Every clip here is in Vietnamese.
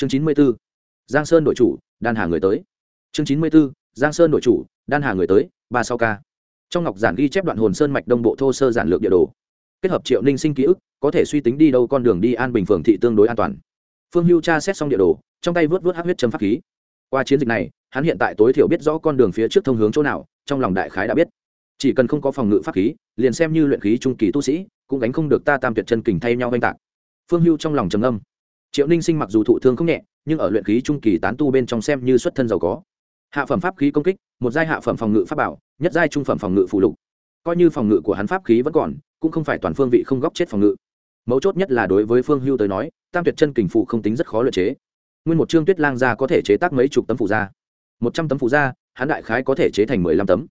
chương chín mươi b ố giang sơn đội chủ, đan hà người tới. Chương chín mươi b ố giang sơn đội chủ, đan hà người tới, ba sau k. Trong ngọc giản ghi chép đoạn hồn sơn mạch đông bộ thô sơ giản lược địa đồ. Kết hợp triệu ninh sinh ký ức, có thể suy tính đi đâu con đường đi an bình phường thị tương đối an toàn. Phương hưu tra xét xong địa đồ, trong tay vớt vớt hát huyết châm pháp khí. Qua chiến dịch này, hắn hiện tại tối thiểu biết rõ con đường phía trước thông hướng chỗ nào, trong lòng đại khái đã biết. Chỉ cần không có phòng ngự pháp khí, liền xem như luyện khí trung kỳ tu sĩ, cũng đánh không được ta tam tuyệt chân kình thay nhau oanh tạc. Phương hưu trong lòng trầm âm triệu ninh sinh mặc dù thụ thương không nhẹ, nhưng ở luyện khí trung kỳ tán tu bên trong xem như xuất thân giàu có. Hạ phẩm pháp khí công kích, một giai hạ phẩm phòng ngự pháp bảo, nhất giai trung phẩm phòng ngự phụ lục. Coi như phòng ngự của hắn pháp khí vẫn còn, cũng không phải toàn phương vị không góc chết phòng ngự. Mấu chốt nhất là đối với phương hưu tới nói, tam tuyệt chân kình phụ không tính rất khó luyện chế. Nguyên một trương tuyết lang gia có thể chế tác mấy chục tấm phụ gia. Một trăm tấm phụ gia, hắn đại khái có thể chế thành mười lăm tấm.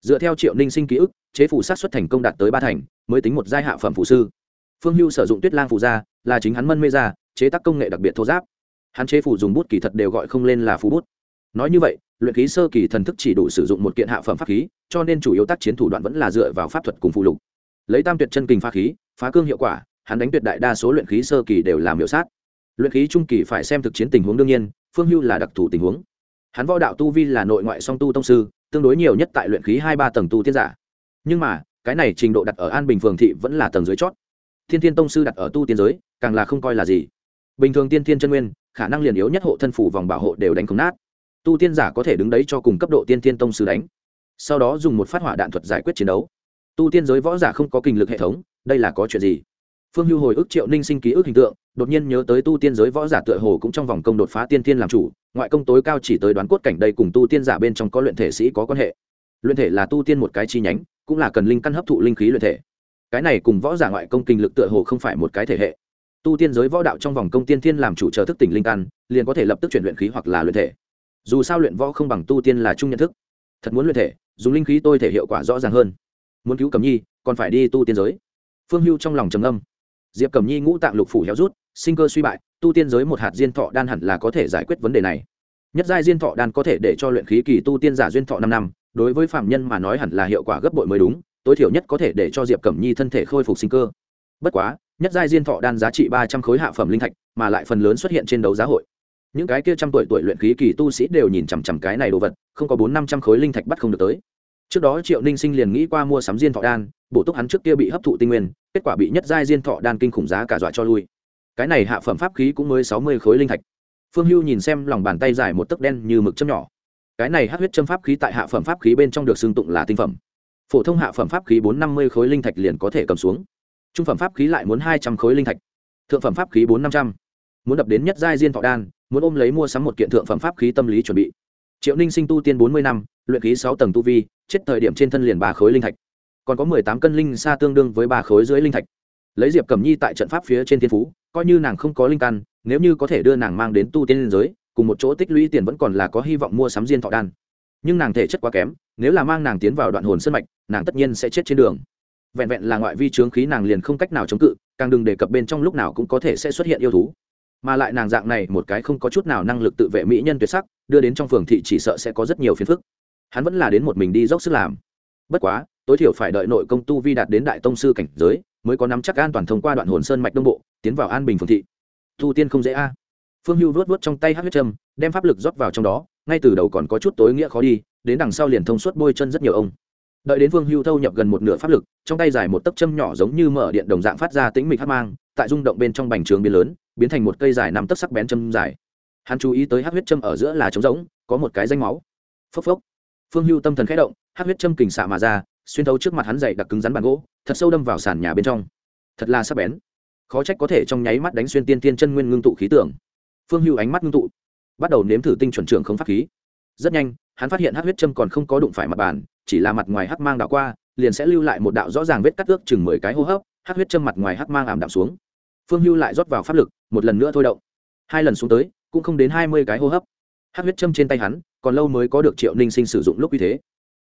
Dựa theo triệu ninh sinh ký ức, chế phủ sát xuất thành công đạt tới ba thành, mới tính một giai hạ phẩm phụ sư. Phương hưu sử dụng tuyết lang phụ gia, là chính hắn mân mê ra chế tác công nghệ đặc biệt thô giáp. Hắn chế phủ dùng bút kỳ thật đều gọi không lên là phú bút. Nói như vậy, luyện khí sơ kỳ thần thức chỉ đủ sử dụng một kiện hạ phẩm pháp khí, cho nên chủ yếu tác chiến thủ đoạn vẫn là dựa vào pháp thuật cùng phụ lục. Lấy tam tuyệt chân kình phá khí, phá cương hiệu quả, hắn đánh tuyệt đại đa số luyện khí sơ kỳ đều làm hiệu sát. Luyện khí trung kỳ phải xem thực chiến tình huống đương nhiên, phương hưu là đặc thù tình huống. Hắn võ đạo tu vi là nội ngoại song tu tông sư, tương đối nhiều nhất tại luyện khí hai ba tầng tu tiên giả. Nhưng mà, cái này trình độ đặt ở an bình phường thị vẫn là tầng dưới chót. Thiên thiên tông sư đặt ở tu tiên giới, càng là không coi là gì bình thường tiên thiên chân nguyên, khả năng liền yếu nhất hộ thân phủ vòng bảo hộ đều đánh không nát. Tu tiên giả có thể đứng đấy cho cùng cấp độ tiên thiên tông sư đánh. Sau đó dùng một phát hỏa đạn thuật giải quyết chiến đấu. Tu tiên giới võ giả không có kinh lực hệ thống, đây là có chuyện gì? Phương hưu hồi ức triệu ninh sinh ký ức hình tượng, đột nhiên nhớ tới tu tiên giới võ giả tựa hồ cũng trong vòng công đột phá tiên tiên làm chủ, ngoại công tối cao chỉ tới đoán cốt cảnh đây cùng tu tiên giả bên trong có luyện thể sĩ có quan hệ. Luyện thể là tu tiên một cái chi nhánh, cũng là cần linh căn hấp thụ linh khí luyện thể. Cái này cùng võ giả ngoại công kinh lực tựa hồ không phải một cái thể hệ tu tiên giới võ đạo trong vòng công tiên thiên làm chủ chờ thức tỉnh linh căn, liền có thể lập tức chuyển luyện khí hoặc là luyện thể. Dù sao luyện võ không bằng tu tiên là chung nhận thức. Thật muốn luyện thể, dùng linh khí tôi thể hiệu quả rõ ràng hơn. Muốn cứu cẩm nhi, còn phải đi tu tiên giới. Phương hưu trong lòng trầm âm diệp cẩm nhi ngũ tạng lục phủ héo rút, sinh cơ suy bại, tu tiên giới một hạt diên thọ đan hẳn là có thể giải quyết vấn đề này. Nhất giai diên thọ đan có thể để cho luyện khí kỳ tu tiên giả duyên thọ năm năm, đối với phạm nhân mà nói hẳn là hiệu quả gấp bội mới đúng, tối thiểu nhất có thể để cho diệp cẩm nhi thân thể khôi phục sinh cơ. Bất quá nhất giai diên thọ đan giá trị ba trăm khối hạ phẩm linh thạch, mà lại phần lớn xuất hiện trên đấu giá hội. Những cái kia trăm tuổi tuổi luyện khí kỳ tu sĩ đều nhìn chằm chằm cái này đồ vật, không có bốn năm trăm khối linh thạch bắt không được tới. Trước đó triệu ninh sinh liền nghĩ qua mua sắm diên thọ đan, bổ túc hắn trước kia bị hấp thụ tinh nguyên, kết quả bị nhất giai diên thọ đan kinh khủng giá cả dọa cho lui. Cái này hạ phẩm pháp khí cũng mới sáu mươi khối linh thạch. Phương hưu nhìn xem lòng bàn tay dài một tấc đen như mực châm nhỏ. Cái này hát huyết châm pháp khí tại hạ phẩm pháp khí bên trong được xưng tụng là tinh phẩm. Phổ thông hạ phẩm pháp khí bốn năm mươi khối linh thạch liền có thể cầm xuống trung phẩm pháp khí lại muốn hai trăm khối linh thạch. Thượng phẩm pháp khí bốn năm trăm. Muốn đập đến nhất giai diên thọ đan, muốn ôm lấy mua sắm một kiện thượng phẩm pháp khí tâm lý chuẩn bị. Triệu ninh sinh tu tiên bốn mươi năm, luyện khí sáu tầng tu vi, chết thời điểm trên thân liền ba khối linh thạch. Còn có mười tám cân linh xa tương đương với ba khối dưới linh thạch. Lấy diệp cẩm nhi tại trận pháp phía trên thiên phú, coi như nàng không có linh căn, nếu như có thể đưa nàng mang đến tu tiên liên giới, cùng một chỗ tích lũy tiền vẫn còn là có hy vọng mua sắm diên thọ đan. Nhưng nàng thể chất quá kém, nếu là mang nàng tiến vào đoạn hồn sân mạch, nàng tất nhiên sẽ chết trên đường vẹn vẹn là ngoại vi trướng khí nàng liền không cách nào chống cự, càng đừng đề cập bên trong lúc nào cũng có thể sẽ xuất hiện yêu thú. Mà lại nàng dạng này một cái không có chút nào năng lực tự vệ mỹ nhân tuyệt sắc, đưa đến trong phường thị chỉ sợ sẽ có rất nhiều phiền phức. Hắn vẫn là đến một mình đi dốc sức làm. Bất quá, tối thiểu phải đợi nội công tu vi đạt đến đại tông sư cảnh giới, mới có nắm chắc an toàn thông qua đoạn hồn sơn mạch đông bộ, tiến vào an bình phường thị. Tu tiên không dễ a. Phương hưu vớt vớt trong tay hát huyết trâm, đem pháp lực rót vào trong đó, ngay từ đầu còn có chút tối nghĩa khó đi, đến đằng sau liền thông suốt bôi chân rất nhiều ông đợi đến Vương hưu thâu nhập gần một nửa pháp lực, trong tay dài một tấc châm nhỏ giống như mở điện đồng dạng phát ra tĩnh mịch hát mang, tại rung động bên trong bành trường biến lớn, biến thành một cây dài nằm tấc sắc bén châm dài. Hắn chú ý tới hát huyết châm ở giữa là trống rỗng, có một cái danh máu. Phốc phốc. Phương hưu tâm thần khẽ động hát huyết châm kình xạ mà ra, xuyên thấu trước mặt hắn dày đặc cứng rắn bàn gỗ, thật sâu đâm vào sàn nhà bên trong. Thật là sắc bén. Khó trách có thể trong nháy mắt đánh xuyên tiên tiên chân nguyên ngưng tụ khí tưởng. Phương hưu ánh mắt ngưng tụ, bắt đầu nếm thử tinh chuẩn trường không pháp khí. Rất nhanh hắn phát hiện hát huyết châm còn không có đụng phải mặt bàn, chỉ là mặt ngoài hắc mang đạo qua, liền sẽ lưu lại một đạo rõ ràng vết cắt ước chừng mười cái hô hấp, hát huyết châm mặt ngoài hắc mang ảm đạm xuống. Phương hưu lại rót vào pháp lực, một lần nữa thôi động. Hai lần xuống tới, cũng không đến hai mươi cái hô hấp. Hát huyết châm trên tay hắn, còn lâu mới có được triệu ninh sinh sử dụng lúc như thế.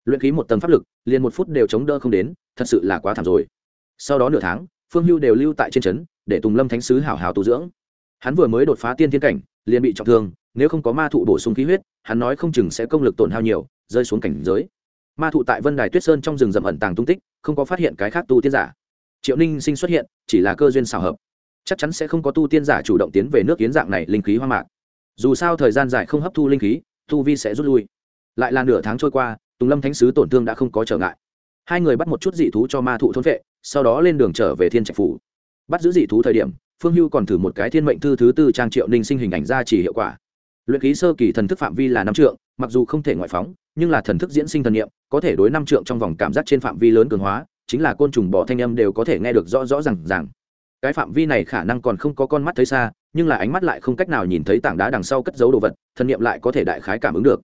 Luyện khí một tầng pháp lực, liền một phút đều chống đỡ không đến, thật sự là quá thảm rồi. Sau đó nửa tháng, phương hưu đều lưu tại trên trấn, để tùng lâm thánh sứ hảo hảo tu dưỡng. Hắn vừa mới đột phá tiên thiên cảnh, liền bị trọng thương nếu không có ma thụ bổ sung khí huyết, hắn nói không chừng sẽ công lực tổn hao nhiều, rơi xuống cảnh giới. Ma thụ tại vân đài tuyết sơn trong rừng rậm ẩn tàng tung tích, không có phát hiện cái khác tu tiên giả. Triệu ninh sinh xuất hiện, chỉ là cơ duyên xào hợp. Chắc chắn sẽ không có tu tiên giả chủ động tiến về nước kiến dạng này linh khí hoang mạc. Dù sao thời gian dài không hấp thu linh khí thu vi sẽ rút lui. Lại là nửa tháng trôi qua, tùng lâm thánh sứ tổn thương đã không có trở ngại. Hai người bắt một chút dị thú cho ma thụ thôn vệ, sau đó lên đường trở về thiên trạch phủ. Bắt giữ dị thú thời điểm, phương hưu còn thử một cái thiên mệnh thư thứ tư trang triệu ninh sinh hình ảnh ra chỉ hiệu quả luyện khí sơ kỳ thần thức phạm vi là năm trượng, mặc dù không thể ngoại phóng, nhưng là thần thức diễn sinh thần nghiệm có thể đối năm trượng trong vòng cảm giác trên phạm vi lớn cường hóa, chính là côn trùng bỏ thanh âm đều có thể nghe được rõ rõ r à n g cái phạm vi này khả năng còn không có con mắt thấy xa, nhưng là ánh mắt lại không cách nào nhìn thấy tảng đá đằng sau cất giấu đồ vật, thần nghiệm lại có thể đại khái cảm ứng được.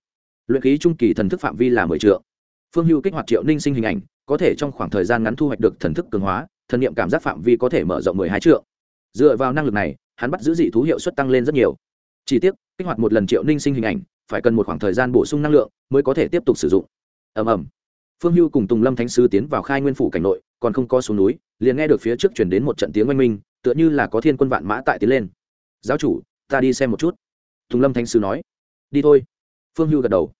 Luyện khí trung kỳ thần thức phạm vi là mười triệu phương hưu kích hoạt triệu ninh sinh hình ảnh, có thể trong khoảng thời gian ngắn thu hoạch được thần thức cường hóa, thần nghiệm cảm giác phạm vi có thể mở rộng mười hai triệu dựa vào năng lực này, hắn bắt giữ dị thú hiệu suất tăng lên rất nhiều. Chỉ tiếc kích hoạt một lần triệu ninh sinh hình ảnh, phải cần một khoảng thời gian bổ sung năng lượng mới có thể tiếp tục sử dụng. Ầm ầm. Phương hưu cùng tùng lâm thánh sư tiến vào khai nguyên phủ cảnh nội, còn không có xuống núi, liền nghe được phía trước chuyển đến một trận tiếng oanh minh, tựa như là có thiên quân vạn mã tại tiến lên. Giáo chủ, ta đi xem một chút. Tùng lâm thánh sứ nói. Đi thôi. Phương hưu gật đầu.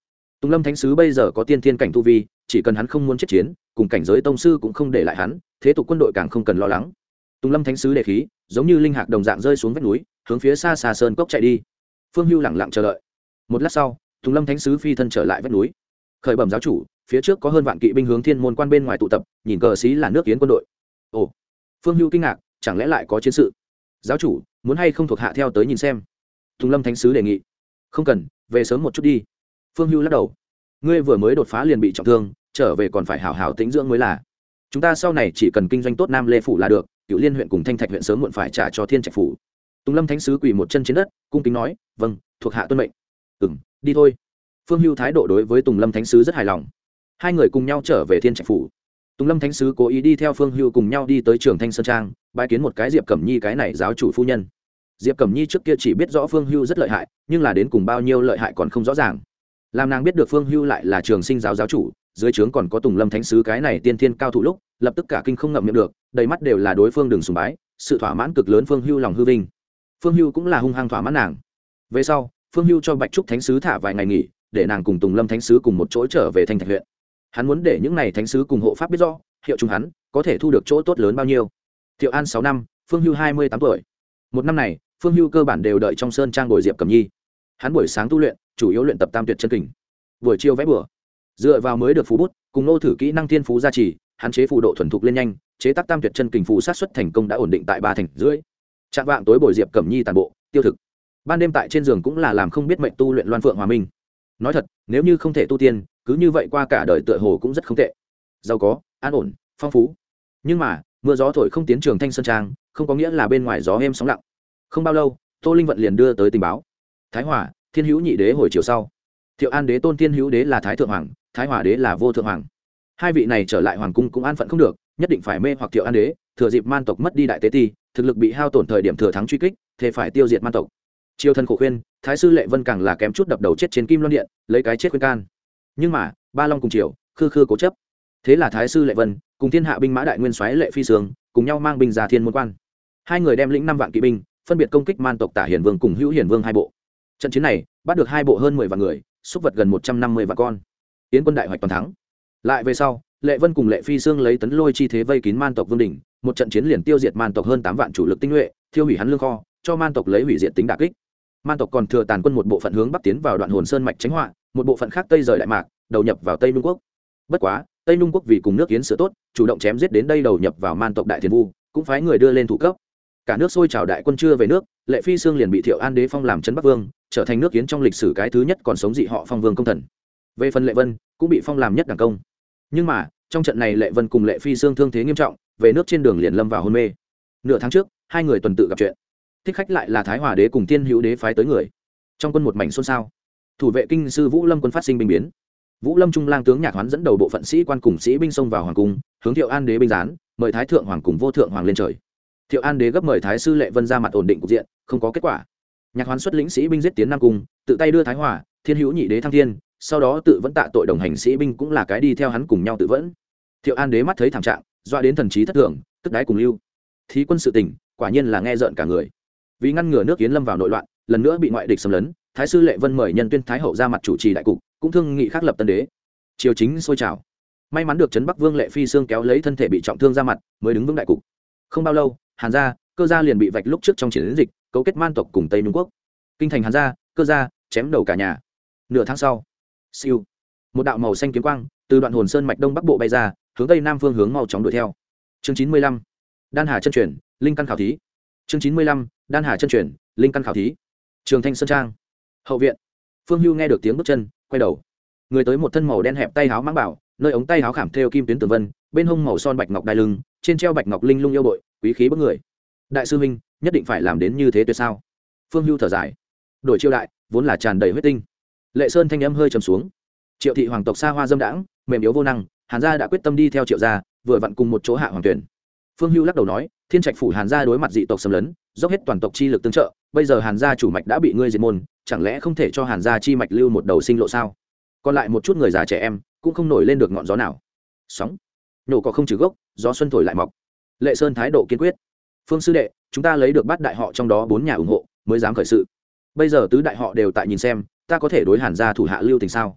Tùng lâm thánh sứ bây giờ có tiên thiên cảnh tu vi, chỉ cần hắn không muốn chết chiến, cùng cảnh giới tông sư cũng không để lại hắn, thế tục quân đội càng không cần lo lắng. Tùng lâm thánh sứ đề khí, giống như linh hạc đồng dạng rơi xuống vách núi, hướng phía xa xa sơn cốc chạy đi phương hưu lẳng lặng chờ đợi. Một lát sau, tùng lâm thánh sứ phi thân trở lại vách núi. Khởi bẩm giáo chủ, phía trước có hơn vạn kỵ binh hướng thiên môn quan bên ngoài tụ tập, nhìn cờ xí là nước kiến quân đội. Ồ. Phương hưu kinh ngạc, chẳng lẽ lại có chiến sự? Giáo chủ, muốn hay không thuộc hạ theo tới nhìn xem? Tùng lâm thánh sứ đề nghị. Không cần, về sớm một chút đi. Phương hưu lắc đầu. Ngươi vừa mới đột phá liền bị trọng thương, trở về còn phải hảo hảo tĩnh dưỡng mới là. Chúng ta sau này chỉ cần kinh doanh tốt nam lê phủ là được cựu liên huyện cùng thanh thạch huyện sớm muộn phải trả cho thiên trạch phủ tùng lâm thánh sứ quỳ một chân trên đất, cung kính nói vâng thuộc hạ tuân mệnh. Ừ m đi thôi. Phương hưu thái độ đối với tùng lâm thánh sứ rất hài lòng. Hai người cùng nhau trở về thiên trạch phủ. Tùng lâm thánh sứ cố ý đi theo phương hưu cùng nhau đi tới trường thanh sơn trang bãi kiến một cái diệp cẩm nhi cái này giáo chủ phu nhân. Diệp cẩm nhi trước kia chỉ biết rõ phương hưu rất lợi hại, nhưng là đến cùng bao nhiêu lợi hại còn không rõ ràng. Làm nàng biết được phương hưu lại là trường sinh giáo giáo chủ, dưới trướng còn có tùng lâm thánh sứ cái này tiên thiên cao thủ lúc, lập tức cả kinh không ngậm miệng được, đầy mắt đều là đối phương đường sùng bái, sự thỏa mãn cực lớn phương hưu lòng hư vinh phương hưu cũng là hung hăng thỏa mãn nàng. Về sau, phương hưu cho bạch trúc thánh sứ thả vài ngày nghỉ, để nàng cùng tùng lâm thánh sứ cùng một chỗ trở về thanh thạch huyện. Hắn muốn để những n à y thánh sứ cùng hộ pháp biết rõ, hiệu chúng hắn có thể thu được chỗ tốt lớn bao nhiêu. Thiệu an sáu năm, phương hưu hai mươi tám tuổi. Một năm này, phương hưu cơ bản đều đợi trong sơn trang bồi diệp cầm nhi. Hắn buổi sáng tu luyện, chủ yếu luyện tập tam tuyệt chân kình. Buổi chiều vẽ bừa. Dựa vào mới được phú bút, cùng nô thử kỹ năng thiên phú gia trì, hắn chế phù độ thuần thục lên nhanh, chế tác tam tuyệt chân kình phù sát xuất thành công đã ổn định tại ba thành rưỡi chạm vạng tối bồi diệp cẩm nhi tàn bộ, tiêu thực. Ban đêm tại trên giường cũng là làm không biết mệnh tu luyện loan phượng hòa minh. Nói thật, nếu như không thể tu tiên, cứ như vậy qua cả đời tựa hồ cũng rất không tệ. Giàu có, an ổn, phong phú. Nhưng mà, mưa gió thổi không tiến trường thanh sơn trang, không có nghĩa là bên ngoài gió êm sóng lặng. Không bao lâu, tô linh vận liền đưa tới tình báo. Thái hòa, thiên hữu nhị đế hồi chiều sau. Thiệu an đế tôn thiên hữu đế là thái thượng hoàng, thái hòa đế là vô thượng hoàng. Hai vị này trở lại hoàng cung cũng an phận không được nhất định phải mê hoặc thiệu an đế, thừa dịp man tộc mất đi đại tế ti, thực lực bị hao tổn thời điểm thừa thắng truy kích, thế phải tiêu diệt man tộc. Triều thần khổ khuyên, thái sư lệ vân càng là kém chút đập đầu chết trên kim loan điện, lấy cái chết khuyên can. Nhưng mà, ba long cùng triều, khư khư cố chấp. Thế là thái sư lệ vân cùng thiên hạ binh mã đại nguyên soái lệ phi sướng cùng nhau mang binh ra thiên môn quan. Hai người đem lĩnh năm vạn kỵ binh, phân biệt công kích man tộc tả hiền vương cùng hữu hiền vương hai bộ. Trận chiến này, bắt được hai bộ hơn mười vạn người, súc vật gần một trăm năm mươi vạn con. Tiến quân đại hoạch toàn thắng. Lại về sau lệ vân cùng lệ phi xương lấy tấn lôi chi thế vây kín man tộc vương đình một trận chiến liền tiêu diệt man tộc hơn tám vạn chủ lực tinh nhuệ, thiêu hủy hắn lương kho, cho man tộc lấy hủy diệt tính đà kích. Man tộc còn thừa tàn quân một bộ phận hướng bắc tiến vào đoạn hồn sơn mạch tránh họa, một bộ phận khác tây rời đại mạc, đầu nhập vào tây Nung quốc. Bất quá, tây Nung quốc vì cùng nước kiến sửa tốt, chủ động chém giết đến đây đầu nhập vào man tộc đại thiền vu, cũng phái người đưa lên thủ cấp. Cả nước sôi trào đại quân chưa về nước, lệ phi sương liền bị thiệu an đế phong làm trấn bắc vương, trở thành nước kiến trong lịch sử cái thứ nhất còn sống dị họ phong vương công thần. Về phần lệ vân, cũng bị phong làm nhất đảng công nhưng mà, trong trận này lệ vân cùng lệ phi xương thương thế nghiêm trọng, về nước trên đường liền lâm vào hôn mê. Nửa tháng trước, hai người tuần tự gặp chuyện. Thích khách lại là thái hòa đế cùng tiên hữu đế phái tới người. Trong quân một mảnh xôn xao. Thủ vệ kinh sư vũ lâm quân phát sinh binh biến. Vũ lâm trung lang tướng nhạc hoán dẫn đầu bộ phận sĩ quan cùng sĩ binh xông vào hoàng cung, hướng thiệu an đế binh gián, mời thái thượng hoàng cùng vô thượng hoàng lên trời. Thiệu an đế gấp mời thái sư lệ vân ra mặt ổn định cục diện, không có kết quả. Nhạc hoán xuất lĩnh sĩ binh giết tiến nam cung, tự tay đưa thái hòa, thiên hữu nhị đế thăng thiên sau đó tự vẫn tạ tội đồng hành sĩ binh cũng là cái đi theo hắn cùng nhau tự vẫn. Thiệu an đế mắt thấy thảm trạng, doa đến thần trí thất thường tức đái cùng lưu. Thí quân sự tình, quả nhiên là nghe rợn cả người. Vì ngăn ngừa nước kiến lâm vào nội loạn, lần nữa bị ngoại địch xâm lấn, thái sư lệ vân mời nhân tuyên thái hậu ra mặt chủ trì đại cục, cũng thương nghị khắc lập tân đế. Triều chính sôi trào. May mắn được trấn bắc vương lệ phi xương kéo lấy thân thể bị trọng thương ra mặt, mới đứng vững đại cục. Không bao lâu, hàn gia, cơ gia liền bị vạch lúc trước trong chiến dịch, cấu kết man tộc cùng tây trung quốc. Kinh thành hàn gia, cơ gia, chém đầu cả nhà. Nửa tháng sau siêu. Một đạo màu xanh kiếm quang từ đoạn hồn sơn mạch đông bắc bộ bay ra, hướng tây nam phương hướng mau chóng đuổi theo. Chương chín mươi lăm, đan hà chân truyền, linh căn khảo thí. Chương chín mươi lăm, đan hà chân truyền, linh căn khảo thí. Trường thanh sơn trang. Hậu viện. Phương hưu nghe được tiếng bước chân, quay đầu. Người tới một thân màu đen hẹp tay háo mang bảo, nơi ống tay háo khảm theo kim tuyến tường vân, bên hông màu son bạch ngọc đai lưng, trên treo bạch ngọc linh lung yêu bội, quý khí bất người. Đại sư huynh, nhất định phải làm đến như thế tuyệt sao? Phương hưu thở dài. Đổi chiêu đại, vốn là tràn đầy huyết tinh lệ sơn thanh âm hơi trầm xuống. Triệu thị hoàng tộc xa hoa dâm đãng, mềm yếu vô năng, hàn gia đã quyết tâm đi theo triệu gia, vừa vặn cùng một chỗ hạ hoàng tuyển. Phương hưu lắc đầu nói, thiên trạch phủ hàn gia đối mặt dị tộc xâm lấn, dốc hết toàn tộc chi lực tương trợ, bây giờ hàn gia chủ mạch đã bị ngươi diệt môn, chẳng lẽ không thể cho hàn gia chi mạch lưu một đầu sinh lộ sao? Còn lại một chút người già trẻ em, cũng không nổi lên được ngọn gió nào. Sóng. Nổ có không trừ gốc, gió xuân thổi lại mọc. Lệ sơn thái độ kiên quyết. Phương sư đệ, chúng ta lấy được bát đại họ trong đó bốn nhà ủng hộ, mới dám khởi sự. Bây giờ tứ đại họ đều tại nhìn xem ta có thể đối hàn gia thủ hạ lưu tình sao?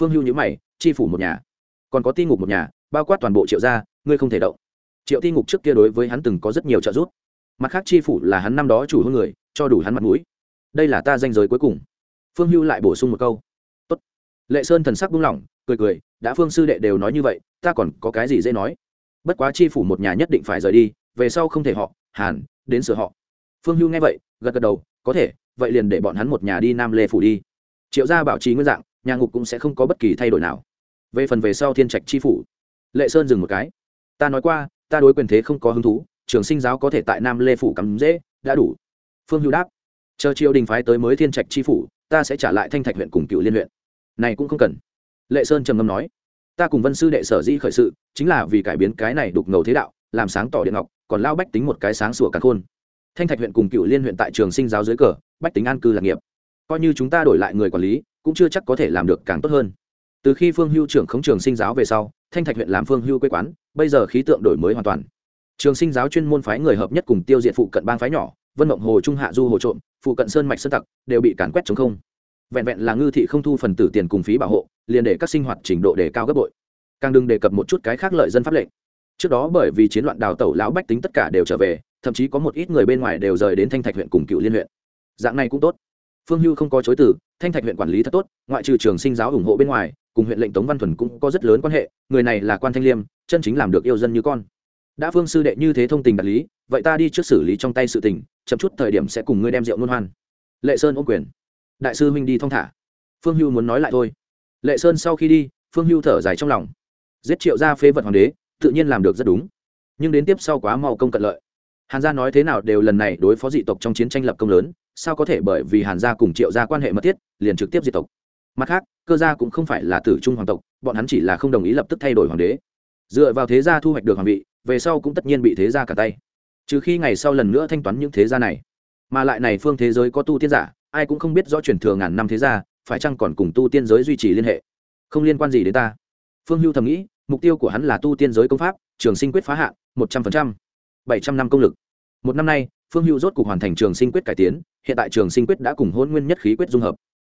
Phương hưu nhữ mày, chi phủ một nhà. Còn có ti ngục một nhà, bao quát toàn bộ triệu gia, ngươi không thể động. Triệu ti ngục trước kia đối với hắn từng có rất nhiều trợ giúp. Mặt khác chi phủ là hắn năm đó chủ hôn người, cho đủ hắn mặt mũi. Đây là ta danh giới cuối cùng. Phương hưu lại bổ sung một câu. Tốt. lệ sơn thần sắc buông lỏng, cười cười, đã phương sư đệ đều nói như vậy, ta còn có cái gì dễ nói? Bất quá chi phủ một nhà nhất định phải rời đi, về sau không thể họ, hàn, đến sửa họ. Phương hưu nghe vậy, gật gật đầu, có thể, vậy liền để bọn hắn một nhà đi nam lê phủ đi triệu gia bảo trì nguyên dạng, nhà ngục cũng sẽ không có bất kỳ thay đổi nào. Về phần về sau thiên trạch chi phủ, lệ sơn dừng một cái. Ta nói qua, ta đối quyền thế không có hứng thú, trường sinh giáo có thể tại nam lê phủ cắm dễ, đã đủ. Phương hữu đáp, chờ triều đình phái tới mới thiên trạch chi phủ, ta sẽ trả lại thanh thạch huyện cùng cựu liên huyện. Này cũng không cần. Lệ sơn trầm ngâm nói, ta cùng vân sư đệ sở di khởi sự, chính là vì cải biến cái này đục ngầu thế đạo, làm sáng tỏ điện ngọc, còn lao bách tính một cái sáng sủa cả khôn. Thanh thạch huyện cùng cựu liên huyện tại trường sinh giáo dưới cờ, bách tính an cư lạc nghiệp coi như chúng ta đổi lại người quản lý, cũng chưa chắc có thể làm được càng tốt hơn. Từ khi phương hưu trưởng khống trường sinh giáo về sau, thanh thạch huyện làm phương hưu quê quán, bây giờ khí tượng đổi mới hoàn toàn. Trường sinh giáo chuyên môn phái người hợp nhất cùng tiêu diệt phụ cận bang phái nhỏ, vân mộng hồ, trung hạ du hồ trộm, phụ cận sơn mạch sơn tặc, đều bị càn quét chống không. Vẹn vẹn là ngư thị không thu phần tử tiền cùng phí bảo hộ, liền để các sinh hoạt trình độ đề cao gấp bội. Càng đừng đề cập một chút cái khác lợi dân pháp lệnh. Trước đó bởi vì chiến loạn đào tẩu lão bách tính tất cả đều trở về, thậm chí có một ít người bên ngoài đều rời đến thanh thạch huyện cùng cựu liên huyện. Dạng này cũng tốt phương hưu không có chối từ, thanh thạch huyện quản lý thật tốt, ngoại trừ trường sinh giáo ủng hộ bên ngoài, cùng huyện lệnh tống văn thuần cũng có rất lớn quan hệ, người này là quan thanh liêm, chân chính làm được yêu dân như con. Đã phương sư đệ như thế thông tình đạt lý, vậy ta đi trước xử lý trong tay sự tình, chậm chút thời điểm sẽ cùng ngươi đem rượu nôn hoan. Lệ sơn ôm quyền. Đại sư huynh đi thong thả. Phương hưu muốn nói lại thôi. Lệ sơn sau khi đi, phương hưu thở dài trong lòng. Giết triệu ra phế vật hoàng đế, tự nhiên làm được rất đúng. Nhưng đến tiếp sau quá mau công cận lợi. Hàn gia nói thế nào đều lần này đối phó dị tộc trong chiến tranh lập công lớn sao có thể bởi vì hàn gia cùng triệu gia quan hệ mật thiết liền trực tiếp diệt tộc? Mặt khác cơ gia cũng không phải là tử trung hoàng tộc bọn hắn chỉ là không đồng ý lập tức thay đổi hoàng đế. Dựa vào thế gia thu hoạch được hoàng vị về sau cũng tất nhiên bị thế gia cả tay. Trừ khi ngày sau lần nữa thanh toán những thế gia này. Mà lại này phương thế giới có tu tiên giả ai cũng không biết rõ truyền thừa ngàn năm thế gia phải chăng còn cùng tu tiên giới duy trì liên hệ? Không liên quan gì đến ta. Phương hưu thầm nghĩ mục tiêu của hắn là tu tiên giới công pháp trường sinh quyết phá hạn một trăm phần trăm, bảy trăm năm công lực. Một năm nay phương hưu rốt cục hoàn thành trường sinh quyết cải tiến hiện tại trường sinh quyết đã cùng hôn nguyên nhất khí quyết dung hợp.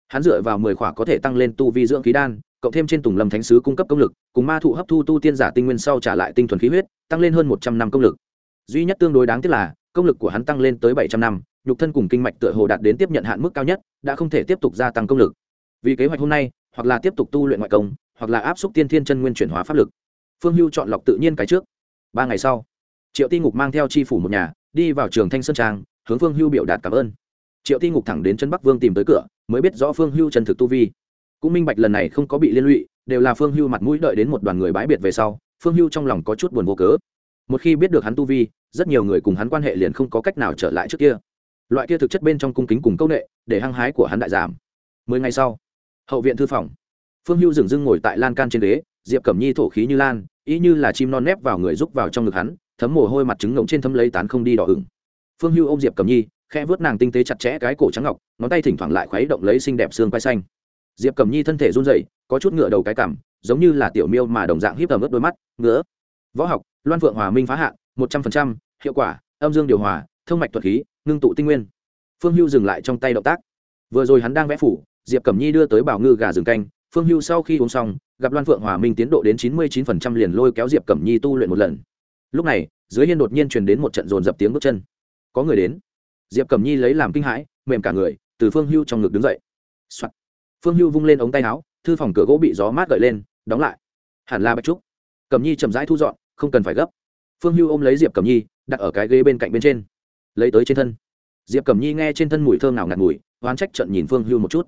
Hắn dựa vào mười khỏa có thể tăng lên tu vi dưỡng khí đan, cộng thêm trên tùng lâm thánh sứ cung cấp công lực, cùng ma thụ hấp thu tu tiên giả tinh nguyên sau trả lại tinh thuần khí huyết, tăng lên hơn một trăm năm công lực. Duy nhất tương đối đáng tiếc là, công lực của hắn tăng lên tới bảy trăm năm, nhục thân cùng kinh mạch tựa hồ đạt đến tiếp nhận hạn mức cao nhất, đã không thể tiếp tục gia tăng công lực. Vì kế hoạch hôm nay, hoặc là tiếp tục tu luyện ngoại công, hoặc là áp xúc tiên thiên chân nguyên chuyển hóa pháp lực. Phương hưu chọn lọc tự nhiên cái trước. Ba ngày sau, triệu ti ngục mang theo tri phủ một nhà, đi vào trường thanh sơn trang, hướng phương hưu biểu đạt cảm ơn triệu ti ngục thẳng đến chân bắc vương tìm tới cửa, mới biết rõ phương hưu chân thực tu vi. Cũng minh bạch lần này không có bị liên lụy, đều là phương hưu mặt mũi đợi đến một đoàn người bãi biệt về sau, phương hưu trong lòng có chút buồn vô cớ. Một khi biết được hắn tu vi, rất nhiều người cùng hắn quan hệ liền không có cách nào trở lại trước kia. Loại kia thực chất bên trong cung kính cùng công nghệ, để hăng hái của hắn đại giảm. Mười ngày sau, hậu viện thư phòng. Phương hưu dừng dưng ngồi tại lan can trên ghế, diệp cẩm nhi thổ khí như lan, ý như là chim non nép vào người rúc vào trong ngực hắn, thấm mồ hôi mặt trứng ngỗng trên thấm lấy tán không đi đỏ ửng. Phương hưu ôm diệp cẩm nhi khe vớt nàng tinh tế chặt chẽ cái cổ trắng ngọc, ngón tay thỉnh thoảng lại khuấy động lấy xinh đẹp xương quai xanh. Diệp cẩm nhi thân thể run rẩy, có chút ngựa đầu cái cảm, giống như là tiểu miêu mà đồng dạng hiếp tầm ướt đôi mắt ngứa võ học, loan phượng hòa minh phá hạn một trăm phần trăm, hiệu quả, âm dương điều hòa, thông mạch thuật khí, ngưng tụ tinh nguyên. Phương hưu dừng lại trong tay động tác. Vừa rồi hắn đang vẽ phủ, diệp cẩm nhi đưa tới bảo ngư gà rừng canh, phương hưu sau khi uống xong, gặp loan phượng hòa minh tiến độ đến chín mươi chín phần trăm liền lôi kéo diệp cẩm nhi tu luyện một lần. Lúc này, dưới hiên đột nhiên truyền đến một trận dồn dập tiếng bước chân. Có người đến diệp cẩm nhi lấy làm kinh hãi, mềm cả người, từ phương hưu trong ngực đứng dậy、Soạn. phương hưu vung lên ống tay áo, thư phòng cửa gỗ bị gió mát gợi lên, đóng lại. Hẳn là bạch trúc. Cẩm nhi chậm rãi thu dọn, không cần phải gấp. Phương hưu ôm lấy diệp cẩm nhi, đặt ở cái ghế bên cạnh bên trên. Lấy tới trên thân. Diệp cẩm nhi nghe trên thân mùi thơm nào ngạt mùi, oán trách trận nhìn phương hưu một chút.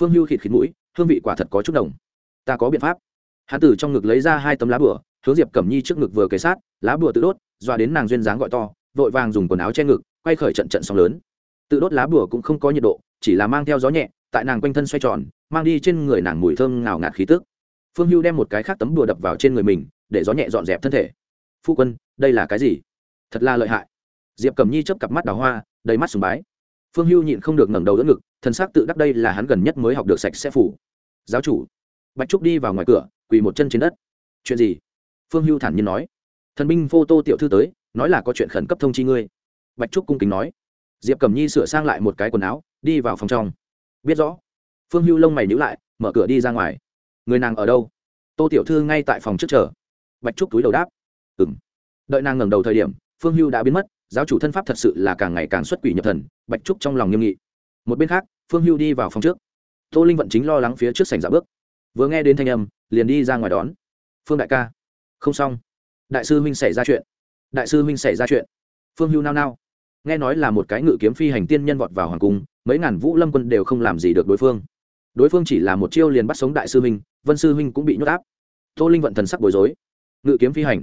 Phương hưu khịt khịt mũi, hương vị quả thật có chút đồng ta có biện pháp. Hán tử trong ngực lấy ra hai tấm lá bửa hướng diệp cẩm nhi trước ngực vừa kề sát, lá bửa tự đốt, dọa đến nàng duyên dáng gọi to, vội vàng dùng quần áo che ngực quay khởi trận trận sóng lớn. Tự đốt lá bùa cũng không có nhiệt độ, chỉ là mang theo gió nhẹ, tại nàng quanh thân xoay tròn, mang đi trên người nàng mùi thơm ngào ngạt khí tức. Phương hưu đem một cái khác tấm đùa đập vào trên người mình, để gió nhẹ dọn dẹp thân thể. Phu quân, đây là cái gì? Thật là lợi hại. Diệp cẩm nhi chấp cặp mắt đào hoa, đầy mắt sùng bái. Phương hưu nhịn không được ngẩng đầu đỡ ngực, thần xác tự đắc đây là hắn gần nhất mới học được sạch sẽ phủ. Giáo chủ. Bạch trúc đi vào ngoài cửa, quỳ một chân trên đất. Chuyện gì? Phương hưu thản nhiên nói. Thần binh phô tô tiểu thư tới, nói là có chuyện khẩn cấp thông chi ngươi bạch trúc cung kính nói. Diệp cẩm nhi sửa sang lại một cái quần áo, đi vào phòng trong. Biết rõ. Phương hưu lông mày nhữ lại, mở cửa đi ra ngoài. Người nàng ở đâu? Tô tiểu thư ngay tại phòng trước chờ. Bạch trúc túi đầu đáp. Ừ m đợi nàng ngẩng đầu thời điểm, phương hưu đã biến mất, giáo chủ thân pháp thật sự là càng ngày càng xuất quỷ nhập thần, bạch trúc trong lòng nghiêm nghị. Một bên khác, phương hưu đi vào phòng trước. Tô linh vận chính lo lắng phía trước sảnh giả bước. Vừa nghe đến thanh âm, liền đi ra ngoài đón. Phương đại ca. Không xong. Đại sư huynh xảy ra chuyện. Đại sư huynh xảy ra chuyện. Phương hưu nao nao nghe nói là một cái ngự kiếm phi hành tiên nhân vọt vào hoàng cung, mấy ngàn vũ lâm quân đều không làm gì được đối phương. Đối phương chỉ là một chiêu liền bắt sống đại sư huynh, vân sư huynh cũng bị nhốt áp. Tô linh vận thần sắc bối rối. Ngự kiếm phi hành.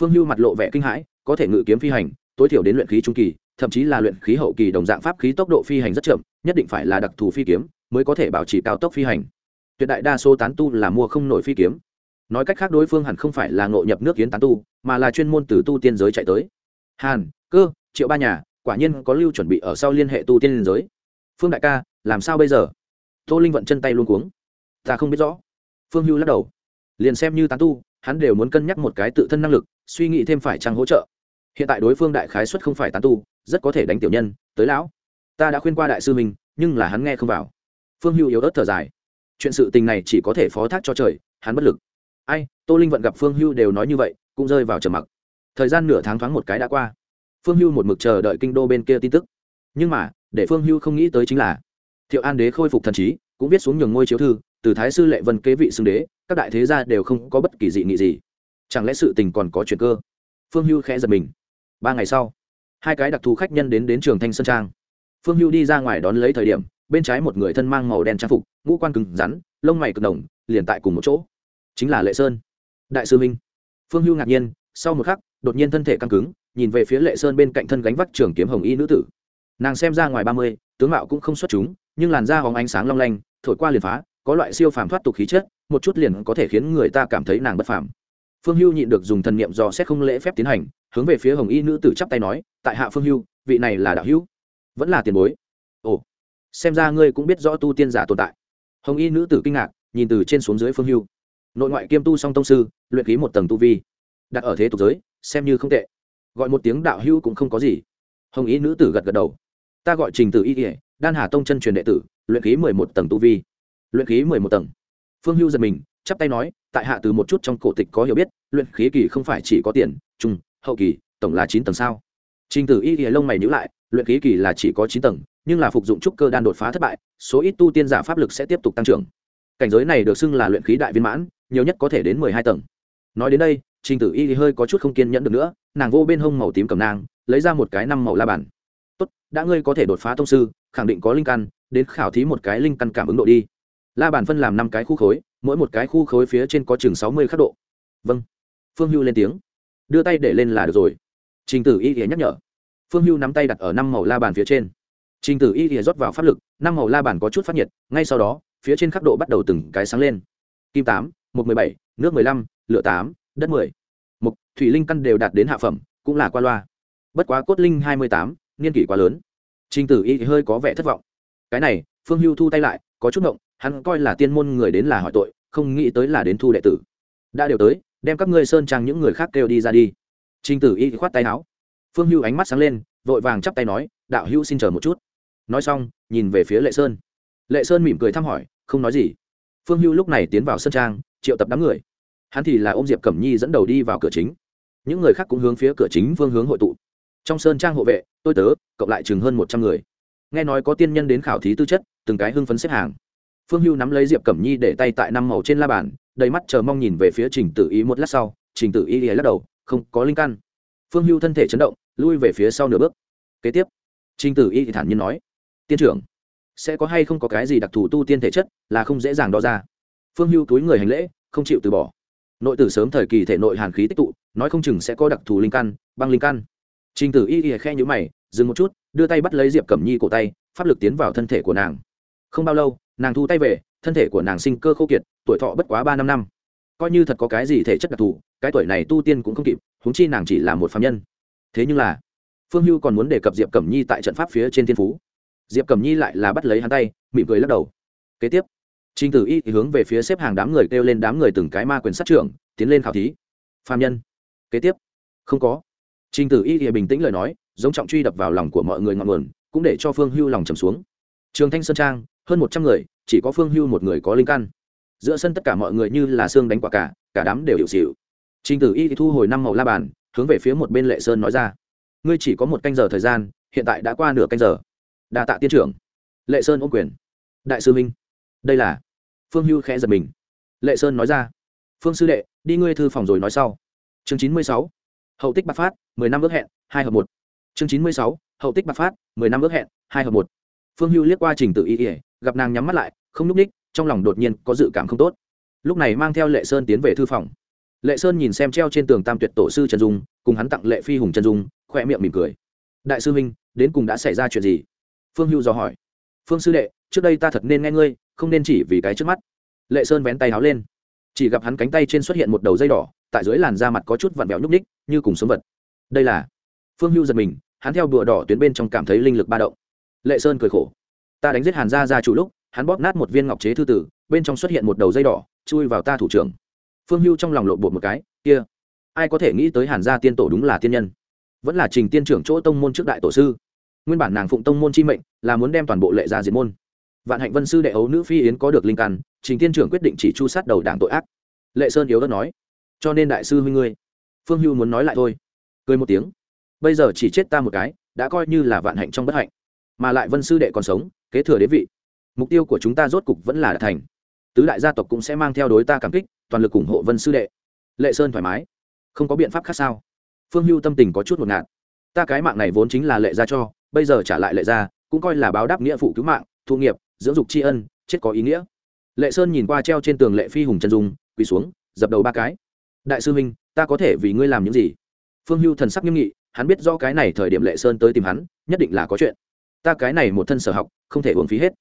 Phương hưu mặt lộ vẻ kinh hãi, có thể ngự kiếm phi hành, tối thiểu đến luyện khí trung kỳ, thậm chí là luyện khí hậu kỳ đồng dạng pháp khí tốc độ phi hành rất chậm, nhất định phải là đặc thù phi kiếm mới có thể bảo trì cao tốc phi hành. Tuyệt đại đa số tán tu là mua không nổi phi kiếm. Nói cách khác đối phương hẳn không phải là ngộ nhập nước kiến tán tu, mà là chuyên môn từ tu tiên giới chạy tới. Hàn, cơ, triệu ba nhà quả nhiên có lưu chuẩn bị ở sau liên hệ tu tiên giới. Phương đại ca, làm sao bây giờ? Tô linh vận chân tay luôn cuống. Ta không biết rõ. Phương hưu lắc đầu. Liền xem như tán tu, hắn đều muốn cân nhắc một cái tự thân năng lực, suy nghĩ thêm phải chăng hỗ trợ. Hiện tại đối phương đại khái xuất không phải tán tu, rất có thể đánh tiểu nhân, tới lão. Ta đã khuyên qua đại sư mình, nhưng là hắn nghe không vào. Phương hưu yếu ớt thở dài. Chuyện sự tình này chỉ có thể phó thác cho trời, hắn bất lực. Ai, tô linh vận gặp phương hưu đều nói như vậy, cũng rơi vào trầm mặc. Thời gian nửa tháng thoáng một cái đã qua phương hưu một mực chờ đợi kinh đô bên kia tin tức. Nhưng mà, để phương hưu không nghĩ tới chính là, thiệu an đế khôi phục thần trí, cũng viết xuống nhường ngôi chiếu thư, từ thái sư lệ vân kế vị xưng đế, các đại thế gia đều không có bất kỳ dị nghị gì. Chẳng lẽ sự tình còn có chuyện cơ? Phương hưu khẽ giật mình. Ba ngày sau, hai cái đặc thù khách nhân đến đến trường thanh sơn trang. Phương hưu đi ra ngoài đón lấy thời điểm, bên trái một người thân mang màu đen trang phục, ngũ quan cứng rắn, lông mày cực đồng, liền tại cùng một chỗ. Chính là lệ sơn. Đại sư minh. Phương hưu ngạc nhiên, sau một khắc, đột nhiên thân thể căng cứng nhìn về phía lệ sơn bên cạnh thân gánh vác trường kiếm hồng y nữ tử. Nàng xem ra ngoài ba mươi, tướng mạo cũng không xuất chúng, nhưng làn da hóng ánh sáng long lanh, thổi qua liền phá, có loại siêu phàm thoát tục khí chất, một chút liền có thể khiến người ta cảm thấy nàng bất phàm. Phương hưu nhịn được dùng thần niệm dò xét không lễ phép tiến hành, hướng về phía hồng y nữ tử chắp tay nói, tại hạ phương hưu, vị này là đạo hữu, vẫn là tiền bối. Ồ, xem ra ngươi cũng biết rõ tu tiên giả tồn tại. Hồng y nữ tử kinh ngạc, nhìn từ trên xuống dưới phương hưu. Nội ngoại kiêm tu song tông sư, luyện ký một tầng tu vi, đặt ở thế tục giới, xem như không tệ gọi một tiếng đạo hữu cũng không có gì. Hồng y nữ tử gật gật đầu. Ta gọi trình tử y ỉa đan hà tông chân truyền đệ tử, luyện khí mười một tầng tu vi. Luyện khí mười một tầng. Phương hưu giật mình, chắp tay nói, tại hạ từ một chút trong cổ tịch có hiểu biết, luyện khí kỳ không phải chỉ có tiền, trung, hậu kỳ, tổng là chín tầng sao? Trình tử y ỉa lông mày nhữ lại, luyện khí kỳ là chỉ có chín tầng, nhưng là phục dụng trúc cơ đan đột phá thất bại, số ít tu tiên giả pháp lực sẽ tiếp tục tăng trưởng. Cảnh giới này được xưng là luyện khí đại viên mãn, nhiều nhất có thể đến mười hai tầng nói đến đây, trình tử y hơi có chút không kiên nhẫn được nữa, nàng vô bên hông màu tím cầm nang, lấy ra một cái năm màu la bàn. Tốt, đã ngươi có thể đột phá thông sư, khẳng định có linh căn, đến khảo thí một cái linh căn cảm ứng độ đi. La bàn phân làm năm cái khu khối, mỗi một cái khu khối phía trên có chừng sáu mươi khắc độ. Vâng. Phương hưu lên tiếng. Đưa tay để lên là được rồi. Trình tử y nhắc nhở. Phương hưu nắm tay đặt ở năm màu la bàn phía trên. Trình tử y rót vào pháp lực, năm màu la bàn có chút phát nhiệt, ngay sau đó, phía trên khắc độ bắt đầu từng cái sáng lên. Kim tám, một mười bảy, nước mười lăm lửa tám, đất mười. Mục, thủy linh căn đều đạt đến hạ phẩm, cũng là qua loa. Bất quá cốt linh hai mươi tám, niên kỷ quá lớn. Trình tử y hơi có vẻ thất vọng. Cái này, phương hưu thu tay lại, có chút ngộng, hắn coi là tiên môn người đến là hỏi tội, không nghĩ tới là đến thu đệ tử. Đã đều tới, đem các ngươi sơn trang những người khác kêu đi ra đi. Trình tử y khoát tay áo. Phương hưu ánh mắt sáng lên, vội vàng chắp tay nói, đạo hữu xin chờ một chút. Nói xong, nhìn về phía lệ sơn. Lệ sơn mỉm cười thăm hỏi, không nói gì. Phương hưu lúc này tiến vào sân trang, triệu tập đám người hắn thì là ôm diệp cẩm nhi dẫn đầu đi vào cửa chính. Những người khác cũng hướng phía cửa chính phương hướng hội tụ. Trong sơn trang hộ vệ, tôi tớ, cộng lại chừng hơn một trăm người. Nghe nói có tiên nhân đến khảo thí tư chất, từng cái hưng phấn xếp hàng. Phương hưu nắm lấy diệp cẩm nhi để tay tại năm màu trên la bàn, đầy mắt chờ mong nhìn về phía trình tử ý một lát sau, trình tử ý lắc đầu, không, có linh căn. Phương hưu thân thể chấn động, lui về phía sau nửa bước. Kế tiếp. Trình tử y thì thản nhiên nói, tiên trưởng, sẽ có hay không có cái gì đặc thù tu tiên thể chất là không dễ dàng đo ra. Phương hưu túi người hành lễ, không chịu từ bỏ nội tử sớm thời kỳ thể nội hàn khí tích tụ, nói không chừng sẽ có đặc thù linh căn, băng linh căn. Trình tử y y khe nhữ mày, dừng một chút, đưa tay bắt lấy diệp cẩm nhi cổ tay, pháp lực tiến vào thân thể của nàng. Không bao lâu, nàng thu tay về, thân thể của nàng sinh cơ khô kiệt, tuổi thọ bất quá ba năm năm. Coi như thật có cái gì thể chất đặc thù, cái tuổi này tu tiên cũng không kịp húng chi nàng chỉ là một phạm nhân. Thế nhưng là, phương hưu còn muốn đề cập diệp cẩm nhi tại trận pháp phía trên thiên phú. Diệp cẩm nhi lại là bắt lấy hắn tay, mỉm cười lắc đầu. Kế tiếp Trình Tử Y thì hướng về phía xếp hàng đám người kêu lên đám người từng cái ma quyền sát trưởng, tiến lên khảo thí. Phạm nhân. Kế tiếp. Không có. Trình Tử Y thì bình tĩnh lời nói, giống trọng truy đập vào lòng của mọi người ngọn nguồn, cũng để cho Phương Hưu lòng trầm xuống. Trường Thanh Sơn Trang, hơn một trăm người, chỉ có Phương Hưu một người có linh căn. Giữa sân tất cả mọi người như là xương đánh quả cả, cả đám đều hiểu xỉu. Trình Tử Y thì thu hồi năm màu la bàn, hướng về phía một bên Lệ Sơn nói ra: "Ngươi chỉ có một canh giờ thời gian, hiện tại đã qua nửa canh giờ." Đa tạ tiên trưởng. Lệ Sơn ôm quyền. Đại sư minh, đây là phương hưu khẽ giật mình. Lệ sơn nói ra, phương sư đệ, đi ngươi thư phòng rồi nói sau. Chương chín mươi sáu, hậu tích bạc phát, mười năm ước hẹn, hai hợp một. Chương chín mươi sáu, hậu tích bạc phát, mười năm ước hẹn, hai hợp một. Phương hưu liếc qua trình tự y ỉa gặp nàng nhắm mắt lại, không núp ních, trong lòng đột nhiên có dự cảm không tốt. Lúc này mang theo lệ sơn tiến về thư phòng. Lệ sơn nhìn xem treo trên tường tam tuyệt tổ sư trần dung, cùng hắn tặng lệ phi hùng trần dung khoe miệng mỉm cười. Đại sư huynh, đến cùng đã xảy ra chuyện gì? Phương hưu dò hỏi. Phương sư đệ, trước đây ta thật nên nghe ngươi không nên chỉ vì cái trước mắt. Lệ sơn vén tay háo lên. Chỉ gặp hắn cánh tay trên xuất hiện một đầu dây đỏ, tại dưới làn da mặt có chút vặn vẹo nhúc ních như cùng sống vật. Đây là phương hưu giật mình, hắn theo đùa đỏ tuyến bên trong cảm thấy linh lực ba động. Lệ sơn cười khổ. Ta đánh giết hàn gia ra chủ lúc, hắn bóp nát một viên ngọc chế thư tử, bên trong xuất hiện một đầu dây đỏ, chui vào ta thủ trưởng. Phương hưu trong lòng lộn bột một cái, kia, ai có thể nghĩ tới hàn gia tiên tổ đúng là tiên nhân? Vẫn là trình tiên trưởng chỗ tông môn trước đại tổ sư. Nguyên bản nàng phụng tông môn chi mệnh, là muốn đem toàn bộ lệ gia diệt môn vạn hạnh vân sư đệ ấu nữ phi yến có được linh căn, trình tiên trưởng quyết định chỉ chu sát đầu đảng tội ác. Lệ sơn yếu đất nói, cho nên đại sư huynh ngươi, phương hưu muốn nói lại thôi. Cười một tiếng, bây giờ chỉ chết ta một cái, đã coi như là vạn hạnh trong bất hạnh. Mà lại vân sư đệ còn sống, kế thừa đế vị, mục tiêu của chúng ta rốt cục vẫn là đạt thành. Tứ đại gia tộc cũng sẽ mang theo đối ta cảm kích, toàn lực ủng hộ vân sư đệ. Lệ sơn thoải mái, không có biện pháp khác sao? Phương hưu tâm tình có chút một ngạt, ta cái mạng này vốn chính là lệ gia cho, bây giờ trả lại lệ gia, cũng coi là báo đáp nghĩa phụ cứu mạng, thụ nghiệp dưỡng dục tri ân, chết có ý nghĩa. Lệ sơn nhìn qua treo trên tường lệ phi hùng chân dung, quỳ xuống, dập đầu ba cái. Đại sư huynh, ta có thể vì ngươi làm những gì? Phương hưu thần sắc nghiêm nghị, hắn biết do cái này thời điểm lệ sơn tới tìm hắn, nhất định là có chuyện. Ta cái này một thân sở học, không thể uống phí hết.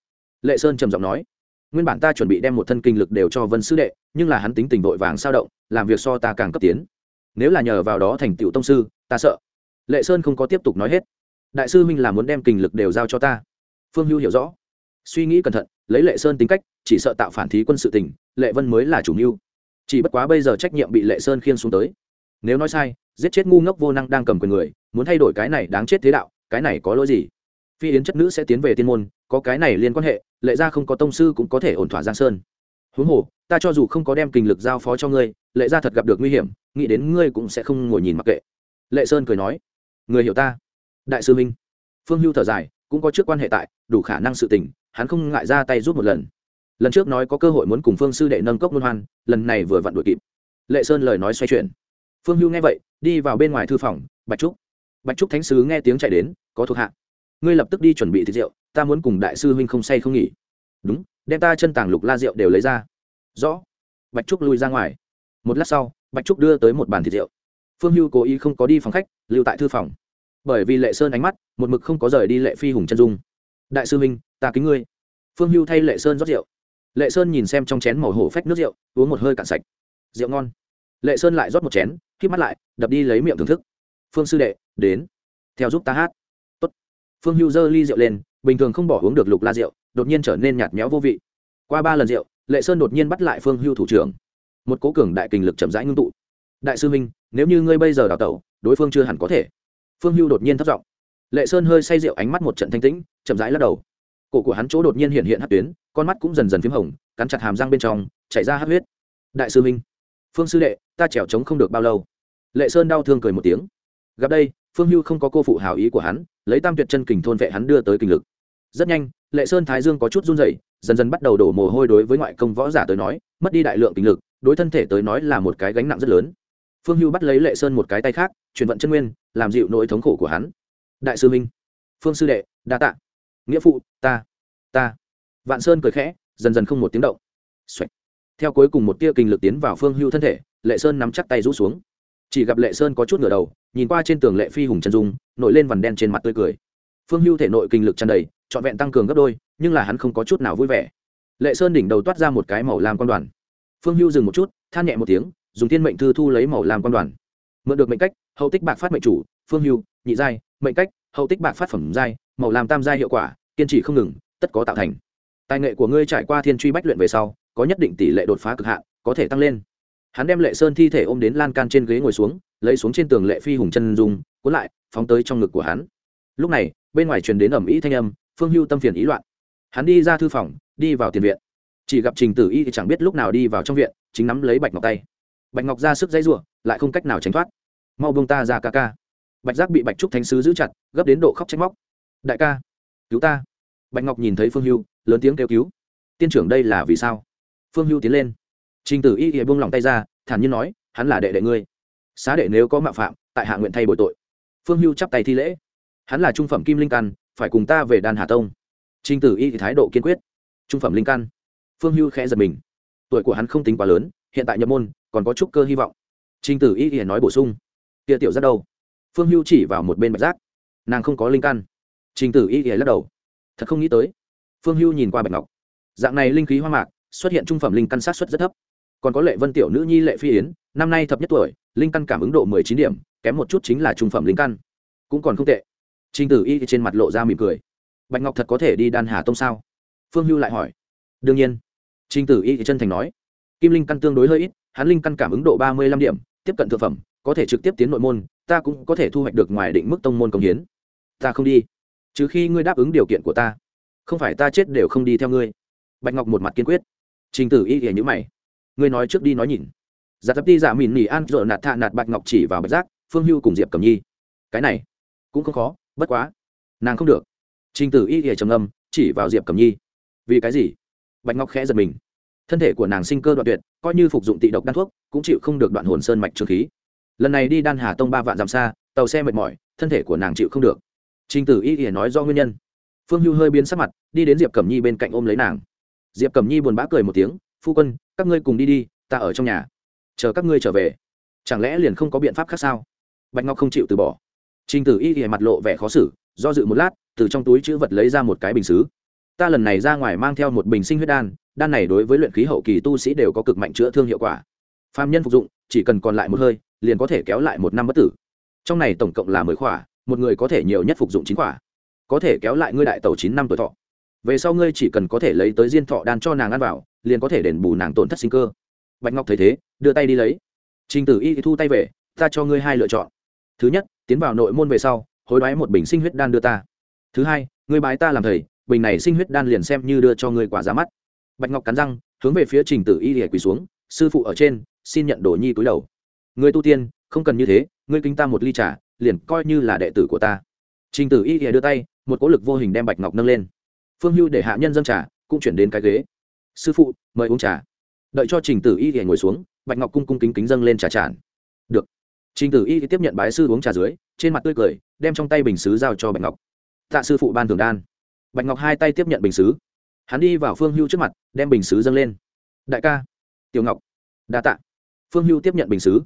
Lệ sơn trầm giọng nói, nguyên bản ta chuẩn bị đem một thân kinh lực đều cho vân sư đệ, nhưng là hắn tính tình vội vàng sao động, làm việc so ta càng cấp tiến. Nếu là nhờ vào đó thành tựu tông sư, ta sợ. Lệ sơn không có tiếp tục nói hết. Đại sư huynh là muốn đem kinh lực đều giao cho ta. Phương hưu hiểu rõ suy nghĩ cẩn thận, lấy lệ sơn tính cách, chỉ sợ tạo phản thí quân sự tình, lệ vân mới là chủ mưu. Chỉ bất quá bây giờ trách nhiệm bị lệ sơn khiên xuống tới. Nếu nói sai, giết chết ngu ngốc vô năng đang cầm quyền người, muốn thay đổi cái này đáng chết thế đạo, cái này có lỗi gì? Phi yến chất nữ sẽ tiến về tiên môn, có cái này liên quan hệ, lệ ra không có tông sư cũng có thể ổn thỏa giang sơn. Huống hồ, ta cho dù không có đem kinh lực giao phó cho ngươi, lệ ra thật gặp được nguy hiểm, nghĩ đến ngươi cũng sẽ không ngồi nhìn mặc kệ. Lệ sơn cười nói người hiểu ta. Đại sư minh, phương hưu thở dài, cũng có trước quan hệ tại, đủ khả năng sự tình hắn không ngại ra tay giúp một lần. Lần trước nói có cơ hội muốn cùng phương sư đệ nâng cốc luân hoan, lần này vừa vặn đuổi kịp. Lệ sơn lời nói xoay chuyển. Phương hưu nghe vậy, đi vào bên ngoài thư phòng, bạch trúc. Bạch trúc thánh sứ nghe tiếng chạy đến, có thuộc hạ. Ngươi lập tức đi chuẩn bị thịt rượu, ta muốn cùng đại sư huynh không say không nghỉ. Đúng, đem ta chân tàng lục la rượu đều lấy ra. Rõ. Bạch trúc lui ra ngoài. Một lát sau, bạch trúc đưa tới một bàn thịt rượu. Phương hưu cố ý không có đi phòng khách, lưu tại thư phòng. Bởi vì lệ sơn ánh mắt, một mực không có rời đi lệ phi hùng chân dung. Đại sư huynh ta kính ngươi. Phương hưu thay lệ sơn rót rượu. Lệ sơn nhìn xem trong chén màu hổ phách nước rượu, uống một hơi cạn sạch. Rượu ngon. Lệ sơn lại rót một chén k mắt lại, đập đi lấy miệng thưởng thức. Phương sư đệ, đến. Theo giúp ta hát. Tốt. phương hưu giơ ly rượu lên, bình thường không bỏ uống được lục la rượu, đột nhiên trở nên nhạt méo vô vị. Qua ba lần rượu, lệ sơn đột nhiên bắt lại phương hưu thủ trưởng. Một cố cường đại kình lực chậm rãi ngưng tụ. Đại sư minh, nếu như ngươi bây giờ đào tẩu, đối phương chưa hẳn có thể. Phương hưu đột nhiên thất giọng. Lệ sơn hơi say rượu, ánh mắt một trận thanh tĩnh, chậm rãi lắc đầu cổ của hắn chỗ đột nhiên hiện hiện hát tuyến, con mắt cũng dần dần p h í m hồng, cắn chặt hàm răng bên trong, chảy ra hát huyết. Đại sư minh phương sư đệ, ta trèo trống không được bao lâu. Lệ sơn đau thương cười một tiếng. Gặp đây, phương hưu không có cô phụ hào ý của hắn, lấy tam tuyệt chân kình thôn vệ hắn đưa tới kình lực. Rất nhanh, lệ sơn thái dương có chút run rẩy, dần dần bắt đầu đổ mồ hôi đối với ngoại công võ giả tới nói, mất đi đại lượng kinh lực, đối thân thể tới nói là một cái gánh nặng rất lớn. Phương hưu bắt lấy lệ sơn một cái tay khác chuyển vận chân nguyên, làm dịu nỗi thống khổ của hắn. Đại sư minh phương sư đệ, đa tạ nghĩa phụ, ta ta. Vạn sơn cười khẽ, dần dần không một tiếng động、Xoạch. theo cuối cùng một tia kinh lực tiến vào phương hưu thân thể, lệ sơn nắm chắc tay rũ xuống. Chỉ gặp lệ sơn có chút ngửa đầu, nhìn qua trên tường lệ phi hùng chân dung, nổi lên vằn đen trên mặt tươi cười. Phương hưu thể nội kinh lực tràn đầy, trọn vẹn tăng cường gấp đôi, nhưng là hắn không có chút nào vui vẻ. Lệ sơn đỉnh đầu toát ra một cái màu làm quan đoàn. Phương hưu dừng một chút, than nhẹ một tiếng, dùng thiên mệnh thư thu lấy màu làm quan đoàn. Mượn được mệnh cách, hậu tích bạc phát mệnh chủ, phương hưu, nhị giai, mệnh cách, hậu tích bạc phát phẩm giai màu làm tam giai hiệu quả, kiên trì không ngừng, tất có tạo thành. Tài nghệ của ngươi trải qua thiên truy bách luyện về sau, có nhất định tỷ lệ đột phá cực hạn, có thể tăng lên. Hắn đem lệ sơn thi thể ôm đến lan can trên ghế ngồi xuống, lấy xuống trên tường lệ phi hùng chân dùng cuốn lại, phóng tới trong ngực của hắn. Lúc này, bên ngoài truyền đến ẩm ý thanh âm, phương hưu tâm phiền ý loạn. Hắn đi ra thư phòng, đi vào tiền viện. Chỉ gặp trình tử y thì chẳng biết lúc nào đi vào trong viện, chính nắm lấy bạch ngọc tay. Bạch ngọc ra sức dãy rủa, lại không cách nào tránh thoát. Mau bông ta ra ca ca. Bạch giác bị bạch trúc thánh sứ giữ chặt, gấp đến độ khóc trách móc đại ca, cứu ta. Bạch ngọc nhìn thấy phương hưu, lớn tiếng kêu cứu. Tiên trưởng đây là vì sao? Phương hưu tiến lên. Trình tử y thì buông lòng tay ra, thản nhiên nói, hắn là đệ đệ ngươi. Xá đệ nếu có mạo phạm, tại hạ nguyện thay bồi tội. Phương hưu chắp tay thi lễ. Hắn là trung phẩm kim linh căn, phải cùng ta về đan hà tông. Trình tử y thì thái độ kiên quyết. Trung phẩm linh căn. Phương hưu khẽ giật mình. Tuổi của hắn không tính quá lớn, hiện tại nhập môn, còn có chút cơ hy vọng. Trình tử y thì nói bổ sung. Tia tiểu rất đâu phương hưu chỉ vào một bên bạch giác. Nàng không có linh căn trình tử y lắc đầu. Thật không nghĩ tới. Phương hưu nhìn qua bạch ngọc. Dạng này linh khí hoa mạc, xuất hiện trung phẩm linh căn sát xuất rất thấp. Còn có lệ vân tiểu nữ nhi lệ phi yến, năm nay thập nhất tuổi, linh căn cảm ứng độ mười chín điểm, kém một chút chính là trung phẩm linh căn. Cũng còn không tệ. Trình tử y trên mặt lộ ra mỉm cười. Bạch ngọc thật có thể đi đan hà tông sao? Phương hưu lại hỏi. Đương nhiên. Trình tử y chân thành nói. Kim linh căn tương đối hơi ít, hắn linh căn cảm ứng độ ba mươi lăm điểm, tiếp cận thực phẩm, có thể trực tiếp tiến nội môn, ta cũng có thể thu hoạch được ngoài định mức tông môn công hiến. Ta không đi trừ khi ngươi đáp ứng điều kiện của ta. Không phải ta chết đều không đi theo ngươi. Bạch ngọc một mặt kiên quyết. Trình tử y thì nhữ mày. Ngươi nói trước đi nói nhìn. Dạ giả tập đi giả dạ mìn nỉ an rợ nạt thạ nạt bạch ngọc chỉ vào bạch giác, phương hưu cùng diệp cầm nhi. Cái này cũng không khó, bất quá nàng không được. Trình tử y thì trầm âm chỉ vào diệp cầm nhi. Vì cái gì? Bạch ngọc khẽ giật mình. Thân thể của nàng sinh cơ đoạn tuyệt, coi như phục dụng tị độc đan thuốc, cũng chịu không được đoạn hồn sơn mạch trương khí. Lần này đi đan hà tông ba vạn dặm xa, tàu xe mệt mỏi, thân thể của nàng chịu không được trình tử y ỉa nói do nguyên nhân. Phương hưu hơi biến sắc mặt, đi đến diệp cẩm nhi bên cạnh ôm lấy nàng. Diệp cẩm nhi buồn bã cười một tiếng, phu quân, các ngươi cùng đi đi, ta ở trong nhà. Chờ các ngươi trở về. Chẳng lẽ liền không có biện pháp khác sao? Bạch ngọc không chịu từ bỏ. Trình tử y ỉa mặt lộ vẻ khó xử, do dự một lát, từ trong túi chữ vật lấy ra một cái bình xứ. Ta lần này ra ngoài mang theo một bình sinh huyết đan đan này đối với luyện khí hậu kỳ tu sĩ đều có cực mạnh chữa thương hiệu quả. Phạm nhân phục dụng, chỉ cần còn lại một hơi, liền có thể kéo lại một năm bất tử. Trong này tổng cộng là mười khỏa một người có thể nhiều nhất phục dụng chín quả, có thể kéo lại ngươi đại tàu chín năm tuổi thọ. Về sau ngươi chỉ cần có thể lấy tới diên thọ đan cho nàng ăn vào liền có thể đền bù nàng tổn thất sinh cơ. Bạch ngọc thấy thế đưa tay đi lấy. Trình tử y thu tay về ta cho ngươi hai lựa chọn. Thứ nhất tiến vào nội môn về sau hối đoái một bình sinh huyết đan đưa ta. Thứ hai ngươi bái ta làm thầy bình này sinh huyết đan liền xem như đưa cho ngươi quả giá mắt. Bạch ngọc cắn răng hướng về phía trình tử y lìa quỳ xuống sư phụ ở trên xin nhận đồ nhi túi đầu. Người tu tiên không cần như thế ngươi kính ta một ly trà liền coi như là đệ tử của ta. Trình tử y lìa đưa tay, một cỗ lực vô hình đem bạch ngọc nâng lên. Phương hưu để hạ nhân dân trà, cũng chuyển đến cái ghế. Sư phụ, mời uống trà. Đợi cho trình tử y lìa ngồi xuống, bạch ngọc cung cung kính kính dâng lên trà tràn. Được. Trình tử y tiếp nhận bái sư uống trà dưới, trên mặt tươi cười, đem trong tay bình xứ giao cho bạch ngọc. Tạ sư phụ ban thường đan. Bạch ngọc hai tay tiếp nhận bình xứ. Hắn đi vào phương hưu trước mặt, đem bình xứ dâng lên. Đại ca. Tiểu ngọc. Đa tạ. Phương hưu tiếp nhận bình xứ.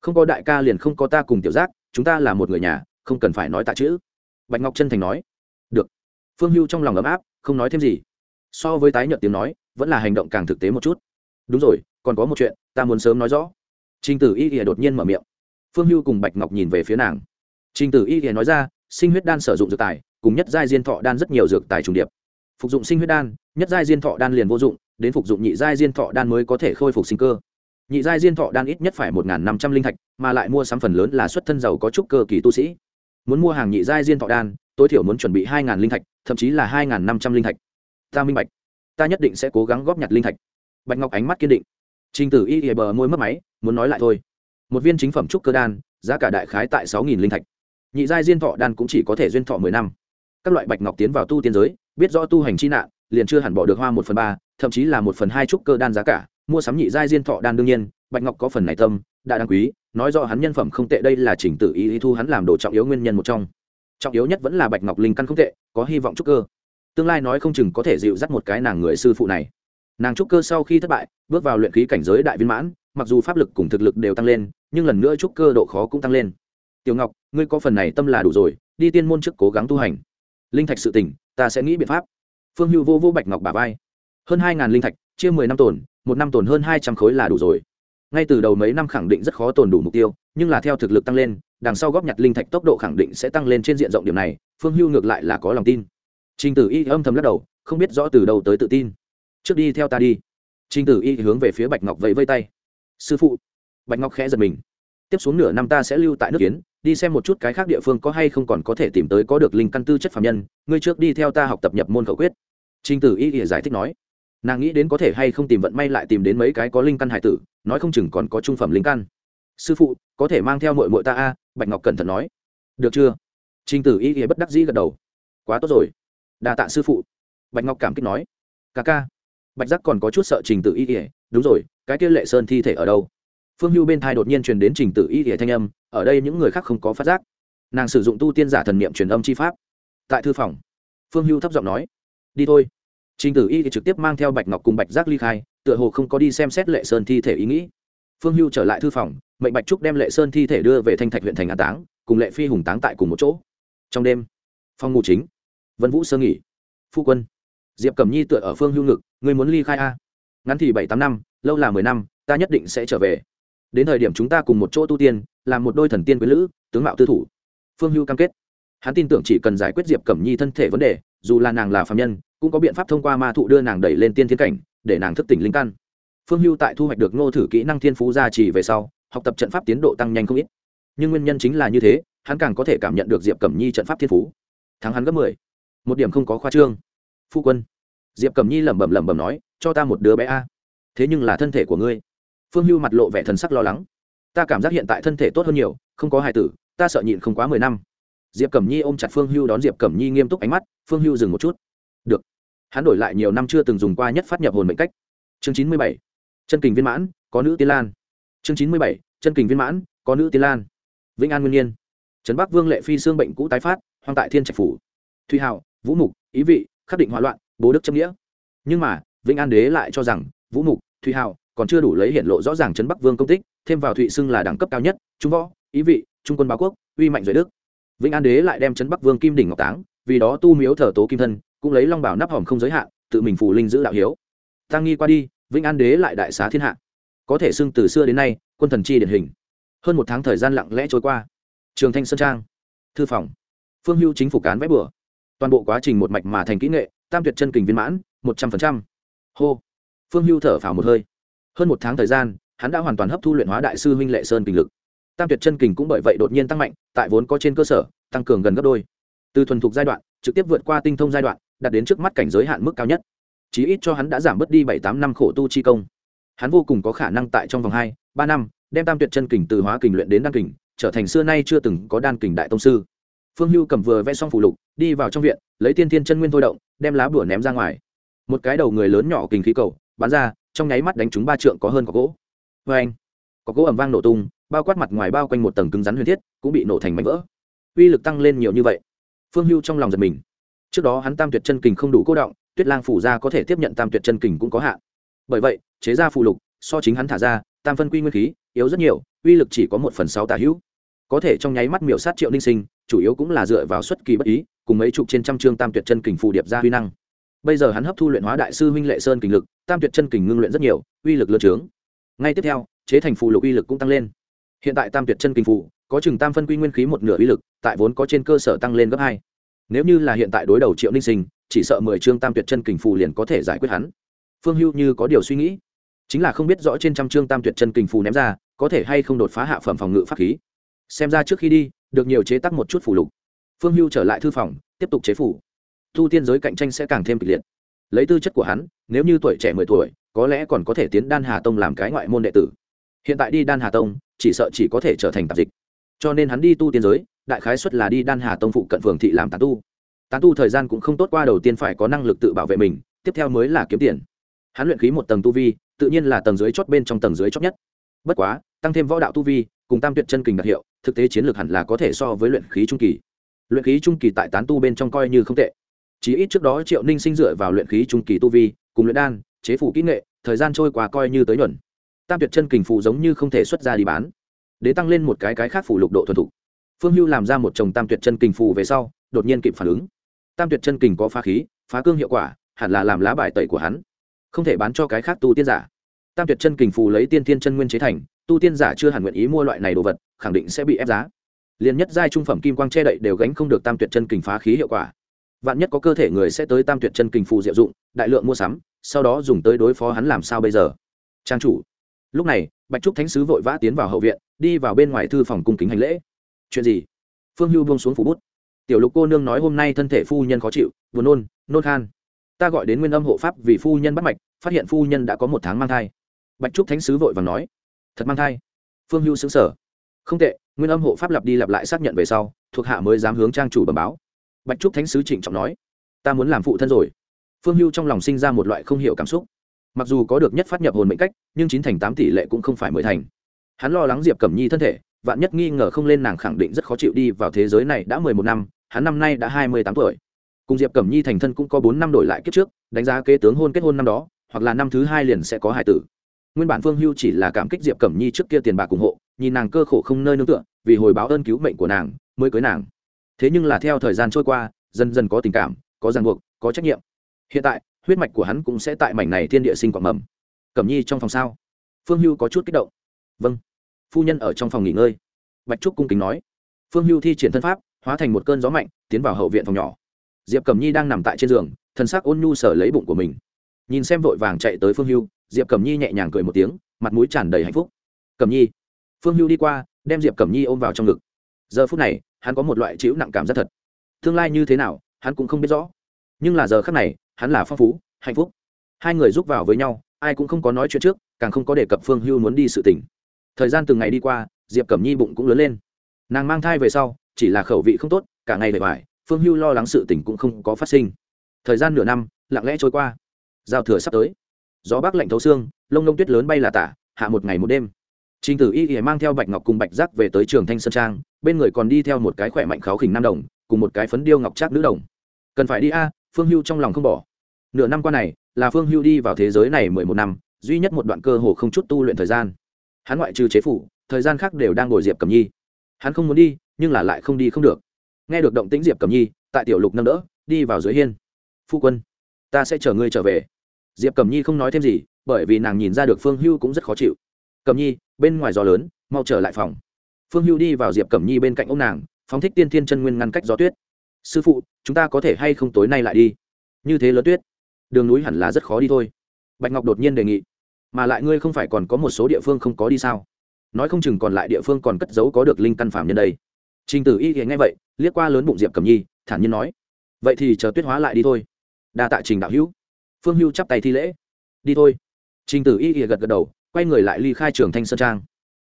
Không có đại ca liền không có ta cùng tiểu giác chúng ta là một người nhà, không cần phải nói tạ chữ. Bạch ngọc chân thành nói. Được. Phương hưu trong lòng ấm áp, không nói thêm gì. So với tái nhợt tiếng nói, vẫn là hành động càng thực tế một chút. Đúng rồi, còn có một chuyện, ta muốn sớm nói rõ. Trình tử y ỉa đột nhiên mở miệng. Phương hưu cùng bạch ngọc nhìn về phía nàng. Trình tử y ỉa nói ra, sinh huyết đan sử dụng dược tài, cùng nhất giai diên thọ đan rất nhiều dược tài trùng điệp. Phục dụng sinh huyết đan, nhất giai diên thọ đan liền vô dụng, đến phục dụng nhị giai diên thọ đan mới có thể khôi phục sinh cơ nhị giai diên thọ đan ít nhất phải một năm trăm linh thạch, mà lại mua sắm phần lớn là xuất thân giàu có trúc cơ kỳ tu sĩ. Muốn mua hàng nhị giai diên thọ đan, tối thiểu muốn chuẩn bị hai linh thạch, thậm chí là hai năm trăm linh thạch. Ta minh bạch. Ta nhất định sẽ cố gắng góp nhặt linh thạch. Bạch ngọc ánh mắt kiên định. Trình tử y ỉa bờ môi mất máy, muốn nói lại thôi. Một viên chính phẩm trúc cơ đan, giá cả đại khái tại sáu linh thạch. Nhị giai diên thọ đan cũng chỉ có thể duyên thọ mười năm. Các loại bạch ngọc tiến vào tu tiên giới, biết rõ tu hành chi nạn, liền chưa hẳn bỏ được hoa một phần ba, thậm chí là một phần hai trúc cơ đan giá cả mua sắm nhị giai diên thọ đan đương nhiên bạch ngọc có phần này tâm đã đáng quý nói rõ hắn nhân phẩm không tệ đây là chỉnh tự ý, ý thu hắn làm đồ trọng yếu nguyên nhân một trong. Trọng yếu nhất vẫn là bạch ngọc linh căn không tệ có hy vọng trúc cơ. Tương lai nói không chừng có thể dịu dắt một cái nàng người sư phụ này. Nàng trúc cơ sau khi thất bại bước vào luyện khí cảnh giới đại viên mãn mặc dù pháp lực cùng thực lực đều tăng lên nhưng lần nữa trúc cơ độ khó cũng tăng lên. Tiểu ngọc ngươi có phần này tâm là đủ rồi đi tiên môn trước cố gắng tu hành. Linh thạch sự tỉnh ta sẽ nghĩ biện pháp. Phương hưu vô vô bạch ngọc bà vai hơn hai ngàn linh thạch, chia mười năm tồn, một năm tồn hơn hai trăm khối là đủ rồi. Ngay từ đầu mấy năm khẳng định rất khó tồn đủ mục tiêu, nhưng là theo thực lực tăng lên, đằng sau góp nhặt linh thạch tốc độ khẳng định sẽ tăng lên trên diện rộng điểm này, phương hưu ngược lại là có lòng tin. Trình tử y âm thầm lắc đầu, không biết rõ từ đầu tới tự tin. Trước đi theo ta đi. Trình tử y hướng về phía bạch ngọc vẫy vây tay. Sư phụ. Bạch ngọc khẽ giật mình. Tiếp xuống nửa năm ta sẽ lưu tại nước kiến, đi xem một chút cái khác địa phương có hay không còn có thể tìm tới có được linh căn tư chất phạm nhân, ngươi trước đi theo ta học tập nhập môn khẩu quyết. Trình tử y giải thích nói nàng nghĩ đến có thể hay không tìm vận may lại tìm đến mấy cái có linh căn hải tử, nói không chừng còn có trung phẩm linh căn. Sư phụ, có thể mang theo mội mội ta a, bạch ngọc cẩn thận nói. Được chưa? Trình tử y y bất đắc dĩ gật đầu. Quá tốt rồi. Đà tạ sư phụ. Bạch ngọc cảm kích nói. Ca ca. Bạch giác còn có chút sợ trình tự y y. Đúng rồi, cái kia lệ sơn thi thể ở đâu? Phương hưu bên thai đột nhiên truyền đến trình tự y y thanh âm, ở đây những người khác không có phát giác. Nàng sử dụng tu tiên giả thần niệm truyền âm chi pháp. Tại thư phòng, phương hưu thấp giọng nói. Đi thôi trình tử y thì trực tiếp mang theo bạch ngọc cùng bạch giác ly khai, tựa hồ không có đi xem xét lệ sơn thi thể ý nghĩ. Phương hưu trở lại thư phòng, mệnh bạch trúc đem lệ sơn thi thể đưa về thanh thạch huyện thành an táng, cùng lệ phi hùng táng tại cùng một chỗ. Trong đêm, phòng ngủ chính, vân vũ sơ nghỉ. Phu quân, diệp cẩm nhi tựa ở phương hưu ngực người muốn ly khai a? Ngắn thì bảy tám năm, lâu là mười năm, ta nhất định sẽ trở về. Đến thời điểm chúng ta cùng một chỗ tu tiên, làm một đôi thần tiên với lữ, tướng mạo tư thủ. Phương hưu cam kết. Hắn tin tưởng chỉ cần giải quyết diệp cẩm nhi thân thể vấn đề, dù là nàng là phạm nhân cũng có biện pháp thông qua ma thụ đưa nàng đẩy lên tiên thiên cảnh, để nàng thức tỉnh linh căn. Phương hưu tại thu hoạch được ngô thử kỹ năng thiên phú gia trì về sau, học tập trận pháp tiến độ tăng nhanh không ít. Nhưng nguyên nhân chính là như thế, hắn càng có thể cảm nhận được diệp cẩm nhi trận pháp thiên phú. Thắng hắn gấp mười. Một điểm không có khoa trương. Phu quân. Diệp cẩm nhi lẩm bẩm lẩm bẩm nói, cho ta một đứa bé a. Thế nhưng là thân thể của ngươi. Phương hưu mặt lộ vẻ thần sắc lo lắng. Ta cảm giác hiện tại thân thể tốt hơn nhiều, không có hài tử, ta sợ nhịn không quá mười năm. Diệp cẩm nhi ôm chặt phương hưu đón diệp cẩm nhi nghiêm túc ánh mắt, phương hưu dừng một chút hắn đổi lại nhiều năm chưa từng dùng qua nhất phát nhập hồn mệnh cách. Chương chín mươi bảy, chân kình viên mãn, có nữ tiên lan. Chương chín mươi bảy, chân kình viên mãn, có nữ tiên lan. Vĩnh an nguyên nhiên. Trấn bắc vương lệ phi xương bệnh cũ tái phát, hoang tại thiên trạch phủ. Thùy hào, vũ mục, ý vị, khắc định hòa loạn, bố đức châm nghĩa. Nhưng mà, vĩnh an đế lại cho rằng, vũ mục thùy hào còn chưa đủ lấy hiện lộ rõ ràng trấn bắc vương công tích, thêm vào thụy xưng là đẳng cấp cao nhất, trung võ, ý vị, trung quân báo quốc, uy mạnh duệ đức. Vĩnh an đế lại đem trấn bắc vương kim đỉnh ngọc táng, vì đó tu miếu thờ tố kim thân cũng lấy long bảo nắp hòm không giới hạn, tự mình phù linh giữ đạo hiếu. Tăng nghi qua đi, vĩnh an đế lại đại xá thiên hạ. Có thể xưng từ xưa đến nay, quân thần chi điển hình. Hơn một tháng thời gian lặng lẽ trôi qua. Trường thanh sơn trang, thư phòng. Phương hưu chính phủ cán vẽ bừa. Toàn bộ quá trình một mạch mà thành kỹ nghệ, tam tuyệt chân kình viên mãn, một trăm phần trăm. Hô. Phương hưu thở phào một hơi. Hơn một tháng thời gian, hắn đã hoàn toàn hấp thu luyện hóa đại sư huynh lệ sơn kình lực. Tam tuyệt chân kình cũng bởi vậy đột nhiên tăng mạnh, tại vốn có trên cơ sở, tăng cường gần gấp đôi từ thuần thục giai đoạn, trực tiếp vượt qua tinh thông giai đoạn, đạt đến trước mắt cảnh giới hạn mức cao nhất. Chí ít cho hắn đã giảm bớt đi bảy tám năm khổ tu chi công. Hắn vô cùng có khả năng tại trong vòng hai, ba năm, đem tam tuyệt chân kình từ hóa kình luyện đến đan kình, trở thành xưa nay chưa từng có đan kình đại tông sư. Phương hưu cầm vừa vẽ xong phủ lục, đi vào trong viện, lấy tiên thiên chân nguyên thôi động, đem lá bửa ném ra ngoài. Một cái đầu người lớn nhỏ kình khí cầu, bắn ra, trong nháy mắt đánh trúng ba trượng có hơn có gỗ. Vê anh, có gỗ ẩm vang nổ tung, bao quát mặt ngoài bao quanh một tầng cứng rắn huyền thiết, cũng bị nổ thành mảnh vỡ. Uy lực tăng lên nhiều như vậy phương hưu trong lòng giật mình. Trước đó hắn tam tuyệt chân kình không đủ cố động, tuyết lang phủ ra có thể tiếp nhận tam tuyệt chân kình cũng có hạn. Bởi vậy, chế ra phụ lục, so chính hắn thả ra, tam phân quy nguyên khí, yếu rất nhiều, uy lực chỉ có một phần sáu tà hữu. Có thể trong nháy mắt miểu sát triệu ninh sinh, chủ yếu cũng là dựa vào xuất kỳ bất ý, cùng mấy chục trên trăm chương tam tuyệt chân kình phù điệp ra huy năng. Bây giờ hắn hấp thu luyện hóa đại sư huynh lệ sơn kình lực, tam tuyệt chân kình ngưng luyện rất nhiều, uy lực lơ trướng ngay tiếp theo, chế thành phù lục uy lực cũng tăng lên. Hiện tại tam tuyệt chân kình phù, có chừng tam phân quy nguyên khí một nửa uy lực, tại vốn có trên cơ sở tăng lên gấp hai nếu như là hiện tại đối đầu triệu ninh sinh, chỉ sợ mười chương tam tuyệt chân kình phù liền có thể giải quyết hắn. Phương hưu như có điều suy nghĩ. Chính là không biết rõ trên trăm chương tam tuyệt chân kình phù ném ra, có thể hay không đột phá hạ phẩm phòng ngự pháp khí. Xem ra trước khi đi, được nhiều chế tác một chút phù lục. Phương hưu trở lại thư phòng, tiếp tục chế phủ thu tiên giới cạnh tranh sẽ càng thêm kịch liệt. Lấy tư chất của hắn, nếu như tuổi trẻ mười tuổi, có lẽ còn có thể tiến đan hà tông làm cái ngoại môn đệ tử. Hiện tại đi đan hà tông, chỉ sợ chỉ có thể trở thành tạp dịch. Cho nên hắn đi tu tiên giới đại khái xuất là đi đan hà tông phụ cận phường thị làm tán tu. Tán tu thời gian cũng không tốt qua đầu tiên phải có năng lực tự bảo vệ mình, tiếp theo mới là kiếm tiền. Hắn luyện khí một tầng tu vi, tự nhiên là tầng dưới chót bên trong tầng dưới chót nhất. Bất quá, tăng thêm võ đạo tu vi, cùng tam tuyệt chân kình đặc hiệu, thực tế chiến lược hẳn là có thể so với luyện khí trung kỳ. Luyện khí trung kỳ tại tán tu bên trong coi như không tệ. Chỉ ít trước đó triệu ninh sinh dựa vào luyện khí trung kỳ tu vi, cùng luyện đan, chế phủ kỹ nghệ, thời gian trôi qua coi như tới nhuận. Tam tuyệt chân kình phụ giống như không thể xuất ra đi bán. Để tăng lên một cái cái khác phủ lục độ thuần thục phương hưu làm ra một chồng tam tuyệt chân kình phù về sau, đột nhiên kịp phản ứng. Tam tuyệt chân kình có phá khí, phá cương hiệu quả, hẳn là làm lá bài tẩy của hắn. Không thể bán cho cái khác tu tiên giả. Tam tuyệt chân kình phù lấy tiên tiên chân nguyên chế thành, tu tiên giả chưa hẳn nguyện ý mua loại này đồ vật, khẳng định sẽ bị ép giá. Liền nhất giai trung phẩm kim quang che đậy đều gánh không được tam tuyệt chân kình phá khí hiệu quả. Vạn nhất có cơ thể người sẽ tới tam tuyệt chân kình phù diệu dụng, đại lượng mua sắm, sau đó dùng tới đối phó hắn làm sao bây giờ? Trang chủ. Lúc này, bạch trúc thánh sứ vội vã tiến vào hậu viện, đi vào bên ngoài thư phòng cung kính hành lễ chuyện gì? Phương hưu buông xuống phủ bút. Tiểu lục cô nương nói hôm nay thân thể phu nhân khó chịu, buồn nôn nôn khan. Ta gọi đến nguyên âm hộ pháp vì phu nhân bắt mạch, phát hiện phu nhân đã có một tháng mang thai. Bạch trúc thánh sứ vội và nói, thật mang thai. Phương hưu xứng sở không tệ, nguyên âm hộ pháp lặp đi lặp lại xác nhận về sau, thuộc hạ mới dám hướng trang chủ bẩm báo. Bạch trúc thánh sứ trịnh trọng nói, ta muốn làm phụ thân rồi. Phương hưu trong lòng sinh ra một loại không hiểu cảm xúc. Mặc dù có được nhất phát nhập hồn mệnh cách, nhưng chín thành tám tỷ lệ cũng không phải mười thành. Hắn lo lắng diệp cẩm nhi thân thể vạn nhất nghi ngờ không lên nàng khẳng định rất khó chịu đi vào thế giới này đã mười một năm, hắn năm nay đã hai mươi tám tuổi. Cùng diệp cẩm nhi thành thân cũng có bốn năm đổi lại kiếp trước, đánh giá kế tướng hôn kết hôn năm đó, hoặc là năm thứ hai liền sẽ có hải tử. Nguyên bản phương hưu chỉ là cảm kích diệp cẩm nhi trước kia tiền bạc ủng hộ, nhìn nàng cơ khổ không nơi nương tựa, vì hồi báo ơn cứu mệnh của nàng, mới cưới nàng. Thế nhưng là theo thời gian trôi qua, dần dần có tình cảm, có ràng buộc, có trách nhiệm. Hiện tại, huyết mạch của hắn cũng sẽ tại mảnh này thiên địa sinh quả mầm. Cẩm nhi trong phòng sao? Phương hưu có chút kích động. Vâng phu nhân ở trong phòng nghỉ ngơi. Bạch trúc cung kính nói. Phương hưu thi triển thân pháp, hóa thành một cơn gió mạnh, tiến vào hậu viện phòng nhỏ. Diệp cẩm nhi đang nằm tại trên giường thân xác ôn nhu sở lấy bụng của mình. Nhìn xem vội vàng chạy tới phương hưu, diệp cẩm nhi nhẹ nhàng cười một tiếng, mặt mũi tràn đầy hạnh phúc. Cẩm nhi. Phương hưu đi qua, đem diệp cẩm nhi ôm vào trong ngực. Giờ phút này, hắn có một loại chịu nặng cảm rất thật. Tương lai như thế nào, hắn cũng không biết rõ. Nhưng là giờ khắc này, hắn là phong phú, hạnh phúc. Hai người giúp vào với nhau, ai cũng không có nói chuyện trước, càng không có đề cập phương hưu muốn đi sự tỉnh thời gian từng ngày đi qua diệp cẩm nhi bụng cũng lớn lên nàng mang thai về sau chỉ là khẩu vị không tốt cả ngày bề ngoài phương hưu lo lắng sự tình cũng không có phát sinh thời gian nửa năm lặng lẽ trôi qua giao thừa sắp tới gió bắc lạnh thấu xương lông lông tuyết lớn bay là tả hạ một ngày một đêm Trình Tử Y Y mang theo Bạch Ngọc cùng Bạch Giác về tới Trường Thanh Sơn Trang, bên người còn đi theo một cái khỏe mạnh kháo khỉnh nam đồng, cùng một cái phấn điêu ngọc trác nữ đồng. Cần phải đi a, Phương Hưu trong lòng không bỏ. Nửa năm qua này, là Phương Hưu đi vào thế giới này mười một năm, duy nhất một đoạn cơ hồ không chút tu luyện thời gian. Hắn ngoại trừ chế phủ, thời gian khác đều đang ngồi Diệp Cẩm Nhi. Hắn không muốn đi, nhưng là lại không đi không được. Nghe được động tĩnh Diệp Cẩm Nhi, tại tiểu lục nâng đỡ, đi vào dưới hiên. "Phu quân, ta sẽ chờ ngươi trở về." Diệp Cẩm Nhi không nói thêm gì, bởi vì nàng nhìn ra được Phương Hưu cũng rất khó chịu. "Cẩm Nhi, bên ngoài gió lớn mau trở lại phòng phương hưu đi vào diệp cẩm nhi bên cạnh ông nàng phóng thích tiên thiên chân nguyên ngăn cách gió tuyết sư phụ chúng ta có thể hay không tối nay lại đi như thế lớn tuyết đường núi hẳn là rất khó đi thôi bạch ngọc đột nhiên đề nghị mà lại ngươi không phải còn có một số địa phương không có đi sao? Nói không chừng còn lại địa phương còn cất giấu có được linh căn phạm nhân đây. Trình tử y thì nghe vậy, liếc qua lớn bụng diệp cẩm nhi, thản nhiên nói, vậy thì chờ tuyết hóa lại đi thôi. Đa tạ trình đạo hữu. Phương hưu chắp tay thi lễ. Đi thôi. Trình tử y thì gật gật đầu, quay người lại ly khai trường thanh sơn trang.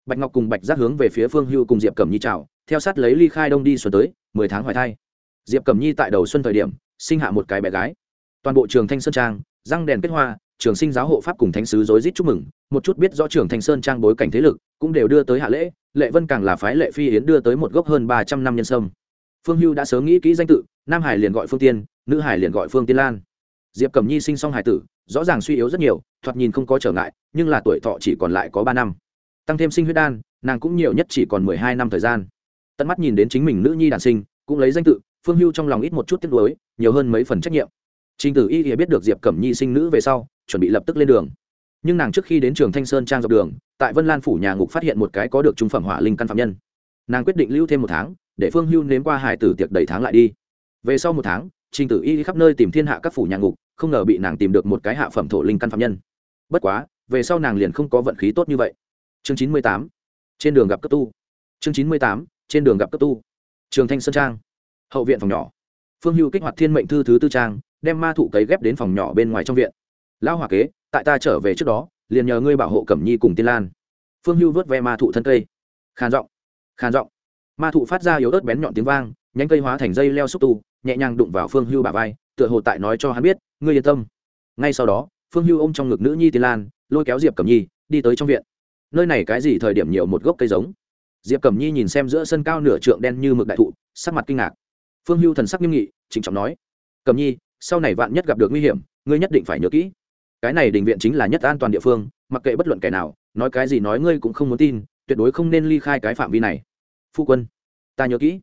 Bạch ngọc cùng bạch giác hướng về phía phương hưu cùng diệp cẩm nhi chào, theo sát lấy ly khai đông đi xuân tới, mười tháng hoài thai. Diệp cẩm nhi tại đầu xuân thời điểm, sinh hạ một cái bé gái. Toàn bộ trường thanh sơn trang, răng đèn kết hoa trường sinh giáo hộ pháp cùng thánh sứ rối rít chúc mừng, một chút biết rõ trường thanh sơn trang bối cảnh thế lực, cũng đều đưa tới hạ lễ, lệ vân càng là phái lệ phi yến đưa tới một gốc hơn ba trăm năm nhân sâm. Phương hưu đã sớm nghĩ kỹ danh tự, nam hải liền gọi phương tiên, nữ hải liền gọi phương tiên lan. Diệp cẩm nhi sinh xong hải tử, rõ ràng suy yếu rất nhiều, thoạt nhìn không có trở ngại, nhưng là tuổi thọ chỉ còn lại có ba năm. Tăng thêm sinh huyết đan, nàng cũng nhiều nhất chỉ còn mười hai năm thời gian. Tận mắt nhìn đến chính mình nữ nhi đàn sinh, cũng lấy danh tự, phương hưu trong lòng ít một chút tiếc nuối, nhiều hơn mấy phần trách nhiệm trình tử y thì biết được diệp cẩm nhi sinh nữ về sau, chuẩn bị lập tức lên đường. Nhưng nàng trước khi đến trường thanh sơn trang dọc đường, tại vân lan phủ nhà ngục phát hiện một cái có được trung phẩm hỏa linh căn phạm nhân. Nàng quyết định lưu thêm một tháng, để phương hưu nếm qua hải tử tiệc đầy tháng lại đi. Về sau một tháng, trình tử y khắp nơi tìm thiên hạ các phủ nhà ngục, không ngờ bị nàng tìm được một cái hạ phẩm thổ linh căn phạm nhân. Bất quá, về sau nàng liền không có vận khí tốt như vậy. Chương chín mươi tám, trên đường gặp cấp tu. Chương chín mươi tám, trên đường gặp cấp tu. Trường thanh sơn trang, hậu viện phòng nhỏ. Phương hưu kích hoạt thiên mệnh thư thứ tư trang đem ma thụ cấy ghép đến phòng nhỏ bên ngoài trong viện. Lão hòa kế, tại ta trở về trước đó, liền nhờ ngươi bảo hộ cẩm nhi cùng tiên lan. Phương hưu vớt ve ma thụ thân cây. Khàn giọng khàn giọng. Ma thụ phát ra yếu ớt bén nhọn tiếng vang, nhánh cây hóa thành dây leo xúc tu, nhẹ nhàng đụng vào phương hưu bà vai, tựa hồ tại nói cho hắn biết, ngươi yên tâm. Ngay sau đó, phương hưu ôm trong ngực nữ nhi tiên lan, lôi kéo diệp cẩm nhi, đi tới trong viện. Nơi này cái gì thời điểm nhiều một gốc cây giống? Diệp cẩm nhi nhìn xem giữa sân cao nửa trượng đen như mực đại thụ, sắc mặt kinh ngạc. Phương hưu thần sắc nghiêm nghị, trịnh trọng nói, cẩm nhi sau này vạn nhất gặp được nguy hiểm, ngươi nhất định phải nhớ kỹ. Cái này đình viện chính là nhất an toàn địa phương, mặc kệ bất luận kẻ nào, nói cái gì nói ngươi cũng không muốn tin, tuyệt đối không nên ly khai cái phạm vi này. Phu quân, ta nhớ kỹ.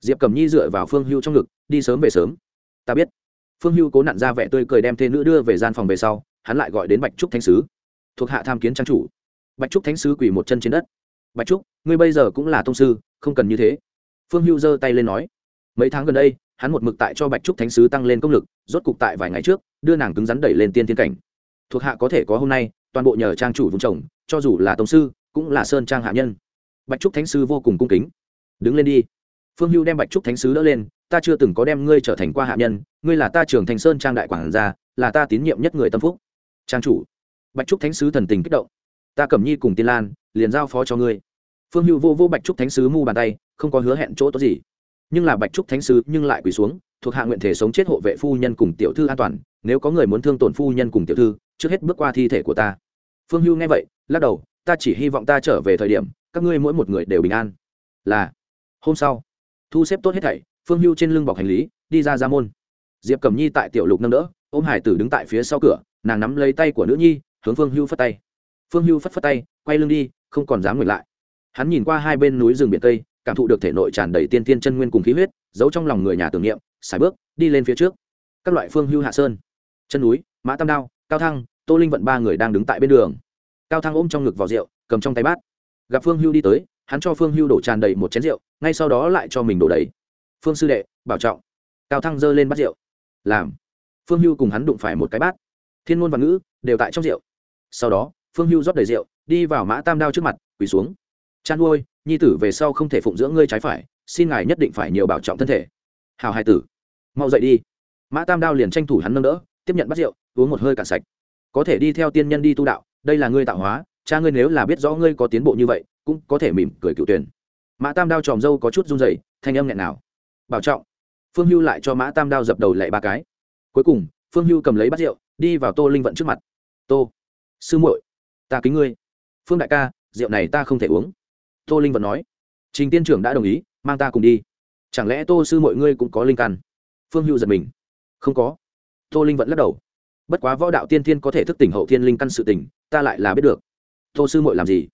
Diệp cẩm nhi dựa vào phương hưu trong ngực, đi sớm về sớm. Ta biết. Phương hưu cố nặn ra vẻ tươi cười đem thê nữ đưa về gian phòng về sau, hắn lại gọi đến bạch trúc thánh sứ. Thuộc hạ tham kiến trang chủ. Bạch trúc thánh sứ quỳ một chân trên đất. Bạch trúc, ngươi bây giờ cũng là thông sư, không cần như thế. Phương hưu giơ tay lên nói, mấy tháng gần đây hắn một mực tại cho bạch trúc thánh sứ tăng lên công lực, rốt cục tại vài ngày trước, đưa nàng cứng rắn đẩy lên tiên thiên cảnh. Thuộc hạ có thể có hôm nay, toàn bộ nhờ trang chủ vùng chồng, cho dù là tông sư, cũng là sơn trang hạ nhân. Bạch trúc thánh sư vô cùng cung kính. Đứng lên đi. Phương hưu đem bạch trúc thánh sứ đỡ lên, ta chưa từng có đem ngươi trở thành qua hạ nhân, ngươi là ta trưởng thành sơn trang đại quản gia, là ta tín nhiệm nhất người tâm phúc. Trang chủ. Bạch trúc thánh sứ thần tình kích động. Ta cẩm nhi cùng tiên lan, liền giao phó cho ngươi. Phương hưu vô vô bạch trúc thánh sứ mu bàn tay, không có hứa hẹn chỗ tốt gì nhưng là bạch trúc thánh sứ nhưng lại quỳ xuống, thuộc hạ nguyện thể sống chết hộ vệ phu nhân cùng tiểu thư an toàn, nếu có người muốn thương tổn phu nhân cùng tiểu thư, trước hết bước qua thi thể của ta. Phương hưu nghe vậy, lắc đầu, ta chỉ hy vọng ta trở về thời điểm, các ngươi mỗi một người đều bình an. Là, hôm sau, thu xếp tốt hết thảy, phương hưu trên lưng bọc hành lý, đi ra ra môn. Diệp cẩm nhi tại tiểu lục nâng đỡ, ôm hải tử đứng tại phía sau cửa, nàng nắm lấy tay của nữ nhi, hướng phương hưu phất tay. Phương hưu phất phất tay, quay lưng đi, không còn dám ngừng lại. Hắn nhìn qua hai bên núi rừng biển tây cảm thụ được thể nội tràn đầy tiên tiên chân nguyên cùng khí huyết, giấu trong lòng người nhà tưởng niệm, xài bước, đi lên phía trước. Các loại phương hưu hạ sơn. Chân núi, mã tam đao, cao thăng, tô linh vận ba người đang đứng tại bên đường. Cao thăng ôm trong ngực vào rượu, cầm trong tay bát. Gặp phương hưu đi tới, hắn cho phương hưu đổ tràn đầy một chén rượu, ngay sau đó lại cho mình đổ đầy. Phương sư đệ, bảo trọng. Cao thăng giơ lên bát rượu. Làm. Phương hưu cùng hắn đụng phải một cái bát. Thiên ngôn và ngữ, đều tại trong rượu. Sau đó, phương hưu rót đầy rượu, đi vào mã tam đao trước mặt, quỳ xuống. Chan nuôi nhi tử về sau không thể phụng dưỡng ngươi trái phải, xin ngài nhất định phải nhiều bảo trọng thân thể. Hào hai tử, mau dậy đi. Mã tam đao liền tranh thủ hắn nâng đỡ, tiếp nhận bắt rượu, uống một hơi cạn sạch. Có thể đi theo tiên nhân đi tu đạo, đây là ngươi tạo hóa, cha ngươi nếu là biết rõ ngươi có tiến bộ như vậy, cũng có thể mỉm cười cựu tuyển. Mã tam đao tròm dâu có chút run dày thanh âm nghẹn nào bảo trọng. Phương hưu lại cho mã tam đao dập đầu lệ ba cái. Cuối cùng, phương hưu cầm lấy bát rượu, đi vào tô linh vận trước mặt. Tô, sư muội, ta kính ngươi. Phương đại ca, rượu này ta không thể uống tô linh vận nói. Trình tiên trưởng đã đồng ý, mang ta cùng đi. Chẳng lẽ tô sư mọi ngươi cũng có linh căn? Phương hưu giật mình. Không có. Tô linh vẫn lắc đầu. Bất quá võ đạo tiên thiên có thể thức tỉnh hậu thiên linh căn sự tỉnh ta lại là biết được. Tô sư mội làm gì?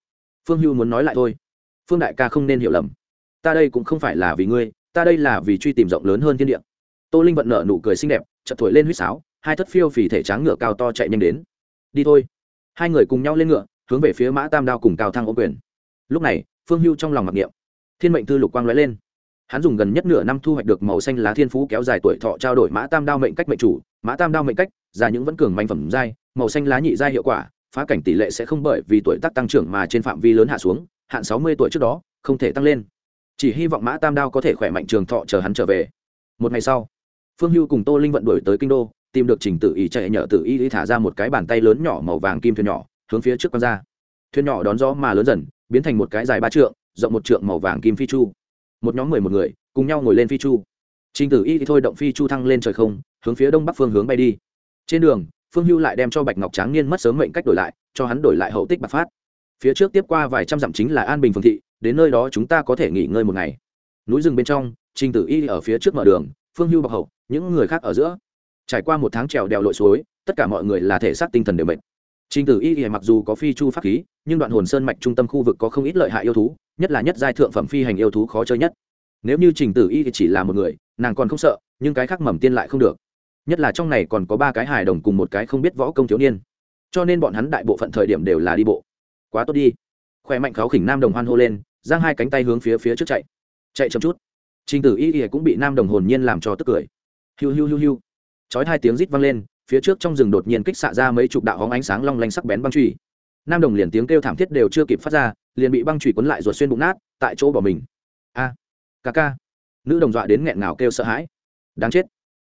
Phương hưu muốn nói lại thôi. Phương đại ca không nên hiểu lầm. Ta đây cũng không phải là vì ngươi, ta đây là vì truy tìm rộng lớn hơn thiên địa. Tô linh vận nợ nụ cười xinh đẹp chật thổi lên huýt sáo, hai thất phiêu phì thể tráng ngựa cao to chạy nhanh đến. Đi thôi. Hai người cùng nhau lên ngựa, hướng về phía mã tam đao cùng cao thăng ô quyền. Lúc này phương hưu trong lòng mặc niệm. Thiên mệnh thư lục quang lóe lên. Hắn dùng gần nhất nửa năm thu hoạch được màu xanh lá thiên phú kéo dài tuổi thọ trao đổi mã tam đao mệnh cách mệnh chủ, mã tam đao mệnh cách ra những vẫn cường manh phẩm giai, màu xanh lá nhị giai hiệu quả, phá cảnh tỷ lệ sẽ không bởi vì tuổi tác tăng trưởng mà trên phạm vi lớn hạ xuống, hạn sáu mươi tuổi trước đó, không thể tăng lên. Chỉ hy vọng mã tam đao có thể khỏe mạnh trường thọ chờ hắn trở về. Một ngày sau, phương hưu cùng tô linh vận đổi tới kinh đô, tìm được trình tự ý chạy nhờ tự ý thả ra một cái bàn tay lớn nhỏ màu vàng kim thuyền nhỏ, hướng phía trước q ra. Thuyền nhỏ đón gió mà lớn dần biến thành một cái dài ba trượng, rộng một trượng màu vàng kim phi chu. Một nhóm mười một người, cùng nhau ngồi lên phi chu. Trình tử y thì thôi động phi chu thăng lên trời không, hướng phía đông bắc phương hướng bay đi. Trên đường, phương hưu lại đem cho bạch ngọc tráng niên mất sớm mệnh cách đổi lại, cho hắn đổi lại hậu tích bạc phát. Phía trước tiếp qua vài trăm dặm chính là an bình phương thị, đến nơi đó chúng ta có thể nghỉ ngơi một ngày. Núi rừng bên trong, trình tử y ở phía trước mở đường, phương hưu bọc hậu, những người khác ở giữa. Trải qua một tháng trèo đèo lội suối, tất cả mọi người là thể xác tinh thần đều mệt trình tử y mặc dù có phi chu pháp khí, nhưng đoạn hồn sơn mạch trung tâm khu vực có không ít lợi hại yêu thú, nhất là nhất giai thượng phẩm phi hành yêu thú khó chơi nhất. Nếu như trình tử y thì chỉ là một người, nàng còn không sợ, nhưng cái khác mầm tiên lại không được. Nhất là trong này còn có ba cái hài đồng cùng một cái không biết võ công thiếu niên. Cho nên bọn hắn đại bộ phận thời điểm đều là đi bộ. Quá tốt đi. Khỏe mạnh kháo khỉnh nam đồng hoan hô lên, giang hai cánh tay hướng phía phía trước chạy. Chạy chậm chút. Trình tử y y cũng bị nam đồng hồn nhiên làm cho tức cười. Hiu hiu hiu hiu. Chói hai tiếng rít vang lên phía trước trong rừng đột nhiên kích xạ ra mấy chục đạo hóng ánh sáng long lanh sắc bén băng truy nam đồng liền tiếng kêu thảm thiết đều chưa kịp phát ra liền bị băng truy quấn lại ruột xuyên bụng nát tại chỗ bỏ mình. A ca ca. Nữ đồng dọa đến nghẹn ngào kêu sợ hãi. Đáng chết.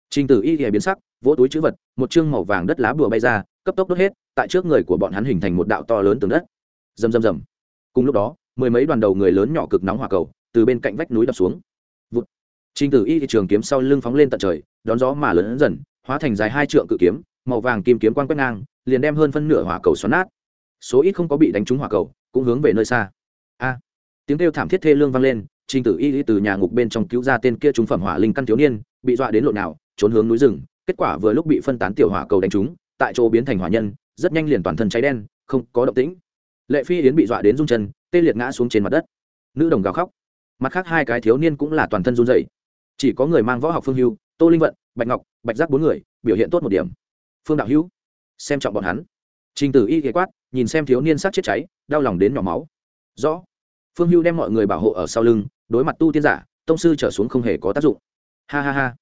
Trình tử y y biến sắc vỗ túi chữ vật một chương màu vàng đất lá bùa bay ra cấp tốc đốt hết tại trước người của bọn hắn hình thành một đạo to lớn tường đất. Rầm rầm rầm. Cùng lúc đó mười mấy đoàn đầu người lớn nhỏ cực nóng hỏa cầu từ bên cạnh vách núi đập xuống. Vụt. Trình Tử Y thì trường kiếm sau lưng phóng lên tận trời, đón gió mà lớn dần, hóa thành dài hai trượng cự kiếm, màu vàng kim kiếm quang quét ngang, liền đem hơn phân nửa hỏa cầu xoắn nát. Số ít không có bị đánh trúng hỏa cầu, cũng hướng về nơi xa. A! tiếng kêu thảm thiết thê lương vang lên, Trình Tử Y từ nhà ngục bên trong cứu ra tên kia trúng phẩm hỏa linh căn thiếu niên, bị dọa đến lộn nào, trốn hướng núi rừng, kết quả vừa lúc bị phân tán tiểu hỏa cầu đánh trúng, tại chỗ biến thành hỏa nhân, rất nhanh liền toàn thân cháy đen, không có động tĩnh. Lệ Phi Yến bị dọa đến rung chân, tê liệt ngã xuống trên mặt đất. Nữ đồng gào khóc. Mặt khác hai cái thiếu niên cũng là toàn thân run rẩy. Chỉ có người mang võ học Phương Hưu, Tô Linh Vận, Bạch Ngọc, Bạch Giác bốn người, biểu hiện tốt một điểm. Phương Đạo Hữu, xem trọng bọn hắn. Trình Tử Y ghé quát, nhìn xem thiếu niên sát chết cháy, đau lòng đến nhỏ máu. Rõ. Phương Hưu đem mọi người bảo hộ ở sau lưng, đối mặt tu tiên giả, tông sư trở xuống không hề có tác dụng. Ha ha ha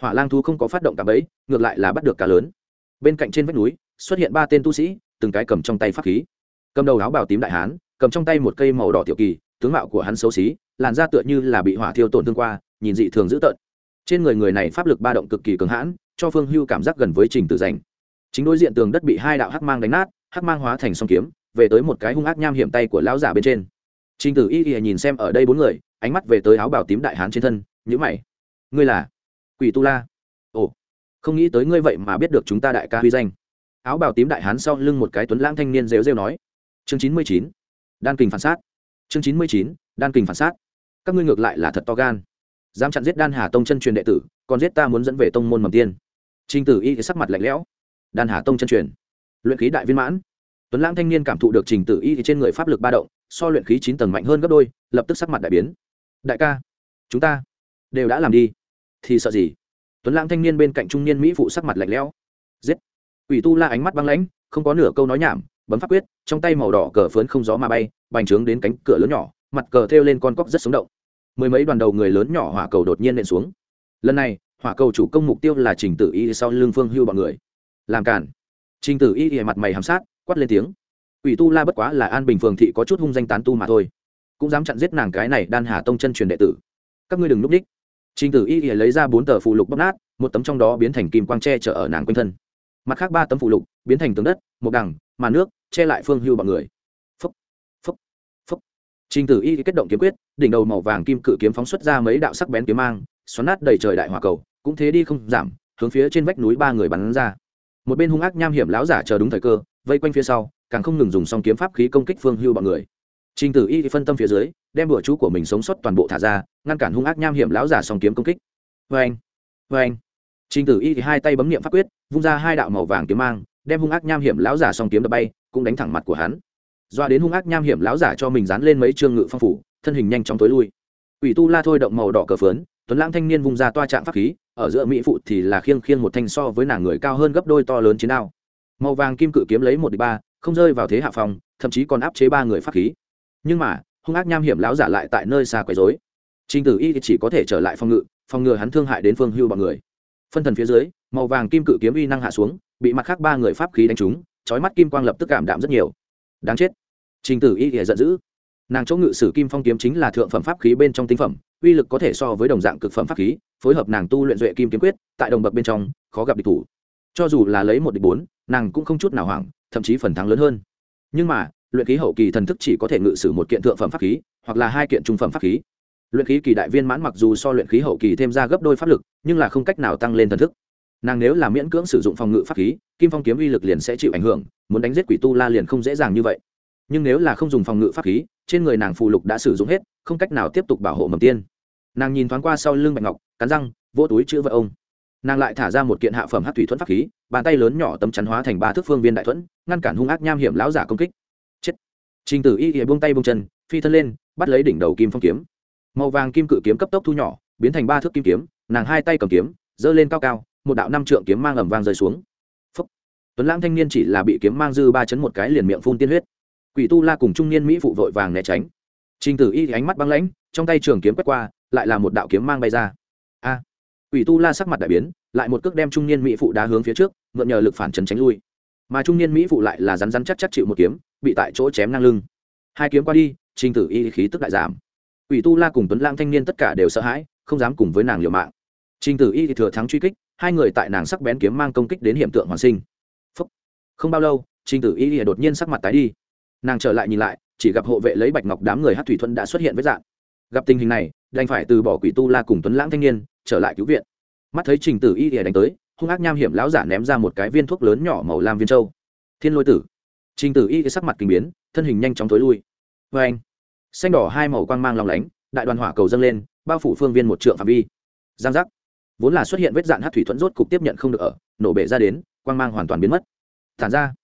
hỏa lang thú không có phát động cả bẫy ngược lại là bắt được cá lớn bên cạnh trên vách núi xuất hiện ba tên tu sĩ từng cái cầm trong tay pháp khí cầm đầu áo bào tím đại hán cầm trong tay một cây màu đỏ tiểu kỳ tướng mạo của hắn xấu xí làn da tựa như là bị hỏa thiêu tổn thương qua nhìn dị thường dữ tợn trên người người này pháp lực ba động cực kỳ cường hãn, cho phương hưu cảm giác gần với trình tự giành chính đối diện tường đất bị hai đạo hắc mang đánh nát, hắc mang hóa thành song kiếm, về tới một cái hung ác nham hiểm tay của lão giả bên trên. Trình tử y y nhìn xem ở đây bốn người, ánh mắt về tới áo bào tím đại hán trên thân nhữ mày. Ngươi là quỷ tu la. Ồ, không nghĩ tới ngươi vậy mà biết được chúng ta đại ca huy danh. Áo bào tím đại hán sau lưng một cái tuấn lãng thanh niên rêu rêu nói. Chương chín mươi chín, đan kình phản sát. Chương chín mươi chín, đan kình phản sát. Các ngươi ngược lại là thật to gan dám chặn giết đan hà tông chân truyền đệ tử, còn giết ta muốn dẫn về tông môn mầm tiên. Trinh tử y thì sắc mặt lạnh lẽo. Đan hà tông chân truyền. Luyện khí đại viên mãn. Tuấn lãng thanh niên cảm thụ được trình tử y thì trên người pháp lực ba động, so luyện khí chín tầng mạnh hơn gấp đôi, lập tức sắc mặt đại biến. Đại ca, chúng ta đều đã làm đi. Thì sợ gì? Tuấn lãng thanh niên bên cạnh trung niên mỹ phụ sắc mặt lạnh lẽo. Giết. Ủy tu la ánh mắt băng lãnh, không có nửa câu nói nhảm, bấm pháp quyết, trong tay màu đỏ cờ phớn không gió mà bay, bành trướng đến cánh cửa lớn nhỏ, mặt cờ thêu lên con cóc rất sống động mười mấy đoàn đầu người lớn nhỏ hỏa cầu đột nhiên nện xuống. Lần này hỏa cầu chủ công mục tiêu là trình tử y sau lưng phương hưu bọn người. Làm cản trình tử y mặt mày hàm sát quát lên tiếng. Ủy tu la bất quá là an bình phường thị có chút hung danh tán tu mà thôi. Cũng dám chặn giết nàng cái này đan hà tông chân truyền đệ tử. Các ngươi đừng núp đích. Trình Tử Y lấy ra bốn tờ phụ lục bóc nát, một tấm trong đó biến thành kim quang che chở ở nàng quanh thân. Mặt khác ba tấm phụ lục biến thành tường đất, một đằng, màn nước, che lại Phương Hưu bọn người. Trình Tử Y kết động kiếm quyết, đỉnh đầu màu vàng kim cự kiếm phóng xuất ra mấy đạo sắc bén kiếm mang, xoắn nát đầy trời đại hỏa cầu, cũng thế đi không giảm, hướng phía trên vách núi ba người bắn ra. Một bên hung ác nham hiểm lão giả chờ đúng thời cơ, vây quanh phía sau, càng không ngừng dùng song kiếm pháp khí công kích Phương Hưu bọn người. Trình Tử Y phân tâm phía dưới, đem bữa chú của mình sống sót toàn bộ thả ra, ngăn cản hung ác nham hiểm lão giả song kiếm công kích. Oeng, oeng. Trình Tử Y thì hai tay bấm niệm pháp quyết, vung ra hai đạo màu vàng kiếm mang, đem hung ác nham hiểm lão giả song kiếm đập bay, cũng đánh thẳng mặt của hắn. Doa đến hung ác nham hiểm lão giả cho mình dán lên mấy trương ngự phong phủ, thân hình nhanh chóng tối lui. Quỷ tu la thôi động màu đỏ cờ phớn, tuấn lãng thanh niên vung ra toa trạng pháp khí, ở giữa mỹ phụ thì là khiêng khiêng một thanh so với nàng người cao hơn gấp đôi to lớn chiến đao. Màu vàng kim cự kiếm lấy một địch ba, không rơi vào thế hạ phòng, thậm chí còn áp chế ba người pháp khí. Nhưng mà, hung ác nham hiểm lão giả lại tại nơi xa quấy rối trình tử y chỉ có thể trở lại phòng ngự phòng ngừa hắn thương hại đến phương hưu bọn người phân thần phía dưới màu vàng kim cự kiếm uy năng hạ xuống bị mặt khác ba người pháp khí đánh trúng trói mắt kim quang lập tức cảm đạm rất nhiều đáng chết. Trình tử y thì giận dữ. Nàng chỗ ngự sử kim phong kiếm chính là thượng phẩm pháp khí bên trong tinh phẩm, uy lực có thể so với đồng dạng cực phẩm pháp khí, phối hợp nàng tu luyện duệ kim kiếm quyết, tại đồng bậc bên trong, khó gặp địch thủ. Cho dù là lấy một địch bốn, nàng cũng không chút nào hoảng, thậm chí phần thắng lớn hơn. Nhưng mà, luyện khí hậu kỳ thần thức chỉ có thể ngự sử một kiện thượng phẩm pháp khí, hoặc là hai kiện trung phẩm pháp khí. Luyện khí kỳ đại viên mãn mặc dù so luyện khí hậu kỳ thêm ra gấp đôi pháp lực, nhưng là không cách nào tăng lên thần thức nàng nếu là miễn cưỡng sử dụng phòng ngự pháp khí kim phong kiếm uy lực liền sẽ chịu ảnh hưởng muốn đánh giết quỷ tu la liền không dễ dàng như vậy. Nhưng nếu là không dùng phòng ngự pháp khí trên người nàng phù lục đã sử dụng hết không cách nào tiếp tục bảo hộ mầm tiên. Nàng nhìn thoáng qua sau lưng bạch ngọc cắn răng vỗ túi chữ vợ ông. Nàng lại thả ra một kiện hạ phẩm hát thủy thuẫn pháp khí bàn tay lớn nhỏ tấm chắn hóa thành ba thước phương viên đại thuẫn ngăn cản hung ác nham hiểm lão giả công kích. Chết. Trình Tử Y buông tay buông chân, phi thân lên, bắt lấy đỉnh đầu kim phong kiếm. Màu vàng kim cự kiếm cấp tốc thu nhỏ, biến thành ba thước kim kiếm, nàng hai tay cầm kiếm, giơ lên cao cao, một đạo năm trượng kiếm mang ầm vang rơi xuống. Phúc. Tuấn Lãng thanh niên chỉ là bị kiếm mang dư ba chấn một cái liền miệng phun tiên huyết. Quỷ tu La cùng trung niên mỹ phụ vội vàng né tránh. Trình Tử Y ánh mắt băng lãnh, trong tay trường kiếm quét qua, lại là một đạo kiếm mang bay ra. A. Quỷ tu La sắc mặt đại biến, lại một cước đem trung niên mỹ phụ đá hướng phía trước, mượn nhờ lực phản chấn tránh lui. Mà trung niên mỹ phụ lại là rắn rắn chắc chắc chịu một kiếm, bị tại chỗ chém ngang lưng hai kiếm qua đi trình tử y khí tức đại giảm Quỷ tu la cùng tuấn lang thanh niên tất cả đều sợ hãi không dám cùng với nàng liều mạng trình tử y thừa thắng truy kích, hai người tại nàng sắc bén kiếm mang công kích đến hiểm tượng hoàn sinh. Phúc. không bao lâu, trình tử y đột nhiên sắc mặt tái đi. Nàng trở lại nhìn lại, chỉ gặp hộ vệ lấy bạch ngọc đám người hắc thủy thuận đã xuất hiện với dạng. Gặp tình hình này, đành phải từ bỏ quỷ tu la cùng tuấn lãng thanh niên, trở lại cứu viện. Mắt thấy trình tử y thì đánh tới, hung ác nham hiểm lão giả ném ra một cái viên thuốc lớn nhỏ màu lam viên châu. Thiên lôi tử. Trình tử y sắc mặt kinh biến, thân hình nhanh chóng tối lui. Vê anh, xanh đỏ hai màu quang mang long lánh, đại đoàn hỏa cầu dâng lên, bao phủ phương viên một trượng phạm vi. Giang giác vốn là xuất hiện vết dạn hát thủy thuẫn rốt cục tiếp nhận không được ở, nổ bể ra đến, quang mang hoàn toàn biến mất. Thản ra,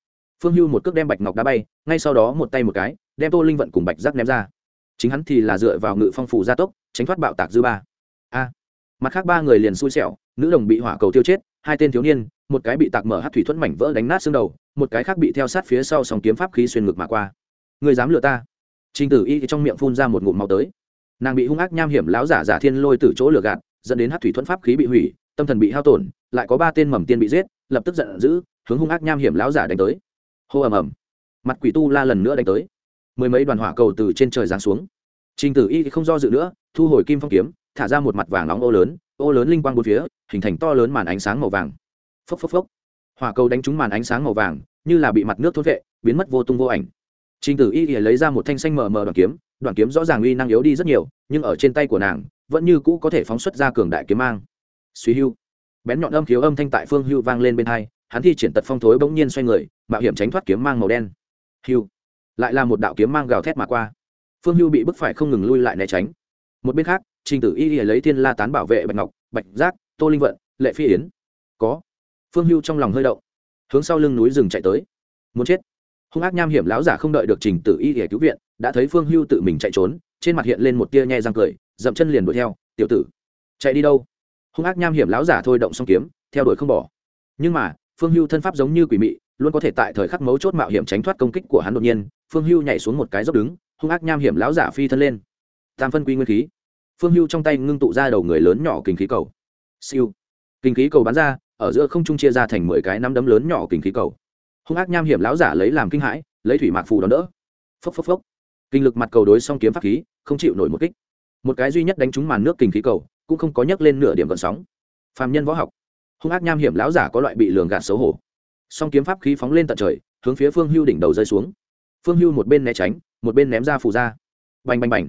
phương hưu một cước đem bạch ngọc đá bay, ngay sau đó một tay một cái, đem tô linh vận cùng bạch giác ném ra. Chính hắn thì là dựa vào ngự phong phủ gia tốc, tránh thoát bạo tạc dư ba. A. Mặt khác ba người liền xui xẻo, nữ đồng bị hỏa cầu tiêu chết, hai tên thiếu niên, một cái bị tạc mở hát thủy thuẫn mảnh vỡ đánh nát xương đầu, một cái khác bị theo sát phía sau sòng kiếm pháp khí xuyên ngực mà qua. Người dám lừa ta? Trình tử y trong miệng phun ra một ngụm màu tới. Nàng bị hung ác nham hiểm lão giả giả thiên lôi từ chỗ lừa gạt dẫn đến hát thủy thuẫn pháp khí bị hủy, tâm thần bị hao tổn, lại có ba tên mầm tiên bị giết, lập tức giận dữ, hướng hung ác nham hiểm lão giả đánh tới. Hô ầm ầm. Mặt quỷ tu la lần nữa đánh tới. Mười mấy đoàn hỏa cầu từ trên trời giáng xuống. Trình tử y không do dự nữa, thu hồi kim phong kiếm, thả ra một mặt vàng nóng ô lớn ô lớn linh quang bốn phía, hình thành to lớn màn ánh sáng màu vàng. Phốc phốc phốc. Hỏa cầu đánh trúng màn ánh sáng màu vàng, như là bị mặt nước thốt vệ, biến mất vô tung vô ảnh. Trình tử y lấy ra một thanh xanh mờ mờ đoàn kiếm đoàn kiếm rõ ràng uy năng yếu đi rất nhiều, nhưng ở trên tay của nàng vẫn như cũ có thể phóng xuất ra cường đại kiếm mang. Suy hưu. Bén nhọn âm khiếu âm thanh tại phương hưu vang lên bên hai, hắn thi triển tật phong thối bỗng nhiên xoay người, mạo hiểm tránh thoát kiếm mang màu đen. Hưu. Lại là một đạo kiếm mang gào thét mà qua. Phương hưu bị bức phải không ngừng lui lại né tránh. Một bên khác, trình tử y lấy thiên la tán bảo vệ bạch ngọc, bạch giác, tô linh vận, lệ phi yến. Có. Phương hưu trong lòng hơi động, hướng sau lưng núi rừng chạy tới. Muốn chết. Hung ác nham hiểm láo giả không đợi được trình tử y để cứu viện, đã thấy phương hưu tự mình chạy trốn, trên mặt hiện lên một tia nhe răng cười dậm chân liền đuổi theo, tiểu tử, chạy đi đâu? Hung ác nham hiểm láo giả thôi động xong kiếm, theo đuổi không bỏ. Nhưng mà, phương hưu thân pháp giống như quỷ mị, luôn có thể tại thời khắc mấu chốt mạo hiểm tránh thoát công kích của hắn đột nhiên, phương hưu nhảy xuống một cái dốc đứng, hung ác nham hiểm láo giả phi thân lên. Tam phân quy nguyên khí. Phương hưu trong tay ngưng tụ ra đầu người lớn nhỏ kinh khí cầu. Siêu. Kinh khí cầu bắn ra, ở giữa không trung chia ra thành mười cái năm đấm lớn nhỏ kinh khí cầu. Hung ác nham hiểm láo giả lấy làm kinh hãi, lấy thủy mạc phù đón đỡ. Phốc phốc phốc. Kinh lực mặt cầu đối song kiếm pháp khí, không chịu nổi một kích một cái duy nhất đánh trúng màn nước kinh khí cầu, cũng không có nhấc lên nửa điểm gợn sóng. Phàm nhân võ học. Hung ác nham hiểm láo giả có loại bị lường gạt xấu hổ. Song kiếm pháp khí phóng lên tận trời, hướng phía phương hưu đỉnh đầu rơi xuống. Phương hưu một bên né tránh, một bên ném ra phù ra. Bành bành bành.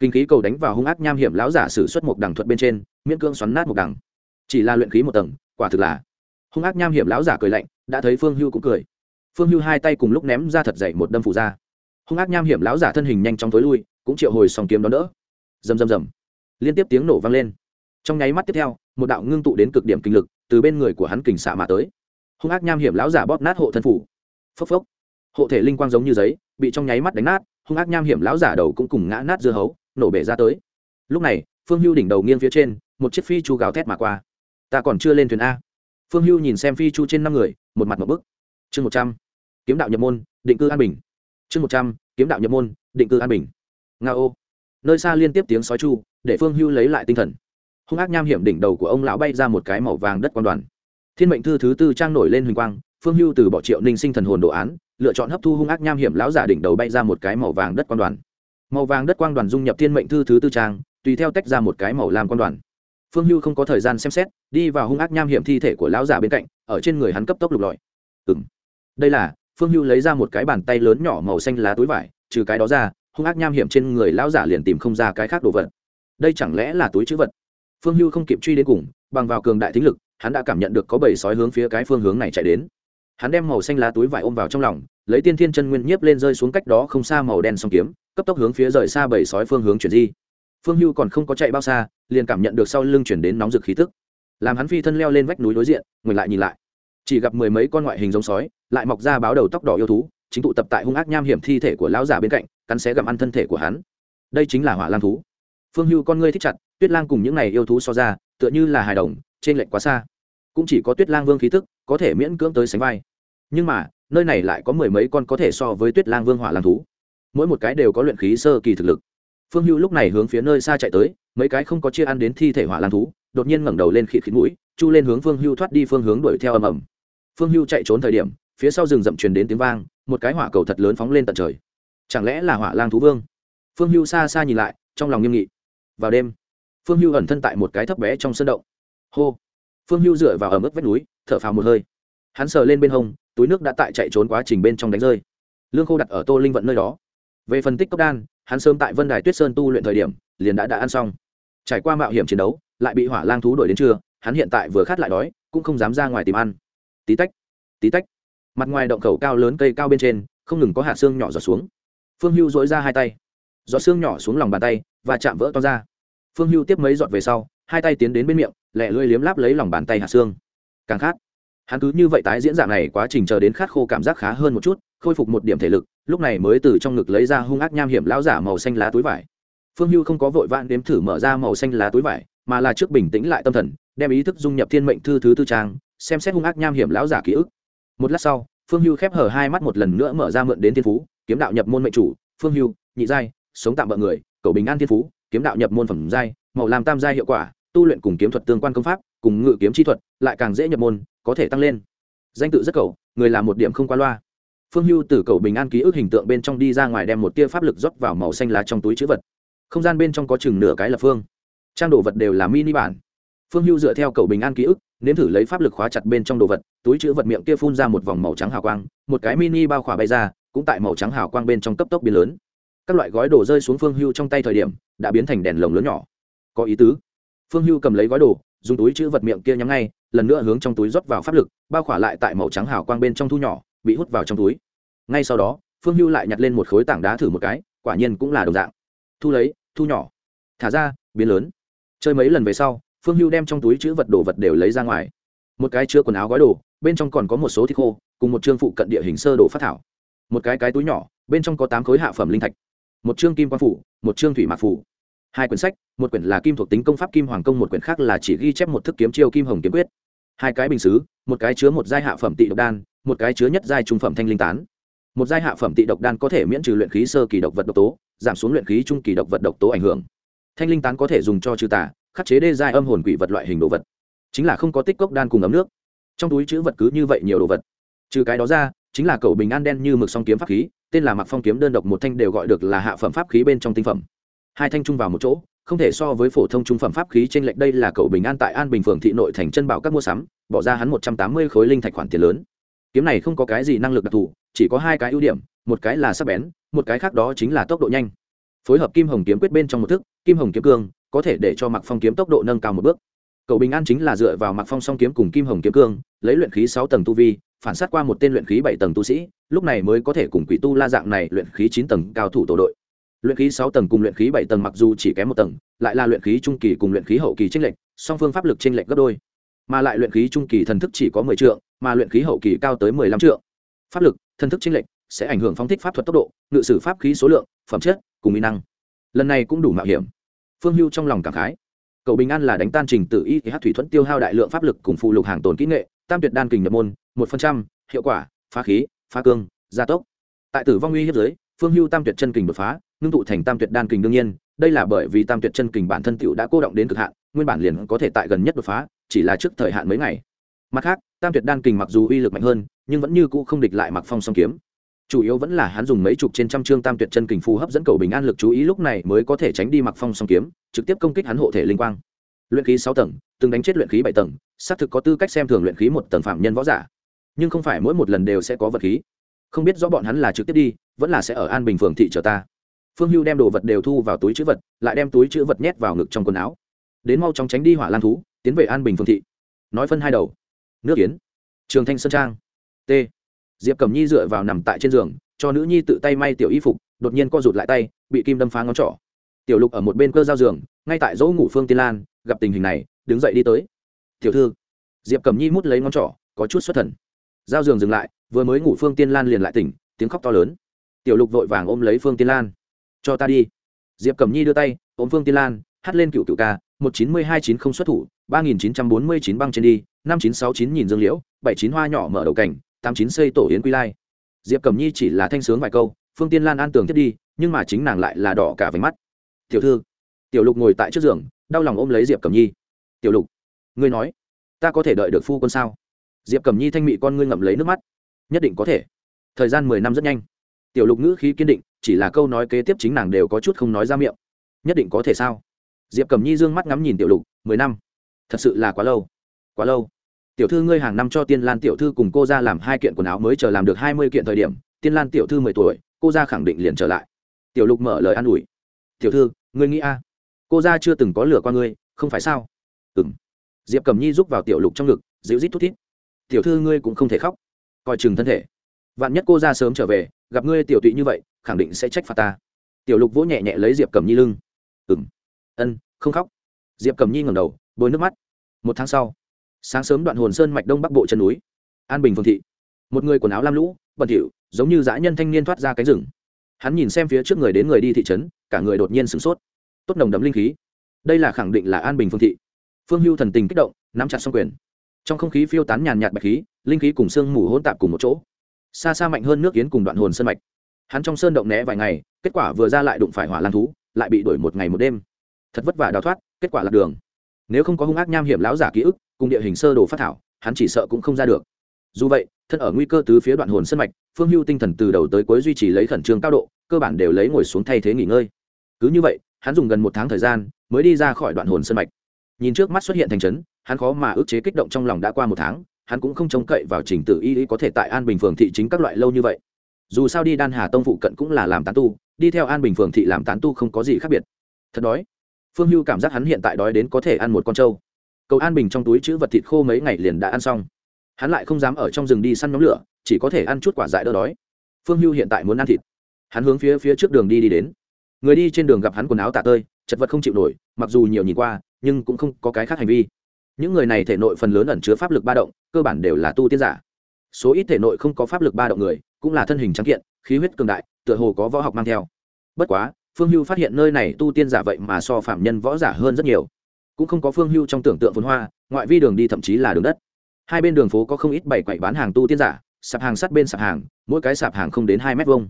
Kinh khí cầu đánh vào hung ác nham hiểm láo giả sử xuất một đằng thuật bên trên, miễn cương xoắn nát một đằng. Chỉ là luyện khí một tầng, quả thực là. Hung ác nham hiểm láo giả cười lạnh, đã thấy phương hưu cũng cười. Phương hưu hai tay cùng lúc ném ra thật dậy một đâm phù ra. Hung ác nham hiểm láo giả thân hình nhanh chóng tối lui, cũng triệu hồi song kiếm đón đỡ rầm rầm rầm. Liên tiếp tiếng nổ vang lên. Trong nháy mắt tiếp theo, một đạo ngưng tụ đến cực điểm kinh lực, từ bên người của hắn kình xạ mà tới. Hung ác nham hiểm lão giả bóp nát hộ thân phủ. Phốc phốc. Hộ thể linh quang giống như giấy, bị trong nháy mắt đánh nát, hung ác nham hiểm lão giả đầu cũng cùng ngã nát dưa hấu, nổ bể ra tới. Lúc này, phương hưu đỉnh đầu nghiêng phía trên, một chiếc phi chu gào thét mà qua. Ta còn chưa lên thuyền a. Phương hưu nhìn xem phi chu trên năm người, một mặt một bức. Chương một trăm. Kiếm đạo nhập môn, định cư an bình. Chương một trăm. Kiếm đạo nhập môn, định cư an bình. Nga ô nơi xa liên tiếp tiếng sói chu, để phương hưu lấy lại tinh thần. Hung ác nham hiểm đỉnh đầu của ông lão bay ra một cái màu vàng đất quan đoàn. Thiên mệnh thư thứ tư trang nổi lên huỳnh quang, phương hưu từ bỏ triệu ninh sinh thần hồn đồ án, lựa chọn hấp thu hung ác nham hiểm lão giả đỉnh đầu bay ra một cái màu vàng đất quan đoàn. Màu vàng đất quang đoàn dung nhập thiên mệnh thư thứ tư trang, tùy theo tách ra một cái màu lam quan đoàn. Phương hưu không có thời gian xem xét, đi vào hung ác nham hiểm thi thể của lão giả bên cạnh, ở trên người hắn cấp tốc lục lọi. Ừ đây là, phương hưu lấy ra một cái bàn tay lớn nhỏ màu xanh lá túi vải, trừ cái đó ra hung ác nham hiểm trên người lão giả liền tìm không ra cái khác đồ vật. Đây chẳng lẽ là túi chữ vật? Phương hưu không kịp truy đến cùng, bằng vào cường đại thính lực, hắn đã cảm nhận được có bầy sói hướng phía cái phương hướng này chạy đến. Hắn đem màu xanh lá túi vải ôm vào trong lòng, lấy tiên thiên chân nguyên nhiếp lên rơi xuống cách đó không xa màu đen song kiếm, cấp tốc hướng phía rời xa bầy sói phương hướng chuyển di. Phương hưu còn không có chạy bao xa, liền cảm nhận được sau lưng chuyển đến nóng rực khí tức. Làm hắn phi thân leo lên vách núi đối diện ngừng lại nhìn lại. Chỉ gặp mười mấy con ngoại hình giống sói, lại mọc ra báo đầu tóc đỏ yêu thú chính tụ tập tại hung ác nham hiểm thi thể của lão giả bên cạnh, cắn xé gặm ăn thân thể của hắn. Đây chính là hỏa lang thú. Phương hưu con ngươi thích chặt, tuyết lang cùng những này yêu thú so ra, tựa như là hài đồng, trên lệnh quá xa. Cũng chỉ có tuyết lang vương khí tức, có thể miễn cưỡng tới sánh vai. Nhưng mà, nơi này lại có mười mấy con có thể so với tuyết lang vương hỏa lang thú. Mỗi một cái đều có luyện khí sơ kỳ thực lực. Phương hưu lúc này hướng phía nơi xa chạy tới, mấy cái không có chia ăn đến thi thể hỏa lang thú, đột nhiên ngẩng đầu lên khịt khịt mũi, chu lên hướng phương hưu thoát đi phương hướng đuổi theo ầm ầm. Phương hưu chạy trốn thời điểm phía sau rừng rậm truyền đến tiếng vang, một cái hỏa cầu thật lớn phóng lên tận trời. Chẳng lẽ là hỏa lang thú vương? Phương hưu xa xa nhìn lại, trong lòng nghiêm nghị. Vào đêm, phương hưu ẩn thân tại một cái thấp bé trong sân động. Hô! Phương hưu dựa vào ở mức vách núi, thở phào một hơi. Hắn sờ lên bên hông, túi nước đã tại chạy trốn quá trình bên trong đánh rơi. Lương khô đặt ở tô linh vận nơi đó. Về phân tích cốc đan, hắn sớm tại vân đài tuyết sơn tu luyện thời điểm, liền đã đã ăn xong. Trải qua mạo hiểm chiến đấu, lại bị hỏa lang thú đuổi đến trưa, hắn hiện tại vừa khát lại đói, cũng không dám ra ngoài tìm ăn. Tí tách tí tách mặt ngoài động khẩu cao lớn cây cao bên trên, không ngừng có hạt xương nhỏ giọt xuống. Phương hưu dỗi ra hai tay. Giọt xương nhỏ xuống lòng bàn tay và chạm vỡ to ra. Phương hưu tiếp mấy giọt về sau, hai tay tiến đến bên miệng lẹ lưỡi liếm láp lấy lòng bàn tay hạt xương. Càng khát hắn cứ như vậy tái diễn dạng này quá trình chờ đến khát khô cảm giác khá hơn một chút, khôi phục một điểm thể lực, lúc này mới từ trong ngực lấy ra hung ác nham hiểm lão giả màu xanh lá túi vải. Phương hưu không có vội vã đếm thử mở ra màu xanh lá túi vải, mà là trước bình tĩnh lại tâm thần, đem ý thức dung nhập thiên mệnh thư thứ tư trang, xem xét hung ác nham hiểm lão giả ký ức một lát sau, phương hưu khép hở hai mắt một lần nữa mở ra mượn đến thiên phú, kiếm đạo nhập môn mệnh chủ, phương hưu, nhị giai, sống tạm bợ người, cầu bình an thiên phú, kiếm đạo nhập môn phẩm giai, màu làm tam giai hiệu quả, tu luyện cùng kiếm thuật tương quan công pháp, cùng ngự kiếm chi thuật, lại càng dễ nhập môn, có thể tăng lên. Danh tự rất cầu, người làm một điểm không qua loa. Phương hưu từ cầu bình an ký ức hình tượng bên trong đi ra ngoài đem một tia pháp lực rót vào màu xanh lá trong túi chữ vật. Không gian bên trong có chừng nửa cái lập phương. Trang đồ vật đều là mini bản phương hưu dựa theo cầu bình an ký ức, nếm thử lấy pháp lực khóa chặt bên trong đồ vật, túi chữ vật miệng kia phun ra một vòng màu trắng hào quang, một cái mini bao khỏa bay ra, cũng tại màu trắng hào quang bên trong cấp tốc biến lớn. Các loại gói đồ rơi xuống phương hưu trong tay thời điểm, đã biến thành đèn lồng lớn nhỏ. Có ý tứ. Phương hưu cầm lấy gói đồ, dùng túi chữ vật miệng kia nhắm ngay, lần nữa hướng trong túi rót vào pháp lực, bao khỏa lại tại màu trắng hào quang bên trong thu nhỏ, bị hút vào trong túi. Ngay sau đó, phương hưu lại nhặt lên một khối tảng đá thử một cái, quả nhiên cũng là đồng dạng. Thu lấy, thu nhỏ. Thả ra, biến lớn. Chơi mấy lần về sau phương hưu đem trong túi chữ vật đồ vật đều lấy ra ngoài. Một cái chứa quần áo gói đồ, bên trong còn có một số thịt khô, cùng một chương phụ cận địa hình sơ đồ phát thảo. Một cái cái túi nhỏ, bên trong có tám khối hạ phẩm linh thạch. Một chương kim quan phủ, một chương thủy mạc phủ. Hai quyển sách, một quyển là kim thuộc tính công pháp kim hoàng công, một quyển khác là chỉ ghi chép một thức kiếm chiêu kim hồng kiếm quyết. Hai cái bình xứ, một cái chứa một giai hạ phẩm tị độc đan, một cái chứa nhất giai trung phẩm thanh linh tán. Một giai hạ phẩm tị độc đan có thể miễn trừ luyện khí sơ kỳ độc vật độc tố, giảm xuống luyện khí trung kỳ độc vật độc tố ảnh hưởng. Thanh linh tán có thể dùng cho trừ tà khắc chế đê giai âm hồn quỷ vật loại hình đồ vật. Chính là không có tích cốc đan cùng ấm nước. Trong túi chữ vật cứ như vậy nhiều đồ vật. Trừ cái đó ra, chính là cầu bình an đen như mực song kiếm pháp khí, tên là mặc phong kiếm đơn độc một thanh đều gọi được là hạ phẩm pháp khí bên trong tinh phẩm. Hai thanh chung vào một chỗ, không thể so với phổ thông trung phẩm pháp khí trên lệnh đây là cầu bình an tại an bình phường thị nội thành chân bảo các mua sắm, bỏ ra hắn một trăm tám mươi khối linh thạch khoản tiền lớn. Kiếm này không có cái gì năng lực đặc thù, chỉ có hai cái ưu điểm, một cái là sắc bén, một cái khác đó chính là tốc độ nhanh. Phối hợp kim hồng kiếm quyết bên trong một thức, kim hồng kiếm cương có thể để cho mặc phong kiếm tốc độ nâng cao một bước. Cầu bình an chính là dựa vào mặc phong song kiếm cùng kim hồng kiếm cương, lấy luyện khí sáu tầng tu vi, phản sát qua một tên luyện khí bảy tầng tu sĩ, lúc này mới có thể cùng quỷ tu la dạng này luyện khí chín tầng cao thủ tổ đội. Luyện khí sáu tầng cùng luyện khí bảy tầng mặc dù chỉ kém một tầng, lại là luyện khí trung kỳ cùng luyện khí hậu kỳ tranh lệch, song phương pháp lực tranh lệch gấp đôi. Mà lại luyện khí trung kỳ thần thức chỉ có mười trượng, mà luyện khí hậu kỳ cao tới mười lăm trượng. Pháp lực, thần thức tranh lệch sẽ ảnh hưởng phóng thích pháp thuật tốc độ, ngự sử pháp khí số lượng, phẩm chất, cùng mỹ năng. Lần này cũng đủ mạo hiểm phương hưu trong lòng cảm khái. Cậu bình an là đánh tan trình tự y hát thủy thuẫn tiêu hao đại lượng pháp lực cùng phụ lục hàng tồn kỹ nghệ, tam tuyệt đan kình nhập môn, một phần trăm, hiệu quả, phá khí, phá cương, gia tốc. Tại tử vong uy hiếp giới phương hưu tam tuyệt chân kình đột phá, ngưng tụ thành tam tuyệt đan kình đương nhiên, đây là bởi vì tam tuyệt chân kình bản thân tựu đã cô động đến cực hạn, nguyên bản liền có thể tại gần nhất đột phá, chỉ là trước thời hạn mấy ngày. Mặt khác, tam tuyệt đan kình mặc dù uy lực mạnh hơn, nhưng vẫn như cũ không địch lại mặc phong song kiếm chủ yếu vẫn là hắn dùng mấy chục trên trăm chương tam tuyệt chân kình phù hấp dẫn cầu bình an lực chú ý lúc này mới có thể tránh đi mặc phong song kiếm, trực tiếp công kích hắn hộ thể linh quang. Luyện khí sáu tầng, từng đánh chết luyện khí bảy tầng, xác thực có tư cách xem thường luyện khí một tầng phạm nhân võ giả. Nhưng không phải mỗi một lần đều sẽ có vật khí. Không biết rõ bọn hắn là trực tiếp đi, vẫn là sẽ ở an bình phường thị chờ ta. Phương hưu đem đồ vật đều thu vào túi chữ vật, lại đem túi chữ vật nhét vào ngực trong quần áo. Đến mau chóng tránh đi hỏa lan thú, tiến về an bình phường thị. Nói phân hai đầu. Nước kiến. Trường thanh sơn trang. T diệp cẩm nhi dựa vào nằm tại trên giường, cho nữ nhi tự tay may tiểu y phục, đột nhiên co rụt lại tay, bị kim đâm phá ngón trỏ. Tiểu lục ở một bên cơ giao giường, ngay tại dỗ ngủ phương tiên lan, gặp tình hình này, đứng dậy đi tới. Tiểu thư. Diệp cẩm nhi mút lấy ngón trỏ, có chút xuất thần. Giao giường dừng lại, vừa mới ngủ phương tiên lan liền lại tỉnh, tiếng khóc to lớn. Tiểu lục vội vàng ôm lấy phương tiên lan. Cho ta đi. Diệp cẩm nhi đưa tay, ôm phương tiên lan hắt lên cựu cựu ca, một chín mươi hai chín không xuất thủ, ba nghìn chín trăm bốn mươi chín băng trên đi, năm chín sáu chín nhìn dương liễu, bảy chín hoa nhỏ mở đầu cảnh tám chín xây tổ yến quy lai. Diệp cẩm nhi chỉ là thanh sướng vài câu, phương tiên lan an tường thiết đi, nhưng mà chính nàng lại là đỏ cả váy mắt. Tiểu thư. Tiểu lục ngồi tại trước giường, đau lòng ôm lấy diệp cẩm nhi. Tiểu lục, ngươi nói, ta có thể đợi được phu quân sao? Diệp cẩm nhi thanh mị con ngươi ngậm lấy nước mắt. Nhất định có thể. Thời gian mười năm rất nhanh. Tiểu lục ngữ khí kiên định, chỉ là câu nói kế tiếp chính nàng đều có chút không nói ra miệng. Nhất định có thể sao? Diệp cẩm nhi d ư ơ n g mắt ngắm nhìn tiểu lục, mười năm? Thật sự là quá lâu. Quá lâu tiểu thư ngươi hàng năm cho tiên lan tiểu thư cùng cô ra làm hai kiện quần áo mới chờ làm được hai mươi kiện thời điểm, tiên lan tiểu thư mười tuổi, cô ra khẳng định liền trở lại. Tiểu lục mở lời an ủi. Tiểu thư, ngươi nghĩ a? Cô ra chưa từng có lửa qua ngươi, không phải sao? Ừ m diệp cầm nhi rúc vào tiểu lục trong ngực, dịu rít thút thít. Tiểu thư ngươi cũng không thể khóc. Coi chừng thân thể. Vạn nhất cô ra sớm trở về, gặp ngươi tiểu tụy như vậy, khẳng định sẽ trách phạt ta. Tiểu lục vỗ nhẹ nhẹ lấy diệp cầm nhi lưng. Ừ m ân, không khóc. Diệp cầm nhi ngầm đầu, bôi nước mắt. Một tháng sau sáng sớm đoạn hồn sơn mạch đông bắc bộ chân núi, an bình phương thị. Một người quần áo lam lũ, bẩn thỉu, giống như dã nhân thanh niên thoát ra cánh rừng. Hắn nhìn xem phía trước người đến người đi thị trấn, cả người đột nhiên sửng sốt. Tốt nồng đậm linh khí. Đây là khẳng định là an bình phương thị. Phương hưu thần tình kích động, nắm chặt xong quyền. Trong không khí phiêu tán nhàn nhạt bạch khí, linh khí cùng sương mù hỗn tạp cùng một chỗ. Xa xa mạnh hơn nước yến cùng đoạn hồn sơn mạch. Hắn trong sơn động né vài ngày, kết quả vừa ra lại đụng phải hỏa lan thú, lại bị đuổi một ngày một đêm. Thật vất vả đào thoát, kết quả là đường. Nếu không có hung ác nham hiểm láo giả ký ức cùng địa hình sơ đồ phát thảo, hắn chỉ sợ cũng không ra được. Dù vậy, thân ở nguy cơ từ phía đoạn hồn sân mạch, phương hưu tinh thần từ đầu tới cuối duy trì lấy khẩn trương cao độ, cơ bản đều lấy ngồi xuống thay thế nghỉ ngơi. Cứ như vậy, hắn dùng gần một tháng thời gian mới đi ra khỏi đoạn hồn sân mạch. Nhìn trước mắt xuất hiện thành trấn, hắn khó mà ước chế kích động trong lòng đã qua một tháng, hắn cũng không trông cậy vào trình tự y có thể tại an bình phường thị chính các loại lâu như vậy. Dù sao đi đan hà tông phụ cận cũng là làm tán tu, đi theo an bình phường thị làm tán tu không có gì khác biệt. Thật đói. Phương hưu cảm giác hắn hiện tại đói đến có thể ăn một con trâu cầu an bình trong túi chữ vật thịt khô mấy ngày liền đã ăn xong. Hắn lại không dám ở trong rừng đi săn nhóm lửa, chỉ có thể ăn chút quả dại đỡ đói. Phương hưu hiện tại muốn ăn thịt. Hắn hướng phía phía trước đường đi đi đến. Người đi trên đường gặp hắn quần áo tạ tơi, chật vật không chịu nổi, mặc dù nhiều nhìn qua, nhưng cũng không có cái khác hành vi. Những người này thể nội phần lớn ẩn chứa pháp lực ba động, cơ bản đều là tu tiên giả. Số ít thể nội không có pháp lực ba động người, cũng là thân hình trắng kiện, khí huyết cường đại, tựa hồ có võ học mang theo. Bất quá, phương hưu phát hiện nơi này tu tiên giả vậy mà so phạm nhân võ giả hơn rất nhiều cũng không có phương hưu trong tưởng tượng phồn hoa, ngoại vi đường đi thậm chí là đường đất. Hai bên đường phố có không ít bảy quậy bán hàng tu tiên giả, sạp hàng sát bên sạp hàng, mỗi cái sạp hàng không đến hai mét vuông.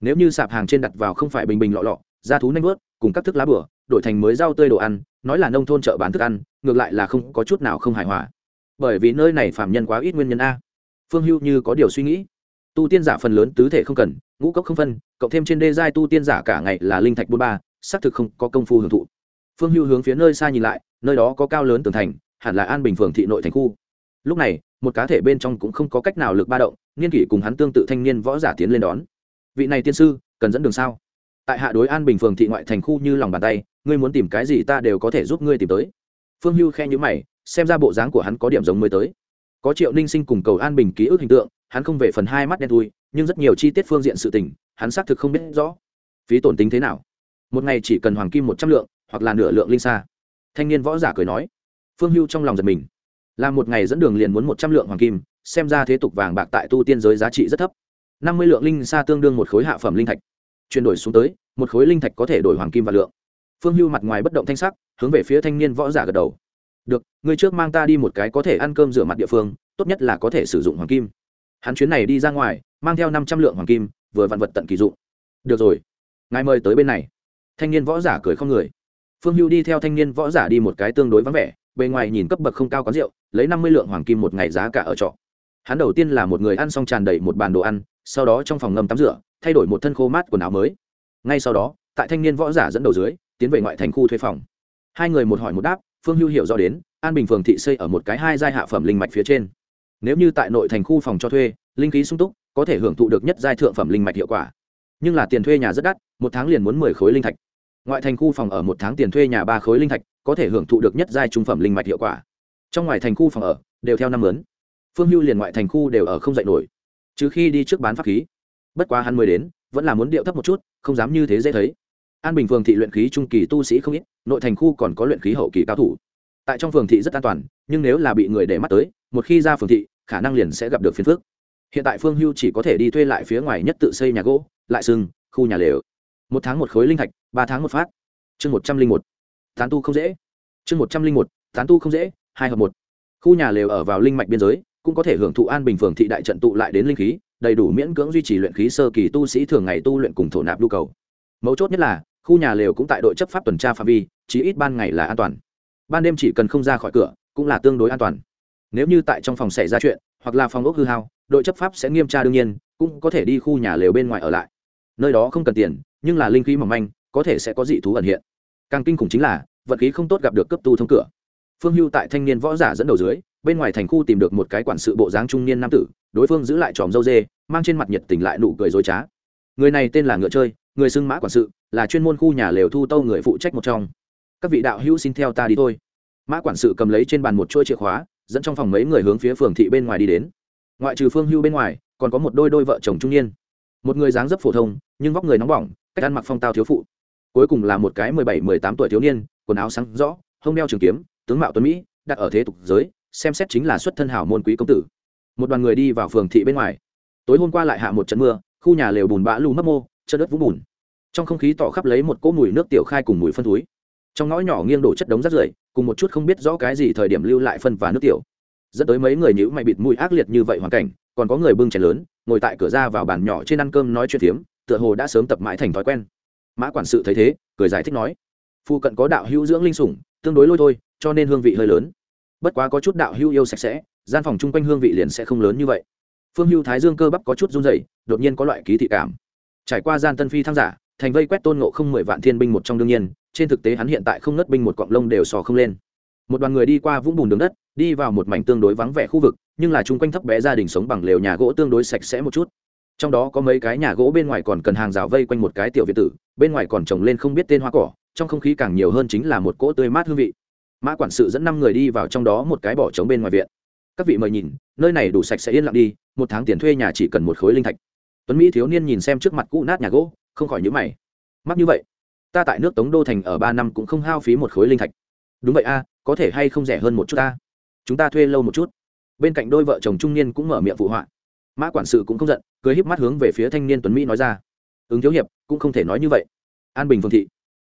Nếu như sạp hàng trên đặt vào không phải bình bình lọ lọ, da thú nanh vớt cùng các thức lá bửa, đổi thành mới rau tươi đồ ăn, nói là nông thôn chợ bán thức ăn, ngược lại là không có chút nào không hài hòa. Bởi vì nơi này phạm nhân quá ít nguyên nhân a. Phương hưu như có điều suy nghĩ. Tu tiên giả phần lớn tứ thể không cần, ngũ cốc không phân, cộng thêm trên đê giai tu tiên giả cả ngày là linh thạch bôn ba, xác thực không có công phu hưởng thụ. Phương hưu hướng phía nơi xa nhìn lại nơi đó có cao lớn tường thành, hẳn là an bình phường thị nội thành khu. Lúc này, một cá thể bên trong cũng không có cách nào lực ba động, niên kỷ cùng hắn tương tự thanh niên võ giả tiến lên đón. Vị này tiên sư, cần dẫn đường sao? Tại hạ đối an bình phường thị ngoại thành khu như lòng bàn tay, ngươi muốn tìm cái gì ta đều có thể giúp ngươi tìm tới. Phương hưu khe nhữ mày, xem ra bộ dáng của hắn có điểm giống mới tới. Có triệu ninh sinh cùng cầu an bình ký ức hình tượng, hắn không về phần hai mắt đen thui, nhưng rất nhiều chi tiết phương diện sự tình, hắn xác thực không biết rõ. Phí tổn tính thế nào? Một ngày chỉ cần hoàng kim một trăm lượng, hoặc là nửa lượng linh xa thanh niên võ giả cười nói. Phương hưu trong lòng giật mình. Làm một ngày dẫn đường liền muốn một trăm lượng hoàng kim, xem ra thế tục vàng bạc tại tu tiên giới giá trị rất thấp. năm mươi lượng linh xa tương đương một khối hạ phẩm linh thạch. Chuyển đổi xuống tới, một khối linh thạch có thể đổi hoàng kim và lượng. Phương hưu mặt ngoài bất động thanh sắc, hướng về phía thanh niên võ giả gật đầu. Được, người trước mang ta đi một cái có thể ăn cơm rửa mặt địa phương, tốt nhất là có thể sử dụng hoàng kim. Hắn chuyến này đi ra ngoài, mang theo năm trăm lượng hoàng kim, vừa vạn vật tận kỳ dụng. Được rồi, ngài mời tới bên này. Thanh niên võ giả cười không người phương hưu đi theo thanh niên võ giả đi một cái tương đối vắng vẻ, bề ngoài nhìn cấp bậc không cao có rượu, lấy năm mươi lượng hoàng kim một ngày giá cả ở trọ. Hắn đầu tiên là một người ăn xong tràn đầy một bàn đồ ăn, sau đó trong phòng ngâm tắm rửa, thay đổi một thân khô mát quần áo mới. Ngay sau đó, tại thanh niên võ giả dẫn đầu dưới, tiến về ngoại thành khu thuê phòng. Hai người một hỏi một đáp, phương hưu hiểu rõ đến, an bình phường thị xây ở một cái hai giai hạ phẩm linh mạch phía trên. Nếu như tại nội thành khu phòng cho thuê, linh khí sung túc, có thể hưởng thụ được nhất giai thượng phẩm linh mạch hiệu quả. Nhưng là tiền thuê nhà rất đắt, một tháng liền muốn mười khối linh thạch ngoại thành khu phòng ở một tháng tiền thuê nhà ba khối linh thạch, có thể hưởng thụ được nhất giai trung phẩm linh mạch hiệu quả. Trong ngoài thành khu phòng ở, đều theo năm lớn phương hưu liền ngoại thành khu đều ở không dạy nổi. Trừ khi đi trước bán pháp khí. Bất quá hắn mới đến, vẫn là muốn điệu thấp một chút, không dám như thế dễ thấy. An bình phường thị luyện khí trung kỳ tu sĩ không ít, nội thành khu còn có luyện khí hậu kỳ cao thủ. Tại trong phường thị rất an toàn, nhưng nếu là bị người để mắt tới, một khi ra phường thị, khả năng liền sẽ gặp được phiền phước hiện tại phương hưu chỉ có thể đi thuê lại phía ngoài nhất tự xây nhà gỗ, lại sưng khu nhà lều một tháng một khối linh thạch, ba tháng một phát. Chương một trăm linh một. Tán tu không dễ. Chương một trăm linh một, tán tu không dễ, hai hợp một. Khu nhà lều ở vào linh mạch biên giới, cũng có thể hưởng thụ an bình phường thị đại trận tụ lại đến linh khí, đầy đủ miễn cưỡng duy trì luyện khí sơ kỳ tu sĩ thường ngày tu luyện cùng thổ nạp nhu cầu. Mấu chốt nhất là, khu nhà lều cũng tại đội chấp pháp tuần tra phạm vi chỉ ít ban ngày là an toàn. Ban đêm chỉ cần không ra khỏi cửa, cũng là tương đối an toàn. Nếu như tại trong phòng xảy ra chuyện, hoặc là phòng ốc hư hao, đội chấp pháp sẽ nghiêm tra đương nhiên, cũng có thể đi khu nhà lều bên ngoài ở lại nơi đó không cần tiền, nhưng là linh khí mỏng manh, có thể sẽ có dị thú ẩn hiện. Càng kinh khủng chính là, vật khí không tốt gặp được cấp tu thông cửa. Phương hưu tại thanh niên võ giả dẫn đầu dưới, bên ngoài thành khu tìm được một cái quản sự bộ dáng trung niên nam tử, đối phương giữ lại tròm dâu dê, mang trên mặt nhiệt tình lại nụ cười dối trá. Người này tên là ngựa chơi, người xưng mã quản sự, là chuyên môn khu nhà lều thu tâu người phụ trách một trong. Các vị đạo hữu xin theo ta đi thôi. Mã quản sự cầm lấy trên bàn một chuỗi chìa khóa, dẫn trong phòng mấy người hướng phía phường thị bên ngoài đi đến. Ngoại trừ phương hưu bên ngoài, còn có một đôi đôi vợ chồng trung niên một người dáng dấp phổ thông, nhưng vóc người nóng bỏng, cách ăn mặc phong tao thiếu phụ. Cuối cùng là một cái mười bảy, mười tám tuổi thiếu niên, quần áo sáng rõ, hông đeo trường kiếm, tướng mạo tuấn mỹ, đặt ở thế tục giới, xem xét chính là xuất thân hảo môn quý công tử. Một đoàn người đi vào phường thị bên ngoài. Tối hôm qua lại hạ một trận mưa, khu nhà lều bùn bã lù mấp mô chân đất vũng bùn. Trong không khí tỏ khắp lấy một cỗ mùi nước tiểu khai cùng mùi phân túi trong ngõ nhỏ nghiêng đổ chất đống rác rưởi, cùng một chút không biết rõ cái gì thời điểm lưu lại phân và nước tiểu. Dẫn tới mấy người nhữ mày bịt mũi ác liệt như vậy hoàn cảnh, còn có người bưng chén lớn ngồi tại cửa ra vào bàn nhỏ trên ăn cơm nói chuyện phiếm, tựa hồ đã sớm tập mãi thành thói quen. Mã quản sự thấy thế, cười giải thích nói phụ cận có đạo hữu dưỡng linh sủng, tương đối lôi thôi, cho nên hương vị hơi lớn. Bất quá có chút đạo hữu yêu sạch sẽ, gian phòng chung quanh hương vị liền sẽ không lớn như vậy. Phương hưu thái dương cơ bắp có chút run dày đột nhiên có loại ký thị cảm. Trải qua gian tân phi thăng giả, thành vây quét tôn ngộ không mười vạn thiên binh một trong đương nhiên, trên thực tế hắn hiện tại không ngất binh một cọng lông đều sò không lên. Một đoàn người đi qua vũng bùn đường đất đi vào một mảnh tương đối vắng vẻ khu vực, nhưng là chung quanh thấp bé gia đình sống bằng lều nhà gỗ tương đối sạch sẽ một chút. Trong đó có mấy cái nhà gỗ bên ngoài còn cần hàng rào vây quanh một cái tiểu việt tử, bên ngoài còn trồng lên không biết tên hoa cỏ, trong không khí càng nhiều hơn chính là một cỗ tươi mát hương vị. Mã quản sự dẫn năm người đi vào trong đó một cái bỏ trống bên ngoài viện. Các vị mời nhìn, nơi này đủ sạch sẽ yên lặng đi, một tháng tiền thuê nhà chỉ cần một khối linh thạch. Tuấn mỹ thiếu niên nhìn xem trước mặt cũ nát nhà gỗ, không khỏi nhữ mày. Mắc như vậy, ta tại nước tống đô thành ở ba năm cũng không hao phí một khối linh thạch. Đúng vậy a, có thể hay không rẻ hơn một chút ta? Chúng ta thuê lâu một chút. Bên cạnh đôi vợ chồng trung niên cũng mở miệng phụ họa. Mã quản sự cũng không giận, cười híp mắt hướng về phía thanh niên tuấn mỹ nói ra. Ứng thiếu hiệp, cũng không thể nói như vậy. An bình phương thị,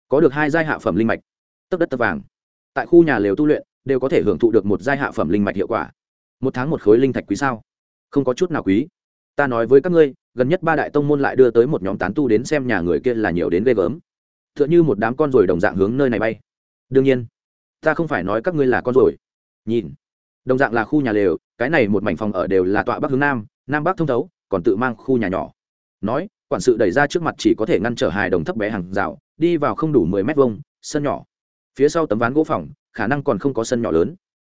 có được hai giai hạ phẩm linh mạch tấp đất tấp vàng. Tại khu nhà lều tu luyện, đều có thể hưởng thụ được một giai hạ phẩm linh mạch hiệu quả. Một tháng một khối linh thạch quý sao? Không có chút nào quý. Ta nói với các ngươi, gần nhất ba đại tông môn lại đưa tới một nhóm tán tu đến xem nhà người kia là nhiều đến ghê gớm. T h ư ợ n h ư một đám con ruồi đồng dạng hướng nơi này bay. Đương nhiên, ta không phải nói các ngươi là con ruồi nhìn đồng dạng là khu nhà lều, cái này một mảnh phòng ở đều là tọa bắc hướng nam nam bắc thông thấu, còn tự mang khu nhà nhỏ. Nói, quản sự đẩy ra trước mặt chỉ có thể ngăn trở hài đồng thấp bé hàng rào, đi vào không đủ mười mét vuông, sân nhỏ. Phía sau tấm ván gỗ phòng, khả năng còn không có sân nhỏ lớn.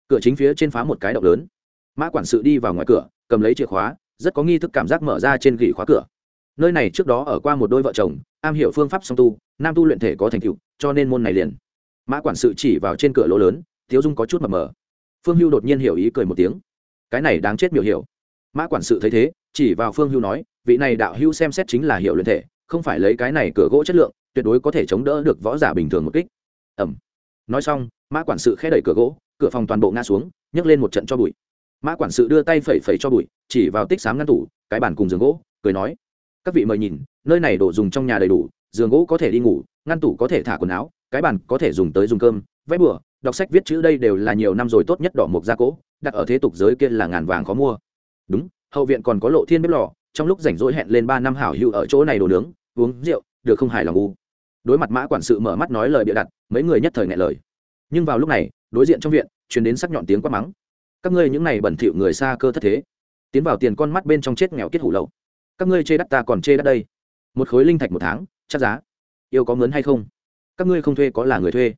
Cửa chính phía trên phá một cái động lớn. Mã quản sự đi vào ngoài cửa, cầm lấy chìa khóa, rất có nghi thức cảm giác mở ra trên gỉ khóa cửa. Nơi này trước đó ở qua một đôi vợ chồng, am hiểu phương pháp song tu, nam tu luyện thể có thành tựu, cho nên môn này liền. Mã quản sự chỉ vào trên cửa lỗ lớn, thiếu dung có chút mập mờ phương hưu đột nhiên hiểu ý cười một tiếng. Cái này đáng chết miểu hiểu. Mã quản sự thấy thế, chỉ vào phương hưu nói, vị này đạo hưu xem xét chính là hiệu luyện thể, không phải lấy cái này cửa gỗ chất lượng, tuyệt đối có thể chống đỡ được võ giả bình thường một kích. Ẩm. Nói xong, mã quản sự khẽ đẩy cửa gỗ, cửa phòng toàn bộ ngã xuống, nhấc lên một trận cho bụi. Mã quản sự đưa tay phẩy phẩy cho bụi, chỉ vào tích xám ngăn tủ, cái bàn cùng giường gỗ, cười nói, các vị mời nhìn, nơi này đồ dùng trong nhà đầy đủ, giường gỗ có thể đi ngủ, ngăn tủ có thể thả quần áo, cái bàn có thể dùng tới dùng cơm, vẽ bừa đọc sách viết chữ đây đều là nhiều năm rồi tốt nhất đỏ mục gia cỗ, đặt ở thế tục giới kia là ngàn vàng khó mua. Đúng, hậu viện còn có lộ thiên bếp lò, trong lúc rảnh rỗi hẹn lên ba năm hảo hữu ở chỗ này đồ nướng, uống rượu, được không hài lòng u. Đối mặt mã quản sự mở mắt nói lời bịa đặt, mấy người nhất thời ngại lời. Nhưng vào lúc này, đối diện trong viện chuyển đến sắc nhọn tiếng quát mắng. Các ngươi những này bẩn thỉu người xa cơ thất thế. Tiến vào tiền con mắt bên trong chết nghèo kết hủ lậu. Các ngươi chê đắt ta còn chê đắt đây. Một khối linh thạch một tháng, chắc giá. Yêu có mướn hay không? Các ngươi không thuê có là người thuê.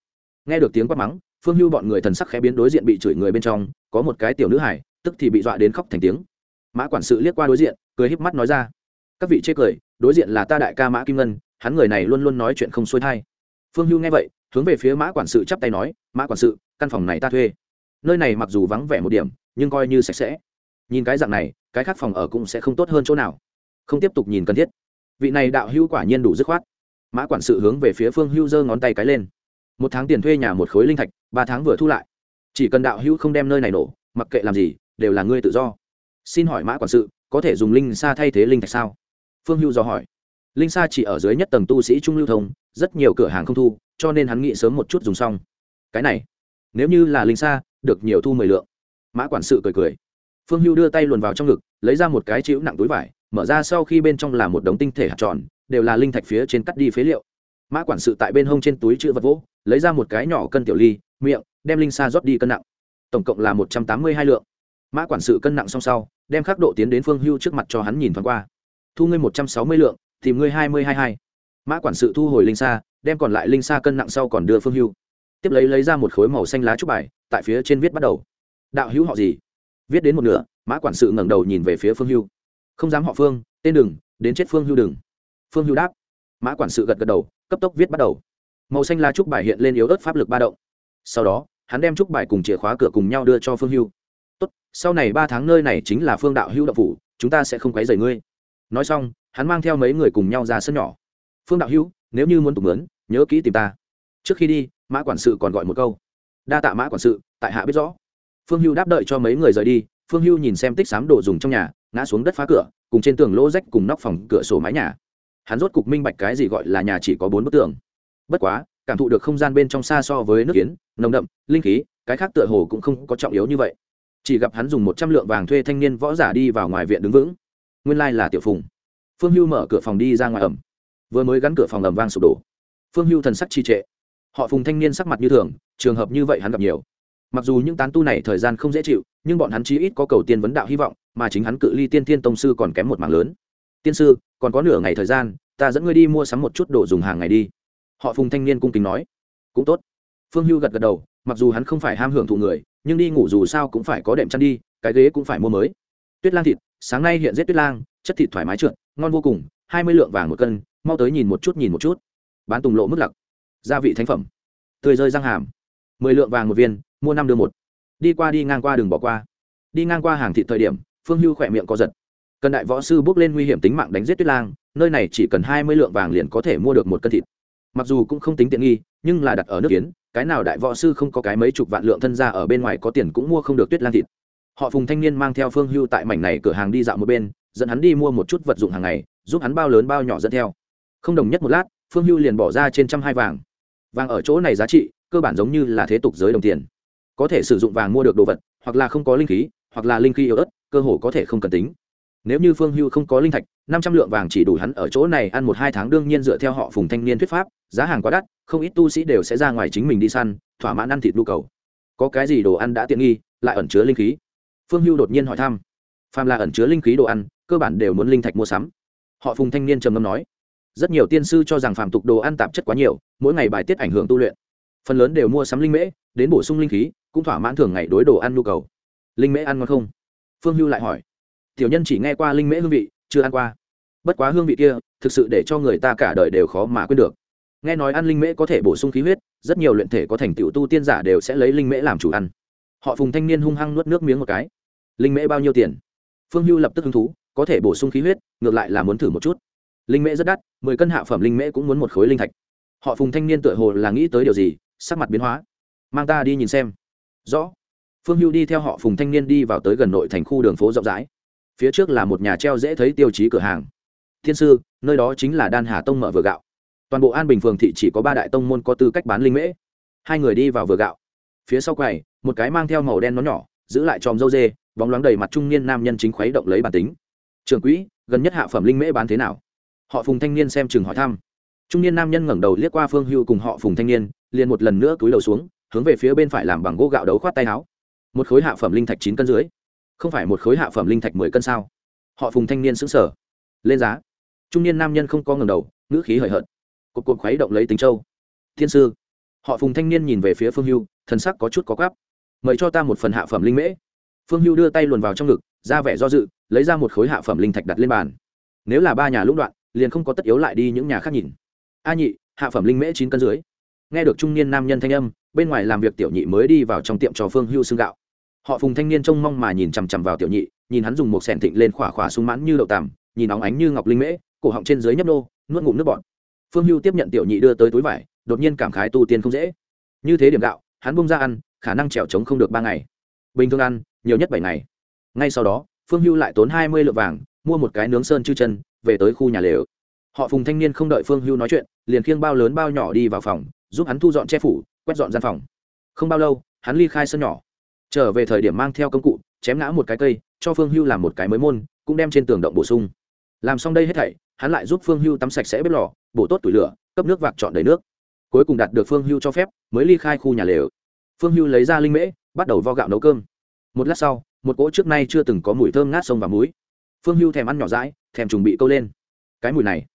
Nghe được tiếng quát mắng phương hưu bọn người thần sắc khẽ biến đối diện bị chửi người bên trong, có một cái tiểu nữ hải tức thì bị dọa đến khóc thành tiếng. Mã quản sự liếc qua đối diện, cười híp mắt nói ra, các vị chê cười, đối diện là ta đại ca mã kim ngân, hắn người này luôn luôn nói chuyện không xuôi thai. Phương hưu nghe vậy, hướng về phía mã quản sự chắp tay nói, mã quản sự, căn phòng này ta thuê. Nơi này mặc dù vắng vẻ một điểm, nhưng coi như sạch sẽ. Nhìn cái dạng này, cái khác phòng ở cũng sẽ không tốt hơn chỗ nào. Không tiếp tục nhìn cần thiết. Vị này đạo hưu quả nhiên đủ dứt khoát. Mã quản sự hướng về phía phương Hưu giơ ngón tay cái lên một tháng tiền thuê nhà một khối linh thạch, ba tháng vừa thu lại. Chỉ cần đạo hữu không đem nơi này nổ, mặc kệ làm gì, đều là ngươi tự do. Xin hỏi mã quản sự, có thể dùng linh xa thay thế linh thạch sao? Phương hữu do hỏi. Linh xa chỉ ở dưới nhất tầng tu sĩ trung lưu thông, rất nhiều cửa hàng không thu, cho nên hắn nghĩ sớm một chút dùng xong. Cái này, nếu như là linh xa được nhiều thu mười lượng. Mã quản sự cười cười. Phương hưu đưa tay luồn vào trong ngực, lấy ra một cái chịu nặng túi vải, mở ra sau khi bên trong là một đống tinh thể hạt tròn, đều là linh thạch phía trên cắt đi phế liệu mã quản sự tại bên hông trên túi chữ vật vỗ, lấy ra một cái nhỏ cân tiểu ly, miệng, đem linh xa rót đi cân nặng. Tổng cộng là một trăm tám mươi hai lượng. Mã quản sự cân nặng xong sau, đem khắc độ tiến đến phương hưu trước mặt cho hắn nhìn thoáng qua. Thu ngươi một trăm sáu mươi lượng, tìm ngươi hai mươi hai hai. Mã quản sự thu hồi linh xa đem còn lại linh xa cân nặng sau còn đưa phương hưu. Tiếp lấy lấy ra một khối màu xanh lá trúc bài, tại phía trên viết bắt đầu. Đạo hữu họ gì? Viết đến một nửa, mã quản sự ngẩng đầu nhìn về phía phương hưu. Không dám họ phương, tên đừng, đến chết phương hưu đừng. Phương hưu đáp mã quản sự gật gật đầu, cấp tốc viết bắt đầu. Màu xanh la trúc bài hiện lên yếu ớt pháp lực ba động. Sau đó, hắn đem trúc bài cùng chìa khóa cửa cùng nhau đưa cho phương hưu. Tốt, sau này ba tháng nơi này chính là phương đạo hưu đậu phủ, chúng ta sẽ không quấy rầy ngươi. Nói xong, hắn mang theo mấy người cùng nhau ra sân nhỏ. Phương đạo hưu, nếu như muốn tục mướn nhớ kỹ tìm ta. Trước khi đi, mã quản sự còn gọi một câu. Đa tạ mã quản sự, tại hạ biết rõ. Phương hưu đáp đợi cho mấy người rời đi, phương hưu nhìn xem tích xám đồ dùng trong nhà, ngã xuống đất phá cửa, cùng trên tường lỗ rách cùng nóc phòng cửa sổ mái nhà hắn rốt cục minh bạch cái gì gọi là nhà chỉ có bốn bức tường. Bất quá, cảm thụ được không gian bên trong xa so với nước kiến, nồng đậm, linh khí, cái khác tựa hồ cũng không có trọng yếu như vậy. Chỉ gặp hắn dùng một trăm lượng vàng thuê thanh niên võ giả đi vào ngoài viện đứng vững. Nguyên lai là tiểu phùng. Phương hưu mở cửa phòng đi ra ngoài ẩm. Vừa mới gắn cửa phòng ẩm vang sụp đổ. Phương hưu thần sắc trì trệ. Họ phùng thanh niên sắc mặt như thường, trường hợp như vậy hắn gặp nhiều. Mặc dù những tán tu này thời gian không dễ chịu, nhưng bọn hắn chí ít có cầu tiên vấn đạo hy vọng, mà chính hắn cự ly tiên thiên tông sư còn kém một mảng lớn. Tiên sư còn có nửa ngày thời gian, ta dẫn ngươi đi mua sắm một chút đồ dùng hàng ngày đi. Họ phùng thanh niên cung kính nói. Cũng tốt. Phương hưu gật gật đầu, mặc dù hắn không phải ham hưởng thụ người, nhưng đi ngủ dù sao cũng phải có đệm chăn đi, cái ghế cũng phải mua mới. Tuyết lang thịt, sáng nay hiện giết tuyết lang, chất thịt thoải mái trượt, ngon vô cùng, hai mươi lượng vàng một cân, mau tới nhìn một chút nhìn một chút. Bán tùng lộ mức lặc. Gia vị thánh phẩm. Tươi rơi răng hàm. mười lượng vàng một viên, mua năm đưa một. Đi qua đi ngang qua đường bỏ qua. Đi ngang qua hàng thịt thời điểm, phương hưu khỏe miệng co giật cần đại võ sư bước lên nguy hiểm tính mạng đánh giết tuyết lang, nơi này chỉ cần hai mươi lượng vàng liền có thể mua được một cân thịt. Mặc dù cũng không tính tiện nghi, nhưng là đặt ở nước kiến, cái nào đại võ sư không có cái mấy chục vạn lượng thân ra ở bên ngoài có tiền cũng mua không được tuyết lang thịt. Họ phùng thanh niên mang theo phương hưu tại mảnh này cửa hàng đi dạo một bên, dẫn hắn đi mua một chút vật dụng hàng ngày, giúp hắn bao lớn bao nhỏ dẫn theo. Không đồng nhất một lát, phương hưu liền bỏ ra trên trăm hai vàng. Vàng ở chỗ này giá trị, cơ bản giống như là thế tục giới đồng tiền. Có thể sử dụng vàng mua được đồ vật, hoặc là không có linh khí, hoặc là linh khí yếu ớt, cơ hồ có thể không cần tính nếu như phương hưu không có linh thạch, năm trăm lượng vàng chỉ đủ hắn ở chỗ này ăn một hai tháng, đương nhiên dựa theo họ phùng thanh niên thuyết pháp, giá hàng quá đắt, không ít tu sĩ đều sẽ ra ngoài chính mình đi săn, thỏa mãn ăn thịt nhu cầu. Có cái gì đồ ăn đã tiện nghi, lại ẩn chứa linh khí? Phương hưu đột nhiên hỏi thăm. Phàm là ẩn chứa linh khí đồ ăn, cơ bản đều muốn linh thạch mua sắm. Họ phùng thanh niên trầm ngâm nói, rất nhiều tiên sư cho rằng phàm tục đồ ăn tạp chất quá nhiều, mỗi ngày bài tiết ảnh hưởng tu luyện. Phần lớn đều mua sắm linh mễ, đến bổ sung linh khí, cũng thỏa mãn thường ngày đối đồ ăn nhu cầu. Linh mễ ăn ngon không? Phương hưu lại hỏi tiểu nhân chỉ nghe qua linh mễ hương vị, chưa ăn qua. Bất quá hương vị kia, thực sự để cho người ta cả đời đều khó mà quên được. Nghe nói ăn linh mễ có thể bổ sung khí huyết, rất nhiều luyện thể có thành tựu tu tiên giả đều sẽ lấy linh mễ làm chủ ăn. Họ phùng thanh niên hung hăng nuốt nước miếng một cái. Linh mễ bao nhiêu tiền? Phương hưu lập tức hứng thú, có thể bổ sung khí huyết, ngược lại là muốn thử một chút. Linh mễ rất đắt, mười cân hạ phẩm linh mễ cũng muốn một khối linh thạch. Họ phùng thanh niên tựa hồ là nghĩ tới điều gì, sắc mặt biến hóa. Mang ta đi nhìn xem. Rõ. Phương hưu đi theo họ phùng thanh niên đi vào tới gần nội thành khu đường phố rộng rãi phía trước là một nhà treo dễ thấy tiêu chí cửa hàng. Thiên sư, nơi đó chính là đan hà tông mở vừa gạo. Toàn bộ an bình phường thị chỉ có ba đại tông môn có tư cách bán linh mễ. Hai người đi vào vừa gạo. Phía sau quầy, một cái mang theo màu đen nó nhỏ, giữ lại tròm dâu dê, bóng loáng đầy mặt trung niên nam nhân chính khuấy động lấy bản tính. Trường quỹ, gần nhất hạ phẩm linh mễ bán thế nào? Họ phùng thanh niên xem chừng hỏi thăm. Trung niên nam nhân ngẩng đầu liếc qua phương hưu cùng họ phùng thanh niên, liền một lần nữa cúi đầu xuống, hướng về phía bên phải làm bằng gỗ gạo đấu khoát tay áo. Một khối hạ phẩm linh thạch chín cân dưới không phải một khối hạ phẩm linh thạch mười cân sao? Họ phùng thanh niên xứng sở lên giá. Trung niên nam nhân không có ngầm đầu, ngữ khí hời hợt. Cột cột khuấy động lấy tính châu. Thiên sư. Họ phùng thanh niên nhìn về phía phương hưu, thần sắc có chút có gắp mời cho ta một phần hạ phẩm linh mễ. Phương hưu đưa tay luồn vào trong ngực, ra vẻ do dự, lấy ra một khối hạ phẩm linh thạch đặt lên bàn. Nếu là ba nhà lũng đoạn, liền không có tất yếu lại đi những nhà khác nhìn. A nhị, hạ phẩm linh mễ chín cân dưới nghe được trung niên nam nhân thanh âm, bên ngoài làm việc tiểu nhị mới đi vào trong tiệm cho phương hưu xương gạo họ phùng thanh niên trông mong mà nhìn chằm chằm vào tiểu nhị, nhìn hắn dùng một sẻn thịnh lên khỏa khỏa súng mãn như đậu tằm, nhìn óng ánh như ngọc linh mễ, cổ họng trên dưới nhấp nô, nuốt ngụm nước bọt. Phương hưu tiếp nhận tiểu nhị đưa tới túi vải, đột nhiên cảm khái tu tiên không dễ. Như thế điểm gạo, hắn bung ra ăn, khả năng trèo trống không được ba ngày. Bình thường ăn, nhiều nhất bảy ngày. Ngay sau đó, phương hưu lại tốn hai mươi lượng vàng, mua một cái nướng sơn chư chân, về tới khu nhà lều. Họ phùng thanh niên không đợi phương hưu nói chuyện, liền khiêng bao lớn bao nhỏ đi vào phòng, giúp hắn thu dọn che phủ, quét dọn gian phòng. Không bao lâu, hắn ly khai sân nhỏ trở về thời điểm mang theo công cụ, chém ngã một cái cây, cho phương hưu làm một cái mới môn, cũng đem trên tường động bổ sung. Làm xong đây hết thảy, hắn lại giúp phương hưu tắm sạch sẽ bếp lò, bổ tốt tủi lửa, cấp nước vạc chọn đầy nước. Cuối cùng đạt được phương hưu cho phép, mới ly khai khu nhà lều. Phương hưu lấy ra linh mễ, bắt đầu vo gạo nấu cơm. Một lát sau, một cỗ trước nay chưa từng có mùi thơm ngát sông và muối phương hưu thèm ăn nhỏ rãi thèm trùng bị câu lên. Cái mùi này.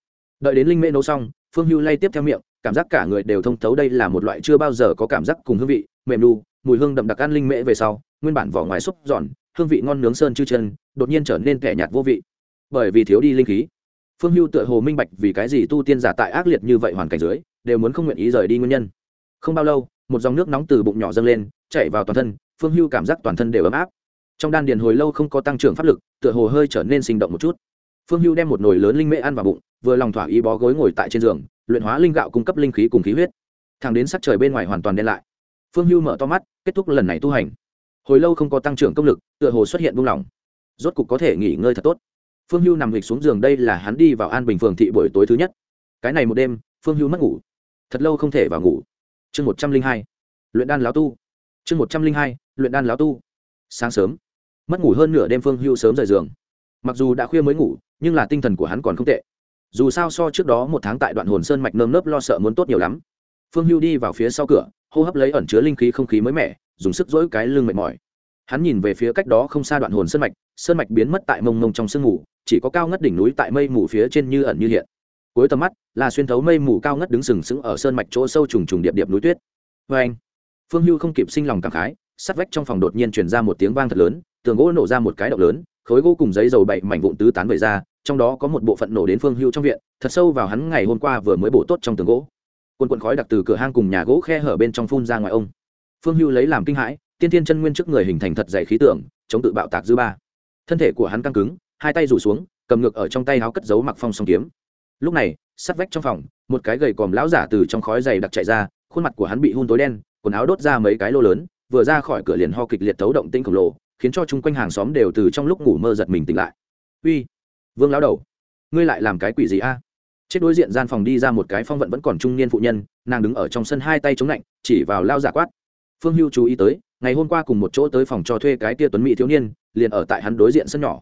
Đợi đến linh mễ nấu xong, phương hưu lay tiếp theo miệng, cảm giác cả người đều thông thấu đây là một loại chưa bao giờ có cảm giác cùng hương vị, mềm đu mùi hương đậm đặc ăn linh mễ về sau, nguyên bản vỏ ngoài xúc giòn, hương vị ngon nướng sơn chư chân, đột nhiên trở nên kẻ nhạt vô vị. Bởi vì thiếu đi linh khí, phương hưu tựa hồ minh bạch vì cái gì tu tiên giả tại ác liệt như vậy hoàn cảnh dưới, đều muốn không nguyện ý rời đi nguyên nhân. Không bao lâu, một dòng nước nóng từ bụng nhỏ dâng lên chạy vào toàn thân, phương hưu cảm giác toàn thân đều ấm áp. Trong đan điền hồi lâu không có tăng trưởng pháp lực, tựa hồ hơi trở nên sinh động một chút. Phương hưu đem một nồi lớn linh mễ ăn vào bụng, vừa lòng thỏa ý bó gối ngồi tại trên giường, luyện hóa linh gạo cung cấp linh khí cùng khí huyết. Thẳng đến sắc trời bên ngoài hoàn toàn đen lại phương hưu mở to mắt, kết thúc lần này tu hành. Hồi lâu không có tăng trưởng công lực, tựa hồ xuất hiện buông lỏng. Rốt cục có thể nghỉ ngơi thật tốt. Phương hưu nằm nghịch xuống giường đây là hắn đi vào an bình phường thị buổi tối thứ nhất. Cái này một đêm, phương hưu mất ngủ. Thật lâu không thể vào ngủ. Chương một trăm linh hai, luyện đan láo tu. Chương một trăm linh hai, luyện đan láo tu. Sáng sớm. Mất ngủ hơn nửa đêm phương hưu sớm rời giường. Mặc dù đã khuya mới ngủ, nhưng là tinh thần của hắn còn không tệ. Dù sao so trước đó một tháng tại đoạn hồn sơn mạch nơm nớp lo sợ muốn tốt nhiều lắm. Phương hưu đi vào phía sau cửa hô hấp lấy ẩn chứa linh khí không khí mới mẻ, dùng sức dỗi cái lưng mệt mỏi. Hắn nhìn về phía cách đó không xa đoạn hồn sơn mạch sơn mạch biến mất tại mông mông trong sương mù, chỉ có cao ngất đỉnh núi tại mây mù phía trên như ẩn như hiện. Cuối tầm mắt, là xuyên thấu mây mù cao ngất đứng sừng sững ở sơn mạch chỗ sâu trùng trùng điệp điệp núi tuyết. Vê anh phương hưu không kịp sinh lòng cảm khái, sắt vách trong phòng đột nhiên truyền ra một tiếng vang thật lớn, tường gỗ nổ ra một cái động lớn, khối gỗ cùng giấy dầu bảy mảnh vụn tứ tán về ra, trong đó có một bộ phận nổ đến phương hưu trong viện, thật sâu vào hắn ngày hôm qua vừa mới bổ tốt trong tường gỗ quần quần khói đặc từ cửa hang cùng nhà gỗ khe hở bên trong phun ra ngoài ông. Phương hưu lấy làm kinh hãi, tiên tiên chân nguyên trước người hình thành thật dày khí tượng, chống tự bạo tạc dư ba. Thân thể của hắn căng cứng, hai tay rủ xuống, cầm ngược ở trong tay áo cất giấu mặc phong song kiếm. Lúc này, sắt vách trong phòng, một cái gầy còm lão giả từ trong khói dày đặc chạy ra, khuôn mặt của hắn bị hun tối đen, quần áo đốt ra mấy cái lô lớn, vừa ra khỏi cửa liền ho kịch liệt thấu động tinh khổng lồ, khiến cho chung quanh hàng xóm đều từ trong lúc ngủ mơ giật mình tỉnh lại. Uy, vương lão đầu, ngươi lại làm cái quỷ gì a? Chết đối diện gian phòng đi ra một cái phong vận vẫn còn trung niên phụ nhân, nàng đứng ở trong sân hai tay chống lạnh, chỉ vào lao giả quát. Phương hưu chú ý tới, ngày hôm qua cùng một chỗ tới phòng cho thuê cái tia tuấn mỹ thiếu niên, liền ở tại hắn đối diện sân nhỏ.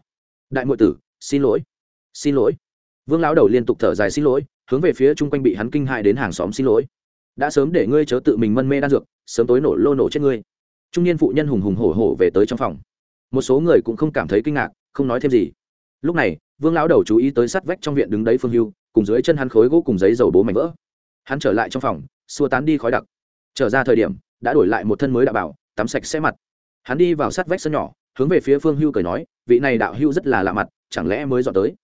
Đại m tử, xin lỗi. Xin lỗi. Vương lão đầu liên tục thở dài xin lỗi, hướng về phía chung quanh bị hắn kinh hại đến hàng xóm xin lỗi. Đã sớm để ngươi chớ tự mình mân mê đan dược, sớm tối nổ lô nổ chết ngươi. Trung niên phụ nhân hùng hùng hổ hổ về tới trong phòng. Một số người cũng không cảm thấy kinh ngạc, không nói thêm gì. Lúc này, vương lão đầu chú ý tới sát vách trong viện đứng đấy phương hưu cùng dưới chân hắn khối gỗ cùng giấy dầu bố mảnh vỡ. Hắn trở lại trong phòng, xua tán đi khói đặc. Trở ra thời điểm, đã đổi lại một thân mới đạo bảo, tắm sạch sẽ mặt. Hắn đi vào sát vách sân nhỏ, hướng về phía phương hưu cười nói, vị này đạo hưu rất là lạ mặt, chẳng lẽ mới dọn tới?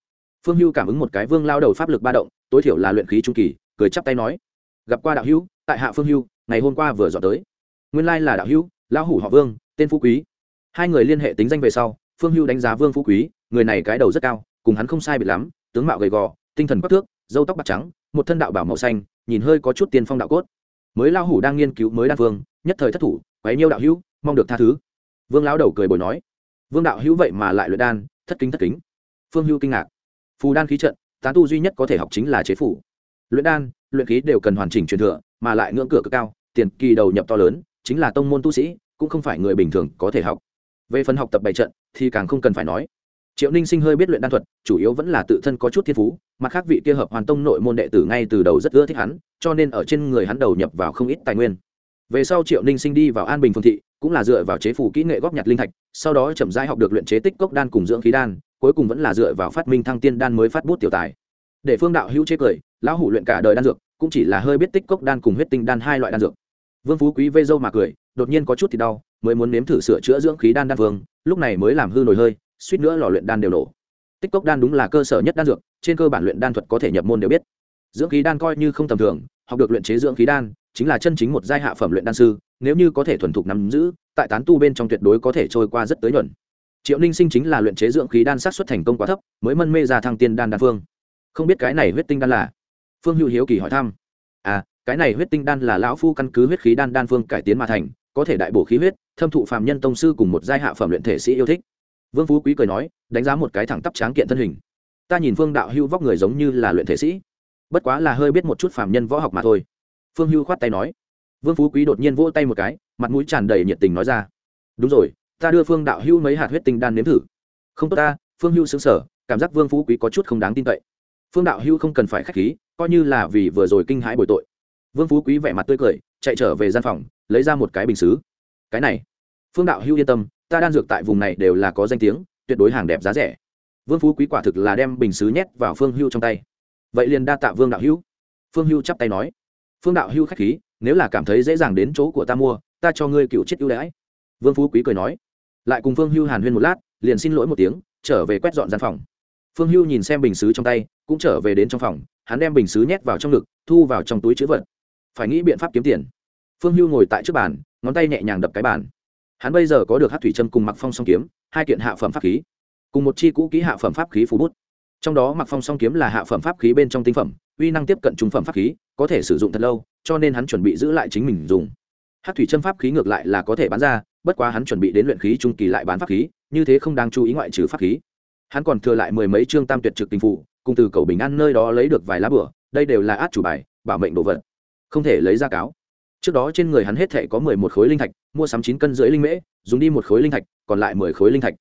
Phương hưu cảm ứng một cái vương lao đầu pháp lực ba động, tối thiểu là luyện khí trung kỳ, cười chắp tay nói, gặp qua đạo hưu, tại hạ phương hưu, ngày hôm qua vừa dọn tới. Nguyên lai là đạo hưu, lão hủ họ vương, tên phú quý. Hai người liên hệ tính danh về sau, phương hưu đánh giá vương phú quý, người này cái đầu rất cao, cùng hắn không sai biệt lắm, tướng mạo gầy gò tinh thần quắc thước dâu tóc bạc trắng, một thân đạo bảo màu xanh, nhìn hơi có chút tiên phong đạo cốt. Mới lao hủ đang nghiên cứu mới đan vương, nhất thời thất thủ, quấy nhiêu đạo hữu, mong được tha thứ. Vương lão đầu cười bồi nói, vương đạo hữu vậy mà lại luyện đan, thất kính thất kính. Phương hưu kinh ngạc. Phù đan khí trận, tán tu duy nhất có thể học chính là chế phủ. Luyện đan, luyện khí đều cần hoàn chỉnh truyền thừa, mà lại ngưỡng cửa cực cao, tiền kỳ đầu nhập to lớn, chính là tông môn tu sĩ, cũng không phải người bình thường có thể học. Về phần học tập bày trận, thì càng không cần phải nói triệu ninh sinh hơi biết luyện đan thuật, chủ yếu vẫn là tự thân có chút thiên phú, mặt khác vị kia hợp hoàn tông nội môn đệ tử ngay từ đầu rất ưa thích hắn, cho nên ở trên người hắn đầu nhập vào không ít tài nguyên. Về sau triệu ninh sinh đi vào an bình phương thị, cũng là dựa vào chế phủ kỹ nghệ góp nhặt linh thạch, sau đó chậm rãi học được luyện chế tích cốc đan cùng dưỡng khí đan, cuối cùng vẫn là dựa vào phát minh thăng tiên đan mới phát bút tiểu tài. Để phương đạo hữu chế cười, lão hủ luyện cả đời đan dược, cũng chỉ là hơi biết tích cốc đan cùng huyết tinh đan hai loại đan dược. Vương phú quý vây dâu mà cười, đột nhiên có chút thì đau, mới muốn nếm thử sửa chữa dưỡng khí đan đan vương, lúc này mới làm hư nổi hơi suýt nữa lò luyện đan đều nổ. Tích cốc đan đúng là cơ sở nhất đan dược, trên cơ bản luyện đan thuật có thể nhập môn đều biết. Dưỡng khí đan coi như không tầm thường, học được luyện chế dưỡng khí đan, chính là chân chính một giai hạ phẩm luyện đan sư, nếu như có thể thuần thục nắm giữ, tại tán tu bên trong tuyệt đối có thể trôi qua rất tới nhuận. Triệu ninh sinh chính là luyện chế dưỡng khí đan sát xuất thành công quá thấp, mới mân mê ra thăng tiên đan đan phương. Không biết cái này huyết tinh đan là? Phương hữu hiếu kỳ hỏi thăm. À cái này huyết tinh đan là lão phu căn cứ huyết khí đan đan phương cải tiến mà thành, có thể đại bổ khí huyết, thâm thụ phạm nhân tông sư cùng một giai hạ phẩm luyện thể sĩ yêu thích vương phú quý cười nói, đánh giá một cái thẳng tắp tráng kiện thân hình. Ta nhìn phương đạo hưu vóc người giống như là luyện thể sĩ. Bất quá là hơi biết một chút phạm nhân võ học mà thôi. Phương hưu khoát tay nói. Vương phú quý đột nhiên vỗ tay một cái, mặt mũi tràn đầy nhiệt tình nói ra. Đúng rồi, ta đưa phương đạo hưu mấy hạt huyết tinh đan nếm thử. Không tốt ta, phương hưu xứng sở cảm giác vương phú quý có chút không đáng tin cậy. Phương đạo hưu không cần phải k h á c h khí, coi như là vì vừa rồi kinh hãi bồi tội. Vương phú quý vẻ mặt tươi cười, chạy trở về gian phòng, lấy ra một cái bình xứ. Cái này. Phương đạo hưu yên tâm ta đan dược tại vùng này đều là có danh tiếng, tuyệt đối hàng đẹp giá rẻ. Vương phú quý quả thực là đem bình xứ nhét vào phương hưu trong tay. Vậy liền đa tạ vương đạo hưu phương hưu chắp tay nói. Phương đạo hưu k h á c h khí, nếu là cảm thấy dễ dàng đến chỗ của ta mua, ta cho ngươi cựu chết ưu đãi. Vương phú quý cười nói. Lại cùng phương hưu hàn huyên một lát, liền xin lỗi một tiếng, trở về quét dọn gian phòng. Phương hưu nhìn xem bình xứ trong tay, cũng trở về đến trong phòng, hắn đem bình xứ nhét vào trong ngực, thu vào trong túi chữ vật. Phải nghĩ biện pháp kiếm tiền. Phương hưu ngồi tại trước bàn, ngón tay nhẹ nhàng đập cái bàn hắn bây giờ có được hát thủy trâm cùng mặc phong song kiếm, hai kiện hạ phẩm pháp khí, cùng một chi cũ kỹ hạ phẩm pháp khí phú bút. Trong đó mặc phong song kiếm là hạ phẩm pháp khí bên trong tinh phẩm, uy năng tiếp cận trung phẩm pháp khí, có thể sử dụng thật lâu, cho nên hắn chuẩn bị giữ lại chính mình dùng. Hát thủy trâm pháp khí ngược lại là có thể bán ra, bất quá hắn chuẩn bị đến luyện khí trung kỳ lại bán pháp khí, như thế không đang chú ý ngoại trừ pháp khí. Hắn còn thừa lại mười mấy chương tam tuyệt trực tình phụ cùng từ cầu bình an nơi đó lấy được vài lá bửa đây đều là át chủ bài, bảo mệnh đồ vật, không thể lấy ra cáo trước đó trên người hắn hết thể có mười một khối linh thạch, mua sắm chín cân rưỡi linh mễ, dùng đi một khối linh thạch, còn lại mười khối linh thạch.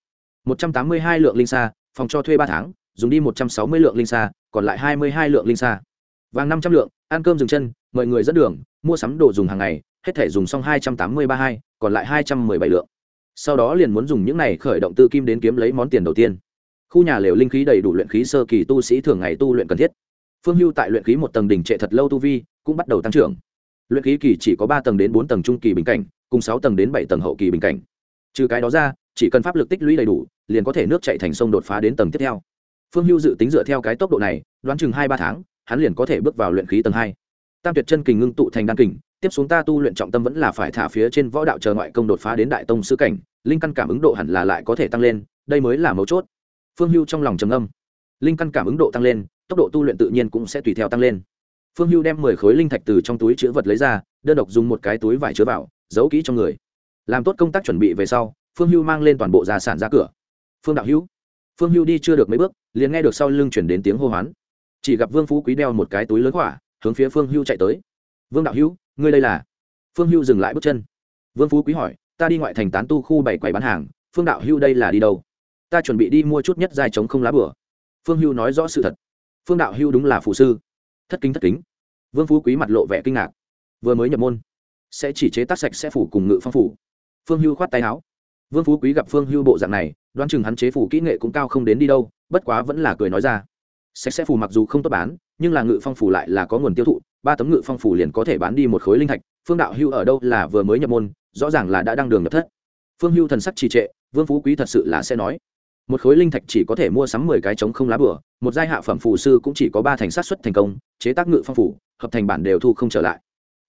Một trăm tám mươi hai lượng linh xa phòng cho thuê ba tháng, dùng đi một trăm sáu mươi lượng linh xa còn lại hai mươi hai lượng linh xa vàng năm trăm lượng, ăn cơm dừng chân mời người dẫn đường, mua sắm đồ dùng hàng ngày, hết thể dùng xong hai trăm tám mươi ba hai, còn lại hai trăm mười bảy lượng. Sau đó liền muốn dùng những này khởi động tư kim đến kiếm lấy món tiền đầu tiên. Khu nhà lều linh khí đầy đủ luyện khí sơ kỳ tu sĩ thường ngày tu luyện cần thiết. Phương hưu tại luyện khí một tầng đỉnh trệ thật lâu tu vi, cũng bắt đầu tăng trưởng luyện khí kỳ chỉ có ba tầng đến bốn tầng trung kỳ bình cảnh, cùng sáu tầng đến bảy tầng hậu kỳ bình cảnh. Trừ cái đó ra, chỉ cần pháp lực tích lũy đầy đủ, liền có thể nước chạy thành sông đột phá đến tầng tiếp theo. Phương hưu dự tính dựa theo cái tốc độ này, đoán chừng hai ba tháng, hắn liền có thể bước vào luyện khí tầng hai. Tam tuyệt chân kình ngưng tụ thành đan kình, tiếp xuống ta tu luyện trọng tâm vẫn là phải thả phía trên võ đạo chờ ngoại công đột phá đến đại tông sứ cảnh, linh căn cảm ứng độ hẳn là lại có thể tăng lên, đây mới là mấu chốt. Phương hưu trong lòng trầm âm linh căn cảm ứng độ tăng lên, tốc độ tu luyện tự nhiên cũng sẽ tùy theo tăng lên phương hưu đem mười khối linh thạch từ trong túi chữ vật lấy ra, đơn độc dùng một cái túi vải chứa vào, giấu kỹ trong người. Làm tốt công tác chuẩn bị về sau, phương hưu mang lên toàn bộ gia sản ra cửa. Phương đạo hữu. Phương hưu đi chưa được mấy bước, liền nghe được sau lưng chuyển đến tiếng hô hoán. Chỉ gặp vương phú quý đeo một cái túi lớn hỏa hướng phía phương hưu chạy tới. Vương đạo hữu, ngươi đây là? Phương hưu dừng lại bước chân. Vương phú quý hỏi, ta đi ngoại thành tán tu khu bảy quầy bán hàng, phương đạo hưu đây là đi đâu? Ta chuẩn bị đi mua chút nhất dài chống không lá bửa. Phương hưu nói rõ sự thật. Phương đạo hưu đúng là phụ sư thất kính thất kính. Vương phú quý mặt lộ vẻ kinh ngạc. Vừa mới nhập môn, sẽ chỉ chế tác sạch sẽ phủ cùng ngự phong phủ. Phương hưu khoát tay áo. Vương phú quý gặp phương hưu bộ dạng này, đoán chừng hắn chế phủ kỹ nghệ cũng cao không đến đi đâu, bất quá vẫn là cười nói ra. Sạch sẽ phủ mặc dù không tốt bán, nhưng là ngự phong phủ lại là có nguồn tiêu thụ, ba tấm ngự phong phủ liền có thể bán đi một khối linh thạch, phương đạo hưu ở đâu là vừa mới nhập môn, rõ ràng là đã đăng đường nhập thất. Phương hưu thần sắc trì trệ, vương phú quý thật sự là sẽ nói một khối linh thạch chỉ có thể mua sắm mười cái trống không lá bửa một giai hạ phẩm phù sư cũng chỉ có ba thành sát xuất thành công, chế tác ngự phong phủ, hợp thành bản đều thu không trở lại.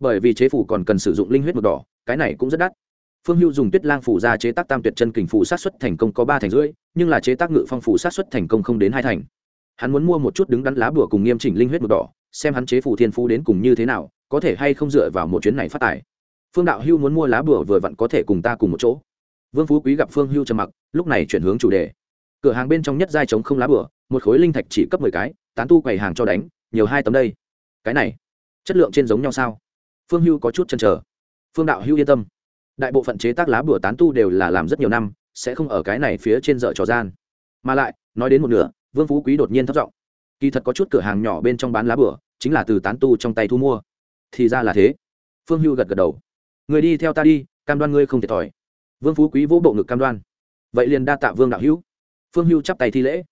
Bởi vì chế phủ còn cần sử dụng linh huyết mực đỏ, cái này cũng rất đắt. Phương hưu dùng tuyết lang phủ ra chế tác tam tuyệt chân kình phủ sát xuất thành công có ba thành rưỡi, nhưng là chế tác ngự phong phủ sát xuất thành công không đến hai thành. Hắn muốn mua một chút đứng đắn lá bùa cùng nghiêm chỉnh linh huyết mực đỏ, xem hắn chế phủ thiên phú đến cùng như thế nào, có thể hay không dựa vào một chuyến này phát tài. Phương đạo hưu muốn mua lá bùa vừa vặn có thể cùng ta cùng một chỗ. Vương phú quý gặp phương hưu trầm mặc, lúc này chuyển hướng chủ đề cửa hàng bên trong nhất giai trống không lá bửa, một khối linh thạch chỉ cấp mười cái, tán tu quầy hàng cho đánh, nhiều hai tấm đây. Cái này, chất lượng trên giống nhau sao? Phương hưu có chút chăn trở phương đạo hưu yên tâm. Đại bộ phận chế tác lá bửa tán tu đều là làm rất nhiều năm, sẽ không ở cái này phía trên dợ trò gian. Mà lại, nói đến một nửa, vương phú quý đột nhiên thất vọng kỳ thật có chút cửa hàng nhỏ bên trong bán lá bửa, chính là từ tán tu trong tay thu mua. Thì ra là thế. Phương hưu gật gật đầu. Người đi theo ta đi, cam đoan ngươi không thiệt thòi. Vương phú quý vỗ bộ ngực cam đoan. Vậy liền đa tạ vương đạo hữu phương hưu chắp tay thi lễ.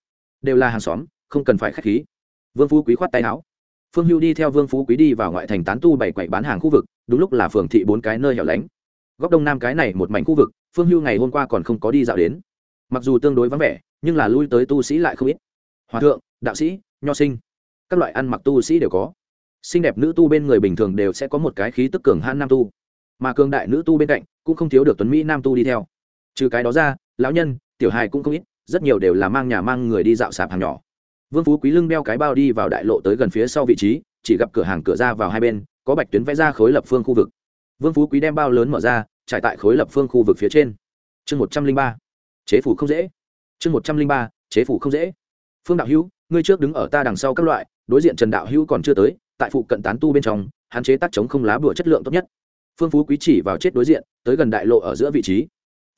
Đều là hàng xóm, không cần phải k h á c h khí. Vương phú quý khoát tay áo. Phương hưu đi theo vương phú quý đi vào ngoại thành tán tu bảy quậy bán hàng khu vực, đúng lúc là phường thị bốn cái nơi hẻo lánh. Góc đông nam cái này một mảnh khu vực, phương hưu ngày hôm qua còn không có đi dạo đến. Mặc dù tương đối vắng vẻ, nhưng là lui tới tu sĩ lại không ít. Hòa thượng, đạo sĩ, nho sinh, các loại ăn mặc tu sĩ đều có. Xinh đẹp nữ tu bên người bình thường đều sẽ có một cái khí tức cường han nam tu. Mà cường đại nữ tu bên cạnh cũng không thiếu được tuấn mỹ nam tu đi theo. Trừ cái đó ra, lão nhân, tiểu hài cũng không ít rất nhiều đều là mang nhà mang người đi dạo sạp hàng nhỏ. Vương phú quý lưng đeo cái bao đi vào đại lộ tới gần phía sau vị trí, chỉ gặp cửa hàng cửa ra vào hai bên, có bạch tuyến vẽ ra khối lập phương khu vực. Vương phú quý đem bao lớn mở ra, trải tại khối lập phương khu vực phía trên. Chương một trăm linh ba. Chế phủ không dễ. Chương một trăm linh ba, chế phủ không dễ. Phương đạo hữu, ngươi trước đứng ở ta đằng sau các loại, đối diện trần đạo hữu còn chưa tới, tại phụ cận tán tu bên trong hạn chế tác chống không lá bùa chất lượng tốt nhất. Phương phú quý chỉ vào chết đối diện, tới gần đại lộ ở giữa vị trí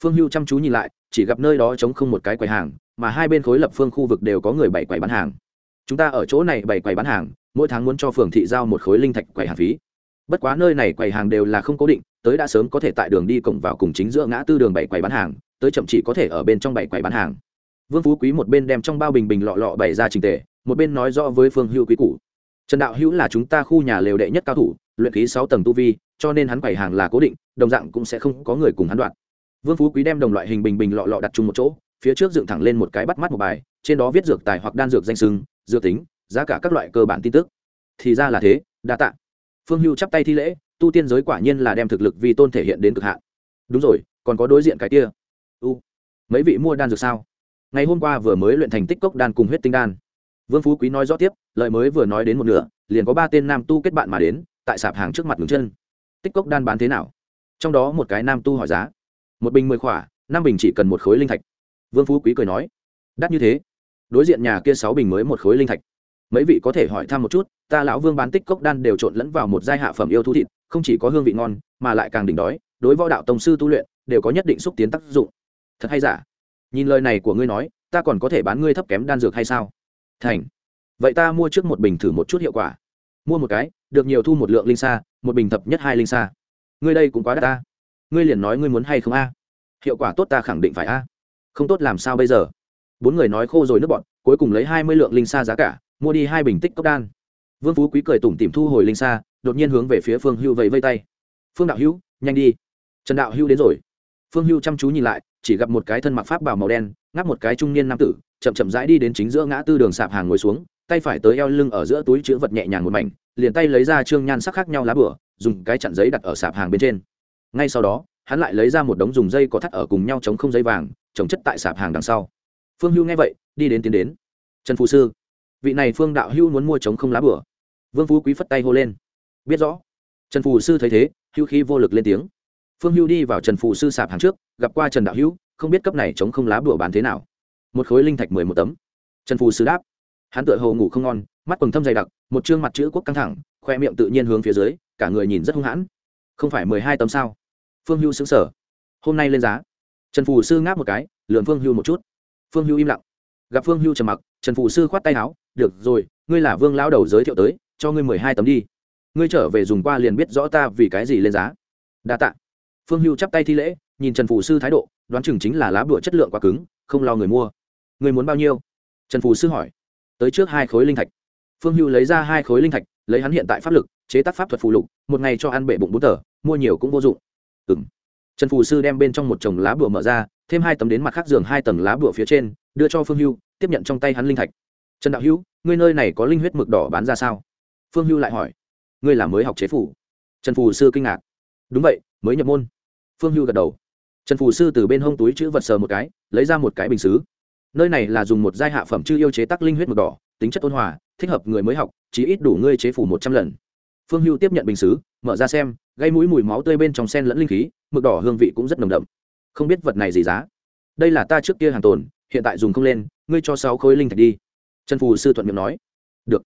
phương hưu chăm chú nhìn lại, chỉ gặp nơi đó chống không một cái quầy hàng, mà hai bên khối lập phương khu vực đều có người bảy quầy bán hàng. Chúng ta ở chỗ này bảy quầy bán hàng, mỗi tháng muốn cho phường thị giao một khối linh thạch quầy hàng phí. Bất quá nơi này quầy hàng đều là không cố định, tới đã sớm có thể tại đường đi cổng vào cùng chính giữa ngã tư đường bảy quầy bán hàng, tới chậm chỉ có thể ở bên trong bảy quầy bán hàng. Vương phú quý một bên đem trong bao bình bình lọ lọ bày ra trình tề, một bên nói rõ với phương hưu quý cụ trần đạo hữu là chúng ta khu nhà lều đệ nhất cao thủ, luyện khí sáu tầng tu vi, cho nên hắn quầy hàng là cố định, đồng dạng cũng sẽ không có người cùng hắn đoạn vương phú quý đem đồng loại hình bình bình lọ lọ đặt chung một chỗ, phía trước dựng thẳng lên một cái bắt mắt một bài, trên đó viết dược tài hoặc đan dược danh sưng, dược tính, giá cả các loại cơ bản tin tức. Thì ra là thế, đa tạ. Phương hưu chắp tay thi lễ, tu tiên giới quả nhiên là đem thực lực vì tôn thể hiện đến cực hạn. Đúng rồi, còn có đối diện cái kia. U, mấy vị mua đan dược sao? Ngày hôm qua vừa mới luyện thành tích cốc đan cùng huyết tinh đan. Vương phú quý nói rõ tiếp, lời mới vừa nói đến một nửa, liền có ba tên nam tu kết bạn mà đến, tại sạp hàng trước mặt ngừng chân. Tích cốc đan bán thế nào? Trong đó một cái nam tu hỏi giá một bình mười khỏa, năm bình chỉ cần một khối linh thạch. Vương phú quý cười nói, đắt như thế? Đối diện nhà kia sáu bình mới một khối linh thạch. Mấy vị có thể hỏi thăm một chút, ta lão vương bán tích cốc đan đều trộn lẫn vào một giai hạ phẩm yêu thú thịt, không chỉ có hương vị ngon, mà lại càng đỉnh đói, đối võ đạo tông sư tu luyện đều có nhất định xúc tiến tác dụng. Thật hay giả? Nhìn lời này của ngươi nói, ta còn có thể bán ngươi thấp kém đan dược hay sao? Thành. Vậy ta mua trước một bình thử một chút hiệu quả. Mua một cái, được nhiều thu một lượng linh sa, một bình thập nhất hai linh sa. Ngươi đây cũng quá đắt ta ngươi liền nói ngươi muốn hay không a? Hiệu quả tốt ta khẳng định phải a. Không tốt làm sao bây giờ? Bốn người nói khô rồi nước bọn cuối cùng lấy hai mươi lượng linh sa giá cả, mua đi hai bình tích cốc đan. Vương phú quý cười tủm tìm thu hồi linh sa, đột nhiên hướng về phía phương hưu vẫy vây tay. Phương đạo hữu, nhanh đi. Trần đạo hữu đến rồi. Phương hưu chăm chú nhìn lại, chỉ gặp một cái thân mặc pháp bào màu đen, ngáp một cái trung niên nam tử, chậm chậm rãi đi đến chính giữa ngã tư đường sạp hàng ngồi xuống, tay phải tới eo lưng ở giữa túi chữ vật nhẹ nhàng một mảnh, liền tay lấy ra trương nhan sắc khác nhau lá bửa, dùng cái chặn giấy đặt ở sạp hàng bên trên ngay sau đó, hắn lại lấy ra một đống dùng dây có thắt ở cùng nhau chống không dây vàng, chống chất tại sạp hàng đằng sau. Phương hưu nghe vậy, đi đến tiến đến. Trần phù sư, vị này phương đạo hưu muốn mua chống không lá bửa. Vương phú quý phất tay hô lên. Biết rõ. Trần phù sư thấy thế, hưu khí vô lực lên tiếng. Phương hưu đi vào trần phù sư sạp hàng trước, gặp qua trần đạo hữu không biết cấp này chống không lá bửa bán thế nào. Một khối linh thạch mười một tấm. Trần phù sư đáp. Hắn tựa hồ ngủ không ngon, mắt quần thâm dày đặc, một chương mặt chữ quốc căng thẳng, khoe miệng tự nhiên hướng phía dưới, cả người nhìn rất hung hãn không phải mười hai tấm sao? Phương hưu xứng sở hôm nay lên giá. Trần phù sư ngáp một cái lượn phương hưu một chút. Phương hưu im lặng. Gặp phương hưu trầm mặc, trần phù sư khoát tay áo, được rồi, ngươi là vương lão đầu giới thiệu tới, cho ngươi mười hai tấm đi. Ngươi trở về dùng qua liền biết rõ ta vì cái gì lên giá. Đa tạ. Phương hưu chắp tay thi lễ, nhìn trần phù sư thái độ, đoán chừng chính là lá bụa chất lượng quá cứng, không lo người mua. Người muốn bao nhiêu? Trần phù sư hỏi. Tới trước hai khối linh thạch. Phương hưu lấy ra hai khối linh thạch, lấy hắn hiện tại pháp lực chế tác pháp thuật phụ lục, một ngày cho ăn bệ bụng bốn tờ, mua nhiều cũng vô dụng. Ừng trần phù sư đem bên trong một chồng lá bùa mở ra, thêm hai tấm đến mặt khác giường hai tầng lá bùa phía trên, đưa cho phương hưu, tiếp nhận trong tay hắn linh thạch. Trần đạo hữu, ngươi nơi này có linh huyết mực đỏ bán ra sao? Phương hưu lại hỏi. Ngươi là mới học chế phủ. Trần phù sư kinh ngạc. Đúng vậy, mới nhập môn. Phương hưu gật đầu. Trần phù sư từ bên hông túi chữ vật sờ một cái, lấy ra một cái bình xứ. Nơi này là dùng một giai hạ phẩm chư yêu chế tắc linh huyết mực đỏ, tính chất ôn hòa, thích hợp người mới học chỉ ít đủ ngươi chế phủ một trăm lần phương hưu tiếp nhận bình xứ, mở ra xem, gây mũi mùi máu tươi bên trong sen lẫn linh khí, mực đỏ hương vị cũng rất nồng đậm. Không biết vật này gì giá. Đây là ta trước kia hàng tồn, hiện tại dùng không lên, ngươi cho sáu khối linh thạch đi. Trần phù sư thuận miệng nói. Được.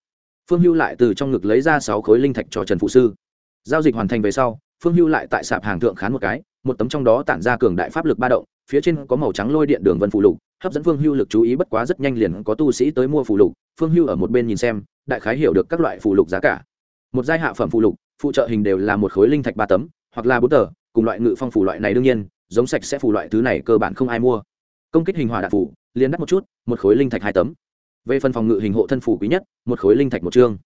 Phương hưu lại từ trong ngực lấy ra sáu khối linh thạch cho trần phù sư. Giao dịch hoàn thành về sau, phương hưu lại tại sạp hàng thượng khán một cái, một tấm trong đó tản ra cường đại pháp lực ba động, phía trên có màu trắng lôi điện đường vân phụ lục, hấp dẫn phương hưu lực chú ý bất quá rất nhanh liền có tu sĩ tới mua phụ lục. Phương hưu ở một bên nhìn xem, đại khái hiểu được các loại phụ lục giá cả một giai hạ phẩm phụ lục, phụ trợ hình đều là một khối linh thạch ba tấm, hoặc là bốn tờ, cùng loại ngự phong phủ loại này đương nhiên, giống sạch sẽ phủ loại thứ này cơ bản không ai mua. Công kích hình hỏa đạn phủ, liền đắt một chút, một khối linh thạch hai tấm. Về phần phòng ngự hình hộ thân phủ quý nhất, một khối linh thạch một chương.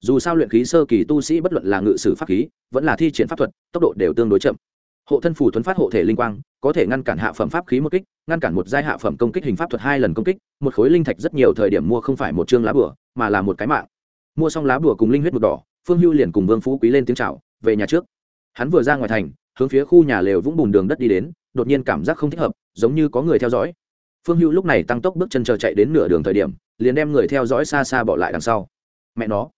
Dù sao luyện khí sơ kỳ tu sĩ bất luận là ngự sử pháp khí, vẫn là thi triển pháp thuật, tốc độ đều tương đối chậm. Hộ thân phủ thuấn phát hộ thể linh quang, có thể ngăn cản hạ phẩm pháp khí một kích, ngăn cản một giai hạ phẩm công kích hình pháp thuật hai lần công kích, một khối linh thạch rất nhiều thời điểm mua không phải một chương lá bửa mà là một cái mạng. Mua xong lá bửa cùng linh huyết mực đỏ phương hưu liền cùng vương phú quý lên tiếng c h à o về nhà trước. Hắn vừa ra ngoài thành, hướng phía khu nhà lều vũng bùn đường đất đi đến, đột nhiên cảm giác không thích hợp, giống như có người theo dõi. Phương hưu lúc này tăng tốc bước chân chờ chạy đến nửa đường thời điểm, liền đem người theo dõi xa xa bỏ lại đằng sau. Mẹ nó,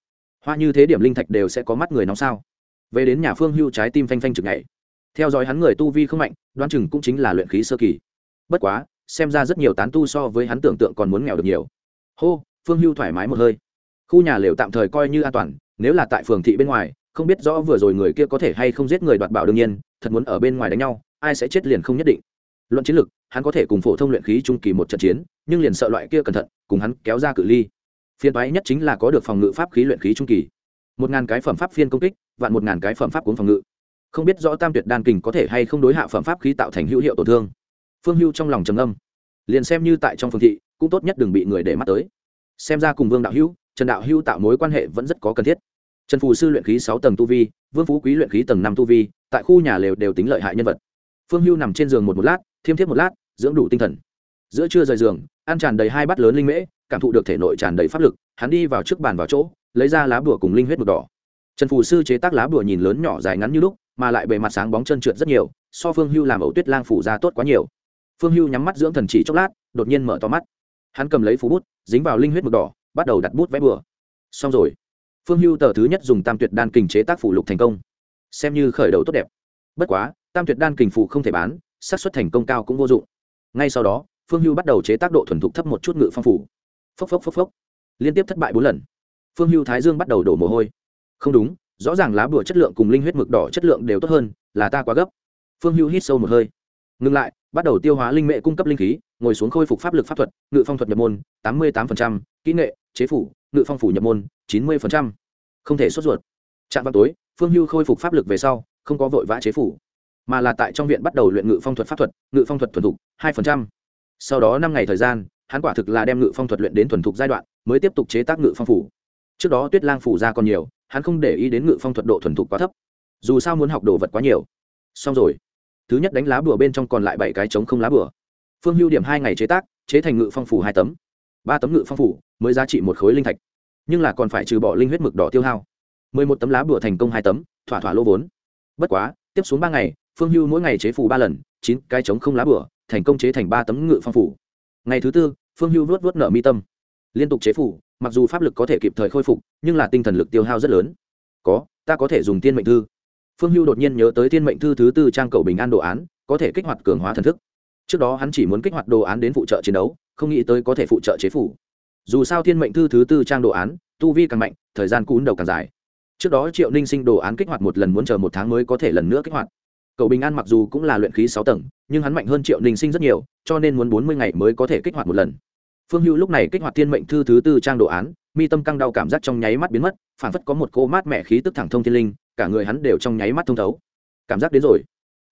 hoa như thế điểm linh thạch đều sẽ có mắt người nóng sao? Về đến nhà phương hưu trái tim phanh phanh chực nhảy. Theo dõi hắn người tu vi không mạnh đoan chừng cũng chính là luyện khí sơ kỳ. Bất quá, xem ra rất nhiều tán tu so với hắn tưởng tượng còn muốn nghèo được nhiều. Hô, phương hưu thoải mái một hơi. Khu nhà lều tạm thời coi như an toàn nếu là tại phường thị bên ngoài, không biết rõ vừa rồi người kia có thể hay không giết người đoạt bảo đương nhiên, thật muốn ở bên ngoài đánh nhau, ai sẽ chết liền không nhất định. Luận chiến lược hắn có thể cùng phổ thông luyện khí trung kỳ một trận chiến, nhưng liền sợ loại kia cẩn thận, cùng hắn kéo ra cự ly. Phiên toái nhất chính là có được phòng ngự pháp khí luyện khí trung kỳ. Một ngàn cái phẩm pháp phiên công kích, vạn một ngàn cái phẩm pháp cuốn phòng ngự. Không biết rõ tam tuyệt đan kình có thể hay không đối hạ phẩm pháp khí tạo thành hữu hiệu tổn thương. Phương hưu trong lòng trầm âm liền xem như tại trong phương thị, cũng tốt nhất đừng bị người để mắt tới xem ra cùng vương đạo hữu, trần đạo hữu tạo mối quan hệ vẫn rất có cần thiết. Trần phù sư luyện khí sáu tầng tu vi, vương phú quý luyện khí tầng năm tu vi, tại khu nhà lều đều tính lợi hại nhân vật. Phương hưu nằm trên giường một một lát, thiêm thiếp một lát, dưỡng đủ tinh thần. Giữa trưa rời giường, ăn tràn đầy hai bát lớn linh mễ, cảm thụ được thể nội tràn đầy pháp lực, hắn đi vào trước bàn vào chỗ, lấy ra lá bùa cùng linh huyết mực đỏ. Trần phù sư chế tác lá bùa nhìn lớn nhỏ dài ngắn như lúc, mà lại bề mặt sáng bóng chân trượt rất nhiều, so phương hưu làm ẩu tuyết lang phủ ra tốt quá nhiều. Phương hưu nhắm mắt dưỡng thần chỉ chốc lát, đột nhiên mở to mắt hắn cầm lấy phú bút, dính vào linh huyết mực đỏ, bắt đầu đặt bút vẽ bừa. Xong rồi. Phương hưu tờ thứ nhất dùng tam tuyệt đan kình chế tác phủ lục thành công. Xem như khởi đầu tốt đẹp. Bất quá, tam tuyệt đan kình phủ không thể bán, xác suất thành công cao cũng vô dụng. Ngay sau đó, phương hưu bắt đầu chế tác độ thuần thục thấp một chút ngự phong phủ. Phốc phốc phốc phốc. Liên tiếp thất bại bốn lần. Phương hưu thái dương bắt đầu đổ mồ hôi. Không đúng, rõ ràng lá bùa chất lượng cùng linh huyết mực đỏ chất lượng đều tốt hơn, là ta quá gấp. Phương hưu hít sâu một hơi. Ngừng lại bắt đầu tiêu hóa linh mệ cung cấp linh khí, ngồi xuống khôi phục pháp lực pháp thuật, ngự phong thuật nhập môn, tám mươi tám kỹ nghệ, chế phủ, ngự phong phủ nhập môn, chín mươi không thể sốt ruột. Trạm vào tối, phương hưu khôi phục pháp lực về sau, không có vội vã chế phủ, mà là tại trong viện bắt đầu luyện ngự phong thuật pháp thuật, ngự phong thuật thuần thục, hai sau đó năm ngày thời gian, hắn quả thực là đem ngự phong thuật luyện đến thuần thục giai đoạn, mới tiếp tục chế tác ngự phong phủ. Trước đó tuyết lang phủ ra còn nhiều, hắn không để ý đến ngự phong thuật độ thuần thục quá thấp. Dù sao muốn học đồ vật quá nhiều. Xong rồi thứ nhất đánh lá bùa bên trong còn lại bảy cái trống không lá bùa. Phương hưu điểm hai ngày chế tác, chế thành ngự phong phủ hai tấm. Ba tấm ngự phong phủ, mới giá trị một khối linh thạch. Nhưng là còn phải trừ bỏ linh huyết mực đỏ tiêu hao. Mười một tấm lá bùa thành công hai tấm, thỏa thỏa lô vốn. Bất quá, tiếp xuống ba ngày, phương hưu mỗi ngày chế phủ ba lần, chín cái trống không lá bùa, thành công chế thành ba tấm ngự phong phủ. Ngày thứ tư, phương hưu vớt vớt nợ mi tâm. Liên tục chế phủ mặc dù pháp lực có thể kịp thời khôi phục, nhưng là tinh thần lực tiêu hao rất lớn. Có, ta có thể dùng tiên mệnh thư phương hưu đột nhiên nhớ tới Thiên mệnh thư thứ tư trang cầu bình an đồ án, có thể kích hoạt cường hóa thần thức. Trước đó hắn chỉ muốn kích hoạt đồ án đến phụ trợ chiến đấu, không nghĩ tới có thể phụ trợ chế phủ. Dù sao thiên mệnh thư thứ tư trang đồ án, tu vi càng mạnh, thời gian cún đầu càng dài. Trước đó triệu ninh sinh đồ án kích hoạt một lần muốn chờ một tháng mới có thể lần nữa kích hoạt. Cậu bình an mặc dù cũng là luyện khí sáu tầng, nhưng hắn mạnh hơn triệu ninh sinh rất nhiều, cho nên muốn bốn mươi ngày mới có thể kích hoạt một lần. Phương hữu lúc này kích hoạt thiên mệnh thư thứ tư trang đồ án, mi tâm căng đau cảm giác trong nháy mắt biến mất phản phất có một cô mát mẻ khí tức thẳng thông thiên linh cả người hắn đều trong nháy mắt thông thấu. Cảm giác đến rồi.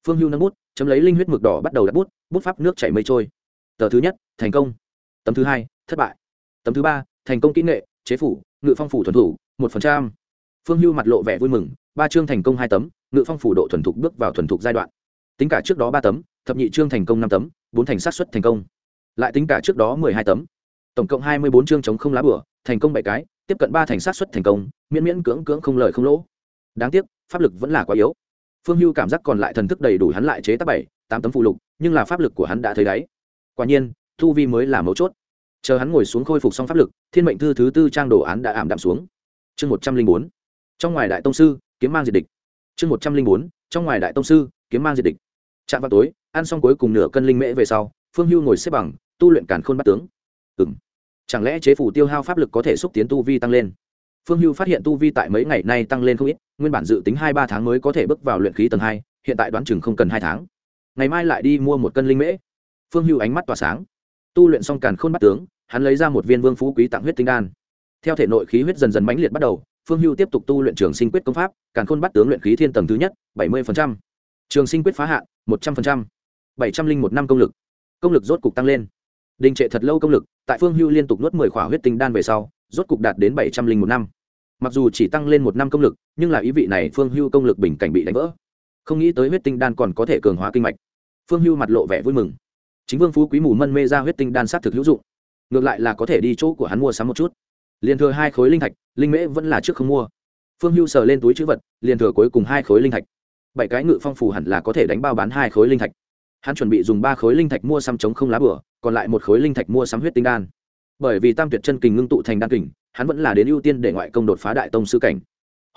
Phương hưu nâng bút, chấm lấy linh huyết mực đỏ bắt đầu đặt bút bút pháp nước chảy mây trôi. Tờ thứ nhất, thành công. Tấm thứ hai, thất bại. Tấm thứ ba, thành công kỹ nghệ, chế phủ, ngự phong phủ thuần thủ, một phần trăm. Phương hưu mặt lộ vẻ vui mừng, ba chương thành công hai tấm, ngự phong phủ độ thuần thục bước vào thuần thục giai đoạn. Tính cả trước đó ba tấm, thập nhị chương thành công năm tấm, bốn thành sát xuất thành công. Lại tính cả trước đó mười hai tấm. Tổng cộng hai mươi bốn chương chống không lá bửa, thành công bảy cái, tiếp cận ba thành sát xuất thành công, miễn miễn cưỡng cưỡng không lời không lỗ đáng tiếc, pháp lực vẫn là quá yếu. Phương hưu cảm giác còn lại thần thức đầy đủ hắn lại chế tác bảy, tám tấm phụ lục, nhưng là pháp lực của hắn đã thấy đáy. Quả nhiên, thu vi mới là mấu chốt. Chờ hắn ngồi xuống khôi phục xong pháp lực, thiên mệnh thư thứ tư trang đồ án đã ảm đạm xuống. Chương một trăm linh bốn, trong ngoài đại tông sư, kiếm mang diệt địch. Chương một trăm linh bốn, trong ngoài đại tông sư, kiếm mang diệt địch. Chạm vào tối, ăn xong cuối cùng nửa cân linh mễ về sau, phương hưu ngồi xếp bằng, tu luyện càn khôn bắt tướng. Ừ m chẳng lẽ chế phủ tiêu hao pháp lực có thể xúc tiến tu vi tăng lên? Phương hưu phát hiện tu vi tại mấy ngày nay tăng lên không ít, nguyên bản dự tính hai ba tháng mới có thể bước vào luyện khí tầng hai, hiện tại đoán chừng không cần hai tháng. Ngày mai lại đi mua một cân linh mễ. Phương hưu ánh mắt tỏa sáng. Tu luyện xong càn khôn bắt tướng, hắn lấy ra một viên vương phú quý tặng huyết tinh đan. Theo thể nội khí huyết dần dần mãnh liệt bắt đầu, phương hưu tiếp tục tu luyện trường sinh quyết công pháp, càn khôn bắt tướng luyện khí thiên tầng thứ nhất, bảy mươi trường sinh quyết phá hạn, một trăm linh bảy trăm linh một năm công lực. Công lực rốt cục tăng lên. Đình trệ thật lâu công lực, tại phương hưu liên tục nuốt mười khỏa huyết tinh đan về sau rốt cục đạt đến bảy trăm linh một năm. Mặc dù chỉ tăng lên một năm công lực, nhưng là ý vị này phương hưu công lực bình cảnh bị đánh vỡ. Không nghĩ tới huyết tinh đan còn có thể cường hóa kinh mạch. Phương hưu mặt lộ vẻ vui mừng. Chính vương phú quý mù mân mê ra huyết tinh đan s á t thực hữu dụng. Ngược lại là có thể đi chỗ của hắn mua sắm một chút. Liền thừa hai khối linh thạch, linh mễ vẫn là trước không mua. Phương hưu sờ lên túi chữ vật liền thừa cuối cùng hai khối linh thạch. Bảy cái ngự phong phủ hẳn là có thể đánh bao bán hai khối linh thạch. Hắn chuẩn bị dùng ba khối linh thạch mua xăm chống không lá bửa, còn lại một khối linh thạch mua sắm huyết tinh đan bởi vì tam tuyệt chân kình ngưng tụ thành đan kình, hắn vẫn là đến ưu tiên để ngoại công đột phá đại tông sư cảnh.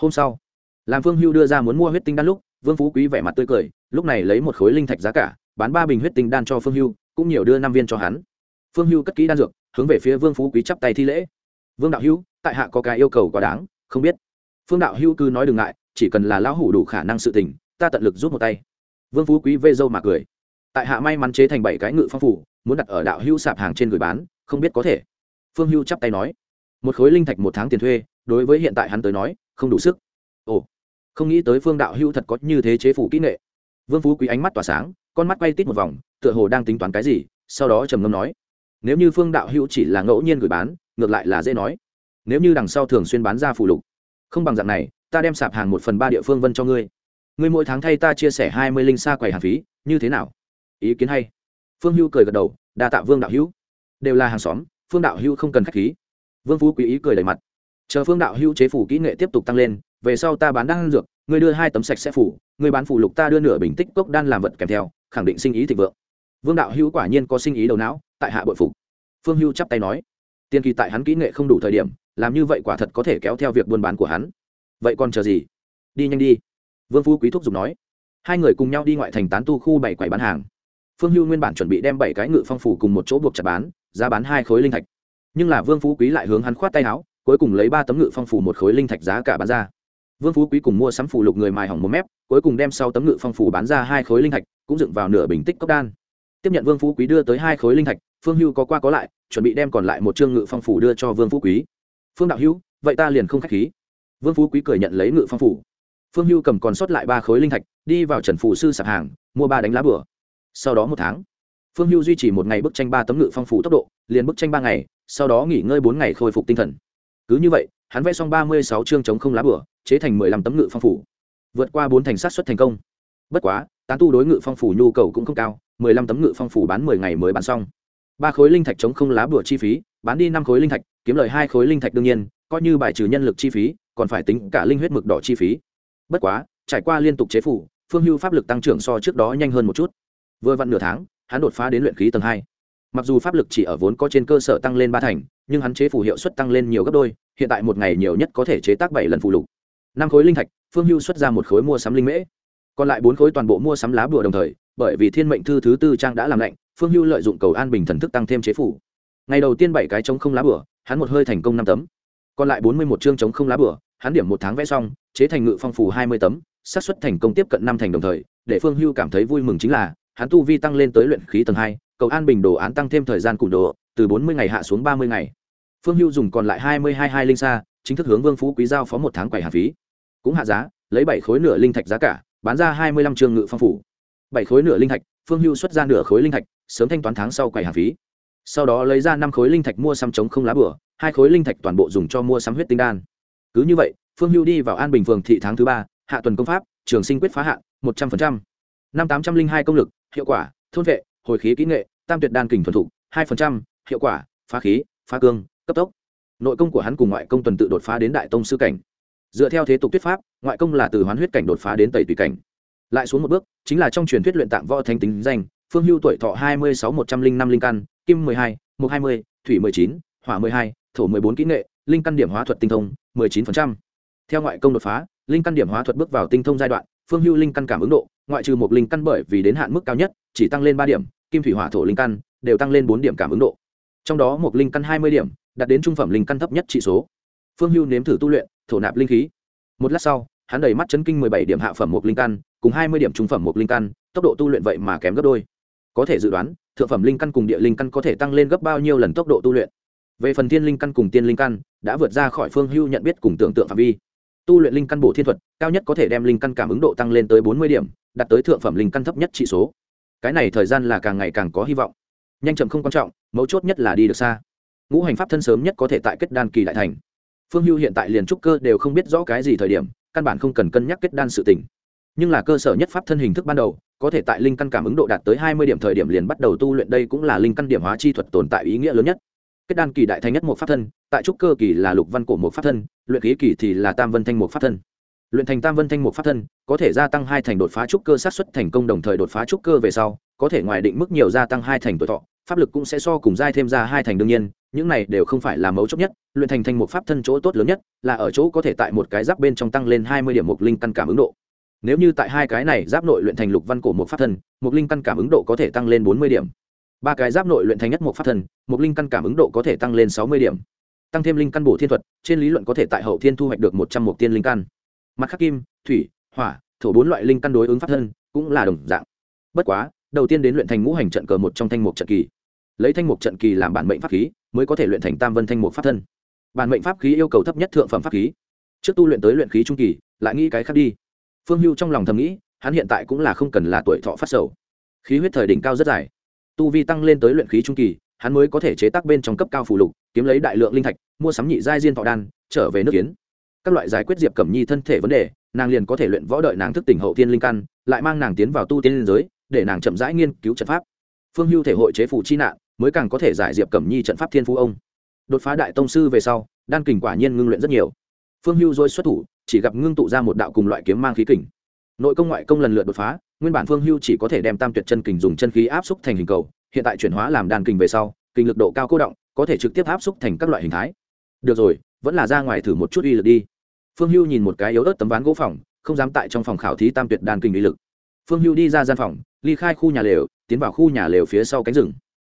Hôm sau làm phương hưu đưa ra muốn mua huyết tinh đan lúc, vương phú quý vẻ mặt tươi cười, lúc này lấy một khối linh thạch giá cả, bán ba bình huyết tinh đan cho phương hưu, cũng nhiều đưa năm viên cho hắn. Phương hưu cất kỹ đan dược, hướng về phía vương phú quý chắp tay thi lễ. Vương đạo hữu, tại hạ có cái yêu cầu quá đáng, không biết. Phương đạo hữu cứ nói đừng ngại, chỉ cần là lão hủ đủ khả năng sự tình, ta tận lực giúp một tay. Vương phú quý vê dâu mà cười. Tại hạ may mắn chế thành bảy cái ngự phong phủ, muốn đặt ở đạo hữu sạp hàng trên gửi bán, không biết có thể phương hưu chắp tay nói, một khối linh thạch một tháng tiền thuê, đối với hiện tại hắn tới nói, không đủ sức. Ồ, không nghĩ tới phương đạo Hưu thật có như thế chế phủ kỹ nghệ. Vương phú quý ánh mắt tỏa sáng, con mắt quay tít một vòng, tựa hồ đang tính toán cái gì, sau đó trầm ngâm nói, nếu như phương đạo hữu chỉ là ngẫu nhiên gửi bán, ngược lại là dễ nói. Nếu như đằng sau thường xuyên bán ra phụ lục, không bằng dạng này, ta đem sạp hàng một phần ba địa phương vân cho ngươi. Ngươi mỗi tháng thay ta chia sẻ hai mươi linh xa quầy hàng phí, như thế nào? Ý kiến hay. Phương hưu cười gật đầu, đa tạ vương đạo hữu đều là hàng xóm phương đạo hữu không cần k h á c h khí. Vương phú quý ý cười đầy mặt. Chờ phương đạo hữu chế phủ kỹ nghệ tiếp tục tăng lên, về sau ta bán đan dược, ngươi đưa hai tấm sạch sẽ phủ, ngươi bán phủ lục ta đưa nửa bình tích cốc đan làm vật kèm theo, khẳng định sinh ý thịnh vượng. Vương đạo hữu quả nhiên có sinh ý đầu não, tại hạ bội phục. Phương hưu chắp tay nói, tiên kỳ tại hắn kỹ nghệ không đủ thời điểm, làm như vậy quả thật có thể kéo theo việc buôn bán của hắn. Vậy còn chờ gì? Đi nhanh đi. Vương phú quý thúc giục nói. Hai người cùng nhau đi ngoại thành tán tu khu bảy quầy bán hàng. Phương hưu nguyên bản chuẩn bị đem bảy cái ngự phong phủ cùng một chỗ buộc chặt bán giá bán hai khối linh thạch. Nhưng là vương phú quý lại hướng hắn khoát tay áo, cuối cùng lấy ba tấm ngự phong phủ một khối linh thạch giá cả bán ra. Vương phú quý cùng mua sắm phủ lục người mài hỏng một mép, cuối cùng đem sau tấm ngự phong phủ bán ra hai khối linh thạch, cũng dựng vào nửa bình tích cốc đan. Tiếp nhận vương phú quý đưa tới hai khối linh thạch, phương hưu có qua có lại, chuẩn bị đem còn lại một chương ngự phong phủ đưa cho vương phú quý. Phương đạo hữu, vậy ta liền không k h á c h khí. Vương phú quý cười nhận lấy ngự phong phủ phương hưu cầm còn sót lại ba khối linh thạch, đi vào trần phủ sư sạp hàng, mua ba đánh lá bửa sau đó một tháng phương hưu duy trì một ngày bức tranh ba tấm ngự phong phủ tốc độ, liền bức tranh ba ngày, sau đó nghỉ ngơi bốn ngày khôi phục tinh thần. Cứ như vậy, hắn vẽ xong ba mươi sáu chương chống không lá bửa, chế thành mười lăm tấm ngự phong phủ vượt qua bốn thành sát xuất thành công. Bất quá, tán tu đối ngự phong phủ nhu cầu cũng không cao, mười lăm tấm ngự phong phủ bán mười ngày mới bán xong. Ba khối linh thạch chống không lá bửa chi phí, bán đi năm khối linh thạch, kiếm lời hai khối linh thạch đương nhiên, coi như bài trừ nhân lực chi phí, còn phải tính cả linh huyết mực đỏ chi phí. Bất quá, trải qua liên tục chế phủ, phương hưu pháp lực tăng trưởng so trước đó nhanh hơn một chút. Vừa vặn nửa tháng hắn đột phá đến luyện khí tầng hai. Mặc dù pháp lực chỉ ở vốn có trên cơ sở tăng lên ba thành, nhưng hắn chế phủ hiệu suất tăng lên nhiều gấp đôi, hiện tại một ngày nhiều nhất có thể chế tác bảy lần phụ lục. Năm khối linh thạch, phương hưu xuất ra một khối mua sắm linh mễ. Còn lại bốn khối toàn bộ mua sắm lá bùa đồng thời, bởi vì thiên mệnh thư thứ tư trang đã làm lạnh, phương hưu lợi dụng cầu an bình thần thức tăng thêm chế phủ ngày đầu tiên bảy cái chống không lá bùa, hắn một hơi thành công năm tấm. Còn lại bốn mươi một chương chống không lá bùa, hắn điểm một tháng vẽ xong, chế thành ngự phong phủ hai mươi tấm, xác suất thành công tiếp cận năm thành đồng thời, để phương hưu cảm thấy vui mừng chính là hắn tu vi tăng lên tới luyện khí tầng hai, cầu an bình đồ án tăng thêm thời gian củng đồ, từ bốn mươi ngày hạ xuống ba mươi ngày. Phương hưu dùng còn lại hai mươi hai hai linh xa chính thức hướng vương phú quý giao phó một tháng quầy hà phí. Cũng hạ giá, lấy bảy khối nửa linh thạch giá cả, bán ra hai mươi lăm trường ngự phong phủ. Bảy khối nửa linh thạch, phương hưu xuất ra nửa khối linh thạch, sớm thanh toán tháng sau quầy hà phí. Sau đó lấy ra năm khối linh thạch mua xăm chống không lá bửa, hai khối linh thạch toàn bộ dùng cho mua sắm huyết tinh đan. Cứ như vậy, phương hưu đi vào an bình phường thị tháng thứ ba, hạ tuần công pháp, trường sinh quyết phá hạn, một trăm linh năm tám trăm linh hai công lực hiệu quả, thôn vệ, hồi khí kỹ nghệ, tam tuyệt đan kình thuần thục, hai hiệu quả, phá khí, phá cương, cấp tốc. Nội công của hắn cùng ngoại công tuần tự đột phá đến đại tông sư cảnh. Dựa theo thế tục tuyết pháp, ngoại công là từ hoán huyết cảnh đột phá đến tẩy tùy cảnh. Lại xuống một bước, chính là trong truyền thuyết luyện tạng võ thanh tính danh, phương hưu tuổi thọ hai mươi sáu một trăm linh năm linh căn, kim mười hai, mục hai mươi, thủy mười chín, hỏa mười hai, thổ mười bốn kỹ nghệ, linh căn điểm hóa thuật tinh thông, mười chín theo ngoại công đột phá, linh căn điểm hóa thuật bước vào tinh thông giai đoạn phương hưu linh căn cảm ứng độ, ngoại trừ một linh căn bởi vì đến hạn mức cao nhất, chỉ tăng lên ba điểm, kim thủy hỏa thổ linh căn đều tăng lên bốn điểm cảm ứng độ. Trong đó một linh căn hai mươi điểm, đạt đến trung phẩm linh căn thấp nhất trị số. Phương hưu nếm thử tu luyện, thổ nạp linh khí. Một lát sau, hắn đầy mắt chấn kinh mười bảy điểm hạ phẩm một linh căn, cùng hai mươi điểm trung phẩm một linh căn, tốc độ tu luyện vậy mà kém gấp đôi. Có thể dự đoán, thượng phẩm linh căn cùng địa linh căn có thể tăng lên gấp bao nhiêu lần tốc độ tu luyện. Về phần thiên linh căn cùng tiên linh căn, đã vượt ra khỏi phương hưu nhận biết cùng tưởng tượng phạm vi tu luyện linh căn bổ thiên thuật, cao nhất có thể đem linh căn cảm ứng độ tăng lên tới bốn mươi điểm, đạt tới thượng phẩm linh căn thấp nhất trị số. Cái này thời gian là càng ngày càng có hy vọng. Nhanh chậm không quan trọng, mấu chốt nhất là đi được xa. Ngũ hành pháp thân sớm nhất có thể tại kết đan kỳ đại thành. Phương hưu hiện tại liền trúc cơ đều không biết rõ cái gì thời điểm, căn bản không cần cân nhắc kết đan sự tỉnh nhưng là cơ sở nhất pháp thân hình thức ban đầu, có thể tại linh căn cảm ứng độ đạt tới hai mươi điểm thời điểm liền bắt đầu tu luyện đây cũng là linh căn điểm hóa chi thuật tồn tại ý nghĩa lớn nhất. Kết đan kỳ đại thành nhất một pháp thân tại trúc cơ kỳ là lục văn cổ một pháp thân, luyện khí kỳ thì là tam vân thanh một pháp thân. Luyện thành tam vân thanh một pháp thân, có thể gia tăng hai thành đột phá trúc cơ sát xuất thành công đồng thời đột phá trúc cơ về sau, có thể ngoài định mức nhiều gia tăng hai thành tuổi thọ, pháp lực cũng sẽ so cùng giai thêm ra hai thành đương nhiên, những này đều không phải là mấu chốt nhất, luyện thành thành một pháp thân chỗ tốt lớn nhất là ở chỗ có thể tại một cái giáp bên trong tăng lên hai mươi điểm mục linh căn cảm ứng độ. Nếu như tại hai cái này giáp nội luyện thành lục văn cổ một pháp thân, mục linh căn cảm ứng độ có thể tăng lên bốn mươi điểm. Ba cái giáp nội luyện thành nhất một pháp thân, mục linh căn cảm ứng độ có thể tăng lên sáu mươi điểm tăng thêm linh căn bổ thiên thuật, trên lý luận có thể tại hậu thiên thu hoạch được một trăm một tiên linh căn. Mặt khắc kim, thủy, hỏa, thổ bốn loại linh căn đối ứng pháp thân, cũng là đồng dạng. Bất quá, đầu tiên đến luyện thành ngũ hành trận cờ một trong thanh mục trận kỳ. Lấy thanh mục trận kỳ làm bản mệnh pháp khí, mới có thể luyện thành tam vân thanh mục pháp thân. Bản mệnh pháp khí yêu cầu thấp nhất thượng phẩm pháp khí. Trước tu luyện tới luyện khí trung kỳ, lại nghĩ cái khác đi. Phương hưu trong lòng thầm nghĩ, hắn hiện tại cũng là không cần là tuổi thọ phát sầu. Khí huyết thời đỉnh cao rất dài. Tu vi tăng lên tới luyện khí trung kỳ hắn mới có thể chế tác bên trong cấp cao phù lục, kiếm lấy đại lượng linh thạch, mua sắm nhị giai diên thọ đan, trở về nước kiến. Các loại giải quyết diệp cẩm nhi thân thể vấn đề, nàng liền có thể luyện võ đợi nàng thức tỉnh hậu tiên linh căn, lại mang nàng tiến vào tu tiên liên giới, để nàng chậm rãi nghiên cứu trận pháp. Phương hưu thể hội chế phủ chi nạn, mới càng có thể giải diệp cẩm nhi trận pháp thiên phú ông. Đột phá đại tông sư về sau, đan kình quả nhiên ngưng luyện rất nhiều. Phương hưu dôi xuất thủ, chỉ gặp ngưng tụ ra một đạo cùng loại kiếm mang khí kình. Nội công ngoại công lần lượt đột phá, nguyên bản phương hưu chỉ có thể đem tam tuyệt chân kình dùng chân khí áp xúc thành hình cầu hiện tại chuyển hóa làm đan kình về sau kình lực độ cao cố động, có thể trực tiếp áp xúc thành các loại hình thái. Được rồi, vẫn là ra ngoài thử một chút uy lực đi. Phương hưu nhìn một cái yếu ớt tấm ván gỗ phòng, không dám tại trong phòng khảo thí tam tuyệt đan kình uy lực. Phương hưu đi ra gian phòng, ly khai khu nhà lều, tiến vào khu nhà lều phía sau cánh rừng.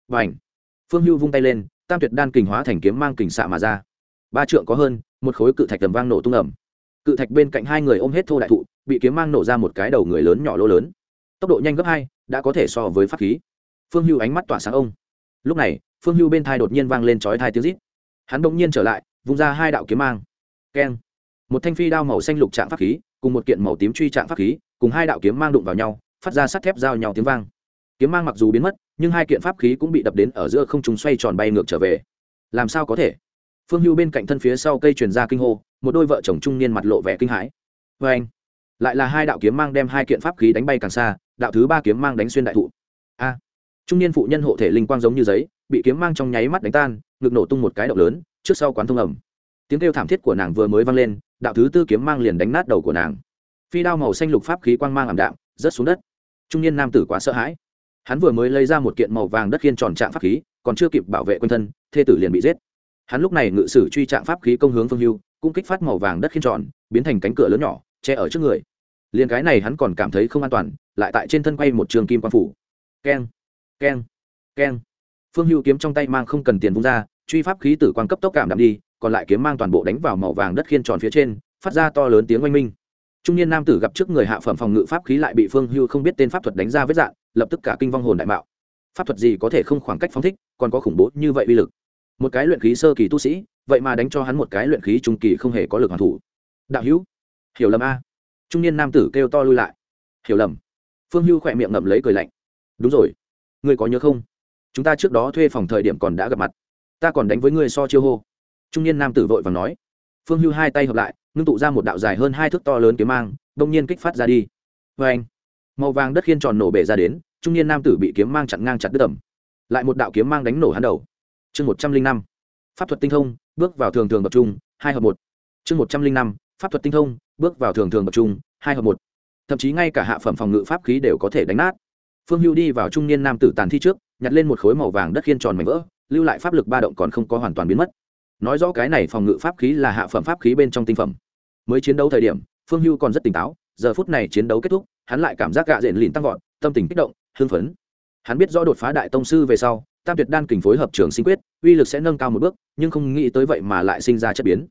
Và ảnh phương hưu vung tay lên, tam tuyệt đan kình hóa thành kiếm mang kình xạ mà ra. Ba trượng có hơn, một khối cự thạch tầm vang nổ tung ẩm cự thạch bên cạnh hai người ôm hết thô đại thụ, bị kiếm mang nổ ra một cái đầu người lớn nhỏ lỗ lớn. Tốc độ nhanh gấp hai, đã có thể so với pháp khí phương hưu ánh mắt tỏa sáng ông. Lúc này, phương hưu bên thai đột nhiên vang lên chói thai tiếng rít. Hắn đ ỗ n g nhiên trở lại, vung ra hai đạo kiếm mang. Keng. Một thanh phi đao màu xanh lục trạng pháp khí, cùng một kiện màu tím truy trạng pháp khí, cùng hai đạo kiếm mang đụng vào nhau, phát ra sắt thép giao nhau tiếng vang. Kiếm mang mặc dù biến mất, nhưng hai kiện pháp khí cũng bị đập đến ở giữa không chúng xoay tròn bay ngược trở về. Làm sao có thể? Phương hưu bên cạnh thân phía sau cây truyền ra kinh hô, một đôi vợ chồng trung niên mặt lộ vẻ kinh hãi. Vê anh, lại là hai đạo kiếm mang đem hai kiện pháp khí đánh bay càng xa, đạo thứ ba kiếm mang đánh xuyên đại thụ. A trung niên phụ nhân hộ thể linh quang giống như giấy, bị kiếm mang trong nháy mắt đánh tan, ngực nổ tung một cái động lớn, trước sau quán thông ẩm. Tiếng kêu thảm thiết của nàng vừa mới vang lên, đạo thứ tư kiếm mang liền đánh nát đầu của nàng. Phi đao màu xanh lục pháp khí quang mang ảm đạm, rớt xuống đất. Trung niên nam tử quá sợ hãi. Hắn vừa mới lấy ra một kiện màu vàng đất khiên tròn trạng pháp khí, còn chưa kịp bảo vệ quân thân, thê tử liền bị giết. Hắn lúc này ngự sử truy trạng pháp khí công hướng phương hưu, cũng kích phát màu vàng đất khiên tròn, biến thành cánh cửa lớn nhỏ, che ở trước người. Liền cái này hắn còn cảm thấy không an toàn, lại tại trên thân quay một trường kim quan phủ. Keng keng keng. Phương hưu kiếm trong tay mang không cần tiền vung ra, truy pháp khí tử quan cấp tốc cảm đạm đi, còn lại kiếm mang toàn bộ đánh vào màu vàng đất khiên tròn phía trên, phát ra to lớn tiếng oanh minh. Trung niên nam tử gặp trước người hạ phẩm phòng ngự pháp khí lại bị phương hưu không biết tên pháp thuật đánh ra vết dạng, lập tức cả kinh vong hồn đại mạo. Pháp thuật gì có thể không khoảng cách phóng thích, còn có khủng bố như vậy uy lực. Một cái luyện khí sơ kỳ tu sĩ, vậy mà đánh cho hắn một cái luyện khí trung kỳ không hề có lực hoàn thủ. Đạo hữu, hiểu lầm a. Trung niên nam tử kêu to lui lại. Hiểu lầm. Phương hưu khỏe miệng ngậm lấy cười lạnh. Đúng rồi ngươi có nhớ không? Chúng ta trước đó thuê phòng thời điểm còn đã gặp mặt. Ta còn đánh với ngươi so chiêu hô. Trung niên nam tử vội và nói. Phương hưu hai tay hợp lại, ngưng tụ ra một đạo dài hơn hai thước to lớn kiếm mang, đông nhiên kích phát ra đi. Vê anh, màu vàng đất khiên tròn nổ bể ra đến, trung niên nam tử bị kiếm mang chặn ngang chặt đứt tầm. Lại một đạo kiếm mang đánh nổ hắn đầu. Chương một trăm linh năm, pháp thuật tinh thông, bước vào thường thường tập trung, hai hợp một. Chương một trăm linh năm, pháp thuật tinh thông, bước vào thường thường tập trung, hai hợp một. Thậm chí ngay cả hạ phẩm phòng ngự pháp khí đều có thể đánh nát phương hưu đi vào trung niên nam tử tàn thi trước, nhặt lên một khối màu vàng đất khiên tròn mảnh vỡ, lưu lại pháp lực ba động còn không có hoàn toàn biến mất. Nói rõ cái này phòng ngự pháp khí là hạ phẩm pháp khí bên trong tinh phẩm. Mới chiến đấu thời điểm, phương hưu còn rất tỉnh táo, giờ phút này chiến đấu kết thúc, hắn lại cảm giác gạ rện lìn tăng vọt, tâm tình kích động, hưng phấn. Hắn biết rõ đột phá đại tông sư về sau, tam tuyệt đan kình phối hợp trường sinh quyết, uy lực sẽ nâng cao một bước, nhưng không nghĩ tới vậy mà lại sinh ra chất biến.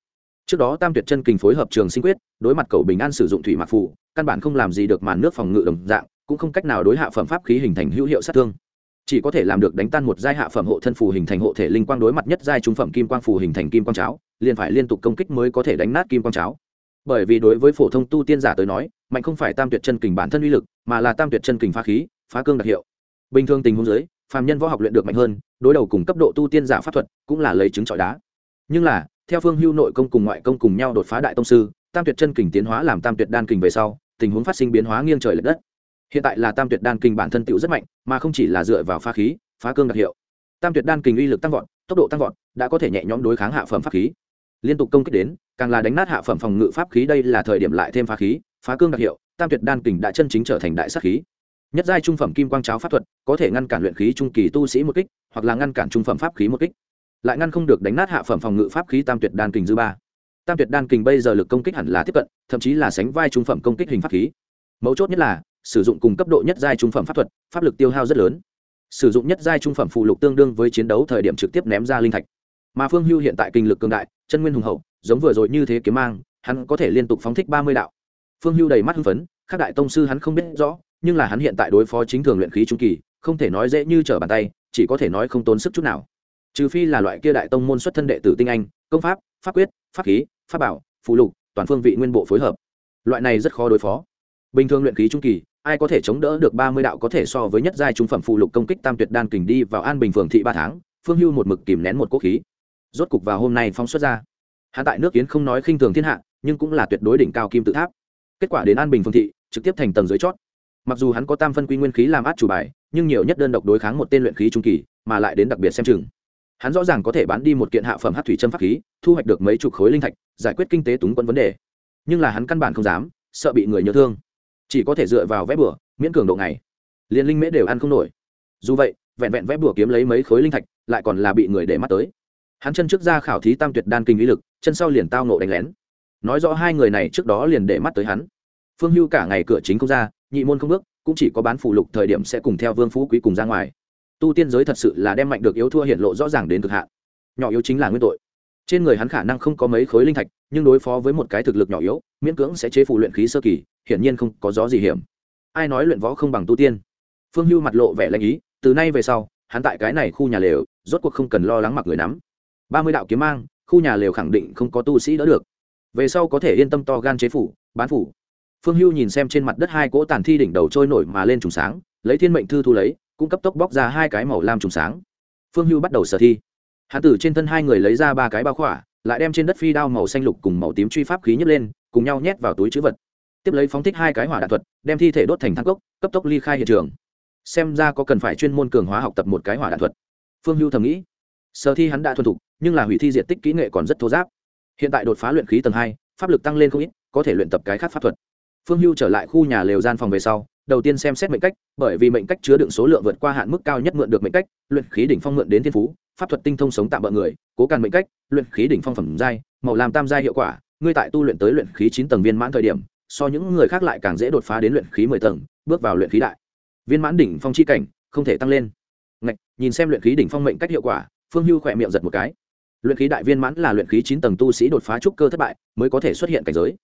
Trước đó tam tuyệt chân kình phối hợp trường sinh quyết, đối mặt cầu bình an sử dụng thủy mạc phù, căn bản không làm gì được màn nước phòng ngự đồng dạng cũng không cách nào đối hạ phẩm pháp khí hình thành hữu hiệu sát thương. Chỉ có thể làm được đánh tan một giai hạ phẩm hộ thân phù hình thành hộ thể linh quang đối mặt nhất giai trung phẩm kim quang phù hình thành kim quang cháo, liền phải liên tục công kích mới có thể đánh nát kim quang cháo. Bởi vì đối với phổ thông tu tiên giả tới nói, mạnh không phải tam tuyệt chân kình bản thân uy lực, mà là tam tuyệt chân kình phá khí, phá cương đặc hiệu. Bình thường tình huống giới phàm nhân võ học luyện được mạnh hơn, đối đầu cùng cấp độ tu tiên giả pháp thuật, cũng là lấy chứng trọi đá. Nhưng là, theo phương hưu nội công cùng ngoại công cùng nhau đột phá đại tông sư, tam tuyệt chân kình tiến hóa làm tam tuyệt đan kình về sau, tình huống phát sinh biến hóa nghiêng trời l ệ đất hiện tại là tam tuyệt đan kình bản thân tựu rất mạnh, mà không chỉ là dựa vào phá khí, phá cương đặc hiệu. Tam tuyệt đan kình uy lực tăng vọt, tốc độ tăng vọt, đã có thể nhẹ nhõm đối kháng hạ phẩm pháp khí. Liên tục công kích đến, càng là đánh nát hạ phẩm phòng ngự pháp khí đây là thời điểm lại thêm phá khí, phá cương đặc hiệu, tam tuyệt đan kình đã chân chính trở thành đại sát khí. Nhất giai trung phẩm kim quang cháo pháp thuật, có thể ngăn cản luyện khí trung kỳ tu sĩ một kích, hoặc là ngăn cản trung phẩm pháp khí một kích. Lại ngăn không được đánh nát hạ phẩm phòng ngự pháp khí tam tuyệt đan kình dư ba. Tam tuyệt đan kình bây giờ lực công kích hẳn là tiếp cận, thậm chí là sánh vai trung phẩm công kích hình pháp khí. Mấu chốt nhất là sử dụng cùng cấp độ nhất giai trung phẩm pháp thuật, pháp lực tiêu hao rất lớn. Sử dụng nhất giai trung phẩm phụ lục tương đương với chiến đấu thời điểm trực tiếp ném ra linh thạch. Mà phương hưu hiện tại kinh lực cường đại, chân nguyên hùng hậu, giống vừa rồi như thế kiếm mang, hắn có thể liên tục phóng thích ba mươi đạo. Phương hưu đầy mắt hưng phấn các đại tông sư hắn không biết rõ, nhưng là hắn hiện tại đối phó chính thường luyện khí trung kỳ, không thể nói dễ như trở bàn tay, chỉ có thể nói không tốn sức chút nào. Trừ phi là loại kia đại tông môn xuất thân đệ tử tinh anh, công pháp pháp quyết, pháp khí, pháp bảo phụ lục, toàn phương vị nguyên bộ phối hợp. Loại này rất khó đối phó. Bình thường luyện khí trung kỳ ai có thể chống đỡ được ba mươi đạo có thể so với nhất giai trung phẩm phụ lục công kích tam tuyệt đan kình đi vào an bình phường thị ba tháng, phương hưu một mực kìm nén một quốc khí. Rốt cục vào hôm nay phóng xuất ra. Hạ tại nước kiến không nói khinh thường thiên hạ, nhưng cũng là tuyệt đối đỉnh cao kim tự tháp. Kết quả đến an bình phường thị, trực tiếp thành tầng dưới chót. Mặc dù hắn có tam phân quy nguyên khí làm át chủ bài, nhưng nhiều nhất đơn độc đối kháng một tên luyện khí trung kỳ, mà lại đến đặc biệt xem chừng. Hắn rõ ràng có thể bán đi một kiện hạ phẩm hát thủy chân pháp khí, thu hoạch được mấy chục khối linh thạch, giải quyết kinh tế túng quân vấn đề. Nhưng là hắn căn bản không dám, sợ bị người nhớ thương chỉ có thể dựa vào vẽ bửa miễn cường độ ngày. Liền linh mễ đều ăn không nổi. Dù vậy, vẹn vẹn vẽ bửa kiếm lấy mấy khối linh thạch, lại còn là bị người để mắt tới. Hắn chân trước ra khảo thí tam tuyệt đan kinh ý lực, chân sau liền tao nộ đánh lén. Nói rõ hai người này trước đó liền để mắt tới hắn. Phương hưu cả ngày cửa chính không ra, nhị môn không bước, cũng chỉ có bán phụ lục thời điểm sẽ cùng theo vương phú quý cùng ra ngoài. Tu tiên giới thật sự là đem mạnh được yếu thua hiện lộ rõ ràng đến cực hạn. Nhỏ yếu chính là nguyên tội. Trên người hắn khả năng không có mấy khối linh thạch nhưng đối phó với một cái thực lực nhỏ yếu, miễn cưỡng sẽ chế phụ luyện khí sơ kỳ, hiển nhiên không có gió gì hiểm. Ai nói luyện võ không bằng tu tiên? Phương hưu mặt lộ vẻ lanh ý, từ nay về sau, hắn tại cái này khu nhà lều, rốt cuộc không cần lo lắng mặc người nắm. Ba mươi đạo kiếm mang, khu nhà lều khẳng định không có tu sĩ đỡ được. Về sau có thể yên tâm to gan chế phủ, bán phủ. Phương hưu nhìn xem trên mặt đất hai cỗ tàn thi đỉnh đầu trôi nổi mà lên trùng sáng, lấy thiên mệnh thư thu lấy, cũng cấp tốc bóc ra hai cái màu lam trùng sáng. Phương hưu bắt đầu sở thi. Hạ tử trên thân hai người lấy ra ba cái bao khỏa lại đem trên đất phi đao màu xanh lục cùng màu tím truy pháp khí nhấc lên, cùng nhau nhét vào túi chữ vật. Tiếp lấy phóng thích hai cái hỏa đạn thuật, đem thi thể đốt thành thang cốc, cấp tốc ly khai hiện trường. Xem ra có cần phải chuyên môn cường hóa học tập một cái hỏa đạn thuật. Phương hưu thầm nghĩ. Sở thi hắn đã thuần thục, nhưng là hủy thi diện tích kỹ nghệ còn rất thô giáp. Hiện tại đột phá luyện khí tầng hai, pháp lực tăng lên không ít, có thể luyện tập cái khác pháp thuật. Phương hưu trở lại khu nhà lều gian phòng về sau đầu tiên xem xét mệnh cách bởi vì mệnh cách chứa đựng số lượng vượt qua hạn mức cao nhất mượn được mệnh cách luyện khí đỉnh phong mượn đến thiên phú pháp thuật tinh thông sống tạm bỡ người cố càn mệnh cách luyện khí đỉnh phong phẩm giai màu làm tam giai hiệu quả ngươi tại tu luyện tới luyện khí chín tầng viên mãn thời điểm so những người khác lại càng dễ đột phá đến luyện khí mười tầng bước vào luyện khí đại. Viên mãn đỉnh phong chi cảnh không thể tăng lên. Ngạch, nhìn xem luyện khí đỉnh phong mệnh cách hiệu quả phương hưu khỏe miệng giật một cái. Luyện khí đại viên mãn là luyện khí chín tầng tu sĩ đột phá trúc cơ thất bại mới có thể xuất hiện cảnh giới.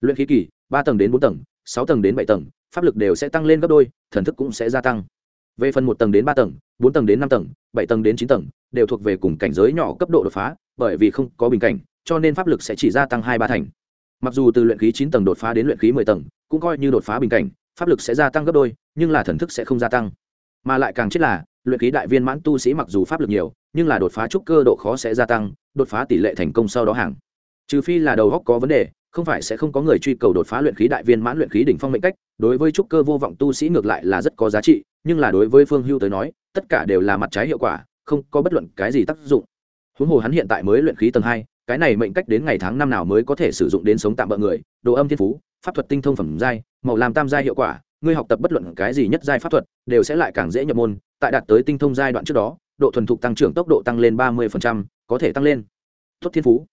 Luyện khí kỳ ba tầng đến bốn tầng sáu tầng đến bảy tầng pháp lực đều sẽ tăng lên gấp đôi, thần thức cũng sẽ gia tăng. Về phần một tầng đến ba tầng, bốn tầng đến năm tầng, bảy tầng đến chín tầng, đều thuộc về cùng cảnh giới nhỏ cấp độ đột phá, bởi vì không có bình cảnh, cho nên pháp lực sẽ chỉ gia tăng hai ba thành. Mặc dù từ luyện khí chín tầng đột phá đến luyện khí mười tầng, cũng coi như đột phá bình cảnh, pháp lực sẽ gia tăng gấp đôi, nhưng là thần thức sẽ không gia tăng. Mà lại càng chết là, luyện khí đại viên mãn tu sĩ mặc dù pháp lực nhiều, nhưng là đột phá trúc cơ độ khó sẽ gia tăng, đột phá tỷ lệ thành công sau đó hàng. Trừ phi là đầu góc có vấn đề không phải sẽ không có người truy cầu đột phá luyện khí đại viên mãn luyện khí đỉnh phong mệnh cách, đối với trúc cơ vô vọng tu sĩ ngược lại là rất có giá trị, nhưng là đối với phương hưu tới nói, tất cả đều là mặt trái hiệu quả, không có bất luận cái gì tác dụng. Huống hồ hắn hiện tại mới luyện khí tầng hai, cái này mệnh cách đến ngày tháng năm nào mới có thể sử dụng đến sống tạm bỡ người, đồ âm thiên phú, pháp thuật tinh thông phẩm giai, màu làm tam giai hiệu quả, ngươi học tập bất luận cái gì nhất giai pháp thuật, đều sẽ lại càng dễ nhập môn, tại đạt tới tinh thông giai đoạn trước đó, độ thuần thục tăng trưởng tốc độ tăng lên ba mươi có thể tăng lên. Tốt thiên phú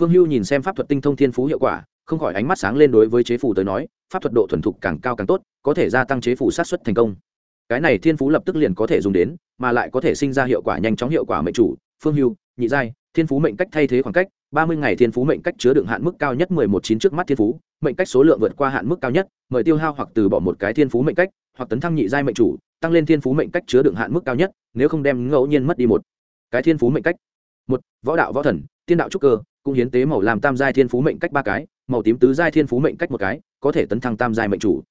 phương hưu nhìn xem pháp thuật tinh thông thiên phú hiệu quả, không khỏi ánh mắt sáng lên đối với chế phủ tới nói, pháp thuật độ thuần thục càng cao càng tốt, có thể gia tăng chế phủ sát xuất thành công. Cái này thiên phú lập tức liền có thể dùng đến, mà lại có thể sinh ra hiệu quả nhanh chóng hiệu quả mệnh chủ. Phương hưu, nhị giai, thiên phú mệnh cách thay thế khoảng cách, ba mươi ngày thiên phú mệnh cách chứa đựng hạn mức cao nhất mười một chín trước mắt thiên phú, mệnh cách số lượng vượt qua hạn mức cao nhất, mời tiêu hao hoặc từ bỏ một cái thiên phú mệnh cách, hoặc tấn thăng nhị giai mệnh chủ, tăng lên thiên phú mệnh cách chứa đựng hạn mức cao nhất, nếu không đem ngẫu nhiên mất đi một cái thiên phú mệnh cách. Một, võ đạo võ thần, tiên đạo trúc cơ cũng hiến tế màu làm tam giai thiên phú mệnh cách ba cái, màu tím tứ giai thiên phú mệnh cách một cái, có thể tấn thăng tam giai mệnh chủ.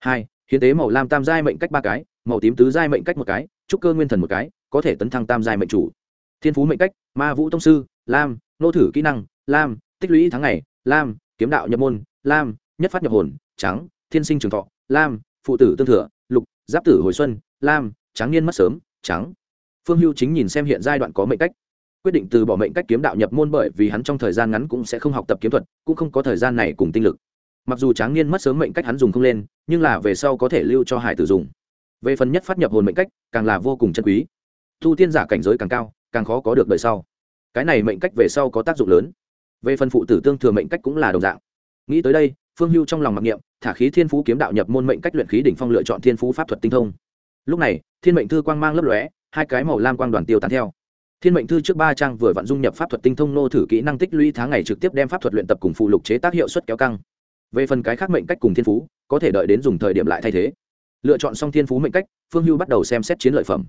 Hai, hiến tế màu lam tam giai mệnh cách ba cái, màu tím tứ giai mệnh cách một cái, trúc cơ nguyên thần một cái, có thể tấn thăng tam giai mệnh chủ. Thiên phú mệnh cách, ma vũ tông sư, lam, nô thử kỹ năng, lam, tích lũy tháng ngày, lam, kiếm đạo nhập môn, lam, nhất phát nhập hồn, trắng, thiên sinh trường thọ, lam, phụ tử tương thừa, lục, giáp tử hồi xuân, lam, tráng niên mất sớm, trắng. Phương hưu chính nhìn xem hiện giai đoạn có mệnh cách quyết định từ bỏ mệnh cách kiếm đạo nhập môn bởi vì hắn trong thời gian ngắn cũng sẽ không học tập kiếm thuật, cũng không có thời gian này cùng tinh lực. Mặc dù tráng niên mất sớm mệnh cách hắn dùng không lên, nhưng là về sau có thể lưu cho hải tử dùng. Về phần nhất phát nhập hồn mệnh cách, càng là vô cùng chân quý. Thu tiên giả cảnh giới càng cao, càng khó có được đời sau. Cái này mệnh cách về sau có tác dụng lớn. Về phần phụ tử tương thừa mệnh cách cũng là đồng dạng. Nghĩ tới đây, phương hưu trong lòng mặc niệm, thả khí thiên phú kiếm đạo nhập môn mệnh cách luyện khí đỉnh phong lựa chọn thiên phú pháp thuật tinh thông. Lúc này, thiên mệnh thư quang mang lấp lóe, hai cái màu lam quang đoàn tiêu tán theo thiên mệnh thư trước ba trang vừa vận dung nhập pháp thuật tinh thông nô thử kỹ năng tích lũy tháng ngày trực tiếp đem pháp thuật luyện tập cùng phụ lục chế tác hiệu suất kéo căng. Về phần cái khác mệnh cách cùng thiên phú, có thể đợi đến dùng thời điểm lại thay thế. Lựa chọn xong thiên phú mệnh cách, phương hưu bắt đầu xem xét chiến lợi phẩm.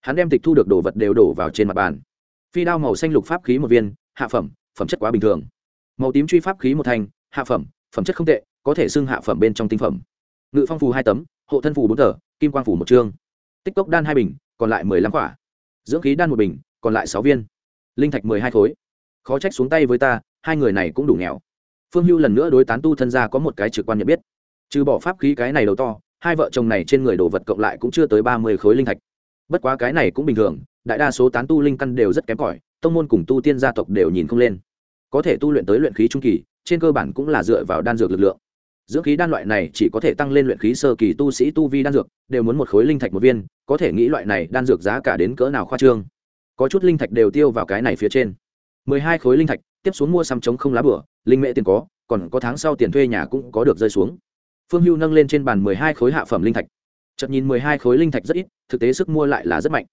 Hắn đem tịch thu được đồ vật đều đổ vào trên mặt bàn. Phi đao màu xanh lục pháp khí một viên, hạ phẩm phẩm chất quá bình thường. Màu tím truy pháp khí một thành, hạ phẩm phẩm chất không tệ, có thể xưng hạ phẩm bên trong tinh phẩm. Ngự phong phù hai tấm, hộ thân phù bốn tờ, kim quang phù một chương. Tích cốc đan hai bình, còn lại mười lăm quả. Dưỡng khí đan một bình còn lại sáu viên. Linh thạch mười hai khối. Khó trách xuống tay với ta, hai người này cũng đủ nghèo. Phương hưu lần nữa đối tán tu thân gia có một cái trực quan nhận biết. Trừ bỏ pháp khí cái này đầu to, hai vợ chồng này trên người đồ vật cộng lại cũng chưa tới ba mươi khối linh thạch. Bất quá cái này cũng bình thường, đại đa số tán tu linh căn đều rất kém cỏi, tông môn cùng tu tiên gia tộc đều nhìn không lên. Có thể tu luyện tới luyện khí trung kỳ, trên cơ bản cũng là dựa vào đan dược lực lượng. Dưỡng khí đan loại này chỉ có thể tăng lên luyện khí sơ kỳ tu sĩ tu vi đan dược, đều muốn một khối linh thạch một viên, có thể nghĩ loại này đan dược giá cả đến cỡ nào khoa trương có chút linh thạch đều tiêu vào cái này phía trên. mười hai khối linh thạch, tiếp xuống mua xăm chống không lá bửa, linh mễ tiền có, còn có tháng sau tiền thuê nhà cũng có được rơi xuống. Phương hưu nâng lên trên bàn mười hai khối hạ phẩm linh thạch. Chợt nhìn mười hai khối linh thạch rất ít, thực tế sức mua lại là rất mạnh.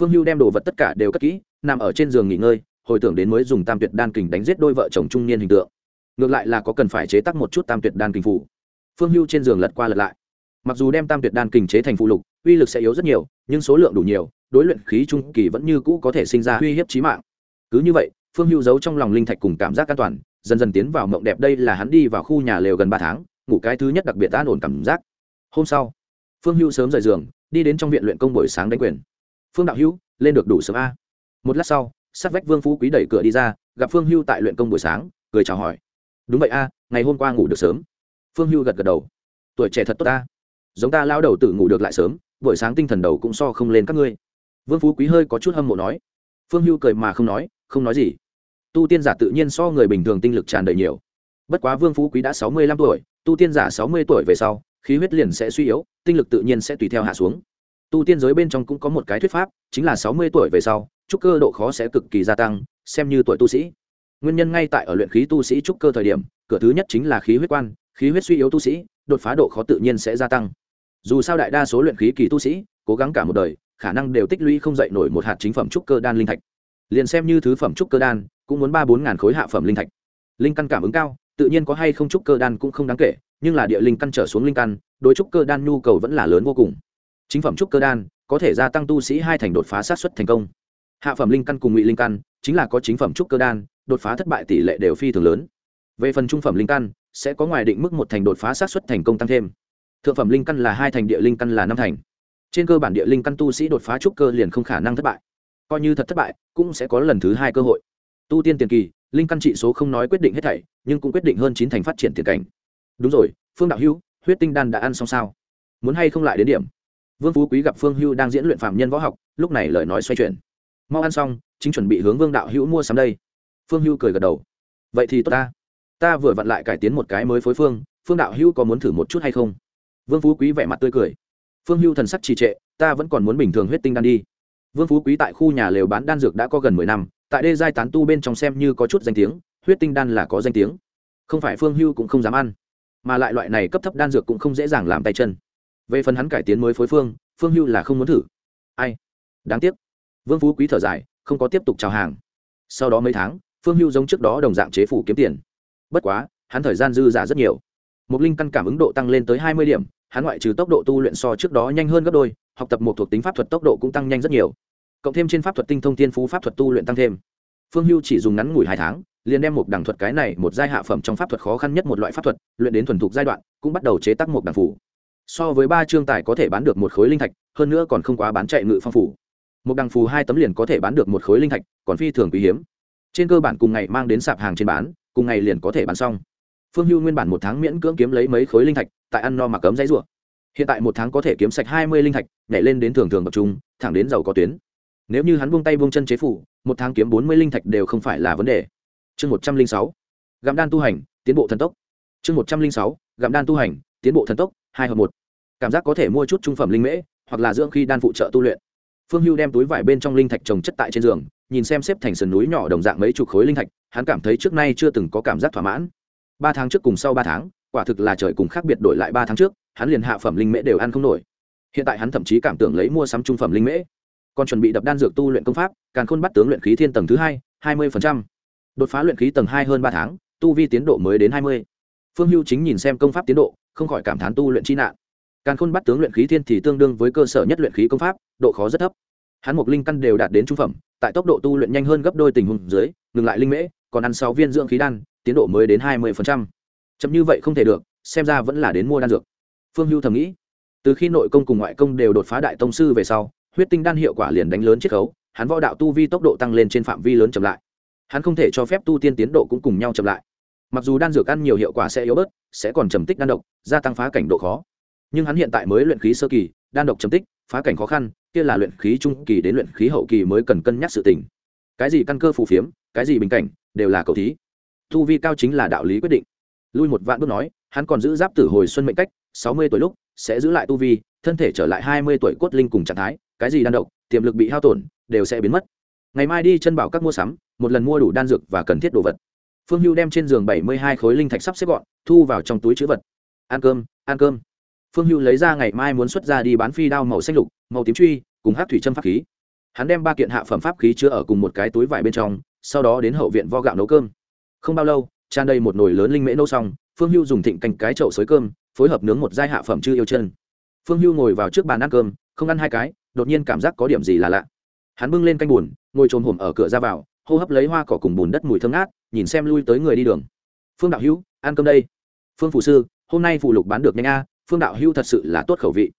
Phương hưu đem đồ vật tất cả đều cất kỹ, nằm ở trên giường nghỉ ngơi, hồi tưởng đến mới dùng tam tuyệt đan kình đánh giết đôi vợ chồng trung niên hình tượng. Ngược lại là có cần phải chế tác một chút tam tuyệt đan kình phủ phương hưu trên giường lật qua lật lại mặc dù đem tam tuyệt đan kình chế thành phụ lục, uy lực sẽ yếu rất nhiều, nhưng số lượng đủ nhiều, đối luyện khí trung kỳ vẫn như cũ có thể sinh ra uy hiếp trí mạng. Cứ như vậy, phương hưu giấu trong lòng linh thạch cùng cảm giác an toàn, dần dần tiến vào mộng đẹp đây là hắn đi vào khu nhà lều gần ba tháng, ngủ cái thứ nhất đặc biệt an ổn cảm giác. Hôm sau, phương hưu sớm rời giường, đi đến trong viện luyện công buổi sáng đánh quyền. Phương đạo hữu, lên được đủ sớm a. Một lát sau, sát vách vương phú quý đẩy cửa đi ra, gặp phương hưu tại luyện công buổi sáng, cười chào hỏi. Đúng vậy a, ngày hôm qua ngủ được sớm. Phương hưu gật gật đầu. Tuổi trẻ thật tốt ta giống ta lao đầu tự ngủ được lại sớm, buổi sáng tinh thần đầu cũng so không lên các ngươi. Vương phú quý hơi có chút hâm mộ nói. Phương hưu cười mà không nói không nói gì. Tu tiên giả tự nhiên so người bình thường tinh lực tràn đầy nhiều. Bất quá vương phú quý đã sáu mươi lăm tuổi, tu tiên giả sáu mươi tuổi về sau, khí huyết liền sẽ suy yếu, tinh lực tự nhiên sẽ tùy theo hạ xuống. Tu tiên giới bên trong cũng có một cái thuyết pháp, chính là sáu mươi tuổi về sau, trúc cơ độ khó sẽ cực kỳ gia tăng, xem như tuổi tu sĩ. Nguyên nhân ngay tại ở luyện khí tu sĩ trúc cơ thời điểm, cửa thứ nhất chính là khí huyết quan, khí huyết suy yếu tu sĩ, đột phá độ khó tự nhiên sẽ gia tăng dù sao đại đa số luyện khí kỳ tu sĩ, cố gắng cả một đời, khả năng đều tích lũy không dậy nổi một hạt chính phẩm trúc cơ đan linh thạch. Liền xem như thứ phẩm trúc cơ đan, cũng muốn ba bốn ngàn khối hạ phẩm linh thạch. Linh căn cảm ứng cao, tự nhiên có hay không trúc cơ đan cũng không đáng kể, nhưng là địa linh căn trở xuống linh căn, đối trúc cơ đan nhu cầu vẫn là lớn vô cùng. Chính phẩm trúc cơ đan, có thể gia tăng tu sĩ hai thành đột phá sát xuất thành công. Hạ phẩm linh căn cùng ngụy linh căn, chính là có chính phẩm trúc cơ đan, đột phá thất bại tỷ lệ đều phi thường lớn. Về phần trung phẩm linh căn, sẽ có ngoài định mức một thành đột phá sát xuất thành công tăng thêm thượng phẩm linh căn là hai thành, địa linh căn là năm thành. Trên cơ bản địa linh căn tu sĩ đột phá trúc cơ liền không khả năng thất bại. Coi như thật thất bại, cũng sẽ có lần thứ hai cơ hội. Tu tiên tiền kỳ, linh căn trị số không nói quyết định hết thảy, nhưng cũng quyết định hơn chín thành phát triển tiền cảnh. Đúng rồi, phương đạo hữu, huyết tinh đan đã ăn xong sao? Muốn hay không lại đến điểm? Vương phú quý gặp phương hưu đang diễn luyện phạm nhân võ học, lúc này lời nói xoay chuyển. Mau ăn xong, chính chuẩn bị hướng vương đạo hữu mua sắm đây. Phương hưu cười gật đầu. Vậy thì tốt ta. Ta vừa vặn lại cải tiến một cái mới phối phương phương đạo hữu có muốn thử một chút hay không? Vương phú quý vẻ mặt tươi cười. Phương hưu thần sắc trì trệ, ta vẫn còn muốn bình thường huyết tinh đan đi. Vương phú quý tại khu nhà lều bán đan dược đã có gần mười năm, tại đây giai tán tu bên trong xem như có chút danh tiếng, huyết tinh đan là có danh tiếng. Không phải phương hưu cũng không dám ăn, mà lại loại này cấp thấp đan dược cũng không dễ dàng làm tay chân. Về phần hắn cải tiến mới phối phương phương hưu là không muốn thử. Ai? Đáng tiếc. Vương phú quý thở dài, không có tiếp tục chào hàng. Sau đó mấy tháng, phương hưu giống trước đó đồng dạng chế phủ kiếm tiền. Bất quá, hắn thời gian dư giả rất nhiều. Một linh căn cảm ứng độ tăng lên tới hai mươi điểm hắn ngoại trừ tốc độ tu luyện so trước đó nhanh hơn gấp đôi, học tập một thuộc tính pháp thuật tốc độ cũng tăng nhanh rất nhiều. Cộng thêm trên pháp thuật tinh thông tiên phú pháp thuật tu luyện tăng thêm. Phương hưu chỉ dùng ngắn ngủi hai tháng, liền đem một đẳng thuật cái này, một giai hạ phẩm trong pháp thuật khó khăn nhất một loại pháp thuật, luyện đến thuần thục giai đoạn, cũng bắt đầu chế tác một đẳng phủ. So với ba chương tài có thể bán được một khối linh thạch, hơn nữa còn không quá bán chạy ngự phong phủ. Một đằng phù hai tấm liền có thể bán được một khối linh thạch, còn phi thường quý hiếm. Trên cơ bản cùng ngày mang đến sạp hàng trên bán, cùng ngày liền có thể bán xong phương hưu nguyên bản một tháng miễn cưỡng kiếm lấy mấy khối linh thạch, tại ăn no mà cấm dãy rủa. Hiện tại một tháng có thể kiếm sạch hai mươi linh thạch, nhảy lên đến thường thường tập trung, thẳng đến giàu có tuyến. Nếu như hắn buông tay buông chân chế phủ, một tháng kiếm bốn mươi linh thạch đều không phải là vấn đề. Chương một trăm linh sáu. Gặm đan tu hành, tiến bộ thần tốc. Chương một trăm linh sáu. Gặm đan tu hành, tiến bộ thần tốc, hai hợp một. Cảm giác có thể mua chút trung phẩm linh mễ, hoặc là dưỡng khi đan phụ trợ tu luyện. Phương hưu đem túi vải bên trong linh thạch trồng chất tại trên giường, nhìn xem xếp thành sườn núi nhỏ đồng dạng mấy chục khối linh thạch, hắn cảm thấy trước nay chưa từng có cảm giác thỏa mãn ba tháng trước cùng sau ba tháng, quả thực là trời cùng khác biệt đổi lại ba tháng trước, hắn liền hạ phẩm linh mễ đều ăn không nổi. Hiện tại hắn thậm chí cảm tưởng lấy mua sắm trung phẩm linh mễ. Còn chuẩn bị đập đan dược tu luyện công pháp càng khôn bắt tướng luyện khí thiên tầng thứ hai hai mươi đột phá luyện khí tầng hai hơn ba tháng, tu vi tiến độ mới đến hai mươi. Phương hưu chính nhìn xem công pháp tiến độ, không khỏi cảm thán tu luyện chi nạn. Càng khôn bắt tướng luyện khí thiên thì tương đương với cơ sở nhất luyện khí công pháp, độ khó rất thấp. Hắn một linh căn đều đạt đến trung phẩm, tại tốc độ tu luyện nhanh hơn gấp đôi tình huống dưới, ngừng lại linh mễ, còn ăn sáu viên dưỡng khí đan tiến độ mới đến hai mươi chậm như vậy không thể được, xem ra vẫn là đến mua đan dược. Phương hưu thầm nghĩ. Từ khi nội công cùng ngoại công đều đột phá đại tông sư về sau, huyết tinh đan hiệu quả liền đánh lớn chiết khấu, hắn võ đạo tu vi tốc độ tăng lên trên phạm vi lớn chậm lại. Hắn không thể cho phép tu tiên tiến độ cũng cùng nhau chậm lại. Mặc dù đan dược ăn nhiều hiệu quả sẽ yếu bớt, sẽ còn trầm tích đan độc, gia tăng phá cảnh độ khó. Nhưng hắn hiện tại mới luyện khí sơ kỳ, đan độc trầm tích, phá cảnh khó khăn, kia là luyện khí trung kỳ đến luyện khí hậu kỳ mới cần cân nhắc sự tình. Cái gì căn cơ phù phiếm, cái gì bình cảnh, đều là cầu thí thu vi cao chính là đạo lý quyết định. Lui một vạn bước nói, hắn còn giữ giáp tử hồi xuân mệnh cách, sáu mươi tuổi lúc, sẽ giữ lại tu vi, thân thể trở lại hai mươi tuổi cốt linh cùng trạng thái, cái gì đan độc, tiềm lực bị hao tổn, đều sẽ biến mất. Ngày mai đi chân bảo các mua sắm, một lần mua đủ đan dược và cần thiết đồ vật. Phương hưu đem trên giường bảy mươi hai khối linh thạch sắp xếp gọn, thu vào trong túi chữ vật. Ăn cơm ăn cơm. Phương hưu lấy ra ngày mai muốn xuất ra đi bán phi đao màu xanh lục, màu tím truy, cùng hát thủy châm pháp khí. Hắn đem ba kiện hạ phẩm pháp khí chứa ở cùng một cái túi vải bên trong, sau đó đến hậu viện vo gạo nấu cơm không bao lâu, tràn đầy một nồi lớn linh mễ nấu xong, phương hưu dùng thịnh canh cái chậu xới cơm, phối hợp nướng một giai hạ phẩm chư yêu chân. Phương hưu ngồi vào trước bàn ăn cơm, không ăn hai cái, đột nhiên cảm giác có điểm gì là lạ. Hắn bưng lên canh bùn ngồi trồm hổm ở cửa ra vào, hô hấp lấy hoa cỏ cùng bùn đất mùi thơm ngát, nhìn xem lui tới người đi đường. Phương đạo hữu, ăn cơm đây. Phương phụ sư, hôm nay phụ lục bán được nhanh a, phương đạo hữu thật sự là tốt khẩu vị.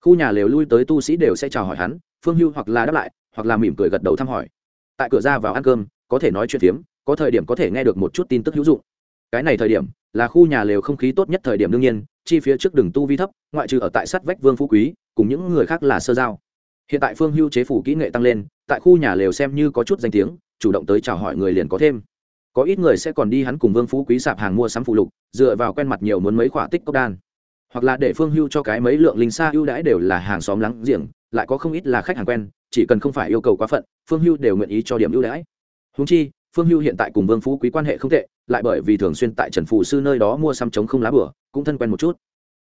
Khu nhà lều lui tới tu sĩ đều sẽ chào hỏi hắn, phương hưu hoặc là đáp lại, hoặc là mỉm cười gật đầu thăm hỏi. Tại cửa ra vào ăn cơm, có thể nói chuyện phiếm có thời điểm có thể nghe được một chút tin tức hữu dụng. Cái này thời điểm là khu nhà lều không khí tốt nhất thời điểm đương nhiên, chi phía trước đường tu vi thấp, ngoại trừ ở tại sát vách vương phú quý, cùng những người khác là sơ giao. Hiện tại phương hưu chế phủ kỹ nghệ tăng lên, tại khu nhà lều xem như có chút danh tiếng, chủ động tới chào hỏi người liền có thêm. Có ít người sẽ còn đi hắn cùng vương phú quý sạp hàng mua sắm phụ lục, dựa vào quen mặt nhiều muốn mấy khỏa tích cốc đan. Hoặc là để phương hưu cho cái mấy lượng linh xa ưu đãi đều là hàng xóm lắng giềng, lại có không ít là khách hàng quen, chỉ cần không phải yêu cầu quá phận, phương hưu đều nguyện ý cho điểm ưu đãi. Húng chi phương hưu hiện tại cùng vương phú quý quan hệ không tệ, lại bởi vì thường xuyên tại trần phù sư nơi đó mua xăm chống không lá bửa, cũng thân quen một chút.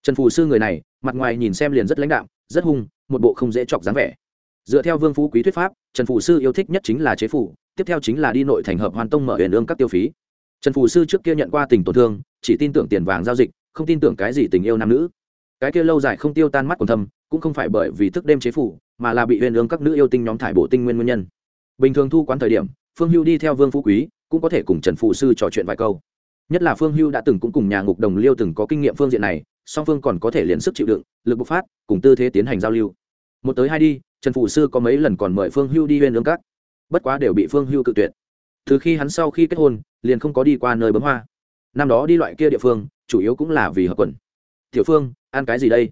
Trần phù sư người này, mặt ngoài nhìn xem liền rất lãnh đạm, rất hung, một bộ không dễ chọc dáng vẻ. Dựa theo vương phú quý thuyết pháp, trần phù sư yêu thích nhất chính là chế phủ, tiếp theo chính là đi nội thành hợp hoàn tông mở huyền ương các tiêu phí. Trần phù sư trước kia nhận qua tình tổn thương, chỉ tin tưởng tiền vàng giao dịch, không tin tưởng cái gì tình yêu nam nữ. Cái kia lâu dài không tiêu tan mắt còn thâm cũng không phải bởi vì thức đêm chế phủ, mà là bị huyền ương các nữ yêu tinh nhóm thải bộ tinh nguyên nguyên nhân. Bình thường thu quán thời điểm phương hưu đi theo vương phú quý, cũng có thể cùng trần Phụ sư trò chuyện vài câu. Nhất là phương hưu đã từng cũng cùng nhà ngục đồng liêu từng có kinh nghiệm phương diện này, song phương còn có thể liền sức chịu đựng, lực bộc phát, cùng tư thế tiến hành giao lưu. Một tới hai đi, trần Phụ sư có mấy lần còn mời phương hưu đi lên lương cát bất quá đều bị phương hưu cự tuyệt. Từ khi hắn sau khi kết hôn, liền không có đi qua nơi bấm hoa. Năm đó đi loại kia địa phương, chủ yếu cũng là vì hợp quần. Tiểu phương, ăn cái gì đây?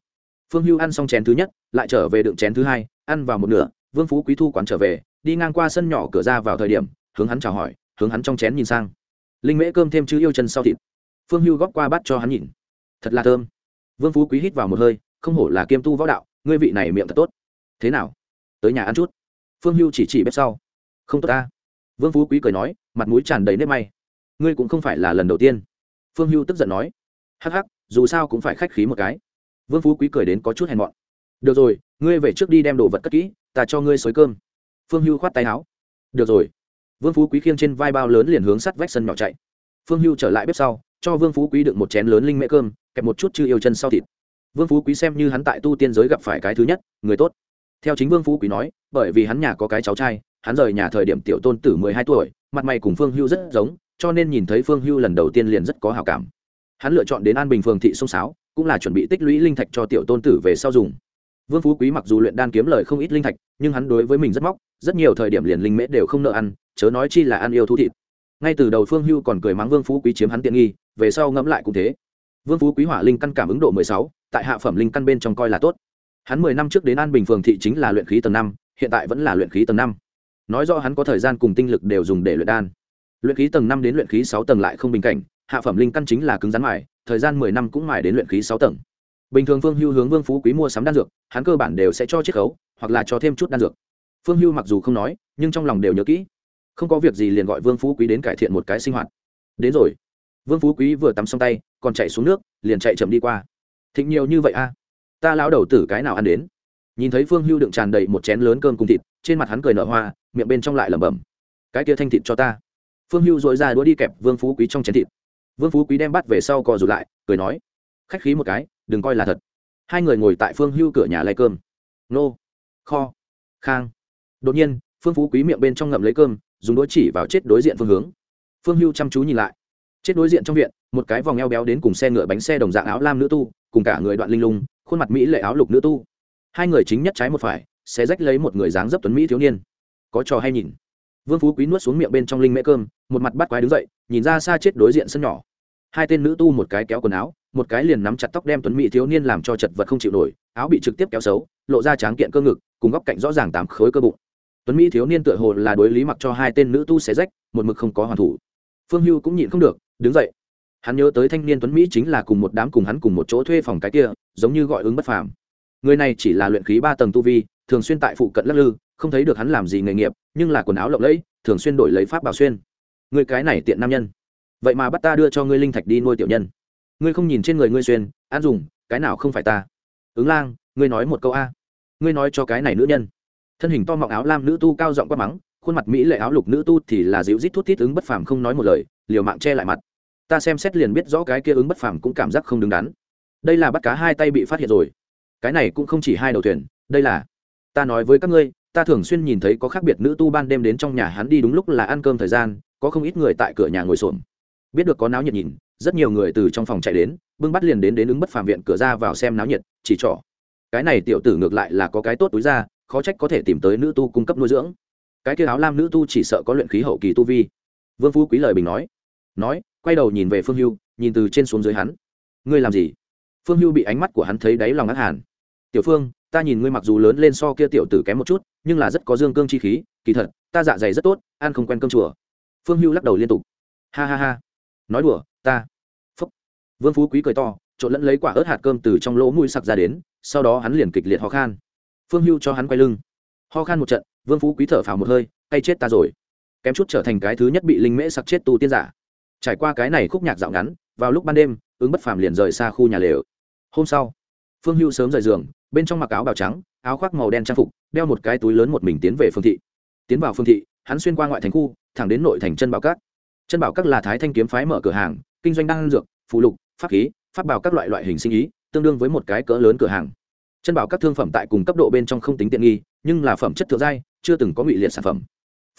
Phương hưu ăn xong chén thứ nhất, lại trở về đựng chén thứ hai, ăn vào một nửa vương phú quý thu quán trở về, đi ngang qua sân nhỏ cửa ra vào thời điểm, hướng hắn chào hỏi, hướng hắn trong chén nhìn sang. Linh mễ cơm thêm chứ yêu chân sau thịt. Phương hưu góp qua bắt cho hắn nhìn. Thật là thơm. Vương phú quý hít vào một hơi, không hổ là kiêm tu võ đạo, ngươi vị này miệng thật tốt. Thế nào? Tới nhà ăn chút. Phương hưu chỉ chỉ bếp sau. Không tốt ta. Vương phú quý cười nói, mặt mũi tràn đầy nếp may. Ngươi cũng không phải là lần đầu tiên. Phương hưu tức giận nói. Hắc hắc, dù sao cũng phải khách khí một cái. Vương phú quý cười đến có chút hèn mọn. Được rồi, ngươi về trước đi đem đồ vật cất kỹ ta cho ngươi xới cơm. Phương hưu khoát tay áo. Được rồi. Vương phú quý khiêng trên vai bao lớn liền hướng sắt vách sân nhỏ chạy. Phương hưu trở lại bếp sau, cho vương phú quý đựng một chén lớn linh mễ cơm, kẹp một chút chư yêu chân sau thịt. Vương phú quý xem như hắn tại tu tiên giới gặp phải cái thứ nhất, người tốt. Theo chính vương phú quý nói, bởi vì hắn nhà có cái cháu trai, hắn rời nhà thời điểm tiểu tôn tử mười hai tuổi, mặt mày cùng phương hưu rất giống, cho nên nhìn thấy phương hưu lần đầu tiên liền rất có hào cảm. Hắn lựa chọn đến an bình phường thị sông sáo cũng là chuẩn bị tích lũy linh thạch cho tiểu tôn tử về sau dùng vương phú quý mặc dù luyện đan kiếm lời không ít linh thạch, nhưng hắn đối với mình rất móc, rất nhiều thời điểm liền linh mễ đều không nợ ăn, chớ nói chi là ăn yêu thú thịt. Ngay từ đầu phương hưu còn cười mắng vương phú quý chiếm hắn tiện nghi, về sau ngẫm lại cũng thế. Vương phú quý hỏa linh căn cảm ứng độ mười sáu, tại hạ phẩm linh căn bên trong coi là tốt. Hắn mười năm trước đến an bình phường thị chính là luyện khí tầng năm, hiện tại vẫn là luyện khí tầng năm. Nói rõ hắn có thời gian cùng tinh lực đều dùng để luyện đan. Luyện khí tầng năm đến luyện khí sáu tầng lại không bình cảnh, hạ phẩm linh căn chính là cứng rắn mài, thời gian mười năm cũng mài đến luyện khí sáu tầng bình thường phương hưu hướng vương phú quý mua sắm đan dược, hắn cơ bản đều sẽ cho chiết khấu, hoặc là cho thêm chút đan dược. Phương hưu mặc dù không nói, nhưng trong lòng đều nhớ kỹ. Không có việc gì liền gọi vương phú quý đến cải thiện một cái sinh hoạt. Đến rồi. Vương phú quý vừa tắm xong tay, còn chạy xuống nước, liền chạy chậm đi qua. Thịnh nhiều như vậy a? Ta lão đầu tử cái nào ăn đến? Nhìn thấy phương hưu đựng tràn đầy một chén lớn cơm cùng thịt, trên mặt hắn cười nở hoa, miệng bên trong lại lẩm bẩm. Cái kia thanh thịt cho ta. Phương hưu dội ra đũa đi kẹp vương phú quý trong chén thịt. Vương phú quý đem bắt về sau cò rụt lại, cười nói. Khách khí một cái đừng coi là thật. Hai người ngồi tại phương hưu cửa nhà lấy cơm. Nô, kho, khang. Đột nhiên, phương phú quý miệng bên trong ngậm lấy cơm, dùng đũa chỉ vào chết đối diện phương hướng. Phương hưu chăm chú nhìn lại. Chết đối diện trong viện, một cái vòng eo béo đến cùng xe ngựa bánh xe đồng dạng áo lam nữ tu, cùng cả người đoạn linh lung, khuôn mặt mỹ lệ áo lục nữ tu. Hai người chính nhất trái một phải, sẽ rách lấy một người dáng dấp tuấn mỹ thiếu niên. Có trò hay nhìn. Vương phú quý nuốt xuống miệng bên trong linh mễ cơm, một mặt bắt quái đứng dậy, nhìn ra xa chết đối diện sân nhỏ hai tên nữ tu một cái kéo quần áo, một cái liền nắm chặt tóc đem tuấn mỹ thiếu niên làm cho chật vật không chịu nổi, áo bị trực tiếp kéo xấu, lộ ra tráng kiện cơ ngực, cùng góc cạnh rõ ràng tám khối cơ bụng. Tuấn mỹ thiếu niên tựa hồ là đối lý mặc cho hai tên nữ tu xé rách, một mực không có hoàn thủ. Phương hưu cũng nhịn không được, đứng dậy. Hắn nhớ tới thanh niên tuấn mỹ chính là cùng một đám cùng hắn cùng một chỗ thuê phòng cái kia, giống như gọi ứng bất phàm. Người này chỉ là luyện khí ba tầng tu vi, thường xuyên tại phụ cận lắc lư, không thấy được hắn làm gì nghề nghiệp, nhưng là quần áo lộng lẫy, thường xuyên đổi lấy pháp bảo xuyên. Người cái này tiện nam nhân vậy mà bắt ta đưa cho ngươi linh thạch đi nuôi tiểu nhân. Ngươi không nhìn trên người ngươi xuyên ăn dùng, cái nào không phải ta? Ứng lang, ngươi nói một câu a. Ngươi nói cho cái này nữ nhân. Thân hình to mọng áo lam nữ tu cao giọng quát mắng, khuôn mặt mỹ lệ áo lục nữ tu thì là dịu rít thút thít ứng bất phàm không nói một lời, liều mạng che lại mặt. Ta xem xét liền biết rõ cái kia ứng bất phàm cũng cảm giác không đứng đắn. Đây là bắt cá hai tay bị phát hiện rồi. Cái này cũng không chỉ hai đầu thuyền, đây là ta nói với các ngươi, ta thường xuyên nhìn thấy có khác biệt nữ tu ban đêm đến trong nhà hắn đi đúng lúc là ăn cơm thời gian, có không ít người tại cửa nhà ngồi xổm biết được có náo nhiệt nhìn, rất nhiều người từ trong phòng chạy đến, bưng bắt liền đến đến ứng bất phàm viện cửa ra vào xem náo nhiệt, chỉ trỏ. Cái này tiểu tử ngược lại là có cái tốt túi ra, khó trách có thể tìm tới nữ tu cung cấp nuôi dưỡng. Cái kia áo lam nữ tu chỉ sợ có luyện khí hậu kỳ tu vi. Vương phú quý lời bình nói. Nói, quay đầu nhìn về phương hưu, nhìn từ trên xuống dưới hắn. Ngươi làm gì? Phương hưu bị ánh mắt của hắn thấy đáy lòng ác hàn. Tiểu phương, ta nhìn ngươi mặc dù lớn lên so kia tiểu tử kém một chút, nhưng là rất có dương cương chi khí, kỳ thật, ta dạ dày rất tốt, ăn không quen cơm chùa. Phương hưu lắc đầu liên tục. Ha ha ha nói đùa, ta. Phúc. Vương phú quý cười to, trộn lẫn lấy quả ớt hạt cơm từ trong lỗ mũi sặc ra đến, sau đó hắn liền kịch liệt ho khan. Phương hưu cho hắn quay lưng. Ho khan một trận, vương phú quý thở phào một hơi hay chết ta rồi. Kém chút trở thành cái thứ nhất bị linh mễ sặc chết tu tiên giả. Trải qua cái này khúc nhạc dạo ngắn, vào lúc ban đêm, ứng bất phàm liền rời xa khu nhà lều. Hôm sau, phương hưu sớm rời giường, bên trong mặc áo bào trắng, áo khoác màu đen trang phục, đeo một cái túi lớn một mình tiến về phương thị. Tiến vào phương thị, hắn xuyên qua ngoại thành khu, thẳng đến nội thành chân bảo cát chân bảo các là thái thanh kiếm phái mở cửa hàng, kinh doanh đan dược phụ lục, pháp khí phát bảo các loại loại hình sinh ý, tương đương với một cái cỡ lớn cửa hàng. Chân bảo các thương phẩm tại cùng cấp độ bên trong không tính tiện nghi, nhưng là phẩm chất thượng giai, chưa từng có ngụy liệt sản phẩm.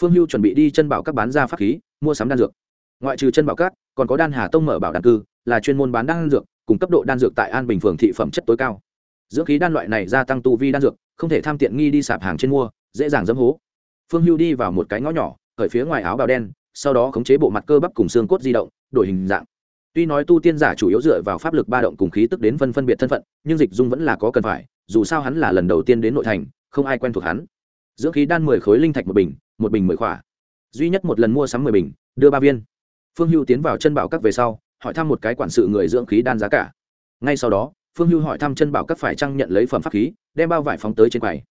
Phương hưu chuẩn bị đi chân bảo các bán ra pháp khí, mua sắm đan dược. Ngoại trừ chân bảo các, còn có đan hà tông mở bảo đan cư, là chuyên môn bán đan dược, cùng cấp độ đan dược tại an bình phường thị phẩm chất tối cao. Dưỡng khí đan loại này gia tăng tu vi đan dược, không thể tham tiện nghi đi sạp hàng trên mua, dễ dàng dẫm hố. Phương hưu đi vào một cái ngõ nhỏ ở phía ngoài áo bào đen sau đó khống chế bộ mặt cơ bắp cùng xương cốt di động, đổi hình dạng. Tuy nói tu tiên giả chủ yếu dựa vào pháp lực ba động cùng khí tức đến phân phân biệt thân phận, nhưng dịch dung vẫn là có cần phải, dù sao hắn là lần đầu tiên đến nội thành, không ai quen thuộc hắn. Dưỡng khí đan mười khối linh thạch một bình một bình mười khỏa. Duy nhất một lần mua sắm mười bình, đưa ba viên. Phương hưu tiến vào chân bảo các về sau, hỏi thăm một cái quản sự người dưỡng khí đan giá cả. Ngay sau đó, phương hưu hỏi thăm chân bảo các phải chăng nhận lấy phẩm pháp khí, đem bao vải phóng tới trên quầy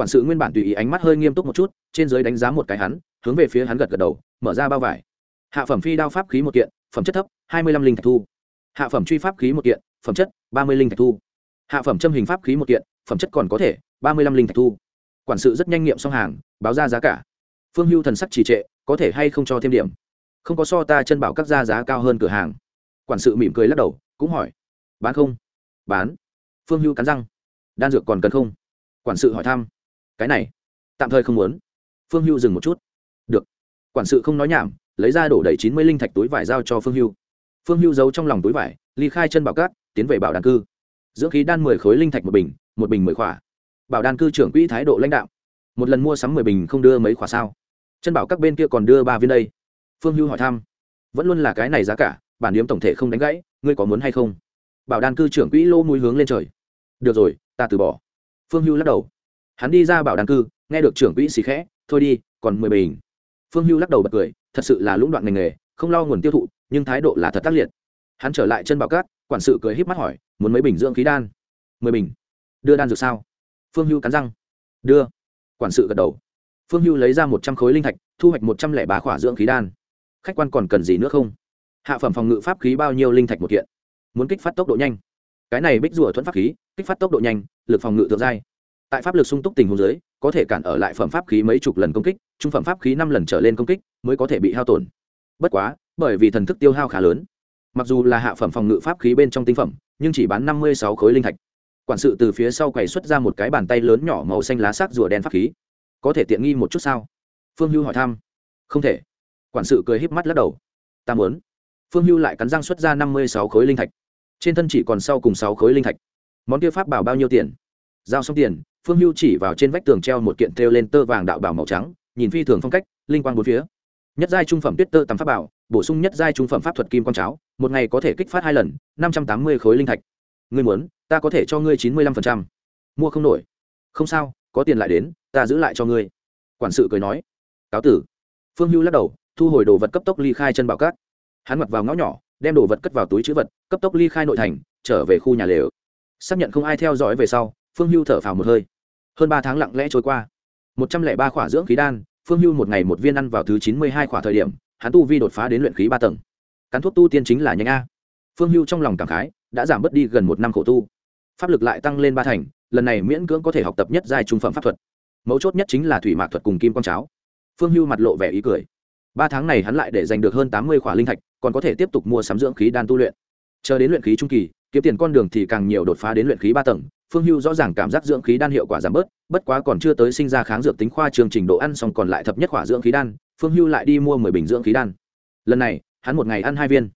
quản sự nguyên bản tùy ý ánh mắt hơi nghiêm túc một chút, trên dưới đánh giá một cái hắn, hướng về phía hắn gật gật đầu, mở ra bao vải. Hạ phẩm phi đao pháp khí một kiện, phẩm chất thấp, hai mươi lăm linh thạch thu. Hạ phẩm truy pháp khí một kiện, phẩm chất ba mươi linh thạch thu. Hạ phẩm châm hình pháp khí một kiện, phẩm chất còn có thể, ba mươi lăm linh thạch thu. Quản sự rất nhanh nghiệm xong hàng, báo ra giá cả. Phương hưu thần sắc trì trệ, có thể hay không cho thêm điểm? Không có so ta chân bảo các gia giá cao hơn cửa hàng. Quản sự mỉm cười lắc đầu, cũng hỏi. Bán không? Bán. Phương hưu cắn răng. Đan dược còn cần không? Quản sự hỏi thăm cái này, tạm thời không muốn. Phương hưu dừng một chút. Được. Quản sự không nói nhảm, lấy ra đổ đầy chín mươi linh thạch túi vải giao cho phương hưu. Phương hưu giấu trong lòng túi vải, ly khai chân bảo cát, tiến về bảo đàn cư. Dưỡng khí đan mười khối linh thạch một bình một bình mười khỏa. Bảo đàn cư trưởng quỹ thái độ lãnh đạo. Một lần mua sắm mười bình không đưa mấy khỏa sao? Chân bảo các bên kia còn đưa ba viên đây. Phương hưu hỏi thăm. Vẫn luôn là cái này giá cả, bản điếm tổng thể không đánh gãy, ngươi có muốn hay không? Bảo đàn cư trưởng quỹ lô mũi hướng lên trời. Được rồi, ta từ bỏ. Phương hưu lắc đầu hắn đi ra bảo đàn cư, nghe được trưởng quỹ xì khẽ, thôi đi, còn mười bình. Phương hưu lắc đầu bật cười, thật sự là lũng đoạn ngành nghề, không lo nguồn tiêu thụ, nhưng thái độ là thật tác liệt. Hắn trở lại chân bảo cát, quản sự cười híp mắt hỏi, muốn mấy bình dưỡng khí đan? Mười bình. Đưa đan dược sao? Phương hưu cắn răng. Đưa. Quản sự gật đầu. Phương hưu lấy ra một trăm khối linh thạch, thu hoạch một trăm lẻ ba khỏa dưỡng khí đan. Khách quan còn cần gì nữa không? Hạ phẩm phòng ngự pháp khí bao nhiêu linh thạch một kiện? Muốn kích phát tốc độ nhanh. Cái này bích rùa thuẫn pháp khí, kích phát tốc độ nhanh, lực phòng ngự thượng giai tại pháp lực sung túc tình huống giới có thể cản ở lại phẩm pháp khí mấy chục lần công kích, trung phẩm pháp khí năm lần trở lên công kích, mới có thể bị hao tổn. Bất quá, bởi vì thần thức tiêu hao khá lớn, mặc dù là hạ phẩm phòng ngự pháp khí bên trong tinh phẩm, nhưng chỉ bán năm mươi sáu khối linh thạch. Quản sự từ phía sau quầy xuất ra một cái bàn tay lớn nhỏ màu xanh lá sắc rùa đen pháp khí. Có thể tiện nghi một chút sao? Phương hưu hỏi thăm. Không thể. Quản sự cười híp mắt lắc đầu. Ta muốn. Phương hưu lại cắn răng xuất ra năm mươi sáu khối linh thạch. Trên thân chỉ còn sau cùng sáu khối linh thạch. Món kia pháp bảo bao nhiêu tiền? Giao xong tiền, phương hưu chỉ vào trên vách tường treo một kiện thêu lên tơ vàng đạo bảo màu trắng, nhìn phi thường phong cách, linh quang bốn phía. Nhất giai trung phẩm tuyết tơ tắm pháp bảo, bổ sung nhất giai trung phẩm pháp thuật kim quang cháo, một ngày có thể kích phát hai lần, năm trăm tám mươi khối linh thạch. Ngươi muốn, ta có thể cho ngươi chín mươi lăm phần trăm. Mua không nổi. Không sao, có tiền lại đến, ta giữ lại cho ngươi. Quản sự cười nói. Cáo tử. Phương hưu lắc đầu, thu hồi đồ vật cấp tốc ly khai chân bảo cát. Hắn mặc vào ngõ nhỏ, đem đồ vật cất vào túi chữ vật, cấp tốc ly khai nội thành, trở về khu nhà lều. Xác nhận không ai theo dõi về sau phương hưu thở phào một hơi. Hơn ba tháng lặng lẽ trôi qua. Một trăm lẻ ba khỏa dưỡng khí đan, phương hưu một ngày một viên ăn vào thứ chín mươi hai khỏa thời điểm, hắn tu vi đột phá đến luyện khí ba tầng. Cắn thuốc tu tiên chính là nhanh a. Phương hưu trong lòng cảm khái, đã giảm bớt đi gần một năm khổ tu. Pháp lực lại tăng lên ba thành, lần này miễn cưỡng có thể học tập nhất giai trung phẩm pháp thuật. Mấu chốt nhất chính là thủy mạc thuật cùng kim quang cháo. Phương hưu mặt lộ vẻ ý cười. Ba tháng này hắn lại để giành được hơn tám mươi khỏa linh thạch, còn có thể tiếp tục mua sắm dưỡng khí đan tu luyện. Chờ đến luyện khí trung kỳ, kiếm tiền con đường thì càng nhiều đột phá đến luyện khí ba tầng phương hưu rõ ràng cảm giác dưỡng khí đan hiệu quả giảm bớt, bất quá còn chưa tới sinh ra kháng dược tính khoa trường trình độ ăn xong còn lại thập nhất khỏa dưỡng khí đan, phương hưu lại đi mua mười bình dưỡng khí đan. Lần này, hắn một ngày ăn hai viên.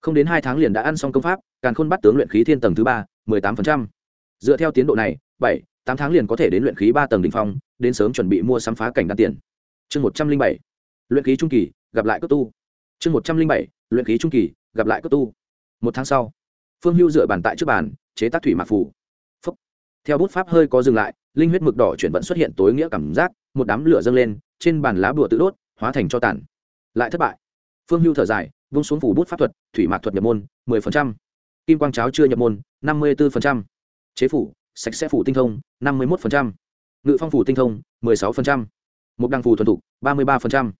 Không đến hai tháng liền đã ăn xong công pháp càng khôn bắt tướng luyện khí thiên tầng thứ ba, mười tám phần trăm. Dựa theo tiến độ này, bảy, tám tháng liền có thể đến luyện khí ba tầng đ ỉ n h phong, đến sớm chuẩn bị mua sắm phá cảnh đan tiền. Chương một trăm linh bảy, luyện khí trung kỳ, gặp lại cấp tu. Chương một trăm linh bảy, luyện khí trung kỳ, gặp lại cấp tu. Một tháng sau, phương hưu dựa bàn tại trước bàn, chế tác thủy mạc phủ theo bút pháp hơi có dừng lại, linh huyết mực đỏ chuyển vận xuất hiện tối nghĩa cảm giác, một đám lửa dâng lên, trên bàn lá bùa tự đốt, hóa thành cho tản lại thất bại. Phương hưu thở dài, vung xuống phủ bút pháp thuật, thủy mạc thuật nhập môn, mười phần trăm. Kim quang cháo chưa nhập môn, năm mươi bốn phần trăm. Chế phủ, sạch sẽ phủ tinh thông, năm mươi một phần trăm. Ngự phong phủ tinh thông, mười sáu phần trăm. Mục đăng phủ thuần thục, ba mươi ba phần trăm.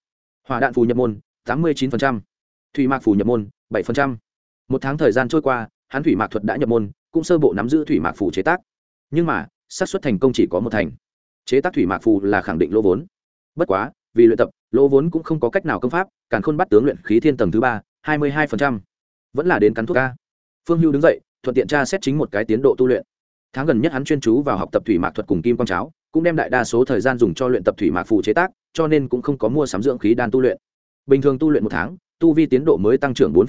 Hỏa đạn phủ nhập môn, tám mươi chín phần trăm. Thủy mạc phủ nhập môn, bảy phần trăm. Một tháng thời gian trôi qua, hắn thủy mạc thuật đã nhập môn, cũng sơ bộ nắm giữ thủy mạc phủ chế tác nhưng mà, xác suất thành công chỉ có một thành. Chế tác thủy mạc phù là khẳng định lỗ vốn. Bất quá, vì luyện tập, lỗ vốn cũng không có cách nào công pháp càng khôn bắt tướng luyện khí thiên tầng thứ ba, hai mươi hai vẫn là đến cắn thuốc ca phương hưu đứng dậy, thuận tiện tra xét chính một cái tiến độ tu luyện. Tháng gần nhất hắn chuyên chú vào học tập thủy mạc thuật cùng kim quang cháo, cũng đem đại đa số thời gian dùng cho luyện tập thủy mạc phù chế tác, cho nên cũng không có mua sắm dưỡng khí đan tu luyện. Bình thường tu luyện một tháng, tu vi tiến độ mới tăng trưởng bốn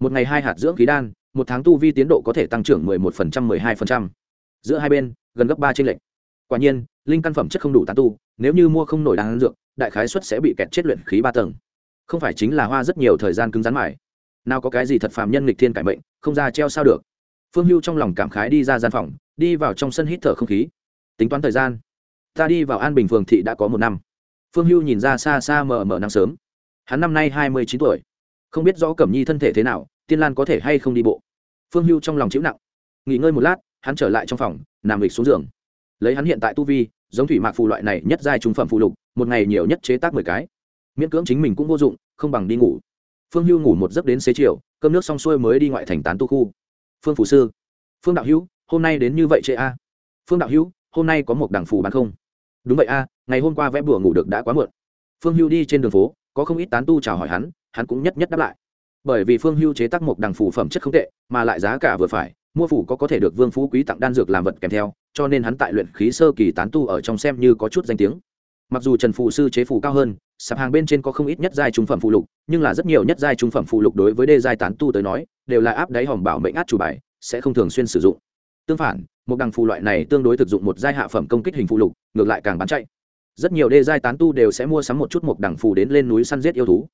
một ngày hai hạt dưỡng khí đan, một tháng tu vi tiến độ có thể tăng trưởng mười một mười hai giữa hai bên, gần gấp ba trên lệnh quả nhiên, linh căn phẩm chất không đủ tán tu, nếu như mua không nổi đan dược, đại khái suất sẽ bị kẹt chết luyện khí ba tầng. Không phải chính là hoa rất nhiều thời gian cứng rắn mải nào có cái gì thật phàm nhân lịch thiên cải mệnh, không ra treo sao được. Phương hưu trong lòng cảm khái đi ra gian phòng, đi vào trong sân hít thở không khí. Tính toán thời gian, ta đi vào an bình phường thị đã có một năm. Phương hưu nhìn ra xa xa mờ mờ nắng sớm. Hắn năm nay hai mươi chín tuổi. Không biết rõ cẩm nhi thân thể thế nào, tiên lan có thể hay không đi bộ. Phương hưu trong lòng chịu nặng. Nghỉ ngơi một lát hắn trở lại trong phòng, nằm lịch xuống giường. Lấy hắn hiện tại tu vi, giống thủy mạc phù loại này nhất giai trung phẩm phụ lục, một ngày nhiều nhất chế tác mười cái. Miễn cưỡng chính mình cũng vô dụng, không bằng đi ngủ. Phương hưu ngủ một giấc đến xế chiều, cơm nước xong xuôi mới đi ngoại thành tán tu khu. Phương phủ sư. Phương đạo hữu, hôm nay đến như vậy chệ a à? phương đạo hữu, hôm nay có một đảng phù bán không? Đúng vậy a ngày hôm qua vẽ bùa ngủ được đã quá muộn. Phương hưu đi trên đường phố, có không ít tán tu chào hỏi hắn hắn cũng nhất nhất đáp lại. Bởi vì phương hưu chế tác một đằng phù phẩm chất không tệ, mà lại giá cả vừa phải mua phủ có có thể được vương phú quý tặng đan dược làm vật kèm theo, cho nên hắn tại luyện khí sơ kỳ tán tu ở trong xem như có chút danh tiếng. Mặc dù trần phụ sư chế phủ cao hơn, sạp hàng bên trên có không ít nhất giai trung phẩm phụ lục, nhưng là rất nhiều nhất giai trung phẩm phụ lục đối với đê giai tán tu tới nói, đều là áp đáy hòm bảo mệnh át chủ bài, sẽ không thường xuyên sử dụng. Tương phản, một đằng phù loại này tương đối thực dụng một giai hạ phẩm công kích hình phụ lục, ngược lại càng bán chạy. Rất nhiều đê giai tán tu đều sẽ mua sắm một chút một đằng phù đến lên núi săn giết yêu thú.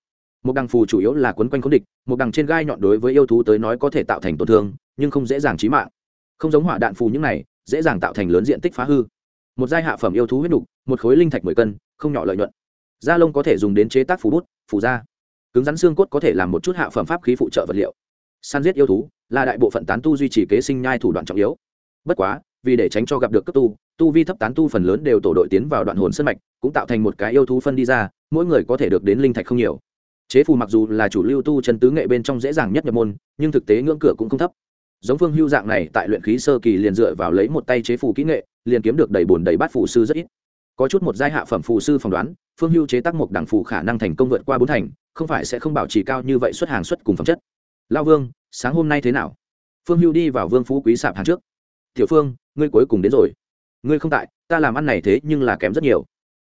Một đằng phù chủ yếu là quấn quanh khống địch, một đằng trên gai nhọn đối với yêu thú tới nói có thể tạo thành tổn thương nhưng không dễ dàng chí mạng. Không giống hỏa đạn phù những này, dễ dàng tạo thành lớn diện tích phá hư. Một giai hạ phẩm yêu thú huyết nục, một khối linh thạch mười cân, không nhỏ lợi nhuận. Da lông có thể dùng đến chế tác phù bút, phù da. Cứng rắn xương cốt có thể làm một chút hạ phẩm pháp khí phụ trợ vật liệu. Săn giết yêu thú là đại bộ phận tán tu duy trì kế sinh nhai thủ đoạn trọng yếu. Bất quá, vì để tránh cho gặp được cấp tu tu vi thấp tán tu phần lớn đều tổ đội tiến vào đoạn hồn sân mạch, cũng tạo thành một cái yêu thú phân đi ra, mỗi người có thể được đến linh thạch không nhiều. Chế phù mặc dù là chủ lưu tu chân tứ nghệ bên trong dễ dàng nhất nhập môn, nhưng thực tế ngưỡng cửa cũng không thấp giống phương hưu dạng này, tại luyện khí sơ kỳ liền dựa vào lấy một tay chế phù kỹ nghệ, liền kiếm được đầy bồn đầy bát phù sư rất ít. Có chút một giai hạ phẩm phù sư phỏng đoán, phương hưu chế tác một đẳng phù khả năng thành công vượt qua bốn thành, không phải sẽ không bảo trì cao như vậy xuất hàng xuất cùng phẩm chất. Lao vương, sáng hôm nay thế nào? Phương hưu đi vào vương phú quý sạp hàng trước. Tiểu phương, ngươi cuối cùng đến rồi. Ngươi không tại, ta làm ăn này thế nhưng là kém rất nhiều.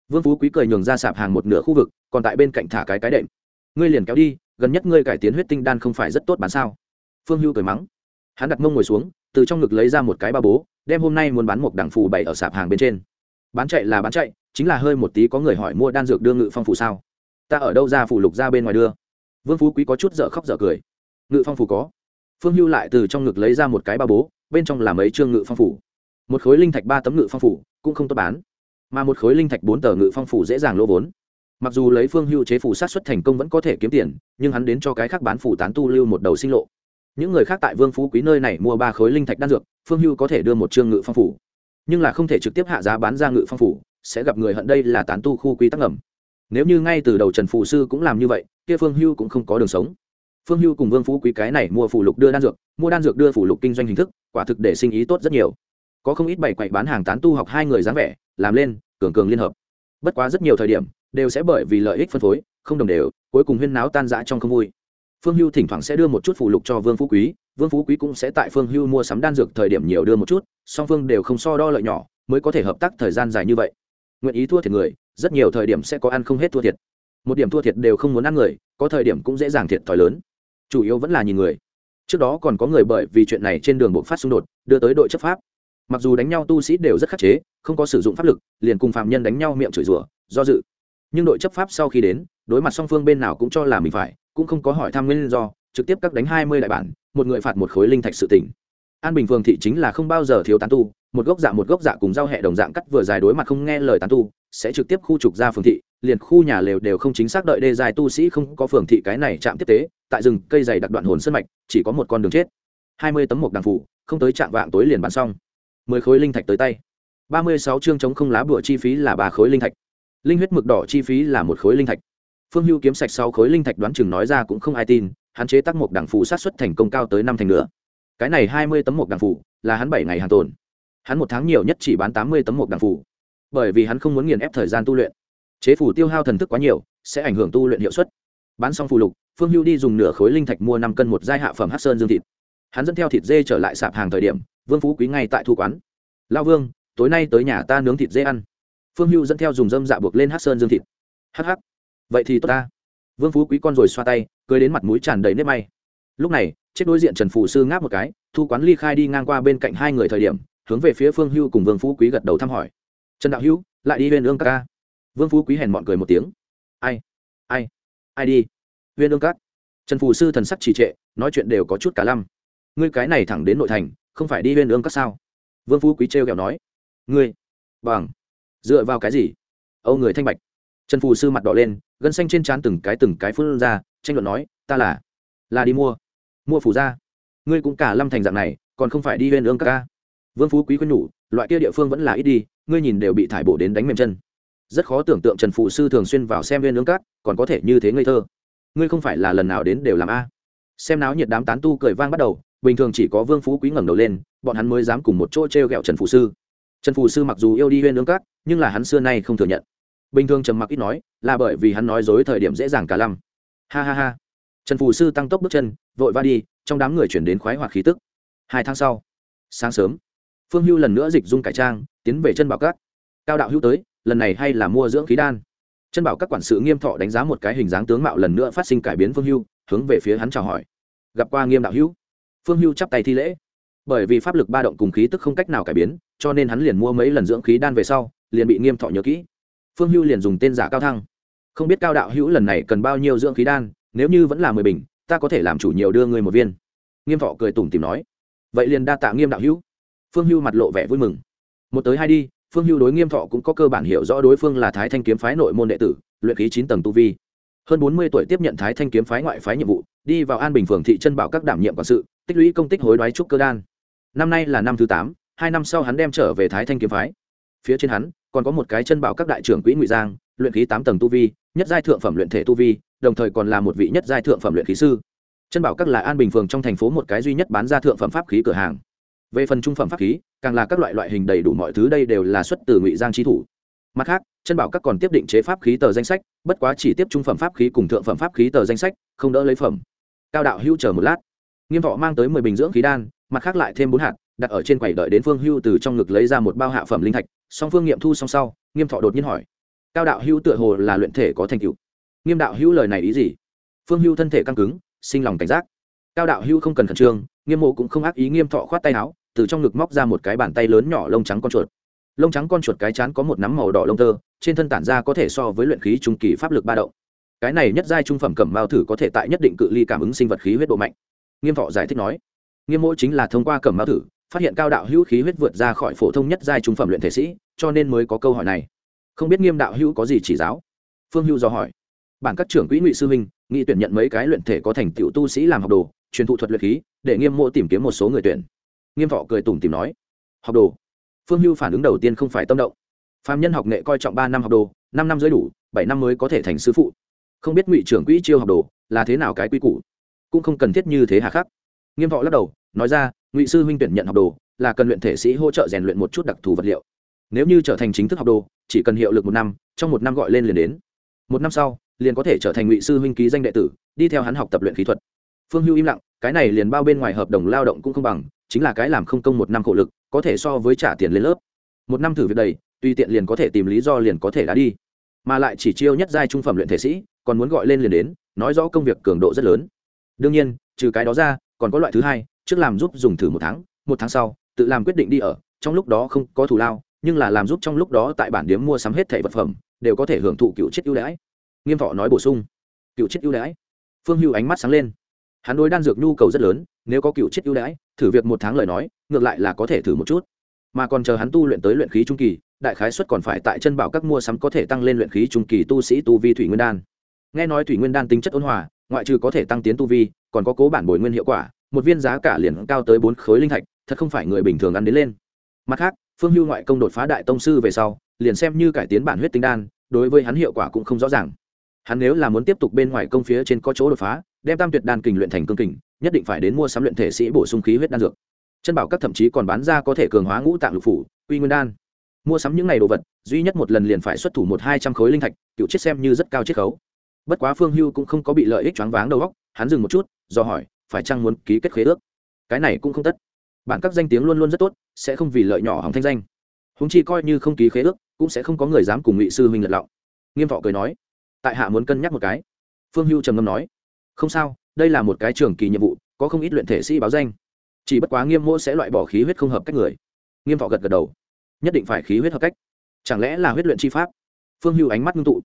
Vương phú quý cười nhường ra sạp hàng một nửa khu vực, còn tại bên cạnh thả cái cái đệm. Ngươi liền kéo đi, gần nhất ngươi cải tiến huyết tinh đan không phải rất tốt bán sao? Phương hưu cười mắng hắn đặt mông ngồi xuống, từ trong ngực lấy ra một cái ba bố, đem hôm nay muốn bán một đảng phù bày ở sạp hàng bên trên. Bán chạy là bán chạy, chính là hơi một tí có người hỏi mua đan dược đưa ngự phong phù sao? Ta ở đâu ra phù lục ra bên ngoài đưa? Vương phú quý có chút dở khóc dở cười. Ngự phong phù có. Phương hưu lại từ trong ngực lấy ra một cái ba bố, bên trong là mấy chương ngự phong phủ một khối linh thạch ba tấm ngự phong phủ cũng không tốt bán. Mà một khối linh thạch bốn tờ ngự phong phủ dễ dàng lỗ vốn. Mặc dù lấy phương hưu chế phủ sát xuất thành công vẫn có thể kiếm tiền, nhưng hắn đến cho cái khác bán phủ tán tu lưu một đầu sinh lộ những người khác tại vương phú quý nơi này mua ba khối linh thạch đan dược, phương hưu có thể đưa một chương ngự phong phủ. Nhưng là không thể trực tiếp hạ giá bán ra ngự phong phủ, sẽ gặp người hận đây là tán tu khu quy tắc ngầm. Nếu như ngay từ đầu trần phù sư cũng làm như vậy, kia phương hưu cũng không có đường sống. Phương hưu cùng vương phú quý cái này mua phủ lục đưa đan dược, mua đan dược đưa phủ lục kinh doanh hình thức, quả thực để sinh ý tốt rất nhiều. Có không ít bảy quậy bán hàng tán tu học hai người dáng vẻ, làm lên, cường cường liên hợp. Bất quá rất nhiều thời điểm, đều sẽ bởi vì lợi ích phân phối, không đồng đều, cuối cùng huyên náo tan rã trong không vui phương hưu thỉnh thoảng sẽ đưa một chút phụ lục cho vương phú quý, vương phú quý cũng sẽ tại phương hưu mua sắm đan dược thời điểm nhiều đưa một chút, song phương đều không so đo lợi nhỏ, mới có thể hợp tác thời gian dài như vậy. Nguyện ý thua thiệt người, rất nhiều thời điểm sẽ có ăn không hết thua thiệt. Một điểm thua thiệt đều không muốn ăn người, có thời điểm cũng dễ dàng thiệt thòi lớn. Chủ yếu vẫn là nhìn người. Trước đó còn có người bởi vì chuyện này trên đường bộ phát xung đột, đưa tới đội chấp pháp. Mặc dù đánh nhau tu sĩ đều rất khắc chế, không có sử dụng pháp lực, liền cùng phạm nhân đánh nhau miệng chửi rủa, do dự. Nhưng đội chấp pháp sau khi đến, đối mặt song phương bên nào cũng cho là mình phải cũng không có hỏi thăm nguyên do, trực tiếp các đánh hai mươi đại bản, một người phạt một khối linh thạch sự tỉnh an bình phường thị chính là không bao giờ thiếu tán tu, một gốc dạ một gốc dạ cùng giao hệ đồng dạng cắt vừa dài đối mặt không nghe lời tán tu, sẽ trực tiếp khu trục ra phường thị, liền khu nhà lều đều không chính xác đợi đê dài tu sĩ không có phường thị cái này chạm tiếp tế, tại rừng cây dày đặc đoạn hồn sân mạch, chỉ có một con đường chết. Hai mươi tấm mộc đằng phủ, không tới trạm vạng tối liền bán xong. Mười khối linh thạch tới tay. Ba mươi sáu chương chống không lá bửa chi phí là ba khối linh thạch. Linh huyết mực đỏ chi phí là một khối linh thạch phương hưu kiếm sạch sau khối linh thạch đoán chừng nói ra cũng không ai tin hắn chế tác một đảng phù sát xuất thành công cao tới năm thành nữa. Cái này hai mươi tấm một đảng phù là hắn bảy ngày hàng tồn. Hắn một tháng nhiều nhất chỉ bán tám mươi tấm một đảng phù, bởi vì hắn không muốn nghiền ép thời gian tu luyện. Chế phủ tiêu hao thần thức quá nhiều sẽ ảnh hưởng tu luyện hiệu suất. Bán xong phù lục phương hưu đi dùng nửa khối linh thạch mua năm cân một giai hạ phẩm hát sơn dương thịt. Hắn dẫn theo thịt dê trở lại sạp hàng thời điểm vương phú quý ngay tại thu quán. Lao vương tối nay tới nhà ta nướng thịt dê ăn. Phương hưu dẫn theo dùng dâm dạ buộc lên hát sơn dương thịt. Hh vậy thì tốt ta. Vương phú quý con rồi xoa tay, cười đến mặt mũi tràn đầy nếp may. Lúc này chết đối diện trần phù sư ngáp một cái, thu quán ly khai đi ngang qua bên cạnh hai người thời điểm, hướng về phía phương hưu cùng vương phú quý gật đầu thăm hỏi. Trần đạo hữu, lại đi huyên ương các ca. Vương phú quý hèn mọn cười một tiếng. Ai? Ai? Ai đi? Huyên ương các. Trần phù sư thần sắc trì trệ, nói chuyện đều có chút cả lăm. Ngươi cái này thẳng đến nội thành, không phải đi huyên ương các sao? Vương phú quý trêu kẹo nói. Ngươi? Bằng. Dựa vào cái gì? Âu người thanh bạch trần phù sư mặt đỏ lên, gân xanh trên trán từng cái từng cái phun ra, tranh luận nói, ta là là đi mua mua phủ ra ngươi cũng cả lâm thành dạng này, còn không phải đi huyên ương các ca. Vương phú quý quân nhủ, loại kia địa phương vẫn là ít đi, ngươi nhìn đều bị thải bổ đến đánh mềm chân. Rất khó tưởng tượng trần phụ sư thường xuyên vào xem huyên ương các, còn có thể như thế ngây thơ. Ngươi không phải là lần nào đến đều làm a. Xem náo nhiệt đám tán tu cười vang bắt đầu, bình thường chỉ có vương phú quý ngẩng đầu lên, bọn hắn mới dám cùng một chỗ t r e o g ẹ o trần phụ sư. Trần phụ sư mặc dù yêu đi huyên ương các, nhưng là hắn xưa nay không thừa nhận bình thường trầm mặc ít nói, là bởi vì hắn nói dối thời điểm dễ dàng cả lăm. Ha ha ha. Trần phù sư tăng tốc bước chân, vội va đi, trong đám người chuyển đến khoái hoạt khí tức. Hai tháng sau, sáng sớm, phương hưu lần nữa dịch dung cải trang, tiến về chân bảo các. Cao đạo hữu tới, lần này hay là mua dưỡng khí đan? Chân bảo các quản sự nghiêm thọ đánh giá một cái hình dáng tướng mạo lần nữa phát sinh cải biến phương hưu, hướng về phía hắn chào hỏi. Gặp qua nghiêm đạo hữu. Phương hưu chắp tay thi lễ. Bởi vì pháp lực ba động cùng khí tức không cách nào cải biến, cho nên hắn liền mua mấy lần dưỡng khí đan về sau, liền bị nghiêm thọ nhớ kỹ phương hưu liền dùng tên giả cao thăng. Không biết cao đạo hữu lần này cần bao nhiêu dưỡng khí đan, nếu như vẫn là mười bình, ta có thể làm chủ nhiều đưa người một viên. Nghiêm thọ cười tủm tìm nói. Vậy liền đa tạ nghiêm đạo hữu. Phương hưu mặt lộ vẻ vui mừng. Một tới hai đi, phương hưu đối nghiêm thọ cũng có cơ bản hiểu rõ đối phương là thái thanh kiếm phái nội môn đệ tử, luyện khí chín tầng tu vi. Hơn bốn mươi tuổi tiếp nhận thái thanh kiếm phái ngoại phái nhiệm vụ, đi vào an bình phường thị Trân bảo các đảm nhiệm quản sự, tích lũy công tích hối đoái trúc cơ đan. Năm nay là năm thứ tám, hai năm sau hắn đem trở về thái thanh kiếm phái phía trên hắn còn có một cái chân bảo các đại trưởng quỹ ngụy giang, luyện khí tám tầng tu vi, nhất giai thượng phẩm luyện thể tu vi, đồng thời còn là một vị nhất giai thượng phẩm luyện khí sư. Chân bảo các là an bình phường trong thành phố một cái duy nhất bán ra thượng phẩm pháp khí cửa hàng. Về phần trung phẩm pháp khí, càng là các loại loại hình đầy đủ mọi thứ đây đều là xuất từ ngụy giang trí thủ. Mặt khác, chân bảo các còn tiếp định chế pháp khí tờ danh sách, bất quá chỉ tiếp trung phẩm pháp khí cùng thượng phẩm pháp khí tờ danh sách, không đỡ lấy phẩm. Cao đạo hữu chờ một lát. Nghiêm thọ mang tới mười bình dưỡng khí đan, mặt khác lại thêm bốn hạt, đặt ở trên quầy đợi đến phương hưu từ trong ngực lấy ra một bao hạ phẩm linh thạch song phương nghiệm thu song sau, nghiêm thọ đột nhiên hỏi, cao đạo hữu tựa hồ là luyện thể có thành tựu? Nghiêm đạo hữu lời này ý gì? Phương hưu thân thể căng cứng, sinh lòng cảnh giác. Cao đạo hữu không cần khẩn trương, nghiêm mộ cũng không ác ý nghiêm thọ khoát tay áo, từ trong ngực móc ra một cái bàn tay lớn nhỏ lông trắng con chuột. Lông trắng con chuột cái chán có một nắm màu đỏ lông tơ, trên thân tản ra có thể so với luyện khí trung kỳ pháp lực ba động. Cái này nhất giai trung phẩm cẩm mao thử có thể tại nhất định cự ly cảm ứng sinh vật khí huyết độ mạnh. Nghiêm thọ giải thích nói, nghiêm mộ chính là thông qua cẩm mao thử phát hiện cao đạo hữu khí huyết vượt ra khỏi phổ thông nhất giai trung phẩm luyện thể sĩ, cho nên mới có câu hỏi này. Không biết nghiêm đạo hữu có gì chỉ giáo? Phương hưu do hỏi. Bản các trưởng quỹ ngụy sư huynh, nghị tuyển nhận mấy cái luyện thể có thành tựu tu sĩ làm học đồ, truyền thụ thuật luyện khí, để nghiêm mộ tìm kiếm một số người tuyển. Nghiêm thọ cười tủm tìm nói. Học đồ. Phương hưu phản ứng đầu tiên không phải tâm động. Phạm nhân học nghệ coi trọng ba năm học đồ, năm năm dưới đủ, bảy năm mới có thể thành sư phụ. Không biết ngụy trưởng quỹ chiêu học đồ là thế nào cái quy củ? Cũng không cần thiết như thế hà khắc. Nghiêm thọ lắc đầu nói ra, ngụy sư huynh tuyển nhận học đồ, là cần luyện thể sĩ hỗ trợ rèn luyện một chút đặc thù vật liệu. Nếu như trở thành chính thức học đồ, chỉ cần hiệu lực một năm, trong một năm gọi lên liền đến. Một năm sau, liền có thể trở thành ngụy sư huynh ký danh đệ tử, đi theo hắn học tập luyện khí thuật. Phương hưu im lặng, cái này liền bao bên ngoài hợp đồng lao động cũng không bằng, chính là cái làm không công một năm khổ lực, có thể so với trả tiền lên lớp. Một năm thử việc đầy, tùy tiện liền có thể tìm lý do liền có thể đã đi. Mà lại chỉ chiêu nhất giai trung phẩm luyện thể sĩ, còn muốn gọi lên liền đến, nói rõ công việc cường độ rất lớn. Đương nhiên, trừ cái đó ra, còn có loại thứ hai trước làm giúp dùng thử một tháng một tháng sau, tự làm quyết định đi ở, trong lúc đó không có thù lao, nhưng là làm giúp trong lúc đó tại bản điếm mua sắm hết thẻ vật phẩm, đều có thể hưởng thụ cựu chết ưu đãi. Nghiêm thọ nói bổ sung, cựu chết ưu đãi. Phương hưu ánh mắt sáng lên. Hắn đối đan dược nhu cầu rất lớn, nếu có cựu chết ưu đãi, thử việc một tháng lời nói, ngược lại là có thể thử một chút. Mà còn chờ hắn tu luyện tới luyện khí trung kỳ, đại khái xuất còn phải tại chân bảo các mua sắm có thể tăng lên luyện khí trung kỳ tu sĩ tu vi thủy nguyên đan. Nghe nói thủy nguyên đan tính chất ôn hòa, ngoại trừ có thể tăng tiến tu vi, còn có cố bản bồi nguyên hiệu quả một viên giá cả liền cao tới bốn khối linh thạch, thật không phải người bình thường ăn đến lên. Mặt khác, phương hưu ngoại công đột phá đại tông sư về sau, liền xem như cải tiến bản huyết tinh đan, đối với hắn hiệu quả cũng không rõ ràng. Hắn nếu là muốn tiếp tục bên ngoài công phía trên có chỗ đột phá, đem tam tuyệt đan kình luyện thành cương kình, nhất định phải đến mua sắm luyện thể sĩ bổ sung khí huyết đan dược. Chân bảo các thậm chí còn bán ra có thể cường hóa ngũ tạng lục phủ uy nguyên đan. Mua sắm những này đồ vật, duy nhất một lần liền phải xuất thủ một hai trăm khối linh thạch cựu chết xem như rất cao chiết khấu. Bất quá phương hưu cũng không có bị lợi ích choáng váng đầu óc, hắn dừng một chút, do hỏi phải chăng muốn ký kết khế ước? Cái này cũng không tất. Bản các danh tiếng luôn luôn rất tốt, sẽ không vì lợi nhỏ hỏng thanh danh. Húng chi coi như không ký khế ước, cũng sẽ không có người dám cùng ngụy sư huynh lật lọng. Nghiêm thọ cười nói, tại hạ muốn cân nhắc một cái. Phương hưu trầm ngâm nói, không sao, đây là một cái trường kỳ nhiệm vụ, có không ít luyện thể sĩ báo danh. Chỉ bất quá nghiêm mỗ sẽ loại bỏ khí huyết không hợp cách người. Nghiêm thọ gật gật đầu, nhất định phải khí huyết hợp cách. Chẳng lẽ là huyết luyện chi pháp? Phương hưu ánh mắt ngưng tụ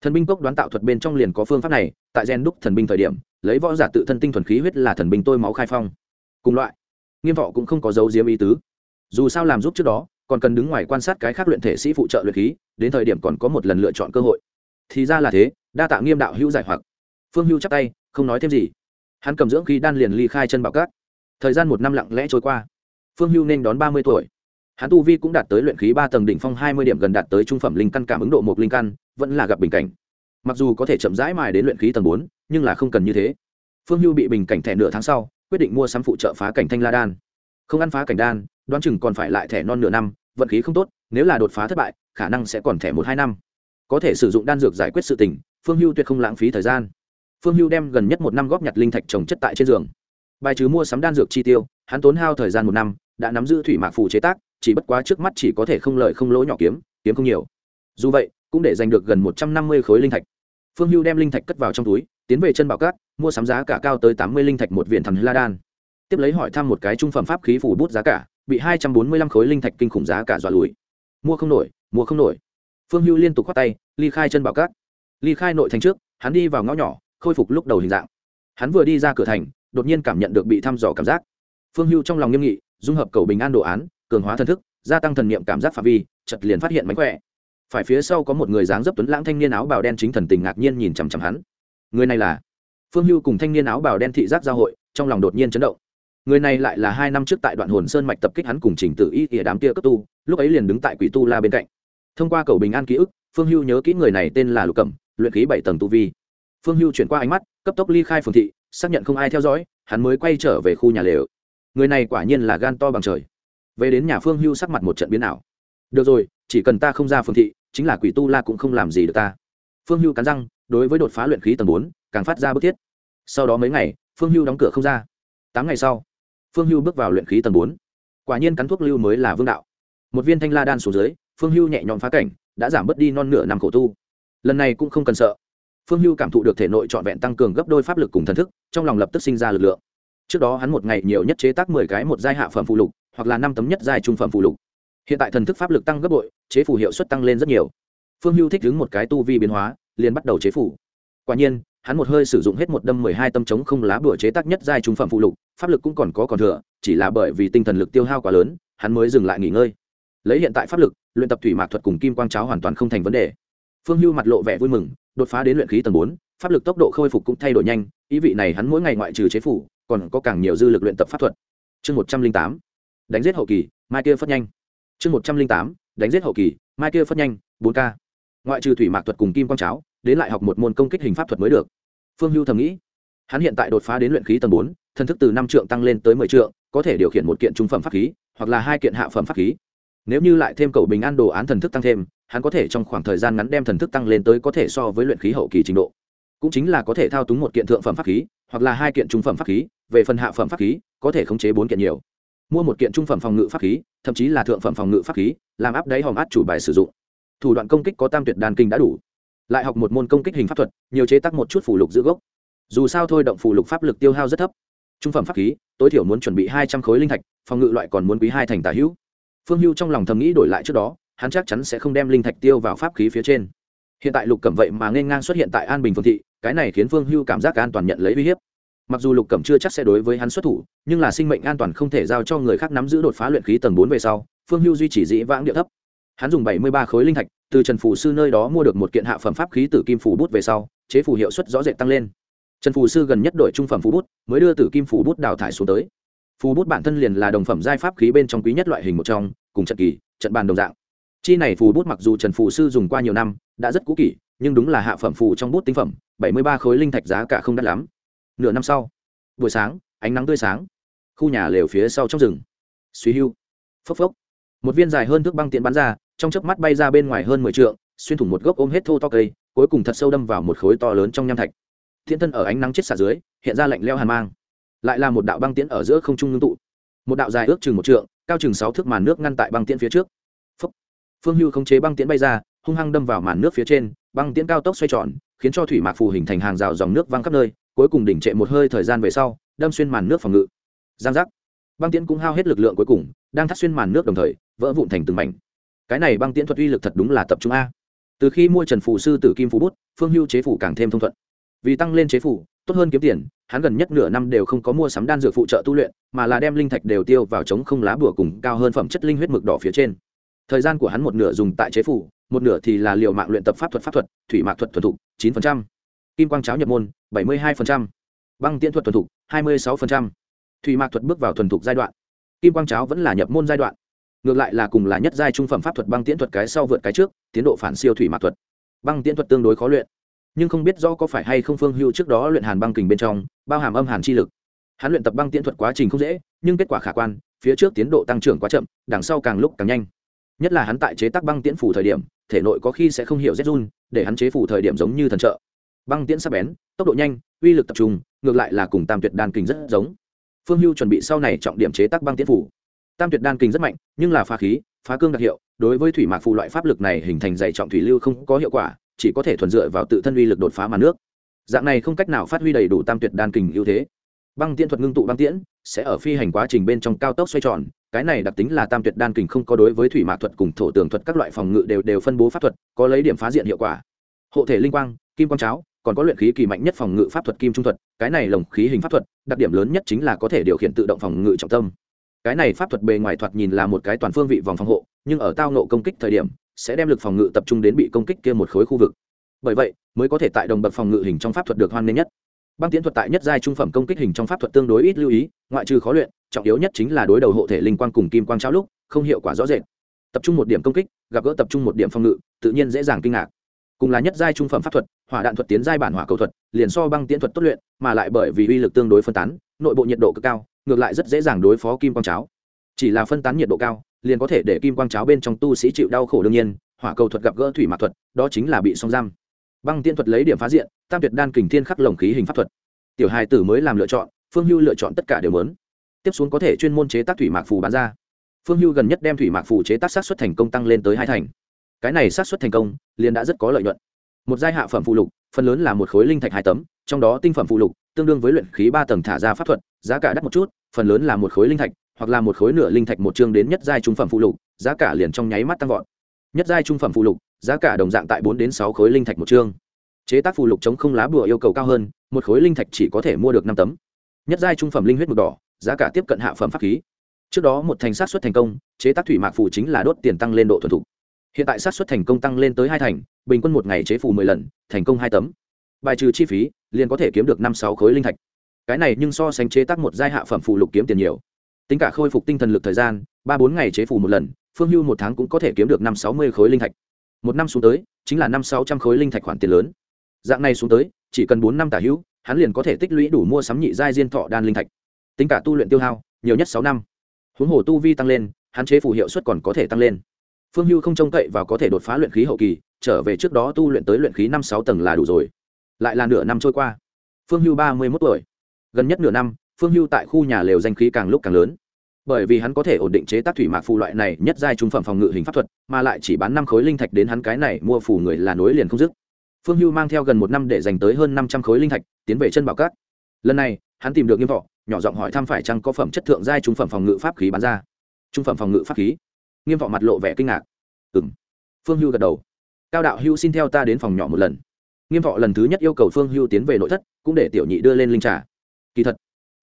thần binh cốc đoán tạo thuật bên trong liền có phương pháp này, tại gen đúc thần binh thời điểm, lấy võ giả tự thân tinh thuần khí huyết là thần binh tôi máu khai phong. Cùng loại, nghiêm thọ cũng không có dấu diếm ý tứ. Dù sao làm giúp trước đó, còn cần đứng ngoài quan sát cái khác luyện thể sĩ phụ trợ luyện khí, đến thời điểm còn có một lần lựa chọn cơ hội. Thì ra là thế, đa tạ nghiêm đạo hữu giải hoặc. Phương hưu chắc tay, không nói thêm gì. Hắn cầm dưỡng khí đan liền ly khai chân bảo cát. Thời gian một năm lặng lẽ trôi qua. Phương hưu nên đón ba mươi tuổi. Hắn tu vi cũng đạt tới luyện khí ba tầng đỉnh phong hai mươi điểm gần đạt tới trung phẩm linh căn cảm ứng độ một linh căn vẫn là gặp bình cảnh. Mặc dù có thể chậm rãi mài đến luyện khí tầng bốn, nhưng là không cần như thế. Phương hưu bị bình cảnh thẻ nửa tháng sau, quyết định mua sắm phụ trợ phá cảnh thanh la đan. Không ăn phá cảnh đan, đoán chừng còn phải lại thẻ non nửa năm, vận khí không tốt, nếu là đột phá thất bại, khả năng sẽ còn thẻ một hai năm. Có thể sử dụng đan dược giải quyết sự tình, phương hưu tuyệt không lãng phí thời gian. Phương hưu đem gần nhất một năm góp nhặt linh thạch trồng chất tại trên giường. Bài trừ mua sắm đan dược chi tiêu, hắn tốn hao thời gian một năm, đã nắm giữ thủy mạc phù chế tác, chỉ bất quá trước mắt chỉ có thể không lợi không lỗ nhỏ kiếm kiếm không nhiều. Dù vậy cũng để giành được gần một trăm năm mươi khối linh thạch. Phương hưu đem linh thạch cất vào trong túi, tiến về chân bảo cát, mua sắm giá cả cao tới tám mươi linh thạch một viện thần la đan. Tiếp lấy hỏi thăm một cái trung phẩm pháp khí phủ bút giá cả, bị hai trăm bốn mươi lăm khối linh thạch kinh khủng giá cả dọa lùi. Mua không nổi, mua không nổi. Phương hưu liên tục khoát tay, ly khai chân bảo cát. Ly khai nội thành trước, hắn đi vào ngõ nhỏ, khôi phục lúc đầu hình dạng. Hắn vừa đi ra cửa thành, đột nhiên cảm nhận được bị thăm dò cảm giác. Phương hưu trong lòng nghiêm nghị, dung hợp cầu bình an đồ án, cường hóa thân thức, gia tăng thần niệm cảm giác phạm vi chật liền phát hiện mánh khỏe phải phía sau có một người dáng dấp tuấn lãng thanh niên áo bào đen chính thần tình ngạc nhiên nhìn chằm chằm hắn. Người này là phương hưu cùng thanh niên áo bào đen thị giác giao hội, trong lòng đột nhiên chấn động. Người này lại là hai năm trước tại đoạn hồn sơn mạch tập kích hắn cùng trình tự y ỉa đám kia cấp tu, lúc ấy liền đứng tại quỷ tu la bên cạnh. Thông qua cầu bình an ký ức, phương hưu nhớ kỹ người này tên là lục cẩm, luyện khí bảy tầng tu vi. Phương hưu chuyển qua ánh mắt, cấp tốc ly khai phường thị, xác nhận không ai theo dõi, hắn mới quay trở về khu nhà lều. Người này quả nhiên là gan to bằng trời. Về đến nhà phương hưu sắc mặt một trận biến ảo. Được rồi chỉ cần ta không ra phương thị, chính là quỷ tu la cũng không làm gì được ta. Phương hưu cắn răng, đối với đột phá luyện khí tầng bốn, càng phát ra bức thiết. Sau đó mấy ngày, phương hưu đóng cửa không ra. Tám ngày sau, phương hưu bước vào luyện khí tầng bốn. Quả nhiên cắn thuốc lưu mới là vương đạo. Một viên thanh la đan xuống dưới, phương hưu nhẹ nhõm phá cảnh, đã giảm bớt đi non nửa năm khổ tu. Lần này cũng không cần sợ. Phương hưu cảm thụ được thể nội trọn vẹn tăng cường gấp đôi pháp lực cùng thần thức, trong lòng lập tức sinh ra lực lượng. Trước đó hắn một ngày nhiều nhất chế tác mười cái một giai hạ phẩm phụ lục, hoặc là năm tấm nhất giai trung phẩm phụ lục hiện tại thần thức pháp lực tăng gấp bội, chế phủ hiệu suất tăng lên rất nhiều. Phương hưu thích đứng một cái tu vi biến hóa, liền bắt đầu chế phủ. Quả nhiên, hắn một hơi sử dụng hết một đâm mười hai tâm chống không lá bửa chế tác nhất giai trung phẩm phụ lục, pháp lực cũng còn có còn thừa, chỉ là bởi vì tinh thần lực tiêu hao quá lớn, hắn mới dừng lại nghỉ ngơi. Lấy hiện tại pháp lực, luyện tập thủy mạc thuật cùng kim quang cháo hoàn toàn không thành vấn đề. Phương hưu mặt lộ vẻ vui mừng, đột phá đến luyện khí tầng bốn, pháp lực tốc độ khôi phục cũng thay đổi nhanh, ý vị này hắn mỗi ngày ngoại trừ chế phủ, còn có càng nhiều dư lực luyện tập pháp thuật. Chương một trăm linh tám, đánh giết hậu kỳ, mai kia phất nhanh chương một trăm linh tám, đánh giết hậu kỳ, mai kia phất nhanh, bốn k. Ngoại trừ thủy mạc thuật cùng kim quang cháo, đến lại học một môn công kích hình pháp thuật mới được. Phương hưu thầm nghĩ, hắn hiện tại đột phá đến luyện khí tầng bốn, thân thức từ năm trượng tăng lên tới mười trượng, có thể điều khiển một kiện trung phẩm pháp khí, hoặc là hai kiện hạ phẩm pháp khí. Nếu như lại thêm cầu bình an đồ án thần thức tăng thêm, hắn có thể trong khoảng thời gian ngắn đem thần thức tăng lên tới có thể so với luyện khí hậu kỳ trình độ. Cũng chính là có thể thao túng một kiện thượng phẩm pháp khí, hoặc là hai kiện trung phẩm pháp khí, về phần hạ phẩm pháp khí, có thể khống chế bốn kiện nhiều mua một kiện trung phẩm phòng ngự pháp khí, thậm chí là thượng phẩm phòng ngự pháp khí, làm áp đáy hòm át chủ bài sử dụng. Thủ đoạn công kích có tam tuyệt đàn kinh đã đủ. Lại học một môn công kích hình pháp thuật, nhiều chế tác một chút phủ lục giữ gốc. Dù sao thôi động phủ lục pháp lực tiêu hao rất thấp. Trung phẩm pháp khí, tối thiểu muốn chuẩn bị hai trăm khối linh thạch, phòng ngự loại còn muốn quý hai thành tả hữu. Phương hưu trong lòng thầm nghĩ đổi lại trước đó, hắn chắc chắn sẽ không đem linh thạch tiêu vào pháp khí phía trên. Hiện tại lục cẩm vậy mà nên ngang xuất hiện tại an bình phương thị, cái này khiến phương hưu cảm giác an toàn nhận lấy uy hiếp mặc dù lục cẩm chưa chắc sẽ đối với hắn xuất thủ, nhưng là sinh mệnh an toàn không thể giao cho người khác nắm giữ đột phá luyện khí tầng bốn về sau, phương hưu duy trì dĩ vãng địa thấp. Hắn dùng bảy mươi ba khối linh thạch, từ trần phủ sư nơi đó mua được một kiện hạ phẩm pháp khí tử kim phủ bút về sau, chế phủ hiệu suất rõ rệt tăng lên. Trần Phủ sư gần nhất đổi trung phẩm phủ bút, mới đưa tử kim phủ bút đào thải xuống tới. Phù bút bản thân liền là đồng phẩm giai pháp khí bên trong quý nhất loại hình một trong, cùng trận kỳ, trận bàn đồng dạng. Chi này phù bút mặc dù trần phù sư dùng qua nhiều năm, đã rất cũ kỷ nhưng đúng là hạ phẩm phù trong bút tinh phẩm, bảy mươi ba khối linh thạch giá cả không đắt lắm nửa năm sau, buổi sáng, ánh nắng tươi sáng, khu nhà lều phía sau trong rừng. Suy hưu. Phốc phốc. Một viên dài hơn thước băng tiện bắn ra, trong chớp mắt bay ra bên ngoài hơn mười t xuyên thủng một gốc ôm hết thô to cây, cuối cùng thật sâu đâm vào một khối to lớn trong nham thạch. Thiên thân ở ánh nắng chết xả dưới, hiện ra lạnh leo hàn mang. Lại là một đạo băng tiễn ở giữa không trung ngưng tụ. Một đạo dài ước chừng một trượng, cao chừng sáu thước màn nước ngăn tại băng tiễn phía trước. Phúc. phương hưu khống chế băng tiễn bay ra, hung hăng đâm vào màn nước phía trên, băng tiễn cao tốc xoay tròn, khiến cho thủy mạc phù hình thành hàng rào dòng nước văng khắp nơi cuối cùng đỉnh trệ một hơi thời gian về sau, đâm xuyên màn nước phòng ngự. Giang giác. Băng tiễn cũng hao hết lực lượng cuối cùng, đang thắt xuyên màn nước đồng thời, vỡ vụn thành từng mảnh. Cái này băng tiễn thuật uy lực thật đúng là tập trung a. Từ khi mua trần phù sư tử kim phú bút, phương hưu chế phủ càng thêm thông thuận. Vì tăng lên chế phủ, tốt hơn kiếm tiền, hắn gần nhất nửa năm đều không có mua sắm đan dược phụ trợ tu luyện, mà là đem linh thạch đều tiêu vào chống không lá bùa cùng cao hơn phẩm chất linh huyết mực đỏ phía trên. Thời gian của hắn một nửa dùng tại chế phủ, một nửa thì là liều mạng luyện tập pháp thuật pháp thuật, thủy mạc thuật thuần thục, chín phần trăm kim quang cháo nhập môn, bảy mươi hai băng tiễn thuật thuần thục, hai mươi sáu thủy mạc thuật bước vào thuần thục giai đoạn. Kim quang cháo vẫn là nhập môn giai đoạn. Ngược lại là cùng là nhất giai trung phẩm pháp thuật băng tiễn thuật cái sau vượt cái trước, tiến độ phản siêu thủy mạc thuật. Băng tiễn thuật tương đối khó luyện. Nhưng không biết rõ có phải hay không phương hưu trước đó luyện hàn băng kình bên trong, bao hàm âm hàn chi lực. Hắn luyện tập băng tiễn thuật quá trình không dễ, nhưng kết quả khả quan, phía trước tiến độ tăng trưởng quá chậm, đằng sau càng lúc càng nhanh. Nhất là hắn tại chế tác băng tiễn phủ thời điểm, thể nội có khi sẽ không hiểu rét run, để hắn chế phủ thời điểm giống như thần trợ băng tiễn sắc bén, tốc độ nhanh, uy lực tập trung, ngược lại là cùng tam tuyệt đan kình rất giống. Phương hưu chuẩn bị sau này trọng điểm chế tác băng tiễn phủ. Tam tuyệt đan kình rất mạnh, nhưng là phá khí, phá cương đặc hiệu, đối với thủy mạc phù loại pháp lực này hình thành dày trọng thủy lưu không có hiệu quả, chỉ có thể thuần dựa vào tự thân uy lực đột phá màn nước. Dạng này không cách nào phát huy đầy đủ tam tuyệt đan kình ưu thế. Băng tiễn thuật ngưng tụ băng tiễn, sẽ ở phi hành quá trình bên trong cao tốc xoay tròn, cái này đặc tính là tam tuyệt đan kình không có đối với thủy mạc thuật cùng thổ tường thuật các loại phòng ngự đều đều phân bố pháp thuật, có lấy điểm phá diện hiệu quả. Hộ thể linh quang, kim quang cháo còn có luyện khí kỳ mạnh nhất phòng ngự pháp thuật kim trung thuật, cái này lồng khí hình pháp thuật, đặc điểm lớn nhất chính là có thể điều khiển tự động phòng ngự trọng tâm. Cái này pháp thuật bề ngoài thoạt nhìn là một cái toàn phương vị vòng phòng hộ, nhưng ở tao nộ công kích thời điểm, sẽ đem lực phòng ngự tập trung đến bị công kích kia một khối khu vực. Bởi vậy, mới có thể tại đồng bậc phòng ngự hình trong pháp thuật được hoan nghênh nhất. Băng tiến thuật tại nhất giai trung phẩm công kích hình trong pháp thuật tương đối ít lưu ý, ngoại trừ khó luyện, trọng yếu nhất chính là đối đầu hộ thể linh quang cùng kim quang trao lúc, không hiệu quả rõ rệt. Tập trung một điểm công kích, gặp gỡ tập trung một điểm phòng ngự, tự nhiên dễ dàng kinh ngạc cùng là nhất giai trung phẩm pháp thuật, hỏa đạn thuật tiến giai bản hỏa cầu thuật, liền so băng tiễn thuật tốt luyện, mà lại bởi vì uy lực tương đối phân tán, nội bộ nhiệt độ cực cao, ngược lại rất dễ dàng đối phó kim quang cháo. Chỉ là phân tán nhiệt độ cao, liền có thể để kim quang cháo bên trong tu sĩ chịu đau khổ đương nhiên, hỏa cầu thuật gặp gỡ thủy mạc thuật, đó chính là bị song giam. Băng tiên thuật lấy điểm phá diện, tam tuyệt đan kình thiên khắc lồng khí hình pháp thuật. Tiểu hài tử mới làm lựa chọn, phương hưu lựa chọn tất cả đều lớn tiếp xuống có thể chuyên môn chế tác thủy mạc phù bán ra. Phương hưu gần nhất đem thủy mạc phù chế tác sát xuất thành công tăng lên tới hai thành cái này sát xuất thành công, liền đã rất có lợi nhuận. Một giai hạ phẩm phụ lục, phần lớn là một khối linh thạch hai tấm, trong đó tinh phẩm phụ lục, tương đương với luyện khí ba tầng thả ra pháp thuật, giá cả đắt một chút, phần lớn là một khối linh thạch, hoặc là một khối nửa linh thạch một chương đến nhất giai trung phẩm phụ lục, giá cả liền trong nháy mắt tăng vọt. Nhất giai trung phẩm phụ lục, giá cả đồng dạng tại bốn đến sáu khối linh thạch một chương. Chế tác phụ lục chống không lá bùa yêu cầu cao hơn, một khối linh thạch chỉ có thể mua được năm tấm. Nhất giai trung phẩm linh huyết mực đỏ, giá cả tiếp cận hạ phẩm pháp khí. Trước đó một thành sát xuất thành công, chế tác thủy mạc phù chính là đốt tiền tăng lên độ thuần thục hiện tại sát xuất thành công tăng lên tới hai thành, bình quân một ngày chế phù mười lần, thành công hai tấm. Bài trừ chi phí, liền có thể kiếm được năm sáu khối linh thạch. Cái này nhưng so sánh chế tác một giai hạ phẩm phụ lục kiếm tiền nhiều. Tính cả khôi phục tinh thần lực thời gian, ba bốn ngày chế phù một lần, phương hưu một tháng cũng có thể kiếm được năm sáu mươi khối linh thạch. Một năm xuống tới, chính là năm sáu trăm khối linh thạch khoản tiền lớn. Dạng này xuống tới, chỉ cần bốn năm tả hữu, hắn liền có thể tích lũy đủ mua sắm nhị giai diên thọ đan linh thạch. Tính cả tu luyện tiêu hao, nhiều nhất sáu năm. Huống hồ tu vi tăng lên, hắn chế phù hiệu suất còn có thể tăng lên phương hưu không trông cậy và có thể đột phá luyện khí hậu kỳ, trở về trước đó tu luyện tới luyện khí năm sáu tầng là đủ rồi. Lại là nửa năm trôi qua. Phương hưu ba mươi mốt tuổi. Gần nhất nửa năm, phương hưu tại khu nhà lều danh khí càng lúc càng lớn. Bởi vì hắn có thể ổn định chế tác thủy mạc phù loại này nhất giai trung phẩm phòng ngự hình pháp thuật, mà lại chỉ bán năm khối linh thạch đến hắn cái này mua phù người là nối liền không dứt. Phương hưu mang theo gần một năm để dành tới hơn năm trăm khối linh thạch, tiến về chân bảo cát. Lần này, hắn tìm được nghiêm thọ, nhỏ giọng hỏi thăm phải chăng có phẩm chất thượng giai trung phẩm phòng ngự pháp khí bán ra. Trung phẩm phòng ngự pháp khí nghiêm vọng mặt lộ vẻ kinh ngạc. Ừ m phương hưu gật đầu. Cao đạo hưu xin theo ta đến phòng nhỏ một lần. Nghiêm vọng lần thứ nhất yêu cầu phương hưu tiến về nội thất, cũng để tiểu nhị đưa lên linh trà. Kỳ thật,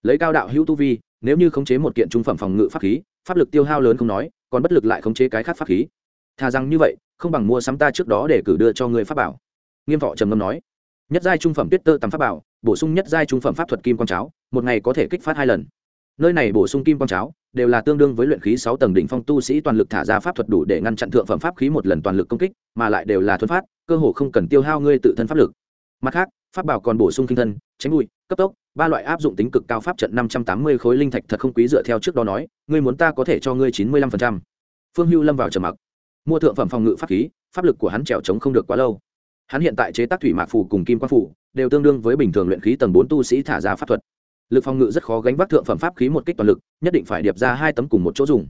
lấy cao đạo hưu tu vi, nếu như khống chế một kiện trung phẩm phòng ngự pháp khí, pháp lực tiêu hao lớn không nói, còn bất lực lại khống chế cái khác pháp khí. Thà rằng như vậy, không bằng mua sắm ta trước đó để cử đưa cho người pháp bảo. Nghiêm võ trầm ngâm nói. Nhất giai trung phẩm tuyết tơ tầm pháp bảo, bổ sung nhất giai trung phẩm pháp thuật kim quang cháo, một ngày có thể kích phát hai lần. Nơi này bổ sung kim quang cháo đều là tương đương với luyện khí sáu tầng đỉnh phong tu sĩ toàn lực thả ra pháp thuật đủ để ngăn chặn thượng phẩm pháp khí một lần toàn lực công kích, mà lại đều là thuần phát, cơ hồ không cần tiêu hao ngươi tự thân pháp lực. Mặt khác, pháp bảo còn bổ sung kinh thân, tránh bụi, cấp tốc, ba loại áp dụng tính cực cao pháp trận năm trăm tám mươi khối linh thạch thật không quý dựa theo trước đó nói, ngươi muốn ta có thể cho ngươi chín mươi lăm phần trăm. Phương hưu lâm vào trầm mặc. Mua thượng phẩm phòng ngự pháp khí, pháp lực của hắn trèo chống không được quá lâu. Hắn hiện tại chế tác thủy mạc phù cùng kim quang phù, đều tương đương với bình thường luyện khí tầng bốn tu sĩ thả ra pháp thuật lực phòng ngự rất khó gánh vác thượng phẩm pháp khí một kích toàn lực, nhất định phải điệp ra hai tấm cùng một chỗ dùng.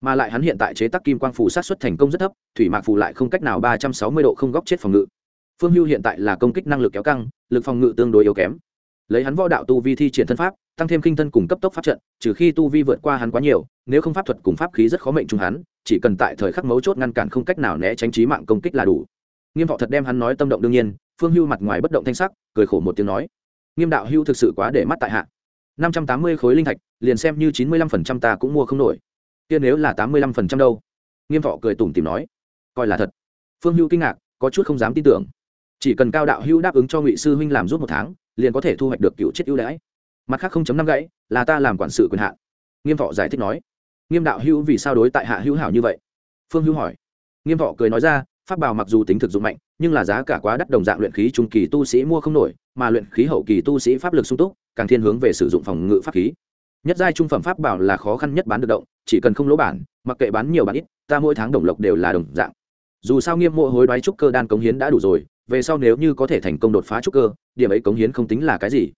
Mà lại hắn hiện tại chế tác kim quang phù sát xuất thành công rất thấp, thủy mạc phù lại không cách nào ba trăm sáu mươi độ không góc chết phòng ngự. Phương hưu hiện tại là công kích năng lực kéo căng, lực phòng ngự tương đối yếu kém. Lấy hắn võ đạo tu vi thi triển thân pháp, tăng thêm kinh thân cùng cấp tốc pháp trận, trừ khi tu vi vượt qua hắn quá nhiều, nếu không pháp thuật cùng pháp khí rất khó mệnh trung hắn, chỉ cần tại thời khắc mấu chốt ngăn cản không cách nào né tránh trí mạng công kích là đủ. Nghiêm thọ thật đem hắn nói tâm động đương nhiên, phương hưu mặt ngoài bất động thanh sắc, cười khổ một tiếng nói, nghiêm đạo hưu thực sự quá để mắt tại hạ năm trăm tám mươi khối linh thạch, liền xem như chín mươi lăm phần trăm ta cũng mua không nổi. Kia nếu là tám mươi lăm phần trăm đâu? Nghiêm thọ cười tủm tìm nói. Coi là thật. Phương hưu kinh ngạc, có chút không dám tin tưởng. Chỉ cần cao đạo hưu đáp ứng cho ngụy sư huynh làm rút một tháng, liền có thể thu hoạch được cựu chết ưu đãi. Mặt khác không chấm năm gãy, là ta làm quản sự quyền hạn. Nghiêm thọ giải thích nói. Nghiêm đạo hưu vì sao đối tại hạ hữu hảo như vậy? Phương hưu hỏi. Nghiêm thọ cười nói ra, pháp bảo mặc dù tính thực dụng mạnh nhưng là giá cả quá đắt đồng dạng luyện khí trung kỳ tu sĩ mua không nổi, mà luyện khí hậu kỳ tu sĩ pháp lực sung túc, càng thiên hướng về sử dụng phòng ngự pháp khí. Nhất giai trung phẩm pháp bảo là khó khăn nhất bán được động, chỉ cần không lỗ bản, mặc kệ bán nhiều bán ít, ta mỗi tháng đồng lộc đều là đồng dạng. Dù sao nghiêm mộ hối đoái trúc cơ đan cống hiến đã đủ rồi, về sau nếu như có thể thành công đột phá trúc cơ, điểm ấy cống hiến không tính là cái gì.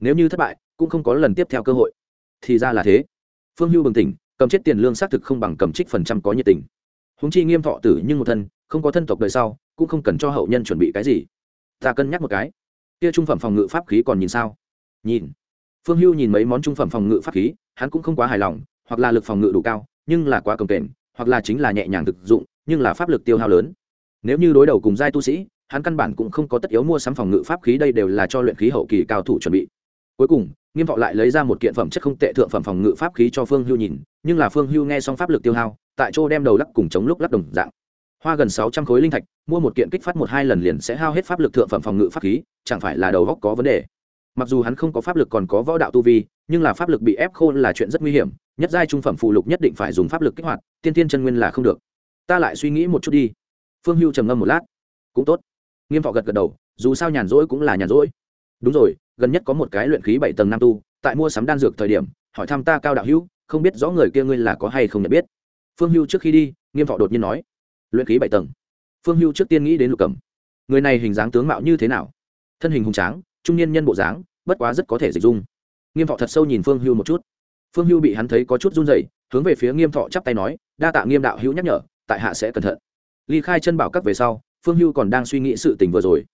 Nếu như thất bại, cũng không có lần tiếp theo cơ hội. Thì ra là thế. Phương hưu bừng tỉnh, cầm chết tiền lương xác thực không bằng cầm trích phần trăm có nhiệt tình. Húng chi nghiêm thọ tử nhưng một thân không có thân tộc đời sau, cũng không cần cho hậu nhân chuẩn bị cái gì. Ta cân nhắc một cái. Kia trung phẩm phòng ngự pháp khí còn nhìn sao? Nhìn. Phương hưu nhìn mấy món trung phẩm phòng ngự pháp khí, hắn cũng không quá hài lòng, hoặc là lực phòng ngự đủ cao, nhưng là quá cồng kềnh, hoặc là chính là nhẹ nhàng thực dụng, nhưng là pháp lực tiêu hao lớn. Nếu như đối đầu cùng giai tu sĩ, hắn căn bản cũng không có tất yếu mua sắm phòng ngự pháp khí đây đều là cho luyện khí hậu kỳ cao thủ chuẩn bị. Cuối cùng, nghiêm thọ lại lấy ra một kiện phẩm chất không tệ thượng phẩm phòng ngự pháp khí cho phương hưu nhìn, nhưng là phương hưu nghe xong pháp lực tiêu hao, tại chỗ đem đầu lắc cùng chống lúc lắc đồng dạng hoa gần sáu trăm khối linh thạch, mua một kiện kích phát một hai lần liền sẽ hao hết pháp lực thượng phẩm phòng ngự pháp khí, chẳng phải là đầu góc có vấn đề. Mặc dù hắn không có pháp lực còn có võ đạo tu vi, nhưng là pháp lực bị ép khô là chuyện rất nguy hiểm, nhất giai trung phẩm phụ lục nhất định phải dùng pháp lực kích hoạt, tiên tiên chân nguyên là không được. Ta lại suy nghĩ một chút đi. Phương hưu trầm ngâm một lát. Cũng tốt. Nghiêm thọ gật gật đầu, dù sao nhàn rỗi cũng là nhàn rỗi. Đúng rồi, gần nhất có một cái luyện khí bảy tầng nam tu, tại mua sắm đan dược thời điểm, hỏi thăm ta cao đạo hữu, không biết rõ người kia ngươi là có hay không nhận biết. Phương hưu trước khi đi, nghiêm thọ đột nhiên nói luyện khí bảy tầng. Phương hưu trước tiên nghĩ đến lục cẩm. Người này hình dáng tướng mạo như thế nào? Thân hình hùng tráng, trung niên nhân bộ dáng, bất quá rất có thể dịch dung. Nghiêm thọ thật sâu nhìn phương hưu một chút. Phương hưu bị hắn thấy có chút run rẩy, hướng về phía nghiêm thọ chắp tay nói, đa tạ nghiêm đạo hữu nhắc nhở, tại hạ sẽ cẩn thận. Ly khai chân bảo các về sau, phương hưu còn đang suy nghĩ sự tình vừa rồi.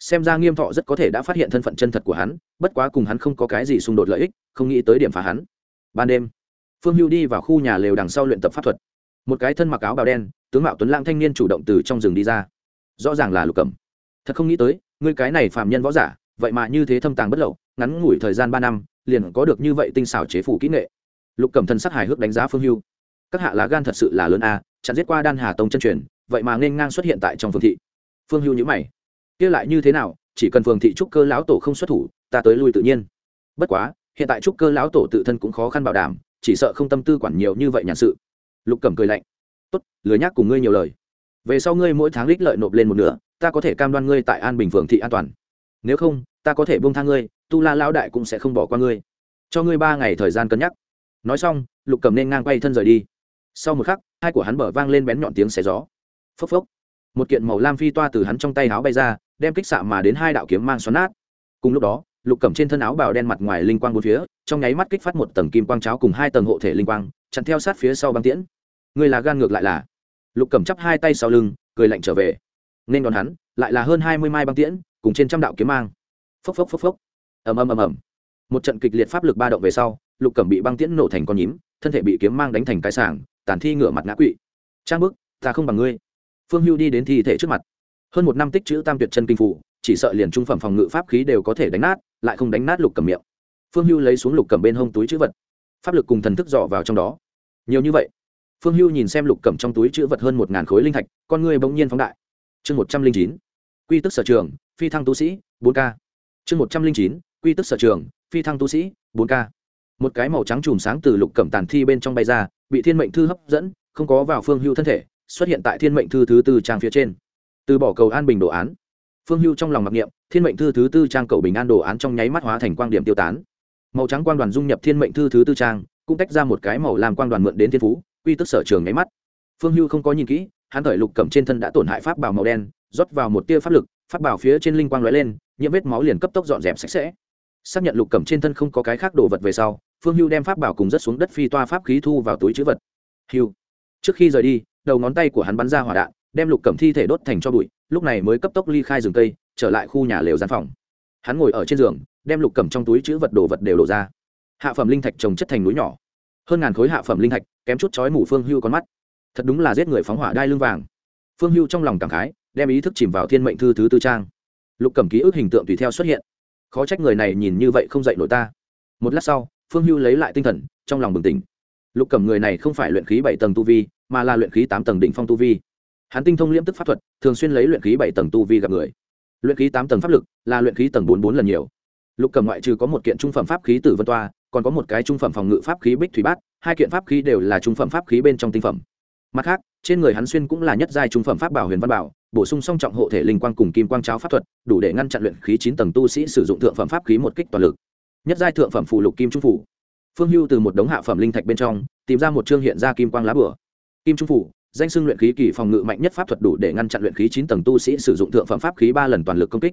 Xem ra nghiêm thọ rất có thể đã phát hiện thân phận chân thật của hắn, bất quá cùng hắn không có cái gì xung đột lợi ích, không nghĩ tới điểm phá hắn. Ban đêm, phương hưu đi vào khu nhà lều đằng sau luyện tập pháp thuật một cái thân mặc áo bào đen, tướng mạo tuấn lãng thanh niên chủ động từ trong rừng đi ra. Rõ ràng là lục cẩm. Thật không nghĩ tới, ngươi cái này phạm nhân võ giả, vậy mà như thế thâm tàng bất lậu, ngắn ngủi thời gian ba năm, liền có được như vậy tinh xảo chế phủ kỹ nghệ. Lục cẩm thân sắc hài hước đánh giá phương hưu. Các hạ lá gan thật sự là lớn a, chặn giết qua đan hà tông chân truyền, vậy mà nên ngang xuất hiện tại trong phương thị. Phương hưu nhữ mày. Kia lại như thế nào, chỉ cần phường thị trúc cơ lão tổ không xuất thủ, ta tới lui tự nhiên. Bất quá, hiện tại trúc cơ lão tổ tự thân cũng khó khăn bảo đảm, chỉ sợ không tâm tư quản nhiều như vậy nhàn sự lục cẩm cười lạnh. Tốt lừa nhác cùng ngươi nhiều lời. Về sau ngươi mỗi tháng lích lợi nộp lên một nửa, ta có thể cam đoan ngươi tại an bình phường thị an toàn. Nếu không, ta có thể bông tha ngươi, tu la lão đại cũng sẽ không bỏ qua ngươi. Cho ngươi ba ngày thời gian cân nhắc. Nói xong, lục cầm nên ngang quay thân rời đi. Sau một khắc, hai của hắn bở vang lên bén nhọn tiếng xé gió. Phốc phốc. Một kiện màu lam phi toa từ hắn trong tay áo bay ra, đem kích xạ mà đến hai đạo kiếm mang xoắn nát. Cùng lúc đó, lục cầm trên thân áo bào đen mặt ngoài linh quang bốn phía, trong nháy mắt kích phát một tầng kim quang cháo cùng hai tầng hộ thể linh quang, chặn theo sát phía sau băng tiễn người là gan ngược lại là. Lục cầm chắp hai tay sau lưng, cười lạnh trở về. Nên đón hắn, lại là hơn hai mươi mai băng tiễn, cùng trên trăm đạo kiếm mang. Phốc phốc phốc phốc. Ầm ầm ầm ầm. Một trận kịch liệt pháp lực ba động về sau, lục cẩm bị băng tiễn nổ thành con nhím, thân thể bị kiếm mang đánh thành cái sảng, tàn thi ngửa mặt ngã quỵ. Trang bức, ta không bằng ngươi. Phương hưu đi đến thi thể trước mặt. Hơn một năm tích chữ tam tuyệt chân kinh phủ, chỉ sợ liền trung phẩm phòng ngự pháp khí đều có thể đánh nát, lại không đánh nát lục cầm miệng. Phương hưu lấy xuống lục cầm bên hông túi chữ vật. Pháp lực cùng thần thức dọ vào trong đó. Nhiều như vậy phương hưu nhìn xem lục cầm trong túi chữ vật hơn một ngàn khối linh thạch, con người bỗng nhiên phóng đại. Chương một trăm linh chín, quy tức sở trường, phi thăng tu sĩ, bốn k. Chương một trăm linh chín, quy tức sở trường, phi thăng tu sĩ, bốn k. Một cái màu trắng chùm sáng từ lục cẩm tàn thi bên trong bay ra, bị thiên mệnh thư hấp dẫn, không có vào phương hưu thân thể, xuất hiện tại thiên mệnh thư thứ tư trang phía trên. Từ bỏ cầu an bình đồ án. Phương hưu trong lòng mặc niệm, thiên mệnh thư thứ tư trang cầu bình an đồ án trong nháy mắt hóa thành quang điểm tiêu tán. Màu trắng quang đoàn dung nhập thiên mệnh thư thứ tư trang, cũng tách ra một cái màu làm quang đoàn mượn đến thiên phú quy tức sở trường nháy mắt. Phương hưu không có nhìn kỹ, hắn thời lục cẩm trên thân đã tổn hại pháp bảo màu đen, rót vào một tia pháp lực, pháp bảo phía trên linh quang lóe lên, nhiễm vết máu liền cấp tốc dọn dẹp sạch sẽ. Xác nhận lục cẩm trên thân không có cái khác đồ vật về sau, phương hưu đem pháp bảo cùng rất xuống đất phi toa pháp khí thu vào túi chữ vật. Hưu. Trước khi rời đi, đầu ngón tay của hắn bắn ra hỏa đạn, đem lục cẩm thi thể đốt thành cho bụi, lúc này mới cấp tốc ly khai rừng cây, trở lại khu nhà lều gian phòng. Hắn ngồi ở trên giường, đem lục cẩm trong túi chữ vật đồ vật đều đổ ra. Hạ phẩm linh thạch trồng chất thành núi nhỏ hơn ngàn khối hạ phẩm linh thạch, kém chút chói mủ phương hưu con mắt. Thật đúng là giết người phóng hỏa đai lưng vàng. Phương hưu trong lòng cảm khái, đem ý thức chìm vào thiên mệnh thư thứ tư trang. Lục cẩm ký ức hình tượng tùy theo xuất hiện. Khó trách người này nhìn như vậy không dạy nổi ta. Một lát sau, phương hưu lấy lại tinh thần, trong lòng bừng tỉnh. Lục cầm người này không phải luyện khí bảy tầng tu vi, mà là luyện khí tám tầng đỉnh phong tu vi. Hắn tinh thông liễm tức pháp thuật, thường xuyên lấy luyện khí bảy tầng tu vi gặp người. Luyện khí tám tầng pháp lực là luyện khí tầng bốn bốn lần nhiều. Lục cầm ngoại trừ có một kiện trung phẩm pháp khí tử vân toa còn có một cái trung phẩm phòng ngự pháp khí bích thủy bát, hai kiện pháp khí đều là trung phẩm pháp khí bên trong tinh phẩm. Mặt khác, trên người hắn xuyên cũng là nhất giai trung phẩm pháp bảo huyền văn bảo, bổ sung song trọng hộ thể linh quang cùng kim quang cháo pháp thuật, đủ để ngăn chặn luyện khí chín tầng tu sĩ sử dụng thượng phẩm pháp khí một kích toàn lực. Nhất giai thượng phẩm phù lục kim trung phủ. Phương hưu từ một đống hạ phẩm linh thạch bên trong, tìm ra một chương hiện ra kim quang lá bửa kim trung phủ, danh xưng luyện khí kỳ phòng ngự mạnh nhất pháp thuật đủ để ngăn chặn luyện khí chín tầng tu sĩ sử dụng thượng phẩm pháp khí ba lần toàn lực công kích.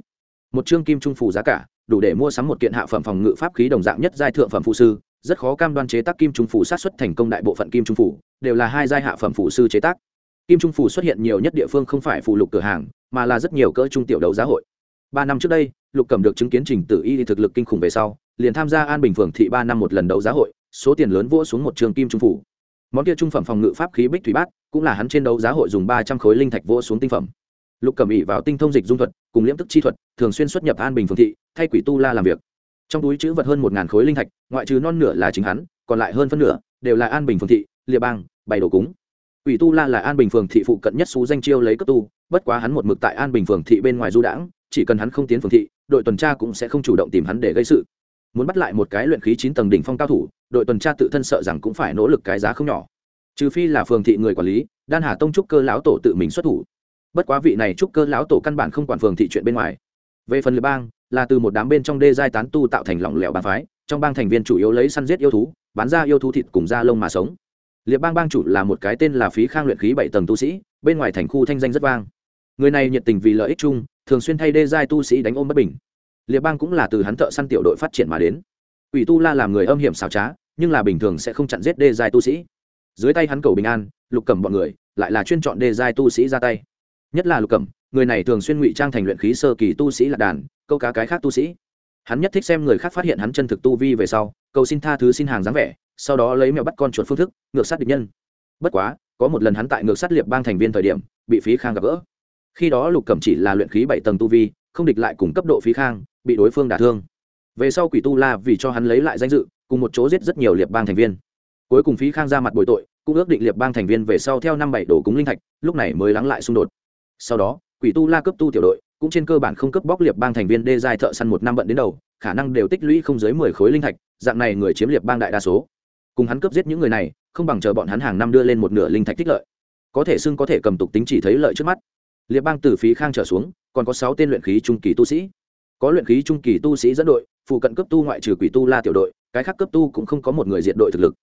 Một chương kim trung phủ giá cả đủ để mua sắm một kiện hạ phẩm phòng ngự pháp khí đồng dạng nhất giai thượng phẩm phụ sư, rất khó cam đoan chế tác kim trung phủ sát xuất thành công đại bộ phận kim trung phủ, đều là hai giai hạ phẩm phụ sư chế tác. Kim trung phủ xuất hiện nhiều nhất địa phương không phải phụ lục cửa hàng, mà là rất nhiều cỡ trung tiểu đấu giá hội. Ba năm trước đây, lục cẩm được chứng kiến trình tự y thực lực kinh khủng về sau, liền tham gia an bình phường thị ba năm một lần đấu giá hội, số tiền lớn vỗ xuống một trường kim trung phủ. Món kia trung phẩm phòng ngự pháp khí bích thủy bát, cũng là hắn trên đấu giá hội dùng ba trăm khối linh thạch vỗ xuống tinh phẩm lục cẩm ỉ vào tinh thông dịch dung thuật, cùng liễm tức chi thuật, thường xuyên xuất nhập an bình phường thị, thay quỷ tu la làm việc. Trong túi chữ vật hơn một khối linh thạch, ngoại trừ non nửa là chính hắn, còn lại hơn phân nửa đều là an bình phường thị liệp bang, bày đồ cúng. Quỷ tu la là an bình phường thị phụ cận nhất xú danh chiêu lấy cấp tu, bất quá hắn một mực tại an bình phường thị bên ngoài du đãng, chỉ cần hắn không tiến phường thị, đội tuần tra cũng sẽ không chủ động tìm hắn để gây sự. Muốn bắt lại một cái luyện khí chín tầng đỉnh phong cao thủ, đội tuần tra tự thân sợ rằng cũng phải nỗ lực cái giá không nhỏ. Trừ phi là phường thị người quản lý, đan hà tông trúc cơ lão tổ tự mình xuất thủ bất quá vị này trúc cơ lão tổ căn bản không quản phường thị chuyện bên ngoài. Về phần liệp bang, là từ một đám bên trong đê giai tán tu tạo thành lỏng lẻo bàn phái, trong bang thành viên chủ yếu lấy săn giết yêu thú, bán ra yêu thú thịt cùng da lông mà sống. Liệp bang bang chủ là một cái tên là phí khang luyện khí bảy tầng tu sĩ, bên ngoài thành khu thanh danh rất vang. Người này nhiệt tình vì lợi ích chung, thường xuyên thay đê giai tu sĩ đánh ôm bất bình. Liệp bang cũng là từ hắn thợ săn tiểu đội phát triển mà đến. Ủy tu la làm người âm hiểm xảo trá, nhưng là bình thường sẽ không chặn giết đê giai tu sĩ. Dưới tay hắn cầu bình an, lục cầm bọn người, lại là chuyên chọn đê giai tu sĩ ra tay nhất là lục cẩm, người này thường xuyên ngụy trang thành luyện khí sơ kỳ tu sĩ lạc đàn, câu cá cái khác tu sĩ. Hắn nhất thích xem người khác phát hiện hắn chân thực tu vi về sau, cầu xin tha thứ xin hàng dáng vẻ, sau đó lấy mèo bắt con chuột phương thức, ngược sát địch nhân. Bất quá, có một lần hắn tại ngược sát liệp bang thành viên thời điểm, bị phí khang gặp gỡ. Khi đó lục cẩm chỉ là luyện khí bảy tầng tu vi, không địch lại cùng cấp độ phí khang, bị đối phương đả thương. Về sau quỷ tu la vì cho hắn lấy lại danh dự, cùng một chỗ giết rất nhiều liệp bang thành viên. Cuối cùng phí khang ra mặt bồi tội, cũng ước định liệp bang thành viên về sau theo năm bảy đổ cúng linh thạch, lúc này mới lắng lại xung đột sau đó, quỷ tu la cấp tu tiểu đội, cũng trên cơ bản không cấp bóc liệp bang thành viên đê giai thợ săn một năm bận đến đầu, khả năng đều tích lũy không dưới mười khối linh thạch, dạng này người chiếm liệp bang đại đa số. Cùng hắn cướp giết những người này, không bằng chờ bọn hắn hàng năm đưa lên một nửa linh thạch tích lợi. Có thể xưng có thể cầm tục tính chỉ thấy lợi trước mắt. Liệp bang từ phí khang trở xuống, còn có sáu tên luyện khí trung kỳ tu sĩ. Có luyện khí trung kỳ tu sĩ dẫn đội, phụ cận cấp tu ngoại trừ quỷ tu la tiểu đội, cái khác cấp tu cũng không có một người diện đội thực lực.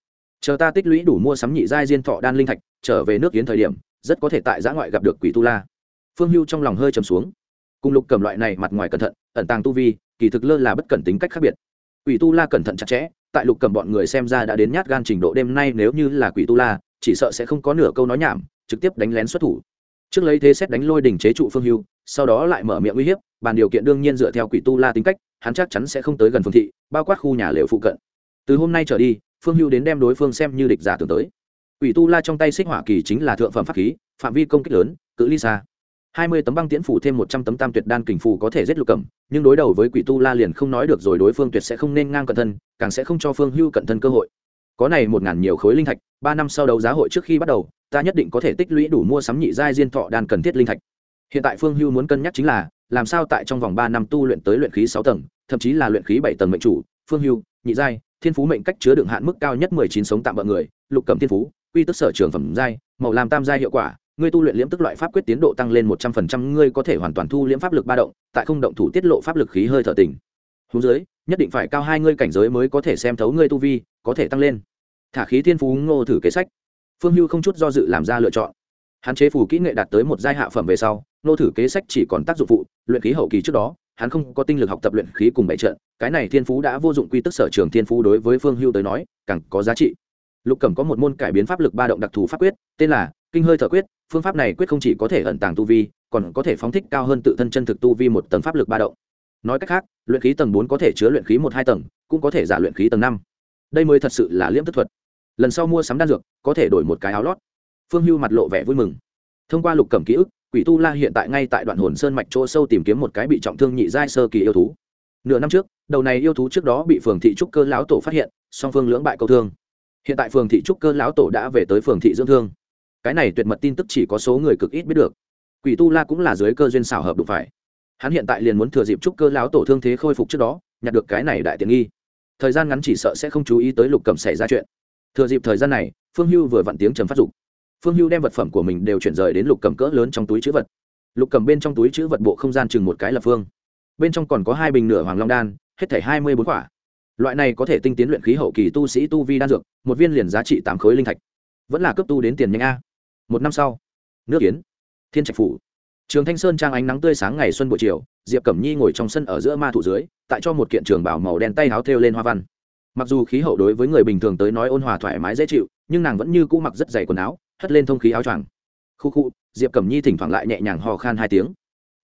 Chờ ta tích lũy đủ mua sắm nhị giai diên thọ đan linh thạch, trở về nước kiến thời điểm, rất có thể tại giã ngoại gặp được quỷ tu la phương hưu trong lòng hơi trầm xuống. Cùng lục cầm loại này mặt ngoài cẩn thận, ẩn tàng tu vi, kỳ thực lơ là bất cẩn tính cách khác biệt. Quỷ tu la cẩn thận chặt chẽ, tại lục cầm bọn người xem ra đã đến nhát gan trình độ đêm nay nếu như là quỷ tu la, chỉ sợ sẽ không có nửa câu nói nhảm, trực tiếp đánh lén xuất thủ. Trước lấy thế xét đánh lôi đỉnh chế trụ phương hưu, sau đó lại mở miệng uy hiếp, bàn điều kiện đương nhiên dựa theo quỷ tu la tính cách, hắn chắc chắn sẽ không tới gần phương thị, bao quát khu nhà lều phụ cận. Từ hôm nay trở đi, phương hưu đến đem đối phương xem như địch giả tưởng tới. Quỷ tu la trong tay xích hỏa kỳ chính là thượng phẩm pháp khí, phạm vi công kích lớn, cự ly xa hai mươi tấm băng tiễn phủ thêm một trăm tấm tam tuyệt đan kình phủ có thể giết lục cẩm, nhưng đối đầu với quỷ tu la liền không nói được rồi đối phương tuyệt sẽ không nên ngang cận thân, càng sẽ không cho phương hưu cận thân cơ hội. Có này một ngàn nhiều khối linh thạch, ba năm sau đấu giá hội trước khi bắt đầu, ta nhất định có thể tích lũy đủ mua sắm nhị giai diên thọ đan cần thiết linh thạch. Hiện tại phương hưu muốn cân nhắc chính là, làm sao tại trong vòng ba năm tu luyện tới luyện khí sáu tầng, thậm chí là luyện khí bảy tầng mệnh chủ, phương hưu, nhị giai, thiên phú mệnh cách chứa đựng hạn mức cao nhất mười chín sống tạm bỡ người, lục cầm thiên phú, quy tức sở trường phẩm giai, màu làm tam giai hiệu quả ngươi tu luyện liễm tức loại pháp quyết tiến độ tăng lên một trăm phần trăm, ngươi có thể hoàn toàn thu liễm pháp lực ba động, tại không động thủ tiết lộ pháp lực khí hơi thở tình. hú dưới, nhất định phải cao hai ngươi cảnh giới mới có thể xem thấu ngươi tu vi, có thể tăng lên. Thả khí thiên phú ngô thử kế sách. Phương hưu không chút do dự làm ra lựa chọn. Hắn chế phù kỹ nghệ đạt tới một giai hạ phẩm về sau nô thử kế sách chỉ còn tác dụng phụ, luyện khí hậu kỳ trước đó, hắn không có tinh lực học tập luyện khí cùng bảy trận cái này thiên phú đã vô dụng quy tức sở trường thiên phú đối với phương hưu tới nói, càng có giá trị lục cẩm có một môn cải biến pháp lực ba động đặc thù pháp quyết, tên là kinh hơi thở quyết. Phương pháp này quyết không chỉ có thể ẩn tàng tu vi, còn có thể phóng thích cao hơn tự thân chân thực tu vi một tầng pháp lực ba động. Nói cách khác, luyện khí tầng bốn có thể chứa luyện khí một hai tầng, cũng có thể giả luyện khí tầng năm. Đây mới thật sự là liễm tức thuật. Lần sau mua sắm đan dược, có thể đổi một cái áo lót. Phương hưu mặt lộ vẻ vui mừng. Thông qua lục cẩm ký ức, quỷ tu la hiện tại ngay tại đoạn hồn sơn mạch chỗ sâu tìm kiếm một cái bị trọng thương nhị giai sơ kỳ yêu thú. Nửa năm trước, đầu này yêu thú trước đó bị phường thị trúc cơ lão tổ phát hiện, song phương lưỡng bại câu thương hiện tại phường thị trúc cơ lão tổ đã về tới phường thị dưỡng thương. Cái này tuyệt mật tin tức chỉ có số người cực ít biết được. Quỷ tu la cũng là dưới cơ duyên xảo hợp đụng phải. Hắn hiện tại liền muốn thừa dịp trúc cơ lão tổ thương thế khôi phục trước đó, nhặt được cái này đại tiện nghi. Thời gian ngắn chỉ sợ sẽ không chú ý tới lục cẩm xảy ra chuyện. Thừa dịp thời gian này, phương hưu vừa vặn tiếng trầm phát dục. Phương hưu đem vật phẩm của mình đều chuyển rời đến lục cầm cỡ lớn trong túi chữ vật. Lục cầm bên trong túi chữ vật bộ không gian chừng một cái lập phương. Bên trong còn có hai bình nửa hoàng long đan, hết thảy hai mươi bốn quả loại này có thể tinh tiến luyện khí hậu kỳ tu sĩ tu vi đan dược, một viên liền giá trị tám khối linh thạch. Vẫn là cấp tu đến tiền nhanh a. Một năm sau, nước kiến, thiên trạch phủ. Trường thanh sơn trang ánh nắng tươi sáng ngày xuân buổi chiều, diệp cẩm nhi ngồi trong sân ở giữa ma thủ dưới, tại cho một kiện trường bảo màu đen tay háo thêu lên hoa văn. Mặc dù khí hậu đối với người bình thường tới nói ôn hòa thoải mái dễ chịu, nhưng nàng vẫn như cũ mặc rất dày quần áo, hất lên thông khí áo choàng. Khu khu, diệp cẩm nhi thỉnh thoảng lại nhẹ nhàng ho khan hai tiếng.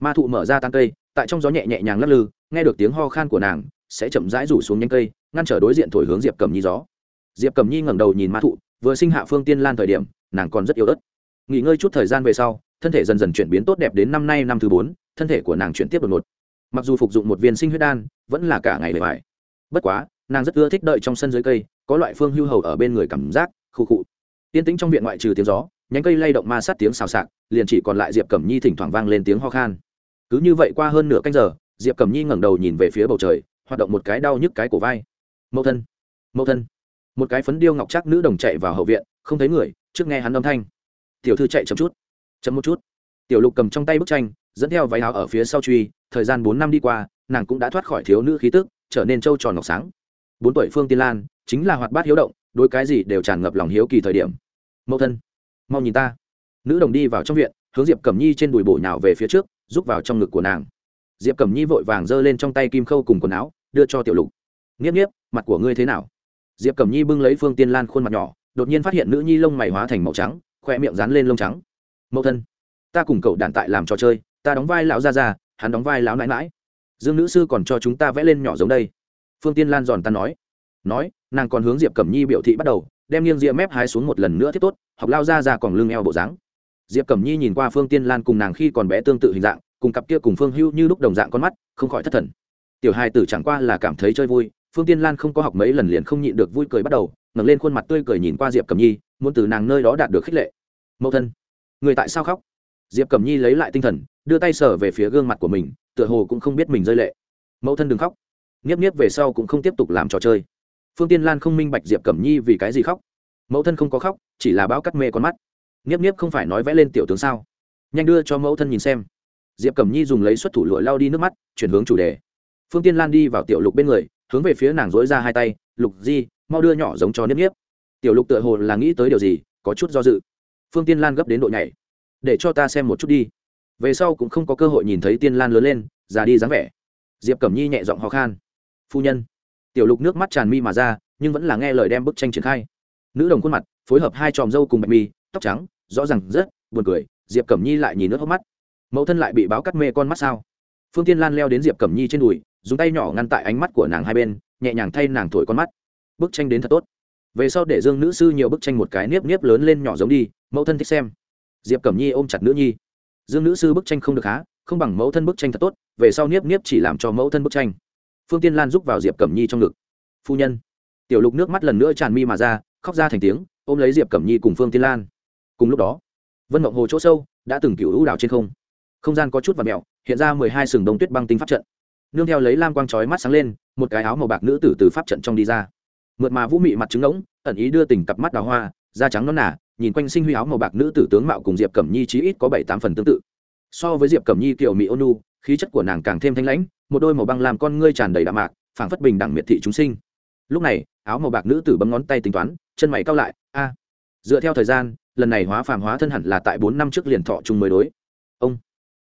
Ma thụ mở ra tan cây, tại trong gió nhẹ nhẹ nhàng lắc lư, nghe được tiếng ho khan của nàng sẽ chậm rãi rủ xuống nhanh cây, ngăn trở đối diện thổi hướng diệp cẩm nhi gió. Diệp cẩm nhi ngẩng đầu nhìn ma thụ, vừa sinh hạ phương tiên lan thời điểm, nàng còn rất yếu ớt nghỉ ngơi chút thời gian về sau, thân thể dần dần chuyển biến tốt đẹp đến năm nay năm thứ bốn, thân thể của nàng chuyển tiếp đột ngột. Mặc dù phục dụng một viên sinh huyết đan, vẫn là cả ngày bề bài bất quá, nàng rất ưa thích đợi trong sân dưới cây, có loại phương hưu hầu ở bên người cảm giác, khu khụ yên tĩnh trong viện ngoại trừ tiếng gió, nhánh cây lay động ma sát tiếng xào xạc, liền chỉ còn lại diệp cẩm nhi thỉnh thoảng vang lên tiếng ho khan. Cứ như vậy qua hơn nửa canh giờ, diệp cẩm nhi ngẩng đầu nhìn về phía bầu trời hoạt động một cái đau nhức cái cổ vai. Mẫu thân mẫu thân. Một cái phấn điêu ngọc chắc nữ đồng chạy vào hậu viện, không thấy người, trước nghe hắn âm thanh. Tiểu thư chạy chậm chút, chậm một chút. Tiểu lục cầm trong tay bức tranh, dẫn theo váy áo ở phía sau truy, thời gian bốn năm đi qua, nàng cũng đã thoát khỏi thiếu nữ khí tức, trở nên trâu tròn ngọc sáng. Bốn tuổi phương tiên lan, chính là hoạt bát hiếu động đôi cái gì đều tràn ngập lòng hiếu kỳ thời điểm. Mẫu thân, mau nhìn ta. Nữ đồng đi vào trong viện, hướng diệp cẩm nhi trên đùi bổ nhào về phía trước, rút vào trong ngực của nàng. Diệp cẩm nhi vội vàng giơ lên trong tay kim khâu cùng quần áo đưa cho tiểu lục. Nghiếp nghiếp, mặt của ngươi thế nào? Diệp cẩm nhi bưng lấy phương tiên lan khuôn mặt nhỏ, đột nhiên phát hiện nữ nhi lông mày hóa thành màu trắng khoe miệng dán lên lông trắng. Mẫu thân, ta cùng cậu đàn tại làm trò chơi, ta đóng vai lão ra ra hắn đóng vai lão nãi mãi dương nữ sư còn cho chúng ta vẽ lên nhỏ giống đây. Phương tiên lan giòn ta nói. Nói, nàng còn hướng diệp cẩm nhi biểu thị bắt đầu, đem nghiêng rìa mép hái xuống một lần nữa thiết tốt, học lao ra ra còn lưng eo bộ dáng. Diệp cẩm nhi nhìn qua phương tiên lan cùng nàng khi còn bé tương tự hình dạng, cùng cặp kia cùng phương hưu như lúc đồng dạng con mắt, không khỏi thất thần tiểu hai tử chẳng qua là cảm thấy chơi vui, phương tiên lan không có học mấy lần liền không nhịn được vui cười bắt đầu, ngẩng lên khuôn mặt tươi cười nhìn qua diệp cẩm nhi, muốn từ nàng nơi đó đạt được khích lệ. Mẫu thân, người tại sao khóc? Diệp cẩm nhi lấy lại tinh thần, đưa tay sờ về phía gương mặt của mình, tựa hồ cũng không biết mình rơi lệ. Mẫu thân đừng khóc. Nghiếp nghiếp về sau cũng không tiếp tục làm trò chơi. Phương tiên lan không minh bạch diệp cẩm nhi vì cái gì khóc. Mẫu thân không có khóc, chỉ là báo cắt mê con mắt. Nghiếp nghiếp không phải nói vẽ lên tiểu tướng sao? Nhanh đưa cho mẫu thân nhìn xem. Diệp cẩm nhi dùng lấy xuất thủ lụa lao đi nước mắt, chuyển hướng chủ đề phương tiên lan đi vào tiểu lục bên người, hướng về phía nàng dối ra hai tay, lục di, mau đưa nhỏ giống cho nếp nếp tiểu lục tựa hồ là nghĩ tới điều gì, có chút do dự. Phương tiên lan gấp đến độ nhảy. Để cho ta xem một chút đi. Về sau cũng không có cơ hội nhìn thấy tiên lan lớn lên, già đi dáng vẻ. Diệp cẩm nhi nhẹ giọng ho khan. Phu nhân. Tiểu lục nước mắt tràn mi mà ra, nhưng vẫn là nghe lời đem bức tranh triển khai. Nữ đồng khuôn mặt, phối hợp hai tròm dâu cùng bạch mi, tóc trắng, rõ ràng rất buồn cười, diệp cẩm nhi lại nhìn nước hốc mắt. Mẫu thân lại bị báo cắt mê con mắt sao? Phương tiên lan leo đến diệp cẩm nhi trên đùi dùng tay nhỏ ngăn tại ánh mắt của nàng hai bên, nhẹ nhàng thay nàng thổi con mắt. Bức tranh đến thật tốt. Về sau để dương nữ sư nhiều bức tranh một cái niếp niếp lớn lên nhỏ giống đi, mẫu thân thích xem. Diệp cẩm nhi ôm chặt nữ nhi. Dương nữ sư bức tranh không được há không bằng mẫu thân bức tranh thật tốt, về sau niếp niếp chỉ làm cho mẫu thân bức tranh. Phương tiên lan giúp vào diệp cẩm nhi trong ngực. Phu nhân. Tiểu lục nước mắt lần nữa tràn mi mà ra, khóc ra thành tiếng, ôm lấy diệp cẩm nhi cùng phương tiên lan. Cùng lúc đó, vân mộng hồ chỗ sâu, đã từng cựu hữu đảo trên không. Không gian có chút và mẹo hiện ra mười hai sừng đông tuyết băng tinh pháp trận nương theo lấy lam quang chói mắt sáng lên, một cái áo màu bạc nữ tử từ pháp trận trong đi ra. Mượt mà vũ mị mặt trứng ngỗng, ẩn ý đưa tình cặp mắt đào hoa, da trắng non nả nhìn quanh sinh huy áo màu bạc nữ tử tướng mạo cùng diệp cẩm nhi chí ít có bảy tám phần tương tự. So với diệp cẩm nhi, kiểu mỹ ônu, khí chất của nàng càng thêm thanh lãnh, một đôi màu băng làm con ngươi tràn đầy đạm mạc, phảng phất bình đẳng miệt thị chúng sinh. Lúc này, áo màu bạc nữ tử bấm ngón tay tính toán, chân mày cao lại, a, dựa theo thời gian, lần này hóa phàm hóa thân hẳn là tại bốn năm trước liền thọ chung mới đối. Ông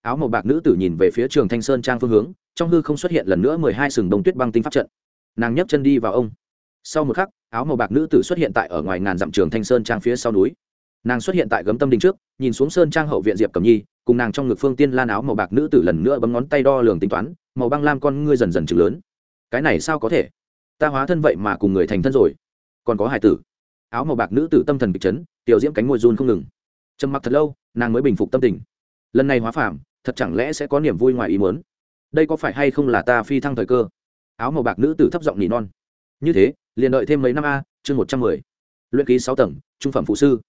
áo màu bạc nữ tử nhìn về phía trường thanh sơn trang phương hướng, trong hư không xuất hiện lần nữa mười hai sừng đồng tuyết băng tinh pháp trận. Nàng nhấc chân đi vào ông. Sau một khắc, áo màu bạc nữ tử xuất hiện tại ở ngoài ngàn dặm trường thanh sơn trang phía sau núi. Nàng xuất hiện tại gấm tâm đình trước, nhìn xuống sơn trang hậu viện diệp cầm nhi, cùng nàng trong ngực phương tiên lan áo màu bạc nữ tử lần nữa bấm ngón tay đo lường tính toán, màu băng lam con ngươi dần dần chừng lớn. Cái này sao có thể? Ta hóa thân vậy mà cùng người thành thân rồi. Còn có hải tử. Áo màu bạc nữ tử tâm thần bị chấn, tiểu diễm cánh môi run không ngừng. Trầm mặc thật lâu, nàng mới bình phục tâm tình. Lần này hóa phàm thật chẳng lẽ sẽ có niềm vui ngoài ý muốn? Đây có phải hay không là ta phi thăng thời cơ? Áo màu bạc nữ tử thấp giọng nỉ non. Như thế, liền đợi thêm mấy năm a, chương một trăm mười. Luyện ký sáu tầng, trung phẩm phụ sư.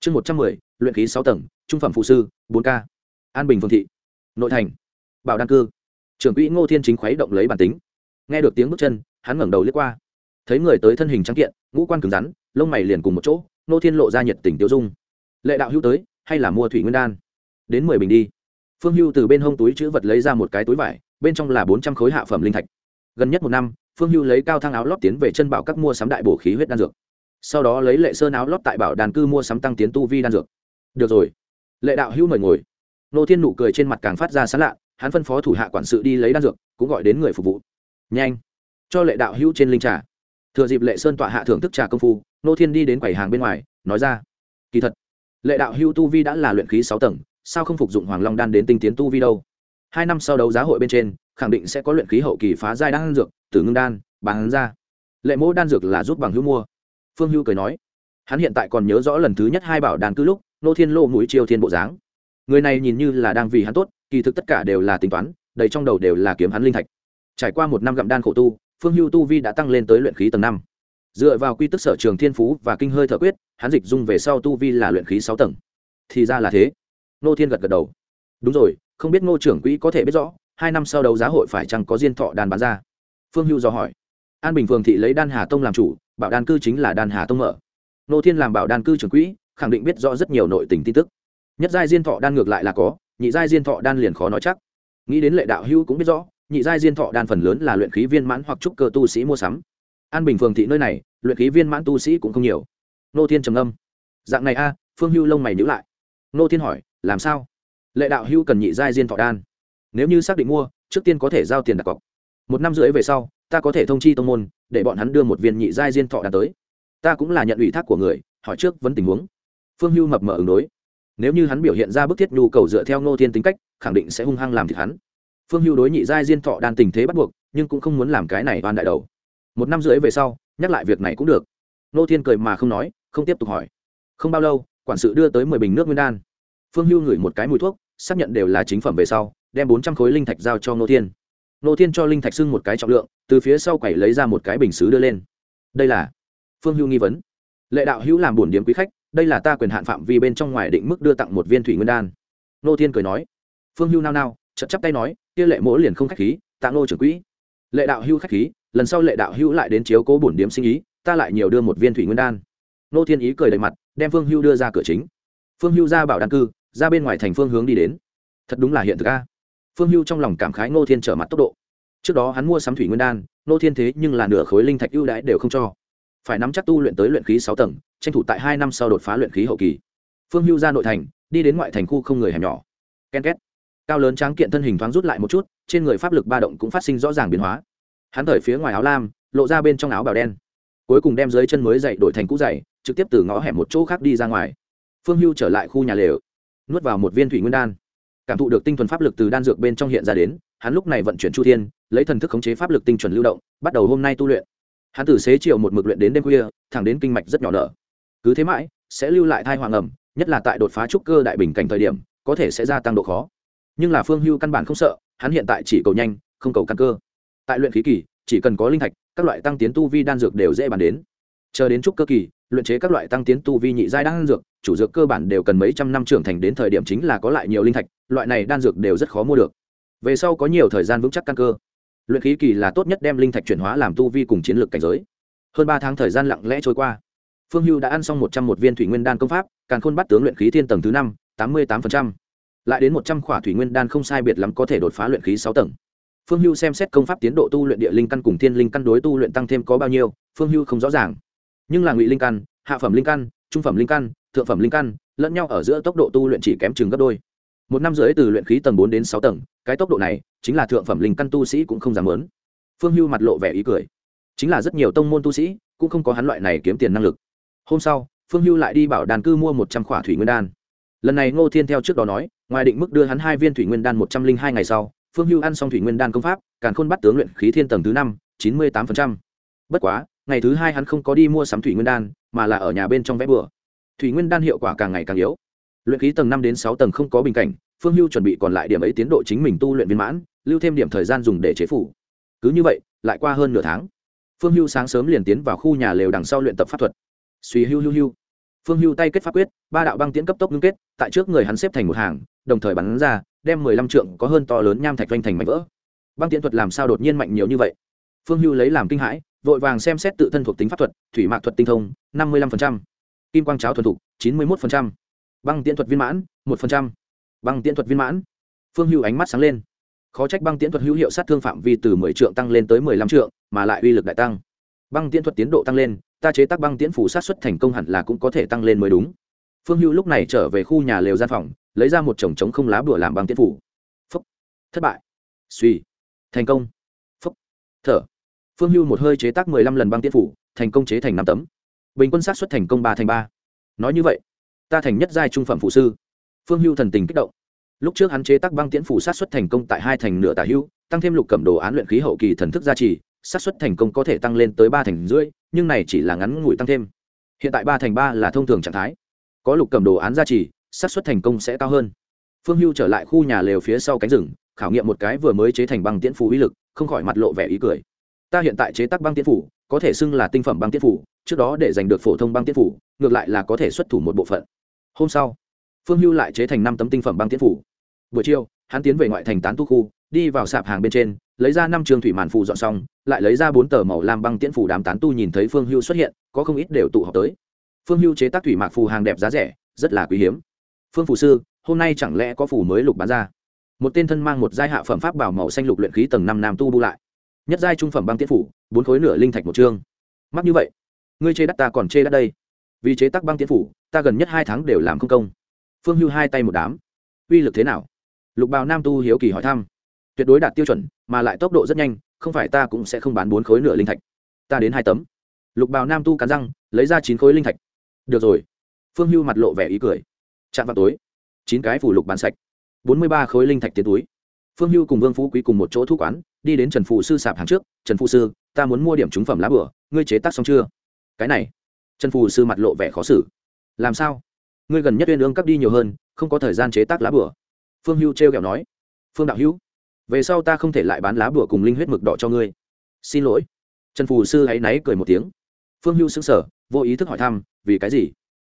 Chương một trăm mười, luyện ký sáu tầng, trung phẩm phụ sư, bốn k an bình phương thị. Nội thành. Bảo đan cư. Trưởng quỹ ngô thiên chính khuấy động lấy bản tính. Nghe được tiếng bước chân, hắn ngẩng đầu liếc qua. Thấy người tới thân hình trắng kiện, ngũ quan cứng rắn, lông mày liền cùng một chỗ, ngô thiên lộ ra nhiệt tình tiêu dung. Lệ đạo hữu tới, hay là mua thủy nguyên đan? Đến mười bình đi phương hưu từ bên hông túi chữ vật lấy ra một cái túi vải, bên trong là bốn trăm khối hạ phẩm linh thạch. Gần nhất một năm, phương hưu lấy cao thang áo lót tiến về chân bảo các mua sắm đại bổ khí huyết đan dược. Sau đó lấy lệ sơn áo lót tại bảo đàn cư mua sắm tăng tiến tu vi đan dược. Được rồi. Lệ đạo hữu mời ngồi. Nô thiên nụ cười trên mặt càng phát ra sán lạ, hắn phân phó thủ hạ quản sự đi lấy đan dược, cũng gọi đến người phục vụ. Nhanh. Cho lệ đạo hữu trên linh trà. Thừa dịp lệ sơn tọa hạ thưởng thức trà công phu, nô thiên đi đến quầy hàng bên ngoài, nói ra. Kỳ thật, lệ đạo hữu tu vi đã là luyện khí sáu tầng sao không phục dụng hoàng long đan đến tinh tiến tu vi đâu? Hai năm sau đấu giá hội bên trên, khẳng định sẽ có luyện khí hậu kỳ phá giai đan dược, tử ngưng đan, bán ra. Lệ mẫu đan dược là giúp bằng hữu mua. Phương hữu cười nói, hắn hiện tại còn nhớ rõ lần thứ nhất hai bảo đàn cứ lúc, nô thiên lô mũi chiêu thiên bộ dáng. Người này nhìn như là đang vì hắn tốt, kỳ thực tất cả đều là tính toán, đầy trong đầu đều là kiếm hắn linh thạch. Trải qua một năm gặm đan khổ tu, phương hưu tu vi đã tăng lên tới luyện khí tầng năm. Dựa vào quy tức sở trường thiên phú và kinh hơi thở quyết, hắn dịch dung về sau tu vi là luyện khí sáu tầng. Thì ra là thế nô thiên gật gật đầu. Đúng rồi, không biết ngô trưởng quỹ có thể biết rõ, hai năm sau đấu giá hội phải chăng có diên thọ đàn bán ra? Phương hưu do hỏi. An bình phường thị lấy đan hà tông làm chủ, bảo đan cư chính là đan hà tông mở. Nô thiên làm bảo đan cư trưởng quỹ, khẳng định biết rõ rất nhiều nội tình tin tức. Nhất giai diên thọ đan ngược lại là có, nhị giai diên thọ đan liền khó nói chắc. Nghĩ đến lệ đạo hưu cũng biết rõ, nhị giai diên thọ đan phần lớn là luyện khí viên mãn hoặc trúc cơ tu sĩ mua sắm. An bình phường thị nơi này, luyện khí viên mãn tu sĩ cũng không nhiều. Nô thiên trầm âm dạng này a, phương hưu lông mày nhữ lại. Nô thiên hỏi làm sao? Lệ đạo hưu cần nhị giai diên thọ đan. Nếu như xác định mua, trước tiên có thể giao tiền đặt cọc. Một năm rưỡi về sau, ta có thể thông chi tông môn, để bọn hắn đưa một viên nhị giai diên thọ đan tới. Ta cũng là nhận ủy thác của người, hỏi trước vấn tình huống. Phương hưu mập mờ ứng đối. Nếu như hắn biểu hiện ra bức thiết nhu cầu dựa theo ngô thiên tính cách, khẳng định sẽ hung hăng làm thịt hắn. Phương hưu đối nhị giai diên thọ đan tình thế bắt buộc, nhưng cũng không muốn làm cái này oan đại đầu. Một năm rưỡi về sau, nhắc lại việc này cũng được. Ngô thiên cười mà không nói, không tiếp tục hỏi. Không bao lâu, quản sự đưa tới mười bình nước nguyên đan phương hưu ngửi một cái mùi thuốc, xác nhận đều là chính phẩm về sau, đem bốn trăm khối linh thạch giao cho ngô thiên. Ngô thiên cho linh thạch xưng một cái trọng lượng, từ phía sau quẩy lấy ra một cái bình xứ đưa lên. Đây là phương hưu nghi vấn. Lệ đạo hữu làm bổn điểm quý khách, đây là ta quyền hạn phạm vi bên trong ngoài định mức đưa tặng một viên thủy nguyên đan. Nô thiên cười nói. Phương hưu nao nao, chợt chắp tay nói, kia lệ mỗ liền không khách khí, tạ nô trưởng quỹ. Lệ đạo hưu khách khí, lần sau lệ đạo hưu lại đến chiếu cố bổn điểm sinh ý, ta lại nhiều đưa một viên thủy nguyên đan. Nô thiên ý cười đầy mặt, đem phương hưu đưa ra cửa chính. Phương hưu ra bảo đan cư ra bên ngoài thành phương hướng đi đến. Thật đúng là hiện thực a. Phương hưu trong lòng cảm khái ngô thiên trở mặt tốc độ. Trước đó hắn mua sắm thủy nguyên đan, ngô thiên thế nhưng là nửa khối linh thạch ưu đãi đều không cho. Phải nắm chắc tu luyện tới luyện khí sáu tầng, tranh thủ tại hai năm sau đột phá luyện khí hậu kỳ. Phương hưu ra nội thành, đi đến ngoại thành khu không người hẻm nhỏ. Ken két. Cao lớn tráng kiện thân hình thoáng rút lại một chút, trên người pháp lực ba động cũng phát sinh rõ ràng biến hóa. Hắn thởi phía ngoài áo lam, lộ ra bên trong áo bào đen. Cuối cùng đem dưới chân mới dậy đổi thành cũ dày, trực tiếp từ ngõ hẻm một chỗ khác đi ra ngoài. Phương hưu trở lại khu nhà lều nuốt vào một viên thủy nguyên đan. Cảm thụ được tinh thuần pháp lực từ đan dược bên trong hiện ra đến, hắn lúc này vận chuyển chu thiên, lấy thần thức khống chế pháp lực tinh chuẩn lưu động, bắt đầu hôm nay tu luyện. Hắn từ xế chiều một mực luyện đến đêm khuya, thẳng đến kinh mạch rất nhỏ nở. Cứ thế mãi, sẽ lưu lại thai hoàng ẩm, nhất là tại đột phá trúc cơ đại bình cảnh thời điểm, có thể sẽ gia tăng độ khó. Nhưng là phương hưu căn bản không sợ, hắn hiện tại chỉ cầu nhanh, không cầu căn cơ. Tại luyện khí kỳ, chỉ cần có linh thạch, các loại tăng tiến tu vi đan dược đều dễ bàn đến. Chờ đến trúc cơ kỳ luyện chế các loại tăng tiến tu vi nhị giai đan dược, chủ dược cơ bản đều cần mấy trăm năm trưởng thành đến thời điểm chính là có lại nhiều linh thạch, loại này đan dược đều rất khó mua được. Về sau có nhiều thời gian vững chắc căn cơ. Luyện khí kỳ là tốt nhất đem linh thạch chuyển hóa làm tu vi cùng chiến lược cảnh giới. Hơn ba tháng thời gian lặng lẽ trôi qua. Phương hưu đã ăn xong một trăm một viên thủy nguyên đan công pháp càng khôn bắt tướng luyện khí thiên tầng thứ năm, tám mươi tám lại đến một trăm khỏa thủy nguyên đan không sai biệt lắm có thể đột phá luyện khí sáu tầng. Phương hưu xem xét công pháp tiến độ tu luyện địa linh căn cùng thiên linh căn đối tu luyện tăng thêm có bao nhiêu, phương hưu không rõ ràng nhưng là ngụy linh căn, hạ phẩm linh căn, trung phẩm linh căn, thượng phẩm linh căn, lẫn nhau ở giữa tốc độ tu luyện chỉ kém chừng gấp đôi. Một năm rưỡi từ luyện khí tầng bốn đến sáu tầng, cái tốc độ này chính là thượng phẩm linh căn tu sĩ cũng không dám lớn phương hưu mặt lộ vẻ ý cười. Chính là rất nhiều tông môn tu sĩ cũng không có hắn loại này kiếm tiền năng lực. Hôm sau, phương hưu lại đi bảo đàn cư mua một trăm khỏa thủy nguyên đan. Lần này ngô thiên theo trước đó nói, ngoài định mức đưa hắn hai viên thủy nguyên đan một trăm linh hai ngày sau, phương hưu ăn xong thủy nguyên đan công pháp, càn khôn bắt tướng luyện khí thiên tầng thứ năm, chín mươi tám bất quá ngày thứ hai hắn không có đi mua sắm thủy nguyên đan, mà là ở nhà bên trong vẽ bừa. Thủy nguyên đan hiệu quả càng ngày càng yếu. Luyện khí tầng năm đến sáu tầng không có bình cảnh, phương hưu chuẩn bị còn lại điểm ấy tiến độ chính mình tu luyện viên mãn, lưu thêm điểm thời gian dùng để chế phủ. Cứ như vậy, lại qua hơn nửa tháng, phương hưu sáng sớm liền tiến vào khu nhà lều đằng sau luyện tập pháp thuật. Suy hưu hưu hưu. Phương hưu tay kết pháp quyết, ba đạo băng tiễn cấp tốc ngưng kết, tại trước người hắn xếp thành một hàng, đồng thời bắn ra, đem mười lăm trượng có hơn to lớn nham thạch doanh thành mảnh vỡ. Băng tiễn thuật làm sao đột nhiên mạnh nhiều như vậy? Phương hưu lấy làm kinh hãi vội vàng xem xét tự thân thuộc tính pháp thuật, thủy mạc thuật tinh thông, năm mươi lăm kim quang cháo thuần thục, chín mươi một băng tiễn thuật viên mãn, một băng tiễn thuật viên mãn. Phương hưu ánh mắt sáng lên. Khó trách băng tiễn thuật hữu hiệu sát thương phạm vi từ mười trượng tăng lên tới mười lăm trượng, mà lại uy lực đại tăng. Băng tiễn thuật tiến độ tăng lên, ta chế tác băng tiễn phủ sát xuất thành công hẳn là cũng có thể tăng lên mới đúng. Phương hưu lúc này trở về khu nhà lều gian phòng, lấy ra một chồng trống không lá bửa làm băng tiễn phủ. Phúc. Thất bại. Suy. Thành công. Phúc. Thở phương hưu một hơi chế tác mười lăm lần băng tiên phủ, thành công chế thành năm tấm. Bình quân sát xuất thành công ba thành ba. Nói như vậy, ta thành nhất giai trung phẩm phụ sư. Phương hưu thần tình kích động. Lúc trước hắn chế tác băng tiễn phủ sát xuất thành công tại hai thành nửa tả hưu, tăng thêm lục cẩm đồ án luyện khí hậu kỳ thần thức gia trì sát xuất thành công có thể tăng lên tới ba thành rưỡi, nhưng này chỉ là ngắn ngủi tăng thêm. Hiện tại ba thành ba là thông thường trạng thái. Có lục cầm đồ án gia trì sát xuất thành công sẽ cao hơn. Phương hưu trở lại khu nhà lều phía sau cánh rừng, khảo nghiệm một cái vừa mới chế thành băng tiễn phủ uy lực, không khỏi mặt lộ vẻ ý cười ta hiện tại chế tác băng tiên phủ, có thể xưng là tinh phẩm băng tiên phủ, trước đó để giành được phổ thông băng tiên phủ, ngược lại là có thể xuất thủ một bộ phận. Hôm sau, phương hưu lại chế thành năm tấm tinh phẩm băng tiên phủ. Buổi chiều, hắn tiến về ngoại thành tán tu khu, đi vào sạp hàng bên trên, lấy ra năm trường thủy màn phù dọn xong, lại lấy ra bốn tờ màu làm băng tiễn phủ đám tán tu nhìn thấy phương hưu xuất hiện, có không ít đều tụ họp tới. Phương hưu chế tác thủy mạc phù hàng đẹp giá rẻ, rất là quý hiếm. Phương phù sư, hôm nay chẳng lẽ có phù mới lục bán ra? Một tên thân mang một giai hạ phẩm pháp bảo màu xanh lục luyện khí tầng năm nam tu bu lại nhất giai trung phẩm băng tiễn phủ, bốn khối nửa linh thạch một chương. Mắc như vậy, ngươi chê đắt ta còn chê đắt đây. Vì chế tác băng tiễn phủ, ta gần nhất hai tháng đều làm không công. Phương hưu hai tay một đám. Uy lực thế nào? Lục bào nam tu hiếu kỳ hỏi thăm. Tuyệt đối đạt tiêu chuẩn, mà lại tốc độ rất nhanh, không phải ta cũng sẽ không bán bốn khối nửa linh thạch. Ta đến hai tấm. Lục bào nam tu cắn răng, lấy ra chín khối linh thạch. Được rồi. Phương hưu mặt lộ vẻ ý cười. Chạm vào tối, chín cái phủ lục bán sạch, bốn mươi ba khối linh thạch tiến túi. Phương hưu cùng vương phú quý cùng một chỗ thu quán đi đến trần phụ sư sạp hàng trước, trần phụ sư, ta muốn mua điểm trúng phẩm lá bửa, ngươi chế tác xong chưa? Cái này. Trần phụ sư mặt lộ vẻ khó xử. Làm sao? Ngươi gần nhất uyên ương cấp đi nhiều hơn, không có thời gian chế tác lá bửa. Phương hưu t r kẹo nói. Phương đạo hữu, về sau ta không thể lại bán lá bửa cùng linh huyết mực đỏ cho ngươi. Xin lỗi. Trần phù sư hãy náy cười một tiếng. Phương hưu xứng sở vô ý thức hỏi thăm, vì cái gì?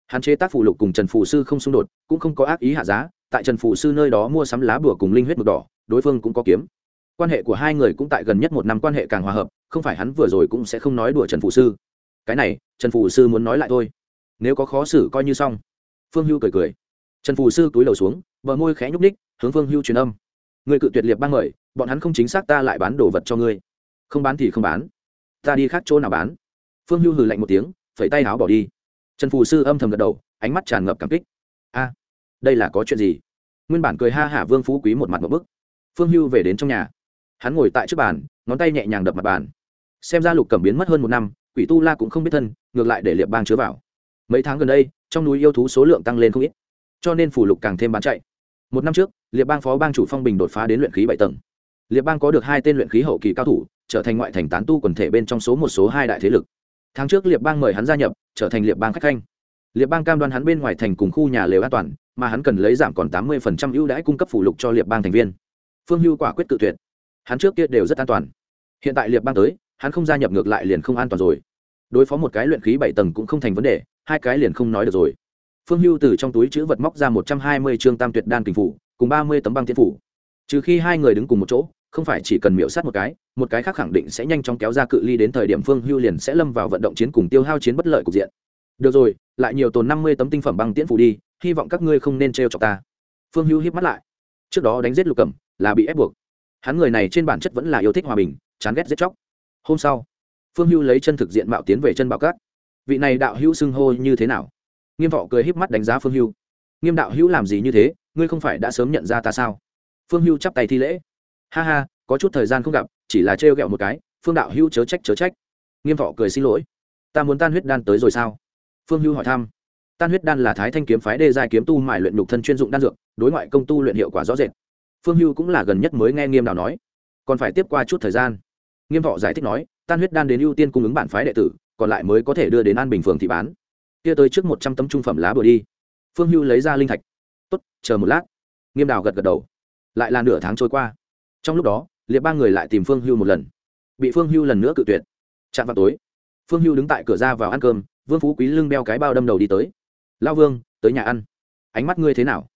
Hắn chế tác phụ lục cùng trần phù sư không xung đột, cũng không có ác ý hạ giá, tại trần phù sư nơi đó mua sắm lá bửa cùng linh huyết mực đỏ, đối phương cũng có kiếm quan hệ của hai người cũng tại gần nhất một năm quan hệ càng hòa hợp, không phải hắn vừa rồi cũng sẽ không nói đùa trần phụ sư. Cái này, trần phụ sư muốn nói lại thôi. Nếu có khó xử coi như xong. Phương hưu cười cười. Trần phù sư túi đầu xuống, bờ môi khẽ nhúc ních hướng phương hưu truyền âm. Người cự tuyệt liệt bang người bọn hắn không chính xác ta lại bán đồ vật cho ngươi. Không bán thì không bán. Ta đi khác chỗ nào bán? Phương hưu hừ lạnh một tiếng, phẩy tay áo bỏ đi. Trần phù sư âm thầm gật đầu, ánh mắt tràn ngập cảm kích. A, đây là có chuyện gì? Nguyên bản cười ha hả vương phú quý một mặt một bức. Phương hưu về đến trong nhà hắn ngồi tại trước bàn, ngón tay nhẹ nhàng đập mặt bàn. Xem ra lục cẩm biến mất hơn một năm, quỷ tu la cũng không biết thân, ngược lại để liệp bang chứa vào. Mấy tháng gần đây, trong núi yêu thú số lượng tăng lên không ít, cho nên phủ lục càng thêm bán chạy. Một năm trước, liệp bang phó bang chủ phong bình đột phá đến luyện khí bảy tầng. Liệp bang có được hai tên luyện khí hậu kỳ cao thủ, trở thành ngoại thành tán tu quần thể bên trong số một số hai đại thế lực. Tháng trước liệp bang mời hắn gia nhập, trở thành liệp bang khách khanh. Liệp bang cam đoan hắn bên ngoài thành cùng khu nhà lều an toàn, mà hắn cần lấy giảm còn tám mươi ưu đãi cung cấp phủ lục cho liệp bang thành viên. Phương hưu quả quyết tự tuyệt hắn trước kia đều rất an toàn. Hiện tại liệp bang tới, hắn không gia nhập ngược lại liền không an toàn rồi. Đối phó một cái luyện khí bảy tầng cũng không thành vấn đề, hai cái liền không nói được rồi. Phương hưu từ trong túi chữ vật móc ra một trăm hai mươi chương tam tuyệt đan kình phủ, cùng ba mươi tấm băng tiên phủ. Trừ khi hai người đứng cùng một chỗ, không phải chỉ cần miễu sát một cái một cái khác khẳng định sẽ nhanh chóng kéo ra cự ly đến thời điểm phương hưu liền sẽ lâm vào vận động chiến cùng tiêu hao chiến bất lợi cục diện. Được rồi, lại nhiều tồn năm mươi tấm tinh phẩm băng tiễn phủ đi, hy vọng các ngươi không nên trêu chọc ta. Phương hưu hiếp mắt lại. Trước đó đánh giết lục cẩm, là bị ép buộc hắn người này trên bản chất vẫn là yêu thích hòa bình, chán ghét giết chóc. Hôm sau, phương hưu lấy chân thực diện mạo tiến về chân bảo cát. Vị này đạo hữu xưng hô như thế nào? Nghiêm thọ cười híp mắt đánh giá phương hưu. Nghiêm đạo hữu làm gì như thế? Ngươi không phải đã sớm nhận ra ta sao? Phương hưu chắp tay thi lễ. Ha ha, có chút thời gian không gặp, chỉ là trêu ghẹo một cái, phương đạo hữu chớ trách chớ trách. Nghiêm thọ cười xin lỗi. Ta muốn tan huyết đan tới rồi sao? Phương hưu hỏi thăm. Tan huyết đan là thái thanh kiếm phái đê giai kiếm tu mài luyện nhục thân chuyên dụng đan dược, đối ngoại công tu luyện hiệu quả rõ rệt phương hưu cũng là gần nhất mới nghe nghiêm đào nói. Còn phải tiếp qua chút thời gian. Nghiêm thọ giải thích nói, tan huyết đan đến ưu tiên cung ứng bản phái đệ tử, còn lại mới có thể đưa đến an bình phường thị bán. Kia tới trước một trăm tấm trung phẩm lá bừa đi. Phương hưu lấy ra linh thạch. Tốt, chờ một lát. Nghiêm đào gật gật đầu. Lại là nửa tháng trôi qua. Trong lúc đó, liệp ba người lại tìm phương hưu một lần. Bị phương hưu lần nữa cự tuyệt. Chạm vào tối, phương hưu đứng tại cửa ra vào ăn cơm, vương phú quý lưng đeo cái bao đâm đầu đi tới. Lao vương, tới nhà ăn. Ánh mắt ngươi thế nào?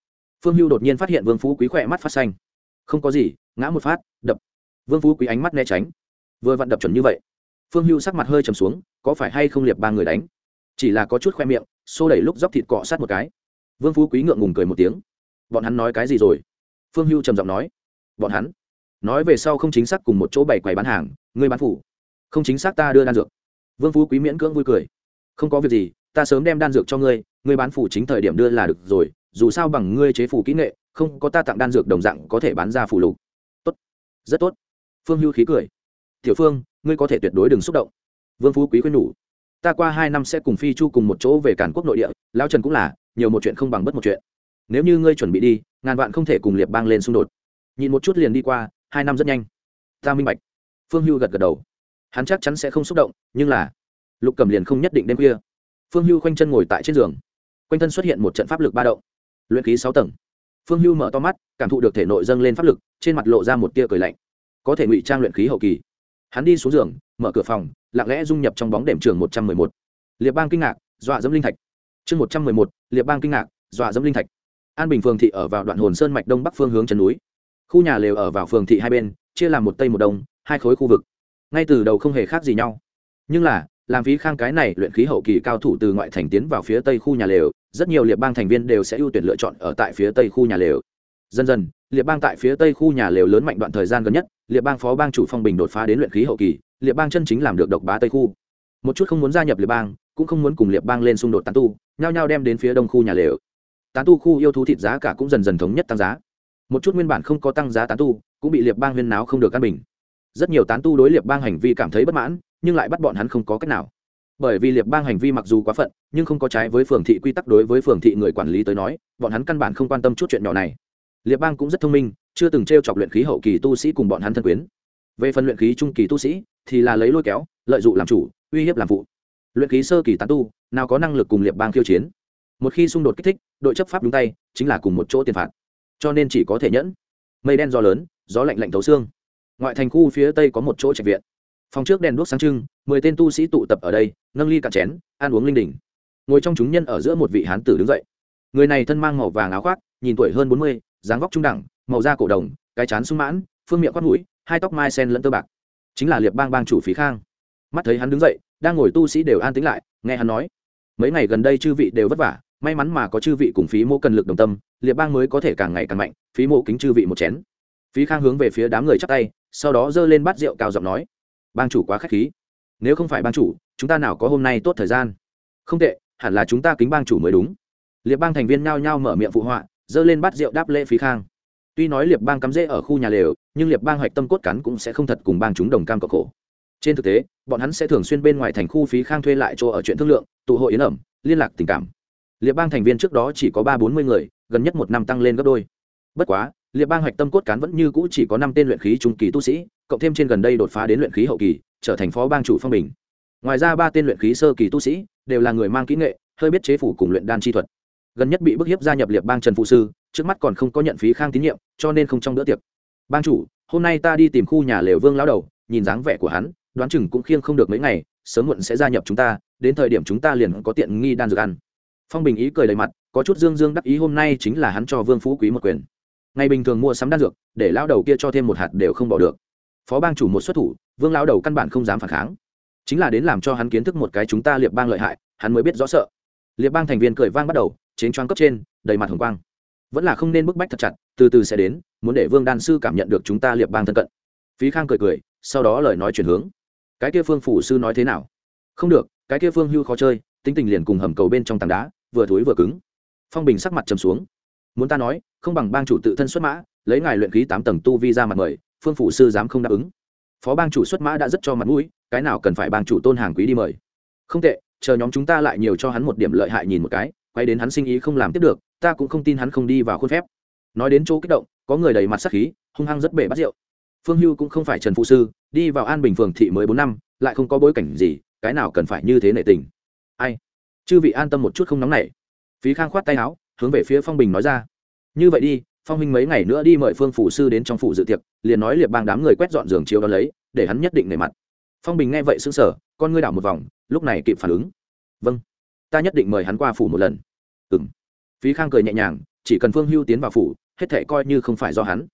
Phương hưu đột nhiên phát hiện vương phú quý khỏe mắt phát xanh. Không có gì, ngã một phát, đập. Vương phú quý ánh mắt né tránh. Vừa vặn đập chuẩn như vậy. Phương hưu sắc mặt hơi trầm xuống, có phải hay không liệp ba người đánh? Chỉ là có chút khoe miệng, xô đẩy lúc dóc thịt cọ sát một cái. Vương phú quý ngượng ngùng cười một tiếng. Bọn hắn nói cái gì rồi? Phương hưu trầm giọng nói. Bọn hắn? Nói về sau không chính xác cùng một chỗ bày quầy bán hàng ngươi bán phủ. Không chính xác ta đưa đan dược. Vương phú quý miễn cưỡng vui cười. Không có việc gì, ta sớm đem đan dược cho ngươi ngươi bán phủ chính thời điểm đưa là được rồi dù sao bằng ngươi chế phủ kỹ nghệ, không có ta tặng đan dược đồng dạng có thể bán ra phủ lục. Tốt. Rất tốt. Phương hưu khí cười. Tiểu phương, ngươi có thể tuyệt đối đừng xúc động. Vương phú quý khuyên nhủ. Ta qua hai năm sẽ cùng phi chu cùng một chỗ về cản quốc nội địa lao trần cũng là, nhiều một chuyện không bằng bất một chuyện. Nếu như ngươi chuẩn bị đi, ngàn vạn không thể cùng liệp bang lên xung đột. Nhìn một chút liền đi qua, hai năm rất nhanh. Ta minh bạch. Phương hưu gật gật đầu. Hắn chắc chắn sẽ không xúc động, nhưng là, lục cầm liền không nhất định đêm khuya. Phương hưu khoanh chân ngồi tại trên giường. Quanh thân xuất hiện một trận pháp lực ba động luyện khí sáu tầng. Phương hưu mở to mắt, cảm thụ được thể nội dâng lên pháp lực, trên mặt lộ ra một tia cười lạnh. Có thể ngụy trang luyện khí hậu kỳ. Hắn đi xuống giường, mở cửa phòng, lặng lẽ dung nhập trong bóng đệm trường một trăm mười một. Liệp bang kinh ngạc, dọa dẫm linh thạch. Chương một trăm mười một, liệp bang kinh ngạc, dọa dẫm linh thạch. An bình phường thị ở vào đoạn hồn sơn mạch đông bắc phương hướng chân núi. Khu nhà lều ở vào phường thị hai bên, chia làm một tây một đông, hai khối khu vực. Ngay từ đầu không hề khác gì nhau. Nhưng là làm phí khang cái này luyện khí hậu kỳ cao thủ từ ngoại thành tiến vào phía tây khu nhà lều, rất nhiều liệp bang thành viên đều sẽ ưu tuyển lựa chọn ở tại phía tây khu nhà lều. Dần dần liệp bang tại phía tây khu nhà lều lớn mạnh đoạn thời gian gần nhất liệp bang phó bang chủ phong bình đột phá đến luyện khí hậu kỳ liệp bang chân chính làm được độc bá tây khu. Một chút không muốn gia nhập liệp bang, cũng không muốn cùng liệp bang lên xung đột tán tu, nhao nhao đem đến phía đông khu nhà lều. Tán tu khu yêu thú thịt giá cả cũng dần dần thống nhất tăng giá. Một chút nguyên bản không có tăng giá tán tu, cũng bị liệp bang huyên náo không được căn bình. Rất nhiều tán tu đối liệp bang hành vi cảm thấy bất mãn nhưng lại bắt bọn hắn không có cách nào. Bởi vì liệp bang hành vi mặc dù quá phận, nhưng không có trái với phường thị quy tắc đối với phường thị người quản lý tới nói, bọn hắn căn bản không quan tâm chút chuyện nhỏ này. Liệp bang cũng rất thông minh, chưa từng t r e o chọc luyện khí hậu kỳ tu sĩ cùng bọn hắn thân quyến. Về phần luyện khí trung kỳ tu sĩ, thì là lấy lôi kéo, lợi dụng làm chủ, uy hiếp làm phụ. Luyện khí sơ kỳ tán tu, nào có năng lực cùng liệp bang khiêu chiến. Một khi xung đột kích thích, đội chấp pháp đúng tay, chính là cùng một chỗ tiền phạt. Cho nên chỉ có thể nhẫn. Mây đen gió lớn, gió lạnh lạnh thấu xương. Ngoại thành khu phía tây có một chỗ trạch viện phòng trước đèn đuốc sáng trưng, mười tên tu sĩ tụ tập ở đây, nâng ly cạn chén, ăn uống linh đình. Ngồi trong chúng nhân ở giữa một vị hán tử đứng dậy. Người này thân mang màu vàng áo khoác, nhìn tuổi hơn bốn mươi, dáng vóc trung đẳng, màu da cổ đồng, cái chán sung mãn, phương miệng quát mũi, hai tóc mai sen lẫn tơ bạc. Chính là liệp bang bang chủ phí khang. Mắt thấy hắn đứng dậy, đang ngồi tu sĩ đều an tĩnh lại, nghe hắn nói. Mấy ngày gần đây chư vị đều vất vả, may mắn mà có chư vị cùng phí mô cần lực đồng tâm, liệp bang mới có thể càng ngày càng mạnh, phí mô kính chư vị một chén. Phí khang hướng về phía đám người chắc tay, sau đó giơ lên bát rượu cao giọng nói bang chủ quá k h á c h khí. Nếu không phải bang chủ, chúng ta nào có hôm nay tốt thời gian? Không tệ, hẳn là chúng ta kính bang chủ mới đúng. Liệp bang thành viên nhao nhao mở miệng phụ họa dơ lên bát rượu đáp lễ phí khang. Tuy nói liệp bang cắm rễ ở khu nhà lều, nhưng liệp bang hoạch tâm cốt cắn cũng sẽ không thật cùng bang chúng đồng cam cộng khổ. Trên thực tế, bọn hắn sẽ thường xuyên bên ngoài thành khu phí khang thuê lại chỗ ở chuyện thương lượng, tụ hội yến ẩm, liên lạc tình cảm. Liệp bang thành viên trước đó chỉ có ba bốn mươi người, gần nhất một năm tăng lên gấp đôi. Bất quá liệp bang hoạch tâm cốt cán vẫn như cũ chỉ có năm tên luyện khí trung kỳ tu sĩ, cộng thêm trên gần đây đột phá đến luyện khí hậu kỳ, trở thành phó bang chủ phong bình. Ngoài ra ba tên luyện khí sơ kỳ tu sĩ đều là người mang kỹ nghệ, hơi biết chế phủ cùng luyện đan chi thuật. Gần nhất bị bức hiếp gia nhập liệp bang trần phụ sư, trước mắt còn không có nhận phí khang tín nhiệm, cho nên không trong bữa tiệc. Bang chủ, hôm nay ta đi tìm khu nhà lều vương lão đầu, nhìn dáng vẻ của hắn, đoán chừng cũng khiêng không được mấy ngày, sớm muộn sẽ gia nhập chúng ta, đến thời điểm chúng ta liền có tiện nghi đan dược ăn. Phong bình ý cười đầy mặt, có chút dương dương đắc ý hôm nay chính là hắn cho vương phú quý một quyền ngày bình thường mua sắm đan dược, để lão đầu kia cho thêm một hạt đều không bỏ được. Phó bang chủ một xuất thủ, vương lão đầu căn bản không dám phản kháng. Chính là đến làm cho hắn kiến thức một cái chúng ta liệp bang lợi hại, hắn mới biết rõ sợ. Liệp bang thành viên cười vang bắt đầu chến choáng cấp trên, đầy mặt hồng quang. Vẫn là không nên bức bách thật chặt, từ từ sẽ đến, muốn để vương đan sư cảm nhận được chúng ta liệp bang thân cận. Phí khang cười cười, sau đó lời nói chuyển hướng. Cái kia phương phủ sư nói thế nào? Không được, cái kia phương hưu khó chơi, tính tình liền cùng hầm cầu bên trong tảng đá, vừa thối vừa cứng. Phong bình sắc mặt trầm xuống muốn ta nói, không bằng bang chủ tự thân xuất mã, lấy ngài luyện khí tám tầng tu vi ra mặt mời, phương phủ sư dám không đáp ứng. Phó bang chủ xuất mã đã rất cho mặt mũi, cái nào cần phải bang chủ tôn hàng quý đi mời. Không tệ, chờ nhóm chúng ta lại nhiều cho hắn một điểm lợi hại nhìn một cái, quay đến hắn sinh ý không làm tiếp được, ta cũng không tin hắn không đi vào khuôn phép. Nói đến chỗ kích động, có người đầy mặt sắc khí, hung hăng rất bể bắt rượu. Phương hưu cũng không phải trần phụ sư, đi vào an bình phường thị mới bốn năm, lại không có bối cảnh gì, cái nào cần phải như thế nệ tình. Ai? Chư vị an tâm một chút không nóng nảy. Phí khang khoát tay áo hướng về phía phong bình nói ra. Như vậy đi, phong minh mấy ngày nữa đi mời phương phủ sư đến trong phủ dự tiệc, liền nói liệp bang đám người quét dọn giường chiếu đó lấy, để hắn nhất định nề mặt. Phong bình nghe vậy xứng sở con ngươi đảo một vòng, lúc này kịp phản ứng. Vâng ta nhất định mời hắn qua phủ một lần. Ừ m phí khang cười nhẹ nhàng, chỉ cần phương hưu tiến vào phủ, hết thể coi như không phải do hắn.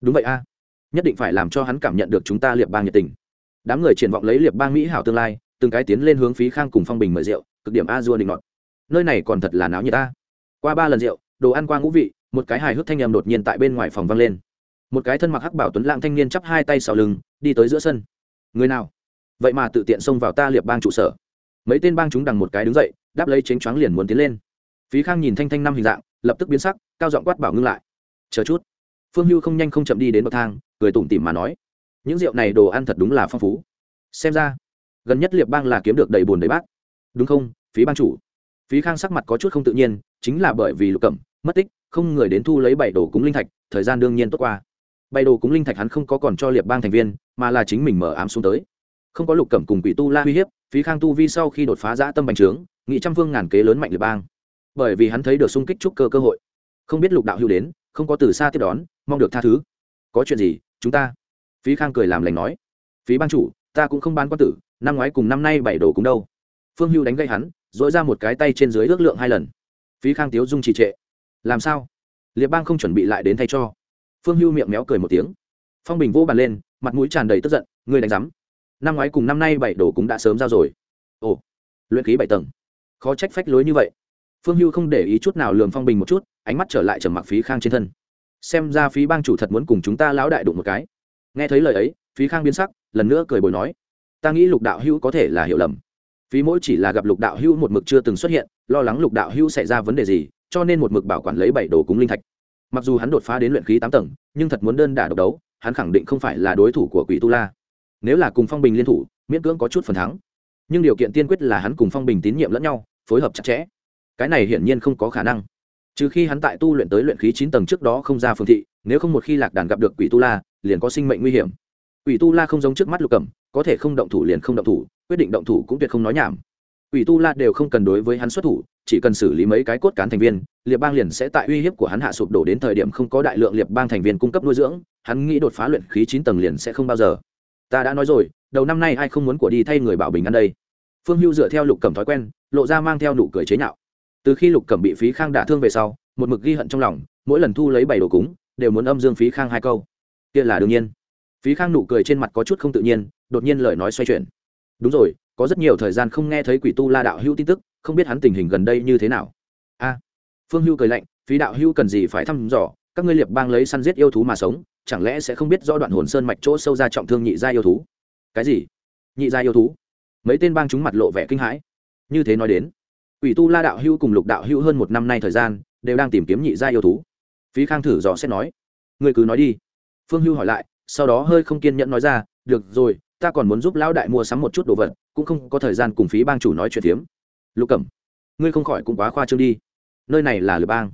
Đúng vậy a. Nhất định phải làm cho hắn cảm nhận được chúng ta liệp bang nhiệt tình. Đám người triển vọng lấy liệp bang mỹ hảo tương lai, từng cái tiến lên hướng phí khang cùng phong bình mời rượu, cực điểm a dua định ngọt nơi này còn thật là náo nhiệt ta qua ba lần rượu, đồ ăn qua ngũ vị, một cái hài hước thanh em đột nhiên tại bên ngoài phòng vang lên. Một cái thân mặc hắc bảo tuấn lãng thanh niên chắp hai tay sau lưng, đi tới giữa sân. Người nào? Vậy mà tự tiện xông vào ta liệp bang trụ sở. Mấy tên bang chúng đằng một cái đứng dậy, đáp lấy chánh choáng liền muốn tiến lên. Phí khang nhìn thanh thanh năm hình dạng, lập tức biến sắc, cao giọng quát bảo ngưng lại. Chờ chút. Phương hưu không nhanh không chậm đi đến bậc thang, cười tủm tỉm mà nói. Những rượu này đồ ăn thật đúng là phong phú. Xem ra, gần nhất liệp bang là kiếm được đầy bùn đầy bát. Đúng không, phí bang chủ? Phí khang sắc mặt có chút không tự nhiên chính là bởi vì lục cẩm mất tích, không người đến thu lấy bảy đồ cúng linh thạch, thời gian đương nhiên tốt qua. Bảy đồ cúng linh thạch hắn không có còn cho liệp bang thành viên, mà là chính mình mở ám xuống tới. Không có lục cẩm cùng quỷ tu la uy hiếp, phí khang tu vi sau khi đột phá giã tâm bành trướng, nghị trăm phương ngàn kế lớn mạnh liệp bang. Bởi vì hắn thấy được xung kích trúc cơ cơ hội. Không biết lục đạo hữu đến, không có từ xa tiếp đón, mong được tha thứ. Có chuyện gì, chúng ta? Phí khang cười làm lành nói. Phí ban chủ, ta cũng không bán quan tử, năm ngoái cùng năm nay bảy đồ cũng đâu. Phương hưu đánh gây hắn dỗi ra một cái tay trên dưới ước lượng hai lần phí khang tiếu dung trì trệ. Làm sao? Liệp bang không chuẩn bị lại đến thay cho. Phương hưu miệng méo cười một tiếng. Phong bình vô bàn lên, mặt mũi tràn đầy tức giận người đánh giám. Năm ngoái cùng năm nay bảy đồ cũng đã sớm giao rồi. Ồ, luyện khí bảy tầng. Khó trách phách lối như vậy. Phương hưu không để ý chút nào lường phong bình một chút, ánh mắt trở lại trầm mặc phí khang trên thân. Xem ra phí bang chủ thật muốn cùng chúng ta lão đại đụng một cái. Nghe thấy lời ấy, phí khang biến sắc, lần nữa cười bồi nói, ta nghĩ lục đạo hữu có thể là hiểu lầm phí mỗi chỉ là gặp lục đạo hữu một mực chưa từng xuất hiện, lo lắng lục đạo hữu xảy ra vấn đề gì, cho nên một mực bảo quản lấy bảy đồ cúng linh thạch. Mặc dù hắn đột phá đến luyện khí tám tầng, nhưng thật muốn đơn đả độc đấu, hắn khẳng định không phải là đối thủ của quỷ tu la. Nếu là cùng phong bình liên thủ, miễn cưỡng có chút phần thắng. Nhưng điều kiện tiên quyết là hắn cùng phong bình tín nhiệm lẫn nhau, phối hợp chặt chẽ. Cái này hiển nhiên không có khả năng. Trừ khi hắn tại tu luyện tới luyện khí chín tầng trước đó không ra phương thị, nếu không một khi lạc đàn gặp được quỷ tu la, liền có sinh mệnh nguy hiểm. Quỷ tu la không giống trước mắt lục cẩm, có thể không động thủ liền không động thủ quyết định động thủ cũng tuyệt không nói nhảm. Quỷ tu la đều không cần đối với hắn xuất thủ, chỉ cần xử lý mấy cái cốt cán thành viên, liệp bang liền sẽ tại uy hiếp của hắn hạ sụp đổ đến thời điểm không có đại lượng liệp bang thành viên cung cấp nuôi dưỡng, hắn nghĩ đột phá luyện khí chín tầng liền sẽ không bao giờ. Ta đã nói rồi, đầu năm nay ai không muốn của đi thay người bảo bình ăn đây? Phương hưu dựa theo lục cẩm thói quen, lộ ra mang theo nụ cười chế nhạo. Từ khi lục cẩm bị phí khang đả thương về sau, một mực ghi hận trong lòng, mỗi lần thu lấy bảy đồ cúng, đều muốn âm dương phí khang hai câu. Kia là đương nhiên. Phí khang nụ cười trên mặt có chút không tự nhiên, đột nhiên lời nói xoay chuyển đúng rồi, có rất nhiều thời gian không nghe thấy quỷ tu la đạo hữu tin tức, không biết hắn tình hình gần đây như thế nào. A. Phương hưu cười lạnh, phí đạo hữu cần gì phải thăm dò, các ngươi liệp bang lấy săn giết yêu thú mà sống, chẳng lẽ sẽ không biết rõ đoạn hồn sơn mạch chỗ sâu ra trọng thương nhị gia yêu thú? Cái gì? Nhị gia yêu thú? Mấy tên bang chúng mặt lộ vẻ kinh hãi. Như thế nói đến, quỷ tu la đạo hữu cùng lục đạo hữu hơn một năm nay thời gian, đều đang tìm kiếm nhị gia yêu thú. Phí khang thử dò xét nói người cứ nói đi. Phương hưu hỏi lại, sau đó hơi không kiên nhẫn nói ra, được rồi ta còn muốn giúp lão đại mua sắm một chút đồ vật, cũng không có thời gian cùng phí bang chủ nói chuyện tiếm. lục cẩm, ngươi không khỏi cũng quá khoa trương đi. Nơi này là lượt bang.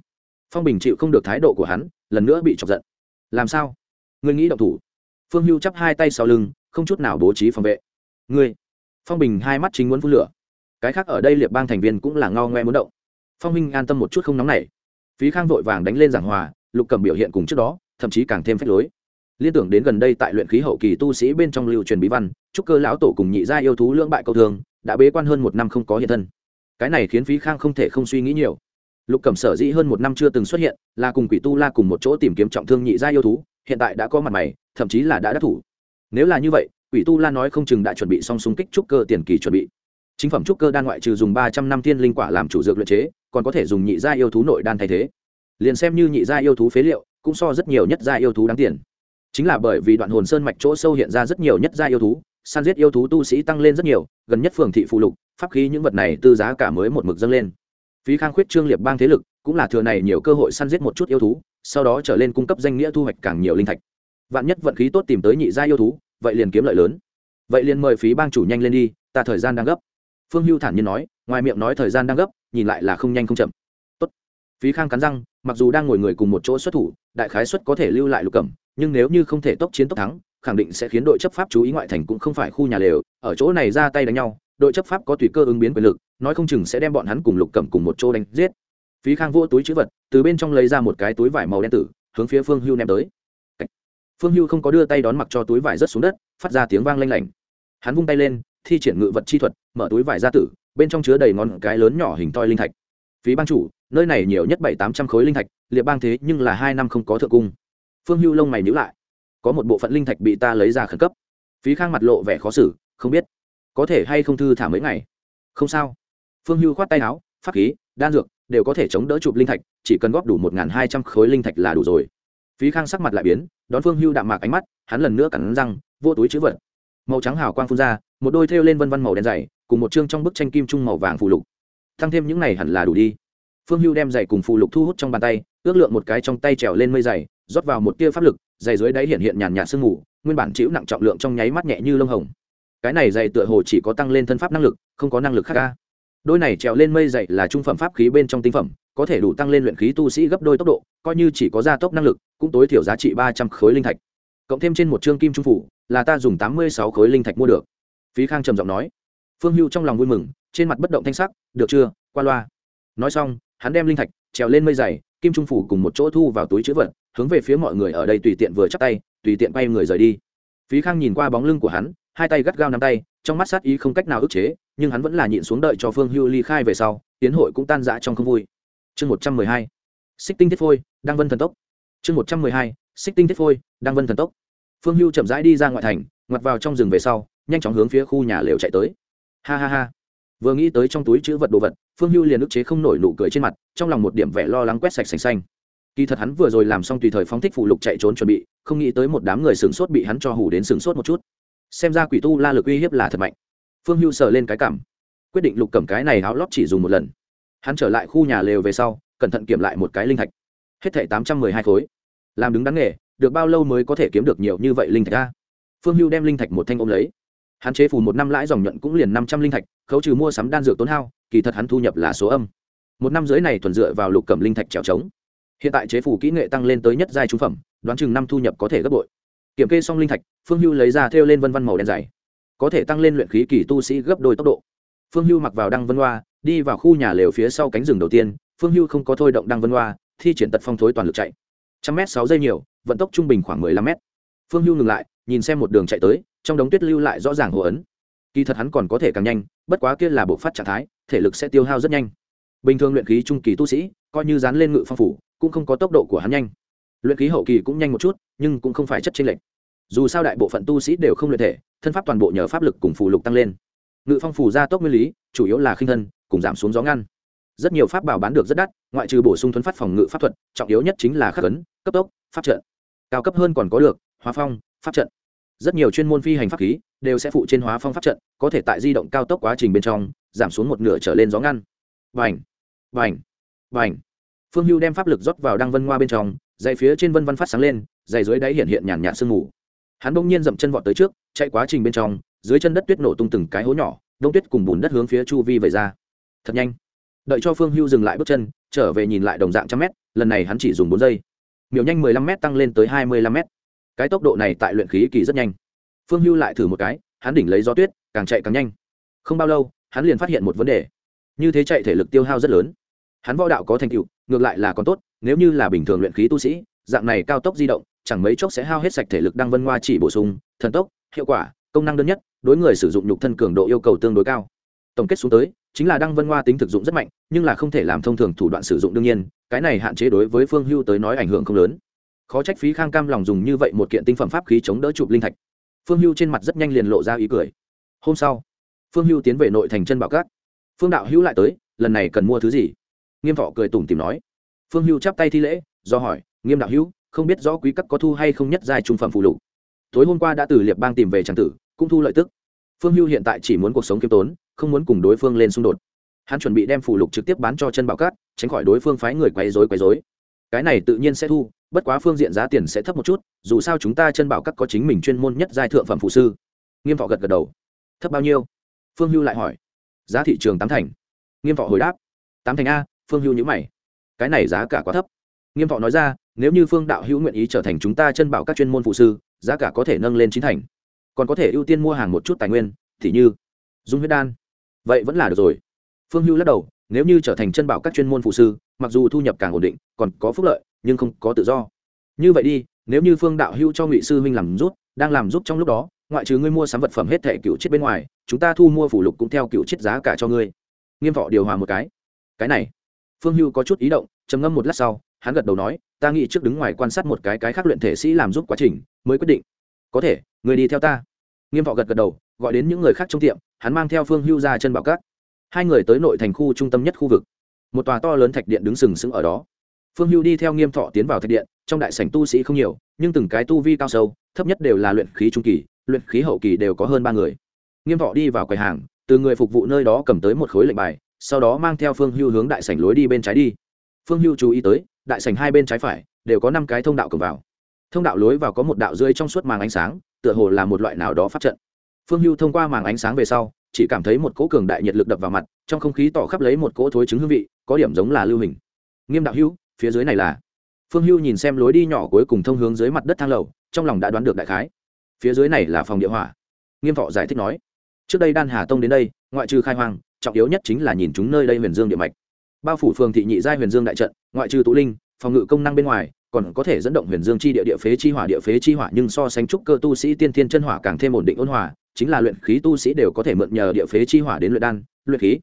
Phong bình chịu không được thái độ của hắn, lần nữa bị chọc giận. Làm sao? Ngươi nghĩ động thủ. Phương hưu chắp hai tay sau lưng, không chút nào bố trí phòng vệ. Ngươi. Phong bình hai mắt chính muốn phun lửa. Cái khác ở đây liệp bang thành viên cũng là ngao ngoe muốn động. Phong minh an tâm một chút không nóng nảy. Phí khang vội vàng đánh lên giảng hòa, lục cầm biểu hiện cùng trước đó, thậm chí càng thêm phách lối liên tưởng đến gần đây tại luyện khí hậu kỳ tu sĩ bên trong lưu truyền bí văn trúc cơ lão tổ cùng nhị gia yêu thú lưỡng bại câu thường, đã bế quan hơn một năm không có hiện thân. Cái này khiến phí khang không thể không suy nghĩ nhiều. Lục cẩm sở dĩ hơn một năm chưa từng xuất hiện, là cùng quỷ tu la cùng một chỗ tìm kiếm trọng thương nhị gia yêu thú, hiện tại đã có mặt mày, thậm chí là đã đắc thủ. Nếu là như vậy, quỷ tu la nói không chừng đã chuẩn bị xong súng kích trúc cơ tiền kỳ chuẩn bị. Chính phẩm trúc cơ đan ngoại trừ dùng ba trăm năm thiên linh quả làm chủ dược luyện chế, còn có thể dùng nhị gia yêu thú nội đan thay thế. Liền xem như nhị gia yêu thú phế liệu, cũng so rất nhiều nhất gia yêu thú đáng tiền chính là bởi vì đoạn hồn sơn mạch chỗ sâu hiện ra rất nhiều nhất gia yêu thú săn giết yêu thú tu sĩ tăng lên rất nhiều, gần nhất phường thị phụ lục, pháp khí những vật này tư giá cả mới một mực dâng lên. Phí khang khuyết trương liệt bang thế lực cũng là thừa này nhiều cơ hội săn giết một chút yêu thú, sau đó trở lên cung cấp danh nghĩa thu hoạch càng nhiều linh thạch. Vạn nhất vận khí tốt tìm tới nhị gia yêu thú, vậy liền kiếm lợi lớn. Vậy liền mời phí bang chủ nhanh lên đi, ta thời gian đang gấp. Phương hưu thản nhiên nói, ngoài miệng nói thời gian đang gấp, nhìn lại là không nhanh không chậm. Tốt. phí khang cắn răng, mặc dù đang ngồi người cùng một chỗ xuất thủ, đại khái xuất có thể lưu lại lục cẩm nhưng nếu như không thể tốc chiến tốc thắng, khẳng định sẽ khiến đội chấp pháp chú ý ngoại thành cũng không phải khu nhà lều, ở chỗ này ra tay đánh nhau, đội chấp pháp có tùy cơ ứng biến quyền lực, nói không chừng sẽ đem bọn hắn cùng lục cẩm cùng một chỗ đánh giết. Phí khang vỗ túi chữ vật, từ bên trong lấy ra một cái túi vải màu đen tử, hướng phía phương hưu ném tới. Phương hưu không có đưa tay đón mặc cho túi vải rớt xuống đất, phát ra tiếng vang lanh lảnh. Hắn vung tay lên, thi triển ngự vật chi thuật, mở túi vải ra tử, bên trong chứa đầy ngón cái lớn nhỏ hình toi linh thạch. Phí bang chủ, nơi này nhiều nhất bảy tám trăm khối linh thạch, liệt bang thế nhưng là hai năm không có thượng cung phương hưu lông mày nhữ lại. Có một bộ phận linh thạch bị ta lấy ra khẩn cấp. Phí khang mặt lộ vẻ khó xử, không biết. Có thể hay không thư thả mấy ngày? Không sao. Phương hưu khoát tay áo, pháp khí, đan dược, đều có thể chống đỡ chụp linh thạch, chỉ cần góp đủ một hai trăm khối linh thạch là đủ rồi. Phí khang sắc mặt lại biến, đón phương hưu đạm mạc ánh mắt, hắn lần nữa cắn răng, vô túi chữ vật. Màu trắng hào quang phun ra, một đôi thêu lên vân vân màu đen dày, cùng một chương trong bức tranh kim trung màu vàng phù lục. Thăng thêm những này hẳn là đủ đi. Phương hưu đem giày cùng phù lục thu hút trong bàn tay, ước lượng một cái trong tay trèo lên mây giày rót vào một tia pháp lực, dày dưới đáy hiện hiện nhàn nhạt sương mù, nguyên bản chịu nặng trọng lượng trong nháy mắt nhẹ như lông hồng. Cái này dày tựa hồ chỉ có tăng lên thân pháp năng lực, không có năng lực khác ca đôi này trèo lên mây dày là trung phẩm pháp khí bên trong tinh phẩm, có thể đủ tăng lên luyện khí tu sĩ gấp đôi tốc độ, coi như chỉ có gia tốc năng lực, cũng tối thiểu giá trị ba trăm khối linh thạch. Cộng thêm trên một chương kim trung phủ, là ta dùng tám mươi sáu khối linh thạch mua được. Phí khang trầm giọng nói. Phương hưu trong lòng vui mừng, trên mặt bất động thanh sắc, được chưa, qua loa. Nói xong, hắn đem linh thạch trèo lên mây dày, kim trung phủ cùng một chỗ thu vào túi chữ vật hướng về phía mọi người ở đây tùy tiện vừa chắp tay, tùy tiện bay người rời đi. Phí khang nhìn qua bóng lưng của hắn, hai tay gắt gao nắm tay, trong mắt sát ý không cách nào ức chế, nhưng hắn vẫn là nhịn xuống đợi cho phương hưu ly khai về sau, tiến hội cũng tan rã trong không vui. Chương một trăm mười hai, xích tinh thiết phôi đang vân thần tốc. Chương một trăm mười hai, xích tinh thiết phôi đang vân thần tốc. Phương hưu chậm rãi đi ra ngoại thành, ngoặt vào trong rừng về sau, nhanh chóng hướng phía khu nhà lều chạy tới. Ha ha ha. Vừa nghĩ tới trong túi chữ vật đồ vật, phương hưu liền ức chế không nổi nụ cười trên mặt, trong lòng một điểm vẻ lo lắng quét sạch sành xanh kỳ thật hắn vừa rồi làm xong tùy thời phóng thích phụ lục chạy trốn chuẩn bị, không nghĩ tới một đám người sửng sốt bị hắn cho hủ đến sửng sốt một chút. Xem ra quỷ tu la lực uy hiếp là thật mạnh. Phương hưu sờ lên cái cảm, quyết định lục cầm cái này áo lót chỉ dùng một lần. Hắn trở lại khu nhà lều về sau, cẩn thận kiểm lại một cái linh thạch. Hết thảy tám trăm mười hai khối. Làm đứng đắn nghề, được bao lâu mới có thể kiếm được nhiều như vậy linh thạch ra phương hưu đem linh thạch một thanh ôm lấy. Hắn chế phù một năm lãi dòng nhuận cũng liền năm trăm linh thạch, khấu trừ mua sắm đan dược tốn hao, kỳ thật hắn thu nhập là số âm. Một năm dưới này thuần dựa vào lục cầm linh thạch trèo trống hiện tại chế phủ kỹ nghệ tăng lên tới nhất giai trung phẩm, đoán chừng năm thu nhập có thể gấp bội. Kiểm kê xong linh thạch, phương hưu lấy ra thêu lên vân văn màu đen dày. Có thể tăng lên luyện khí kỳ tu sĩ gấp đôi tốc độ. Phương hưu mặc vào đăng vân hoa, đi vào khu nhà lều phía sau cánh rừng đầu tiên. Phương hưu không có thôi động đăng vân hoa, thi triển tật phong thối toàn lực chạy. Trăm m sáu giây nhiều, vận tốc trung bình khoảng mười lăm m phương hưu ngừng lại, nhìn xem một đường chạy tới, trong đống tuyết lưu lại rõ ràng hồ ấn. Kỳ thật hắn còn có thể càng nhanh, bất quá kia là bộ phát trạng thái, thể lực sẽ tiêu hao rất nhanh. Bình thường luyện khí trung kỳ tu sĩ, coi như dán lên ngự phong phủ cũng không có tốc độ của hắn nhanh. Luyện khí hậu kỳ cũng nhanh một chút, nhưng cũng không phải chất tranh lệch. Dù sao đại bộ phận tu sĩ đều không luyện thể, thân pháp toàn bộ nhờ pháp lực cùng phù lục tăng lên. Ngự phong phù gia tốc nguyên lý, chủ yếu là khinh thân, cùng giảm xuống gió ngăn. Rất nhiều pháp bảo bán được rất đắt, ngoại trừ bổ sung thuấn phát phòng ngự pháp thuật, trọng yếu nhất chính là khắc ấn, cấp tốc, pháp trận. Cao cấp hơn còn có được, hóa phong, pháp trận. Rất nhiều chuyên môn phi hành pháp khí đều sẽ phụ trên hóa phong pháp trận, có thể tại di động cao tốc quá trình bên trong, giảm xuống một nửa trở lên gió ngăn. Vành vành vành phương hưu đem pháp lực rót vào đăng vân ngoa bên trong dày phía trên vân văn phát sáng lên dày dưới đáy hiện hiện nhàn nhạt sương mù. Hắn bỗng nhiên dậm chân vọt tới trước, chạy quá trình bên trong, dưới chân đất tuyết nổ tung từng cái hố nhỏ, đông tuyết cùng bùn đất hướng phía chu vi vẩy ra. Thật nhanh. Đợi cho phương hưu dừng lại bước chân, trở về nhìn lại đồng dạng trăm mét, lần này hắn chỉ dùng bốn giây. Miểu nhanh mười lăm m tăng lên tới hai mươi lăm m cái tốc độ này tại luyện khí kỳ rất nhanh. Phương hưu lại thử một cái, hắn đỉnh lấy gió tuyết, càng chạy càng nhanh. Không bao lâu, hắn liền phát hiện một vấn đề. Như thế chạy thể lực tiêu hao rất lớn. Hắn võ đạo có thành tựu ngược lại là còn tốt, nếu như là bình thường luyện khí tu sĩ, dạng này cao tốc di động, chẳng mấy chốc sẽ hao hết sạch thể lực đang vân hoa chỉ bổ sung, thần tốc, hiệu quả, công năng đơn nhất, đối người sử dụng nhục thân cường độ yêu cầu tương đối cao. Tổng kết xuống tới, chính là đăng vân hoa tính thực dụng rất mạnh, nhưng là không thể làm thông thường thủ đoạn sử dụng đương nhiên, cái này hạn chế đối với phương hưu tới nói ảnh hưởng không lớn. Khó trách phí khang cam lòng dùng như vậy một kiện tinh phẩm pháp khí chống đỡ chụp linh thạch. Phương hưu trên mặt rất nhanh liền lộ ra ý cười. Hôm sau, phương hưu tiến về nội thành chân bảo cát. Phương đạo hữu lại tới, lần này cần mua thứ gì? Nghiêm thọ cười tủm tìm nói. Phương hưu chắp tay thi lễ, do hỏi, nghiêm đạo hữu, không biết rõ quý các có thu hay không nhất giai trung phẩm phụ lục? Tối hôm qua đã từ liệp bang tìm về trang tử, cũng thu lợi tức. Phương hưu hiện tại chỉ muốn cuộc sống kiêm tốn, không muốn cùng đối phương lên xung đột. Hắn chuẩn bị đem phụ lục trực tiếp bán cho chân bảo cát, tránh khỏi đối phương phái người quấy dối quấy dối cái này tự nhiên sẽ thu, bất quá phương diện giá tiền sẽ thấp một chút, dù sao chúng ta chân bảo Cát có chính mình chuyên môn nhất giai thượng phẩm phụ sư. Nghiêm thọ gật gật đầu. Thấp bao nhiêu? Phương hưu lại hỏi. Giá thị trường tám thành. Nghiêm thọ hồi đáp. Tám thành a phương hưu nhữ mày. Cái này giá cả quá thấp. Nghiêm thọ nói ra, nếu như phương đạo hữu nguyện ý trở thành chúng ta chân bảo các chuyên môn phụ sư, giá cả có thể nâng lên chín thành. Còn có thể ưu tiên mua hàng một chút tài nguyên, thì như dung huyết đan. Vậy vẫn là được rồi. Phương hưu lắc đầu, nếu như trở thành chân bảo các chuyên môn phụ sư, mặc dù thu nhập càng ổn định, còn có phúc lợi, nhưng không có tự do. Như vậy đi, nếu như phương đạo hưu cho ngụy sư huynh làm rút đang làm giúp trong lúc đó, ngoại trừ ngươi mua sắm vật phẩm hết thẻ cựu chết bên ngoài, chúng ta thu mua phủ lục cũng theo cựu chết giá cả cho ngươi. Nghiêm thọ điều hòa một cái. Cái này phương hưu có chút ý động, trầm ngâm một lát sau, hắn gật đầu nói, ta nghĩ trước đứng ngoài quan sát một cái cái khác luyện thể sĩ làm giúp quá trình, mới quyết định. Có thể, người đi theo ta. Nghiêm thọ gật gật đầu, gọi đến những người khác trong tiệm, hắn mang theo phương hưu ra chân bảo cát. Hai người tới nội thành khu trung tâm nhất khu vực. Một tòa to lớn thạch điện đứng sừng sững ở đó. Phương hưu đi theo nghiêm thọ tiến vào thạch điện, trong đại sảnh tu sĩ không nhiều, nhưng từng cái tu vi cao sâu, thấp nhất đều là luyện khí trung kỳ, luyện khí hậu kỳ đều có hơn ba người. Nghiêm thọ đi vào quầy hàng, từ người phục vụ nơi đó cầm tới một khối lệnh bài sau đó mang theo phương hưu hướng đại sảnh lối đi bên trái đi. Phương hưu chú ý tới, đại sảnh hai bên trái phải, đều có năm cái thông đạo cầm vào. Thông đạo lối vào có một đạo rơi trong suốt màng ánh sáng, tựa hồ là một loại nào đó phát trận. Phương hưu thông qua màng ánh sáng về sau, chỉ cảm thấy một cỗ cường đại nhiệt lực đập vào mặt, trong không khí tỏ khắp lấy một cỗ thối chứng hương vị, có điểm giống là lưu hình. Nghiêm đạo hưu phía dưới này là. Phương hưu nhìn xem lối đi nhỏ cuối cùng thông hướng dưới mặt đất thang lầu, trong lòng đã đoán được đại khái. Phía dưới này là phòng địa hỏa. Nghiêm thọ giải thích nói, trước đây đan hà tông đến đây, ngoại trừ khai hoang trọng yếu nhất chính là nhìn chúng nơi đây huyền dương địa mạch. Bao phủ phường thị nhị giai huyền dương đại trận, ngoại trừ tụ linh, phòng ngự công năng bên ngoài, còn có thể dẫn động huyền dương chi địa địa phế chi hỏa, địa phế chi hỏa, nhưng so sánh trúc cơ tu sĩ tiên thiên chân hỏa càng thêm ổn định ôn hòa, chính là luyện khí tu sĩ đều có thể mượn nhờ địa phế chi hỏa đến luyện đan, luyện khí.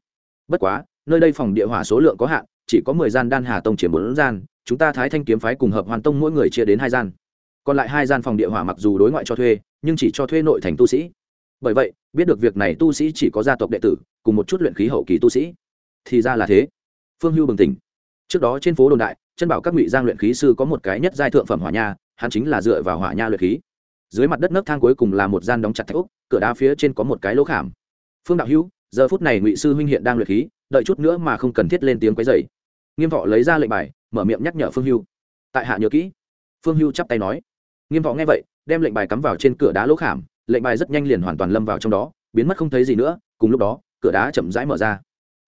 Bất quá, nơi đây phòng địa hỏa số lượng có hạn, chỉ có mười gian đan hà tông chiếm bốn gian, chúng ta thái thanh kiếm phái cùng hợp hoàn tông mỗi người chia đến hai gian. Còn lại hai gian phòng địa hỏa mặc dù đối ngoại cho thuê, nhưng chỉ cho thuê nội thành tu sĩ. Bởi vậy biết được việc này tu sĩ chỉ có gia tộc đệ tử, cùng một chút luyện khí hậu kỳ tu sĩ. Thì ra là thế. Phương hưu bừng tỉnh. Trước đó trên phố đồn đại, chân bảo các ngụy giang luyện khí sư có một cái nhất giai thượng phẩm hỏa nha, hắn chính là dựa vào hỏa nha luyện khí. Dưới mặt đất nấc thang cuối cùng là một gian đóng chặt thạch úc cửa đá phía trên có một cái lỗ khảm. Phương đạo hữu, giờ phút này ngụy sư huynh hiện đang luyện khí, đợi chút nữa mà không cần thiết lên tiếng quấy dày nghiêm thọ lấy ra lệnh bài, mở miệng nhắc nhở phương hưu. Tại hạ nhớ kỹ. Phương hưu chắp tay nói. Nghiêm thọ nghe vậy, đem lệnh bài cắm vào trên cửa đá lỗ khảm lệnh bài rất nhanh liền hoàn toàn lâm vào trong đó, biến mất không thấy gì nữa, cùng lúc đó, cửa đá chậm rãi mở ra.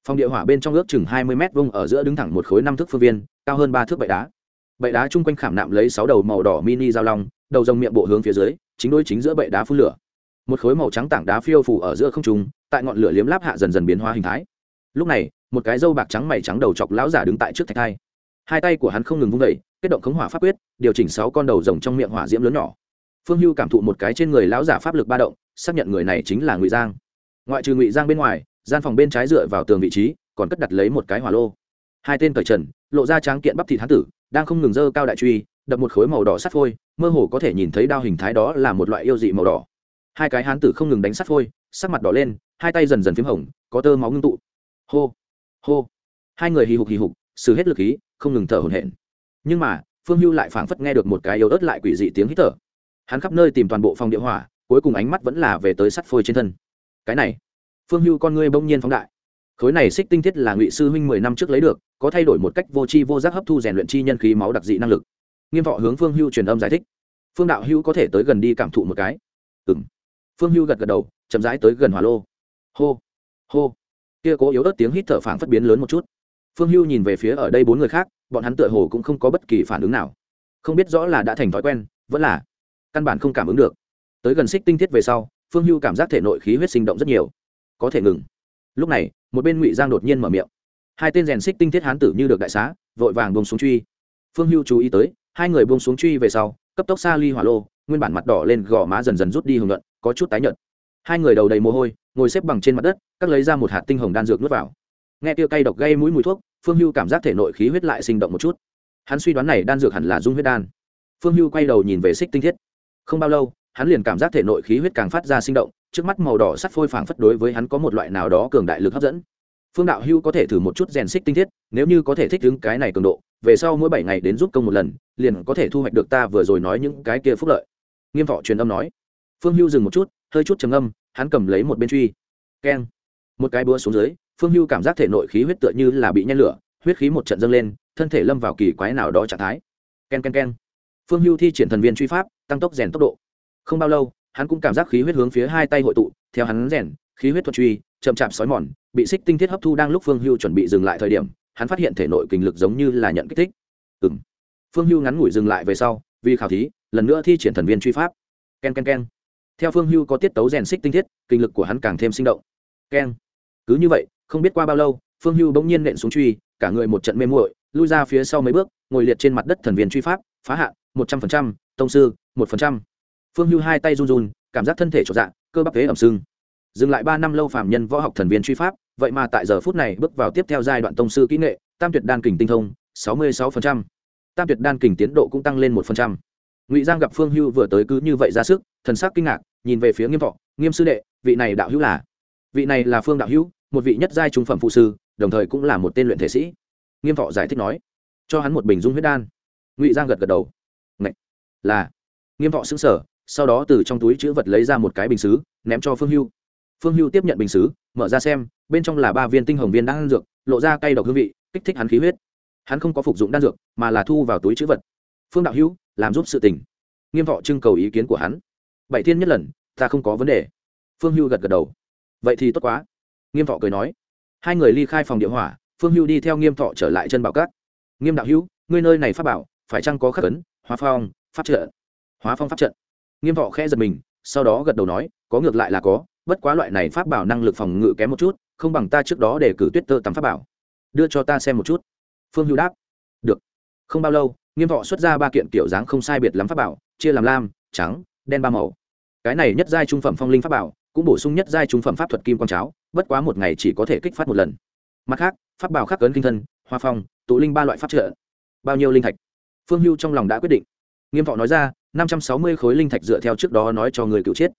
Phòng địa hỏa bên trong ước chừng hai mươi m vông ở giữa đứng thẳng một khối năm thước phương viên, cao hơn ba thước bậy đá. Bậy đá chung quanh khảm nạm lấy sáu đầu màu đỏ mini dao long, đầu rồng miệng bộ hướng phía dưới, chính đôi chính giữa bậy đá phun lửa. Một khối màu trắng tảng đá phiêu phủ ở giữa không trung, tại ngọn lửa liếm láp hạ dần dần biến hóa hình thái. Lúc này, một cái dâu bạc trắng mày trắng đầu chọc lão giả đứng tại trước thạch thai. Hai tay của hắn không ngừng vung vẩy kết động khống hỏa pháp quyết, điều chỉnh sáu con đầu rồng trong miệng hỏa diễm lớn nhỏ phương hưu cảm thụ một cái trên người lão giả pháp lực ba động, xác nhận người này chính là ngụy giang. Ngoại trừ ngụy giang bên ngoài, gian phòng bên trái dựa vào tường vị trí, còn cất đặt lấy một cái hỏa lô. Hai tên cởi trần, lộ ra tráng kiện bắp thịt hán tử, đang không ngừng dơ cao đại truy, đập một khối màu đỏ sắt phôi, mơ hồ có thể nhìn thấy đao hình thái đó là một loại yêu dị màu đỏ. Hai cái hán tử không ngừng đánh sắt phôi, sắc mặt đỏ lên, hai tay dần dần p h í m hồng, có tơ máu ngưng tụ. Hô hô. Hai người hì hục hì hục xử hết lực khí, không ngừng thở hổn hển. Nhưng mà, phương hưu lại phảng phất nghe được một cái yếu ớt lại quỷ dị tiếng hít thở hắn khắp nơi tìm toàn bộ phòng địa hỏa, cuối cùng ánh mắt vẫn là về tới sắt phôi trên thân. Cái này, phương hưu con ngươi bỗng nhiên phóng đại. Khối này xích tinh thiết là ngụy sư huynh mười năm trước lấy được, có thay đổi một cách vô tri vô giác hấp thu rèn luyện chi nhân khí máu đặc dị năng lực. Nghiêm thọ hướng phương hưu truyền âm giải thích. Phương đạo hưu có thể tới gần đi cảm thụ một cái. Ừ m phương hưu gật gật đầu, chậm rãi tới gần hỏa lô. Hô hô. Kia cố yếu ớt tiếng hít thở phảng phất biến lớn một chút. Phương hưu nhìn về phía ở đây bốn người khác, bọn hắn tựa hồ cũng không có bất kỳ phản ứng nào. Không biết rõ là đã thành thói quen, vẫn là căn bản không cảm ứng được. Tới gần xích tinh thiết về sau, phương hưu cảm giác thể nội khí huyết sinh động rất nhiều. Có thể ngừng. Lúc này, một bên ngụy giang đột nhiên mở miệng. Hai tên rèn xích tinh thiết hán tử như được đại xá, vội vàng buông xuống truy. Phương hưu chú ý tới, hai người buông xuống truy về sau, cấp tốc xa ly hỏa lô, nguyên bản mặt đỏ lên gò má dần dần rút đi hưởng luận, có chút tái nhợt. Hai người đầu đầy mồ hôi, ngồi xếp bằng trên mặt đất, các lấy ra một hạt tinh hồng đan dược nuốt vào. Nghe tiêu cay độc gây mũi mùi thuốc, phương hưu cảm giác thể nội khí huyết lại sinh động một chút. Hắn suy đoán này đan dược hẳn là dung huyết đan. Phương hưu quay đầu nhìn về xích tinh thiết không bao lâu, hắn liền cảm giác thể nội khí huyết càng phát ra sinh động, trước mắt màu đỏ sắt phôi phảng phất đối với hắn có một loại nào đó cường đại lực hấp dẫn. Phương đạo hưu có thể thử một chút rèn xích tinh thiết, nếu như có thể thích ứng cái này cường độ, về sau mỗi bảy ngày đến giúp công một lần, liền có thể thu hoạch được ta vừa rồi nói những cái kia phúc lợi. Nghiêm thọ truyền âm nói. Phương hưu dừng một chút, hơi chút trầm âm hắn cầm lấy một bên truy. Keng. Một cái búa xuống dưới, phương hưu cảm giác thể nội khí huyết tựa như là bị nhen lửa, huyết khí một trận dâng lên, thân thể lâm vào kỳ quái nào đó trạng thái. K e n k e n k e n phương hưu thi triển thần viên truy pháp tăng tốc rèn tốc độ. Không bao lâu, hắn cũng cảm giác khí huyết hướng phía hai tay hội tụ, theo hắn rèn, khí huyết thuật truy, chậm chạp sói mòn, bị xích tinh thiết hấp thu đang lúc phương hưu chuẩn bị dừng lại thời điểm, hắn phát hiện thể nội kinh lực giống như là nhận kích thích. Ừ m phương hưu ngắn ngủi dừng lại về sau, vì khảo thí, lần nữa thi triển thần viên truy pháp. K e n k e n k e n theo phương hưu có tiết tấu rèn xích tinh thiết, kinh lực của hắn càng thêm sinh động. K e n cứ như vậy, không biết qua bao lâu, phương hưu bỗng nhiên nện xuống truy, cả người một trận mê muội, lui ra phía sau mấy bước, ngồi liệt trên mặt đất thần viên truy pháp, phá hạn một trăm phần trăm tông sư, một phần trăm. Phương hưu hai tay run run, cảm giác thân thể trọn dạng cơ bắp thế ẩm sưng. Dừng lại ba năm lâu phạm nhân võ học thần viên truy pháp, vậy mà tại giờ phút này bước vào tiếp theo giai đoạn tông sư kỹ nghệ, tam tuyệt đan kình tinh thông, sáu mươi sáu tam tuyệt đan kình tiến độ cũng tăng lên một ngụy giang gặp phương hưu vừa tới cứ như vậy ra sức, thần sắc kinh ngạc, nhìn về phía nghiêm thọ, nghiêm sư đệ, vị này đạo hữu là? Vị này là phương đạo hữu, một vị nhất giai trung phẩm phụ sư, đồng thời cũng là một tên luyện thể sĩ. Nghiêm thọ giải thích nói. Cho hắn một bình dung huyết đan. Ngụy giang gật gật đầu là nghiêm thọ xứng sở, sau đó từ trong túi chữ vật lấy ra một cái bình xứ, ném cho phương hưu. Phương hưu tiếp nhận bình xứ, mở ra xem, bên trong là ba viên tinh hồng viên đan dược, lộ ra cay độc hương vị, kích thích hắn khí huyết. Hắn không có phục dụng đan dược, mà là thu vào túi chữ vật. Phương đạo hữu, làm giúp sự tình. Nghiêm thọ trưng cầu ý kiến của hắn. Bảy thiên nhất lần, ta không có vấn đề. Phương hưu gật gật đầu. Vậy thì tốt quá. Nghiêm thọ cười nói. Hai người ly khai phòng địa hỏa, phương hưu đi theo nghiêm thọ trở lại chân bảo cát. Nghiêm đạo hữu, ngươi nơi này pháp bảo, phải chăng có khắc ấn, hóa phong pháp trận. Hóa phong pháp trận. Nghiêm thọ khẽ giật mình, sau đó gật đầu nói, có ngược lại là có, bất quá loại này pháp bảo năng lực phòng ngự kém một chút, không bằng ta trước đó để cử tuyết tơ tắm pháp bảo. Đưa cho ta xem một chút. Phương hữu đáp, được. Không bao lâu, nghiêm thọ xuất ra ba kiện kiểu dáng không sai biệt lắm pháp bảo, chia làm lam, trắng, đen ba màu. Cái này nhất giai trung phẩm phong linh pháp bảo, cũng bổ sung nhất giai trung phẩm pháp thuật kim quang cháo, bất quá một ngày chỉ có thể kích phát một lần. Mặt khác, pháp bảo khắc cấn kinh thân, hoa phong, tụ linh ba loại pháp trợ. Bao nhiêu linh thạch? Phương hưu trong lòng đã quyết định nghiêm thọ nói ra, năm trăm sáu mươi khối linh thạch dựa theo trước đó nói cho người cựu chết.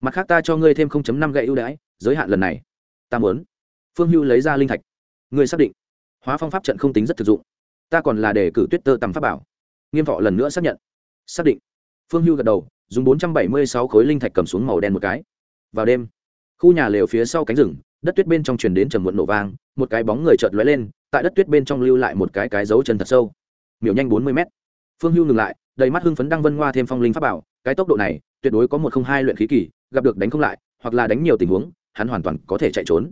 Mặt khác ta cho ngươi thêm năm gậy ưu đãi, giới hạn lần này. Ta muốn. Phương hưu lấy ra linh thạch. Ngươi xác định. Hóa phong pháp trận không tính rất thực dụng. Ta còn là để cử tuyết tơ tầm pháp bảo. Nghiêm thọ lần nữa xác nhận. Xác định. Phương hưu gật đầu, dùng bốn trăm bảy mươi sáu khối linh thạch cầm xuống màu đen một cái. Vào đêm, khu nhà lều phía sau cánh rừng, đất tuyết bên trong truyền đến trầm muộn nổ vang, một cái bóng người chợt lóe lên, tại đất tuyết bên trong lưu lại một cái cái dấu chân thật sâu. Miểu nhanh bốn mươi mét phương hưu ngừng lại, đầy mắt hưng phấn đăng vân hoa thêm phong linh pháp bảo, cái tốc độ này, tuyệt đối có một không hai luyện khí kỳ, gặp được đánh không lại, hoặc là đánh nhiều tình huống, hắn hoàn toàn có thể chạy trốn.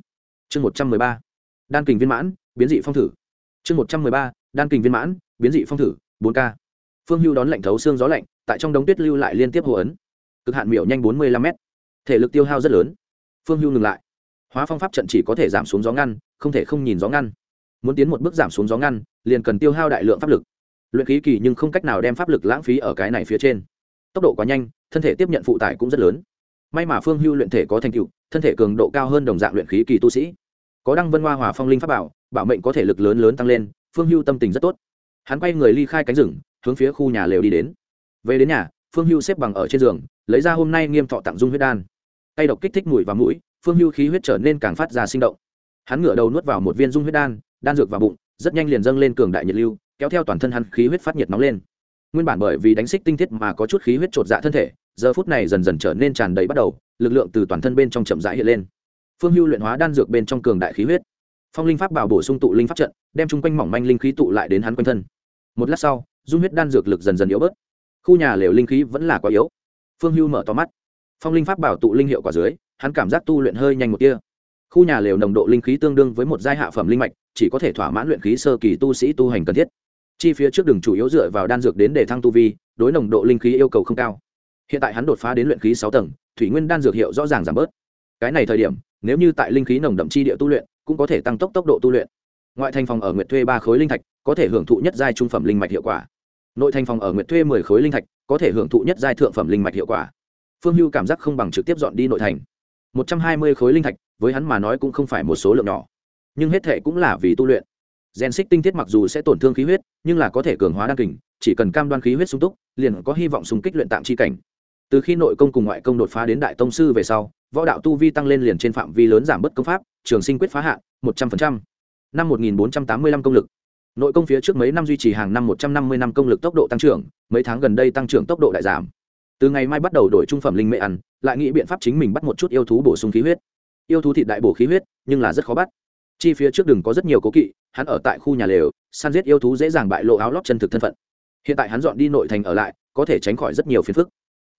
Chương một trăm mười ba, đan kình viên mãn, biến dị phong thử. Chương một trăm mười ba, đan kình viên mãn, biến dị phong thử, bốn k. Phương hưu đón lạnh thấu xương gió lạnh, tại trong đống tuyết lưu lại liên tiếp hồ ấn. Cực hạn miểu nhanh bốn mươi lăm m thể lực tiêu hao rất lớn. Phương hưu ngừng lại. Hóa phong pháp trận chỉ có thể giảm xuống gió ngăn, không thể không nhìn gió ngăn. Muốn tiến một bước giảm xuống gió ngăn, liền cần tiêu hao đại lượng pháp lực luyện khí kỳ nhưng không cách nào đem pháp lực lãng phí ở cái này phía trên. Tốc độ quá nhanh, thân thể tiếp nhận phụ tải cũng rất lớn. May mà phương hưu luyện thể có thành tựu, thân thể cường độ cao hơn đồng dạng luyện khí kỳ tu sĩ. Có đăng vân hoa hòa phong linh pháp bảo bảo mệnh có thể lực lớn lớn tăng lên, phương hưu tâm tình rất tốt. Hắn quay người ly khai cánh rừng, hướng phía khu nhà lều đi đến. Về đến nhà, phương hưu xếp bằng ở trên giường, lấy ra hôm nay nghiêm thọ tặng dung huyết đan. Tay độc kích thích mũi và mũi, phương hưu khí huyết trở nên càng phát ra sinh động. Hắn ngửa đầu nuốt vào một viên dung huyết đan đan dược vào bụng, rất nhanh liền dâng lên cường đại nhiệt lưu kéo theo toàn thân hắn khí huyết phát nhiệt nóng lên. Nguyên bản bởi vì đánh xích tinh thiết mà có chút khí huyết t dạ thân thể, giờ phút này dần dần trở nên tràn đầy bắt đầu, lực lượng từ toàn thân bên trong chậm rãi hiện lên. Phương hưu luyện hóa đan dược bên trong cường đại khí huyết. Phong linh pháp bảo bổ sung tụ linh pháp trận, đem chung quanh mỏng manh linh khí tụ lại đến hắn quanh thân. Một lát sau, dung huyết đan dược lực dần dần yếu bớt. Khu nhà lều linh khí vẫn là quá yếu. Phương hưu mở to mắt. Phong linh pháp bảo tụ linh hiệu quả dưới, hắn cảm giác tu luyện hơi nhanh một tia. Khu nhà lều nồng độ linh khí tương đương với một giai hạ phẩm linh mạch, chỉ có thể thỏa mãn luyện khí sơ kỳ tu sĩ tu hành cần thiết chi phía trước đường chủ yếu dựa vào đan dược đến để thăng tu vi, đối nồng độ linh khí yêu cầu không cao. Hiện tại hắn đột phá đến luyện khí sáu tầng, thủy nguyên đan dược hiệu rõ ràng giảm bớt. Cái này thời điểm, nếu như tại linh khí nồng đậm chi địa tu luyện, cũng có thể tăng tốc tốc độ tu luyện. Ngoại thành phòng ở nguyệt thuê ba khối linh thạch, có thể hưởng thụ nhất giai trung phẩm linh mạch hiệu quả. Nội thành phòng ở nguyệt thuê mười khối linh thạch, có thể hưởng thụ nhất giai thượng phẩm linh mạch hiệu quả. Phương hưu cảm giác không bằng trực tiếp dọn đi nội thành. Một trăm hai mươi khối linh thạch, với hắn mà nói cũng không phải một số lượng nhỏ. Nhưng hết thệ cũng là vì tu luyện gen xích tinh thiết mặc dù sẽ tổn thương khí huyết, nhưng là có thể cường hóa đan kình, chỉ cần cam đoan khí huyết sung túc, liền có hy vọng xung kích luyện tạm chi cảnh. Từ khi nội công cùng ngoại công đột phá đến đại tông sư về sau, võ đạo tu vi tăng lên liền trên phạm vi lớn giảm bớt công pháp, trường sinh quyết phá hạn, một trăm linh năm một nghìn bốn trăm tám mươi lăm công lực. Nội công phía trước mấy năm duy trì hàng năm một trăm năm mươi năm công lực tốc độ tăng trưởng, mấy tháng gần đây tăng trưởng tốc độ đại giảm. Từ ngày mai bắt đầu đổi trung phẩm linh mệ ăn, lại nghĩ biện pháp chính mình bắt một chút yêu thú bổ sung khí huyết. Yêu thú thịt đại bổ khí huyết, nhưng là rất khó bắt chi phía trước đừng có rất nhiều cố kỵ, hắn ở tại khu nhà lều, săn giết yêu thú dễ dàng bại lộ áo lót chân thực thân phận. Hiện tại hắn dọn đi nội thành ở lại, có thể tránh khỏi rất nhiều phiền phức.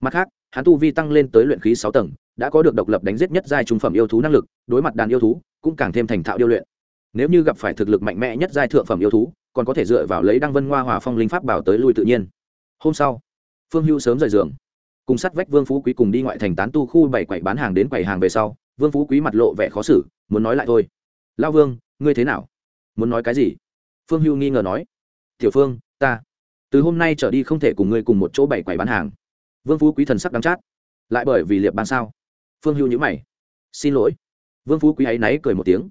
Mặt khác, hắn tu vi tăng lên tới luyện khí sáu tầng, đã có được độc lập đánh giết nhất giai trung phẩm yêu thú năng lực, đối mặt đàn yêu thú, cũng càng thêm thành thạo điêu luyện. Nếu như gặp phải thực lực mạnh mẽ nhất giai thượng phẩm yêu thú, còn có thể dựa vào lấy đăng vân hoa hòa phong linh pháp bảo tới lui tự nhiên. Hôm sau, phương hưu sớm rời giường. Cùng sát vách vương phú quý cùng đi ngoại thành tán tu khu bảy quầy bán hàng đến quầy hàng về sau, vương phú quý mặt lộ vẻ khó xử, muốn nói lại thôi lao vương, ngươi thế nào? Muốn nói cái gì? Phương hưu nghi ngờ nói. Tiểu phương, ta. Từ hôm nay trở đi không thể cùng ngươi cùng một chỗ bảy quầy bán hàng. Vương phú quý thần sắc đắm chát. Lại bởi vì liệp bán sao? Phương hưu nhữ mày. Xin lỗi. Vương phú quý áy náy cười một tiếng.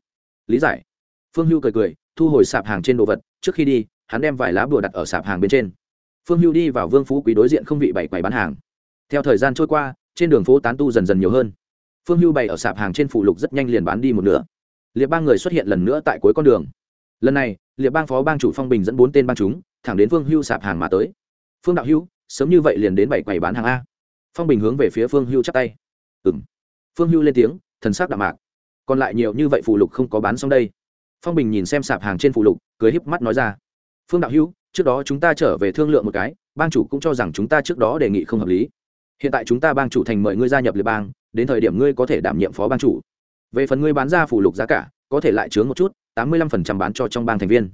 Lý giải. Phương hưu cười cười, thu hồi sạp hàng trên đồ vật. Trước khi đi, hắn đem vài lá bùa đặt ở sạp hàng bên trên. Phương hưu đi vào vương phú quý đối diện không bị bảy quầy bán hàng. Theo thời gian trôi qua, trên đường phố tán tu dần dần nhiều hơn. Phương hưu bày ở sạp hàng trên phụ lục rất nhanh liền bán đi một nửa liệp ba người xuất hiện lần nữa tại cuối con đường. Lần này, liệp bang phó bang chủ phong bình dẫn bốn tên bang chúng, thẳng đến phương hưu sạp hàng mà tới. Phương đạo hưu sớm như vậy liền đến bảy quầy bán hàng a. Phong bình hướng về phía phương hưu chắc tay. Ừng phương hưu lên tiếng, thần sắc đạm mạc. Còn lại nhiều như vậy phụ lục không có bán xong đây. Phong bình nhìn xem sạp hàng trên phụ lục, cười híp mắt nói ra. Phương đạo hưu trước đó chúng ta trở về thương lượng một cái, bang chủ cũng cho rằng chúng ta trước đó đề nghị không hợp lý. Hiện tại chúng ta bang chủ thành mời ngươi gia nhập liệp bang, đến thời điểm ngươi có thể đảm nhiệm phó bang chủ về phần ngươi bán ra phụ lục giá cả, có thể lại chướng một chút, tám mươi lăm phần trăm bán cho trong bang thành viên.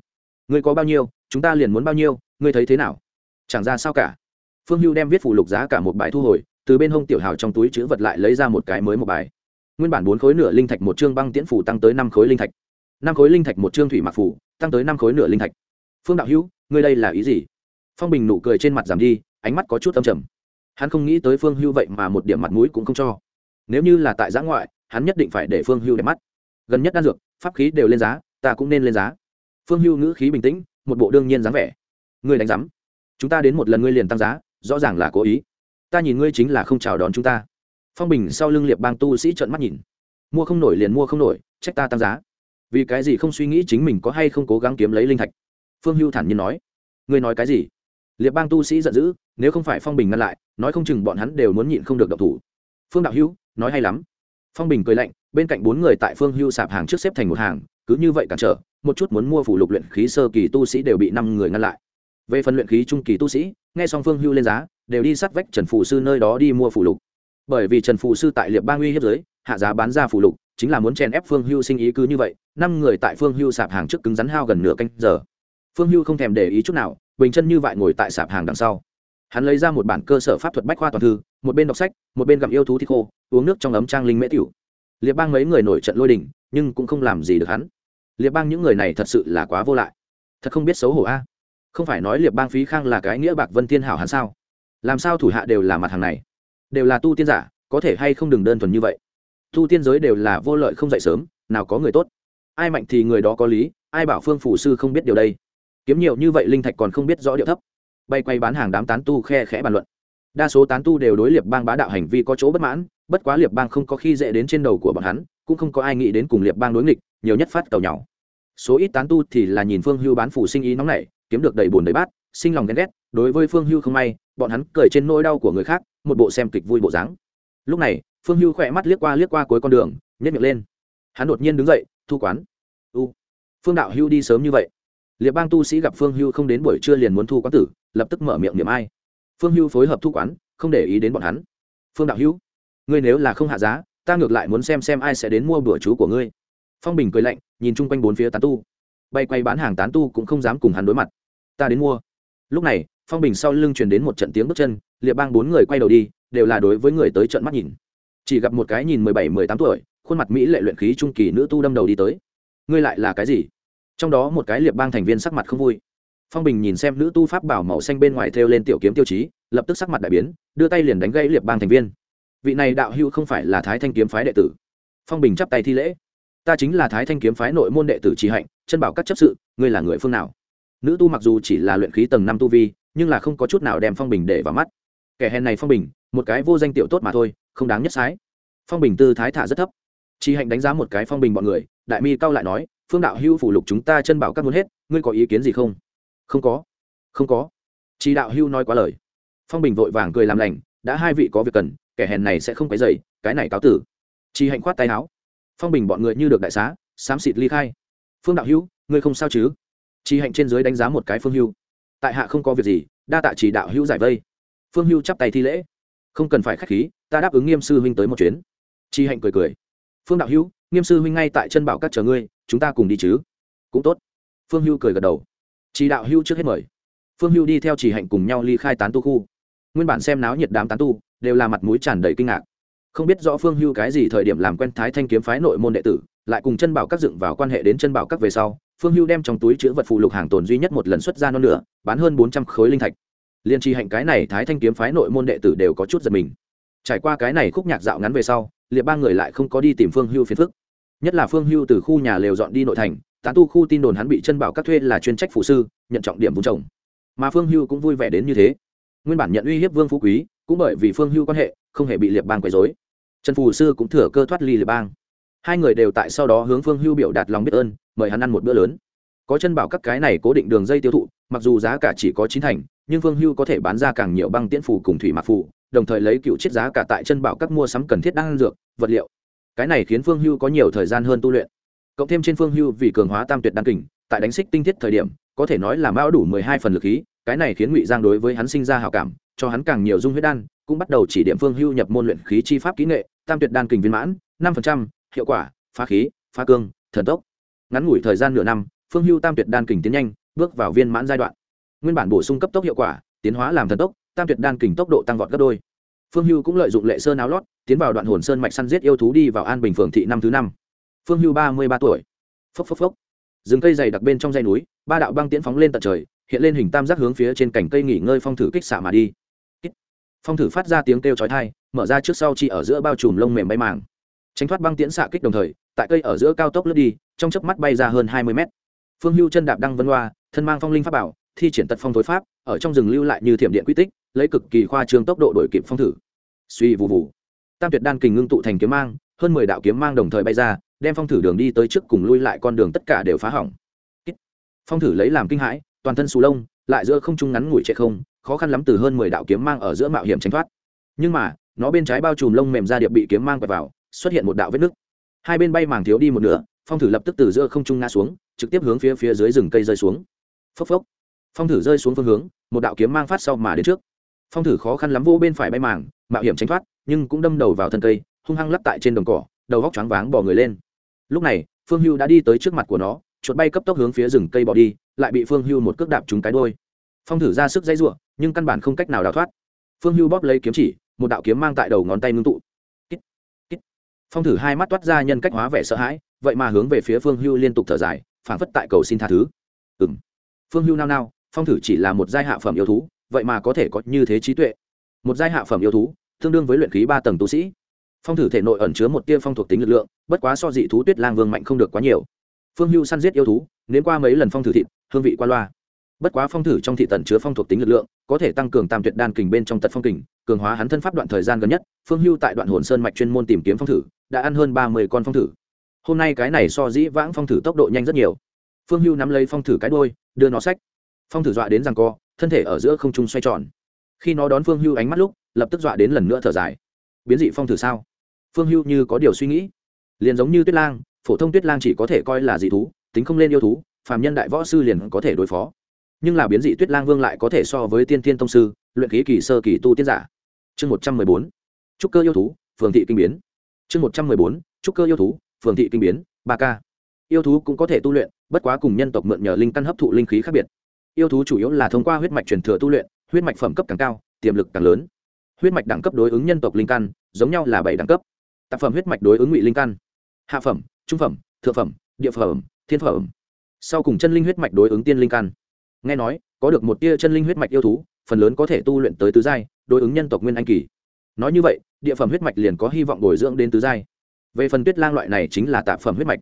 Ngươi có bao nhiêu, chúng ta liền muốn bao nhiêu, ngươi thấy thế nào? Chẳng ra sao cả. Phương hưu đem viết phụ lục giá cả một bài thu hồi, từ bên hông tiểu hào trong túi chữ vật lại lấy ra một cái mới một bài. Nguyên bản bốn khối nửa linh thạch một chương băng tiễn phủ tăng tới năm khối linh thạch. Năm khối linh thạch một chương thủy mạc phủ tăng tới năm khối nửa linh thạch. Phương đạo hữu, ngươi đây là ý gì? Phong bình nụ cười trên mặt giảm đi, ánh mắt có chút âm trầm. Hắn không nghĩ tới phương hưu vậy mà một điểm mặt mũi cũng không cho. Nếu như là tại giã ngoại hắn nhất định phải để phương hưu đẹp mắt. Gần nhất đan dược, pháp khí đều lên giá, ta cũng nên lên giá. Phương hưu ngữ khí bình tĩnh, một bộ đương nhiên dáng vẻ. Ngươi đánh giám. Chúng ta đến một lần ngươi liền tăng giá, rõ ràng là cố ý. Ta nhìn ngươi chính là không chào đón chúng ta. Phong bình sau lưng liệp bang tu sĩ trợn mắt nhìn. Mua không nổi liền mua không nổi, trách ta tăng giá. Vì cái gì không suy nghĩ chính mình có hay không cố gắng kiếm lấy linh thạch? Phương hưu thản nhiên nói. Ngươi nói cái gì? Liệp bang tu sĩ giận dữ, nếu không phải phong bình ngăn lại, nói không chừng bọn hắn đều muốn nhịn không được độc thủ. Phương đạo hữu, nói hay lắm phong bình cười lạnh, bên cạnh bốn người tại phương hưu sạp hàng trước xếp thành một hàng, cứ như vậy cản trở, một chút muốn mua phủ lục luyện khí sơ kỳ tu sĩ đều bị năm người ngăn lại. Về phần luyện khí trung kỳ tu sĩ, nghe xong phương hưu lên giá, đều đi sát vách trần phù sư nơi đó đi mua phủ lục. Bởi vì trần phù sư tại liệp ba uy hiếp giới, hạ giá bán ra phủ lục, chính là muốn chèn ép phương hưu sinh ý cứ như vậy, năm người tại phương hưu sạp hàng trước cứng rắn hao gần nửa canh giờ. Phương hưu không thèm để ý chút nào, bình chân như vậy ngồi tại sạp hàng đằng sau. Hắn lấy ra một bản cơ sở pháp thuật bách khoa toàn thư, một bên đọc sách, một bên gặm yêu thú thịt khô uống nước trong ấm trang linh mễ tiểu. Liệp bang mấy người nổi trận lôi đình, nhưng cũng không làm gì được hắn. Liệp bang những người này thật sự là quá vô lại. Thật không biết xấu hổ a. Không phải nói liệp bang phí khang là cái nghĩa bạc vân thiên hảo hắn sao? Làm sao thủ hạ đều là mặt hàng này? Đều là tu tiên giả, có thể hay không đừng đơn thuần như vậy? Tu tiên giới đều là vô lợi không dậy sớm, nào có người tốt. Ai mạnh thì người đó có lý, ai bảo phương phủ sư không biết điều đây? Kiếm nhiều như vậy linh thạch còn không biết rõ điệu thấp. Bay quay bán hàng đám tán tu khe khẽ bàn luận đa số tán tu đều đối liệp bang bá đạo hành vi có chỗ bất mãn, bất quá liệp bang không có khi dễ đến trên đầu của bọn hắn, cũng không có ai nghĩ đến cùng liệp bang đối nghịch, nhiều nhất phát cầu nhau. Số ít tán tu thì là nhìn phương hưu bán phủ sinh ý nóng nảy, kiếm được đầy bùn đầy bát, sinh lòng ghen ghét, đối với phương hưu không may, bọn hắn cười trên nỗi đau của người khác, một bộ xem kịch vui bộ dáng. Lúc này, phương hưu khỏe mắt liếc qua liếc qua cuối con đường nhét miệng lên. Hắn đột nhiên đứng dậy, thu quán. U, phương đạo hưu đi sớm như vậy. Liệp bang tu sĩ gặp phương hưu không đến buổi trưa liền muốn thu quán tử, lập tức mở miệng niệm ai phương hưu phối hợp thu quán, không để ý đến bọn hắn. Phương đạo hưu ngươi nếu là không hạ giá, ta ngược lại muốn xem xem ai sẽ đến mua bữa chú của ngươi. Phong bình cười lạnh, nhìn chung quanh bốn phía tán tu. Bay quay bán hàng tán tu cũng không dám cùng hắn đối mặt. Ta đến mua. Lúc này, phong bình sau lưng truyền đến một trận tiếng bước chân, liệp bang bốn người quay đầu đi, đều là đối với người tới trận mắt nhìn. Chỉ gặp một cái nhìn mười bảy, mười tám tuổi, khuôn mặt mỹ lệ luyện khí trung kỳ nữ tu đâm đầu đi tới. Ngươi lại là cái gì? Trong đó một cái liệp bang thành viên sắc mặt không vui phong bình nhìn xem nữ tu pháp bảo màu xanh bên ngoài thêu lên tiểu kiếm tiêu chí, lập tức sắc mặt đại biến, đưa tay liền đánh gãy liệp bang thành viên. Vị này đạo hữu không phải là thái thanh kiếm phái đệ tử. Phong bình chắp tay thi lễ. Ta chính là thái thanh kiếm phái nội môn đệ tử trí hạnh, chân bảo các chấp sự, ngươi là người phương nào? Nữ tu mặc dù chỉ là luyện khí tầng năm tu vi, nhưng là không có chút nào đem phong bình để vào mắt. Kẻ hèn này phong bình, một cái vô danh tiểu tốt mà thôi, không đáng nhất sái. Phong bình tư thái thả rất thấp. Trí hạnh đánh giá một cái phong bình bọn người, đại mi cao lại nói, phương đạo hữu phủ lục chúng ta chân bảo các muốn hết, ngươi có ý kiến gì không? Không có. Không có. Chỉ đạo hưu nói quá lời. Phong bình vội vàng cười làm lành, đã hai vị có việc cần, kẻ hèn này sẽ không cái dày cái này cáo tử. Chi hạnh khoát tay áo. Phong bình bọn người như được đại xá, xám xịt ly khai. Phương đạo hữu ngươi không sao chứ? Chi hạnh trên dưới đánh giá một cái phương hưu. Tại hạ không có việc gì, đa tạ chỉ đạo hữu giải vây. Phương hưu chắp tay thi lễ. Không cần phải k h á c h khí, ta đáp ứng nghiêm sư huynh tới một chuyến. Chi hạnh cười cười. Phương đạo hữu nghiêm sư huynh ngay tại chân bảo các chờ ngươi, chúng ta cùng đi chứ. Cũng tốt. Phương hưu cười gật đầu chỉ đạo hưu trước hết mời. Phương hưu đi theo chỉ hạnh cùng nhau ly khai tán tu khu. Nguyên bản xem náo nhiệt đám tán tu, đều là mặt mũi tràn đầy kinh ngạc. Không biết rõ phương hưu cái gì thời điểm làm quen thái thanh kiếm phái nội môn đệ tử, lại cùng chân bảo các dựng vào quan hệ đến chân bảo các về sau, phương hưu đem trong túi chữ vật phụ lục hàng tồn duy nhất một lần xuất ra non nửa, bán hơn bốn trăm khối linh thạch. Liên tri hạnh cái này thái thanh kiếm phái nội môn đệ tử đều có chút giật mình. Trải qua cái này khúc nhạc dạo ngắn về sau, liệt ba người lại không có đi tìm phương hưu phiền phức. Nhất là phương hưu từ khu nhà lều dọn đi nội thành tán tu khu tin đồn hắn bị chân bảo các thuê là chuyên trách phụ sư, nhận trọng điểm vùng trồng. Mà phương hưu cũng vui vẻ đến như thế. Nguyên bản nhận uy hiếp vương phú quý, cũng bởi vì phương hưu quan hệ, không hề bị liệt bang quấy dối trần phù sư cũng thừa cơ thoát ly liệt bang. Hai người đều tại sau đó hướng phương hưu biểu đạt lòng biết ơn, mời hắn ăn một bữa lớn. Có chân bảo các cái này cố định đường dây tiêu thụ, mặc dù giá cả chỉ có chín thành, nhưng phương hưu có thể bán ra càng nhiều băng tiễn phù cùng thủy mạc phù, đồng thời lấy cựu chiết giá cả tại chân bảo các mua sắm cần thiết đan dược, vật liệu. Cái này khiến phương hưu có nhiều thời gian hơn tu luyện cộng thêm trên phương hưu vì cường hóa tam tuyệt đan kình, tại đánh xích tinh thiết thời điểm, có thể nói là mão đủ mười hai phần lực khí, cái này khiến ngụy giang đối với hắn sinh ra hảo cảm, cho hắn càng nhiều dung huyết đan, cũng bắt đầu chỉ điểm phương hưu nhập môn luyện khí chi pháp kỹ nghệ, tam tuyệt đan kình viên mãn, năm phần trăm, hiệu quả, phá khí, phá cương, thần tốc. Ngắn ngủi thời gian nửa năm, phương hưu tam tuyệt đan kình tiến nhanh, bước vào viên mãn giai đoạn. Nguyên bản bổ sung cấp tốc hiệu quả, tiến hóa làm thần tốc, tam tuyệt đan kình tốc độ tăng vọt gấp đôi. Phương hưu cũng lợi dụng lệ sơn áo lót, tiến vào đoạn hồn sơn mạch săn giết yêu thú đi vào an bình phường thị năm thứ năm phương hưu ba mươi ba tuổi. Phốc phốc phốc. Rừng cây dày đặc bên trong dây núi, ba đạo băng tiễn phóng lên tận trời, hiện lên hình tam giác hướng phía trên cành cây nghỉ ngơi phong thử kích xạ mà đi. Phong thử phát ra tiếng kêu chói thai mở ra trước sau chỉ ở giữa bao trùm lông mềm bay màng. Tránh thoát băng tiễn xạ kích đồng thời, tại cây ở giữa cao tốc lướt đi, trong chớp mắt bay ra hơn hai mươi mét. Phương hưu chân đạp đăng vân hoa, thân mang phong linh pháp bảo, thi triển tật phong thối pháp, ở trong rừng lưu lại như thiểm điện quy tích, lấy cực kỳ khoa trương tốc độ đổi kịp phong thử. Suy vụ vụ tam tuyệt đan kình ngưng tụ thành kiếm mang hơn mười đạo kiếm mang đồng thời bay ra, đem phong thử đường đi tới trước cùng lui lại con đường tất cả đều phá hỏng. Phong thử lấy làm kinh hãi, toàn thân xù lông, lại giữa không trung ngắn ngủi chạy không, khó khăn lắm từ hơn mười đạo kiếm mang ở giữa mạo hiểm tránh thoát. Nhưng mà, nó bên trái bao trùm lông mềm ra điệp bị kiếm mang quẹt vào, xuất hiện một đạo vết nứt. Hai bên bay màng thiếu đi một nửa, phong thử lập tức từ giữa không trung ngã xuống, trực tiếp hướng phía phía dưới rừng cây rơi xuống. Phốc phốc. Phong thử rơi xuống phương hướng, một đạo kiếm mang phát sau mà đến trước. Phong thử khó khăn lắm vô bên phải bay màng, mạo hiểm tránh thoát, nhưng cũng đâm đầu vào thân cây hung hăng lắp tại trên đồng cỏ đầu góc choáng váng bỏ người lên. Lúc này phương hưu đã đi tới trước mặt của nó chuột bay cấp tốc hướng phía rừng cây bỏ đi lại bị phương hưu một cước đạp trúng cái đôi phong thử ra sức dây ruộng nhưng căn bản không cách nào đào thoát. Phương hưu bóp lấy kiếm chỉ một đạo kiếm mang tại đầu ngón tay ngưng tụ. Kít, kít. phong thử hai mắt toát ra nhân cách hóa vẻ sợ hãi vậy mà hướng về phía phương hưu liên tục thở dài phản phất tại cầu xin tha thứ. Ừ m phương hưu nao nao phong thử chỉ là một giai hạ phẩm yêu thú vậy mà có thể có như thế trí tuệ. Một giai hạ phẩm yêu thú tương đương với luyện khí ba tầng tu sĩ phong thử thể nội ẩn chứa một tia phong thuộc tính lực lượng, bất quá so dị thú tuyết lang vương mạnh không được quá nhiều. Phương hưu săn giết yêu thú nếu qua mấy lần phong thử thịt, hương vị qua loa. Bất quá phong thử trong thị tận chứa phong thuộc tính lực lượng, có thể tăng cường tam tuyệt đan kình bên trong tật phong kình, cường hóa hắn thân pháp đoạn thời gian gần nhất. Phương hưu tại đoạn hồn sơn mạch chuyên môn tìm kiếm phong thử, đã ăn hơn ba mươi con phong thử. Hôm nay cái này so dĩ vãng phong thử tốc độ nhanh rất nhiều. Phương hưu nắm lấy phong thử cái đôi đưa nó sách phong thử dọa đến rằng co, thân thể ở giữa không trung xoay tròn. Khi nó đón phương hưu ánh mắt lúc, lập tức dọa đến lần nữa thở dài. Biến dị phong thử sao? Phương hưu như có điều suy nghĩ. Liền giống như tuyết lang, phổ thông tuyết lang chỉ có thể coi là dị thú, tính không lên yêu thú, phàm nhân đại võ sư liền có thể đối phó. Nhưng là biến dị tuyết lang vương lại có thể so với tiên tiên tông sư, luyện khí kỳ sơ kỳ tu tiên giả. Chương một trăm mười bốn, trúc cơ yêu thú, phường thị kinh biến. Chương một trăm mười bốn, trúc cơ yêu thú, phường thị kinh biến, ba k yêu thú cũng có thể tu luyện, bất quá cùng nhân tộc mượn nhờ linh căn hấp thụ linh khí khác biệt. Yêu thú chủ yếu là thông qua huyết mạch truyền thừa tu luyện, huyết mạch phẩm cấp càng cao, tiềm lực càng lớn. Huyết mạch đẳng cấp đối ứng nhân tộc linh căn, giống nhau là bảy đẳng cấp tác phẩm huyết mạch đối ứng ngụy linh căn. Hạ phẩm, trung phẩm, thượng phẩm, địa phẩm, thiên phẩm. Sau cùng chân linh huyết mạch đối ứng tiên linh căn. Nghe nói, có được một tia chân linh huyết mạch yêu thú, phần lớn có thể tu luyện tới tứ giai, đối ứng nhân tộc nguyên anh kỳ. Nói như vậy, địa phẩm huyết mạch liền có hy vọng bồi dưỡng đến tứ giai. Về phần tuyết lang loại này chính là tạp phẩm huyết mạch.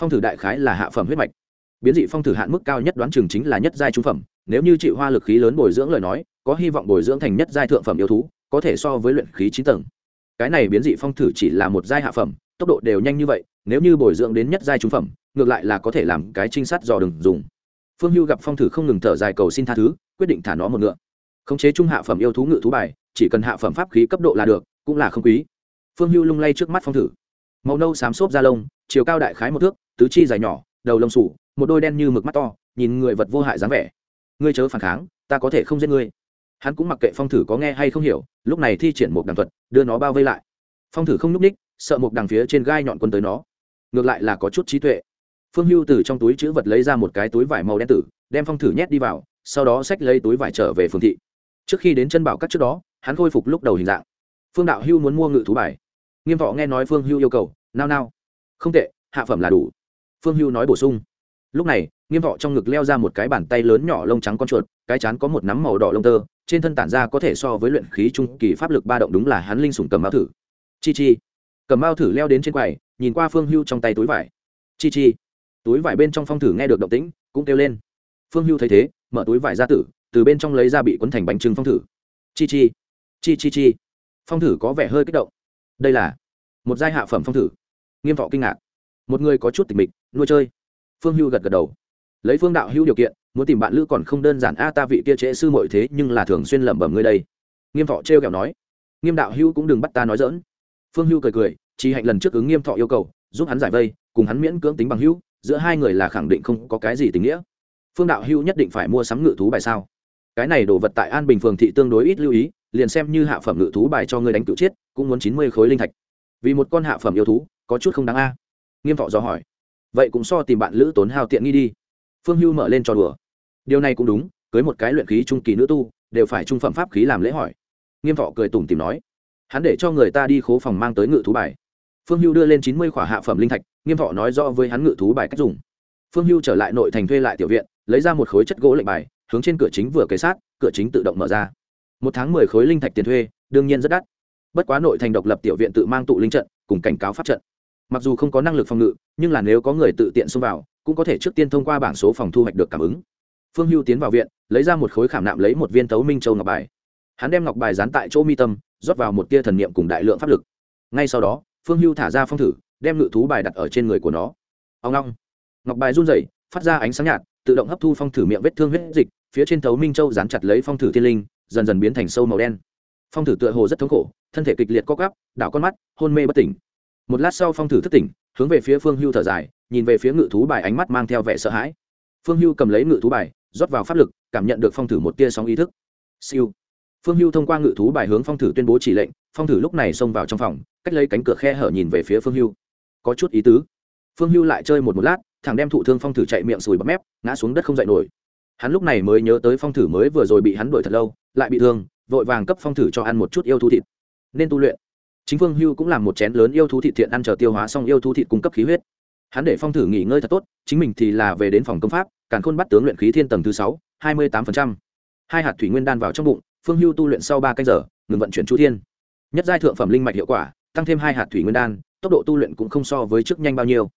Phong thử đại khái là hạ phẩm huyết mạch. Biến dị phong thử hạn mức cao nhất đoán chừng chính là nhất giai trung phẩm, nếu như chị hoa lực khí lớn bồi dưỡng lời nói, có hy vọng bồi dưỡng thành nhất giai thượng phẩm yêu thú, có thể so với luyện khí chín tầng cái này biến dị phong thử chỉ là một giai hạ phẩm, tốc độ đều nhanh như vậy, nếu như bồi dưỡng đến nhất giai trung phẩm, ngược lại là có thể làm cái trinh sát dò đường dùng. Phương hưu gặp phong thử không ngừng thở dài cầu xin tha thứ, quyết định thả nó một ngựa. Khống chế trung hạ phẩm yêu thú ngự thú bài, chỉ cần hạ phẩm pháp khí cấp độ là được, cũng là không quý. Phương hưu lung lay trước mắt phong thử. Màu nâu xám xốp da lông, chiều cao đại khái một thước, tứ chi dài nhỏ, đầu lông sủ một đôi đen như mực mắt to, nhìn người vật vô hại dáng vẻ. Ngươi chớ phản kháng, ta có thể không giết ngươi hắn cũng mặc kệ phong thử có nghe hay không hiểu, lúc này thi triển một đằng thuật, đưa nó bao vây lại. Phong thử không n ú c ních sợ một đằng phía trên gai nhọn quân tới nó. Ngược lại là có chút trí tuệ. Phương hưu từ trong túi chữ vật lấy ra một cái túi vải màu đen tử, đem phong thử nhét đi vào, sau đó xách lấy túi vải trở về phương thị. Trước khi đến chân bảo các trước đó, hắn khôi phục lúc đầu hình dạng. Phương đạo hưu muốn mua ngự thú bài. Nghiêm võ nghe nói phương hưu yêu cầu, nao nao. Không tệ, hạ phẩm là đủ. Phương hưu nói bổ sung. Lúc này, nghiêm võ trong ngực leo ra một cái bàn tay lớn nhỏ lông trắng con chuột, cái chán có một nắm màu đỏ lông tơ trên thân tản ra có thể so với luyện khí trung kỳ pháp lực ba động đúng là hắn linh sủng cầm mao thử. Chi chi. Cầm mao thử leo đến trên quầy, nhìn qua phương hưu trong tay túi vải. Chi chi. Túi vải bên trong phong thử nghe được động tĩnh, cũng kêu lên. Phương hưu thấy thế, mở túi vải ra tử, từ bên trong lấy ra bị quấn thành bánh trưng phong thử. Chi chi. Chi chi chi. Phong thử có vẻ hơi kích động. Đây là một giai hạ phẩm phong thử. Nghiêm thọ kinh ngạc. Một người có chút tịch mịch, nuôi chơi. Phương hưu gật gật đầu. Lấy phương đạo hưu điều kiện muốn tìm bạn lữ còn không đơn giản, a, ta vị kia trễ sư mọi thế, nhưng là thường xuyên lẩm bẩm ngươi đây. Nghiêm thọ trêu kẹo nói. Nghiêm đạo hưu cũng đừng bắt ta nói dỡn phương hưu cười cười chỉ hạnh lần trước ứng nghiêm thọ yêu cầu, giúp hắn giải vây, cùng hắn miễn cưỡng tính bằng hưu giữa hai người là khẳng định không có cái gì tình nghĩa. Phương đạo hưu nhất định phải mua sắm ngự thú bài sao? Cái này đồ vật tại an bình phường thị tương đối ít lưu ý, liền xem như hạ phẩm ngự thú bài cho ngươi đánh cựu chiết cũng muốn chín mươi khối linh thạch. Vì một con hạ phẩm yêu thú, có chút không đáng a. Nghiêm thọ do hỏi. Vậy cũng so tìm bạn lữ tốn hao tiện nghi đi. Phương hưu mở lên trò đùa điều này cũng đúng, cưới một cái luyện khí trung kỳ nữ tu, đều phải trung phẩm pháp khí làm lễ hỏi. Nghiêm thọ cười tủm tìm nói, hắn để cho người ta đi khố phòng mang tới ngự thú bài. Phương hưu đưa lên chín mươi khỏa hạ phẩm linh thạch, nghiêm thọ nói rõ với hắn ngự thú bài cách dùng. Phương hưu trở lại nội thành thuê lại tiểu viện, lấy ra một khối chất gỗ lệnh bài, hướng trên cửa chính vừa kế sát, cửa chính tự động mở ra. Một tháng mười khối linh thạch tiền thuê, đương nhiên rất đắt. Bất quá nội thành độc lập tiểu viện tự mang tụ linh trận, cùng cảnh cáo pháp trận. Mặc dù không có năng lực phòng ngự, nhưng là nếu có người tự tiện xông vào, cũng có thể trước tiên thông qua bảng số phòng thu hoạch được cảm ứng phương hưu tiến vào viện, lấy ra một khối khảm nạm lấy một viên tấu minh châu ngọc bài. Hắn đem ngọc bài dán tại chỗ mi tâm, rót vào một tia thần niệm cùng đại lượng pháp lực. Ngay sau đó, phương hưu thả ra phong thử, đem ngự thú bài đặt ở trên người của nó. Ông long ngọc bài run rẩy, phát ra ánh sáng nhạt, tự động hấp thu phong thử miệng vết thương huyết dịch, phía trên tấu minh châu dán chặt lấy phong thử thiên linh, dần dần biến thành sâu màu đen. Phong thử tựa hồ rất thống khổ, thân thể kịch liệt co cắp đảo con mắt, hôn mê bất tỉnh. Một lát sau phong thử thức tỉnh, hướng về phía phương hưu thở dài, nhìn về phía ngự thú bài ánh mắt mang theo vẻ sợ hãi. Phương hưu cầm lấy ngự thú bài rót vào pháp lực, cảm nhận được phong thử một tia sóng ý thức. Siêu. Phương hưu thông qua ngự thú bài hướng phong thử tuyên bố chỉ lệnh, phong thử lúc này xông vào trong phòng, cách lấy cánh cửa khe hở nhìn về phía phương hưu. Có chút ý tứ. Phương hưu lại chơi một một lát, thằng đem thụ thương phong thử chạy miệng sùi bắp mép, ngã xuống đất không dậy nổi. Hắn lúc này mới nhớ tới phong thử mới vừa rồi bị hắn đuổi thật lâu, lại bị thương, vội vàng cấp phong thử cho ăn một chút yêu thú thịt. Nên tu luyện. Chính phương hưu cũng làm một chén lớn yêu thú thịt thiện ăn chờ tiêu hóa xong yêu thú thịt cung cấp khí huyết. Hắn để phong thử nghỉ ngơi thật tốt, chính mình thì là về đến phòng công pháp càn khôn bắt tướng luyện khí thiên tầng thứ sáu, hai mươi tám hai hạt thủy nguyên đan vào trong bụng, phương hưu tu luyện sau ba canh giờ, ngừng vận chuyển chu thiên. Nhất giai thượng phẩm linh mạch hiệu quả, tăng thêm hai hạt thủy nguyên đan, tốc độ tu luyện cũng không so với trước nhanh bao nhiêu.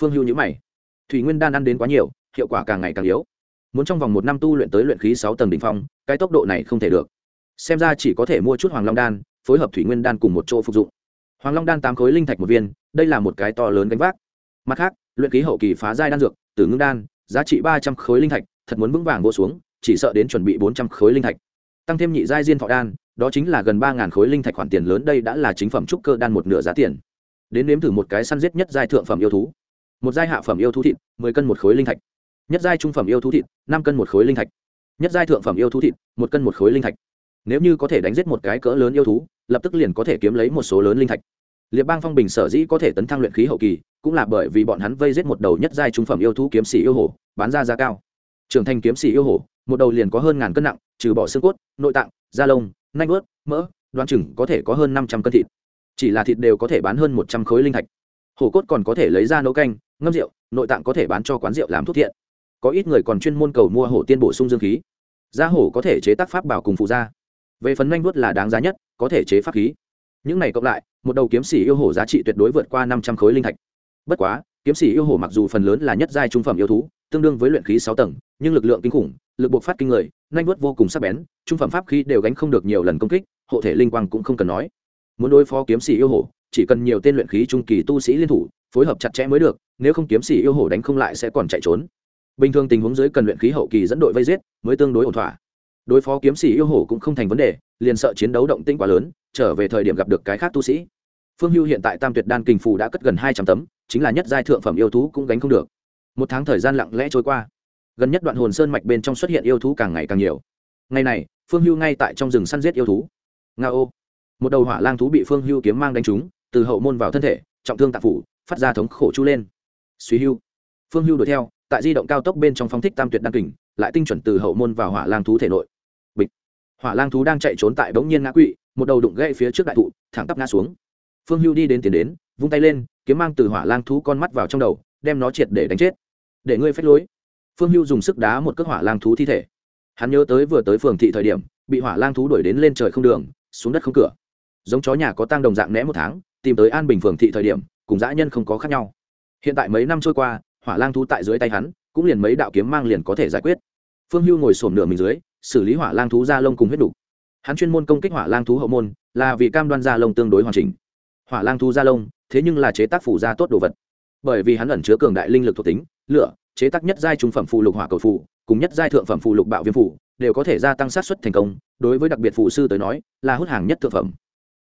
Phương hưu nhữ mày. Thủy nguyên đan ăn đến quá nhiều, hiệu quả càng ngày càng yếu. Muốn trong vòng một năm tu luyện tới luyện khí sáu tầng đ ỉ n h phong, cái tốc độ này không thể được. Xem ra chỉ có thể mua chút hoàng long đan, phối hợp thủy nguyên đan cùng một chỗ phục dụng. Hoàng long đan tám khối linh thạch một viên, đây là một cái to lớn gánh vác. Mặt khác, luyện khí hậu kỳ phá giai đan dược, tử ngưng đan giá trị ba trăm khối linh thạch, thật muốn vững vàng vô xuống, chỉ sợ đến chuẩn bị bốn trăm khối linh thạch. Tăng thêm nhị giai diên thọ đan, đó chính là gần ba khối linh thạch khoản tiền lớn, đây đã là chính phẩm trúc cơ đan một nửa giá tiền. Đến nếm thử một cái săn giết nhất giai thượng phẩm yêu thú. Một giai hạ phẩm yêu thú thịt, mười cân một khối linh thạch. Nhất giai trung phẩm yêu thú thịt, năm cân một khối linh thạch. Nhất giai thượng phẩm yêu thú thịt, một cân một khối linh thạch. Nếu như có thể đánh giết một cái cỡ lớn yêu thú, lập tức liền có thể kiếm lấy một số lớn linh thạch. Liệt bang phong bình sở dĩ có thể tấn thăng luyện khí hậu kỳ cũng là bởi vì bọn hắn vây giết một đầu nhất giai trung phẩm yêu thú kiếm sĩ yêu hổ, bán ra giá cao. Trưởng thành kiếm sĩ yêu hổ, một đầu liền có hơn ngàn cân nặng, trừ bỏ xương cốt, nội tạng, da lông, nanh vớt, mỡ đoán chừng có thể có hơn năm trăm cân thịt. Chỉ là thịt đều có thể bán hơn một trăm khối linh thạch. Hổ cốt còn có thể lấy ra nấu canh, ngâm rượu, nội tạng có thể bán cho quán rượu làm thuốc thiện. Có ít người còn chuyên môn cầu mua hổ tiên bổ sung dương khí. Da hổ có thể chế tác pháp bảo cùng phụ da về phần nanh vuốt là đáng giá nhất, có thể chế pháp khí. Những này cộng lại, một đầu kiếm sĩ yêu hổ giá trị tuyệt đối vượt qua năm trăm khối linh thạch bất quá, kiếm sĩ yêu hổ mặc dù phần lớn là nhất giai trung phẩm yêu thú, tương đương với luyện khí sáu tầng, nhưng lực lượng kinh khủng, lực buộc phát kinh người nanh vuốt vô cùng sắc bén, trung phẩm pháp khí đều gánh không được nhiều lần công kích, hộ thể linh quang cũng không cần nói. Muốn đối phó kiếm sĩ yêu hổ chỉ cần nhiều tên luyện khí trung kỳ tu sĩ liên thủ, phối hợp chặt chẽ mới được, nếu không kiếm sĩ yêu hổ đánh không lại sẽ còn chạy trốn. Bình thường tình huống dưới cần luyện khí hậu kỳ dẫn đội vây giết, mới tương đối ổn thỏa. Đối phó kiếm sĩ yêu hổ cũng không thành vấn đề, liền sợ chiến đấu động tĩnh quá lớn, trở về thời điểm gặp được cái khác tu sĩ phương hưu hiện tại tam tuyệt đan kinh phù đã cất gần hai trăm tấm, chính là nhất giai thượng phẩm yêu thú cũng gánh không được. Một tháng thời gian lặng lẽ trôi qua. Gần nhất đoạn hồn sơn mạch bên trong xuất hiện yêu thú càng ngày càng nhiều. Ngày này, phương hưu ngay tại trong rừng săn giết yêu thú. Nga ô một đầu hỏa lang thú bị phương hưu kiếm mang đánh trúng, từ hậu môn vào thân thể, trọng thương tạp phủ, phát ra thống khổ chu lên. Suy hưu! Phương hưu đuổi theo, tại di động cao tốc bên trong phóng thích tam tuyệt đan kình lại tinh chuẩn từ hậu môn vào hỏa lang thú thể nội. Bịch! Hỏa lang thú đang chạy trốn tại bỗng nhiên ngã quỵ, một đầu đụng gãy phía trước đại thụ, thẳng tắp ngã xuống phương hưu đi đến tiền đến, vung tay lên, kiếm mang từ hỏa lang thú con mắt vào trong đầu, đem nó triệt để đánh chết. Để ngươi phách lối. Phương hưu dùng sức đá một cước hỏa lang thú thi thể. Hắn nhớ tới vừa tới phường thị thời điểm, bị hỏa lang thú đuổi đến lên trời không đường, xuống đất không cửa. Giống chó nhà có tang đồng dạng né một tháng, tìm tới an bình phường thị thời điểm, cùng dã nhân không có khác nhau. Hiện tại mấy năm trôi qua, hỏa lang thú tại dưới tay hắn, cũng liền mấy đạo kiếm mang liền có thể giải quyết. Phương hưu ngồi sổm nửa mình dưới, xử lý hỏa lang thú da lông cùng huyết đục hắn chuyên môn công kích hỏa lang thú hậu môn, là vì cam đoan da lông tương đối hoàn chỉnh hỏa lang Thu Ra lông, thế nhưng là chế tác phủ gia tốt đồ vật. Bởi vì hắn ẩn chứa cường đại linh lực thuộc tính, lửa, chế tác nhất giai trung phẩm phụ lục hỏa cầu phụ cùng nhất giai thượng phẩm phụ lục bạo viêm phủ đều có thể gia tăng sát xuất thành công, đối với đặc biệt phụ sư tới nói, là hút hàng nhất thượng phẩm.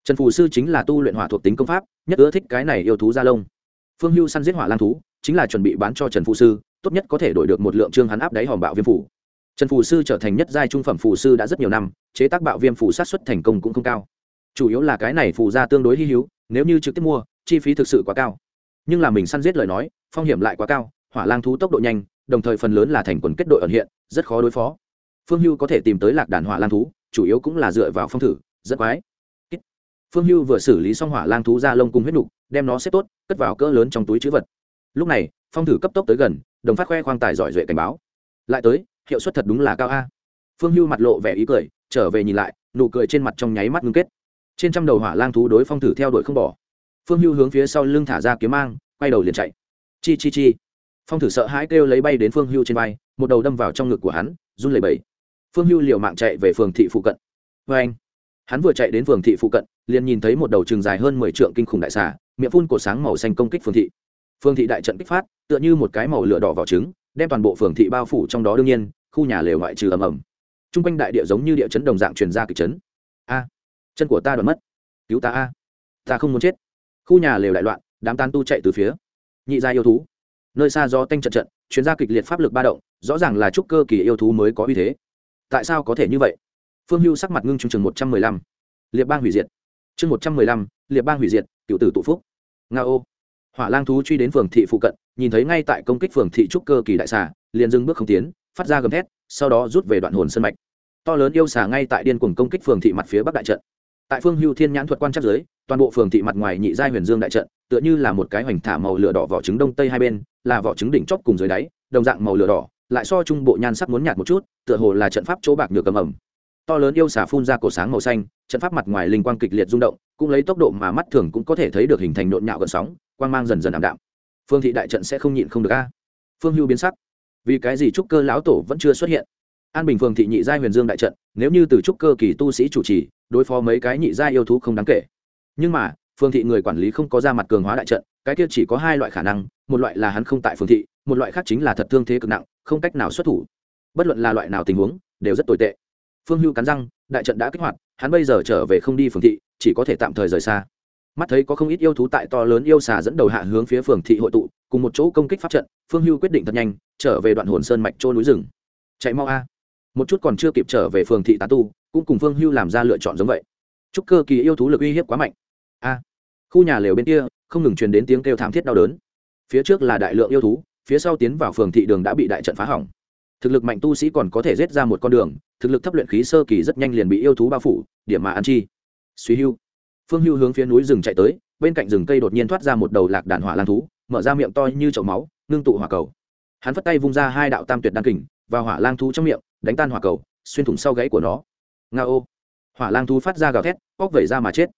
Trần phù sư chính là tu luyện hỏa thuộc tính công pháp, nhất ưa thích cái này yêu thú gia lông. Phương hưu săn giết hỏa lang thú, chính là chuẩn bị bán cho trần phù sư, tốt nhất có thể đổi được một lượng trương hắn áp đáy hòm bạo viêm phủ trần phù sư trở thành nhất giai trung phẩm phù sư đã rất nhiều năm, chế tác bạo viêm phủ sát xuất thành công cũng không cao. Chủ yếu là cái này phù ra tương đối hy hữu nếu như trực tiếp mua, chi phí thực sự quá cao. Nhưng là mình săn giết lời nói, phong hiểm lại quá cao, hỏa lang thú tốc độ nhanh, đồng thời phần lớn là thành quần kết đội ẩn hiện, rất khó đối phó. Phương hưu có thể tìm tới lạc đàn hỏa lang thú, chủ yếu cũng là dựa vào phong thử, rất quái. Phương hưu vừa xử lý xong hỏa lang thú ra lông cùng huyết nục, đem nó xếp tốt, cất vào cỡ lớn trong túi chữ vật. Lúc này, phong thử cấp tốc tới gần, đồng phát khoe khoang tài giỏi duệ cảnh báo. Lại tới, hiệu suất thật đúng là cao a. Phương hưu mặt lộ vẻ ý cười, trở về nhìn lại, nụ cười trên mặt trong nháy mắt ngưng kết trên trăm đầu hỏa lang thú đối phong thử theo đuổi không bỏ. Phương hưu hướng phía sau lưng thả ra kiếm mang, quay đầu liền chạy. Chi chi chi. Phong thử sợ hãi kêu lấy bay đến phương hưu trên bay một đầu đâm vào trong ngực của hắn, run lẩy bẩy. Phương hưu liều mạng chạy về phường thị phụ cận. Vê anh, hắn vừa chạy đến phường thị phụ cận, liền nhìn thấy một đầu trường dài hơn mười trượng kinh khủng đại xà, miệng phun cổ sáng màu xanh công kích phường thị. Phường thị đại trận kích phát, tựa như một cái màu lửa đỏ vào trứng, đem toàn bộ phường thị bao phủ trong đó đương nhiên, khu nhà lều ngoại trừ ầm ầm. T r u n g quanh đại địa giống như địa chấn đồng dạng truyền ra kịch chấn chân của ta đoạn mất. Cứu ta a. Ta không muốn chết. Khu nhà lều đại loạn, đám tan tu chạy từ phía. Nhị gia yêu thú. Nơi xa do tanh trận trận chuyên gia kịch liệt pháp lực ba động, rõ ràng là trúc cơ kỳ yêu thú mới có uy thế. Tại sao có thể như vậy? Phương hưu sắc mặt ngưng chương chừng một trăm mười lăm. Liệt bang hủy diệt. Chương một trăm mười lăm, liệt bang hủy diệt, cựu tử tụ phúc. Nga ô. Hỏa lang thú truy đến phường thị phụ cận, nhìn thấy ngay tại công kích phường thị trúc cơ kỳ đại xà, liền dưng bước không tiến, phát ra gầm thét, sau đó rút về đoạn hồn sân mạch. To lớn yêu xà ngay tại điên cuồng công kích phường thị mặt phía bắc đại trận tại phương hưu thiên nhãn thuật quan chắc giới toàn bộ phường thị mặt ngoài nhị giai huyền dương đại trận, tựa như là một cái hoành thả màu lửa đỏ vỏ trứng đông tây hai bên, là vỏ trứng đỉnh chóp cùng dưới đáy, đồng dạng màu lửa đỏ, lại so trung bộ nhan sắc muốn nhạt một chút, tựa hồ là trận pháp chỗ bạc nhựa cầm ẩm. To lớn yêu xả phun ra cổ sáng màu xanh, trận pháp mặt ngoài linh quang kịch liệt rung động, cũng lấy tốc độ mà mắt thường cũng có thể thấy được hình thành nhộn nhạo gần sóng, quang mang dần dần ảm đạm. Phương thị đại trận sẽ không nhịn không được a. Phương hưu biến sắc. Vì cái gì trúc cơ lão tổ vẫn chưa xuất hiện? An bình phường thị nhị giai huyền dương đại trận, nếu như từ trúc cơ kỳ tu sĩ chủ trì, đối phó mấy cái nhị giai yêu thú không đáng kể. Nhưng mà, Phường thị người quản lý không có ra mặt cường hóa đại trận, cái kia chỉ có hai loại khả năng, một loại là hắn không tại Phường thị, một loại khác chính là thật thương thế cực nặng, không cách nào xuất thủ. Bất luận là loại nào tình huống, đều rất tồi tệ. Phương hưu cắn răng, đại trận đã kích hoạt, hắn bây giờ trở về không đi phường thị, chỉ có thể tạm thời rời xa. Mắt thấy có không ít yêu thú tại to lớn yêu xà dẫn đầu hạ hướng phía phường thị hội tụ, cùng một chỗ công kích pháp trận, phương hưu quyết định thật nhanh, trở về đoạn hồn sơn mạch trôi núi rừng. Chạy mau a một chút còn chưa kịp trở về phường thị tán tu, cũng cùng phương hưu làm ra lựa chọn giống vậy. Chúc cơ kỳ yêu thú lực uy hiếp quá mạnh. A, khu nhà lều bên kia, không ngừng truyền đến tiếng kêu thảm thiết đau đớn. Phía trước là đại lượng yêu thú, phía sau tiến vào phường thị đường đã bị đại trận phá hỏng. Thực lực mạnh tu sĩ còn có thể rết ra một con đường, thực lực thấp luyện khí sơ kỳ rất nhanh liền bị yêu thú bao phủ, điểm mà ăn chi. Suy hưu. Phương hưu hướng phía núi rừng chạy tới, bên cạnh rừng cây đột nhiên thoát ra một đầu lạc đàn hỏa lan thú, mở ra miệng to như chậu máu, ngưng tụ hỏa cầu. Hắn phất tay vung ra hai đạo tam tuyệt đan kình và hỏa lang thú trong miệng đánh tan hỏa cầu, xuyên thủng sau gáy của nó. Nga ô. Hỏa lang thú phát ra gào thét, bóc vẩy ra mà chết.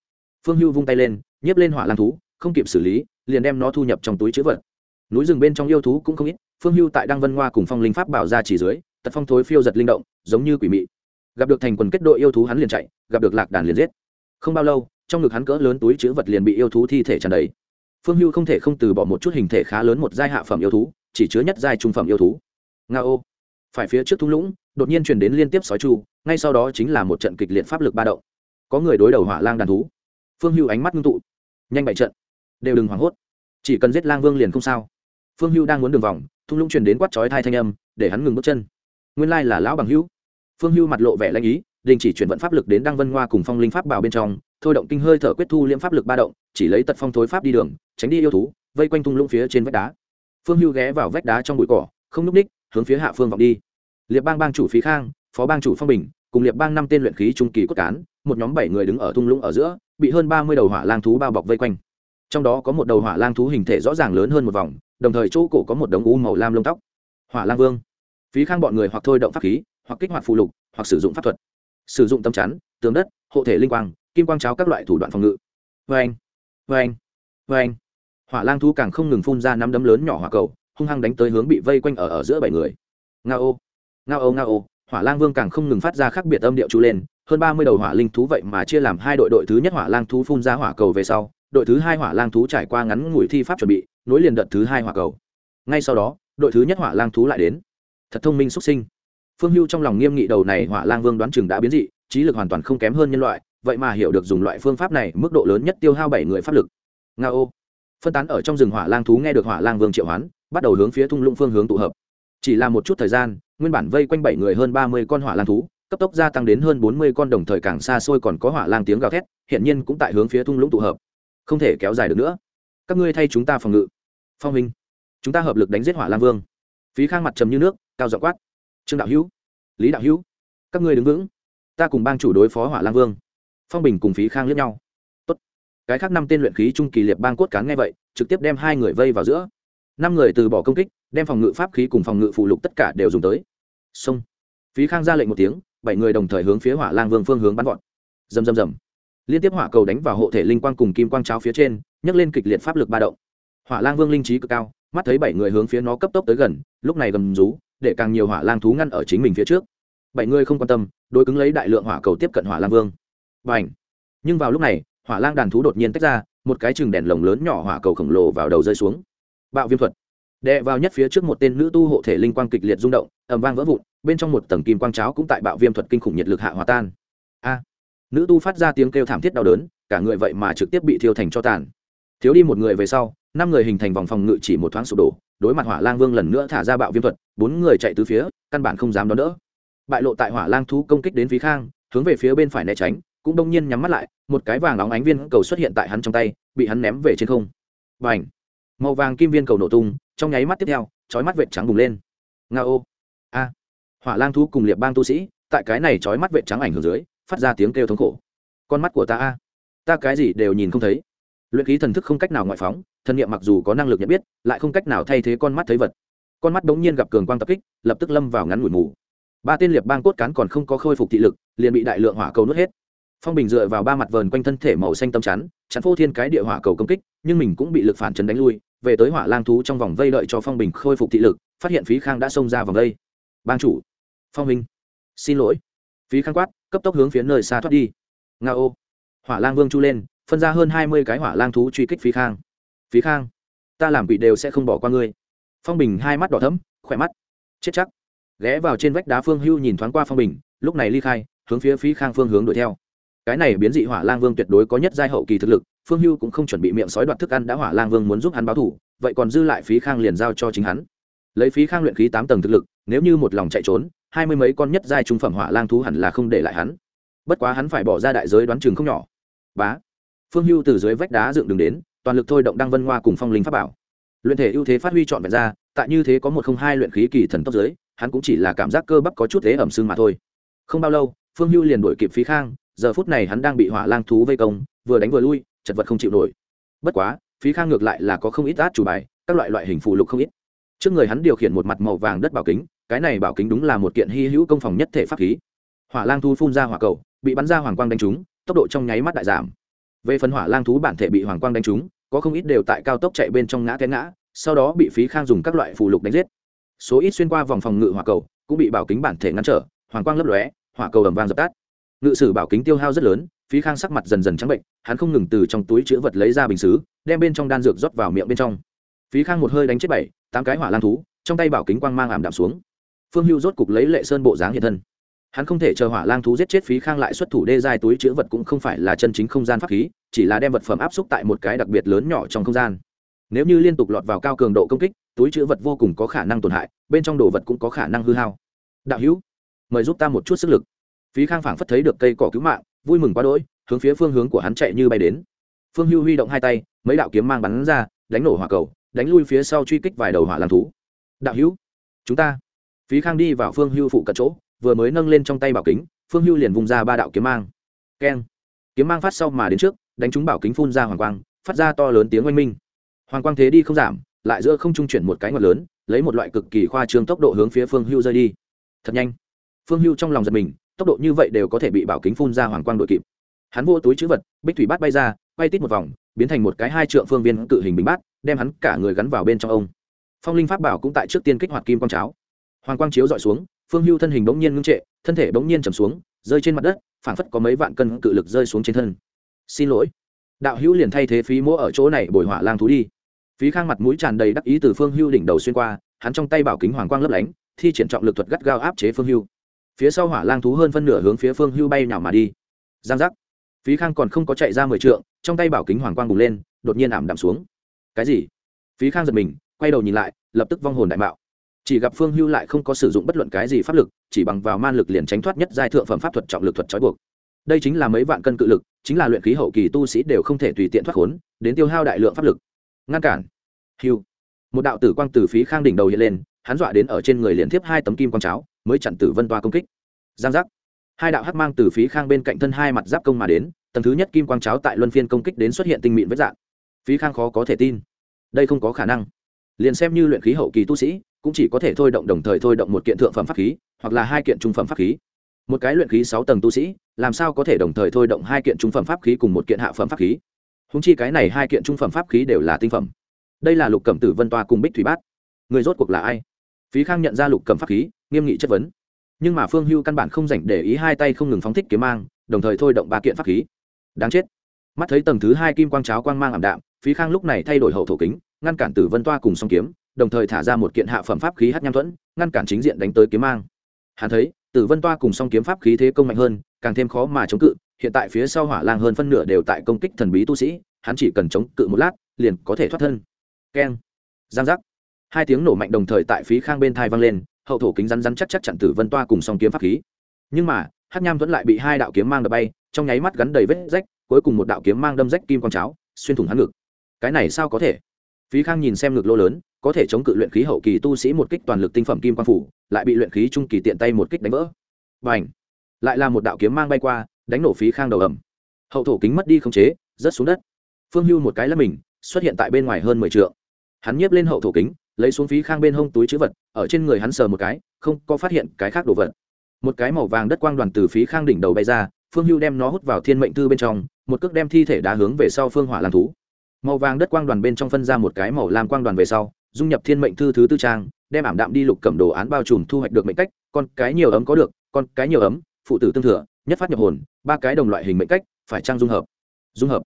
Phương hưu vung tay lên nhấp lên hỏa lang thú, không kịp xử lý, liền đem nó thu nhập trong túi chữ vật. Núi rừng bên trong yêu thú cũng không ít, phương hưu tại đăng vân hoa cùng phong linh pháp bảo ra chỉ dưới, tật phong thối phiêu giật linh động, giống như quỷ mị. Gặp được thành quần kết đội yêu thú hắn liền chạy, gặp được lạc đàn liền giết. Không bao lâu, trong ngực hắn cỡ lớn túi chữ vật liền bị yêu thú thi thể tràn đầy. Phương hưu không thể không từ bỏ một chút hình thể khá lớn một giai hạ phẩm yêu thú, chỉ chứa nhất giai trung phẩm yêu thú. Nga ô. Phải phía trước thung lũng đột nhiên truyền đến liên tiếp sói chu, ngay sau đó chính là một trận kịch liệt pháp lực ba động. Có người đối đầu hỏa lang đàn thú. Phương hưu ánh mắt ngưng tụ. Nhanh bại trận. Đều đừng hoảng hốt. Chỉ cần giết lang vương liền không sao. Phương hưu đang muốn đường vòng, thung lũng truyền đến quát chói thai thanh âm, để hắn ngừng bước chân. Nguyên lai là lão bằng hữu. Phương hưu mặt lộ vẻ lanh ý, đình chỉ chuyển vận pháp lực đến đăng vân hoa cùng phong linh pháp bảo bên trong, thôi động kinh hơi thở quyết thu liễm pháp lực ba động, chỉ lấy tật phong thối pháp đi đường, tránh đi yêu thú, vây quanh thung lũng phía trên vách đá. Phương hưu ghé vào vách đá trong bụi cỏ, không núp ních, hướng phía hạ phương vọng đi liệp bang bang chủ phí khang, phó bang chủ phong bình, cùng liệp bang năm tên luyện khí trung kỳ cốt cán, một nhóm bảy người đứng ở thung lũng ở giữa, bị hơn ba mươi đầu hỏa lang thú bao bọc vây quanh. Trong đó có một đầu hỏa lang thú hình thể rõ ràng lớn hơn một vòng, đồng thời chỗ cổ có một đống u màu lam lông tóc. Hỏa lang vương. Phí khang bọn người hoặc thôi động pháp khí, hoặc kích hoạt phù lục, hoặc sử dụng pháp thuật. Sử dụng tâm chắn, tường đất, hộ thể linh quang, kim quang cháo các loại thủ đoạn phòng ngự. Vê anh vê anh vê anh hỏa lang thú càng không ngừng phun ra nắm đấm lớn nhỏ hỏa cầu, hung hăng đánh tới hướng bị vây quanh ở ở giữa bảy người. Nga ô ngao âu ngao âu hỏa lang vương càng không ngừng phát ra khác biệt âm điệu chú lên. Hơn ba mươi đầu hỏa linh thú vậy mà chia làm hai đội đội thứ nhất hỏa lang thú phun ra hỏa cầu về sau, đội thứ hai hỏa lang thú trải qua ngắn ngủi thi pháp chuẩn bị, nối liền đợt thứ hai hỏa cầu. Ngay sau đó, đội thứ nhất hỏa lang thú lại đến. Thật thông minh xuất sinh. Phương hưu trong lòng nghiêm nghị đầu này hỏa lang vương đoán chừng đã biến dị, trí lực hoàn toàn không kém hơn nhân loại, vậy mà hiểu được dùng loại phương pháp này mức độ lớn nhất tiêu hao bảy người pháp lực. Nga ô. Phân tán ở trong rừng hỏa lang thú nghe được hỏa lang vương triệu hoán, bắt đầu hướng phía thung lũng phương hướng tụ hợp chỉ là một chút thời gian, nguyên bản vây quanh bảy người hơn ba mươi con hỏa lang thú, cấp tốc gia tăng đến hơn bốn mươi con đồng thời càng xa xôi còn có hỏa lang tiếng gào thét hiện nhiên cũng tại hướng phía thung lũng tụ hợp. Không thể kéo dài được nữa. Các ngươi thay chúng ta phòng ngự. Phong minh, chúng ta hợp lực đánh giết hỏa lang vương. Phí khang mặt trầm như nước, cao dọ quát. Trương đạo hữu, lý đạo hữu, các ngươi đứng vững. Ta cùng bang chủ đối phó hỏa lang vương. Phong bình cùng phí khang lẫn nhau. Tốt. cái khác năm tên luyện khí trung kỳ liệt bang cốt cán nghe vậy, trực tiếp đem hai người vây vào giữa. Năm người từ bỏ công kích đem phòng ngự pháp khí cùng phòng ngự phụ lục tất cả đều dùng tới. Xông phí khang ra lệnh một tiếng, bảy người đồng thời hướng phía hỏa lang vương phương hướng bắn gọn rầm rầm rầm. Liên tiếp hỏa cầu đánh vào hộ thể linh quang cùng kim quang cháo phía trên, nhấc lên kịch liệt pháp lực ba động. Hỏa lang vương linh trí cực cao, mắt thấy bảy người hướng phía nó cấp tốc tới gần, lúc này gầm rú, để càng nhiều hỏa lang thú ngăn ở chính mình phía trước. Bảy người không quan tâm, đối cứng lấy đại lượng hỏa cầu tiếp cận hỏa lang vương. Và nhưng vào lúc này, hỏa lang đàn thú đột nhiên tách ra, một cái chừng đèn lồng lớn nhỏ hỏa cầu khổng lồ vào đầu rơi xuống. Bạo viêm thuật đệ vào nhất phía trước một tên nữ tu hộ thể linh quang kịch liệt rung động ẩm vang vỡ vụn, bên trong một tầng kim quang cháo cũng tại bạo viêm thuật kinh khủng nhiệt lực hạ hòa tan. A! Nữ tu phát ra tiếng kêu thảm thiết đau đớn, cả người vậy mà trực tiếp bị thiêu thành cho tàn. Thiếu đi một người về sau, năm người hình thành vòng phòng ngự chỉ một thoáng sụp đổ, đối mặt hỏa lang vương lần nữa thả ra bạo viêm thuật, bốn người chạy từ phía, căn bản không dám đón đỡ. Bại lộ tại hỏa lang thú công kích đến phí khang, hướng về phía bên phải né tránh, cũng đông nhiên nhắm mắt lại, một cái vàng óng ánh viên cầu xuất hiện tại hắn trong tay, bị hắn ném về trên không. Và ảnh màu vàng kim viên cầu nổ tung trong nháy mắt tiếp theo, chói mắt vệt trắng bùng lên. Nga ô. A. Hỏa lang thú cùng liệp bang tu sĩ, tại cái này chói mắt vệt trắng ảnh hưởng dưới, phát ra tiếng kêu thống khổ. Con mắt của ta a. Ta cái gì đều nhìn không thấy. Luyện khí thần thức không cách nào ngoại phóng thân nhiệm mặc dù có năng lực nhận biết, lại không cách nào thay thế con mắt thấy vật. Con mắt bỗng nhiên gặp cường quang tập kích, lập tức lâm vào ngắn ngủi mù. Ba tên liệp bang cốt cán còn không có khôi phục thị lực, liền bị đại lượng hỏa cầu nuốt hết. Phong bình dựa vào ba mặt vờn quanh thân thể màu xanh tâm chắn chắn phô thiên cái địa hỏa cầu công kích, nhưng mình cũng bị lực phản chấn đánh lui về tới hỏa lang thú trong vòng vây đợi cho phong bình khôi phục thị lực, phát hiện phí khang đã xông ra vòng vây. Bang chủ, phong minh, xin lỗi. Phí khang quát, cấp tốc hướng phía nơi xa thoát đi. Nga ô hỏa lang vương chu lên, phân ra hơn hai mươi cái hỏa lang thú truy kích phí khang. Phí khang, ta làm quỷ đều sẽ không bỏ qua ngươi. Phong bình hai mắt đỏ thấm khỏe mắt, chết chắc. Ghé vào trên vách đá phương hưu nhìn thoáng qua phong bình, lúc này ly khai, hướng phía phí khang phương hướng đuổi theo. Cái này biến dị hỏa lang vương tuyệt đối có nhất giai hậu kỳ thực lực phương hưu cũng không chuẩn bị miệng sói đoạt thức ăn đã hỏa lang vương muốn giúp hắn báo thủ, vậy còn dư lại phí khang liền giao cho chính hắn. Lấy phí khang luyện khí tám tầng thực lực, nếu như một lòng chạy trốn, hai mươi mấy con nhất giai trung phẩm hỏa lang thú hẳn là không để lại hắn. Bất quá hắn phải bỏ ra đại giới đoán chừng không nhỏ. Bá. Phương hưu từ dưới vách đá dựng đường đến, toàn lực thôi động đăng vân hoa cùng phong linh pháp bảo. Luyện thể ưu thế phát huy trọn vẹn ra, tại như thế có một không hai luyện khí kỳ thần tốc giới, hắn cũng chỉ là cảm giác cơ bắp có chút thế ẩm sưng mà thôi. Không bao lâu, phương hưu liền đuổi kịp phí khang, giờ phút này hắn đang bị hỏa lang thú vây công, vừa đánh vừa lui chật vật không chịu nổi. Bất quá, phí khang ngược lại là có không ít át chủ bài, các loại loại hình phù lục không ít. Trước người hắn điều khiển một mặt màu vàng đất bảo kính, cái này bảo kính đúng là một kiện hy hữu công phòng nhất thể pháp khí. Hỏa lang thú phun ra hỏa cầu, bị bắn ra hoàng quang đánh trúng, tốc độ trong nháy mắt đại giảm. Về phần hỏa lang thú bản thể bị hoàng quang đánh trúng, có không ít đều tại cao tốc chạy bên trong ngã té ngã, sau đó bị phí khang dùng các loại phù lục đánh giết. Số ít xuyên qua vòng phòng ngự hỏa cầu, cũng bị bảo kính bản thể ngăn trở, hoàng quang lấp lóe, hỏa cầu ầm vang dập tắt. Ngự sử bảo kính tiêu hao rất lớn phí khang sắc mặt dần dần trắng bệnh, hắn không ngừng từ trong túi chữ vật lấy ra bình xứ, đem bên trong đan dược rót vào miệng bên trong. Phí khang một hơi đánh chết bảy, tám cái hỏa lan thú, trong tay bảo kính quang mang ảm đạm xuống. Phương hưu rốt cục lấy lệ sơn bộ dáng hiện thân. Hắn không thể chờ hỏa lang thú giết chết phí khang lại xuất thủ đê dài túi chữ vật cũng không phải là chân chính không gian pháp khí, chỉ là đem vật phẩm áp xúc tại một cái đặc biệt lớn nhỏ trong không gian. Nếu như liên tục lọt vào cao cường độ công kích, túi chữ vật vô cùng có khả năng tổn hại, bên trong đồ vật cũng có khả năng hư hao. Đạo hữu, mời giúp ta một chút sức lực. Phí khang phảng phất thấy được cây cỏ cứu mạng vui mừng quá đỗi, hướng phía phương hướng của hắn chạy như bay đến. Phương hưu huy động hai tay, mấy đạo kiếm mang bắn ra, đánh nổ hỏa cầu, đánh lui phía sau truy kích vài đầu hỏa làm thú. Đạo hữu, chúng ta. Phí khang đi vào phương hưu phụ cận chỗ, vừa mới nâng lên trong tay bảo kính, phương hưu liền vùng ra ba đạo kiếm mang. Keng. Kiếm mang phát sau mà đến trước, đánh trúng bảo kính phun ra hoàng quang, phát ra to lớn tiếng oanh minh. Hoàng quang thế đi không giảm, lại giữa không trung chuyển một cái ngọt lớn, lấy một loại cực kỳ khoa trương tốc độ hướng phía phương hưu rơi đi. Thật nhanh. Phương hưu trong lòng giật mình tốc độ như vậy đều có thể bị bảo kính phun ra hoàng quang đội kịp. Hắn vô túi chữ vật, bích thủy bát bay ra, quay tít một vòng, biến thành một cái hai trượng phương viên cự hình bình bát, đem hắn cả người gắn vào bên trong ông. Phong linh pháp bảo cũng tại trước tiên kích hoạt kim quang cháo. Hoàng quang chiếu dọi xuống, phương hưu thân hình bỗng nhiên ngưng trệ, thân thể bỗng nhiên trầm xuống, rơi trên mặt đất, phảng phất có mấy vạn cân cự lực rơi xuống trên thân. Xin lỗi. Đạo hữu liền thay thế phí mỗ ở chỗ này bồi hỏa lang thú đi. Phí khang mặt mũi tràn đầy đắc ý từ phương hưu đỉnh đầu xuyên qua, hắn trong tay bảo kính hoàng quang lấp lánh, thi triển trọng lực thuật gắt gao áp chế phương hưu phía sau hỏa lang thú hơn phân nửa hướng phía phương hưu bay nhào mà đi. Giang giác. Phí khang còn không có chạy ra mười trượng, trong tay bảo kính hoàng quang bùng lên, đột nhiên ảm đạm xuống. Cái gì? Phí khang giật mình, quay đầu nhìn lại, lập tức vong hồn đại mạo. Chỉ gặp phương hưu lại không có sử dụng bất luận cái gì pháp lực, chỉ bằng vào man lực liền tránh thoát nhất giai thượng phẩm pháp thuật trọng lực thuật trói buộc. Đây chính là mấy vạn cân cự lực, chính là luyện khí hậu kỳ tu sĩ đều không thể tùy tiện thoát khốn, đến tiêu hao đại lượng pháp lực. Ngăn cản. Hưu. Một đạo tử quang từ phí khang đỉnh đầu hiện lên, hắn dọa đến ở trên người liền tiếp hai tấm kim quang cháo mới chặn tử vân toa công kích. Giang giác. Hai đạo hắc mang từ phí khang bên cạnh thân hai mặt giáp công mà đến, tầng thứ nhất kim quang cháo tại luân phiên công kích đến xuất hiện tinh mịn vết dạng. Phí khang khó có thể tin. Đây không có khả năng. Liền xem như luyện khí hậu kỳ tu sĩ, cũng chỉ có thể thôi động đồng thời thôi động một kiện thượng phẩm pháp khí, hoặc là hai kiện trung phẩm pháp khí. Một cái luyện khí sáu tầng tu sĩ, làm sao có thể đồng thời thôi động hai kiện trung phẩm pháp khí cùng một kiện hạ phẩm pháp khí? Húng chi cái này hai kiện trung phẩm pháp khí đều là tinh phẩm. Đây là lục cẩm tử vân toa cùng bích thủy bát. Người rốt cuộc là ai? Phí khang nhận ra lục cầm pháp khí, nghiêm nghị chất vấn. Nhưng mà phương hưu căn bản không dành để ý hai tay không ngừng phóng thích kiếm mang, đồng thời thôi động ba kiện pháp khí. Đáng chết. Mắt thấy tầng thứ hai kim quang cháo quang mang ảm đạm, phí khang lúc này thay đổi hậu thổ kính, ngăn cản tử vân toa cùng song kiếm, đồng thời thả ra một kiện hạ phẩm pháp khí hát nham thuẫn, ngăn cản chính diện đánh tới kiếm mang. Hắn thấy, tử vân toa cùng song kiếm pháp khí thế công mạnh hơn, càng thêm khó mà chống cự, hiện tại phía sau hỏa lang hơn phân nửa đều tại công kích thần bí tu sĩ, hắn chỉ cần chống cự một lát, liền có thể thoát thân. Keng. Giang giác hai tiếng nổ mạnh đồng thời tại phí khang bên thai vang lên, hậu thổ kính rắn rắn chắc chắc chặn tử vân toa cùng song kiếm pháp khí. Nhưng mà hát nham vẫn lại bị hai đạo kiếm mang đập bay, trong nháy mắt gắn đầy vết rách, cuối cùng một đạo kiếm mang đâm rách kim con cháo, xuyên thủng hắn ngực. Cái này sao có thể? Phí khang nhìn xem ngực lô lớn, có thể chống cự luyện khí hậu kỳ tu sĩ một kích toàn lực tinh phẩm kim quan phủ, lại bị luyện khí trung kỳ tiện tay một kích đánh vỡ. Và ảnh lại là một đạo kiếm mang bay qua, đánh nổ phí khang đầu ẩm. Hậu thổ kính mất đi không chế, rớt xuống đất. Phương hưu một cái là mình, xuất hiện tại bên ngoài hơn mười t hắn nhiếp lên hậu thổ kính lấy xuống phí khang bên hông túi chữ vật, ở trên người hắn sờ một cái, không có phát hiện cái khác đồ vật. Một cái màu vàng đất quang đoàn từ phí khang đỉnh đầu bay ra, phương hưu đem nó hút vào thiên mệnh thư bên trong, một cước đem thi thể đá hướng về sau phương hỏa làm thú. Màu vàng đất quang đoàn bên trong phân ra một cái màu lam quang đoàn về sau, dung nhập thiên mệnh thư thứ tư trang, đem ảm đạm đi lục cầm đồ án bao trùm thu hoạch được mệnh cách, con cái nhiều ấm có được, con cái nhiều ấm, phụ tử tương thừa, nhất phát nhập hồn, ba cái đồng loại hình mệnh cách, phải trang dung hợp? Dung hợp.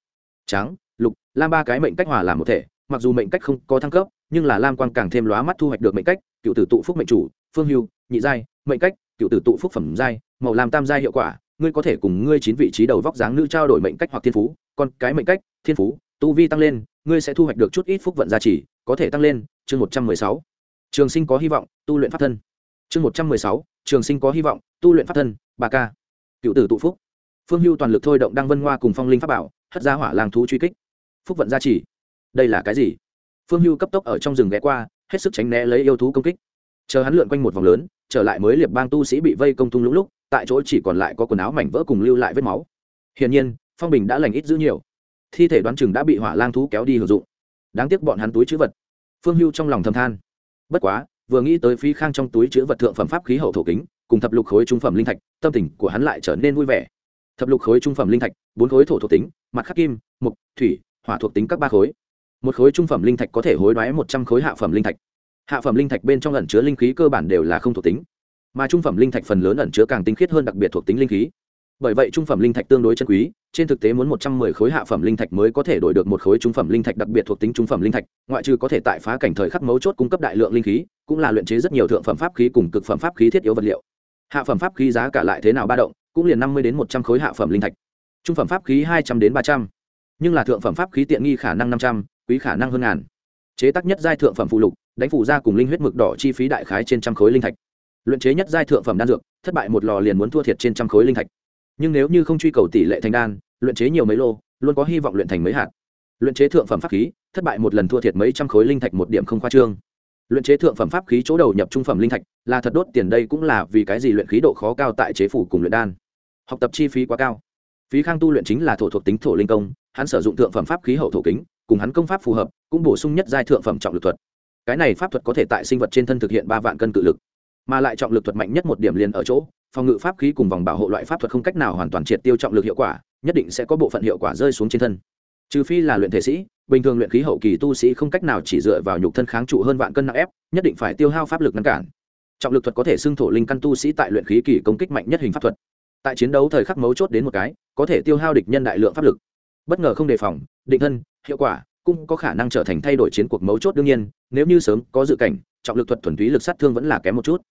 Trắng, lục, lam ba cái mệnh cách hòa làm một thể mặc dù mệnh cách không có thăng cấp, nhưng là lam quang càng thêm lóa mắt thu hoạch được mệnh cách, cựu tử tụ phúc mệnh chủ, phương hưu, nhị giai, mệnh cách, cựu tử tụ phúc phẩm giai, màu làm tam giai hiệu quả, ngươi có thể cùng ngươi chín vị trí đầu vóc dáng nữ trao đổi mệnh cách hoặc thiên phú, còn cái mệnh cách, thiên phú, tu vi tăng lên, ngươi sẽ thu hoạch được chút ít phúc vận gia trì, có thể tăng lên, chương một trăm mười sáu. Trường sinh có hy vọng, tu luyện pháp thân. Chương một trăm mười sáu, trường sinh có hy vọng, tu luyện pháp thân ba k cựu tử tụ phúc. Phương hưu toàn lực thôi động đăng vân hoa cùng phong linh pháp bảo, hất ra hỏa làng thú truy kích. Phúc vận gia trì đây là cái gì? Phương hưu cấp tốc ở trong rừng ghé qua, hết sức tránh né lấy yêu thú công kích. Chờ hắn lượn quanh một vòng lớn, trở lại mới liệp bang tu sĩ bị vây công tung lũng lúc, tại chỗ chỉ còn lại có quần áo mảnh vỡ cùng lưu lại vết máu. Hiển nhiên, phong bình đã lành ít giữ nhiều. Thi thể đoán chừng đã bị hỏa lang thú kéo đi hưởng dụng. Đáng tiếc bọn hắn túi chữ vật. Phương hưu trong lòng thầm than. Bất quá, vừa nghĩ tới phi khang trong túi chữ vật thượng phẩm pháp khí hậu thổ kính, cùng thập lục khối trung phẩm linh thạch, tâm tình của hắn lại trở nên vui vẻ. Thập lục khối trung phẩm linh thạch, bốn khối thổ thuộc tính, mặt khắc kim, mục, thủy, hỏa thuộc tính các ba khối một khối trung phẩm linh thạch có thể hối đoái một trăm khối hạ phẩm linh thạch. Hạ phẩm linh thạch bên trong ẩn chứa linh khí cơ bản đều là không thuộc tính, mà trung phẩm linh thạch phần lớn ẩn chứa càng tinh khiết hơn đặc biệt thuộc tính linh khí. Bởi vậy trung phẩm linh thạch tương đối chân quý, trên thực tế muốn một trăm mười khối hạ phẩm linh thạch mới có thể đổi được một khối trung phẩm linh thạch đặc biệt thuộc tính trung phẩm linh thạch, ngoại trừ có thể tại phá cảnh thời khắc mấu chốt cung cấp đại lượng linh khí, cũng là luyện chế rất nhiều thượng phẩm pháp khí cùng cực phẩm pháp khí thiết yếu vật liệu. Hạ phẩm pháp khí giá cả lại thế nào ba động, cũng liền năm mươi đến một trăm khối hạ phẩm linh thạch. Trung phẩm pháp khí hai trăm đến ba trăm, nhưng là thượng phẩm pháp khí tiện nghi khả năng năm trăm quý khả năng hơn ngàn. Chế tác nhất giai thượng phẩm phụ lục, đánh phủ ra cùng linh huyết mực đỏ chi phí đại khái trên trăm khối linh thạch. Luyện chế nhất giai thượng phẩm đan dược, thất bại một lò liền muốn thua thiệt trên trăm khối linh thạch. Nhưng nếu như không truy cầu tỷ lệ thành đan, luyện chế nhiều mấy lô, luôn có hy vọng luyện thành mấy hạt. Luyện chế thượng phẩm pháp khí, thất bại một lần thua thiệt mấy trăm khối linh thạch một điểm không khoa trương. Luyện chế thượng phẩm pháp khí chỗ đầu nhập trung phẩm linh thạch, là thật đốt tiền đây cũng là vì cái gì luyện khí độ khó cao tại chế phủ cùng luyện đan. Học tập chi phí quá cao. Phí khang tu luyện chính là thổ thuộc tính thổ linh công, hắn sử dụng thượng phẩm pháp khí hậu thổ kính cùng hắn công pháp phù hợp, cũng bổ sung nhất giai thượng phẩm trọng lực thuật. Cái này pháp thuật có thể tại sinh vật trên thân thực hiện ba vạn cân cự lực, mà lại trọng lực thuật mạnh nhất một điểm liền ở chỗ, phòng ngự pháp khí cùng vòng bảo hộ loại pháp thuật không cách nào hoàn toàn triệt tiêu trọng lực hiệu quả, nhất định sẽ có bộ phận hiệu quả rơi xuống trên thân. Trừ phi là luyện thể sĩ, bình thường luyện khí hậu kỳ tu sĩ không cách nào chỉ dựa vào nhục thân kháng trụ hơn vạn cân nặng ép, nhất định phải tiêu hao pháp lực ngăn cản. Trọng lực thuật có thể xưng thổ linh căn tu sĩ tại luyện khí kỳ công kích mạnh nhất hình pháp thuật. Tại chiến đấu thời khắc mấu chốt đến một cái, có thể tiêu hao địch nhân đại lượng pháp lực bất ngờ không đề phòng, định thân, hiệu quả, cũng có khả năng trở thành thay đổi chiến cuộc mấu chốt đương nhiên, nếu như sớm có dự cảnh, trọng lực thuật thuần túy lực sát thương vẫn là kém một chút.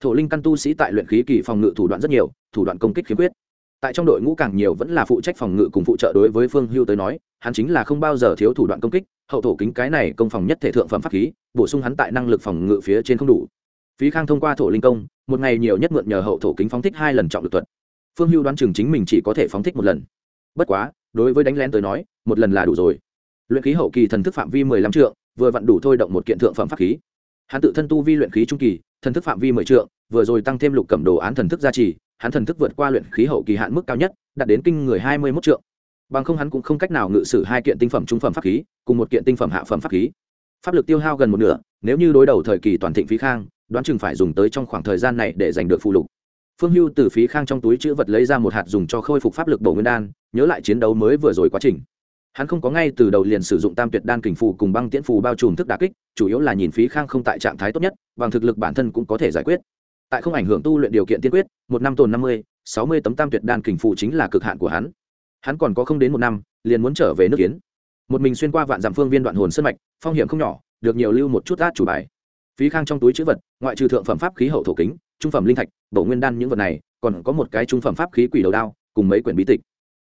Thổ linh căn tu sĩ tại luyện khí kỳ phòng ngự thủ đoạn rất nhiều, thủ đoạn công kích khiếm khuyết. Tại trong đội ngũ càng nhiều vẫn là phụ trách phòng ngự cùng phụ trợ đối với phương hưu tới nói, hắn chính là không bao giờ thiếu thủ đoạn công kích, hậu thổ kính cái này công phòng nhất thể thượng phẩm pháp khí, bổ sung hắn tại năng lực phòng ngự phía trên không đủ. Phí khang thông qua thổ linh công, một ngày nhiều nhất mượn nhờ hậu thổ kính phóng thích hai lần trọng lực thuật. Phương hưu đoán chừng chính mình chỉ có thể phóng thích một lần. Bất quá đối với đánh lén tới nói, một lần là đủ rồi. Luyện khí hậu kỳ thần thức phạm vi mười lăm trượng, vừa vặn đủ thôi động một kiện thượng phẩm pháp khí. Hắn tự thân tu vi luyện khí trung kỳ, thần thức phạm vi mười trượng, vừa rồi tăng thêm lục cẩm đồ án thần thức gia trì, hắn thần thức vượt qua luyện khí hậu kỳ hạn mức cao nhất, đạt đến kinh người hai mươi mốt trượng. Bằng không hắn cũng không cách nào ngự sử hai kiện tinh phẩm trung phẩm pháp khí, cùng một kiện tinh phẩm hạ phẩm pháp khí. Pháp lực tiêu hao gần một nửa, nếu như đối đầu thời kỳ toàn thịnh phí khang, đoán chừng phải dùng tới trong khoảng thời gian này để giành được phụ lục phương hưu từ phí khang trong túi chữ vật lấy ra một hạt dùng cho khôi phục pháp lực bổ nguyên đan, nhớ lại chiến đấu mới vừa rồi quá trình. Hắn không có ngay từ đầu liền sử dụng tam tuyệt đan kình phù cùng băng tiễn phù bao trùm thức đà kích, chủ yếu là nhìn phí khang không tại trạng thái tốt nhất, bằng thực lực bản thân cũng có thể giải quyết. Tại không ảnh hưởng tu luyện điều kiện tiên quyết, một năm tồn năm mươi, sáu mươi tấm tam tuyệt đan kình phù chính là cực hạn của hắn. Hắn còn có không đến một năm, liền muốn trở về nước kiến. Một mình xuyên qua vạn dặm phương viên đoạn hồn sân mạch, phong hiểm không nhỏ, được nhiều lưu một chút át chủ bài. Phí khang trong túi chữ vật, ngoại trừ thượng phẩm pháp khí hậu thổ kính trung phẩm linh thạch, bổ nguyên đan những vật này, còn có một cái trung phẩm pháp khí quỷ đầu đao, cùng mấy quyển bí tịch.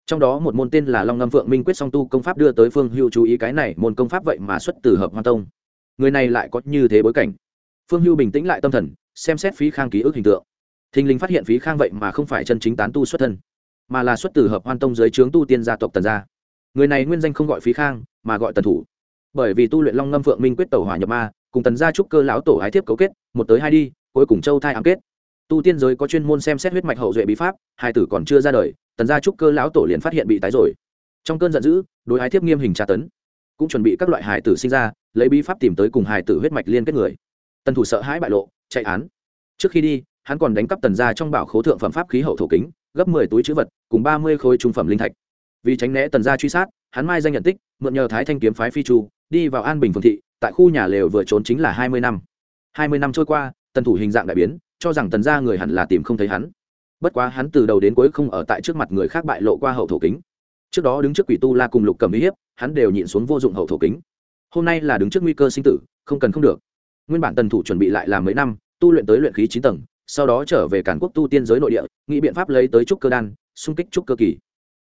Trong đó một môn tên là long ngâm phượng minh quyết song tu công pháp đưa tới phương hưu chú ý cái này môn công pháp vậy mà xuất từ hợp hoa tông. Người này lại có như thế bối cảnh. Phương hưu bình tĩnh lại tâm thần, xem xét phí khang ký ức hình tượng. Thình lình phát hiện phí khang vậy mà không phải chân chính tán tu xuất thân, mà là xuất từ hợp hoan tông dưới trướng tu tiên gia tộc tần gia. Người này nguyên danh không gọi phí khang, mà gọi tần thủ. Bởi vì tu luyện long ngâm phượng minh quyết tẩu hỏa nhập ma, cùng tần gia trúc cơ lão tổ ái thiếp cấu kết, một tới hai đi cuối cùng châu thai ám kết. Tu tiên giới có chuyên môn xem xét huyết mạch hậu duệ bí pháp, hai tử còn chưa ra đời, tần gia trúc cơ lão tổ liền phát hiện bị tái rồi. Trong cơn giận dữ, đối ái thiếp nghiêm hình tra tấn, cũng chuẩn bị các loại hài tử sinh ra, lấy bí pháp tìm tới cùng hài tử huyết mạch liên kết người. Tần thủ sợ hãi bại lộ, chạy án. Trước khi đi, hắn còn đánh cắp tần gia trong bảo khố thượng phẩm pháp khí hậu thổ kính, gấp mười túi chữ vật, cùng ba mươi khối trung phẩm linh thạch. Vì tránh né tần gia truy sát, hắn mai danh nhận tích, mượn nhờ thái thanh kiếm phái phi chu, đi vào an bình phương thị, tại khu nhà lều vừa trốn chính là hai mươi năm. Hai mươi năm trôi qua tần thủ hình dạng đại biến, cho rằng tần gia người hẳn là tìm không thấy hắn. Bất quá hắn từ đầu đến cuối không ở tại trước mặt người khác bại lộ qua hậu thổ kính. Trước đó đứng trước quỷ tu la cùng lục cầm uy hiếp, hắn đều nhịn xuống vô dụng hậu thổ kính. Hôm nay là đứng trước nguy cơ sinh tử, không cần không được. Nguyên bản tần thủ chuẩn bị lại làm mấy năm, tu luyện tới luyện khí chín tầng, sau đó trở về cản quốc tu tiên giới nội địa, nghĩ biện pháp lấy tới trúc cơ đan, xung kích trúc cơ kỳ.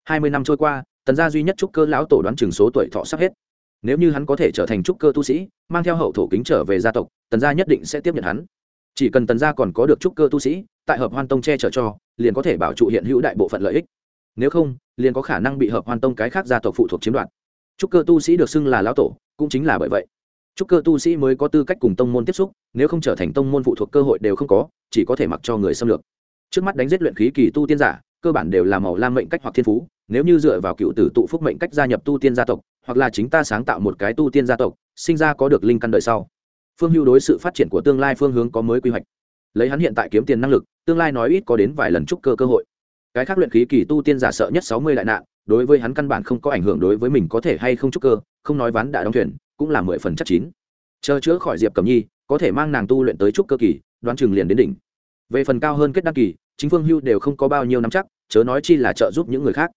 Hai mươi năm trôi qua, tần gia duy nhất trúc cơ lão tổ đoán chừng số tuổi thọ sắp hết. Nếu như hắn có thể trở thành trúc cơ tu sĩ, mang theo hậu thổ kính trở về gia tộc, tần gia nhất định sẽ tiếp nhận hắn chỉ cần tần gia còn có được trúc cơ tu sĩ, tại hợp hoan tông che chở cho, liền có thể bảo trụ hiện hữu đại bộ phận lợi ích. Nếu không, liền có khả năng bị hợp hoan tông cái khác gia tộc phụ thuộc chiếm đoạt. Trúc cơ tu sĩ được xưng là lão tổ, cũng chính là bởi vậy. Trúc cơ tu sĩ mới có tư cách cùng tông môn tiếp xúc, nếu không trở thành tông môn phụ thuộc cơ hội đều không có, chỉ có thể mặc cho người xâm lược. Trước mắt đánh giết luyện khí kỳ tu tiên giả, cơ bản đều là màu lam mệnh cách hoặc thiên phú, nếu như dựa vào cựu tử tụ phúc mệnh cách gia nhập tu tiên gia tộc, hoặc là chính ta sáng tạo một cái tu tiên gia tộc, sinh ra có được linh căn đời sau phương hưu đối sự phát triển của tương lai phương hướng có mới quy hoạch. Lấy hắn hiện tại kiếm tiền năng lực, tương lai nói ít có đến vài lần trúc cơ cơ hội. Cái khác luyện khí kỳ tu tiên giả sợ nhất sáu mươi đại nạn, đối với hắn căn bản không có ảnh hưởng đối với mình có thể hay không trúc cơ, không nói ván đã đóng thuyền, cũng là mười phần chắc chín. Chờ chữa khỏi diệp cẩm nhi, có thể mang nàng tu luyện tới trúc cơ kỳ, đoán chừng liền đến đỉnh. Về phần cao hơn kết đăng kỳ, chính phương hưu đều không có bao nhiêu nắm chắc, chớ nói chi là trợ giúp những người khác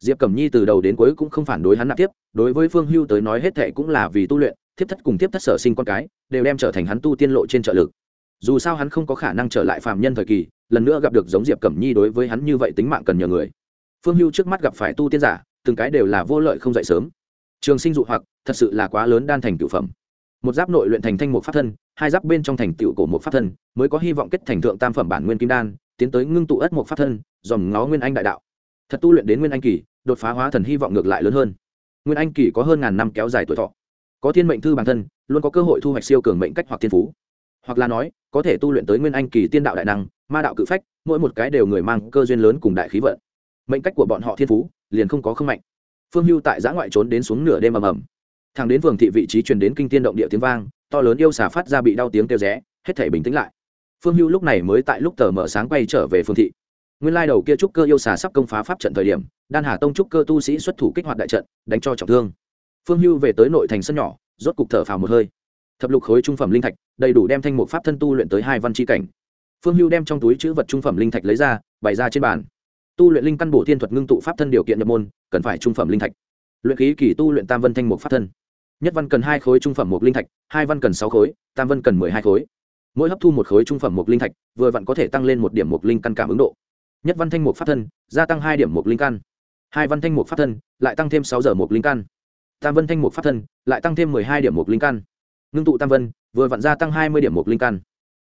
diệp cẩm nhi từ đầu đến cuối cũng không phản đối hắn nạp tiếp, đối với phương hưu tới nói hết thệ cũng là vì tu luyện, thiếp thất cùng thiếp thất sở sinh con cái, đều đem trở thành hắn tu tiên lộ trên trợ lực. Dù sao hắn không có khả năng trở lại phàm nhân thời kỳ, lần nữa gặp được giống diệp cẩm nhi đối với hắn như vậy tính mạng cần nhờ người. Phương hưu trước mắt gặp phải tu tiên giả, từng cái đều là vô lợi không dậy sớm. Trường sinh dụ hoặc, thật sự là quá lớn đan thành cựu phẩm. Một giáp nội luyện thành thanh một pháp thân, hai giáp bên trong thành tựu cổ một pháp thân, mới có hy vọng kết thành thượng tam phẩm bản nguyên kim đan, tiến tới ngưng tụ ất một pháp thân dòm ngó nguyên anh đại đạo thật tu luyện đến nguyên anh kỳ, đột phá hóa thần hy vọng ngược lại lớn hơn. Nguyên anh kỳ có hơn ngàn năm kéo dài tuổi thọ. Có thiên mệnh thư bản thân, luôn có cơ hội thu hoạch siêu cường mệnh cách hoặc thiên phú. Hoặc là nói, có thể tu luyện tới nguyên anh kỳ tiên đạo đại năng, ma đạo cự phách, mỗi một cái đều người mang cơ duyên lớn cùng đại khí vận. Mệnh cách của bọn họ thiên phú, liền không có không mạnh. Phương hưu tại giã ngoại trốn đến xuống nửa đêm ầm ầm. Thằng đến phường thị vị trí truyền đến kinh tiên động địa tiếng vang, to lớn yêu xà phát ra bị đau tiếng kêu rẽ, hết thể bình tĩnh lại. Phương hưu lúc này mới tại lúc tờ mở sáng quay trở về phương thị nguyên lai đầu kia trúc cơ yêu xà sắp công phá pháp trận thời điểm, đan hà tông trúc cơ tu sĩ xuất thủ kích hoạt đại trận, đánh cho trọng thương. Phương hưu về tới nội thành sân nhỏ, rốt cục thở phào một hơi. Thập lục khối trung phẩm linh thạch, đầy đủ đem thanh mục pháp thân tu luyện tới hai văn c cảnh. Phương hưu đem trong túi chữ vật trung phẩm linh thạch lấy ra, bày ra trên bàn. Tu luyện linh căn bổ thiên thuật ngưng tụ pháp thân điều kiện nhập môn, cần phải trung phẩm linh thạch. Luyện khí kỳ tu luyện tam vân thanh mục pháp thân. Nhất văn cần hai khối trung phẩm một linh thạch, hai văn cần sáu khối, tam vân cần mười hai khối. Mỗi hấp thu một khối trung phẩm một linh thạch, vừa vặn có thể tăng lên một điểm một linh căn cảm ứng độ nhất văn thanh mục pháp thân, gia tăng hai điểm một linh căn hai văn thanh mục pháp thân, lại tăng thêm sáu giờ một linh căn tam vân thanh mục pháp thân, lại tăng thêm mười hai điểm một linh căn ngưng tụ tam vân vừa vặn gia tăng hai mươi điểm một linh căn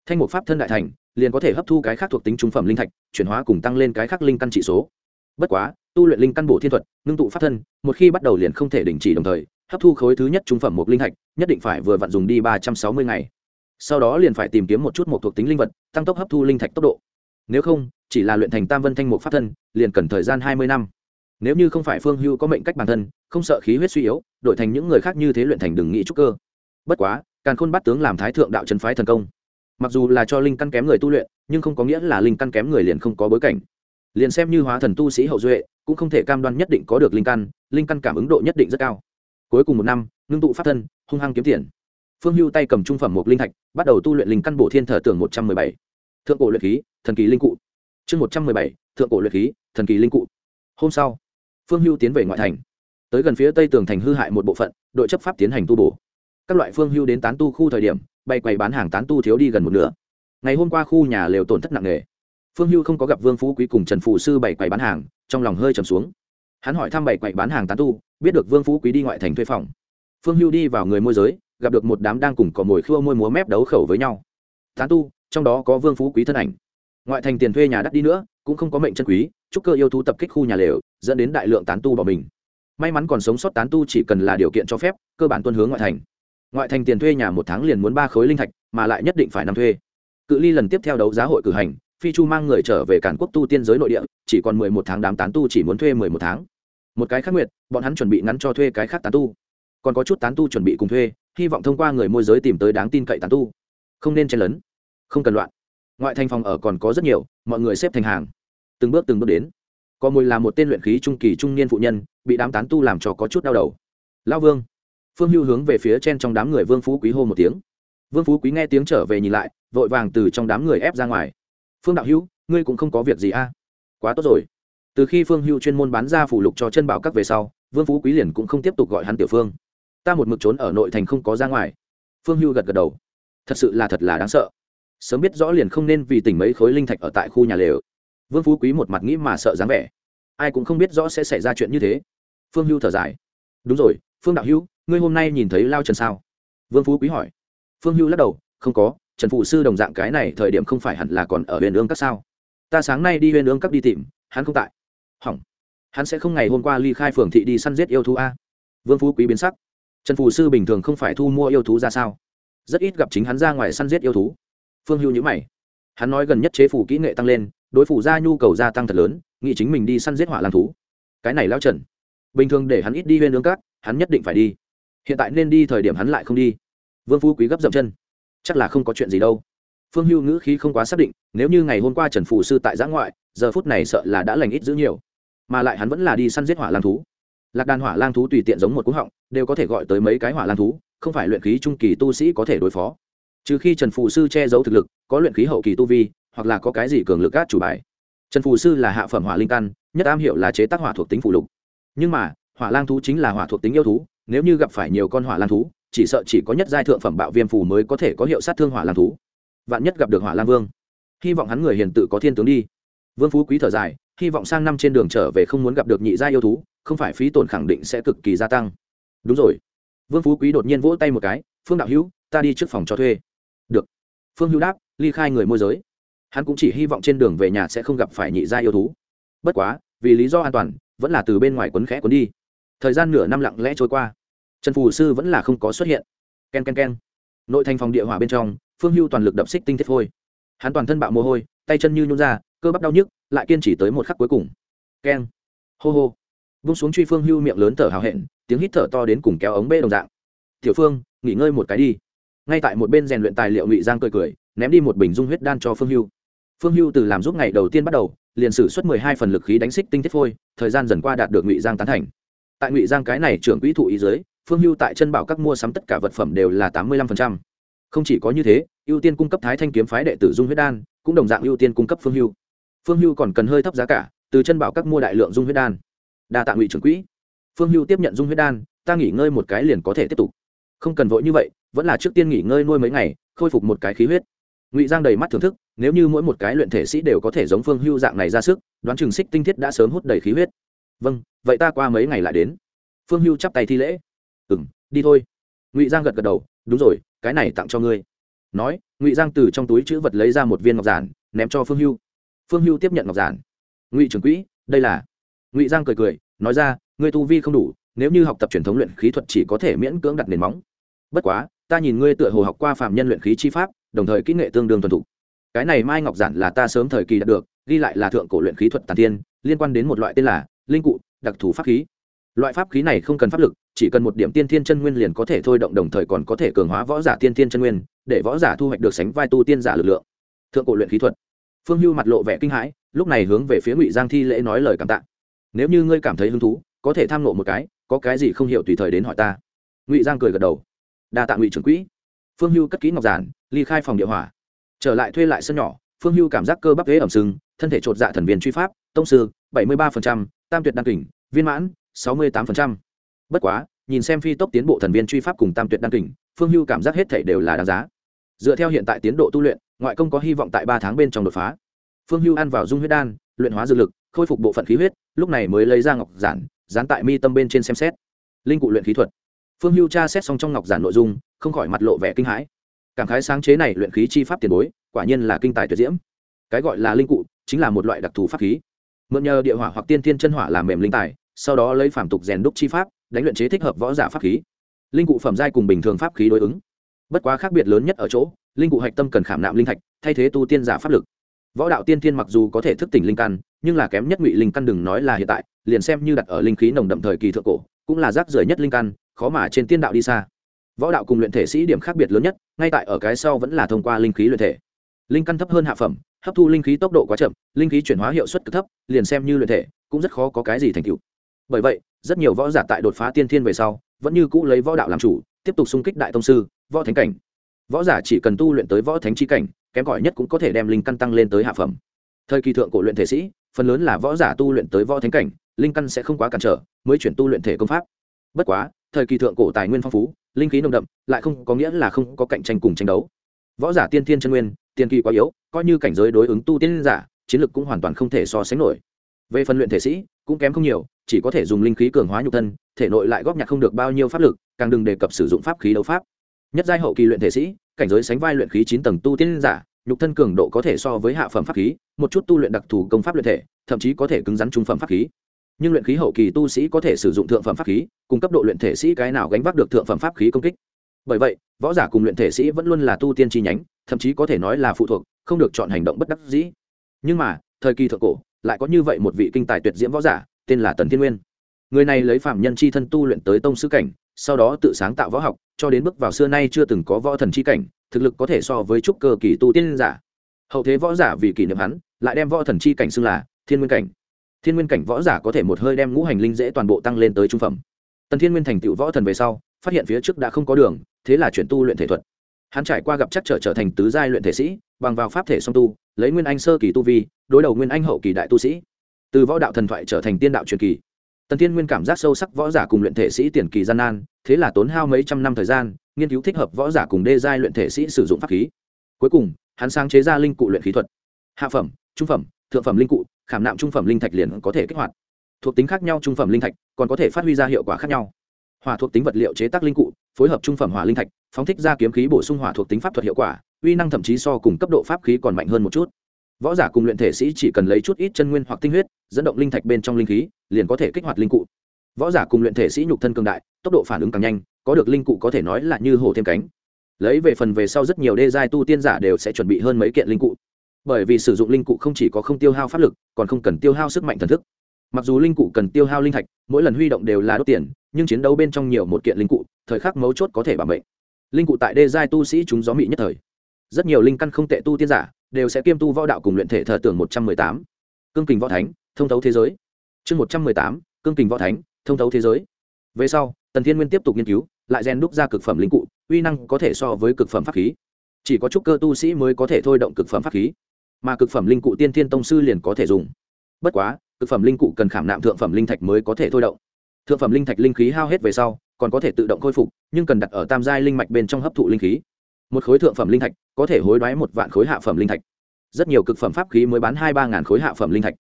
thanh mục pháp thân đại thành, liền có thể hấp thu cái khác thuộc tính trung phẩm linh thạch, chuyển hóa cùng tăng lên cái khác linh căn trị số. Bất quá, tu luyện linh căn bổ thiên thuật, ngưng tụ pháp thân, một khi bắt đầu liền không thể đình chỉ đồng thời, hấp thu khối thứ nhất trung phẩm một linh thạch, nhất định phải vừa vặn dùng đi ba trăm sáu mươi ngày. Sau đó liền phải tìm kiếm một chút một thuộc tính linh vật, tăng tốc hấp thu linh thạch tốc độ. Nếu không chỉ là luyện thành tam vân thanh mục pháp thân, liền cần thời gian hai mươi năm. Nếu như không phải phương hưu có mệnh cách bản thân, không sợ khí huyết suy yếu, đổi thành những người khác như thế luyện thành đừng nghĩ trúc cơ. Bất quá, càn khôn bắt tướng làm thái thượng đạo trấn phái thần công. Mặc dù là cho linh căn kém người tu luyện, nhưng không có nghĩa là linh căn kém người liền không có bối cảnh. Liền xem như hóa thần tu sĩ hậu duệ, cũng không thể cam đoan nhất định có được linh căn linh căn cảm ứng độ nhất định rất cao. Cuối cùng một năm, ngưng tụ pháp thân, hung hăng kiếm tiền. Phương hưu tay cầm trung phẩm một linh thạch, bắt đầu tu luyện linh căn bổ thiên thờ tưởng một trăm mười bảy. Thượng cổ luyện khí, thần kỳ linh cụ chương một trăm mười bảy, thượng cổ luyện khí, thần kỳ linh cụ. Hôm sau, phương hưu tiến về ngoại thành. Tới gần phía tây tường thành hư hại một bộ phận, đội chấp pháp tiến hành tu bổ. Các loại phương hưu đến tán tu khu thời điểm, bay quầy bán hàng tán tu thiếu đi gần một nửa. Ngày hôm qua khu nhà lều tổn thất nặng nề. Phương hưu không có gặp vương phú quý cùng trần phụ sư bảy quầy bán hàng, trong lòng hơi trầm xuống. Hắn hỏi thăm bảy quầy bán hàng tán tu, biết được vương phú quý đi ngoại thành thuê phòng. Phương hưu đi vào người môi giới, gặp được một đám đang cùng cỏ mồi khua môi múa mép đấu khẩu với nhau. Tán tu, trong đó có vương phú quý thân ảnh ngoại thành tiền thuê nhà đắt đi nữa, cũng không có mệnh chân quý trúc cơ yêu thú tập kích khu nhà lều, dẫn đến đại lượng tán tu bỏ mình. May mắn còn sống sót tán tu chỉ cần là điều kiện cho phép, cơ bản tuân hướng ngoại thành. Ngoại thành tiền thuê nhà một tháng liền muốn ba khối linh thạch, mà lại nhất định phải năm thuê. Cự ly lần tiếp theo đấu giá hội cử hành, phi chu mang người trở về cản quốc tu tiên giới nội địa, chỉ còn mười một tháng đám tán tu chỉ muốn thuê mười một tháng. Một cái khác nguyệt, bọn hắn chuẩn bị ngắn cho thuê cái khác tán tu. Còn có chút tán tu chuẩn bị cùng thuê, hy vọng thông qua người môi giới tìm tới đáng tin cậy tán tu. Không nên chen lấn. Không cần loạn ngoại thành phòng ở còn có rất nhiều, mọi người xếp thành hàng. Từng bước từng bước đến. Có mùi là một tên luyện khí trung kỳ trung niên phụ nhân, bị đám tán tu làm cho có chút đau đầu. Lao vương. Phương hưu hướng về phía trên trong đám người vương phú quý hô một tiếng. Vương phú quý nghe tiếng trở về nhìn lại, vội vàng từ trong đám người ép ra ngoài. Phương đạo hữu, ngươi cũng không có việc gì a? À? quá tốt rồi. Từ khi phương hưu chuyên môn bán ra phủ lục cho chân bảo các về sau, vương phú quý liền cũng không tiếp tục gọi hắn tiểu phương. Ta một mực trốn ở nội thành không có ra ngoài. Phương hưu gật gật đầu. Thật sự là thật là đáng sợ sớm biết rõ liền không nên vì tỉnh mấy khối linh thạch ở tại khu nhà lều. Vương phú quý một mặt nghĩ mà sợ dáng vẻ. Ai cũng không biết rõ sẽ xảy ra chuyện như thế. Phương hưu thở dài. Đúng rồi, phương đạo hưu ngươi hôm nay nhìn thấy lao trần sao? Vương phú quý hỏi. Phương hưu lắc đầu. Không có, trần phụ sư đồng dạng cái này thời điểm không phải hẳn là còn ở huyện ương các sao? Ta sáng nay đi huyện ương các đi tìm, hắn không tại. Hỏng. Hắn sẽ không ngày hôm qua ly khai phường thị đi săn giết yêu thú a. Vương phú quý biến sắc. Trần phù sư bình thường không phải thu mua yêu thú ra sao? Rất ít gặp chính hắn ra ngoài săn giết yêu thú phương hưu nhữ mày. Hắn nói gần nhất chế phủ kỹ nghệ tăng lên, đối phủ ra nhu cầu gia tăng thật lớn, nghĩ chính mình đi săn giết hỏa làm thú. Cái này lao trần. Bình thường để hắn ít đi huyên lương cát, hắn nhất định phải đi. Hiện tại nên đi thời điểm hắn lại không đi. Vương phú quý gấp dậm chân. Chắc là không có chuyện gì đâu. Phương hưu ngữ khí không quá xác định, nếu như ngày hôm qua trần phù sư tại giã ngoại, giờ phút này sợ là đã lành ít giữ nhiều. Mà lại hắn vẫn là đi săn giết hỏa lang thú. Lạc đàn hỏa lang thú tùy tiện giống một cú họng, đều có thể gọi tới mấy cái hỏa lang thú, không phải luyện khí trung kỳ tu sĩ có thể đối phó trừ khi trần phù sư che giấu thực lực, có luyện khí hậu kỳ tu vi, hoặc là có cái gì cường lực cát chủ bài. Trần phù sư là hạ phẩm hỏa linh căn, nhất am hiểu là chế tác hỏa thuộc tính phụ lục. Nhưng mà, hỏa lang thú chính là hỏa thuộc tính yêu thú, nếu như gặp phải nhiều con hỏa lang thú, chỉ sợ chỉ có nhất giai thượng phẩm bạo viêm phù mới có thể có hiệu sát thương hỏa lang thú. Vạn nhất gặp được hỏa lang vương, hy vọng hắn người hiền tự có thiên tướng đi. Vương phú quý thở dài, hy vọng sang năm trên đường trở về không muốn gặp được nhị gia yêu thú, không phải phí tổn khẳng định sẽ cực kỳ gia tăng. Đúng rồi. Vương phú quý đột nhiên vỗ tay một cái, phương đạo hữu, ta đi trước phòng cho thuê phương hữu đáp, ly khai người môi giới. Hắn cũng chỉ hy vọng trên đường về nhà sẽ không gặp phải nhị gia yêu thú. Bất quá, vì lý do an toàn, vẫn là từ bên ngoài quấn khẽ quấn đi. Thời gian nửa năm lặng lẽ trôi qua. Trần phù sư vẫn là không có xuất hiện. K e n k e n k e n nội thành phòng địa hỏa bên trong, phương hưu toàn lực đập xích tinh thiết phôi hắn toàn thân bạo mồ hôi, tay chân như nhún ra, cơ bắp đau nhức, lại kiên trì tới một khắc cuối cùng. Keng hô hô. Vung xuống truy phương hưu miệng lớn thở hào hẹn, tiếng hít thở to đến cùng kéo ống bê đồng dạng. Tiểu phương, nghỉ ngơi một cái đi ngay tại một bên rèn luyện tài liệu ngụy giang cười cười, ném đi một bình dung huyết đan cho phương hưu. Phương hưu từ làm giúp ngày đầu tiên bắt đầu, liền sử xuất mười hai phần lực khí đánh xích tinh thiết phôi, thời gian dần qua đạt được ngụy giang tán thành. Tại ngụy giang cái này trưởng quỹ thụ ý giới phương hưu tại chân bảo các mua sắm tất cả vật phẩm đều là tám mươi lăm không chỉ có như thế, ưu tiên cung cấp thái thanh kiếm phái đệ tử dung huyết đan, cũng đồng dạng ưu tiên cung cấp phương hưu. Phương hưu còn cần hơi thấp giá cả, từ chân bảo các mua đại lượng dung huyết đan. Đa tạ ngụy trưởng quỹ. Phương hưu tiếp nhận dung huyết đan, ta nghỉ ngơi một cái liền có thể tiếp tục. Không cần vội như vậy vẫn là trước tiên nghỉ ngơi nuôi mấy ngày, khôi phục một cái khí huyết. Ngụy giang đầy mắt thưởng thức, nếu như mỗi một cái luyện thể sĩ đều có thể giống phương hưu dạng này ra sức, đoán chừng xích tinh thiết đã sớm hút đầy khí huyết. Vâng vậy ta qua mấy ngày lại đến. Phương hưu chắp tay thi lễ. Ừ m đi thôi. Ngụy giang gật gật đầu, đúng rồi, cái này tặng cho ngươi. Nói, ngụy giang từ trong túi chữ vật lấy ra một viên ngọc giản, ném cho phương hưu. Phương hưu tiếp nhận ngọc giản. Ngụy trưởng quỹ, đây là. Ngụy giang cười cười, nói ra, ngươi tu vi không đủ, nếu như học tập truyền thống luyện khí thuật chỉ có thể miễn cưỡng đặt nền móng. Bất quá ta nhìn ngươi tựa hồ học qua phạm nhân luyện khí chi pháp, đồng thời kỹ nghệ tương đương thuần thục. Cái này mai ngọc giản là ta sớm thời kỳ đạt được, ghi lại là thượng cổ luyện khí thuật tàn tiên, liên quan đến một loại tên là linh cụ, đặc thù pháp khí. Loại pháp khí này không cần pháp lực, chỉ cần một điểm tiên thiên chân nguyên liền có thể thôi động, đồng thời còn có thể cường hóa võ giả tiên thiên chân nguyên, để võ giả thu hoạch được sánh vai tu tiên giả lực lượng. Thượng cổ luyện khí thuật. Phương hưu mặt lộ vẻ kinh hãi, lúc này hướng về phía ngụy giang thi lễ nói lời cảm tạ. Nếu như ngươi cảm thấy hứng thú, có thể tham nộ một cái, có cái gì không hiểu tùy thời đến hỏi ta. Ngụy giang cười gật đầu đa tạ ngụy trưởng quỹ. Phương hưu cất kỹ ngọc giản, ly khai phòng địa hỏa. Trở lại thuê lại sân nhỏ, phương hưu cảm giác cơ bắp ghế ẩm sưng thân thể chột dạ thần viên truy pháp, tông sư, bảy mươi ba tam tuyệt đăng kình, viên mãn, sáu mươi tám bất quá, nhìn xem phi tốc tiến bộ thần viên truy pháp cùng tam tuyệt đăng kình, phương hưu cảm giác hết thể đều là đáng giá. Dựa theo hiện tại tiến độ tu luyện, ngoại công có hy vọng tại ba tháng bên trong đột phá. Phương hưu ăn vào dung huyết đan, luyện hóa dược lực, khôi phục bộ phận khí huyết, lúc này mới lấy ra ngọc giản, dán tại mi tâm bên trên xem xét. Linh cụ luyện khí thuật phương hưu tra xét xong trong ngọc giản nội dung, không khỏi mặt lộ vẻ kinh hãi. Cảm khái sáng chế này luyện khí chi pháp tiền bối, quả nhiên là kinh tài tuyệt diễm. Cái gọi là linh cụ, chính là một loại đặc thù pháp khí. Mượn nhờ địa hỏa hoặc tiên thiên chân hỏa làm mềm linh tài, sau đó lấy phản tục rèn đúc chi pháp, đánh luyện chế thích hợp võ giả pháp khí. Linh cụ phẩm giai cùng bình thường pháp khí đối ứng. Bất quá khác biệt lớn nhất ở chỗ, linh cụ hạch tâm cần khảm nạm linh thạch, thay thế tu tiên giả pháp lực. Võ đạo tiên thiên mặc dù có thể thức tỉnh linh căn, nhưng là kém nhất ngụy linh căn đừng nói là hiện tại, liền xem như đặt ở linh khí nồng đậm thời kỳ thượng cổ, cũng là rác rưởi nhất linh căn khó mà trên tiên đạo đi xa. Võ đạo cùng luyện thể sĩ điểm khác biệt lớn nhất, ngay tại ở cái sau vẫn là thông qua linh khí luyện thể. Linh căn thấp hơn hạ phẩm, hấp thu linh khí tốc độ quá chậm, linh khí chuyển hóa hiệu suất cực thấp, liền xem như luyện thể, cũng rất khó có cái gì thành tựu. Bởi vậy, rất nhiều võ giả tại đột phá tiên thiên về sau, vẫn như cũ lấy võ đạo làm chủ, tiếp tục xung kích đại tông sư, võ thánh cảnh. Võ giả chỉ cần tu luyện tới võ thánh chi cảnh, kém cỏi nhất cũng có thể đem linh căn tăng lên tới hạ phẩm. Thời kỳ thượng cổ luyện thể sĩ, phần lớn là võ giả tu luyện tới võ thánh cảnh, linh căn sẽ không quá cản trở, mới chuyển tu luyện thể công pháp. Bất quá thời kỳ thượng cổ tài nguyên phong phú, linh khí nồng đậm, lại không có nghĩa là không có cạnh tranh cùng tranh đấu. Võ giả tiên thiên chân nguyên tiên kỳ quá yếu, coi như cảnh giới đối ứng tu tiên giả, chiến lực cũng hoàn toàn không thể so sánh nổi. Về phần luyện thể sĩ, cũng kém không nhiều, chỉ có thể dùng linh khí cường hóa nhục thân, thể nội lại góp nhặt không được bao nhiêu pháp lực, càng đừng đề cập sử dụng pháp khí đấu pháp. Nhất giai hậu kỳ luyện thể sĩ, cảnh giới sánh vai luyện khí chín tầng tu tiên giả, nhục thân cường độ có thể so với hạ phẩm pháp khí, một chút tu luyện đặc thù công pháp luyện thể, thậm chí có thể cứng rắn trung phẩm pháp khí nhưng luyện khí hậu kỳ tu sĩ có thể sử dụng thượng phẩm pháp khí, cùng cấp độ luyện thể sĩ cái nào gánh vác được thượng phẩm pháp khí công kích. Bởi vậy, võ giả cùng luyện thể sĩ vẫn luôn là tu tiên chi nhánh, thậm chí có thể nói là phụ thuộc, không được chọn hành động bất đắc dĩ. Nhưng mà, thời kỳ thượng cổ, lại có như vậy một vị kinh tài tuyệt diễm võ giả, tên là tần thiên nguyên. Người này lấy phạm nhân chi thân tu luyện tới tông sư cảnh, sau đó tự sáng tạo võ học, cho đến bước vào xưa nay chưa từng có võ thần chi cảnh, thực lực có thể so với trúc cơ kỳ tu tiên giả. Hậu thế võ giả vì kỷ niệm hắn, lại đem võ thần chi cảnh xưng là thiên nguyên cảnh thiên nguyên cảnh võ giả có thể một hơi đem ngũ hành linh dễ toàn bộ tăng lên tới trung phẩm. Tần thiên nguyên thành tựu võ thần về sau, phát hiện phía trước đã không có đường, thế là chuyển tu luyện thể thuật. Hắn trải qua gặp chắc trở trở thành tứ giai luyện thể sĩ, bằng vào pháp thể song tu, lấy nguyên anh sơ kỳ tu vi, đối đầu nguyên anh hậu kỳ đại tu sĩ. Từ võ đạo thần thoại trở thành tiên đạo truyền kỳ. Tần thiên nguyên cảm giác sâu sắc võ giả cùng luyện thể sĩ tiền kỳ gian nan, thế là tốn hao mấy trăm năm thời gian, nghiên cứu thích hợp võ giả cùng đê giai luyện thể sĩ sử dụng pháp khí. Cuối cùng, hắn sáng chế ra linh cụ luyện khí thuật. Hạ phẩm, trung phẩm, thượng phẩm linh cụ khảm nạm trung phẩm linh thạch liền có thể kích hoạt. Thuộc tính khác nhau trung phẩm linh thạch còn có thể phát huy ra hiệu quả khác nhau. Hỏa thuộc tính vật liệu chế tác linh cụ, phối hợp trung phẩm hỏa linh thạch, phóng thích ra kiếm khí bổ sung hỏa thuộc tính pháp thuật hiệu quả, uy năng thậm chí so cùng cấp độ pháp khí còn mạnh hơn một chút. Võ giả cùng luyện thể sĩ chỉ cần lấy chút ít chân nguyên hoặc tinh huyết, dẫn động linh thạch bên trong linh khí, liền có thể kích hoạt linh cụ. Võ giả cùng luyện thể sĩ nhục thân cường đại, tốc độ phản ứng càng nhanh, có được linh cụ có thể nói là như hổ thêm cánh. Lấy về phần về sau rất nhiều đê giai tu tiên giả đều sẽ chuẩn bị hơn mấy kiện linh cụ bởi vì sử dụng linh cụ không chỉ có không tiêu hao pháp lực, còn không cần tiêu hao sức mạnh thần thức. Mặc dù linh cụ cần tiêu hao linh thạch, mỗi lần huy động đều là đốt tiền, nhưng chiến đấu bên trong nhiều một kiện linh cụ, thời khắc mấu chốt có thể bảo mệnh. Linh cụ tại đê giai tu sĩ chúng gió mị nhất thời. Rất nhiều linh căn không tệ tu tiên giả đều sẽ kiêm tu võ đạo cùng luyện thể thờ tưởng một trăm mười tám. Cương kình võ thánh, thông thấu thế giới. Chương một trăm mười tám, cương kình võ thánh, thông thấu thế giới. Về sau, tần thiên nguyên tiếp tục nghiên cứu, lại rèn đúc ra cực phẩm linh cụ, uy năng có thể so với cực phẩm pháp khí. Chỉ có chút cơ tu sĩ mới có thể thôi động cực phẩm pháp khí mà cực phẩm linh cụ tiên thiên tông sư liền có thể dùng. Bất quá, cực phẩm linh cụ cần khảm nạm thượng phẩm linh thạch mới có thể thôi động. Thượng phẩm linh thạch linh khí hao hết về sau, còn có thể tự động khôi phục, nhưng cần đặt ở tam giai linh mạch bên trong hấp thụ linh khí. Một khối thượng phẩm linh thạch có thể hối đoái một vạn khối hạ phẩm linh thạch. Rất nhiều cực phẩm pháp khí mới bán hai ba ngàn khối hạ phẩm linh thạch.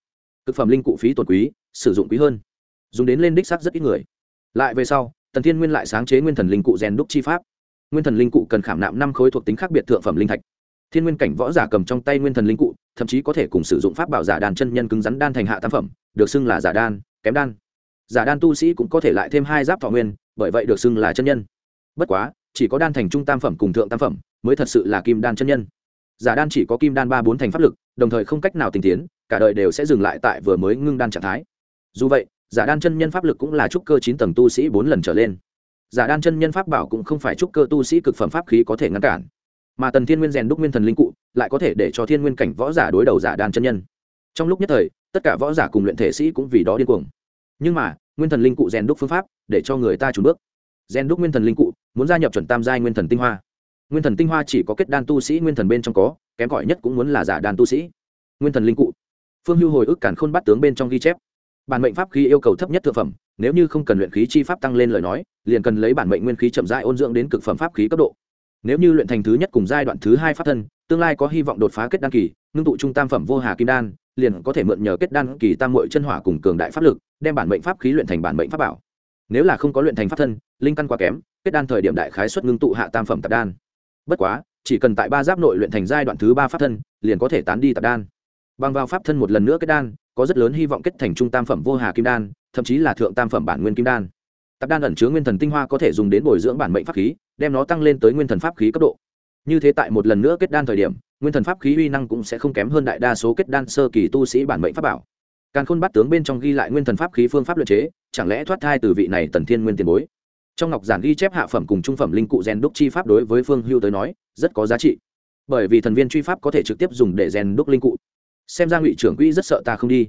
Cực phẩm linh cụ phí tổn quý, sử dụng quý hơn. Dùng đến lên đích sắc rất ít người. Lại về sau, tần thiên nguyên lại sáng chế nguyên thần linh cụ rèn đúc chi pháp. Nguyên thần linh cụ cần khảm nạm năm khối thuộc tính khác biệt thượng phẩm linh thạch thiên nguyên cảnh võ giả cầm trong tay nguyên thần linh cụ, thậm chí có thể cùng sử dụng pháp bảo giả đàn chân nhân cứng rắn đan thành hạ tam phẩm, được xưng là giả đan, kém đan. Giả đan tu sĩ cũng có thể lại thêm hai giáp thọ nguyên, bởi vậy được xưng là chân nhân. Bất quá, chỉ có đan thành trung tam phẩm cùng thượng tam phẩm mới thật sự là kim đan chân nhân. Giả đan chỉ có kim đan ba bốn thành pháp lực, đồng thời không cách nào tình tiến, cả đời đều sẽ dừng lại tại vừa mới ngưng đan trạng thái. Dù vậy, giả đan chân nhân pháp lực cũng là trúc cơ chín tầng tu sĩ bốn lần trở lên. Giả đan chân nhân pháp bảo cũng không phải trúc cơ tu sĩ cực phẩm pháp khí có thể ngăn cản mà tần thiên nguyên rèn đúc nguyên thần linh cụ lại có thể để cho thiên nguyên cảnh võ giả đối đầu giả đan chân nhân. Trong lúc nhất thời, tất cả võ giả cùng luyện thể sĩ cũng vì đó điên cuồng. Nhưng mà, nguyên thần linh cụ rèn đúc phương pháp để cho người ta trùn bước. Rèn đúc nguyên thần linh cụ, muốn gia nhập chuẩn tam giai nguyên thần tinh hoa. Nguyên thần tinh hoa chỉ có kết đan tu sĩ nguyên thần bên trong có, kém cỏi nhất cũng muốn là giả đan tu sĩ. Nguyên thần linh cụ. Phương hưu hồi ức cản khôn bắt tướng bên trong ghi chép. Bản mệnh pháp khí yêu cầu thấp nhất thượng phẩm, nếu như không cần luyện khí chi pháp tăng lên lời nói, liền cần lấy bản mệnh nguyên khí chậm rãi ôn dưỡng đến cực phẩm pháp khí cấp độ nếu như luyện thành thứ nhất cùng giai đoạn thứ hai pháp thân, tương lai có hy vọng đột phá kết đan kỳ, ngưng tụ trung tam phẩm vô hà kim đan, liền có thể mượn nhờ kết đan kỳ tam mội chân hỏa cùng cường đại pháp lực, đem bản mệnh pháp khí luyện thành bản mệnh pháp bảo. Nếu là không có luyện thành pháp thân, linh căn quá kém, kết đan thời điểm đại khái xuất ngưng tụ hạ tam phẩm tạp đan. Bất quá, chỉ cần tại ba giáp nội luyện thành giai đoạn thứ ba pháp thân, liền có thể tán đi tạp đan. Bằng vào pháp thân một lần nữa kết đan, có rất lớn hy vọng kết thành trung tam phẩm vô hà kim đan, thậm chí là thượng tam phẩm bản nguyên kim đan tạp đan ẩn chứa nguyên thần tinh hoa có thể dùng đến bồi dưỡng bản mệnh pháp khí, đem nó tăng lên tới nguyên thần pháp khí cấp độ. Như thế tại một lần nữa kết đan thời điểm, nguyên thần pháp khí uy năng cũng sẽ không kém hơn đại đa số kết đan sơ kỳ tu sĩ bản mệnh pháp bảo. Càng khôn bắt tướng bên trong ghi lại nguyên thần pháp khí phương pháp luyện chế, chẳng lẽ thoát thai từ vị này tần thiên nguyên tiền bối? Trong ngọc giản ghi chép hạ phẩm cùng trung phẩm linh cụ rèn đúc chi pháp đối với phương hưu tới nói, rất có giá trị. Bởi vì thần viên truy pháp có thể trực tiếp dùng để rèn đúc linh cụ. Xem ra ngụy trưởng quỹ rất sợ ta không đi.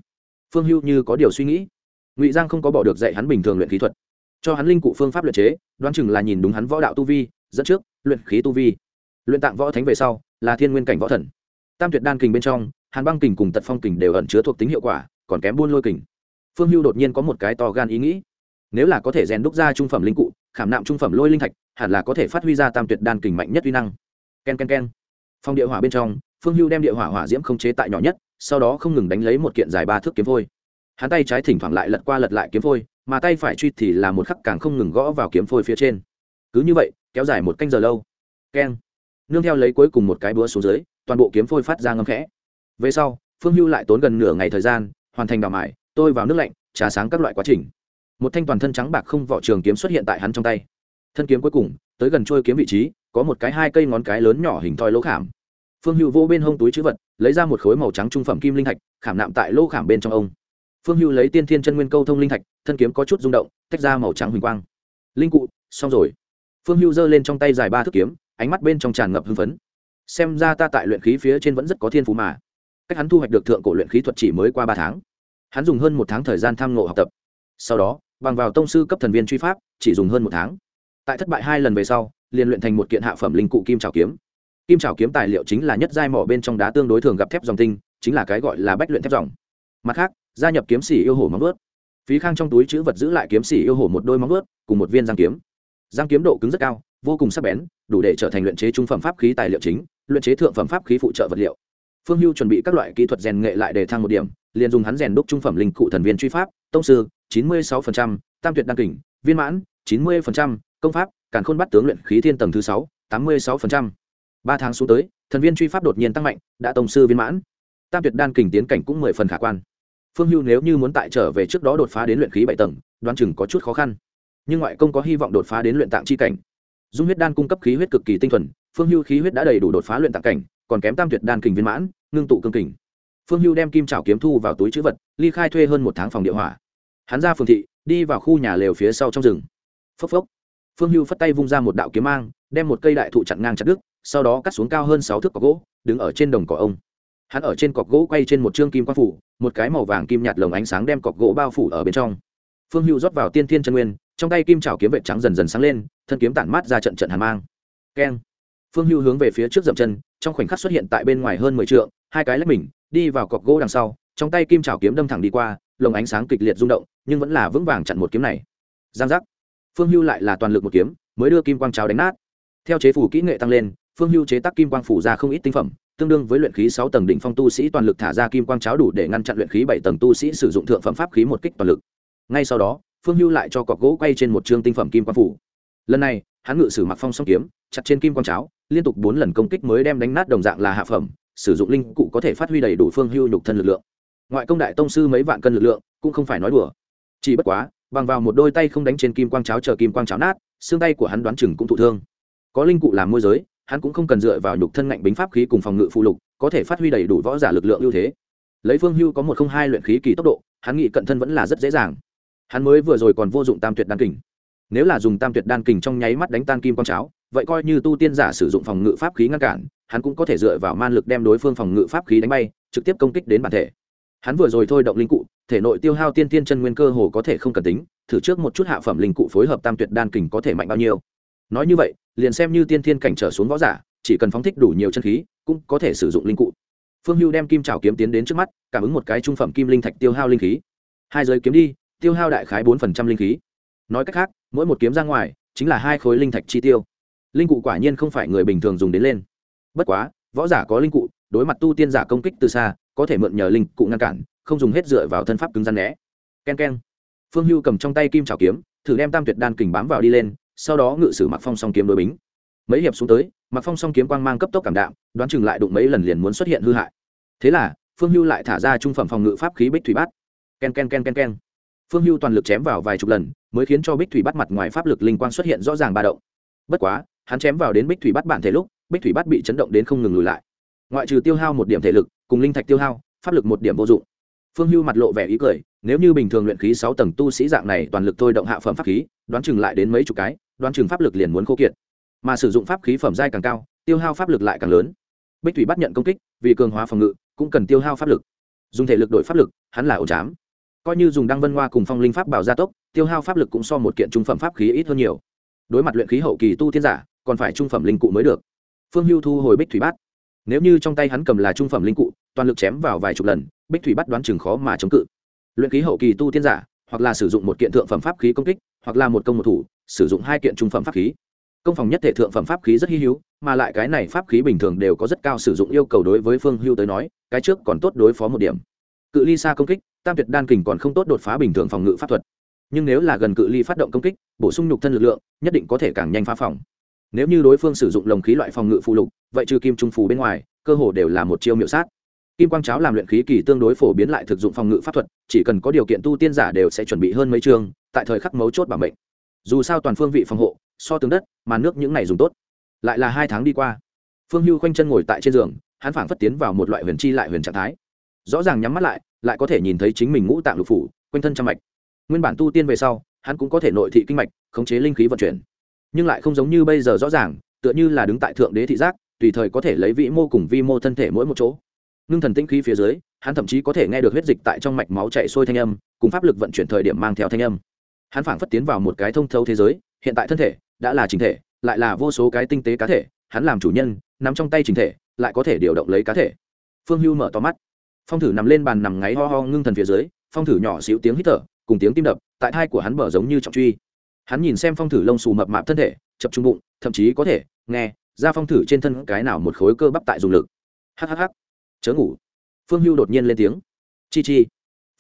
Phương hưu như có điều suy nghĩ. Ngụy giang không có bỏ được dạy hắn bình thường luyện khí thuật cho hắn linh cụ phương pháp luyện chế, đoán chừng là nhìn đúng hắn võ đạo tu vi, dẫn trước, luyện khí tu vi. Luyện tạng võ thánh về sau, là thiên nguyên cảnh võ thần. Tam tuyệt đan kình bên trong, hàn băng kình cùng tật phong kình đều ẩn chứa thuộc tính hiệu quả, còn kém buôn lôi kình. Phương hưu đột nhiên có một cái to gan ý nghĩ. Nếu là có thể rèn đúc ra trung phẩm linh cụ, khảm nạm trung phẩm lôi linh thạch, hẳn là có thể phát huy ra tam tuyệt đan kình mạnh nhất uy năng. K e n k e n k e n phong địa hỏa bên trong, phương hưu đem địa hỏa hỏa diễm không chế tại nhỏ nhất, sau đó không ngừng đánh lấy một kiện dài ba thước kiếm phôi. Hắn tay trái thỉnh thoảng lại lật qua lật lại kiếm phôi mà tay phải truy thì là một khắc càng không ngừng gõ vào kiếm phôi phía trên. Cứ như vậy, kéo dài một canh giờ lâu. Keng. Nương theo lấy cuối cùng một cái búa xuống dưới, toàn bộ kiếm phôi phát ra ngâm khẽ. Về sau, phương hưu lại tốn gần nửa ngày thời gian, hoàn thành đào mải tôi vào nước lạnh, trà sáng các loại quá trình. Một thanh toàn thân trắng bạc không vỏ trường kiếm xuất hiện tại hắn trong tay. Thân kiếm cuối cùng, tới gần trôi kiếm vị trí, có một cái hai cây ngón cái lớn nhỏ hình thoi lỗ khảm. Phương hưu vô bên hông túi chữ vật, lấy ra một khối màu trắng trung phẩm kim linh thạch, khảm nạm tại lỗ khảm bên trong ông phương hưu lấy tiên thiên chân nguyên câu thông linh thạch, thân kiếm có chút rung động, tách ra màu trắng huỳnh quang. Linh cụ, xong rồi. Phương hưu giơ lên trong tay dài ba thước kiếm, ánh mắt bên trong tràn ngập hưng phấn. Xem ra ta tại luyện khí phía trên vẫn rất có thiên phú mà. Cách hắn thu hoạch được thượng cổ luyện khí thuật chỉ mới qua ba tháng. Hắn dùng hơn một tháng thời gian tham ngộ học tập. Sau đó, bằng vào tông sư cấp thần viên truy pháp, chỉ dùng hơn một tháng. Tại thất bại hai lần về sau, liền luyện thành một kiện hạ phẩm linh cụ kim trào kiếm. Kim trào kiếm tài liệu chính là nhất giai mỏ bên trong đá tương đối thường gặp thép dòng tinh, chính là cái gọi là bách luyện thép dòng. Mặt khác gia nhập kiếm sĩ yêu hổ móng vuốt. Phí khang trong túi chữ vật giữ lại kiếm sĩ yêu hổ một đôi móng vuốt, cùng một viên giang kiếm. Giang kiếm độ cứng rất cao, vô cùng sắc bén, đủ để trở thành luyện chế trung phẩm pháp khí tài liệu chính, luyện chế thượng phẩm pháp khí phụ trợ vật liệu. Phương hưu chuẩn bị các loại kỹ thuật rèn nghệ lại để thăng một điểm, liền dùng hắn rèn đúc trung phẩm linh cụ thần viên truy pháp, tông sư, chín mươi sáu tam tuyệt đăng kình, viên mãn, chín mươi công pháp, càn khôn bắt tướng luyện khí thiên tầng thứ sáu, tám mươi sáu ba tháng xuống tới, thần viên truy pháp đột nhiên tăng mạnh, đã tông sư viên mãn. Tam tuyệt đan kình tiến cảnh cũng mười phần khả quan phương hưu nếu như muốn tại trở về trước đó đột phá đến luyện khí bảy tầng, đoán chừng có chút khó khăn. Nhưng ngoại công có hy vọng đột phá đến luyện tạng chi cảnh. Dung huyết đan cung cấp khí huyết cực kỳ tinh thuần, phương hưu khí huyết đã đầy đủ đột phá luyện tạng cảnh, còn kém tam tuyệt đan kình viên mãn, ngưng tụ cương kình. Phương hưu đem kim trào kiếm thu vào túi chữ vật, ly khai thuê hơn một tháng phòng địa hỏa. Hắn ra phường thị, đi vào khu nhà lều phía sau trong rừng. Phốc phốc. Phương hưu phất tay vung ra một đạo kiếm mang, đem một cây đại thụ chặn ngang chặt đứt, sau đó cắt xuống cao hơn sáu thước cọc gỗ, đứng ở trên đồng cỏ ông hắn ở trên cọc gỗ quay trên một chương kim quang phủ, một cái màu vàng kim nhạt lồng ánh sáng đem cọc gỗ bao phủ ở bên trong. Phương hưu rót vào tiên thiên chân nguyên, trong tay kim trào kiếm vệ trắng dần dần sáng lên, thân kiếm tản mát ra trận trận hàn mang. Keng. Phương hưu hướng về phía trước dậm chân, trong khoảnh khắc xuất hiện tại bên ngoài hơn mười t hai cái lách mình, đi vào cọc gỗ đằng sau, trong tay kim trào kiếm đâm thẳng đi qua, lồng ánh sáng kịch liệt rung động, nhưng vẫn là vững vàng chặn một kiếm này. Giang giác. Phương hưu lại là toàn lực một kiếm, mới đưa kim quang trào đánh nát. Theo chế phủ kỹ nghệ tăng lên phương hưu chế tác kim quang phủ ra không ít tinh phẩm, tương đương với luyện khí sáu tầng đỉnh phong tu sĩ toàn lực thả ra kim quang cháo đủ để ngăn chặn luyện khí bảy tầng tu sĩ sử dụng thượng phẩm pháp khí một kích toàn lực. Ngay sau đó, phương hưu lại cho cọc gỗ quay trên một chương tinh phẩm kim quang phủ. Lần này, hắn ngự sử mặc phong song kiếm, chặt trên kim quang cháo, liên tục bốn lần công kích mới đem đánh nát đồng dạng là hạ phẩm, sử dụng linh cụ có thể phát huy đầy đủ phương hưu nhục thân lực lượng. Ngoại công đại tông sư mấy vạn cân lực lượng, cũng không phải nói đùa. Chỉ bất quá, bằng vào một đôi tay không đánh trên kim quang cháo chờ kim quang cháo nát, xương tay của hắn đoán chừng cũng thụ thương. Có linh cụ làm môi giới hắn cũng không cần dựa vào nhục thân ngạnh bính pháp khí cùng phòng ngự phụ lục, có thể phát huy đầy đủ võ giả lực lượng ưu thế. Lấy phương hưu có một không hai luyện khí kỳ tốc độ, hắn nghĩ cận thân vẫn là rất dễ dàng. Hắn mới vừa rồi còn vô dụng tam tuyệt đan kình. Nếu là dùng tam tuyệt đan kình trong nháy mắt đánh tan kim quang cháo, vậy coi như tu tiên giả sử dụng phòng ngự pháp khí ngăn cản, hắn cũng có thể dựa vào man lực đem đối phương phòng ngự pháp khí đánh bay, trực tiếp công kích đến bản thể. Hắn vừa rồi thôi động linh cụ, thể nội tiêu hao tiên tiên chân nguyên cơ hồ có thể không cần tính, thử trước một chút hạ phẩm linh cụ phối hợp tam tuyệt đan kình có thể mạnh bao nhiêu nói như vậy, liền xem như tiên thiên cảnh trở xuống võ giả, chỉ cần phóng thích đủ nhiều chân khí, cũng có thể sử dụng linh cụ. Phương hưu đem kim trào kiếm tiến đến trước mắt, cảm ứng một cái trung phẩm kim linh thạch tiêu hao linh khí. Hai giới kiếm đi, tiêu hao đại khái bốn phần trăm linh khí. Nói cách khác, mỗi một kiếm ra ngoài, chính là hai khối linh thạch chi tiêu. Linh cụ quả nhiên không phải người bình thường dùng đến lên. Bất quá, võ giả có linh cụ, đối mặt tu tiên giả công kích từ xa, có thể mượn nhờ linh cụ ngăn cản, không dùng hết dựa vào thân pháp cứng rắn né. K e n k e n phương hưu cầm trong tay kim trào kiếm, thử đem tam tuyệt đan kình bám vào đi lên sau đó ngự sử mặc phong song kiếm đối bính. Mấy hiệp xuống tới mặc phong song kiếm quang mang cấp tốc cảm đạm, đoán chừng lại đụng mấy lần liền muốn xuất hiện hư hại. Thế là, phương hưu lại thả ra trung phẩm phòng ngự pháp khí bích thủy bát. K e n k e n k e n k e n k e n phương hưu toàn lực chém vào vài chục lần, mới khiến cho bích thủy bắt mặt ngoài pháp lực linh quang xuất hiện rõ ràng ba động. Bất quá, hắn chém vào đến bích thủy bắt bản thể lúc, bích thủy bắt bị chấn động đến không ngừng lùi lại. Ngoại trừ tiêu hao một điểm thể lực, cùng linh thạch tiêu hao, pháp lực một điểm vô dụng phương hưu mặt lộ vẻ ý cười, nếu như bình thường luyện khí sáu tầng tu sĩ dạng này toàn lực thôi động hạ phẩm pháp khí, đoán chừng lại đến mấy chục cái, đoán chừng pháp lực liền muốn khô kiệt. Mà sử dụng pháp khí phẩm giai càng cao, tiêu hao pháp lực lại càng lớn. Bích thủy bắt nhận công kích, vì cường hóa phòng ngự, cũng cần tiêu hao pháp lực. Dùng thể lực đổi pháp lực, hắn là ổ chám. Coi như dùng đăng vân hoa cùng phong linh pháp bảo gia tốc, tiêu hao pháp lực cũng so một kiện trung phẩm pháp khí ít hơn nhiều. Đối mặt luyện khí hậu kỳ tu tiên giả, còn phải trung phẩm linh cụ mới được. Phương hưu thu hồi bích thủy bát nếu như trong tay hắn cầm là trung phẩm linh cụ, toàn lực chém vào vài chục lần, bích thủy bắt đoán chừng khó mà chống cự. Luyện khí hậu kỳ tu tiên giả, hoặc là sử dụng một kiện thượng phẩm pháp khí công kích, hoặc là một công một thủ, sử dụng hai kiện trung phẩm pháp khí. Công phòng nhất thể thượng phẩm pháp khí rất hy hữu, mà lại cái này pháp khí bình thường đều có rất cao sử dụng yêu cầu đối với phương hưu tới nói, cái trước còn tốt đối phó một điểm. Cự ly xa công kích, tam tuyệt đan kình còn không tốt đột phá bình thường phòng ngự pháp thuật. Nhưng nếu là gần cự ly phát động công kích, bổ sung nhục thân lực lượng, nhất định có thể càng nhanh phá phòng nếu như đối phương sử dụng lồng khí loại phòng ngự phụ lục, vậy trừ kim trung phù bên ngoài, cơ hồ đều là một chiêu miệu sát. Kim quang cháo làm luyện khí kỳ tương đối phổ biến lại thực dụng phòng ngự pháp thuật, chỉ cần có điều kiện tu tiên giả đều sẽ chuẩn bị hơn mấy chương, tại thời khắc mấu chốt bảo mệnh. Dù sao toàn phương vị phòng hộ, so tướng đất, mà nước những này dùng tốt. Lại là hai tháng đi qua. Phương hưu khoanh chân ngồi tại trên giường, hắn phảng phất tiến vào một loại huyền chi lại huyền trạng thái. Rõ ràng nhắm mắt lại lại có thể nhìn thấy chính mình ngũ tạng lục phủ, quanh thân trăm mạch. Nguyên bản tu tiên về sau, hắn cũng có thể nội thị kinh mạch, khống chế linh khí vận chuyển nhưng lại không giống như bây giờ rõ ràng, tựa như là đứng tại thượng đế thị giác, tùy thời có thể lấy vĩ mô cùng vi mô thân thể mỗi một chỗ. Ngưng thần tĩnh khí phía dưới, hắn thậm chí có thể nghe được huyết dịch tại trong mạch máu chạy sôi thanh âm, cùng pháp lực vận chuyển thời điểm mang theo thanh âm. Hắn phảng phất tiến vào một cái thông thấu thế giới, hiện tại thân thể đã là chính thể, lại là vô số cái tinh tế cá thể, hắn làm chủ nhân nằm trong tay chính thể, lại có thể điều động lấy cá thể. Phương hưu mở to mắt. Phong thử nằm lên bàn nằm ngáy ho ho ngưng thần phía dưới, phong thử nhỏ xíu tiếng hít thở, cùng tiếng tim đập, tại thai của hắn mở giống như trọng truy hắn nhìn xem phong thử lông xù mập mạp thân thể chập trung bụng thậm chí có thể nghe ra phong thử trên thân cái nào một khối cơ bắp tại dùng lực. Hhh chớ ngủ. Phương hưu đột nhiên lên tiếng. Chi chi.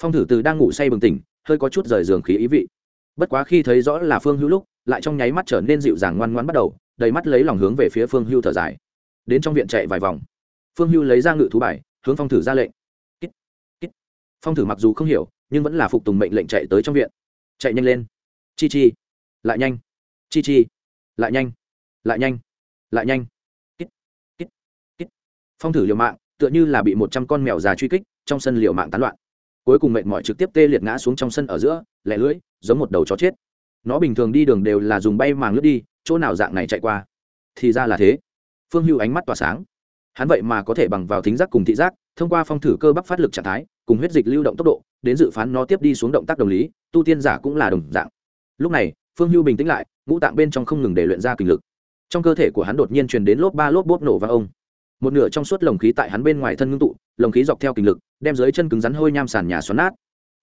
Phong thử từ đang ngủ say bừng tỉnh hơi có chút rời giường khí ý vị. Bất quá khi thấy rõ là phương hưu lúc lại trong nháy mắt trở nên dịu dàng ngoan ngoan bắt đầu đầy mắt lấy lòng hướng về phía phương hưu thở dài. Đến trong viện chạy vài vòng. Phương hưu lấy ra ngự thú bài hướng phong thử ra lệnh. Kít, kít. phong thử mặc dù không hiểu nhưng vẫn là phục tùng mệnh lệnh chạy tới trong viện. Chạy nhanh lên. Chi chi lại nhanh. Chi chi. Lại nhanh. Lại nhanh. Lại nhanh. Kít, kít, kít. phong thử liều mạng tựa như là bị một trăm con mèo già truy kích trong sân liều mạng tán loạn. Cuối cùng mệt mỏi trực tiếp tê liệt ngã xuống trong sân ở giữa lẻ lưỡi giống một đầu chó chết. Nó bình thường đi đường đều là dùng bay màng lướt đi chỗ nào dạng này chạy qua. Thì ra là thế. Phương hưu ánh mắt tỏa sáng. Hắn vậy mà có thể bằng vào thính giác cùng thị giác thông qua phong thử cơ bắp phát lực trạng thái cùng huyết dịch lưu động tốc độ đến dự phán nó tiếp đi xuống động tác đồng lý tu tiên giả cũng là đồng dạng. Lúc này phương hưu bình tĩnh lại, ngũ tạng bên trong không ngừng để luyện ra kinh lực. Trong cơ thể của hắn đột nhiên truyền đến lốp ba lốp bốp nổ và ông. Một nửa trong suốt lồng khí tại hắn bên ngoài thân ngưng tụ, lồng khí dọc theo kinh lực, đem dưới chân cứng rắn hôi nham sàn nhà xoắn nát.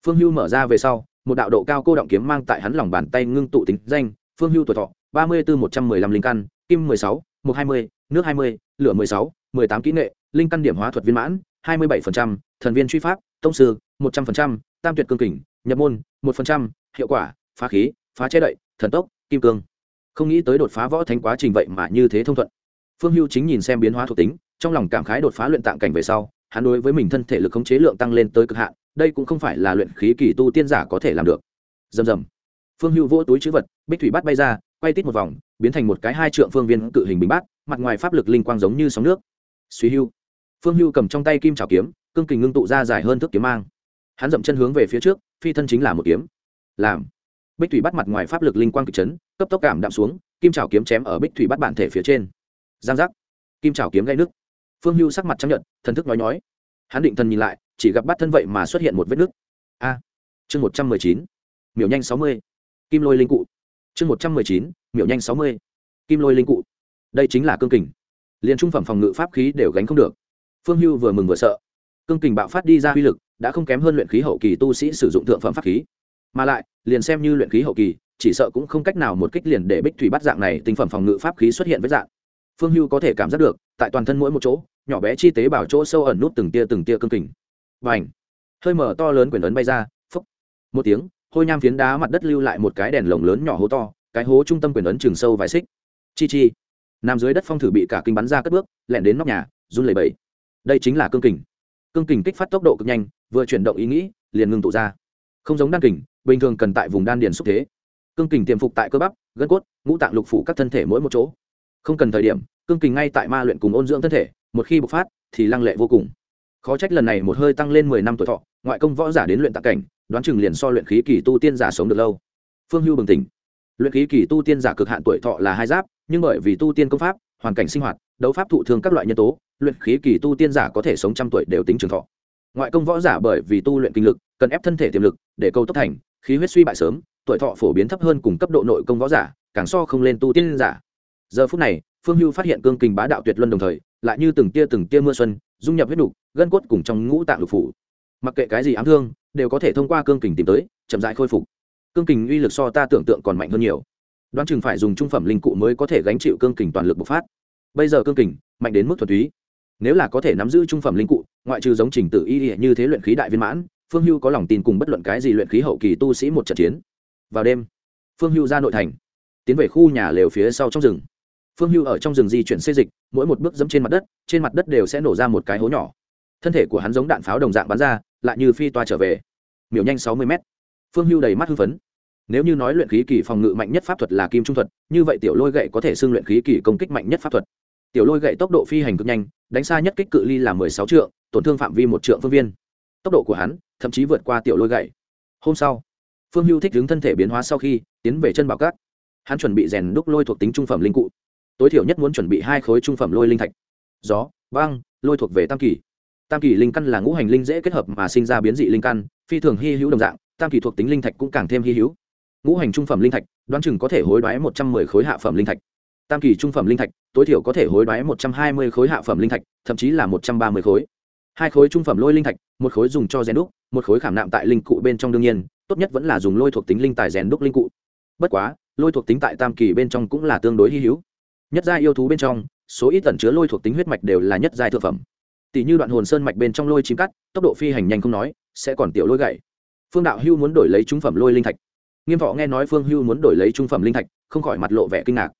Phương hưu mở ra về sau, một đạo độ cao cô động kiếm mang tại hắn lòng bàn tay ngưng tụ tính danh, phương hưu tuổi thọ, ba mươi bốn một trăm mười lăm linh căn, kim mười sáu một hai mươi, nước hai mươi, lửa mười sáu, mười tám kỹ nghệ, linh căn điểm hóa thuật viên mãn, hai mươi bảy phần trăm, thần viên truy pháp, tông sư, một trăm phần trăm, tam tuyệt cương kình, nhập môn, một phần trăm, hiệu quả, phá khí phá che đậy, thần tốc, kim cương. Không nghĩ tới đột phá võ thánh quá trình vậy mà như thế thông thuận. Phương hưu chính nhìn xem biến hóa thuộc tính, trong lòng cảm khái đột phá luyện tạng cảnh về sau, hắn đối với mình thân thể lực khống chế lượng tăng lên tới cực hạn, đây cũng không phải là luyện khí kỳ tu tiên giả có thể làm được. Dầm dầm phương hưu vỗ túi chữ vật, bích thủy bắt bay ra, quay tít một vòng, biến thành một cái hai trượng phương viên cự hình bình bát, mặt ngoài pháp lực linh quang giống như sóng nước. Suy hưu. Phương hưu cầm trong tay kim trào kiếm, cương kình ngưng tụ ra dài hơn thước kiếm mang. Hắn dậm chân hướng về phía trước, phi thân chính là một kiếm. Làm bích thủy bắt mặt ngoài pháp lực linh quang kịch chấn, cấp tốc cảm đạm xuống, kim trào kiếm chém ở bích thủy bắt bản thể phía trên. Giang giác. Kim trào kiếm gây nước phương hưu sắc mặt chấp nhận thần thức nói nói hắn định thần nhìn lại, chỉ gặp bắt thân vậy mà xuất hiện một vết nước a. Chương một trăm mười chín. Miểu nhanh sáu mươi. Kim lôi linh cụ. Chương một trăm mười chín, miểu nhanh sáu mươi. Kim lôi linh cụ. Đây chính là cương kình. Liền trung phẩm phòng ngự pháp khí đều gánh không được. Phương hưu vừa mừng vừa sợ. Cương kình bạo phát đi ra uy lực, đã không kém hơn luyện khí hậu kỳ tu sĩ sử dụng thượng phẩm pháp khí mà lại, liền xem như luyện khí hậu kỳ, chỉ sợ cũng không cách nào một kích liền để bích thủy bắt dạng này tinh phẩm phòng ngự pháp khí xuất hiện với dạng. Phương hưu có thể cảm giác được, tại toàn thân mỗi một chỗ, nhỏ bé chi tế bảo chỗ sâu ẩn nút từng tia từng tia cương kình. Và ảnh hơi mở to lớn quyển ấn bay ra, phúc! Một tiếng, hôi nham phiến đá mặt đất lưu lại một cái đèn lồng lớn nhỏ hố to, cái hố trung tâm quyển ấn trường sâu vài xích. Chi chi! Nằm dưới đất phong thử bị cả kinh bắn ra cất bước, lẻn đến nóc nhà, run lẩy bẩy. Đây chính là cương kình. Cương kình kích phát tốc độ cực nhanh, vừa chuyển động ý nghĩ, liền ngưng tụ ra. Không giống đan kình bình thường cần tại vùng đan điền xúc thế. Cương kình tiềm phục tại cơ bắp, gân cốt, ngũ tạng lục phủ các thân thể mỗi một chỗ. Không cần thời điểm, cương kình ngay tại ma luyện cùng ôn dưỡng thân thể, một khi bộc phát, thì lăng lệ vô cùng. Khó trách lần này một hơi tăng lên mười năm tuổi thọ, ngoại công võ giả đến luyện tạc cảnh, đoán chừng liền so luyện khí kỳ tu tiên giả sống được lâu. Phương hưu bừng tỉnh. Luyện khí kỳ tu tiên giả cực hạn tuổi thọ là hai giáp, nhưng bởi vì tu tiên công pháp, hoàn cảnh sinh hoạt, đấu pháp thụ thương các loại nhân tố, luyện khí kỳ tu tiên giả có thể sống trăm tuổi đều tính trường thọ. Ngoại công võ giả bởi vì tu luyện kinh lực, cần ép thân thể tiềm lực để câu tốc thành khí huyết suy bại sớm, tuổi thọ phổ biến thấp hơn cùng cấp độ nội công võ giả, càng so không lên tu tiên giả. Giờ phút này, phương hưu phát hiện cương kình bá đạo tuyệt luân đồng thời, lại như từng tia từng tia mưa xuân, dung nhập huyết đục, gân cốt cùng trong ngũ tạng lục phủ. Mặc kệ cái gì ám thương, đều có thể thông qua cương kình tìm tới, chậm dại khôi phục. Cương kình uy lực so ta tưởng tượng còn mạnh hơn nhiều. Đoán chừng phải dùng trung phẩm linh cụ mới có thể gánh chịu cương kình toàn lực bộc phát. Bây giờ cương kình mạnh đến mức thuần túy. Nếu là có thể nắm giữ trung phẩm linh cụ, ngoại trừ giống trình tự y như thế luyện khí đại viên mãn phương hưu có lòng tin cùng bất luận cái gì luyện khí hậu kỳ tu sĩ một trận chiến. Vào đêm, phương hưu ra nội thành, tiến về khu nhà lều phía sau trong rừng. Phương hưu ở trong rừng di chuyển xây dịch, mỗi một bước dẫm trên mặt đất, trên mặt đất đều sẽ nổ ra một cái hố nhỏ. Thân thể của hắn giống đạn pháo đồng dạng bắn ra, lại như phi toa trở về. Miểu nhanh sáu mươi mét. phương hưu đầy mắt hưng phấn. Nếu như nói luyện khí kỳ phòng ngự mạnh nhất pháp thuật là kim trung thuật, như vậy tiểu lôi gậy có thể xưng luyện khí kỳ công kích mạnh nhất pháp thuật. Tiểu lôi gậy tốc độ phi hành cực nhanh, đánh xa nhất kích cự ly là mười sáu trượng, tổn thương phạm vi một trượng phương viên tốc độ của hắn thậm chí vượt qua tiểu lôi gậy. Hôm sau, phương hưu thích đứng thân thể biến hóa sau khi tiến về chân bảo cát. Hắn chuẩn bị rèn đúc lôi thuộc tính trung phẩm linh cụ. Tối thiểu nhất muốn chuẩn bị hai khối trung phẩm lôi linh thạch. Gió, băng, lôi thuộc về tam kỳ. Tam kỳ linh căn là ngũ hành linh dễ kết hợp mà sinh ra biến dị linh căn, phi thường hy hữu đồng dạng, tam kỳ thuộc tính linh thạch cũng càng thêm hy hữu. Ngũ hành trung phẩm linh thạch, đoán chừng có thể hối đoái một trăm mười khối hạ phẩm linh thạch. Tam kỳ trung phẩm linh thạch, tối thiểu có thể hối đoái một trăm hai mươi khối hạ phẩm linh thạch, thậm chí là một trăm ba mươi khối hai khối trung phẩm lôi linh thạch, một khối dùng cho rèn đúc, một khối khảm nạm tại linh cụ bên trong đương nhiên, tốt nhất vẫn là dùng lôi thuộc tính linh tài rèn đúc linh cụ. Bất quá, lôi thuộc tính tại tam kỳ bên trong cũng là tương đối hy hữu. Nhất gia yêu thú bên trong, số ít tẩn chứa lôi thuộc tính huyết mạch đều là nhất giai thượng phẩm. Tỷ như đoạn hồn sơn mạch bên trong lôi chim cắt, tốc độ phi hành nhanh không nói, sẽ còn tiểu lôi gậy. Phương đạo hưu muốn đổi lấy trung phẩm lôi linh thạch. Nghiêm thọ nghe nói phương hưu muốn đổi lấy trung phẩm linh thạch, không khỏi mặt lộ vẻ kinh ngạc.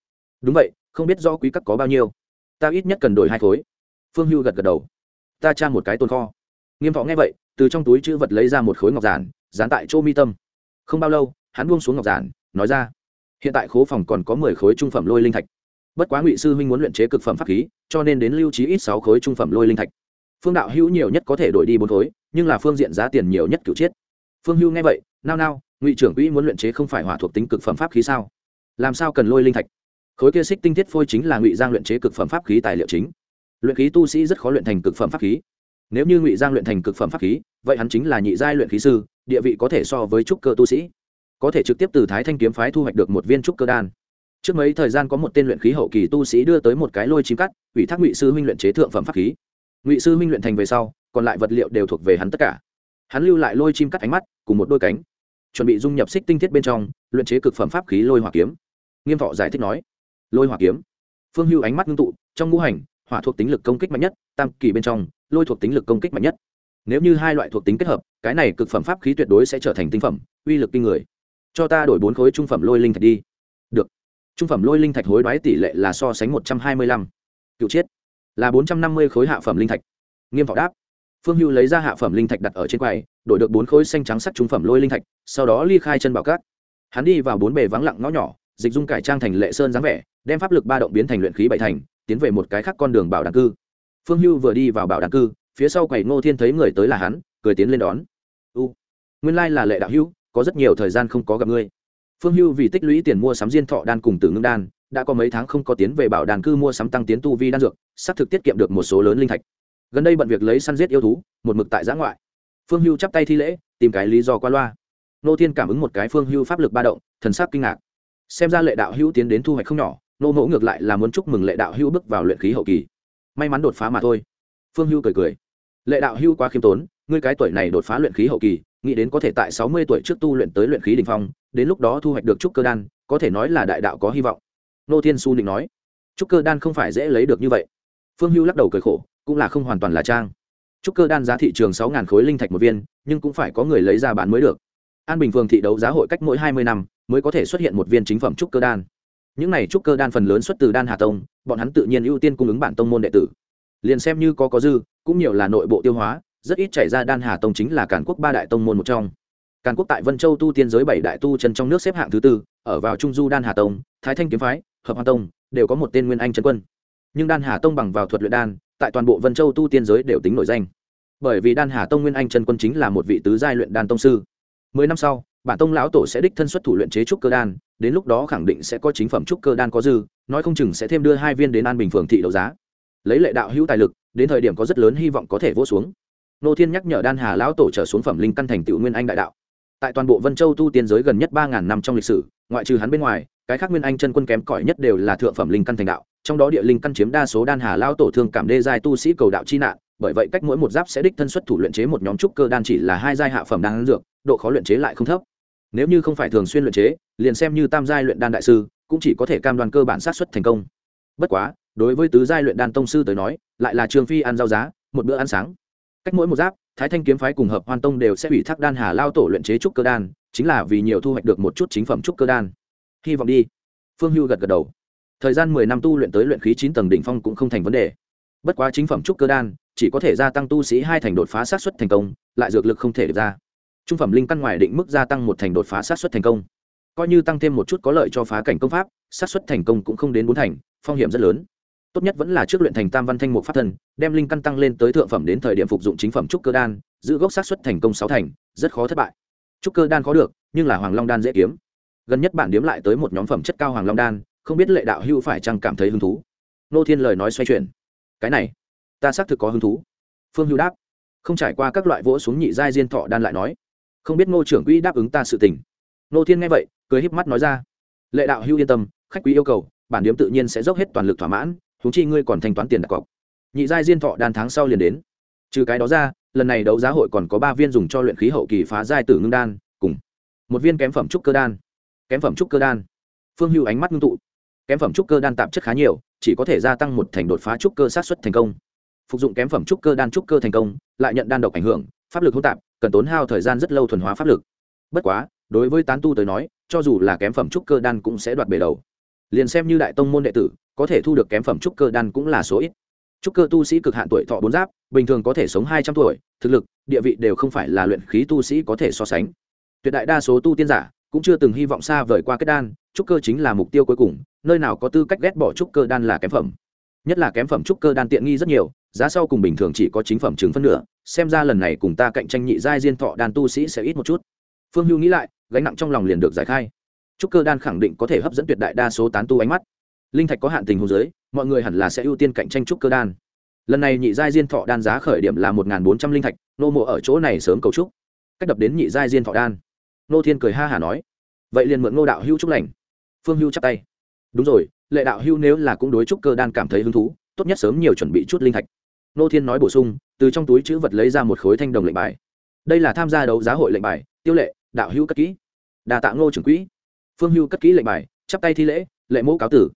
Đúng vậy, không biết do quý các có bao nhiêu. Ta ít nhất cần đổi hai khối. Phương hưu gật gật đầu ta tra một cái tồn kho. Nghiêm thọ nghe vậy, từ trong túi chữ vật lấy ra một khối ngọc giản, dán tại chỗ mi tâm. Không bao lâu, hắn buông xuống ngọc giản, nói ra, hiện tại khố phòng còn có mười khối trung phẩm lôi linh thạch. Bất quá ngụy sư huynh muốn luyện chế cực phẩm pháp khí, cho nên đến lưu trí ít sáu khối trung phẩm lôi linh thạch. Phương đạo hữu nhiều nhất có thể đổi đi bốn khối, nhưng là phương diện giá tiền nhiều nhất cựu chiết phương hữu nghe vậy, nao nao, ngụy trưởng quỹ muốn luyện chế không phải hỏa thuộc tính cực phẩm pháp khí sao? Làm sao cần lôi linh thạch? Khối kia xích tinh thiết phôi chính là ngụy giang luyện chế cực phẩm pháp khí tài liệu chính luyện khí tu sĩ rất khó luyện thành cực phẩm pháp khí. Nếu như ngụy giang luyện thành cực phẩm pháp khí, vậy hắn chính là nhị giai luyện khí sư, địa vị có thể so với trúc cơ tu sĩ. Có thể trực tiếp từ thái thanh kiếm phái thu hoạch được một viên trúc cơ đan. Trước mấy thời gian có một tên luyện khí hậu kỳ tu sĩ đưa tới một cái lôi chim cắt, ủy thác ngụy sư huynh luyện chế thượng phẩm pháp khí. Ngụy sư huynh luyện thành về sau, còn lại vật liệu đều thuộc về hắn tất cả. Hắn lưu lại lôi chim cắt ánh mắt, cùng một đôi cánh, chuẩn bị dung nhập xích tinh thiết bên trong, luyện chế cực phẩm pháp khí lôi hỏa kiếm. Nghiêm thọ giải thích nói, lôi hỏa kiếm. Phương hưu ánh mắt ngưng tụ, trong ngũ hành hỏa thuộc tính lực công kích mạnh nhất, tam kỳ bên trong, lôi thuộc tính lực công kích mạnh nhất. Nếu như hai loại thuộc tính kết hợp, cái này cực phẩm pháp khí tuyệt đối sẽ trở thành tinh phẩm, uy lực kinh người. Cho ta đổi bốn khối trung phẩm lôi linh thạch đi. Được. Trung phẩm lôi linh thạch hối đoái tỷ lệ là so sánh một trăm hai mươi lăm. Cựu chiết là bốn trăm năm mươi khối hạ phẩm linh thạch. Nghiêm vọng đáp. Phương hưu lấy ra hạ phẩm linh thạch đặt ở trên quầy, đổi được bốn khối xanh trắng sắc trung phẩm lôi linh thạch, sau đó ly khai chân bảo cát. Hắn đi vào bốn bề vắng lặng ngõ nhỏ, dịch dung cải trang thành lệ sơn dáng vẻ, đem pháp lực ba động biến thành luyện khí bảy thành tiến về một cái khác con đường bảo đàn cư. Phương hưu vừa đi vào bảo đàn cư, phía sau quầy ngô thiên thấy người tới là hắn, cười tiến lên đón. U, nguyên lai là lệ đạo hữu, có rất nhiều thời gian không có gặp ngươi. Phương hưu vì tích lũy tiền mua sắm diên thọ đan cùng tử ngưng đan, đã có mấy tháng không có tiến về bảo đàn cư mua sắm tăng tiến tu vi đan dược, xác thực tiết kiệm được một số lớn linh thạch. Gần đây bận việc lấy săn giết yêu thú, một mực tại giã ngoại. Phương hưu chắp tay thi lễ, tìm cái lý do qua loa. Nô thiên cảm ứng một cái phương hưu pháp lực ba động, thần sắc kinh ngạc. Xem ra lệ đạo hữu tiến đến thu hoạch không nhỏ nô mẫu ngược lại là muốn chúc mừng lệ đạo hữu bước vào luyện khí hậu kỳ. May mắn đột phá mà thôi. Phương hưu cười cười. Lệ đạo hữu quá khiêm tốn, ngươi cái tuổi này đột phá luyện khí hậu kỳ, nghĩ đến có thể tại sáu mươi tuổi trước tu luyện tới luyện khí đ ỉ n h phong, đến lúc đó thu hoạch được trúc cơ đan, có thể nói là đại đạo có hy vọng. Nô thiên su định nói. Trúc cơ đan không phải dễ lấy được như vậy. Phương hưu lắc đầu cười khổ, cũng là không hoàn toàn là trang. Trúc cơ đan giá thị trường sáu khối linh thạch một viên, nhưng cũng phải có người lấy ra bán mới được. An bình phường thị đấu giá hội cách mỗi hai mươi năm, mới có thể xuất hiện một viên chính phẩm trúc cơ đan những này trúc cơ đan phần lớn xuất từ đan hà tông, bọn hắn tự nhiên ưu tiên cung ứng bản tông môn đệ tử. Liền xem như có có dư, cũng nhiều là nội bộ tiêu hóa, rất ít chảy ra đan hà tông chính là cản quốc ba đại tông môn một trong. Càn quốc tại vân châu tu tiên giới bảy đại tu chân trong nước xếp hạng thứ tư, ở vào trung du đan hà tông, thái thanh kiếm phái, hợp hoa tông, đều có một tên nguyên anh trấn quân. Nhưng đan hà tông bằng vào thuật luyện đan, tại toàn bộ vân châu tu tiên giới đều tính nổi danh. Bởi vì đan hà tông nguyên anh trần quân chính là một vị tứ giai luyện đan tông sư. Mười năm sau, bản tông lão tổ sẽ đích thân xuất thủ luyện chế trúc cơ đan đến lúc đó khẳng định sẽ có chính phẩm trúc cơ đan có dư, nói không chừng sẽ thêm đưa hai viên đến an bình phường thị đấu giá. Lấy lệ đạo hữu tài lực, đến thời điểm có rất lớn hy vọng có thể vỗ xuống. Nô thiên nhắc nhở đan hà lão tổ trở xuống phẩm linh căn thành tựu nguyên anh đại đạo. Tại toàn bộ vân châu tu tiên giới gần nhất ba ngàn năm trong lịch sử, ngoại trừ hắn bên ngoài, cái khác nguyên anh chân quân kém cỏi nhất đều là thượng phẩm linh căn thành đạo, trong đó địa linh căn chiếm đa số đan hà lao tổ thương cảm đê giai tu sĩ cầu đạo chi nạn, bởi vậy cách mỗi một giáp sẽ đích thân xuất thủ luyện chế một nhóm trúc cơ đan chỉ là hai giai hạ phẩm đan dược, độ khó luyện chế lại không thấp nếu như không phải thường xuyên luyện chế, liền xem như tam giai luyện đan đại sư, cũng chỉ có thể cam đoan cơ bản sát xuất thành công. Bất quá, đối với tứ giai luyện đan tông sư tới nói, lại là trường phi ăn rau giá, một bữa ăn sáng. Cách mỗi một giáp, thái thanh kiếm phái cùng hợp hoan tông đều sẽ ủy thác đan hà lao tổ luyện chế trúc cơ đan, chính là vì nhiều thu hoạch được một chút chính phẩm trúc cơ đan. Hy vọng đi. Phương hưu gật gật đầu. Thời gian mười năm tu luyện tới luyện khí chín tầng đỉnh phong cũng không thành vấn đề. Bất quá chính phẩm trúc cơ đan, chỉ có thể gia tăng tu sĩ hai thành đột phá sát xuất thành công, lại dược lực không thể được ra trung phẩm linh căn ngoài định mức gia tăng một thành đột phá sát xuất thành công. Coi như tăng thêm một chút có lợi cho phá cảnh công pháp, sát xuất thành công cũng không đến bốn thành, phong hiểm rất lớn. Tốt nhất vẫn là trước luyện thành tam văn thanh mục pháp thân, đem linh căn tăng lên tới thượng phẩm đến thời điểm phục dụng chính phẩm trúc cơ đan, giữ gốc sát xuất thành công sáu thành, rất khó thất bại. Trúc cơ đan khó được, nhưng là hoàng long đan dễ kiếm. Gần nhất bản điếm lại tới một nhóm phẩm chất cao hoàng long đan, không biết lệ đạo hưu phải chăng cảm thấy hứng thú? Nô thiên lời nói xoay chuyển. Cái này, ta xác thực có hứng thú. Phương hưu đáp. Không trải qua các loại vỗ xuống nhị giai diên thọ đan lại nói không biết ngô trưởng quỹ đáp ứng ta sự tình. Nô thiên nghe vậy, cười híp mắt nói ra. Lệ đạo hưu yên tâm, khách quý yêu cầu, bản điếm tự nhiên sẽ dốc hết toàn lực thỏa mãn thúng chi ngươi còn thanh toán tiền đặt cọc. Nhị giai diên thọ đan tháng sau liền đến. Trừ cái đó ra, lần này đấu giá hội còn có ba viên dùng cho luyện khí hậu kỳ phá giai tử ngưng đan, cùng một viên kém phẩm trúc cơ đan. Kém phẩm trúc cơ đan. Phương hưu ánh mắt ngưng tụ. Kém phẩm trúc cơ đan tạp chất khá nhiều, chỉ có thể gia tăng một thành đột phá trúc cơ sát xuất thành công. Phục dụng kém phẩm trúc cơ đan trúc cơ thành công, lại nhận đan độc ảnh hưởng, pháp lực hỗn tạp cần tốn hao thời gian rất lâu thuần hóa pháp lực. Bất quá, đối với tán tu tới nói, cho dù là kém phẩm trúc cơ đan cũng sẽ đoạt bể đầu. Liền xem như đại tông môn đệ tử, có thể thu được kém phẩm trúc cơ đan cũng là số ít. Trúc cơ tu sĩ cực hạn tuổi thọ bốn giáp, bình thường có thể sống hai trăm tuổi, thực lực, địa vị đều không phải là luyện khí tu sĩ có thể so sánh. Tuyệt đại đa số tu tiên giả cũng chưa từng hy vọng xa vời qua kết đan, trúc cơ chính là mục tiêu cuối cùng, nơi nào có tư cách ghét bỏ trúc cơ đan là kém phẩm. Nhất là kém phẩm trúc cơ đan tiện nghi rất nhiều, giá sau cùng bình thường chỉ có chính phẩm trứng phân nửa xem ra lần này cùng ta cạnh tranh nhị giai diên thọ đan tu sĩ sẽ ít một chút. Phương hưu nghĩ lại, gánh nặng trong lòng liền được giải khai. Trúc cơ đan khẳng định có thể hấp dẫn tuyệt đại đa số tán tu ánh mắt. Linh thạch có hạn tình hồ dưới, mọi người hẳn là sẽ ưu tiên cạnh tranh trúc cơ đan. Lần này nhị giai diên thọ đan giá khởi điểm là một bốn trăm linh thạch, nô mộ ở chỗ này sớm cầu trúc cách đập đến nhị giai diên thọ đan. Nô thiên cười ha hả nói. Vậy liền mượn ngô đạo hữu trúc lành. Phương hưu chắp tay. Đúng rồi, lệ đạo hữu nếu là cũng đối trúc cơ đan cảm thấy hứng thú, tốt nhất sớm nhiều chuẩn bị chút linh thạch. Nô thiên nói bổ sung từ trong túi chữ vật lấy ra một khối thanh đồng lệnh bài. Đây là tham gia đấu giá hội lệnh bài, tiêu lệ, đạo hữu cất kỹ. Đà tạ ngô trưởng quỹ. Phương hưu cất kỹ lệnh bài, chắp tay thi lễ, lệ mẫu cáo tử.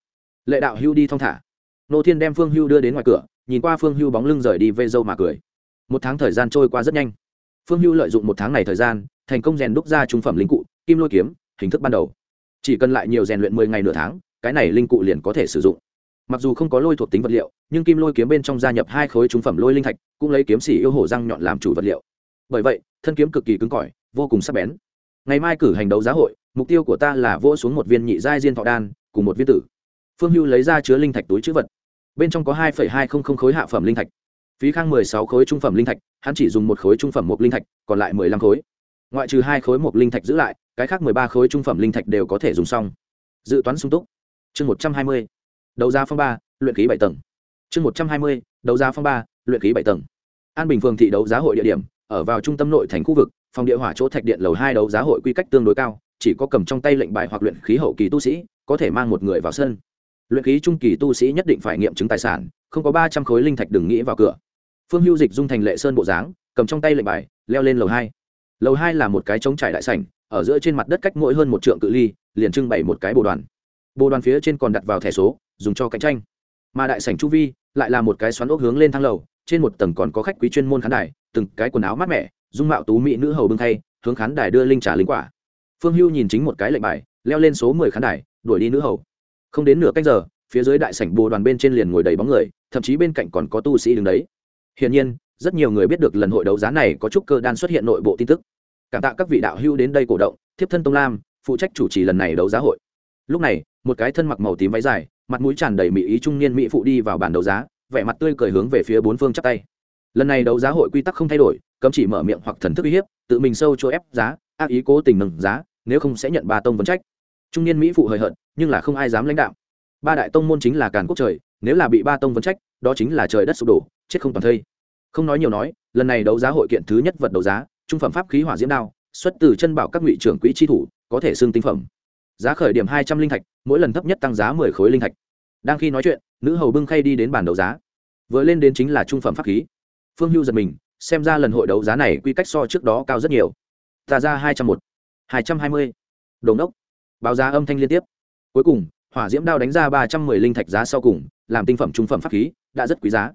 Lệ đạo hưu đi thong thả. Nô thiên đem phương hưu đưa đến ngoài cửa, nhìn qua phương hưu bóng lưng rời đi vây dâu mà cười. Một tháng thời gian trôi qua rất nhanh. Phương hưu lợi dụng một tháng này thời gian, thành công rèn đúc ra trung phẩm linh cụ, kim lôi kiếm, hình thức ban đầu. Chỉ cần lại nhiều rèn luyện mười ngày nửa tháng, cái này linh cụ liền có thể sử dụng mặc dù không có lôi thuộc tính vật liệu, nhưng kim lôi kiếm bên trong gia nhập hai khối trung phẩm lôi linh thạch, cũng lấy kiếm xỉ yêu hổ răng nhọn làm chủ vật liệu. Bởi vậy, thân kiếm cực kỳ cứng cỏi, vô cùng sắc bén. Ngày mai cử hành đấu giá hội, mục tiêu của ta là vỗ xuống một viên nhị giai diên thọ đan, cùng một viên tử. Phương hưu lấy ra chứa linh thạch túi chữ vật. Bên trong có hai hai không không khối hạ phẩm linh thạch. Phí khang mười sáu khối trung phẩm linh thạch, hắn chỉ dùng một khối trung phẩm một linh thạch, còn lại mười lăm khối. Ngoại trừ hai khối một linh thạch giữ lại, cái khác mười ba khối trung phẩm linh thạch đều có thể dùng xong. Dự toán sung túc. Chương một trăm hai mươi đấu giá phong ba, luyện khí bảy tầng. Chương một trăm hai mươi, đấu giá phong ba, luyện khí bảy tầng. An bình phường thị đấu giá hội địa điểm, ở vào trung tâm nội thành khu vực, phòng địa hỏa chỗ thạch điện lầu hai đấu giá hội quy cách tương đối cao, chỉ có cầm trong tay lệnh bài hoặc luyện khí hậu kỳ tu sĩ, có thể mang một người vào sân. Luyện khí trung kỳ tu sĩ nhất định phải nghiệm chứng tài sản, không có ba trăm khối linh thạch đừng nghĩ vào cửa. Phương hưu dịch dung thành lệ sơn bộ dáng, cầm trong tay lệnh bài, leo lên lầu hai. Lầu hai là một cái trống trải đại sảnh, ở giữa trên mặt đất cách mỗi hơn một trượng cự ly, liền trưng bày một cái bồ đoàn bồ đoàn phía trên còn đặt vào thẻ số, dùng cho cạnh tranh. Mà đại sảnh chu vi lại là một cái xoắn ốc hướng lên thang lầu, trên một tầng còn có khách quý chuyên môn khán đài, từng cái quần áo mát mẻ, dung mạo tú mỹ nữ hầu bưng thay, hướng khán đài đưa linh trà linh quả. Phương hưu nhìn chính một cái lệnh bài, leo lên số mười khán đài, đuổi đi nữ hầu. Không đến nửa cách giờ, phía dưới đại sảnh bồ đoàn bên trên liền ngồi đầy bóng người, thậm chí bên cạnh còn có tu sĩ đứng đấy. Hiển nhiên, rất nhiều người biết được lần hội đấu giá này có chút cơ đan xuất hiện nội bộ tin tức. Cảm tạ các vị đạo hưu đến đây cổ động, thiếp thân tông lam, phụ trách chủ trì lần này đấu giá hội lúc này, một cái thân mặc màu tím váy dài, mặt mũi tràn đầy mỹ ý trung niên mỹ phụ đi vào bàn đấu giá, vẻ mặt tươi cười hướng về phía bốn phương chắp tay. Lần này đấu giá hội quy tắc không thay đổi, cấm chỉ mở miệng hoặc thần thức uy hiếp, tự mình sâu chỗ ép giá, ác ý cố tình nâng giá, nếu không sẽ nhận ba tông vấn trách. Trung niên mỹ phụ hời hợt, nhưng là không ai dám lãnh đạo ba đại tông môn chính là càn quốc trời, nếu là bị ba tông vấn trách, đó chính là trời đất sụp đổ, chết không toàn thây. Không nói nhiều nói, lần này đấu giá hội kiện thứ nhất vật đấu giá, trung phẩm pháp khí hỏa diễm đao, xuất từ chân bảo các ngụy trưởng quỹ tri thủ, có thể xưng tinh phẩm giá khởi điểm hai trăm linh thạch, mỗi lần thấp nhất tăng giá mười khối linh thạch. Đang khi nói chuyện, nữ hầu bưng khay đi đến bàn đấu giá. Vừa lên đến chính là trung phẩm pháp khí. Phương hưu giật mình, xem ra lần hội đấu giá này quy cách so trước đó cao rất nhiều. Tà ra hai trăm một, hai trăm hai mươi. Đồn đốc báo giá âm thanh liên tiếp. Cuối cùng, hỏa diễm đao đánh ra ba trăm mười linh thạch giá sau cùng, làm tinh phẩm trung phẩm pháp khí, đã rất quý giá.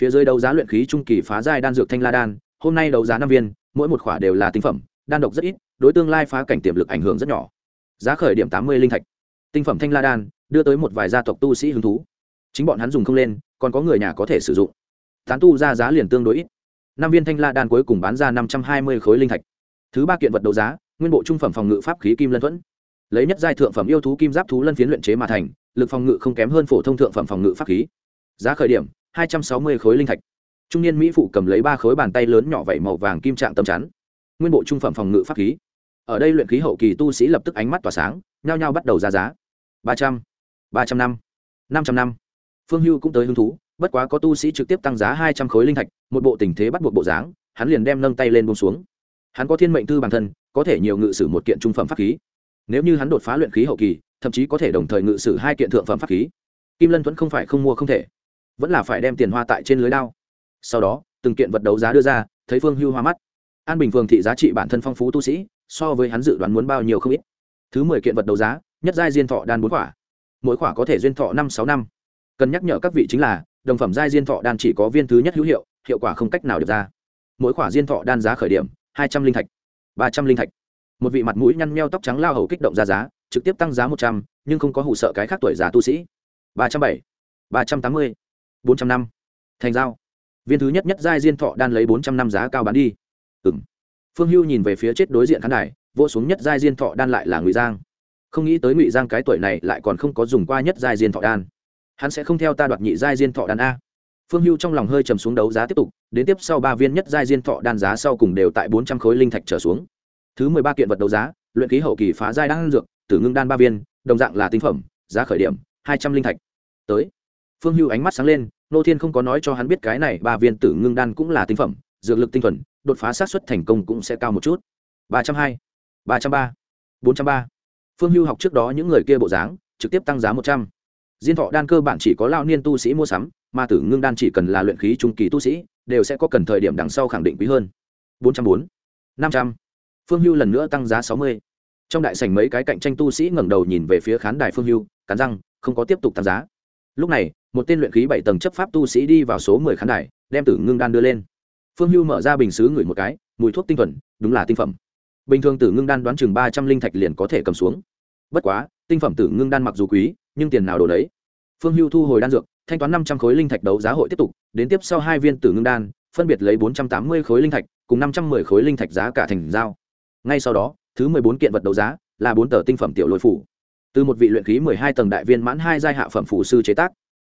Phía dưới đấu giá luyện khí trung kỳ phá giai đan dược thanh la đan, hôm nay đấu giá năm viên, mỗi một khỏa đều là tinh phẩm, đan độc rất ít, đối tương lai phá cảnh tiềm lực ảnh hưởng rất nhỏ giá khởi điểm tám mươi linh thạch. Tinh phẩm thanh la đan, đưa tới một vài gia tộc tu sĩ hứng thú. Chính bọn hắn dùng không lên, còn có người nhà có thể sử dụng. Tán tu ra giá liền tương đối ít. Năm viên thanh la đan cuối cùng bán ra năm trăm hai mươi khối linh thạch. Thứ ba kiện vật đấu giá, nguyên bộ trung phẩm phòng ngự pháp khí kim lân thuẫn. Lấy nhất giai thượng phẩm yêu thú kim giáp thú lân phiến luyện chế mà thành, lực phòng ngự không kém hơn phổ thông thượng phẩm phòng ngự pháp khí. Giá khởi điểm, hai trăm sáu mươi khối linh thạch. Trung niên mỹ phụ cầm lấy ba khối bàn tay lớn nhỏ vẩy màu vàng kim trạng tầm chắn. Nguyên bộ trung phẩm phòng ngự pháp khí ở đây luyện khí hậu kỳ tu sĩ lập tức ánh mắt tỏa sáng, nhao nhao bắt đầu ra giá. Ba trăm ba trăm năm năm trăm năm. Phương hưu cũng tới hứng thú, bất quá có tu sĩ trực tiếp tăng giá hai trăm khối linh thạch, một bộ tình thế bắt buộc bộ dáng, hắn liền đem nâng tay lên bông xuống. Hắn có thiên mệnh thư bản thân, có thể nhiều ngự sử một kiện trung phẩm pháp khí. Nếu như hắn đột phá luyện khí hậu kỳ, thậm chí có thể đồng thời ngự sử hai kiện thượng phẩm pháp khí. Kim lân vẫn không phải không mua không thể, vẫn là phải đem tiền hoa tại trên lưới đao. Sau đó, từng kiện vật đấu giá đưa ra, thấy phương hưu hoa mắt. An bình phường thị giá trị bản thân phong phú tu sĩ so với hắn dự đoán muốn bao nhiêu không ít. Thứ mười kiện vật đấu giá, nhất giai diên thọ đan bốn quả. Mỗi quả có thể duyên thọ năm, sáu năm. Cần nhắc nhở các vị chính là, đồng phẩm giai diên thọ đan chỉ có viên thứ nhất hữu hiệu hiệu quả không cách nào được ra. Mỗi quả diên thọ đan giá khởi điểm, hai trăm linh thạch, ba trăm linh thạch. Một vị mặt mũi nhăn meo tóc trắng lao hầu kích động ra giá, trực tiếp tăng giá một trăm, nhưng không có hụ sợ cái khác tuổi già tu sĩ. Ba trăm bảy, ba trăm tám mươi, bốn trăm năm. Thành giao. Viên thứ nhất nhất giai diên thọ đan lấy bốn trăm năm giá cao bán đi. Ừng phương hưu nhìn về phía chết đối diện khán đài, vỗ xuống nhất giai diên thọ đan lại là ngụy giang. Không nghĩ tới ngụy giang cái tuổi này lại còn không có dùng qua nhất giai diên thọ đan. Hắn sẽ không theo ta đoạt nhị giai diên thọ đan a. Phương hưu trong lòng hơi trầm xuống đấu giá tiếp tục, đến tiếp sau ba viên nhất giai diên thọ đan giá sau cùng đều tại bốn trăm khối linh thạch trở xuống. Thứ mười ba kiện vật đấu giá, luyện ký hậu kỳ phá giai đan dược, tử ngưng đan ba viên, đồng dạng là tinh phẩm, giá khởi điểm, hai trăm linh thạch. Tới. Phương hưu ánh mắt sáng lên, nô thiên không có nói cho hắn biết cái này ba viên tử ngưng đan cũng là tinh phẩm, dược lực tinh thuần đột phá sát xuất thành công cũng sẽ cao một chút. Ba trăm hai, ba trăm ba, bốn trăm ba. Phương hưu học trước đó những người kia bộ dáng, trực tiếp tăng giá một trăm. Diên thọ đan cơ bản chỉ có lao niên tu sĩ mua sắm, mà tử ngưng đan chỉ cần là luyện khí trung kỳ tu sĩ, đều sẽ có cần thời điểm đằng sau khẳng định quý hơn. Bốn trăm bốn, năm trăm. Phương hưu lần nữa tăng giá sáu mươi. Trong đại sảnh mấy cái cạnh tranh tu sĩ ngẩng đầu nhìn về phía khán đài phương hưu, cắn răng, không có tiếp tục tăng giá. Lúc này, một tên luyện khí bảy tầng chấp pháp tu sĩ đi vào số mười khán đài, đem tử ngưng đan đưa lên phương hưu mở ra bình xứ ngửi một cái, mùi thuốc tinh thuần, đúng là tinh phẩm. Bình thường tử ngưng đan đoán chừng ba trăm linh thạch liền có thể cầm xuống. Bất quá, tinh phẩm tử ngưng đan mặc dù quý, nhưng tiền nào đồ đấy? Phương hưu thu hồi đan dược, thanh toán năm trăm khối linh thạch đấu giá hội tiếp tục, đến tiếp sau hai viên tử ngưng đan, phân biệt lấy bốn trăm tám mươi khối linh thạch, cùng năm trăm mười khối linh thạch giá cả thành giao. Ngay sau đó, thứ mười bốn kiện vật đấu giá, là bốn tờ tinh phẩm tiểu lôi phủ. Từ một vị luyện khí mười hai tầng đại viên mãn hai giai hạ phẩm phủ sư chế tác.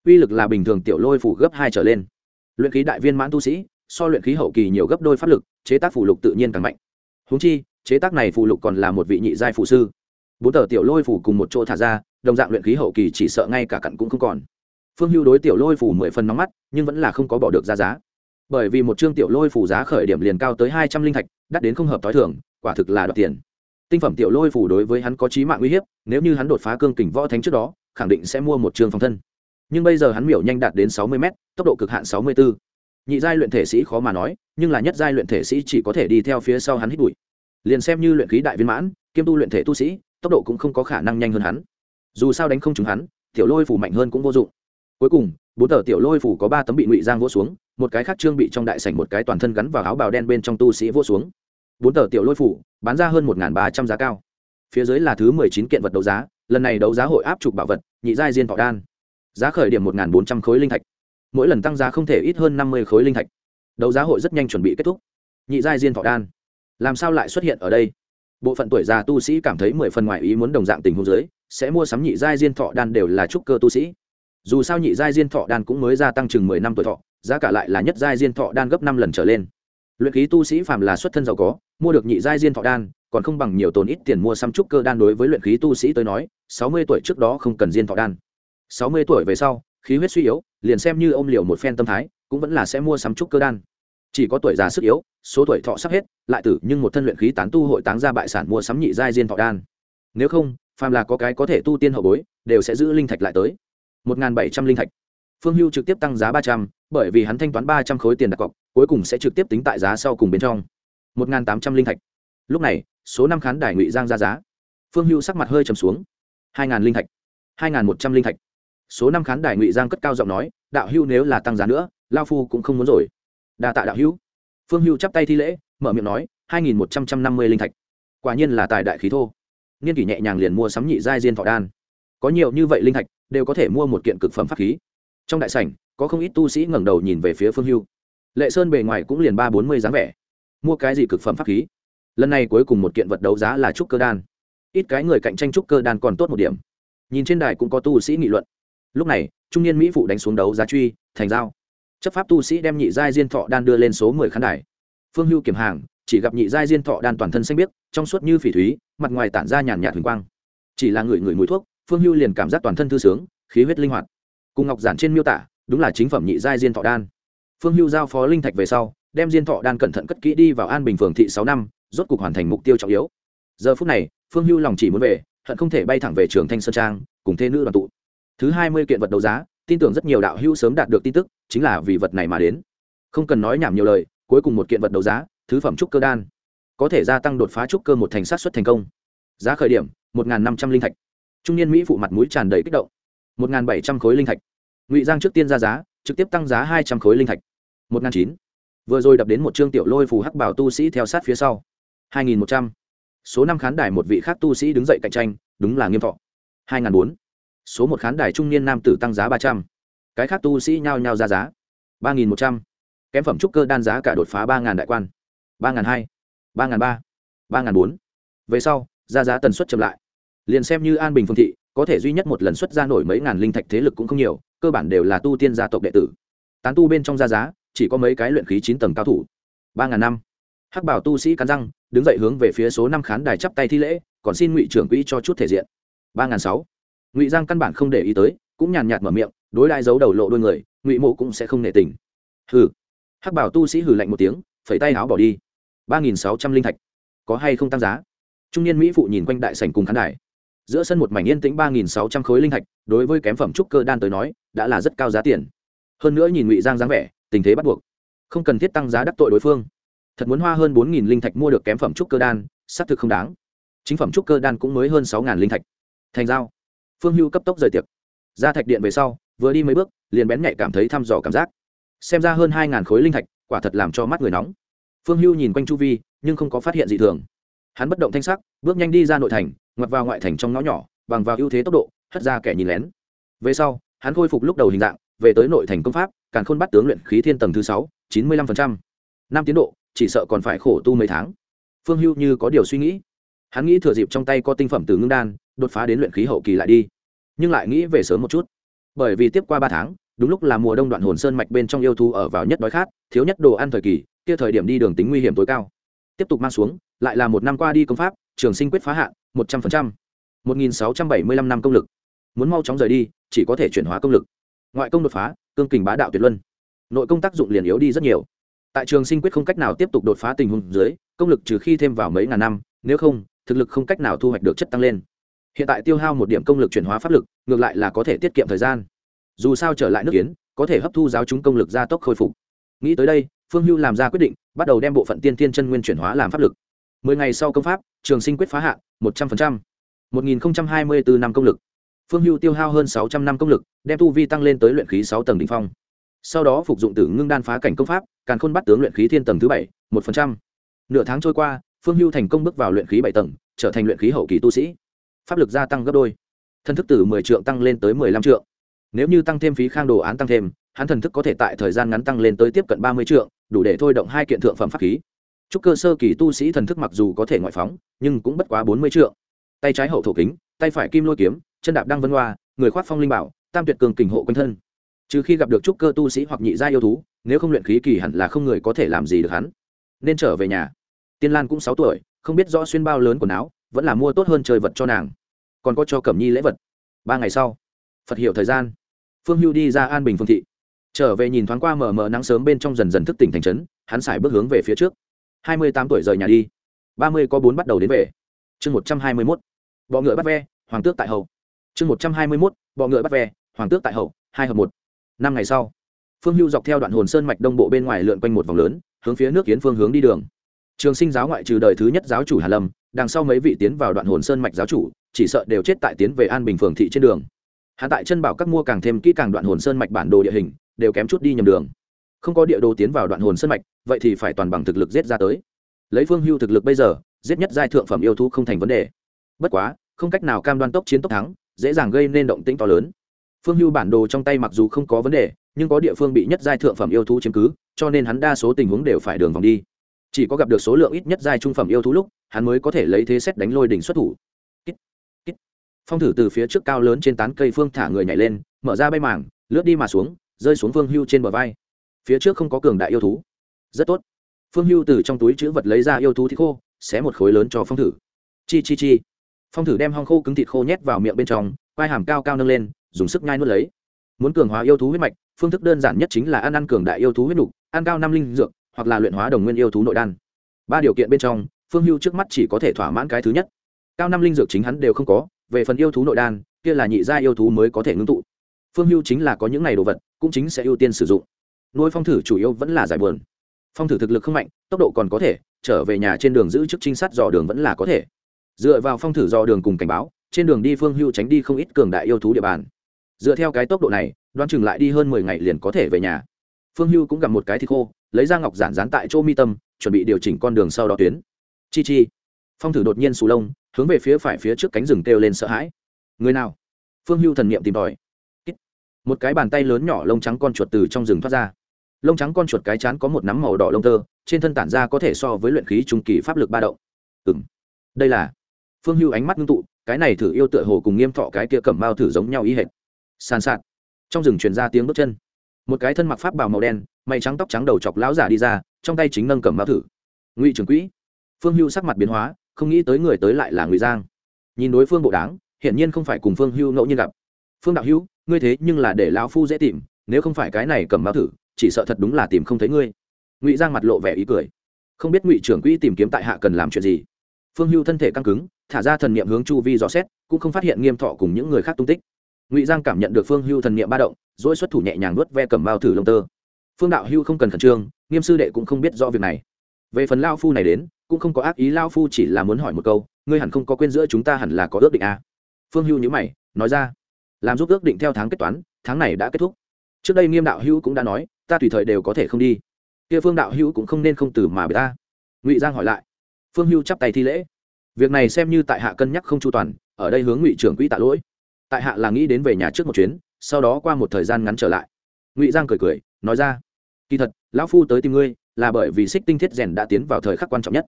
Uy lực là bình thường tiểu lôi phủ gấp hai trở lên. Luyện khí đại viên mãn tu sĩ so luyện khí hậu kỳ nhiều gấp đôi pháp lực, chế tác phụ lục tự nhiên càng mạnh. Húng chi, chế tác này phụ lục còn là một vị nhị giai phụ sư. Bốn tờ tiểu lôi phủ cùng một chỗ thả ra, đồng dạng luyện khí hậu kỳ chỉ sợ ngay cả cặn cũng không còn. Phương hưu đối tiểu lôi phủ mười phần nóng mắt, nhưng vẫn là không có bỏ được ra giá. Bởi vì một chương tiểu lôi phủ giá khởi điểm liền cao tới hai trăm linh thạch, đắt đến không hợp t h i thường, quả thực là đoạt tiền. Tinh phẩm tiểu lôi phủ đối với hắn có trí mạng uy hiếp, nếu như hắn đột phá cương kình võ thánh trước đó, khẳng định sẽ mua một chương phòng thân. Nhưng bây giờ hắn miểu nhanh đạt đến sáu mươi m tốc độ cực hạn sáu mươi bốn nhị giai luyện thể sĩ khó mà nói, nhưng là nhất giai luyện thể sĩ chỉ có thể đi theo phía sau hắn hít bụi. Liền xem như luyện khí đại viên mãn, kiêm tu luyện thể tu sĩ, tốc độ cũng không có khả năng nhanh hơn hắn. Dù sao đánh không trúng hắn, tiểu lôi phủ mạnh hơn cũng vô dụng. Cuối cùng, bốn tờ tiểu lôi phủ có ba tấm bị ngụy giang vỗ xuống, một cái khác trương bị trong đại sảnh một cái toàn thân gắn vào áo bào đen bên trong tu sĩ vỗ xuống. Bốn tờ tiểu lôi phủ, bán ra hơn một ba trăm giá cao. Phía dưới là thứ mười chín kiện vật đấu giá, lần này đấu giá hội áp chụp bảo vật, nhị giai diên thọ đan. Giá khởi điểm một bốn trăm khối linh thạch mỗi lần tăng giá không thể ít hơn năm mươi khối linh thạch. Đấu giá hội rất nhanh chuẩn bị kết thúc. Nhị giai diên thọ đan. Làm sao lại xuất hiện ở đây? Bộ phận tuổi già tu sĩ cảm thấy mười phần ngoại ý muốn đồng dạng tình huống dưới, sẽ mua sắm nhị giai diên thọ đan đều là trúc cơ tu sĩ. Dù sao nhị giai diên thọ đan cũng mới gia tăng chừng mười năm tuổi thọ, giá cả lại là nhất giai diên thọ đan gấp năm lần trở lên. Luyện khí tu sĩ phàm là xuất thân giàu có, mua được nhị giai diên thọ đan, còn không bằng nhiều tồn ít tiền mua xăm trúc cơ đan đối với luyện khí tu sĩ tới nói, sáu mươi tuổi trước đó không cần diên thọ đan. Sáu mươi tuổi về sau, khí huyết suy yếu liền xem như ôm liều một phen tâm thái, cũng vẫn là sẽ mua sắm trúc cơ đan. Chỉ có tuổi già sức yếu, số tuổi thọ sắp hết, lại tử, nhưng một thân luyện khí tán tu hội táng ra bại sản mua sắm nhị giai diên thọ đan. Nếu không, phàm là có cái có thể tu tiên hậu bối, đều sẽ giữ linh thạch lại tới. Một bảy trăm linh thạch. Phương hưu trực tiếp tăng giá ba trăm, bởi vì hắn thanh toán ba trăm khối tiền đặt cọc, cuối cùng sẽ trực tiếp tính tại giá sau cùng bên trong. Một tám trăm linh thạch. Lúc này, số năm khán đài ngụy giang ra giá. Phương hưu sắc mặt hơi trầm xuống. Hai linh thạch. Hai một trăm linh thạch số năm khán đài ngụy giang cất cao giọng nói, đạo hưu nếu là tăng giá nữa, lao phu cũng không muốn rồi. Đa tạ đạo hưu phương hưu chắp tay thi lễ, mở miệng nói, hai nghìn một trăm trăm năm mươi linh thạch. Quả nhiên là tài đại khí thô. Niên kỷ nhẹ nhàng liền mua sắm nhị giai diên thọ đan. Có nhiều như vậy linh thạch, đều có thể mua một kiện cực phẩm pháp khí. Trong đại sảnh, có không ít tu sĩ ngẩng đầu nhìn về phía phương hưu. Lệ sơn bề ngoài cũng liền ba bốn mươi dáng vẻ. Mua cái gì cực phẩm pháp khí? Lần này cuối cùng một kiện vật đấu giá là trúc cơ đan. Ít cái người cạnh tranh trúc cơ đan còn tốt một điểm. Nhìn trên đài cũng có tu sĩ nghị luận lúc này, trung niên mỹ phụ đánh xuống đấu giá truy, thành giao. Chấp pháp tu sĩ đem nhị giai diên thọ đan đưa lên số mười khán đài. Phương hưu kiểm hàng, chỉ gặp nhị giai diên thọ đan toàn thân xanh biếc, trong suốt như phỉ thúy, mặt ngoài tản ra nhàn nhạt huỳnh quang. Chỉ là người người mùi thuốc, phương hưu liền cảm giác toàn thân thư sướng, khí huyết linh hoạt. Cùng ngọc giản trên miêu tả, đúng là chính phẩm nhị giai diên thọ đan. Phương hưu giao phó linh thạch về sau, đem diên thọ đan cẩn thận cất kỹ đi vào an bình phường thị sáu năm, rốt cục hoàn thành mục tiêu trọng yếu. Giờ phút này, phương hưu lòng chỉ muốn về, hận không thể bay thẳng về trường thanh sơn trang, cùng thê nữ đoàn tụ thứ hai mươi kiện vật đấu giá, tin tưởng rất nhiều đạo hữu sớm đạt được tin tức, chính là vì vật này mà đến. Không cần nói nhảm nhiều lời, cuối cùng một kiện vật đấu giá, thứ phẩm trúc cơ đan. Có thể gia tăng đột phá trúc cơ một thành sát xuất thành công. Giá khởi điểm, một năm trăm linh thạch. Trung niên mỹ phụ mặt mũi tràn đầy kích động. Một bảy trăm khối linh thạch. Ngụy giang trước tiên ra giá, trực tiếp tăng giá hai trăm khối linh thạch. Một chín. Vừa rồi đập đến một trương tiểu lôi phù hắc bảo tu sĩ theo sát phía sau. Hai nghìn một trăm. Số năm khán đài một vị khác tu sĩ đứng dậy cạnh tranh, đúng là nghiêm thọ. Hai nghìn bốn số một khán đài trung niên nam tử tăng giá ba trăm. Cái khác tu sĩ nhao nhao ra giá. Ba nghìn một trăm. Kém phẩm trúc cơ đan giá cả đột phá ba ngàn đại quan. Ba ngàn hai, ba ngàn ba ba ngàn bốn. Về sau, ra giá tần suất chậm lại. Liền xem như an bình phương thị, có thể duy nhất một lần xuất ra nổi mấy ngàn linh thạch thế lực cũng không nhiều, cơ bản đều là tu tiên gia tộc đệ tử. Tán tu bên trong ra giá, chỉ có mấy cái luyện khí chín tầng cao thủ. Ba ngàn năm. Hắc bảo tu sĩ cắn răng, đứng dậy hướng về phía số năm khán đài chắp tay thi lễ, còn xin ngụy trưởng quỹ cho chút thể diện. Ba ngàn sáu ngụy giang căn bản không để ý tới cũng nhàn nhạt mở miệng đối lại giấu đầu lộ đôi người ngụy mộ cũng sẽ không nể tình hừ hắc bảo tu sĩ hừ lạnh một tiếng phẩy tay áo bỏ đi ba nghìn sáu trăm linh thạch có hay không tăng giá trung niên mỹ phụ nhìn quanh đại sảnh cùng khán đài giữa sân một mảnh yên tĩnh ba nghìn sáu trăm khối linh thạch đối với kém phẩm trúc cơ đan tới nói đã là rất cao giá tiền hơn nữa nhìn ngụy giang dáng vẻ tình thế bắt buộc không cần thiết tăng giá đắc tội đối phương thật muốn hoa hơn bốn nghìn linh thạch mua được kém phẩm trúc cơ đan xác thực không đáng chính phẩm trúc cơ đan cũng mới hơn sáu ngàn linh thạch thành giao phương hưu cấp tốc rời tiệc. Ra thạch điện về sau, vừa đi mấy bước, liền bén nhạy cảm thấy thăm dò cảm giác. Xem ra hơn hai ngàn khối linh thạch, quả thật làm cho mắt người nóng. Phương hưu nhìn quanh chu vi, nhưng không có phát hiện gì thường. Hắn bất động thanh sắc, bước nhanh đi ra nội thành, ngoặt vào ngoại thành trong ngõ nhỏ, bằng vào ưu thế tốc độ, hất ra kẻ nhìn lén. Về sau, hắn khôi phục lúc đầu hình dạng, về tới nội thành công pháp, càn khôn bắt tướng luyện khí thiên tầng thứ sáu, chín mươi lăm phần trăm. Năm tiến độ, chỉ sợ còn phải khổ tu mấy tháng. Phương hưu như có điều suy nghĩ. Hắn nghĩ thừa dịp trong tay có tinh phẩm từ ngưng đan đột phá đến luyện khí hậu kỳ lại đi. Nhưng lại nghĩ về sớm một chút. Bởi vì tiếp qua ba tháng, đúng lúc là mùa đông đoạn hồn sơn mạch bên trong yêu thu ở vào nhất đói khát, thiếu nhất đồ ăn thời kỳ, kia thời điểm đi đường tính nguy hiểm tối cao. Tiếp tục mang xuống, lại là một năm qua đi công pháp, trường sinh quyết phá hạn, một trăm phần trăm. một nghìn sáu trăm bảy mươi lăm năm công lực. Muốn mau chóng rời đi, chỉ có thể chuyển hóa công lực. Ngoại công đột phá, cương kình bá đạo tuyệt luân. Nội công tác dụng liền yếu đi rất nhiều. Tại trường sinh quyết không cách nào tiếp tục đột phá tình huống dưới, công lực trừ khi thêm vào mấy ngàn năm, nếu không, thực lực không cách nào thu hoạch được chất tăng lên hiện tại tiêu hao một điểm công lực chuyển hóa pháp lực, ngược lại là có thể tiết kiệm thời gian. Dù sao trở lại nước kiến có thể hấp thu giáo chúng công lực gia tốc khôi phục. Nghĩ tới đây, phương hưu làm ra quyết định, bắt đầu đem bộ phận tiên tiên chân nguyên chuyển hóa làm pháp lực. Mười ngày sau công pháp, trường sinh quyết phá hạn, một trăm linh một nghìn hai mươi bốn năm công lực. Phương hưu tiêu hao hơn sáu trăm năm công lực, đem tu vi tăng lên tới luyện khí sáu tầng đ ỉ n h phong. Sau đó phục dụng tử ngưng đan phá cảnh công pháp, càn khôn bắt tướng luyện khí thiên tầng thứ bảy, một phần trăm. Nửa tháng trôi qua, phương hưu thành công bước vào luyện khí bảy tầng, trở thành luyện khí hậu kỳ tu sĩ pháp lực gia tăng gấp đôi. Thần thức từ mười triệu tăng lên tới mười lăm triệu nếu như tăng thêm phí khang đồ án tăng thêm, hắn thần thức có thể tại thời gian ngắn tăng lên tới tiếp cận ba mươi triệu đủ để thôi động hai kiện thượng phẩm pháp khí. Chúc cơ sơ kỳ tu sĩ thần thức mặc dù có thể ngoại phóng, nhưng cũng bất quá bốn mươi triệu tay trái hậu thổ kính, tay phải kim lôi kiếm, chân đạp đăng vân hoa, người khoác phong linh bảo, tam tuyệt cường kình hộ quanh thân. Trừ khi gặp được trúc cơ tu sĩ hoặc nhị gia yêu thú, nếu không luyện khí kỳ hẳn là không người có thể làm gì được hắn. Nên trở về nhà. Tiên lan cũng sáu tuổi, không biết rõ xuyên bao lớn quần áo vẫn là mua tốt hơn chơi vật cho nàng. Còn có cho cẩm nhi lễ vật. Ba ngày sau, phật hiểu thời gian. Phương hưu đi ra an bình phương thị. Trở về nhìn thoáng qua mờ mờ nắng sớm bên trong dần dần thức tỉnh thành trấn, hắn xài bước hướng về phía trước. Hai mươi tám tuổi rời nhà đi. Ba mươi có bốn bắt đầu đến về. Chương một trăm hai mươi mốt, bọ ngựa bắt ve, hoàng tước tại hậu. Chương một trăm hai mươi mốt, bọ ngựa bắt ve, hoàng tước tại hậu, hai hợp một. Năm ngày sau, phương hưu dọc theo đoạn hồn sơn mạch đông bộ bên ngoài lượn quanh một vòng lớn, hướng phía nước kiến phương hướng đi đường trường sinh giáo ngoại trừ đời thứ nhất giáo chủ hà lâm, đằng sau mấy vị tiến vào đoạn hồn sơn mạch giáo chủ, chỉ sợ đều chết tại tiến về an bình phường thị trên đường. Hạ tại chân bảo các mua càng thêm kỹ càng đoạn hồn sơn mạch bản đồ địa hình, đều kém chút đi nhầm đường. Không có địa đồ tiến vào đoạn hồn sơn mạch, vậy thì phải toàn bằng thực lực giết ra tới. Lấy phương hưu thực lực bây giờ, giết nhất giai thượng phẩm yêu thú không thành vấn đề. Bất quá, không cách nào cam đoan tốc chiến tốc thắng, dễ dàng gây nên động tĩnh to lớn. Phương hưu bản đồ trong tay mặc dù không có vấn đề, nhưng có địa phương bị nhất giai thượng phẩm yêu thú chiếm cứ, cho nên hắn đa số tình huống đều phải đường vòng đi chỉ có gặp được số lượng ít nhất giai trung phẩm yêu thú lúc, hắn mới có thể lấy thế xét đánh lôi đỉnh xuất thủ. Phong thử từ phía trước cao lớn trên tán cây phương thả người nhảy lên, mở ra bay mảng, lướt đi mà xuống, rơi xuống phương hưu trên bờ vai. Phía trước không có cường đại yêu thú. Rất tốt. Phương hưu từ trong túi chữ vật lấy ra yêu thú thịt khô, xé một khối lớn cho phong thử. Chi chi chi. Phong thử đem hong khô cứng thịt khô nhét vào miệng bên trong, vai hàm cao cao nâng lên, dùng sức nhai nuốt lấy. Muốn cường hóa yêu thú huyết mạch, phương thức đơn giản nhất chính là ăn ăn cường đại yêu thú huyết nục, ăn cao năm linh dược hoặc là luyện hóa đồng nguyên yêu thú nội đan. Ba điều kiện bên trong, phương hưu trước mắt chỉ có thể thỏa mãn cái thứ nhất. Cao năm linh dược chính hắn đều không có, về phần yêu thú nội đan, kia là nhị gia yêu thú mới có thể ngưng tụ. Phương hưu chính là có những này đồ vật, cũng chính sẽ ưu tiên sử dụng. Nuôi phong thử chủ yếu vẫn là giải buồn. Phong thử thực lực không mạnh, tốc độ còn có thể, trở về nhà trên đường giữ chức trinh sát dò đường vẫn là có thể. Dựa vào phong thử dò đường cùng cảnh báo, trên đường đi phương hưu tránh đi không ít cường đại yêu thú địa bàn. Dựa theo cái tốc độ này, đoán chừng lại đi hơn mười ngày liền có thể về nhà. Phương hưu cũng gặp một cái thì khô lấy ra ngọc giản dán tại chỗ mi tâm, chuẩn bị điều chỉnh con đường sau đó tuyến. Chi chi. Phong thử đột nhiên sù lông, hướng về phía phải phía trước cánh rừng kêu lên sợ hãi. Người nào? Phương hưu thần niệm tìm tòi. Một cái bàn tay lớn nhỏ lông trắng con chuột từ trong rừng thoát ra. Lông trắng con chuột cái chán có một nắm màu đỏ lông tơ, trên thân tản ra có thể so với luyện khí trung kỳ pháp lực ba động. Ừ m đây là. Phương hưu ánh mắt ngưng tụ, cái này thử yêu tựa hồ cùng nghiêm thọ cái kia cẩm bao thử giống nhau ý hệt. Sàn sạt. Trong rừng truyền ra tiếng bước chân. Một cái thân mặc pháp bào màu đen mày trắng tóc trắng đầu chọc lão giả đi ra, trong tay chính nâng cầm bao thử. Ngụy trưởng quỹ, phương hưu sắc mặt biến hóa, không nghĩ tới người tới lại là ngụy giang. Nhìn đối phương bộ đáng hiển nhiên không phải cùng phương hưu ngẫu nhiên gặp. Phương đạo hữu, ngươi thế nhưng là để lão phu dễ tìm, nếu không phải cái này cầm bao thử, chỉ sợ thật đúng là tìm không thấy ngươi. Ngụy giang mặt lộ vẻ ý cười. Không biết ngụy trưởng quỹ tìm kiếm tại hạ cần làm chuyện gì. Phương hưu thân thể căng cứng, thả ra thần niệm hướng chu vi dò xét, cũng không phát hiện nghiêm thọ cùng những người khác tung tích. Ngụy giang cảm nhận được phương hưu thần niệm ba động dỗi xuất thủ nhẹ nhàng nuốt ve cầm bao thử lông tơ phương đạo hưu không cần khẩn trương, nghiêm sư đệ cũng không biết rõ việc này. Về phần lao phu này đến, cũng không có ác ý, lao phu chỉ là muốn hỏi một câu, ngươi hẳn không có quên giữa chúng ta hẳn là có ước định à. phương hưu nhữ mày, nói ra, làm giúp ước định theo tháng kết toán, tháng này đã kết thúc. Trước đây nghiêm đạo hữu cũng đã nói, ta tùy thời đều có thể không đi. Kia phương đạo hữu cũng không nên không từ mà bề ta. Ngụy giang hỏi lại, phương hưu chắp tay thi lễ. Việc này xem như tại hạ cân nhắc không chu toàn, ở đây hướng ngụy trưởng quỹ tạ lỗi. Tại hạ là nghĩ đến về nhà trước một chuyến, sau đó qua một thời gian ngắn trở lại. Ngụy giang cười cười, nói ra kỳ thật, lão phu tới tìm ngươi là bởi vì xích tinh thiết rèn đã tiến vào thời khắc quan trọng nhất.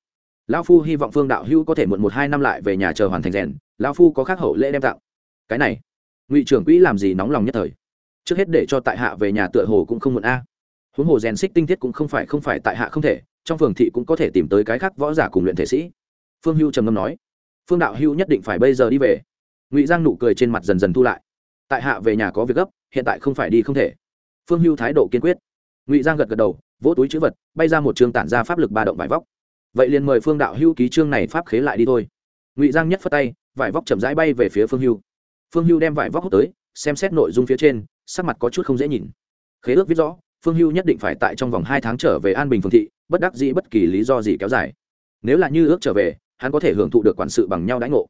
Lão phu hy vọng phương đạo hữu có thể muộn một hai năm lại về nhà chờ hoàn thành rèn, lão phu có khác hậu lễ đem tặng. Cái này, ngụy trưởng quỹ làm gì nóng lòng nhất thời? Trước hết để cho tại hạ về nhà tựa hồ cũng không muộn a. Huống hồ rèn xích tinh thiết cũng không phải không phải tại hạ không thể, trong phường thị cũng có thể tìm tới cái khác võ giả cùng luyện thể sĩ. Phương hưu trầm ngâm nói, phương đạo hưu nhất định phải bây giờ đi về. Ngụy giang nụ cười trên mặt dần dần thu lại. Tại hạ về nhà có việc gấp, hiện tại không phải đi không thể. Phương hưu thái độ kiên quyết ngụy giang gật gật đầu vỗ túi chữ vật bay ra một chương tản ra pháp lực ba động vải vóc vậy liền mời phương đạo hưu ký chương này pháp khế lại đi thôi ngụy giang nhất phất tay vải vóc chậm rãi bay về phía phương hưu phương hưu đem vải vóc hút tới xem xét nội dung phía trên sắc mặt có chút không dễ nhìn khế ước viết rõ phương hưu nhất định phải tại trong vòng hai tháng trở về an bình phương thị bất đắc dĩ bất kỳ lý do gì kéo dài nếu là như ước trở về hắn có thể hưởng thụ được quản sự bằng nhau đãi ngộ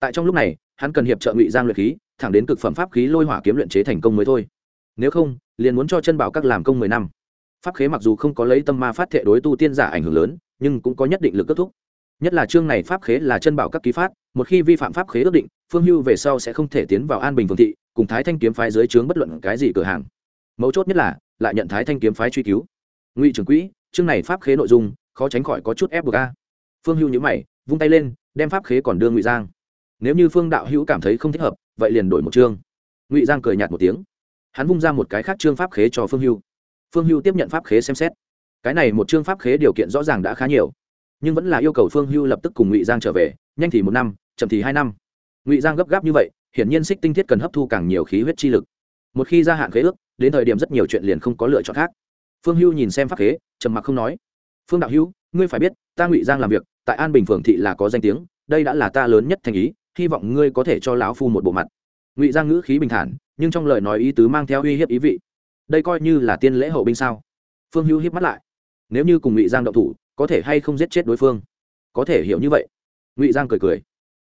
tại trong lúc này hắn cần hiệp trợ ngụy giang luyện khí thẳng đến cực phẩm pháp khí lôi hỏa kiếm luyện chế thành công mới thôi nếu không liền muốn cho chân bảo các làm công mười năm pháp khế mặc dù không có lấy tâm ma phát thệ đối tu tiên giả ảnh hưởng lớn, nhưng cũng có nhất định lực kết thúc. Nhất là chương này pháp khế là chân bảo các ký phát, một khi vi phạm pháp khế ước định, phương hưu về sau sẽ không thể tiến vào an bình phương thị, cùng thái thanh kiếm phái dưới trướng bất luận cái gì cửa hàng. Mấu chốt nhất là, lại nhận thái thanh kiếm phái truy cứu. Ngụy trưởng quỹ, chương này pháp khế nội dung, khó tránh khỏi có chút ép buộc a. Phương hưu nhữ mày, vung tay lên, đem pháp khế còn đưa ngụy giang. Nếu như phương đạo hữu cảm thấy không thích hợp, vậy liền đổi một chương. Ngụy giang cười nhạt một tiếng. Hắn vung ra một cái khác chương pháp khế cho phương hưu phương hưu tiếp nhận pháp khế xem xét. Cái này một chương pháp khế điều kiện rõ ràng đã khá nhiều nhưng vẫn là yêu cầu phương hưu lập tức cùng ngụy giang trở về nhanh thì một năm chậm thì hai năm. Ngụy giang gấp gáp như vậy hiển nhiên xích tinh thiết cần hấp thu càng nhiều khí huyết chi lực. Một khi gia hạn khế ước đến thời điểm rất nhiều chuyện liền không có lựa chọn khác. Phương hưu nhìn xem pháp khế trầm mặc không nói. Phương đạo Hưu, ngươi phải biết ta ngụy giang làm việc tại an bình phường thị là có danh tiếng đây đã là ta lớn nhất thành ý hy vọng ngươi có thể cho lão phu một bộ mặt. Ngụy giang ngữ khí bình thản nhưng trong lời nói ý tứ mang theo uy hiếp ý vị đây coi như là tiên lễ hậu binh sao? Phương hữu hiếp mắt lại. Nếu như cùng ngụy giang động thủ có thể hay không giết chết đối phương? Có thể hiểu như vậy. Ngụy giang cười cười.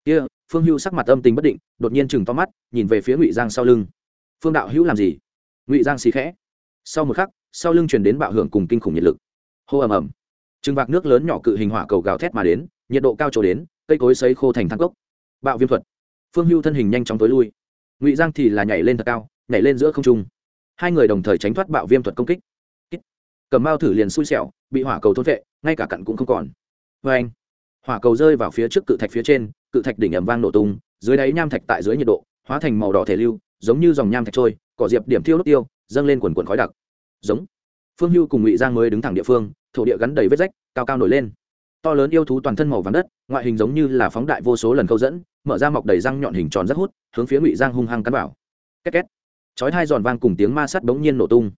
Kia、yeah, phương hữu sắc mặt âm tình bất định đột nhiên chừng to mắt nhìn về phía ngụy giang sau lưng. Phương đạo hữu làm gì? Ngụy giang xì khẽ. Sau một khắc sau lưng chuyển đến bạo hưởng cùng kinh khủng nhiệt lực. Hô ầm ầm. Trừng vạc nước lớn nhỏ cự hình hỏa cầu gào thét mà đến nhiệt độ cao trổ đến cây cối sấy khô thành thang cốc. Bạo viêm thuật. Phương hưu thân hình nhanh chóng tối lui. Ngụy giang thì là nhảy lên thật cao nhảy lên giữa không trung hai người đồng thời tránh thoát bạo viêm thuật công kích. Cầm mao thử liền xui xẻo, bị hỏa cầu thốt vệ, ngay cả cặn cũng không còn. Vê anh, hỏa cầu rơi vào phía trước cự thạch phía trên, cự thạch đỉnh ẩm vang nổ tung, dưới đáy nham thạch tại dưới nhiệt độ, hóa thành màu đỏ thể lưu, giống như dòng nham thạch trôi, cỏ diệp điểm thiêu đốt tiêu, dâng lên quần quần khói đặc. Giống. Phương hưu cùng ngụy giang mới đứng thẳng địa phương, thổ địa gắn đầy vết rách, cao cao nổi lên. To lớn yêu thú toàn thân màu vàng đất, ngoại hình giống như là phóng đại vô số lần câu dẫn, mở ra mọc đầy răng nhọn hình tròn rất hút, hướng phía ngụy giang hung hăng cắn vào. Két két chói hai giòn vang cùng tiếng ma sắt bỗng nhiên nổ tung.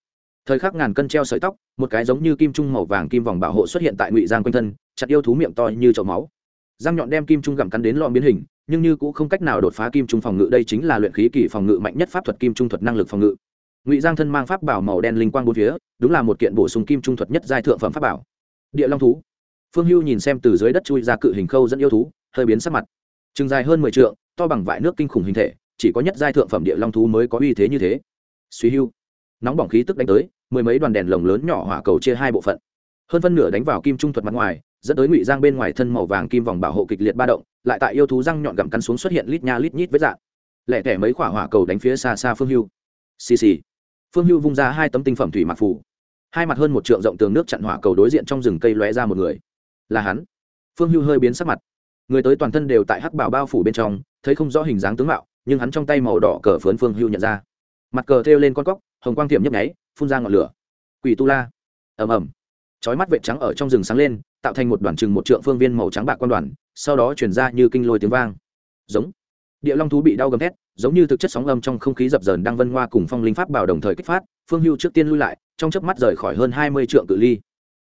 Thời khắc ngàn cân treo sợi tóc, một cái giống như kim trung màu vàng kim vòng bảo hộ xuất hiện tại ngụy giang quanh thân, chặt yêu thú miệng to như chậu máu. Giang nhọn đem kim trung gặm cắn đến lọ biến hình, nhưng như cũng không cách nào đột phá kim trung phòng ngự, đây chính là luyện khí kỳ phòng ngự mạnh nhất pháp thuật kim trung thuật năng lực phòng ngự. Ngụy giang thân mang pháp bảo màu đen linh quang bốn phía, đúng là một kiện bổ sung kim trung thuật nhất giai thượng phẩm pháp bảo. Địa long thú. Phương hưu nhìn xem từ dưới đất chui ra cự hình khâu dẫn yêu thú, hơi biến sắc mặt. Chừng dài hơn mười t to bằng vải nước kinh khủng hình thể chỉ có nhất giai thượng phẩm địa long thú mới có uy thế như thế. Suy hưu. Nóng bỏng khí tức đánh tới, mười mấy đoàn đèn lồng lớn nhỏ hỏa cầu chia hai bộ phận. Hơn phân nửa đánh vào kim trung thuật mặt ngoài, dẫn tới ngụy giang bên ngoài thân màu vàng kim vòng bảo hộ kịch liệt ba động, lại tại yêu thú răng nhọn gặm cắn xuống xuất hiện lít nha lít nhít với dạng. Lẻ tẻ mấy quả hỏa cầu đánh phía xa xa phương hưu. Xì xì. Phương hưu vung ra hai tấm tinh phẩm thủy mặc phủ hai mặt hơn một trượng rộng tường nước chặn hỏa cầu đối diện trong rừng cây lóe ra một người. Là hắn. Phương hưu hơi biến sắc mặt. Người tới toàn thân đều tại hắc bảo bao phủ bên trong, thấy không rõ hình dáng tướng mạo nhưng hắn trong tay màu đỏ cờ phớn phương hưu nhận ra. Mặt cờ thêu lên con cóc, hồng quang tiệm nhấp nháy, phun ra ngọn lửa. Quỷ tu la. Ầm ầm. Chói mắt vệ trắng ở trong rừng sáng lên, tạo thành một đoàn chừng một trượng phương viên màu trắng bạc quan đoàn, sau đó chuyển ra như kinh lôi tiếng vang. Giống. Địa long thú bị đau gầm thét, giống như thực chất sóng âm trong không khí dập dờn đang vân hoa cùng phong linh pháp bảo đồng thời kích phát, phương hưu trước tiên lui lại, trong chớp mắt rời khỏi hơn hai mươi trượng cự ly.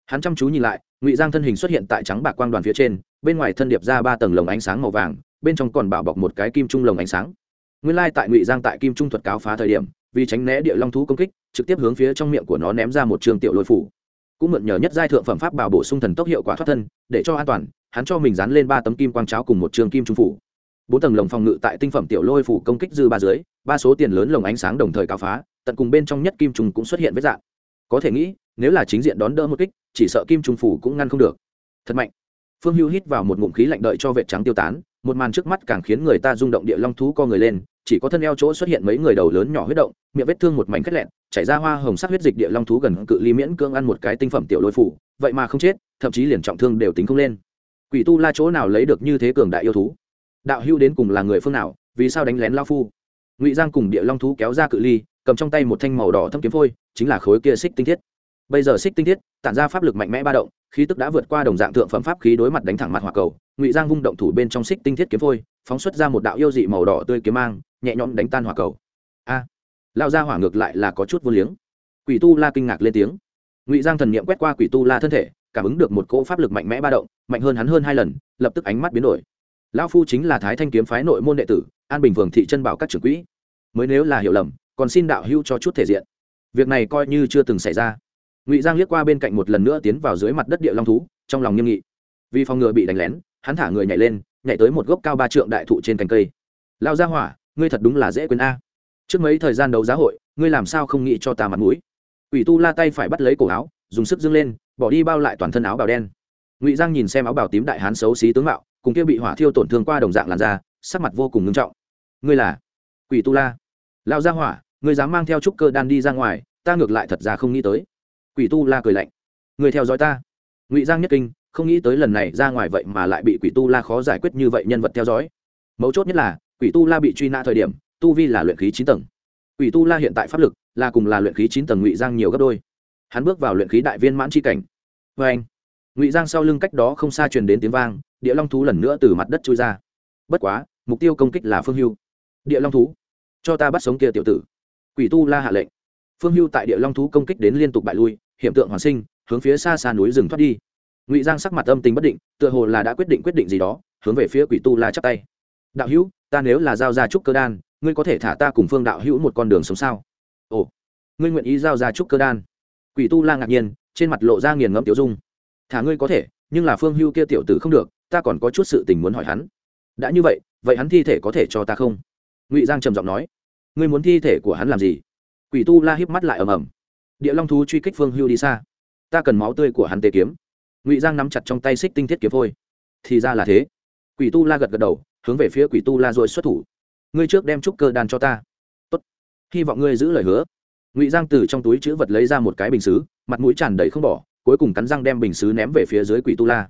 Hắn chăm chú nhìn lại, ngụy giang thân hình xuất hiện tại trắng bạc quang đoàn phía trên, bên ngoài thân điệp ra ba tầng lồng ánh sáng màu vàng, bên trong còn bảo bọc một cái kim trung lồng ánh sáng nguyên lai tại ngụy giang tại kim trung thuật cáo phá thời điểm, vì tránh né địa long thú công kích, trực tiếp hướng phía trong miệng của nó ném ra một trường tiểu lôi phủ. Cũng mượn nhờ nhất giai thượng phẩm pháp bảo bổ sung thần tốc hiệu quả thoát thân, để cho an toàn, hắn cho mình dán lên ba tấm kim quang cháo cùng một trường kim trung phủ. Bốn tầng lồng phòng ngự tại tinh phẩm tiểu lôi phủ công kích dư ba dưới, ba số tiền lớn lồng ánh sáng đồng thời cáo phá, tận cùng bên trong nhất kim trùng cũng xuất hiện với dạng. Có thể nghĩ, nếu là chính diện đón đỡ một kích, chỉ sợ kim trung phủ cũng ngăn không được. Thật mạnh. Phương hưu hít vào một ngụm khí lạnh đợi cho vệ trắng tiêu tán, một màn trước mắt càng khiến người ta rung động địa long thú co người lên chỉ có thân eo chỗ xuất hiện mấy người đầu lớn nhỏ huyết động, miệng vết thương một mảnh khét lẹn, chảy ra hoa hồng sắc huyết dịch địa long thú gần cự ly miễn cưỡng ăn một cái tinh phẩm tiểu lôi phủ, vậy mà không chết, thậm chí liền trọng thương đều tính không lên. Quỷ tu la chỗ nào lấy được như thế cường đại yêu thú? Đạo hưu đến cùng là người phương nào, vì sao đánh lén lao phu? Ngụy giang cùng địa long thú kéo ra cự ly, cầm trong tay một thanh màu đỏ thâm kiếm phôi, chính là khối kia xích tinh thiết. Bây giờ xích tinh thiết, tản ra pháp lực mạnh mẽ ba động, khí tức đã vượt qua đồng dạng thượng phẩm pháp khí đối mặt đánh thẳng mặt hỏa cầu. Ngụy giang vung động thủ bên trong xích tinh thiết kiếm phôi, phóng xuất ra một đạo yêu dị màu đỏ tươi kiếm mang nhẹ nhõm đánh tan hỏa cầu. A à, lao ra hỏa ngược lại là có chút vô liếng. Quỷ tu la kinh ngạc lên tiếng. Ngụy giang thần niệm quét qua quỷ tu la thân thể cảm ứng được một cỗ pháp lực mạnh mẽ ba động mạnh hơn hắn hơn hai lần lập tức ánh mắt biến đổi. Lao phu chính là thái thanh kiếm phái nội môn đệ tử an bình phường thị chân bảo các trưởng quỹ. Mới nếu là hiểu lầm còn xin đạo hưu cho chút thể diện. Việc này coi như chưa từng xảy ra. Ngụy giang liếc qua bên cạnh một lần nữa tiến vào dưới mặt đất địa long thú trong lòng nghiêm nghị. Vì phòng ngừa bị đánh lén hắn thả người nhảy lên nhảy tới một gốc cao ba trượng đại thụ trên cành cây. Lao ra hỏa ngươi thật đúng là dễ quên a. Trước mấy thời gian đấu giá hội, ngươi làm sao không nghĩ cho ta mặt mũi? Ủy tu la tay phải bắt lấy cổ áo, dùng sức dâng lên, bỏ đi bao lại toàn thân áo bào đen. Ngụy giang nhìn xem áo bào tím đại hán xấu xí tướng mạo, cùng kia bị hỏa thiêu tổn thương qua đồng dạng làn da, sắc mặt vô cùng ngưng trọng. Ngươi là quỷ tu la. Lao ra hỏa, ngươi dám mang theo trúc cơ đan đi ra ngoài, ta ngược lại thật ra không nghĩ tới. Quỷ tu la cười lạnh. Người theo dõi ta. Ngụy giang nhất kinh, không nghĩ tới lần này ra ngoài vậy mà lại bị quỷ tu la khó giải quyết như vậy nhân vật theo dõi. Mấu chốt nhất là quỷ tu la bị truy nã thời điểm, tu vi là luyện khí chín tầng. Quỷ tu la hiện tại pháp lực là cùng là luyện khí chín tầng ngụy giang nhiều gấp đôi. Hắn bước vào luyện khí đại viên mãn c cảnh. Vê anh, ngụy giang sau lưng cách đó không xa truyền đến tiếng vang, địa long thú lần nữa từ mặt đất trôi ra. Bất quá, mục tiêu công kích là phương hưu. Địa long thú, cho ta bắt sống kia tiểu tử. Quỷ tu la hạ lệnh. Phương hưu tại địa long thú công kích đến liên tục bại lui hiện tượng hoàn sinh, hướng phía xa xa núi rừng thoát đi. Ngụy giang sắc mặt âm tính bất định, tựa hồ là đã quyết định quyết định gì đó, hướng về phía quỷ tu la chắp tay đạo hữu, ta nếu là giao ra trúc cơ đan, ngươi có thể thả ta cùng phương đạo hữu một con đường sống sao? Ồ, ngươi nguyện ý giao ra trúc cơ đan? Quỷ tu la ngạc nhiên, trên mặt lộ ra nghiền ngẫm tiểu dung. Thả ngươi có thể, nhưng là phương hưu kia tiểu tử không được, ta còn có chút sự tình muốn hỏi hắn. Đã như vậy vậy hắn thi thể có thể cho ta không? Ngụy giang trầm giọng nói. Ngươi muốn thi thể của hắn làm gì? Quỷ tu la híp mắt lại ầm ầm. Địa long thú truy kích phương hưu đi xa. Ta cần máu tươi của hắn tê kiếm. Ngụy giang nắm chặt trong tay xích tinh thiết kiếm phôi. Thì ra là thế. Quỷ tu la gật gật đầu hướng về phía quỷ tu la rồi xuất thủ. Ngươi trước đem trúc cơ đan cho ta. Tốt. Hy vọng ngươi giữ lời hứa. Ngụy giang từ trong túi chữ vật lấy ra một cái bình xứ, mặt mũi tràn đầy không bỏ, cuối cùng cắn răng đem bình xứ ném về phía dưới quỷ tu la.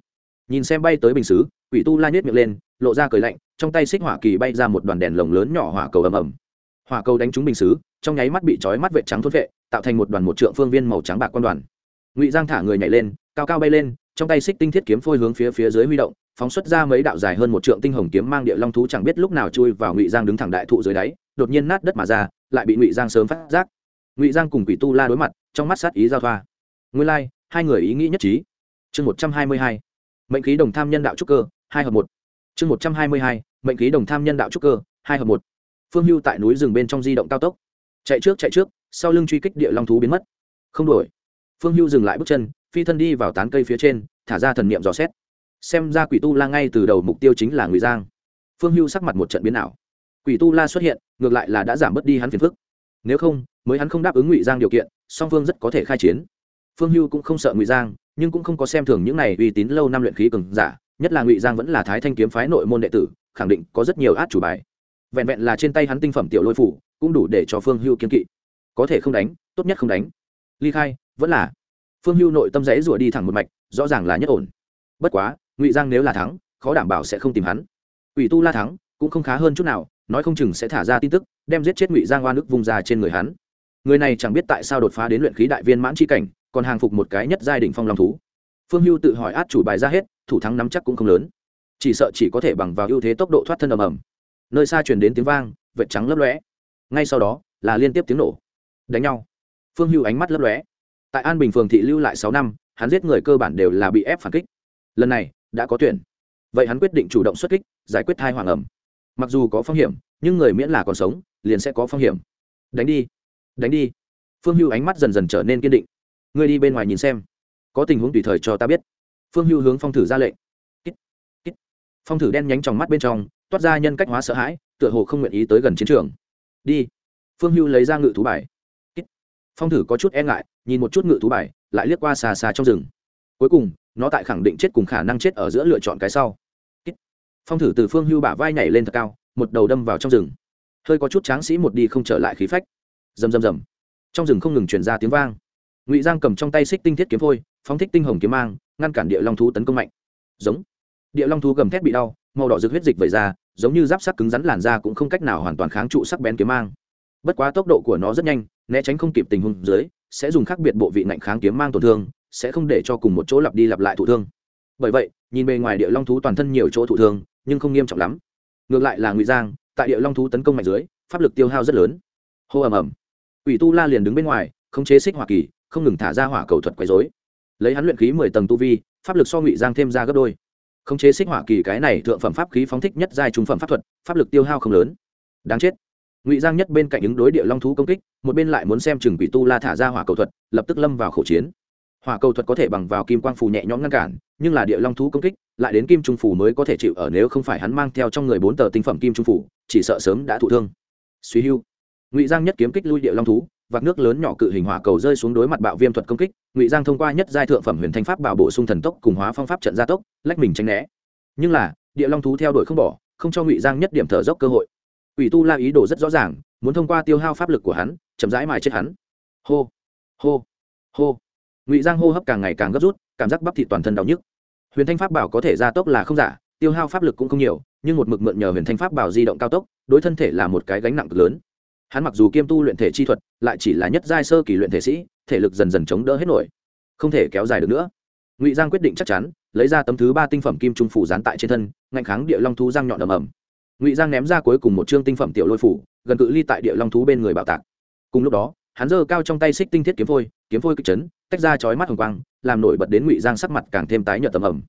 Nhìn xem bay tới bình xứ, quỷ tu la nhét miệng lên, lộ ra cười lạnh, trong tay xích hỏa kỳ bay ra một đoàn đèn lồng lớn nhỏ hỏa cầu ầm ầm. Hỏa cầu đánh trúng bình xứ, trong nháy mắt bị trói mắt vệ trắng thốt vệ tạo thành một đoàn một trượng phương viên màu trắng bạc quan đoàn. Ngụy giang thả người nhảy lên, cao cao bay lên, trong tay xích tinh thiết kiếm phôi hướng phía phía dưới huy động phóng xuất ra mấy đạo dài hơn một trượng tinh hồng kiếm mang địa long thú chẳng biết lúc nào chui vào ngụy giang đứng thẳng đại thụ dưới đáy đột nhiên nát đất mà ra lại bị ngụy giang sớm phát giác. Ngụy giang cùng quỷ tu la đối mặt trong mắt sát ý giao thoa. Nguyên lai、like, hai người ý nghĩ nhất trí. Chương một trăm hai mươi hai mệnh khí đồng tham nhân đạo trúc cơ hai hợp một. Chương một trăm hai mươi hai mệnh khí đồng tham nhân đạo trúc cơ hai hợp một. Phương hưu tại núi rừng bên trong di động cao tốc. Chạy trước chạy trước sau lưng truy kích địa long thú biến mất. Không đổi phương hưu dừng lại bước chân phi thân đi vào tán cây phía trên thả ra thần niệm dò xét xem ra quỷ tu la ngay từ đầu mục tiêu chính là ngụy giang phương hưu sắc mặt một trận biến ảo quỷ tu la xuất hiện ngược lại là đã giảm bớt đi hắn phiền phức nếu không mới hắn không đáp ứng ngụy giang điều kiện song phương rất có thể khai chiến phương hưu cũng không sợ ngụy giang nhưng cũng không có xem thường những này uy tín lâu năm luyện khí cường giả nhất là ngụy giang vẫn là thái thanh kiếm phái nội môn đệ tử khẳng định có rất nhiều át chủ bài vẹn vẹn là trên tay hắn tinh phẩm tiểu lôi phủ cũng đủ để cho phương hưu kiên kỵ có thể không đánh tốt nhất không đánh ly khai vẫn là phương hưu nội tâm rẽ rủa đi thẳng một mạch rõ ràng là nhất ổn bất quá ngụy giang nếu là thắng, khó đảm bảo sẽ không tìm hắn. Ủy tu la thắng, cũng không khá hơn chút nào, nói không chừng sẽ thả ra tin tức, đem giết chết ngụy giang oan ức vùng ra trên người hắn. Người này chẳng biết tại sao đột phá đến luyện khí đại viên mãn c cảnh, còn hàng phục một cái nhất giai đ ỉ n h phong long thú. Phương hưu tự hỏi át chủ bài ra hết, thủ thắng nắm chắc cũng không lớn. Chỉ sợ chỉ có thể bằng vào ưu thế tốc độ thoát thân ầm ầm. Nơi xa chuyển đến tiếng vang, vệt trắng lấp lóe. Ngay sau đó, là liên tiếp tiếng nổ. Đánh nhau. Phương hưu ánh mắt lấp lóe. Tại an bình phường thị lưu lại sáu năm, hắn giết người cơ bản đều là bị ép phản kích. Lần này đã có tuyển. Vậy hắn quyết định chủ động xuất kích giải quyết thai hoàng ẩm. Mặc dù có phong hiểm nhưng người miễn là còn sống liền sẽ có phong hiểm. Đánh đi. Đánh đi. Phương hưu ánh mắt dần dần trở nên kiên định. Ngươi đi bên ngoài nhìn xem. Có tình huống tùy thời cho ta biết. Phương hưu hướng phong thử ra lệnh. Kít, kít. phong thử đen nhánh trong mắt bên trong toát ra nhân cách hóa sợ hãi tựa hồ không nguyện ý tới gần chiến trường. Đi. Phương hưu lấy ra ngự thú bài. Kít. phong thử có chút e ngại nhìn một chút ngự thú bài lại liếc qua xà xà trong rừng. Cuối cùng nó tại khẳng định chết cùng khả năng chết ở giữa lựa chọn cái sau. Phong thử từ phương hưu bả vai nhảy lên thật cao, một đầu đâm vào trong rừng. Hơi có chút tráng sĩ một đi không trở lại khí phách. Rầm rầm rầm. Trong rừng không ngừng truyền ra tiếng vang. Ngụy giang cầm trong tay xích tinh thiết kiếm phôi, phóng thích tinh hồng kiếm mang, ngăn cản địa long thú tấn công mạnh. Giống. Địa long thú gầm thét bị đau, màu đỏ rực huyết dịch vẩy ra, giống như giáp sắc cứng rắn làn da cũng không cách nào hoàn toàn kháng trụ sắc bén kiếm mang. Bất quá tốc độ của nó rất nhanh, né tránh không kịp tình huống dưới, sẽ dùng khác biệt bộ vị ngạnh kháng kiếm mang tổn thương sẽ không để cho cùng một chỗ lặp đi lặp lại thụ thương. Bởi vậy, nhìn bề ngoài địa long thú toàn thân nhiều chỗ thụ thương, nhưng không nghiêm trọng lắm. Ngược lại là ngụy giang, tại địa long thú tấn công mạnh dưới, pháp lực tiêu hao rất lớn. Hô ầm ầm. Ủy tu la liền đứng bên ngoài, khống chế xích hỏa kỳ, không ngừng thả ra hỏa cầu thuật quấy dối lấy hắn luyện khí mười tầng tu vi, pháp lực so ngụy giang thêm ra gấp đôi. Khống chế xích hỏa kỳ cái này thượng phẩm pháp khí phóng thích nhất giai trung phẩm pháp thuật, pháp lực tiêu hao không lớn. Đáng chết. Ngụy giang nhất bên cạnh ứng đối địa long thú công kích, một bên lại muốn xem chừng quỷ tu la thả ra hỏa cầu thuật, lập tức lâm vào khẩu chiến hỏa cầu thuật có thể bằng vào kim quang phù nhẹ nhõm ngăn cản nhưng là địa long thú công kích lại đến kim trung phù mới có thể chịu ở nếu không phải hắn mang theo trong người bốn tờ tinh phẩm kim trung phù chỉ sợ sớm đã thụ thương. Suy hưu. Ngụy giang nhất kiếm kích lui địa long thú vạc nước lớn nhỏ cự hình hỏa cầu rơi xuống đối mặt bạo viêm thuật công kích ngụy giang thông qua nhất giai thượng phẩm huyền thanh pháp bảo bổ sung thần tốc cùng hóa phong pháp trận gia tốc lách mình tránh né. Nhưng là địa long thú theo đuổi không bỏ không cho ngụy giang nhất điểm thở dốc cơ hội. Ủy tu la ý đồ rất rõ ràng, muốn thông qua tiêu hao pháp lực của hắn, chậm rãi mài chết hắn. Hô, hô, hô. Ngụy Giang hô hấp càng ngày càng gấp rút, cảm giác bắp thị toàn thân đau nhức. Huyền Thanh pháp bảo có thể gia tốc là không giả, tiêu hao pháp lực cũng không nhiều, nhưng một mực mượn nhờ Huyền Thanh pháp bảo di động cao tốc, đối thân thể là một cái gánh nặng cực lớn. Hắn mặc dù kiêm tu luyện thể chi thuật, lại chỉ là nhất giai sơ kỳ luyện thể sĩ, thể lực dần dần chống đỡ hết nổi, không thể kéo dài được nữa. Ngụy Giang quyết định chắc chắn, lấy ra tấm thứ ba tinh phẩm kim trung phủ dán tại trên thân, ngạnh kháng địa long thú giang nhọn ầm ầm ngụy giang ném ra cuối cùng một chương tinh phẩm tiểu lôi phủ gần cự ly tại địa long thú bên người bảo tạc cùng lúc đó hắn giơ cao trong tay xích tinh thiết kiếm phôi kiếm phôi kịch chấn tách ra chói mắt hồng quang, làm nổi bật đến ngụy giang sắc mặt càng thêm tái nhợt tầm ẩm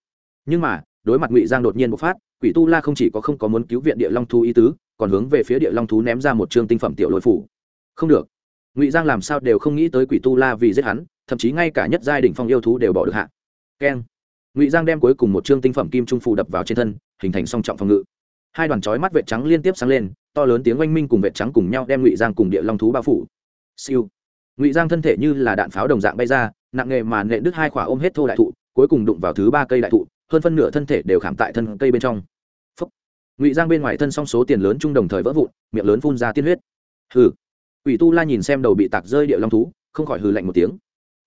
nhưng mà, đối mặt ngụy giang đột nhiên bộc phát, quỷ tu la không chỉ có không có muốn cứu viện địa long thú ý tứ, còn hướng về phía địa long thú ném ra một chương tinh phẩm tiểu lôi phủ. Không được. Ngụy giang làm sao đều không nghĩ tới quỷ tu la vì giết hắn, thậm chí ngay cả nhất giai đ ỉ n h phong yêu thú đều bỏ được hạ. Keng. Ngụy giang đem cuối cùng một chương tinh phẩm kim trung phù đập vào trên thân, hình thành song trọng phòng ngự. Hai đoàn chói mắt vệ trắng liên tiếp sáng lên, to lớn tiếng oanh minh cùng vệ trắng cùng nhau đem ngụy giang cùng địa long thú bao phủ. Siêu ngụy giang thân thể như là đạn pháo đồng dạng bay ra nặng nghề mà nệ đứt hai khỏa ôm hết thô đại thụ cuối cùng đụng vào thứ ba cây đại thụ hơn phân nửa thân thể đều khảm tại thân cây bên trong ngụy giang bên ngoài thân xong số tiền lớn chung đồng thời vỡ vụn miệng lớn phun ra tiên huyết hừ ủy tu la nhìn xem đầu bị tạc rơi địa long thú không khỏi hừ lạnh một tiếng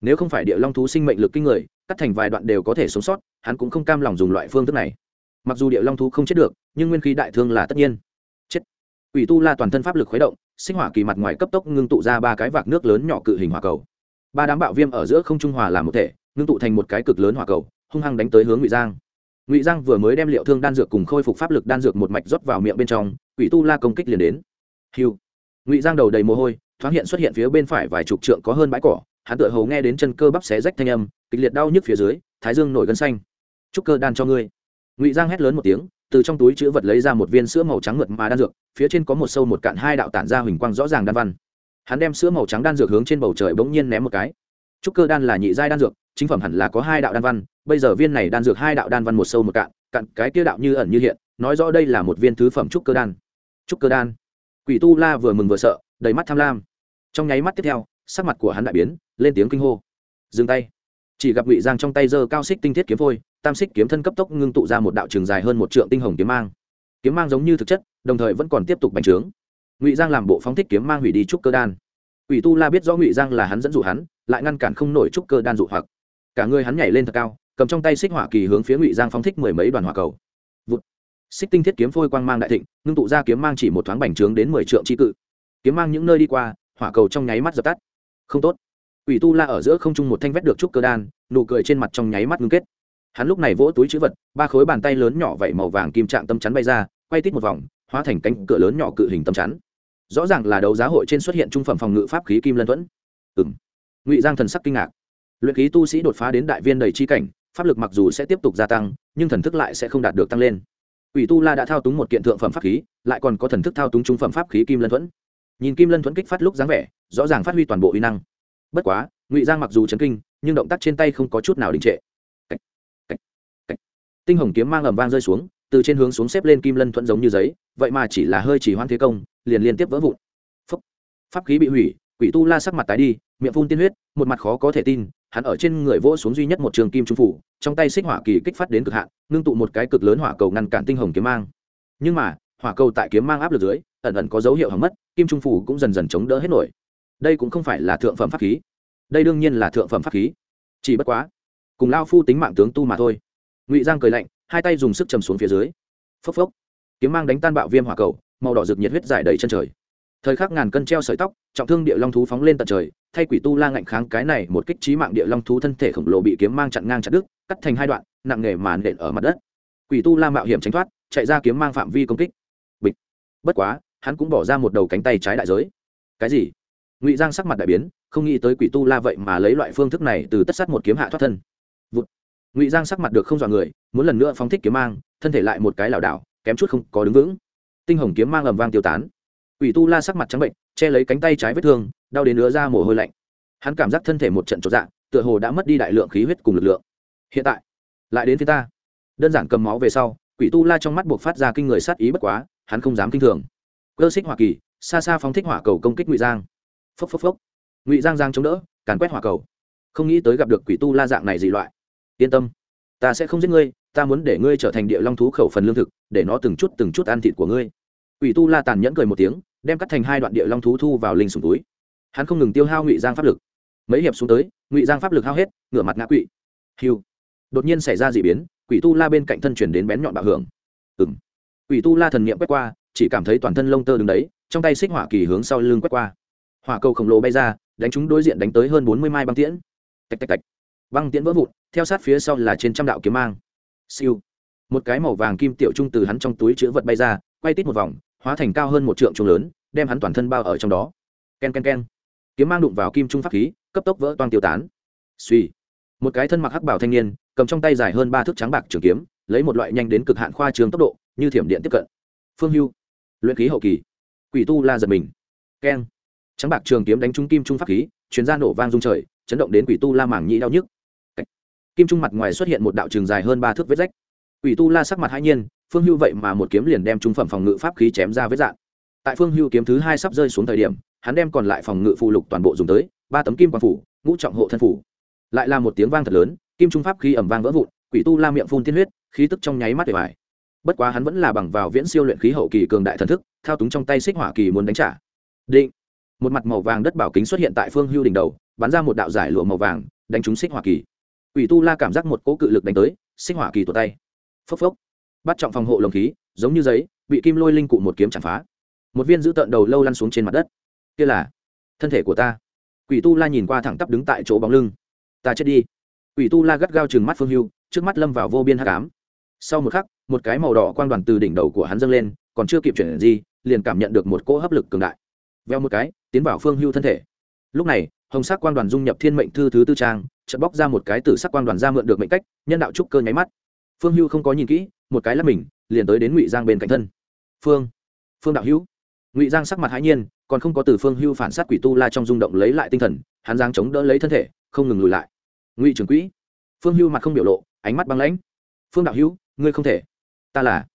nếu không phải địa long thú sinh mệnh lực kinh người cắt thành vài đoạn đều có thể sống sót hắn cũng không cam lòng dùng loại phương thức này mặc dù địa long thú không chết được nhưng nguyên khí đại thương là tất nhiên chết ủy tu la toàn thân pháp lực khuấy động sinh hỏa kỳ mặt ngoài cấp tốc ngưng tụ ra ba cái vạc nước lớn nhỏ cự hình hỏa cầu. Ba đám bạo viêm ở giữa không trung hòa làm một thể, ngưng tụ thành một cái cực lớn hỏa cầu, hung hăng đánh tới hướng ngụy giang. Ngụy giang vừa mới đem liệu thương đan dược cùng khôi phục pháp lực đan dược một mạch rót vào miệng bên trong, quỷ tu la công kích liền đến. Hiu ngụy giang đầu đầy mồ hôi, thoáng hiện xuất hiện phía bên phải vài chục trượng có hơn bãi cỏ, hắn tựa hầu nghe đến chân cơ bắp xé rách thanh âm, kịch liệt đau nhức phía dưới, thái dương nổi gân xanh. Chúc cơ đan cho ngươi. Ngụy giang hét lớn một tiếng từ trong túi chữ vật lấy ra một viên sữa màu trắng mượt mà đan dược, phía trên có một sâu một cạn hai đạo tản ra huỳnh quang rõ ràng đan văn. Hắn đem sữa màu trắng đan dược hướng trên bầu trời bỗng nhiên ném một cái. Trúc cơ đan là nhị giai đan dược, chính phẩm hẳn là có hai đạo đan văn, bây giờ viên này đan dược hai đạo đan văn một sâu một cạn cạn cái kia đạo như ẩn như hiện, nói rõ đây là một viên thứ phẩm trúc cơ đan. Trúc cơ đan. Quỷ tu la vừa mừng vừa sợ, đầy mắt tham lam. Trong nháy mắt tiếp theo, sắc mặt của hắn đại biến, lên tiếng kinh hô. Dừng tay chỉ gặp ngụy giang trong tay giơ cao xích tinh thiết kiếm phôi, tam xích kiếm thân cấp tốc ngưng tụ ra một đạo trường dài hơn một trượng tinh hồng kiếm mang. Kiếm mang giống như thực chất, đồng thời vẫn còn tiếp tục bành trướng. Ngụy giang làm bộ phóng thích kiếm mang hủy đi trúc cơ đan. Quỷ tu la biết rõ ngụy giang là hắn dẫn dụ hắn, lại ngăn cản không nổi trúc cơ đan dụ hoặc. Cả người hắn nhảy lên thật cao, cầm trong tay xích hỏa kỳ hướng phía ngụy giang phóng thích mười mấy đoàn hỏa cầu. Vụt. xích tinh thiết kiếm phôi quang mang đại thịnh, ngưng tụ ra kiếm mang chỉ một thoáng bành trướng đến mười trượng tri cự. Kiếm mang những nơi đi qua, hỏa cầu trong nháy mắt dập tắt. Không tốt. Quỷ tu la ở giữa không trung một thanh vét được trúc cơ đan, nụ cười trên mặt trong nháy mắt ngưng kết. Hắn lúc này vỗ túi trữ vật, ba khối bàn tay lớn nhỏ vậy màu vàng kim trạng tâm chắn bay ra, quay tít một vòng, hóa thành cánh cửa lớn nhỏ cự hình tâm chắn. Rõ ràng là đấu giá hội trên xuất hiện trung phẩm phòng ngự pháp khí kim lân thuẫn. Ừm. ngụy giang thần sắc kinh ngạc. Luyện khí tu sĩ đột phá đến đại viên đầy chi cảnh, pháp lực mặc dù sẽ tiếp tục gia tăng, nhưng thần thức lại sẽ không đạt được tăng lên. Quỷ tu la đã thao túng một kiện thượng phẩm pháp khí, lại còn có thần thức thao túng trung phẩm pháp khí kim lân thuẫn. Nhìn kim lân thuẫn kích phát lúc dáng vẻ, rõ ràng phát huy toàn bộ uy năng bất quá ngụy giang mặc dù chấn kinh nhưng động tác trên tay không có chút nào đình trệ. Cách, cách, cách. tinh hồng kiếm mang ầm vang rơi xuống từ trên hướng xuống xếp lên kim lân thuẫn giống như giấy vậy mà chỉ là hơi chỉ hoan thế công liền liên tiếp vỡ vụn. Pháp khí bị hủy quỷ tu la sắc mặt tái đi miệng phun tiên huyết một mặt khó có thể tin hắn ở trên người vỗ xuống duy nhất một trường kim trung phủ trong tay xích hỏa kỳ kích phát đến cực hạn ngưng tụ một cái cực lớn hỏa cầu ngăn cản tinh hồng kiếm mang. Nhưng mà hỏa cầu tại kiếm mang áp lực dưới ẩn ẩn có dấu hiệu hỏng mất kim trung phủ cũng dần dần chống đỡ hết nổi đây cũng không phải là thượng phẩm pháp khí. đây đương nhiên là thượng phẩm pháp khí. chỉ bất quá, cùng lao phu tính mạng tướng tu mà thôi. ngụy giang cười lạnh, hai tay dùng sức chầm xuống phía dưới. phốc phốc, kiếm mang đánh tan bạo viêm hỏa cầu, màu đỏ rực nhiệt huyết dài đầy chân trời. thời khắc ngàn cân treo sợi tóc, trọng thương địa long thú phóng lên tận trời, thay quỷ tu la ngạnh kháng cái này một kích trí mạng địa long thú thân thể khổng lồ bị kiếm mang chặn ngang chặt đứt, cắt thành hai đoạn, nặng nề màn nện ở mặt đất. quỷ tu la mạo hiểm tránh thoát, chạy ra kiếm mang phạm vi công kích. bịch. bất quá, hắn cũng bỏ ra một đầu cánh tay trái đại giới. cái gì? Ngụy giang sắc mặt đại biến không nghĩ tới quỷ tu la vậy mà lấy loại phương thức này từ tất sát một kiếm hạ thoát thân Vụt. ngụy giang sắc mặt được không dọa người muốn lần nữa phóng thích kiếm mang thân thể lại một cái lảo đảo kém chút không có đứng vững tinh hồng kiếm mang ầm vang tiêu tán quỷ tu la sắc mặt trắng bệnh che lấy cánh tay trái vết thương đau đến nữa ra mồ hôi lạnh hắn cảm giác thân thể một trận trọn dạng tựa hồ đã mất đi đại lượng khí huyết cùng lực lượng hiện tại lại đến phía ta đơn giản cầm máu về sau quỷ tu la trong mắt buộc phát ra kinh người sát ý bất quá hắn không dám kinh thường cơ xích hoa kỳ xa xa phóng thích hỏa cầu công kích ngụy giang phốc phốc phốc. Ngụy giang giang chống đỡ, càn quét hỏa cầu. Không nghĩ tới gặp được quỷ tu la dạng này gì loại. Yên tâm, ta sẽ không giết ngươi, ta muốn để ngươi trở thành địa long thú khẩu phần lương thực, để nó từng chút từng chút ăn thịt của ngươi. Quỷ tu la tàn nhẫn cười một tiếng, đem cắt thành hai đoạn địa long thú thu vào linh sùng túi. Hắn không ngừng tiêu hao ngụy giang pháp lực. Mấy hiệp xuống tới, ngụy giang pháp lực hao hết, ngửa mặt ngã quỵ. Hiu đột nhiên xảy ra d ị biến, quỷ tu la bên cạnh thân chuyển đến bén nhọn bạo hưởng. Ừng quỷ tu la thần n i ệ m quét qua, chỉ cảm thấy toàn thân lông tơ đứng đấy, trong tay xích hỏa kỳ hướng sau lưng quét qua hỏa cầu khổng lồ bay ra, đánh chúng đối diện đánh tới hơn bốn mươi mai băng tiễn. Tạch tạch tạch. Băng tiễn vỡ vụn, theo sát phía sau là trên trăm đạo kiếm mang. Siêu. Một cái màu vàng kim tiểu trung từ hắn trong túi chữ vật bay ra, quay tít một vòng, hóa thành cao hơn một trượng trung lớn, đem hắn toàn thân bao ở trong đó. K e n k e n k e n kiếm mang đụng vào kim trung pháp khí, cấp tốc vỡ toang tiêu tán. Suy một cái thân mặc hắc bảo thanh niên, cầm trong tay dài hơn ba thước trắng bạc trường kiếm, lấy một loại nhanh đến cực hạn khoa trường tốc độ, như thiểm điện tiếp cận. Phương hưu. Luyện khí hậu kỳ. Quỷ tu la giật mình. Keng trắng bạc trường kiếm đánh trúng kim trung pháp khí chuyến ra nổ vang rung trời, chấn động đến quỷ tu la mảng nhĩ đau nhức. Kim trung mặt ngoài xuất hiện một đạo trường dài hơn ba thước vết rách. Quỷ tu la sắc mặt hai nhiên, phương hưu vậy mà một kiếm liền đem trung phẩm phòng ngự pháp khí chém ra vết dạng tại phương hưu kiếm thứ hai sắp rơi xuống thời điểm, hắn đem còn lại phòng ngự phụ lục toàn bộ dùng tới, ba tấm kim quang phủ, ngũ trọng hộ thân phủ. Lại là một tiếng vang thật lớn, kim trung pháp khí ẩm vang vỡ vụn, quỷ tu la miệng phun tiên huyết, khí tức trong nháy mắt để bài bất quá hắn vẫn là bằng vào viễn siêu luyện khí hậu kỳ cường đại thần thức, thao túng trong tay xích hỏa kỳ muốn đánh trả. Định một mặt màu vàng đất bảo kính xuất hiện tại phương hưu đỉnh đầu, bắn ra một đạo giải lụa màu vàng, đánh trúng xích hỏa kỳ. Quỷ tu la cảm giác một cỗ cự lực đánh tới, xích hỏa kỳ tuột tay. Phốc phốc. Bắt trọng phòng hộ lồng khí, giống như giấy, bị kim lôi linh cụ một kiếm chạm phá. Một viên giữ tợn đầu lâu lăn xuống trên mặt đất. Kia là thân thể của ta. Quỷ tu la nhìn qua thẳng tắp đứng tại chỗ bóng lưng. Ta chết đi. Quỷ tu la gắt gao chừng mắt phương hưu, trước mắt lâm vào vô biên hát cám sau một khắc, một cái màu đỏ quang đoàn từ đỉnh đầu của hắn dâng lên, còn chưa kịp chuyển gì liền cảm nhận được một cỗ hấp lực cường đại. Veo một cái tiến vào phương hưu thân thể. Lúc này, hồng sắc quang đoàn dung nhập thiên mệnh thư thứ tư trang, chợt bóc ra một cái từ sắc quang đoàn ra mượn được mệnh cách, nhân đạo trúc cơ nháy mắt. Phương hưu không có nhìn kỹ, một cái là mình, liền tới đến ngụy giang bên cạnh thân. Phương phương đạo hữu. Ngụy giang sắc mặt hãi nhiên, còn không có từ phương hưu phản sát quỷ tu la trong rung động lấy lại tinh thần, hắn giang chống đỡ lấy thân thể, không ngừng lùi lại. Ngụy trưởng quỹ. Phương hưu mặt không biểu lộ, ánh mắt băng lãnh. Phương đạo hữu, ngươi không thể. Ta là.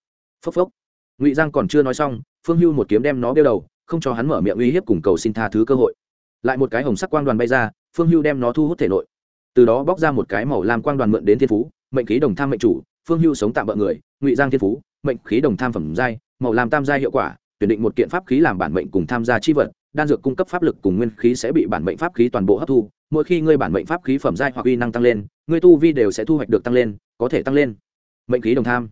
Phốc phốc. Ngụy giang còn chưa nói xong, phương hưu một kiếm đem nó đeo đầu không cho hắn mở miệng uy hiếp cùng cầu xin tha thứ cơ hội. Lại một cái hồng sắc quang đoàn bay ra, phương hưu đem nó thu hút thể nội. Từ đó bóc ra một cái màu làm quang đoàn mượn đến thiên phú, mệnh khí đồng tham mệnh chủ, phương hưu sống tạm bợ người, ngụy giang thiên phú, mệnh khí đồng tham phẩm giai, màu làm tam giai hiệu quả, tuyển định một kiện pháp khí làm bản mệnh cùng tham gia chi vật, đan dược cung cấp pháp lực cùng nguyên khí sẽ bị bản mệnh pháp khí toàn bộ hấp thu, mỗi khi ngươi bản mệnh pháp khí phẩm giai hoặc uy năng tăng lên, ngươi tu vi đều sẽ thu hoạch được tăng lên, có thể tăng lên. Mệnh khí đồng tham.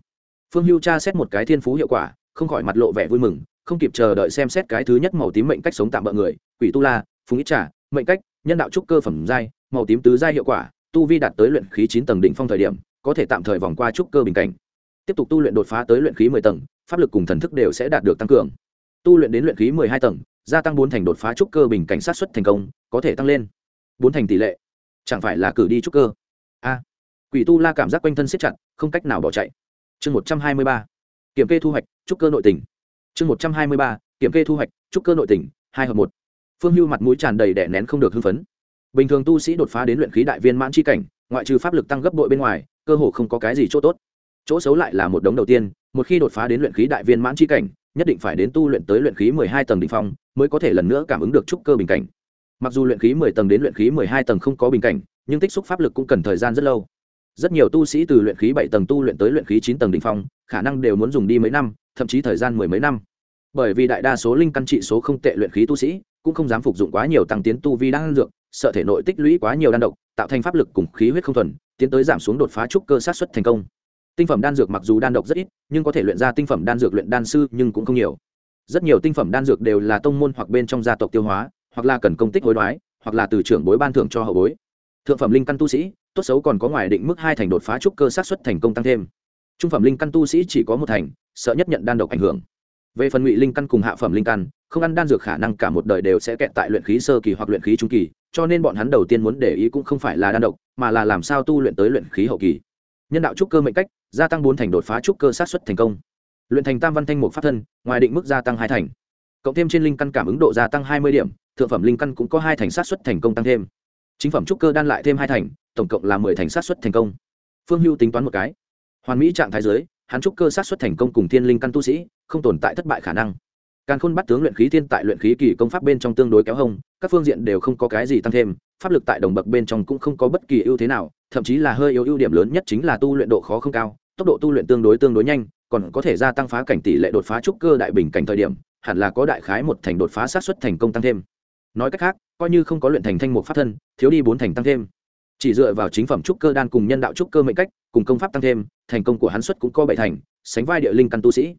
Phương hưu tra xét một cái thiên phú hiệu quả, không khỏi mặt lộ vẻ vui mừng không kịp chờ đợi xem xét cái thứ nhất màu tím mệnh cách sống tạm bỡ người, quỷ tu la, phùng ít trả mệnh cách, nhân đạo trúc cơ phẩm giai, màu tím tứ giai hiệu quả, tu vi đạt tới luyện khí chín tầng đỉnh phong thời điểm, có thể tạm thời vòng qua trúc cơ bình cảnh. Tiếp tục tu luyện đột phá tới luyện khí mười tầng, pháp lực cùng thần thức đều sẽ đạt được tăng cường. Tu luyện đến luyện khí mười hai tầng, gia tăng bốn thành đột phá trúc cơ bình cảnh sát xuất thành công, có thể tăng lên bốn thành tỷ lệ. Chẳng phải là cử đi trúc cơ? A. Quỷ tu la cảm giác quanh thân siết chặt, không cách nào bỏ chạy. Chương một trăm hai mươi ba. Kiểm kê thu hoạch, trúc cơ nội tình chương một trăm hai mươi ba, kiểm kê thu hoạch, trúc cơ nội tỉnh hai hợp một. Phương hưu mặt mũi tràn đầy đẻ nén không được hưng phấn. Bình thường tu sĩ đột phá đến luyện khí đại viên mãn c h i cảnh, ngoại trừ pháp lực tăng gấp bội bên ngoài, cơ hồ không có cái gì chỗ tốt. Chỗ xấu lại là một đống đầu tiên, một khi đột phá đến luyện khí đại viên mãn c h i cảnh, nhất định phải đến tu luyện tới luyện khí mười hai tầng đ ỉ n h phong, mới có thể lần nữa cảm ứng được trúc cơ bình cảnh. Mặc dù luyện khí mười tầng đến luyện khí mười hai tầng không có bình cảnh, nhưng tích xúc pháp lực cũng cần thời gian rất lâu. Rất nhiều tu sĩ từ luyện khí bảy tầng tu luyện tới luyện khí chín tầng đ ỉ n h phong, khả năng đều muốn dùng đi mấy năm thậm chí thời gian mười mấy năm. Bởi vì đại đa số linh căn trị số không tệ luyện khí tu sĩ, cũng không dám phục dụng quá nhiều tăng tiến tu vi đan dược, sợ thể nội tích lũy quá nhiều đan độc, tạo thành pháp lực cùng khí huyết không thuần, tiến tới giảm xuống đột phá trúc cơ sát xuất thành công. Tinh phẩm đan dược mặc dù đan độc rất ít, nhưng có thể luyện ra tinh phẩm đan dược luyện đan sư nhưng cũng không nhiều. Rất nhiều tinh phẩm đan dược đều là tông môn hoặc bên trong gia tộc tiêu hóa, hoặc là cần công tích hối đoái, hoặc là từ trưởng bối ban thưởng cho hậu bối. Thượng phẩm linh căn tu sĩ, tốt xấu còn có ngoài định mức hai thành đột phá trúc cơ sát xuất thành công tăng thêm trung phẩm linh căn tu sĩ chỉ có một thành, sợ nhất nhận đan độc ảnh hưởng. Về phần ngụy linh căn cùng hạ phẩm linh căn, không ăn đan dược khả năng cả một đời đều sẽ kẹt tại luyện khí sơ kỳ hoặc luyện khí trung kỳ, cho nên bọn hắn đầu tiên muốn để ý cũng không phải là đan độc, mà là làm sao tu luyện tới luyện khí hậu kỳ. Nhân đạo trúc cơ mệnh cách, gia tăng bốn thành đột phá trúc cơ sát xuất thành công. Luyện thành tam văn thanh một pháp thân, ngoài định mức gia tăng hai thành. Cộng thêm trên linh căn cảm ứng độ gia tăng hai mươi điểm, thượng phẩm linh căn cũng có hai thành sát xuất thành công tăng thêm. Chính phẩm trúc cơ đan lại thêm hai thành, tổng cộng là mười thành sát xuất thành công. Phương hưu tính toán một cái hoàn mỹ trạng thái giới hắn trúc cơ sát xuất thành công cùng thiên linh căn tu sĩ không tồn tại thất bại khả năng Càn Khôn bắt tướng luyện khí thiên tại luyện khí kỳ công pháp bên trong tương đối kéo hông, các phương diện đều không có cái gì tăng thêm, pháp lực tại đồng bậc bên trong cũng không có bất kỳ ưu thế nào, thậm chí là hơi yếu ưu điểm lớn nhất chính là tu luyện độ khó không cao, tốc độ tu luyện tương đối tương đối nhanh, còn có thể gia tăng phá cảnh tỷ lệ đột phá trúc cơ đại bình cảnh thời điểm, hẳn là có đại khái một thành đột phá sát xuất thành công tăng thêm. Nói cách khác, coi như không có luyện thành thanh mục pháp thân, thiếu đi bốn thành tăng thêm. Chỉ dựa vào chính phẩm trúc cơ đan cùng nhân đạo trúc cơ mệnh cách, cùng công pháp tăng thêm, thành công của hắn xuất cũng có bảy thành, sánh vai địa linh căn tu sĩ.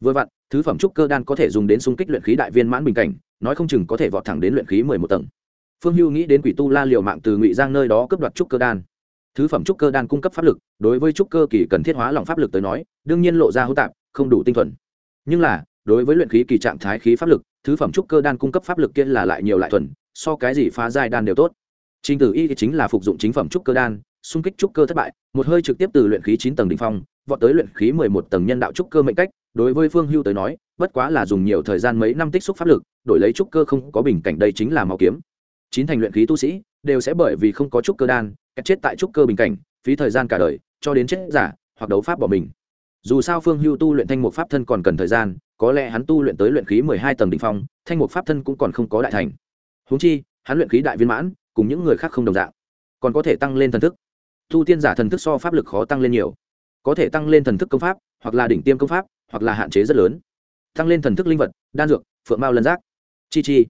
Vừa vặn thứ phẩm trúc cơ đan có thể dùng đến xung kích luyện khí đại viên mãn bình cảnh nói không chừng có thể vọt thẳng đến luyện khí mười một tầng. Phương hưu nghĩ đến quỷ tu la liều mạng từ ngụy giang nơi đó cấp đoạt trúc cơ đan. Thứ phẩm trúc cơ đan cung cấp pháp lực đối với trúc cơ kỳ cần thiết hóa lòng pháp lực tới nói đương nhiên lộ ra hữu tạp không đủ tinh thuần. Nhưng là đối với luyện khí kỳ trạng thái khí pháp lực thứ phẩm trúc cơ đan cung cấp pháp lực kia là lại nhiều lại thuần so cái gì phá giai đan đều tốt trình tử y chính là phục dụng chính phẩm trúc cơ đan, xung kích trúc cơ thất bại, một hơi trực tiếp từ luyện khí chín tầng đỉnh phong, vọt tới luyện khí mười một tầng nhân đạo trúc cơ mệnh cách, đối với phương hưu tới nói, bất quá là dùng nhiều thời gian mấy năm tích xúc pháp lực, đổi lấy trúc cơ không có bình cảnh đây chính là màu kiếm. Chín thành luyện khí tu sĩ đều sẽ bởi vì không có trúc cơ đan kẹt chết tại trúc cơ bình cảnh, phí thời gian cả đời, cho đến chết giả, hoặc đấu pháp bỏ mình. Dù sao phương hưu tu luyện thanh mục pháp thân còn cần thời gian, có lẽ hắn tu luyện tới luyện khí mười hai tầng đỉnh phong, thanh mục pháp thân cũng còn không có đại thành. Huống chi, hắn luyện khí đại viên mãn cùng những người khác không đồng dạng, còn có thể tăng lên thần thức. Tu tiên giả thần thức so pháp lực khó tăng lên nhiều, có thể tăng lên thần thức công pháp, hoặc là đỉnh tiêm công pháp, hoặc là hạn chế rất lớn. Tăng lên thần thức linh vật, đan dược, phượng mao lân giác. Chi chi.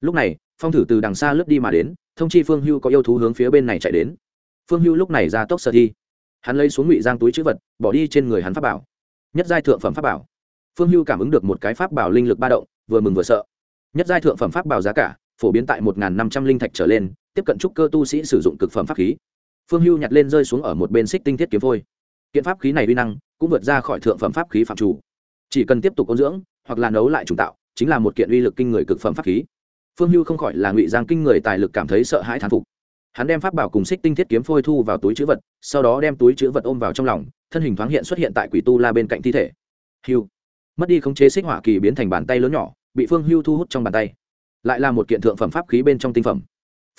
Lúc này, phong thử từ đằng xa lướt đi mà đến, thông chi phương hưu có yêu thú hướng phía bên này chạy đến. Phương hưu lúc này ra tốc sở thi. Hắn lấy xuống ngụy giang túi chữ vật, bỏ đi trên người hắn pháp bảo. Nhất giai thượng phẩm pháp bảo. Phương hưu cảm ứng được một cái pháp bảo linh lực ba động, vừa mừng vừa sợ. Nhất giai thượng phẩm pháp bảo giá cả, phổ biến tại một năm trăm linh thạch trở lên tiếp cận trúc cơ tu sĩ sử dụng cực phẩm pháp khí. Phương hưu nhặt lên rơi xuống ở một bên xích tinh thiết kiếm phôi. Kiện pháp khí này uy năng cũng vượt ra khỏi thượng phẩm pháp khí phạm chủ. Chỉ cần tiếp tục ôn dưỡng hoặc là nấu lại trùng tạo, chính là một kiện uy lực kinh người cực phẩm pháp khí. Phương hưu không khỏi là ngụy giang kinh người tài lực cảm thấy sợ hãi thán phục. Hắn đem pháp bảo cùng xích tinh thiết kiếm phôi thu vào túi chữ vật, sau đó đem túi chữ vật ôm vào trong lòng, thân hình thoáng hiện xuất hiện tại quỷ tu la bên cạnh thi thể. Hưu. Mất đi khống chế xích hỏa kỳ biến thành bàn tay lớn nhỏ, bị phương hưu thu hút trong bàn tay. Lại là một kiện thượng phẩm pháp khí bên trong tinh phẩm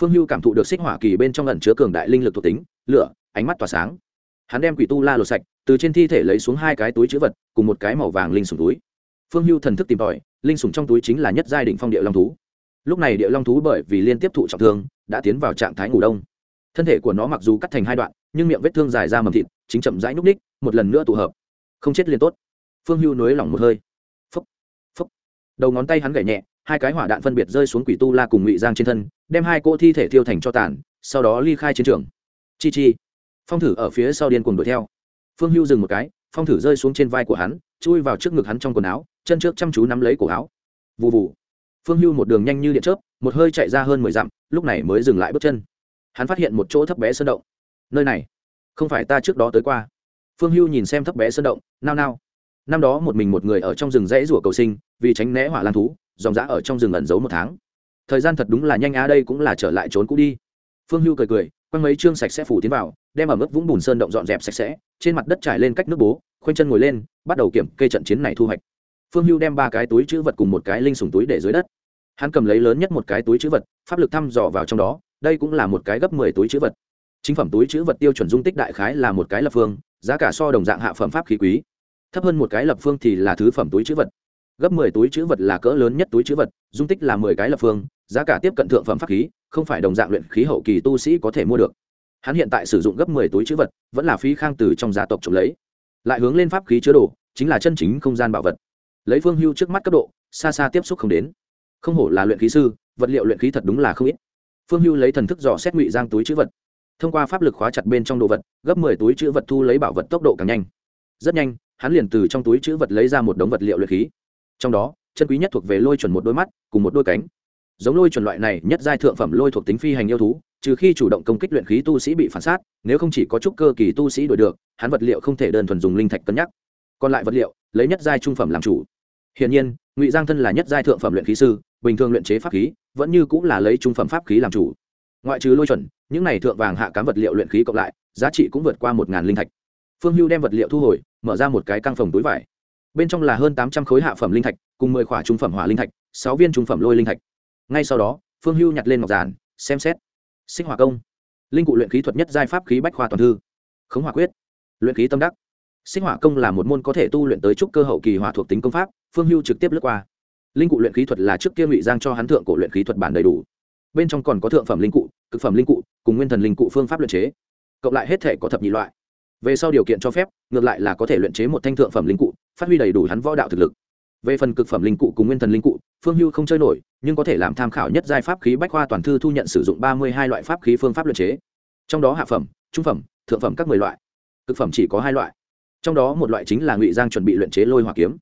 phương hưu cảm thụ được xích hỏa kỳ bên trong ẩn chứa cường đại linh lực thuộc tính, lửa, ánh mắt tỏa sáng. Hắn đem quỷ tu la lột sạch, từ trên thi thể lấy xuống hai cái túi chữ vật, cùng một cái màu vàng linh sùng túi. Phương hưu thần thức tìm tòi, linh sùng trong túi chính là nhất giai đ phong địa long thú. Lúc này địa long thú bởi vì liên tiếp thụ trọng thương, đã tiến vào trạng thái ngủ đông. Thân thể của nó mặc dù cắt thành hai đoạn, nhưng miệng vết thương dài ra mầm thịt, chính chậm rãi nhúc ních một lần nữa tụ hợp. Không chết liền tốt. Phương hưu nới lỏng một hơi. Phấp phấp đầu ngón tay hắn gảy nhẹ hai cái hỏa đạn phân biệt rơi xuống quỷ tu la cùng ngụy giang trên thân, đem hai cỗ thi thể thiêu thành cho tàn, sau đó ly khai chiến trường. Chi chi. Phong thử ở phía sau điên cuồng đuổi theo. Phương hưu dừng một cái, phong thử rơi xuống trên vai của hắn, chui vào trước ngực hắn trong quần áo, chân trước chăm chú nắm lấy cổ áo. Vụ vụ phương hưu một đường nhanh như điện chớp, một hơi chạy ra hơn mười dặm, lúc này mới dừng lại bước chân. Hắn phát hiện một chỗ thấp bé sơn động. Nơi này, không phải ta trước đó tới qua. Phương hưu nhìn xem thấp bé sơn động, nao nao. Năm đó một mình một người ở trong rừng rẫy rủa cầu sinh, vì tránh né hỏa lan thú dòng dã ở trong rừng ẩn giấu một tháng. Thời gian thật đúng là nhanh á, đây cũng là trở lại trốn cũ đi. Phương hưu cười cười, quăng mấy chương sạch sẽ phủ tiến vào, đem ở mức vũng bùn sơn động dọn dẹp sạch sẽ, trên mặt đất trải lên cách nước bố, khoanh chân ngồi lên, bắt đầu kiểm kê trận chiến này thu hoạch. Phương hưu đem ba cái túi chữ vật cùng một cái linh sùng túi để dưới đất. Hắn cầm lấy lớn nhất một cái túi chữ vật, pháp lực thăm dò vào trong đó, đây cũng là một cái gấp mười túi chữ vật. Chính phẩm túi chữ vật tiêu chuẩn dung tích đại khái là một cái lập phương, giá cả so đồng dạng hạ phẩm pháp khí quý. Thấp hơn một cái lập phương thì là thứ phẩm túi chữ vật gấp mười túi chữ vật là cỡ lớn nhất túi chữ vật, dung tích là mười cái lập phương, giá cả tiếp cận thượng phẩm pháp khí, không phải đồng dạng luyện khí hậu kỳ tu sĩ có thể mua được. Hắn hiện tại sử dụng gấp mười túi chữ vật, vẫn là phí khang từ trong gia tộc trộm lấy. Lại hướng lên pháp khí chứa đồ, chính là chân chính không gian bảo vật. Lấy phương hưu trước mắt cấp độ, xa xa tiếp xúc không đến. Không hổ là luyện khí sư, vật liệu luyện khí thật đúng là không ít. Phương hưu lấy thần thức dò xét ngụy giang túi chữ vật. Thông qua pháp lực khóa chặt bên trong đồ vật, gấp mười túi chữ vật thu lấy bảo vật tốc độ càng nhanh. Rất nhanh, hắn liền từ trong túi chữ vật lấy ra một đống vật liệu luyện khí trong đó, chân quý nhất thuộc về lôi chuẩn một đôi mắt, cùng một đôi cánh. Giống lôi chuẩn loại này, nhất giai thượng phẩm lôi thuộc tính phi hành yêu thú, trừ khi chủ động công kích luyện khí tu sĩ bị phản sát, nếu không chỉ có chút cơ kỳ tu sĩ đổi được, hắn vật liệu không thể đơn thuần dùng linh thạch cân nhắc. Còn lại vật liệu, lấy nhất giai trung phẩm làm chủ. Hiển nhiên, ngụy giang thân là nhất giai thượng phẩm luyện khí sư, bình thường luyện chế pháp khí, vẫn như cũng là lấy trung phẩm pháp khí làm chủ. Ngoại trừ lôi chuẩn, những này thượng vàng hạ cám vật liệu luyện khí cộng lại, giá trị cũng vượt qua một ngàn linh thạch. Phương hưu đem vật liệu thu hồi, mở ra một cái căng phòng túi vải bên trong là hơn tám trăm khối hạ phẩm linh thạch, cùng mười khỏa trung phẩm hỏa linh thạch, sáu viên trung phẩm lôi linh thạch. Ngay sau đó, phương hưu nhặt lên ngọc giản, xem xét. Sinh hỏa công. Linh cụ luyện khí thuật nhất giai pháp khí bách khoa toàn thư. Khống hỏa quyết. Luyện khí tâm đắc. Sinh hỏa công là một môn có thể tu luyện tới trúc cơ hậu kỳ hỏa thuộc tính công pháp, phương hưu trực tiếp lướt qua. Linh cụ luyện khí thuật là trước kia ngụy giang cho hắn thượng cổ luyện khí thuật bản đầy đủ. Bên trong còn có thượng phẩm linh cụ, cực phẩm linh cụ, cùng nguyên thần linh cụ phương pháp luyện chế. Cộng lại hết thể có thập nhị loại. Về sau điều kiện cho phép, ngược lại là có thể luyện chế một thanh thượng phẩm linh cụ phát huy đầy đủ hắn võ đạo thực lực. Về phần cực phẩm linh cụ cùng nguyên thần linh cụ, phương hưu không chơi nổi, nhưng có thể làm tham khảo nhất giai pháp khí bách khoa toàn thư thu nhận sử dụng ba mươi hai loại pháp khí phương pháp luyện chế. Trong đó hạ phẩm, trung phẩm, thượng phẩm các mười loại. Cực phẩm chỉ có hai loại. Trong đó một loại chính là ngụy giang chuẩn bị luyện chế lôi hỏa kiếm.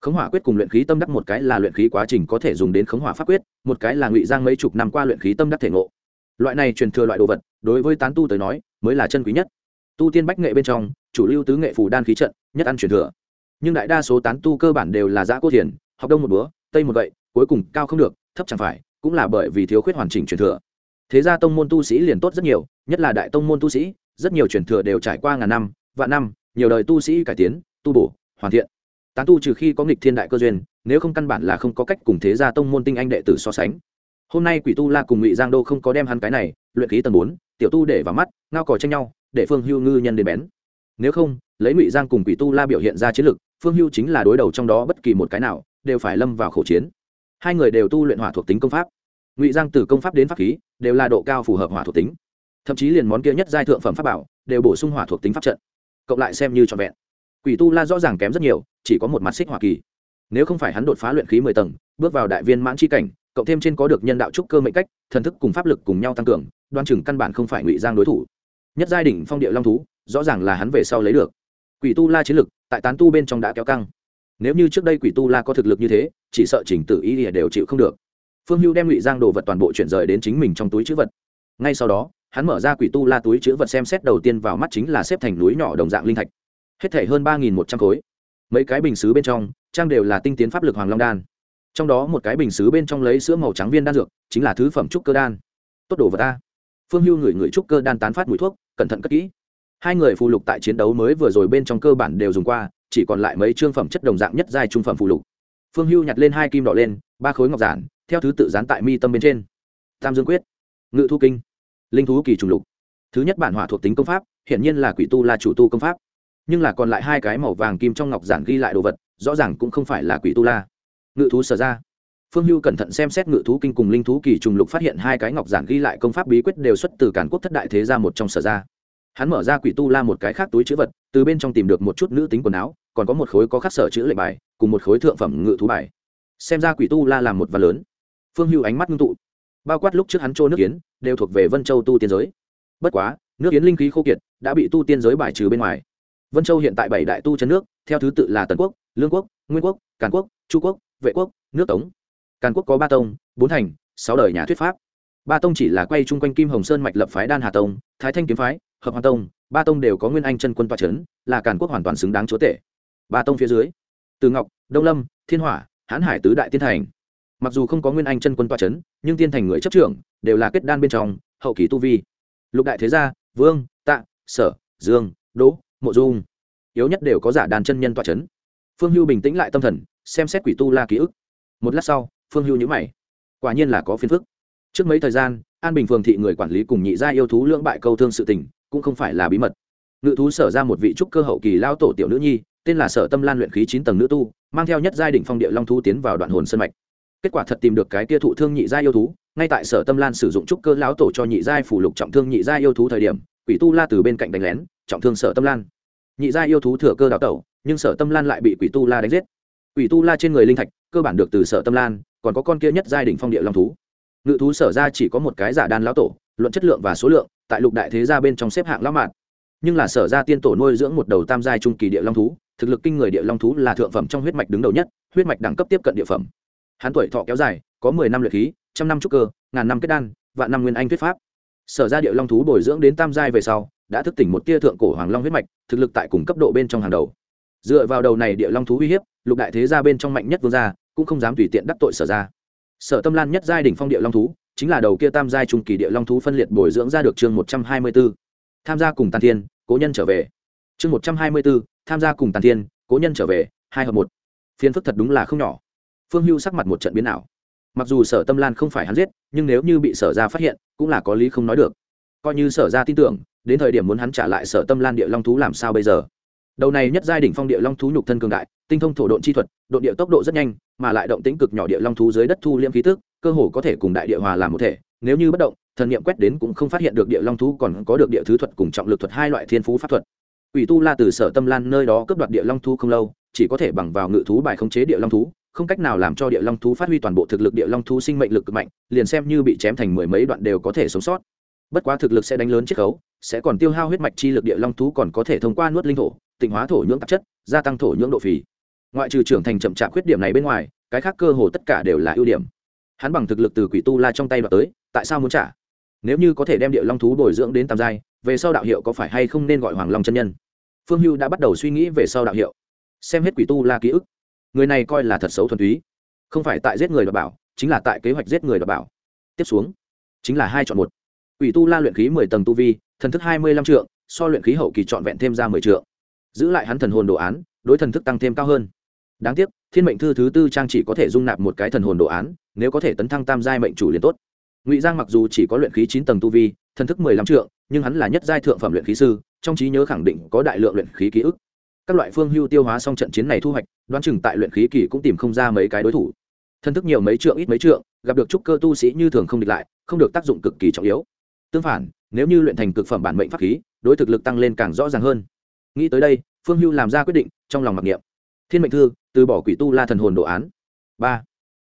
Khống hỏa quyết cùng luyện khí tâm đắc một cái là luyện khí quá trình có thể dùng đến khống hỏa pháp quyết, một cái là ngụy giang mấy chục năm qua luyện khí tâm đắc thể ngộ. Loại này truyền thừa loại đồ vật, đối với tán tu tới nói, mới là chân quý nhất. Tu tiên bách nghệ bên trong, chủ lưu tứ nghệ phủ đan khí trận, nhất ăn truyền thừa nhưng đại đa số tán tu cơ bản đều là giã cô thiền, học đông một búa tây một vậy cuối cùng cao không được, thấp chẳng phải, cũng là bởi vì thiếu khuyết hoàn chỉnh truyền thừa. Thế ra tông môn tu sĩ liền tốt rất nhiều, nhất là đại tông môn tu sĩ, rất nhiều truyền thừa đều trải qua ngàn năm, vạn năm, nhiều đời tu sĩ cải tiến, tu bổ, hoàn thiện. Tán tu trừ khi có nghịch thiên đại cơ duyên, nếu không căn bản là không có cách cùng thế gia tông môn tinh anh đệ tử so sánh. Hôm nay quỷ tu la cùng ngụy giang đô không có đem hắn cái này, luyện khí tầng bốn, tiểu tu để vào mắt, ngao cò tranh nhau, để phương hưu ngư nhân đến bén. Nếu không, lấy ngụy giang cùng quỷ tu la biểu hiện ra chiến lực phương hưu chính là đối đầu trong đó bất kỳ một cái nào, đều phải lâm vào khẩu chiến. Hai người đều tu luyện hỏa thuộc tính công pháp. Ngụy giang từ công pháp đến pháp khí, đều là độ cao phù hợp hỏa thuộc tính. Thậm chí liền món kia nhất giai thượng phẩm pháp bảo, đều bổ sung hỏa thuộc tính pháp trận. Cộng lại xem như trọn vẹn. Quỷ tu la rõ ràng kém rất nhiều, chỉ có một mặt xích hỏa kỳ. Nếu không phải hắn đột phá luyện khí mười tầng, bước vào đại viên mãn c h i cảnh, cộng thêm trên có được nhân đạo trúc cơ mệnh cách, thần thức cùng pháp lực cùng nhau tăng cường, đoan chừng căn bản không phải ngụy giang đối thủ. Nhất giai đỉnh phong địa long thú, rõ ràng là hắn về sau lấy được. Quỷ tu la chiến lực tại tán tu bên trong đã kéo căng. Nếu như trước đây quỷ tu la có thực lực như thế, chỉ sợ chỉnh tự ý ỉa đều chịu không được. Phương hưu đem ngụy giang đồ vật toàn bộ chuyển rời đến chính mình trong túi chữ vật. Ngay sau đó, hắn mở ra quỷ tu la túi chữ vật xem xét đầu tiên vào mắt chính là xếp thành núi nhỏ đồng dạng linh thạch. Hết thể hơn ba một trăm khối. Mấy cái bình xứ bên trong, trang đều là tinh tiến pháp lực hoàng long đan. Trong đó một cái bình xứ bên trong lấy sữa màu trắng viên đan dược, chính là thứ phẩm trúc cơ đan. Tốt đồ vật ta. Phương hưu ngửi ngửi trúc cơ đan tán phát mùi thuốc, cẩn thận cất kỹ hai người phù lục tại chiến đấu mới vừa rồi bên trong cơ bản đều dùng qua, chỉ còn lại mấy trương phẩm chất đồng dạng nhất giai trung phẩm phù lục. Phương hưu nhặt lên hai kim đỏ lên, ba khối ngọc giản, theo thứ tự dán tại mi tâm bên trên. Tam dương quyết, ngự thu kinh, linh thú kỳ trùng lục. Thứ nhất bản hỏa thuộc tính công pháp, hiển nhiên là quỷ tu là chủ tu công pháp. Nhưng là còn lại hai cái màu vàng kim trong ngọc giản ghi lại đồ vật, rõ ràng cũng không phải là quỷ tu la. Ngự thú sở ra. Phương hưu cẩn thận xem xét ngự thú kinh cùng linh thú kỳ trùng lục phát hiện hai cái ngọc giản ghi lại công pháp bí quyết đều xuất từ cản quốc thất đại thế ra một trong sở ra hắn mở ra quỷ tu la một cái khác túi chữ vật, từ bên trong tìm được một chút nữ tính quần áo, còn có một khối có khắc sở chữ lệnh bài, cùng một khối thượng phẩm ngự thú bài. Xem ra quỷ tu la làm một và lớn. Phương hưu ánh mắt ngưng tụ. Bao quát lúc trước hắn trô nước kiến, đều thuộc về vân châu tu tiên giới. Bất quá, nước kiến linh khí khô kiệt, đã bị tu tiên giới bài trừ bên ngoài. Vân châu hiện tại bảy đại tu chân nước, theo thứ tự là tần quốc, lương quốc, nguyên quốc, càn quốc, chu quốc, vệ quốc, nước tống. Càn quốc có ba tông, bốn thành, sáu đời nhà thuyết pháp. Ba tông chỉ là quay chung quanh kim hồng sơn mạch lập phái đan hà tông, thái thanh kiếm phái hợp hoa tông, ba tông đều có nguyên anh chân quân toa c h ấ n là càn quốc hoàn toàn xứng đáng chúa tể. Ba tông phía dưới, từ ngọc, đông lâm, thiên hỏa hãn hải tứ đại tiên thành. Mặc dù không có nguyên anh chân quân toa c h ấ n nhưng tiên thành người chấp trưởng đều là kết đan bên trong, hậu kỳ tu vi. Lục đại thế gia, vương, tạ, sở, dương, đỗ, mộ dung, yếu nhất đều có giả đàn chân nhân toa c h ấ n phương hưu bình tĩnh lại tâm thần, xem xét quỷ tu la ký ức. Một lát sau, phương hưu nhữ mày. Quả nhiên là có phiền phức. Trước mấy thời gian, an bình phường thị người quản lý cùng nhị gia yêu thú lưỡng bại câu thương sự tình cũng không phải là bí mật. Ngự thú sở ra một vị trúc cơ hậu kỳ lao tổ tiểu nữ nhi, tên là sở tâm lan luyện khí chín tầng nữ tu, mang theo nhất giai đ phong địa long thú tiến vào đoạn hồn sân mạch. Kết quả thật tìm được cái tia thụ thương nhị gia yêu thú, ngay tại sở tâm lan sử dụng trúc cơ lão tổ cho nhị giai phủ lục trọng thương nhị gia yêu thú thời điểm, quỷ tu la từ bên cạnh đánh lén, trọng thương sở tâm lan. Nhị gia yêu thú thừa cơ đào tẩu, nhưng sở tâm lan lại bị quỷ tu la đánh giết. Quỷ tu la trên người linh thạch, cơ bản được từ sở tâm lan, còn có con kia nhất giai đ phong địa long thú. Ngự thú sở ra chỉ có một cái giả đan lão tổ, luận chất lượng và số lượng tại lục đại thế gia bên trong xếp hạng lão mạn nhưng là sở ra tiên tổ nuôi dưỡng một đầu tam giai trung kỳ địa long thú, thực lực kinh người địa long thú là thượng phẩm trong huyết mạch đứng đầu nhất, huyết mạch đẳng cấp tiếp cận địa phẩm. Hắn tuổi thọ kéo dài, có mười năm luyện khí, trăm năm trúc cơ, ngàn năm kết đan, vạn năm nguyên anh thuyết pháp. Sở ra địa long thú bồi dưỡng đến tam giai về sau, đã thức tỉnh một tia thượng cổ hoàng long huyết mạch, thực lực tại cùng cấp độ bên trong hàng đầu. Dựa vào đầu này địa long thú uy hiếp, lục đại thế gia bên trong mạnh nhất vương gia, cũng không dám tùy tiện đắc tội sở ra. Sở tâm lan nhất giai đỉnh phong địa long thú chính là đầu kia tam giai trung kỳ địa long thú phân liệt bồi dưỡng ra được chương một trăm hai mươi b ố tham gia cùng tàn thiên, cố nhân trở về. Chương một trăm hai mươi b ố tham gia cùng tàn thiên, cố nhân trở về, hai hợp một. Phiên phức thật đúng là không nhỏ. Phương hưu sắc mặt một trận biến ảo. Mặc dù sở tâm lan không phải hắn giết, nhưng nếu như bị sở gia phát hiện, cũng là có lý không nói được. Coi như sở gia tin tưởng, đến thời điểm muốn hắn trả lại sở tâm lan địa long thú làm sao bây giờ? Đầu này nhất giai đỉnh phong địa long thú nhục thân cường đại, tinh thông thổ độn chi thuật, độ địa tốc độ rất nhanh, mà lại động tĩnh cực nhỏ địa long thú dưới đất thu liễm khí tức cơ hồ có thể cùng đại địa hòa làm một thể, nếu như bất động, thần niệm quét đến cũng không phát hiện được địa long thú, còn có được địa thứ thuật cùng trọng lực thuật hai loại thiên phú pháp thuật. Ủy tu la từ sở tâm lan nơi đó cướp đoạt địa long thú không lâu, chỉ có thể bằng vào ngự thú bài khống chế địa long thú, không cách nào làm cho địa long thú phát huy toàn bộ thực lực địa long thú sinh mệnh lực cực mạnh, liền xem như bị chém thành mười mấy đoạn đều có thể sống sót. Bất quá thực lực sẽ đánh lớn chiết khấu, sẽ còn tiêu hao huyết mạch chi lực địa long thú còn có thể thông qua nuốt linh thổ, tịnh hóa thổ nhưỡng tạp chất, gia tăng thổ nhưỡng độ phì. Ngoại trừ trưởng thành chậm chạp khuyết điểm này bên ngoài, cái khác cơ hồ tất cả đều là ưu điểm hắn bằng thực lực từ quỷ tu la trong tay đoạt tới, tại sao muốn trả? Nếu như có thể đem địa long thú bồi dưỡng đến tam giai, về sau đạo hiệu có phải hay không nên gọi hoàng long chân nhân? Phương hưu đã bắt đầu suy nghĩ về sau đạo hiệu. Xem hết quỷ tu la ký ức. Người này coi là thật xấu thuần túy. Không phải tại giết người đ bảo, chính là tại kế hoạch giết người đ bảo. Tiếp xuống, chính là hai chọn một. Quỷ tu la luyện khí mười tầng tu vi, thần thức hai mươi lăm trượng, so luyện khí hậu kỳ trọn vẹn thêm ra mười trượng. Giữ lại hắn thần hồn đồ án, đối thần thức tăng thêm cao hơn. Đáng tiếc thiên mệnh thư thứ tư trang chỉ có thể dung nạp một cái thần hồn đồ án, nếu có thể tấn thăng tam giai mệnh chủ liền tốt. Ngụy giang mặc dù chỉ có luyện khí chín tầng tu vi, thần thức mười lăm trượng, nhưng hắn là nhất giai thượng phẩm luyện khí sư, trong trí nhớ khẳng định có đại lượng luyện khí ký ức. Các loại phương hưu tiêu hóa xong trận chiến này thu hoạch, đoán chừng tại luyện khí kỳ cũng tìm không ra mấy cái đối thủ. Thân thức nhiều mấy trượng ít mấy trượng, gặp được trúc cơ tu sĩ như thường không địch lại, không được tác dụng cực kỳ trọng yếu. Tương phản, nếu như luyện thành cực phẩm bản mệnh pháp khí, đối thực lực tăng lên càng rõ ràng hơn. Nghĩ tới đây, phương hưu làm ra quyết định, trong lòng mặc niệm. Thiên mệnh thư từ bỏ quỷ tu la thần hồn đồ án. Ba,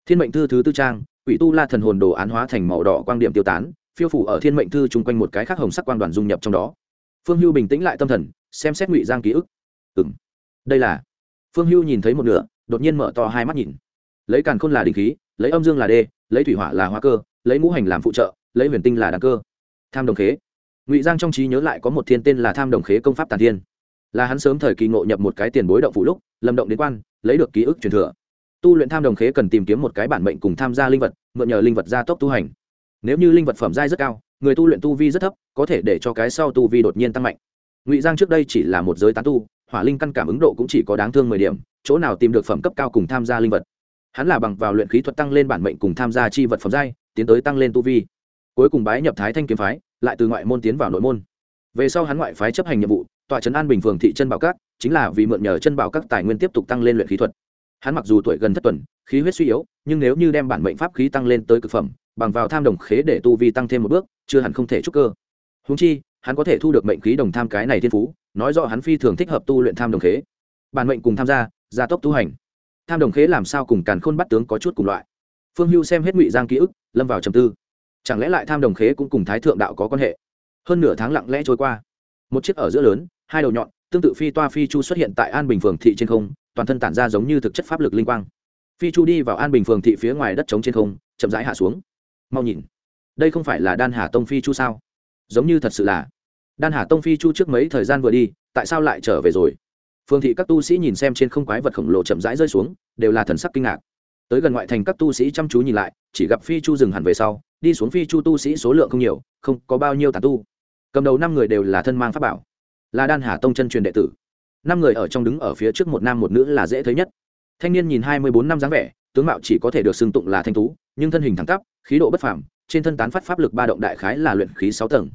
thiên mệnh thư thứ tư trang, quỷ tu la thần hồn đồ án hóa thành màu đỏ quang điểm tiêu tán, phiêu phủ ở thiên mệnh thư chung quanh một cái khác hồng sắc quan đoàn dung nhập trong đó. Phương hưu bình tĩnh lại tâm thần, xem xét ngụy giang ký ức. Ừ m đây là. Phương hưu nhìn thấy một nửa, đột nhiên mở to hai mắt nhìn. Lấy càn khôn là đình khí, lấy âm dương là đê, lấy thủy hỏa là hóa cơ, lấy ngũ hành làm phụ trợ, lấy huyền tinh là đăng cơ. Tham đồng khế. Ngụy giang trong trí nhớ lại có một thiên tên là tham đồng khế công pháp tàn thiên. Là hắn sớm thời kỳ ngộ nhập một cái tiền bối động phủ lúc, lâm động đến quan lấy được ký ức truyền thừa. Tu luyện tham đồng khế cần tìm kiếm một cái bản mệnh cùng tham gia linh vật, mượn nhờ linh vật gia tốc tu hành. Nếu như linh vật phẩm giai rất cao, người tu luyện tu vi rất thấp, có thể để cho cái sau tu vi đột nhiên tăng mạnh. Ngụy giang trước đây chỉ là một giới tán tu, hỏa linh căn cảm ứng độ cũng chỉ có đáng thương mười điểm, chỗ nào tìm được phẩm cấp cao cùng tham gia linh vật. Hắn là bằng vào luyện khí thuật tăng lên bản mệnh cùng tham gia chi vật phẩm giai, tiến tới tăng lên tu vi. Cuối cùng bái nhập thái thanh kiếm phái, lại từ ngoại môn tiến vào nội môn. Về sau hắn ngoại phái chấp hành nhiệm vụ tọa trấn an bình phường thị chân bảo các, chính là vì mượn nhờ chân bảo các tài nguyên tiếp tục tăng lên luyện khí thuật. Hắn mặc dù tuổi gần thất tuần, khí huyết suy yếu, nhưng nếu như đem bản mệnh pháp khí tăng lên tới cực phẩm, bằng vào tham đồng khế để tu vi tăng thêm một bước, chưa hẳn không thể trúc cơ. Húng chi, hắn có thể thu được mệnh khí đồng tham cái này thiên phú, nói rõ hắn phi thường thích hợp tu luyện tham đồng khế. Bản mệnh cùng tham gia gia tốc tu hành. Tham đồng khế làm sao cùng càn khôn bắt tướng có chút cùng loại. Phương hưu xem hết ngụy giang ký ức, lâm vào trầm tư. Chẳng lẽ lại tham đồng khế cũng cùng thái thượng đạo có quan hệ? Hơn nửa tháng lặng lẽ trôi qua. Một chiếc ở giữa lớn hai đầu nhọn, tương tự phi toa phi chu xuất hiện tại an bình phường thị trên không, toàn thân tản ra giống như thực chất pháp lực linh quang. Phi chu đi vào an bình phường thị phía ngoài đất trống trên không, chậm rãi hạ xuống. Mau nhìn, đây không phải là đan hà tông phi chu sao? Giống như thật sự là đan hà tông phi chu trước mấy thời gian vừa đi, tại sao lại trở về rồi? Phương thị các tu sĩ nhìn xem trên không quái vật khổng lồ chậm rãi rơi xuống, đều là thần sắc kinh ngạc. Tới gần ngoại thành các tu sĩ chăm chú nhìn lại, chỉ gặp phi chu dừng hẳn về sau, đi xuống phi chu tu sĩ số lượng không nhiều, không có bao nhiêu tàn tu. Cầm đầu năm người đều là thân mang pháp bảo là đan hà tông chân truyền đệ tử. Năm người ở trong đứng ở phía trước một nam một nữ là dễ thấy nhất. Thanh niên nhìn hai mươi bốn năm dáng vẻ, tướng mạo chỉ có thể được xưng tụng là thanh tú, nhưng thân hình thẳng tắp, khí độ bất phàm, trên thân tán phát pháp lực ba động đại khái là luyện khí sáu tầng.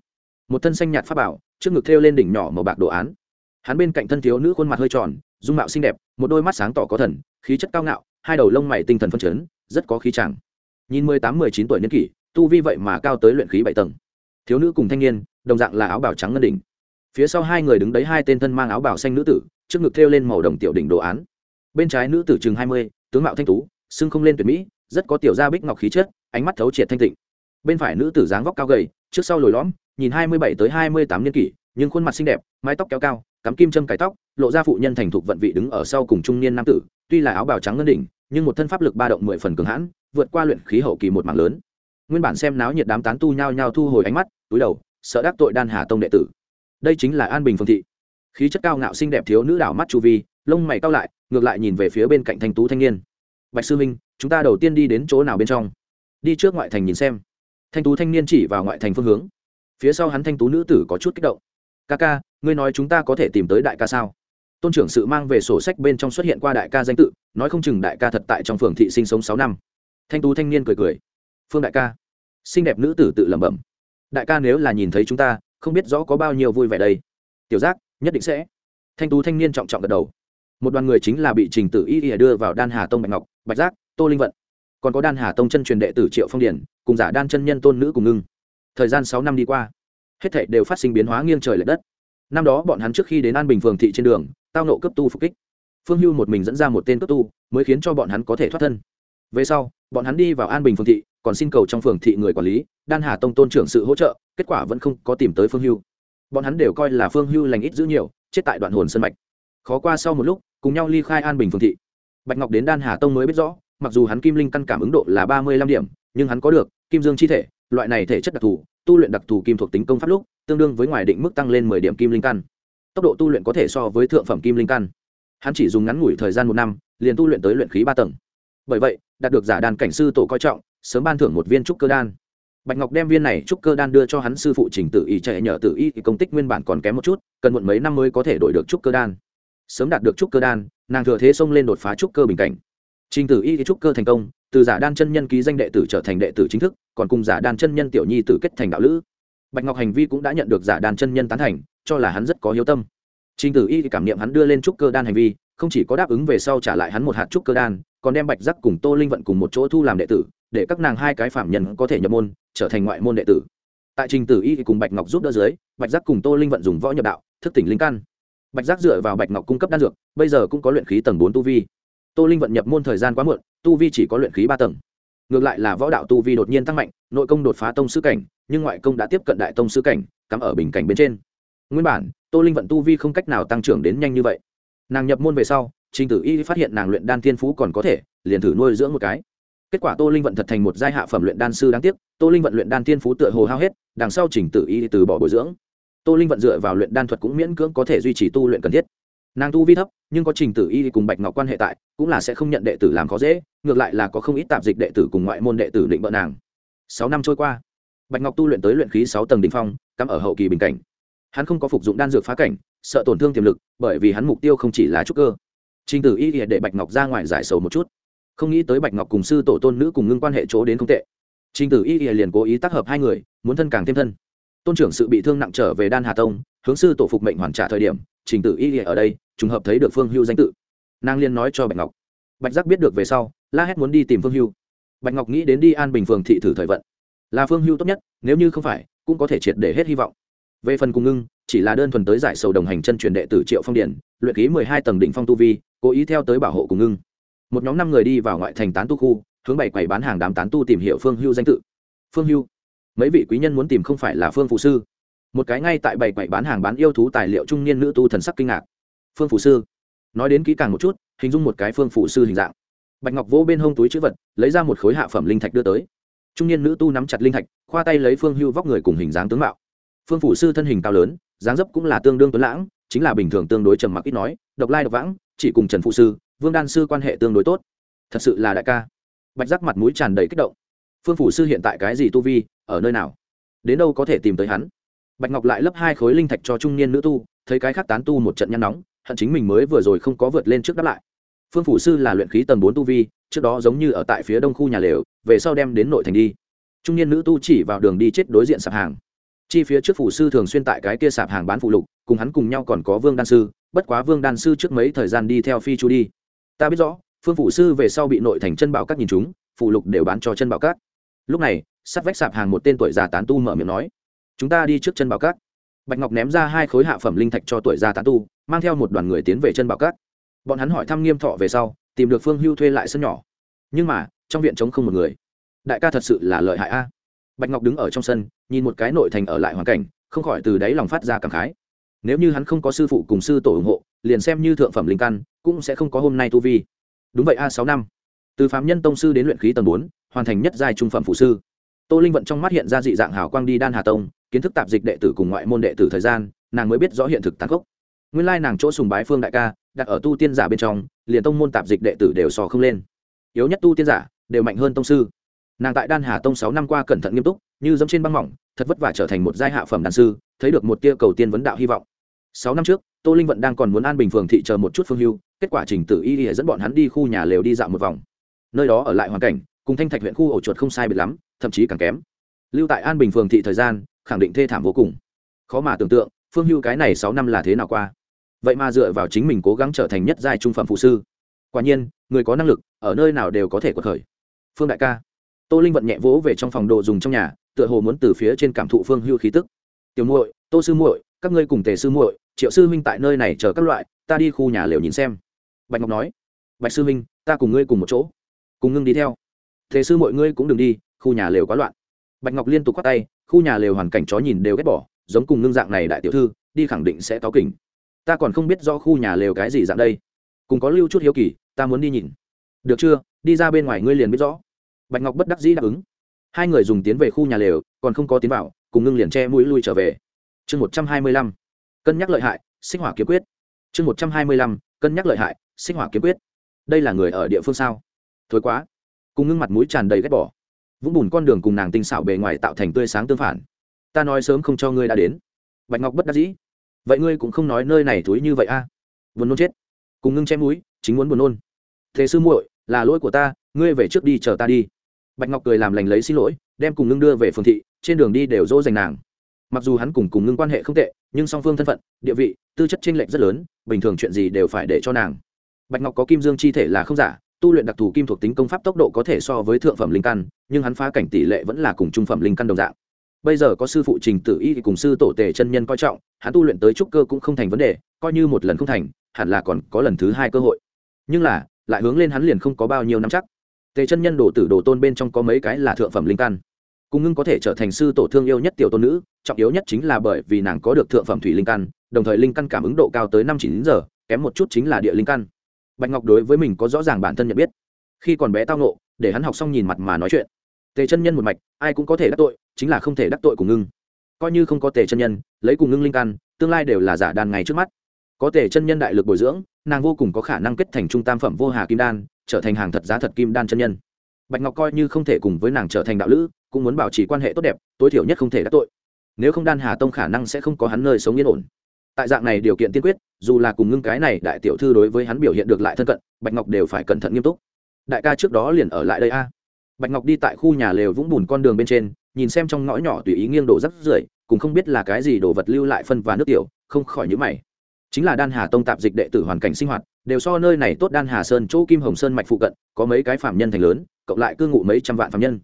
Một thân xanh nhạt pháp bảo, trước ngực thêu lên đỉnh nhỏ màu bạc đồ án. Hắn bên cạnh thân thiếu nữ khuôn mặt hơi tròn, dung mạo xinh đẹp, một đôi mắt sáng tỏ có thần, khí chất cao ngạo, hai đầu lông mày tinh thần phân chấn, rất có khí chàng. Nhìn mười tám, mười chín tuổi niên kỷ, tu vi vậy mà cao tới luyện khí bảy tầng. Thiếu nữ cùng thanh niên, đồng dạng là áo bào trắng ngân đỉnh phía sau hai người đứng đấy hai tên thân mang áo bào xanh nữ tử, trước ngực thêu lên màu đồng tiểu đỉnh đồ án. Bên trái nữ tử chừng hai mươi, tướng mạo thanh tú, xưng không lên tuyệt mỹ, rất có tiểu gia bích ngọc khí chất, ánh mắt thấu triệt thanh tịnh. Bên phải nữ tử dáng vóc cao gầy, trước sau lồi lõm, nhìn hai mươi bảy tới hai mươi tám niên kỷ, nhưng khuôn mặt xinh đẹp, mái tóc kéo cao, cắm kim châm cải tóc, lộ ra phụ nhân thành thục vận vị đứng ở sau cùng trung niên nam tử, tuy là áo bào trắng ngân đỉnh, nhưng một thân pháp lực ba động mười phần cường hãn, vượt qua luyện khí hậu kỳ một mảng lớn. Nguyên bản xem náo nhiệt đám tán tu nhao nhao thu hồi ánh mắt, túi đầu, sợ đắc tội đan hà tông đệ tử đây chính là an bình phương thị. Khí chất cao ngạo xinh đẹp thiếu nữ đảo mắt chu vi, lông mày cao lại, ngược lại nhìn về phía bên cạnh thanh tú thanh niên. Bạch sư minh chúng ta đầu tiên đi đến chỗ nào bên trong? Đi trước ngoại thành nhìn xem. Thanh tú thanh niên chỉ vào ngoại thành phương hướng. Phía sau hắn thanh tú nữ tử có chút kích động. Ca ca, ngươi nói chúng ta có thể tìm tới đại ca sao? Tôn trưởng sự mang về sổ sách bên trong xuất hiện qua đại ca danh tự, nói không chừng đại ca thật tại trong phường thị sinh sống sáu năm. Thanh tú thanh niên cười cười. Phương đại ca. Xinh đẹp nữ tử tự lẩm bẩm. Đại ca nếu là nhìn thấy chúng ta không biết rõ có bao nhiêu vui vẻ đây. Tiểu giác, nhất định sẽ. Thanh tú thanh niên trọng trọng gật đầu. Một đoàn người chính là bị trình tử y ỉa đưa vào đan hà tông bạch ngọc, bạch giác, tô linh vận. Còn có đan hà tông chân truyền đệ tử triệu phong điển cùng giả đan chân nhân tôn nữ cùng ngưng. Thời gian sáu năm đi qua, hết thảy đều phát sinh biến hóa nghiêng trời l ệ đất. Năm đó bọn hắn trước khi đến an bình phường thị trên đường, tao nộ cấp tu phục kích. Phương hưu một mình dẫn ra một tên cấp tu, mới khiến cho bọn hắn có thể thoát thân. Về sau, bọn hắn đi vào an bình phường thị còn xin cầu trong phường thị người quản lý, đan hà tông tôn trưởng sự hỗ trợ, kết quả vẫn không có tìm tới phương hưu. Bọn hắn đều coi là phương hưu lành ít giữ nhiều, chết tại đoạn hồn sân mạch. Khó qua sau một lúc, cùng nhau ly khai an bình phường thị. Bạch ngọc đến đan hà tông mới biết rõ, mặc dù hắn kim linh căn cảm ứng độ là ba mươi lăm điểm, nhưng hắn có được kim dương chi thể, loại này thể chất đặc thù, tu luyện đặc thù kim thuộc tính công pháp lúc, tương đương với ngoài định mức tăng lên mười điểm kim linh căn. Tốc độ tu luyện có thể so với thượng phẩm kim linh căn. Hắn chỉ dùng ngắn ngủi thời gian một năm, liền tu luyện tới luyện khí ba tầng. Bởi vậy, đạt được giả đàn cảnh sư tổ coi trọng sớm ban thưởng một viên trúc cơ đan. Bạch ngọc đem viên này trúc cơ đan đưa cho hắn sư phụ trình tự y chạy nhờ tự y, thì công tích nguyên bản còn kém một chút, cần muộn mấy năm mới có thể đổi được trúc cơ đan. Sớm đạt được trúc cơ đan, nàng thừa thế xông lên đột phá trúc cơ bình cảnh. Trình tử y thì trúc cơ thành công, từ giả đan chân nhân ký danh đệ tử trở thành đệ tử chính thức, còn cùng giả đan chân nhân tiểu nhi tử kết thành đạo lữ. Bạch ngọc hành vi cũng đã nhận được giả đan chân nhân tán thành, cho là hắn rất có hiếu tâm. Trình tử y thì cảm nghiệm hắn đưa lên trúc cơ đan hành vi, không chỉ có đáp ứng về sau trả lại hắn một hạt trúc cơ đan, còn đem bạch giác cùng tô linh vận cùng một chỗ thu làm đệ tử để các nàng hai cái phạm nhân có thể nhập môn, trở thành ngoại môn đệ tử. Tại trình tử y cùng bạch ngọc giúp đỡ dưới, bạch giác cùng tô linh vận dùng võ nhập đạo, thức tỉnh linh căn. Bạch giác dựa vào bạch ngọc cung cấp đan dược, bây giờ cũng có luyện khí tầng bốn tu vi. Tô linh vận nhập môn thời gian quá muộn, tu vi chỉ có luyện khí ba tầng. Ngược lại là võ đạo tu vi đột nhiên tăng mạnh, nội công đột phá tông sư cảnh, nhưng ngoại công đã tiếp cận đại tông sư cảnh, cắm ở bình cảnh bên trên. Nguyên bản, tô linh vận tu vi không cách nào tăng trưởng đến nhanh như vậy. Nàng nhập môn về sau, trình tử y phát hiện nàng luyện đan thiên phú còn có thể, liền thử nuôi dưỡng một cái kết quả tô linh vận thật thành một giai hạ phẩm luyện đan sư đáng tiếc, tô linh vận luyện đan thiên phú tựa hồ hao hết, đằng sau trình tử y từ bỏ bồi dưỡng. Tô linh vận dựa vào luyện đan thuật cũng miễn cưỡng có thể duy trì tu luyện cần thiết. Nàng tu vi thấp, nhưng có trình tử y cùng bạch ngọc quan hệ tại, cũng là sẽ không nhận đệ tử làm khó dễ, ngược lại là có không ít tạp dịch đệ tử cùng ngoại môn đệ tử định bợ nàng. Sáu năm trôi qua, bạch ngọc tu luyện tới luyện khí sáu tầng đ ỉ n h phong, cắm ở hậu kỳ bình cảnh. Hắn không có phục dụng đan dược phá cảnh, sợ tổn thương tiềm lực, bởi vì hắn mục tiêu không chỉ là trúc cơ. Trình tử y để bạch ngọc ra ngoài giải sầu một chút không nghĩ tới bạch ngọc cùng sư tổ tôn nữ cùng ngưng quan hệ chỗ đến không tệ. Trình tử y liền cố ý tác hợp hai người, muốn thân càng thêm thân. Tôn trưởng sự bị thương nặng trở về đan hà tông, hướng sư tổ phục mệnh hoàn trả thời điểm, trình tử y ở đây, trùng hợp thấy được phương hưu danh tự. Nàng liên nói cho bạch ngọc. Bạch giác biết được về sau, la hét muốn đi tìm phương hưu. Bạch ngọc nghĩ đến đi an bình phường thị thử thời vận. Là phương hưu tốt nhất, nếu như không phải, cũng có thể triệt để hết hy vọng. Về phần cùng ngưng, chỉ là đơn thuần tới giải sầu đồng hành chân truyền đệ tử triệu phong điển luyện ký mười hai tầng đỉnh phong tu vi, cố ý theo tới bảo hộ cùng ngưng một nhóm năm người đi vào ngoại thành tán tu khu, hướng bảy quầy bán hàng đám tán tu tìm hiểu phương hưu danh tự. Phương hưu, mấy vị quý nhân muốn tìm không phải là phương phụ sư. Một cái ngay tại bảy quầy bán hàng bán yêu thú tài liệu trung niên nữ tu thần sắc kinh ngạc. Phương phụ sư, nói đến kỹ càng một chút, hình dung một cái phương phụ sư hình dạng. Bạch ngọc vỗ bên hông túi chữ vật, lấy ra một khối hạ phẩm linh thạch đưa tới. Trung niên nữ tu nắm chặt linh thạch, khoa tay lấy phương hưu vóc người cùng hình dáng tướng mạo. Phương phụ sư thân hình cao lớn, dáng dấp cũng là tương đương tuấn lãng, chính là bình thường tương đối trầm mặc ít nói, độc lai độc vãng, chỉ cùng trần phụ sư vương đan sư quan hệ tương đối tốt. Thật sự là đại ca. Bạch giác mặt mũi tràn đầy kích động. Phương phủ sư hiện tại cái gì tu vi, ở nơi nào? Đến đâu có thể tìm tới hắn? Bạch ngọc lại lấp hai khối linh thạch cho trung niên nữ tu, thấy cái khác tán tu một trận nhăn nóng, hận chính mình mới vừa rồi không có vượt lên trước đáp lại. Phương phủ sư là luyện khí tầng bốn tu vi, trước đó giống như ở tại phía đông khu nhà lều, về sau đem đến nội thành đi. Trung niên nữ tu chỉ vào đường đi chết đối diện sạp hàng. Chi phía trước phủ sư thường xuyên tại cái kia sạp hàng bán phụ lục, cùng hắn cùng nhau còn có vương đan sư, bất quá vương đan sư trước mấy thời gian đi theo phi chu đi ta biết rõ, phương phủ sư về sau bị nội thành chân bảo các nhìn chúng, phụ lục đều bán cho chân bảo các. Lúc này, sắt vách sạp hàng một tên tuổi già tán tu mở miệng nói, chúng ta đi trước chân bảo các. Bạch ngọc ném ra hai khối hạ phẩm linh thạch cho tuổi già tán tu, mang theo một đoàn người tiến về chân bảo các. Bọn hắn hỏi thăm nghiêm thọ về sau, tìm được phương hưu thuê lại sân nhỏ. Nhưng mà, trong viện trống không một người. Đại ca thật sự là lợi hại a. Bạch ngọc đứng ở trong sân, nhìn một cái nội thành ở lại hoàn cảnh, không khỏi từ đáy lòng phát ra cảm khái. Nếu như hắn không có sư phụ cùng sư tổ ủng hộ liền xem như thượng phẩm linh căn, cũng sẽ không có hôm nay tu vi. Đúng vậy a, sáu năm. Từ phạm nhân tông sư đến luyện khí tầng bốn, hoàn thành nhất giai trung phẩm phụ sư. Tô linh vận trong mắt hiện ra dị dạng hào quang đi đan hà tông, kiến thức tạp dịch đệ tử cùng ngoại môn đệ tử thời gian, nàng mới biết rõ hiện thực tàn khốc. Nguyên lai nàng chỗ sùng bái phương đại ca, đặt ở tu tiên giả bên trong, liền tông môn tạp dịch đệ tử đều sò không lên. Yếu nhất tu tiên giả, đều mạnh hơn tông sư. Nàng tại đan hà tông sáu năm qua cẩn thận nghiêm túc, như dẫm trên băng mỏng, thật vất vả trở thành một giai hạ phẩm đàn sư, thấy được một tia cầu tiên vấn đạo hy vọng. Sáu năm trước tô linh vận đang còn muốn an bình phường thị chờ một chút phương hưu, kết quả trình tử y y dẫn bọn hắn đi khu nhà lều đi dạo một vòng. Nơi đó ở lại hoàn cảnh, cùng thanh thạch huyện khu ổ chuột không sai biệt lắm, thậm chí càng kém. Lưu tại an bình phường thị thời gian, khẳng định thê thảm vô cùng. Khó mà tưởng tượng, phương hưu cái này sáu năm là thế nào qua. Vậy mà dựa vào chính mình cố gắng trở thành nhất giai trung phẩm phụ sư. Quả nhiên, người có năng lực, ở nơi nào đều có thể quật khởi. Phương đại ca. Tô linh vận nhẹ vỗ về trong phòng đồ dùng trong nhà, tựa hồ muốn từ phía trên cảm thụ phương hưu khí tức. Tiểu muội, tô sư muội các ngươi cùng tề sư muội, triệu sư huynh tại nơi này chờ các loại, ta đi khu nhà lều nhìn xem. Bạch ngọc nói. Bạch sư huynh, ta cùng ngươi cùng một chỗ. Cùng ngưng đi theo. Tề sư muội ngươi cũng đừng đi, khu nhà lều quá loạn. Bạch ngọc liên tục khoát tay, khu nhà lều hoàn cảnh chó nhìn đều ghét bỏ, giống cùng ngưng dạng này đại tiểu thư, đi khẳng định sẽ cáo kỉnh. Ta còn không biết do khu nhà lều cái gì dạng đây. Cùng có lưu chút hiếu kỳ, ta muốn đi nhìn. Được chưa? Đi ra bên ngoài ngươi liền biết rõ. Bạch ngọc bất đắc dĩ đáp ứng. Hai người dùng tiến về khu nhà lều, còn không có tiến vào, cùng ngưng liền che mũi lui trở về chương một trăm hai mươi lăm, cân nhắc lợi hại, sinh hỏa kiếm quyết. chương một trăm hai mươi lăm, cân nhắc lợi hại, sinh hỏa kiếm quyết. đây là người ở địa phương sao? thối quá. cùng ngưng mặt mũi tràn đầy ghét bỏ. vũng bùn con đường cùng nàng tinh xảo bề ngoài tạo thành tươi sáng tương phản. ta nói sớm không cho ngươi đã đến. bạch ngọc bất đắc dĩ. vậy ngươi cũng không nói nơi này thúi như vậy a? à? buồn nôn chết. cùng ngưng chém núi chính muốn buồn nôn. thế sư muội, là lỗi của ta, ngươi về trước đi chờ ta đi. bạch ngọc cười làm lành lấy xin lỗi, đem cùng ngưng đưa về phường thị, trên đường đi đều dỗ dành nàng mặc dù hắn cùng cùng ngưng quan hệ không tệ, nhưng song phương thân phận, địa vị, tư chất tranh lệch rất lớn, bình thường chuyện gì đều phải để cho nàng. Bạch ngọc có kim dương chi thể là không giả, tu luyện đặc thù kim thuộc tính công pháp tốc độ có thể so với thượng phẩm linh căn, nhưng hắn phá cảnh tỷ lệ vẫn là cùng trung phẩm linh căn đồng dạng. Bây giờ có sư phụ trình tử y cùng sư tổ tề chân nhân coi trọng, hắn tu luyện tới trúc cơ cũng không thành vấn đề, coi như một lần không thành, hẳn là còn có lần thứ hai cơ hội. Nhưng là, lại hướng lên hắn liền không có bao nhiêu năm chắc. Tề chân nhân đồ tử đồ tôn bên trong có mấy cái là thượng phẩm linh căn cùng ngưng có thể trở thành sư tổ thương yêu nhất tiểu tôn nữ, trọng yếu nhất chính là bởi vì nàng có được thượng phẩm thủy linh căn, đồng thời linh căn cảm ứng độ cao tới năm chín giờ, kém một chút chính là địa linh căn. Bạch ngọc đối với mình có rõ ràng bản thân nhận biết. Khi còn bé tao nộ để hắn học xong nhìn mặt mà nói chuyện. Tề chân nhân một mạch, ai cũng có thể đắc tội, chính là không thể đắc tội cùng ngưng. Coi như không có tề chân nhân, lấy cùng ngưng linh căn, tương lai đều là giả đàn ngày trước mắt. Có tề chân nhân đại lực bồi dưỡng, nàng vô cùng có khả năng kết thành trung tam phẩm vô hà kim đan, trở thành hàng thật giá thật kim đan chân nhân. Bạch ngọc coi như không thể cùng với nàng trở thành đạo lữ cũng muốn bảo trì quan hệ tốt đẹp, tối thiểu nhất không thể đắc tội. Nếu không đan hà tông khả năng sẽ không có hắn nơi sống yên ổn. Tại dạng này điều kiện tiên quyết, dù là cùng ngưng cái này đại tiểu thư đối với hắn biểu hiện được lại thân cận, bạch ngọc đều phải cẩn thận nghiêm túc. Đại ca trước đó liền ở lại đây a. Bạch ngọc đi tại khu nhà lều vũng bùn con đường bên trên, nhìn xem trong ngõ nhỏ tùy ý nghiêng đổ rắc rưởi cùng không biết là cái gì đồ vật lưu lại phân và nước tiểu, không khỏi nhữ mày. Chính là đan hà tông tạp dịch đệ tử hoàn cảnh sinh hoạt, đều so nơi này tốt đan hà sơn, chỗ kim hồng sơn mạch phụ cận, có mấy cái phạm nhân thành lớn, cộng lại cư ngụ mấy trăm vạn phạm nhân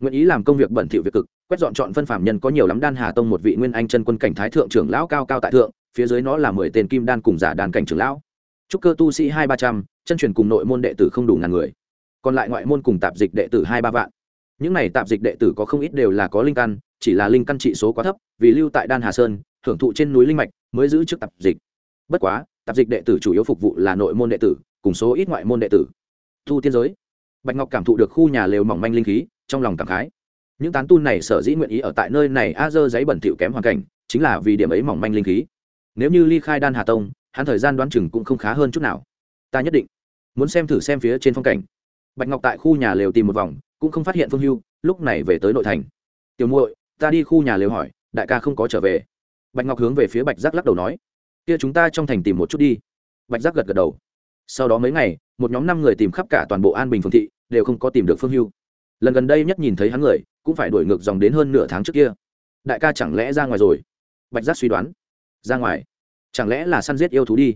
nguyện ý làm công việc bẩn thỉu việc cực, quét dọn chọn phân phạm nhân có nhiều lắm, đan hà tông một vị nguyên anh chân quân cảnh thái thượng trưởng lão cao cao tại thượng, phía dưới nó là mười tên kim đan cùng giả đàn cảnh trưởng lão. Trúc cơ tu sĩ hai ba trăm, chân truyền cùng nội môn đệ tử không đủ ngàn người. Còn lại ngoại môn cùng tạp dịch đệ tử hai ba vạn. Những này tạp dịch đệ tử có không ít đều là có linh căn, chỉ là linh căn trị số quá thấp, vì lưu tại đan hà sơn, hưởng thụ trên núi linh mạch, mới giữ chức tạp dịch. Bất quá, tạp dịch đệ tử chủ yếu phục vụ là nội môn đệ tử, cùng số ít ngoại môn đệ tử. Thu tiên giới. Bạch ngọc cảm thụ được khu nhà lều mỏng manh linh khí trong lòng cảm khái. Những tán tu này sở dĩ nguyện ý ở tại nơi này, a dơ giấy bẩn thỉu kém hoàn cảnh, chính là vì điểm ấy mỏng manh linh khí. Nếu như ly khai đan hà tông, hắn thời gian đoán chừng cũng không khá hơn chút nào. Ta nhất định muốn xem thử xem phía trên phong cảnh. Bạch ngọc tại khu nhà lều tìm một vòng, cũng không phát hiện phương hưu, lúc này về tới nội thành. Tiểu muội, ta đi khu nhà lều hỏi, đại ca không có trở về. Bạch ngọc hướng về phía bạch giác lắc đầu nói, kia chúng ta trong thành tìm một chút đi. Bạch giác gật gật đầu. Sau đó mấy ngày, một nhóm năm người tìm khắp cả toàn bộ an bình phương thị, đều không có tìm được phương hưu lần gần đây nhất nhìn thấy hắn người, cũng phải đuổi ngược dòng đến hơn nửa tháng trước kia. Đại ca chẳng lẽ ra ngoài rồi? Bạch giác suy đoán. Ra ngoài. Chẳng lẽ là săn giết yêu thú đi?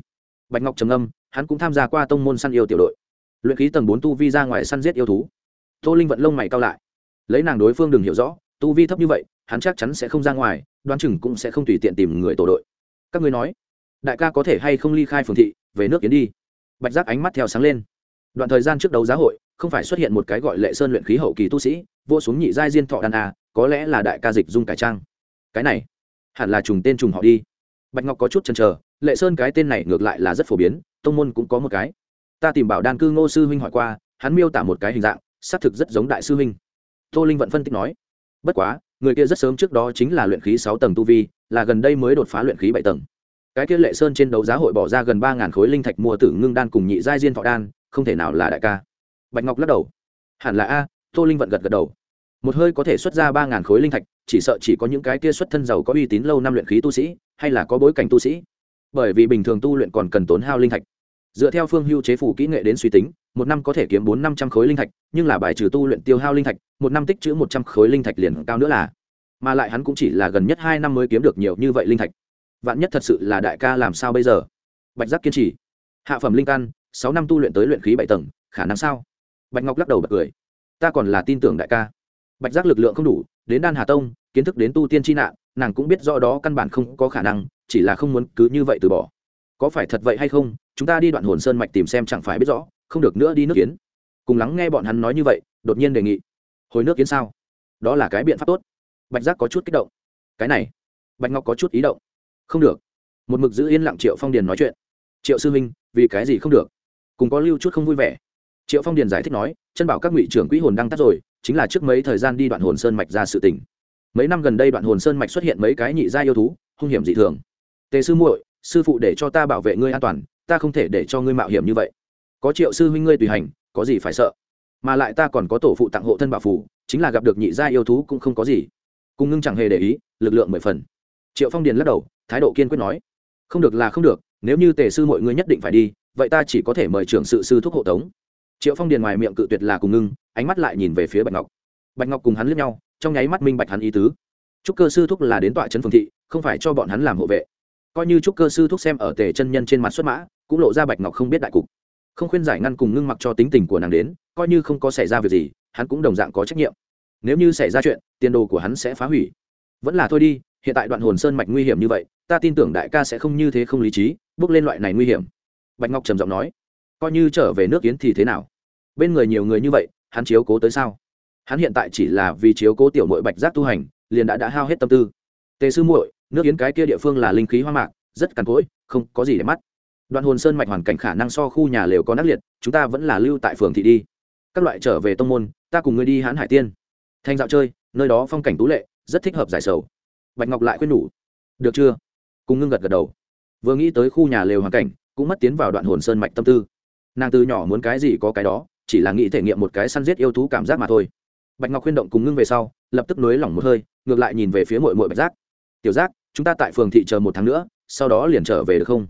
Bạch ngọc trầm âm hắn cũng tham gia qua tông môn săn yêu tiểu đội. Luyện khí tầng bốn tu vi ra ngoài săn giết yêu thú. Tô linh vận lông mày cao lại. Lấy nàng đối phương đừng hiểu rõ, tu vi thấp như vậy, hắn chắc chắn sẽ không ra ngoài, đoán chừng cũng sẽ không tùy tiện tìm người tổ đội. Các ngươi nói, đại ca có thể hay không ly khai phường thị, về nước kiến đi? Bạch giác ánh mắt theo sáng lên. Đoạn thời gian trước đấu giá hội không phải xuất hiện một cái gọi lệ sơn luyện khí hậu kỳ tu sĩ vô xuống nhị giai diên thọ đan a, có lẽ là đại ca dịch dung cải trang. Cái này, hẳn là trùng tên trùng họ đi. Bạch ngọc có chút chần chờ, lệ sơn cái tên này ngược lại là rất phổ biến, tông môn cũng có một cái. Ta tìm bảo đan cư ngô sư huynh hỏi qua, hắn miêu tả một cái hình dạng, xác thực rất giống đại sư huynh. Tô linh vận phân tích nói, bất quá, người kia rất sớm trước đó chính là luyện khí sáu tầng tu vi, là gần đây mới đột phá luyện khí bảy tầng. Cái kia lệ sơn trên đấu giá hội bỏ ra gần ba ngàn khối linh thạch mua tử ngưng đan cùng nhị giai diên thọ đan, không thể nào là đại ca bạch ngọc lắc đầu. Hẳn là a, tô linh vận gật gật đầu. Một hơi có thể xuất ra ba ngàn khối linh thạch, chỉ sợ chỉ có những cái kia xuất thân giàu có uy tín lâu năm luyện khí tu sĩ, hay là có bối cảnh tu sĩ. Bởi vì bình thường tu luyện còn cần tốn hao linh thạch. Dựa theo phương hưu chế phủ kỹ nghệ đến suy tính, một năm có thể kiếm bốn năm trăm khối linh thạch, nhưng là bài trừ tu luyện tiêu hao linh thạch, một năm tích chữ một trăm khối linh thạch liền cao nữa là. Mà lại hắn cũng chỉ là gần nhất hai năm mới kiếm được nhiều như vậy linh thạch. Vạn nhất thật sự là đại ca làm sao bây giờ? Bạch giác kiên trì. Hạ phẩm linh căn, sáu năm tu luyện tới luyện khí bảy tầng, khả năng sao? Bạch ngọc lắc đầu bật cười. Ta còn là tin tưởng đại ca. Bạch giác lực lượng không đủ, đến đan hà tông, kiến thức đến tu tiên tri nạn, nàng cũng biết rõ đó căn bản không có khả năng, chỉ là không muốn cứ như vậy từ bỏ. Có phải thật vậy hay không, chúng ta đi đoạn hồn sơn mạch tìm xem chẳng phải biết rõ, không được nữa đi nước kiến. Cùng lắng nghe bọn hắn nói như vậy, đột nhiên đề nghị. Hồi nước kiến sao? Đó là cái biện pháp tốt. Bạch giác có chút kích động. Cái này. Bạch ngọc có chút ý động. Không được. Một mực giữ yên lặng triệu phong điền nói chuyện. Triệu sư minh, vì cái gì không được? Cùng có lưu chút không vui vẻ triệu phong điền giải thích nói chân bảo các ngụy trưởng quỹ hồn đang tắt rồi chính là trước mấy thời gian đi đoạn hồn sơn mạch ra sự tỉnh mấy năm gần đây đoạn hồn sơn mạch xuất hiện mấy cái nhị gia yêu thú hung hiểm dị thường tề sư muội sư phụ để cho ta bảo vệ ngươi an toàn ta không thể để cho ngươi mạo hiểm như vậy có triệu sư huynh ngươi tùy hành có gì phải sợ mà lại ta còn có tổ phụ tặng hộ thân bảo phủ chính là gặp được nhị gia yêu thú cũng không có gì cùng ngưng chẳng hề để ý lực lượng mười phần triệu phong điền lắc đầu thái độ kiên quyết nói không được là không được nếu như tề sư mọi người nhất định phải đi vậy ta chỉ có thể mời trưởng sự sư thúc hộ tống triệu phong điền ngoài miệng cự tuyệt là cùng ngưng ánh mắt lại nhìn về phía bạch ngọc bạch ngọc cùng hắn lướt nhau trong nháy mắt minh bạch hắn ý tứ trúc cơ sư thúc là đến tọa trấn phường thị không phải cho bọn hắn làm hộ vệ coi như trúc cơ sư thúc xem ở tề chân nhân trên mặt xuất mã cũng lộ ra bạch ngọc không biết đại cục không khuyên giải ngăn cùng ngưng mặc cho tính tình của nàng đến coi như không có xảy ra việc gì hắn cũng đồng dạng có trách nhiệm nếu như xảy ra chuyện tiền đồ của hắn sẽ phá hủy vẫn là thôi đi hiện tại đoạn hồn sơn mạch nguy hiểm như vậy ta tin tưởng đại ca sẽ không như thế không lý trí bước lên loại này nguy hiểm bạch ngọc trầm giọng nói coi như trở về nước yến thì thế nào? Bên người nhiều người như vậy, hắn chiếu cố tới sao? Hắn hiện tại chỉ là vì chiếu cố tiểu mội bạch giác tu hành, liền đã đã hao hết tâm tư. Tề sư muội, nước yến cái kia địa phương là linh khí hoa mạc, rất cằn cỗi, không có gì để mắt. Đoạn hồn sơn mạch hoàn cảnh khả năng so khu nhà lều có nát liệt, chúng ta vẫn là lưu tại phường thị đi. Các loại trở về tông môn, ta cùng ngươi đi hãn hải tiên. Thanh dạo chơi, nơi đó phong cảnh tú lệ, rất thích hợp giải sầu. Bạch ngọc lại khuyên nhủ. Được chưa? Cùng ngưng gật gật đầu. Vừa nghĩ tới khu nhà lều hoàn cảnh, cũng mất tiến vào đoạn hồn sơn mạch tâm tư nàng từ nhỏ muốn cái gì có cái đó, chỉ là nghĩ thể nghiệm một cái săn giết yêu thú cảm giác mà thôi. Bạch ngọc khuyên động cùng ngưng về sau, lập tức nới lỏng một hơi, ngược lại nhìn về phía mội mội bạch giác. Tiểu giác, chúng ta tại phường thị chờ một tháng nữa, sau đó liền trở về được không?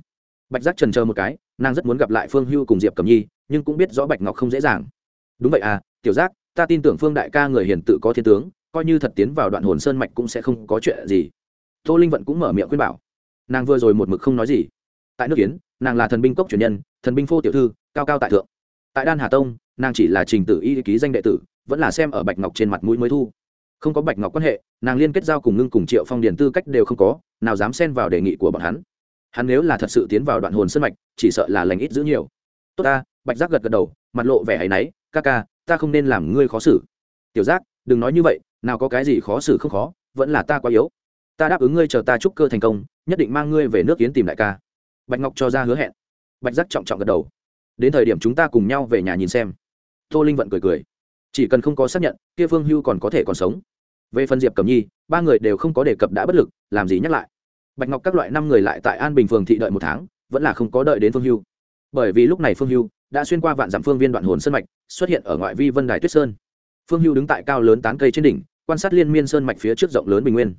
Bạch giác trần chờ một cái, nàng rất muốn gặp lại phương hưu cùng diệp cầm nhi, nhưng cũng biết rõ bạch ngọc không dễ dàng. Đúng vậy à tiểu giác, ta tin tưởng phương đại ca người hiền tự có thiên tướng, coi như thật tiến vào đoạn hồn sơn mạch cũng sẽ không có chuyện gì. Tô linh vận cũng mở miệng khuyên bảo. Nàng vừa rồi một mực không nói gì. Tại nước kiến nàng là thần binh cốc truyền nhân, thần binh phô tiểu thư cao cao tại thượng. Tại đan hà tông, nàng chỉ là trình tự y ký danh đệ tử, vẫn là xem ở bạch ngọc trên mặt mũi mới thu. Không có bạch ngọc quan hệ, nàng liên kết giao cùng ngưng cùng triệu phong điền tư cách đều không có, nào dám xen vào đề nghị của bọn hắn. Hắn nếu là thật sự tiến vào đoạn hồn sân mạch, chỉ sợ là lành ít giữ nhiều. Tốt ta, bạch giác gật gật đầu, mặt lộ vẻ hay náy, ca ca, ta không nên làm ngươi khó xử. Tiểu giác, đừng nói như vậy, nào có cái gì khó xử không khó, vẫn là ta quá yếu. Ta đáp ứng ngươi chờ ta chúc cơ thành công, nhất định mang ngươi về nước kiến tìm đại ca. Bạch ngọc cho ra hứa hẹn. Bạch giác trọng trọng gật đầu đến thời điểm chúng ta cùng nhau về nhà nhìn xem. Tô linh vận cười cười. Chỉ cần không có xác nhận, kia phương hưu còn có thể còn sống. Về phần diệp cầm nhi, ba người đều không có đề cập đã bất lực, làm gì nhắc lại. Bạch ngọc các loại năm người lại tại an bình phường thị đợi một tháng, vẫn là không có đợi đến phương hưu. Bởi vì lúc này phương hưu đã xuyên qua vạn dặm phương viên đoạn hồn sơn mạch, xuất hiện ở ngoại vi vân đài tuyết sơn. Phương hưu đứng tại cao lớn tán cây trên đỉnh, quan sát liên miên sơn mạch phía trước rộng lớn bình nguyên.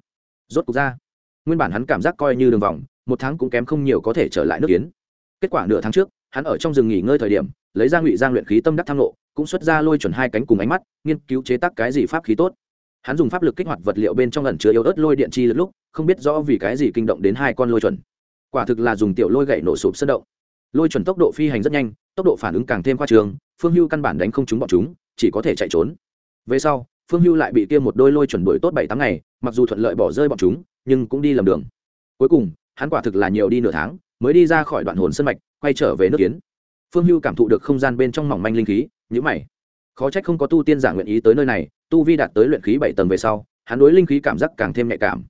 Rốt cục ra, nguyên bản hắn cảm giác coi như đường vòng, một tháng cũng kém không nhiều có thể trở lại nước yến. Kết quả nửa tháng trước hắn ở trong rừng nghỉ ngơi thời điểm, lấy ra ngụy giang luyện khí tâm đắc tham lộ cũng xuất ra lôi chuẩn hai cánh cùng ánh mắt, nghiên cứu chế tác cái gì pháp khí tốt. Hắn dùng pháp lực kích hoạt vật liệu bên trong ẩn chứa yếu ớt lôi điện chi lực lúc, không biết rõ vì cái gì kinh động đến hai con lôi chuẩn. Quả thực là dùng tiểu lôi gậy nổ sụp sân động. Lôi chuẩn tốc độ phi hành rất nhanh, tốc độ phản ứng càng thêm khoa trường phương hưu căn bản đánh không trúng bọn chúng, chỉ có thể chạy trốn. Về sau, phương hưu lại bị tiêm một đôi lôi chuẩn đuổi tốt bảy tám ngày, mặc dù thuận lợi bỏ rơi bọn chúng, nhưng cũng đi lầm đường. Cuối cùng, hắn quả thực là nhiều đi nửa tháng mới đi ra khỏi đoạn hồn sân mạch, quay trở về nước kiến. Phương hưu cảm thụ được không gian bên trong mỏng manh linh khí nhữ mày. Khó trách không có tu tiên giả nguyện ý tới nơi này, tu vi đạt tới luyện khí bảy tầng về sau, hắn đối linh khí cảm giác càng thêm nhạy cảm.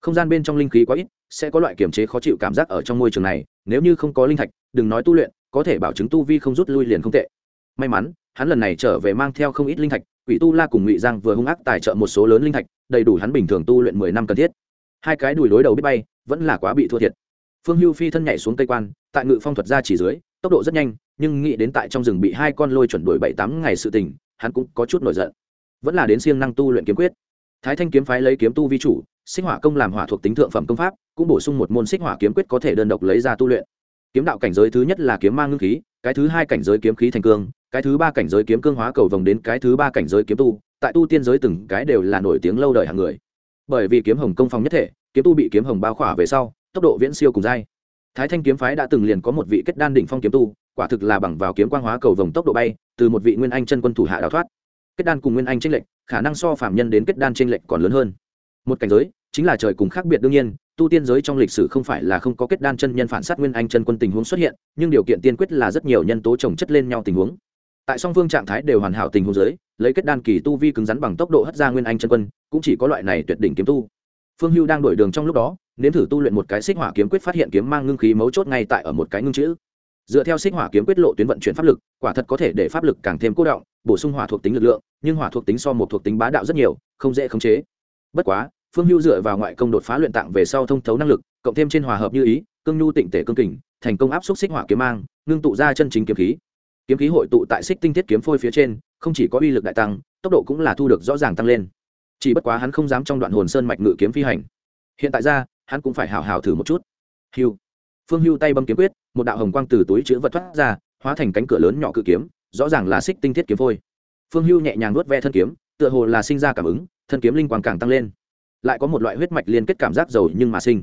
Không gian bên trong linh khí quá ít, sẽ có loại kiểm chế khó chịu cảm giác ở trong môi trường này, nếu như không có linh thạch, đừng nói tu luyện, có thể bảo chứng tu vi không rút lui liền không tệ. May mắn, hắn lần này trở về mang theo không ít linh thạch, quỷ tu la cùng ngụy giang vừa hung ác tài trợ một số lớn linh thạch, đầy đủ hắn bình thường tu luyện mười năm cần thiết. Hai cái đùi đối đầu biết bay, vẫn là quá bị thua thiệt phương hưu phi thân nhảy xuống cây quan, tại ngự phong thuật ra chỉ dưới, tốc độ rất nhanh, nhưng nghĩ đến tại trong rừng bị hai con lôi chuẩn đuổi bảy tám ngày sự tình, hắn cũng có chút nổi giận. Vẫn là đến siêng năng tu luyện kiếm quyết. Thái thanh kiếm phái lấy kiếm tu vi chủ, xích hỏa công làm hỏa thuộc tính thượng phẩm công pháp, cũng bổ sung một môn xích hỏa kiếm quyết có thể đơn độc lấy ra tu luyện. Kiếm đạo cảnh giới thứ nhất là kiếm mang ngưng khí, cái thứ hai cảnh giới kiếm khí thành cương, cái thứ ba cảnh giới kiếm cương hóa cầu vồng đến cái thứ ba cảnh giới kiếm tu, tại tu tiên giới từng cái đều là nổi tiếng lâu đời hàng người. Bởi vì kiếm hồng công phong nhất thể, kiếm tu bị kiếm hồng bao khỏa về sau tốc độ viễn siêu cùng dai. Thái thanh kiếm phái đã từng liền có một vị kết đan đỉnh phong kiếm tu, quả thực là bằng vào kiếm quang hóa cầu vồng tốc độ bay, từ một vị nguyên anh chân quân thủ hạ đào thoát. Kết đan cùng nguyên anh tranh lệch, khả năng so phạm nhân đến kết đan tranh lệch còn lớn hơn. Một cảnh giới, chính là trời cùng khác biệt đương nhiên, tu tiên giới trong lịch sử không phải là không có kết đan chân nhân phản sát nguyên anh chân quân tình huống xuất hiện, nhưng điều kiện tiên quyết là rất nhiều nhân tố trồng chất lên nhau tình huống. Tại song phương trạng thái đều hoàn hảo tình huống giới lấy kết đan kỳ tu vi cứng rắn bằng tốc độ hất ra nguyên anh chân quân, cũng chỉ có loại này tuyệt đỉnh kiếm tu. Phương hưu đang đổi đường trong lúc đó nếm thử tu luyện một cái xích hỏa kiếm quyết phát hiện kiếm mang ngưng khí mấu chốt ngay tại ở một cái ngưng chữ. Dựa theo xích hỏa kiếm quyết lộ tuyến vận chuyển pháp lực, quả thật có thể để pháp lực càng thêm cố động, bổ sung hỏa thuộc tính lực lượng, nhưng hỏa thuộc tính so một thuộc tính bá đạo rất nhiều, không dễ khống chế. Bất quá, phương hưu dựa vào ngoại công đột phá luyện tạng về sau thông thấu năng lực, cộng thêm trên hòa hợp như ý, cương nhu tịnh tể cương kình, thành công áp xúc xích hỏa kiếm mang, ngưng tụ ra chân chính kiếm khí. Kiếm khí hội tụ tại xích tinh thiết kiếm phôi phía trên, không chỉ có uy lực đại tăng, tốc độ cũng là thu được rõ ràng tăng lên. Chỉ bất quá hắn không dám trong đoạn hồn sơn mạch ngự kiếm phi hành. Hiện tại ra hắn cũng phải hào hào thử một chút. Hưu, phương hưu tay bấm kiếm quyết một đạo hồng quang từ túi chữ vật thoát ra hóa thành cánh cửa lớn nhỏ cự kiếm rõ ràng là xích tinh thiết kiếm phôi. Phương hưu nhẹ nhàng nuốt ve thân kiếm tựa hồ là sinh ra cảm ứng thân kiếm linh quang càng tăng lên. Lại có một loại huyết mạch liên kết cảm giác giàu nhưng mà sinh.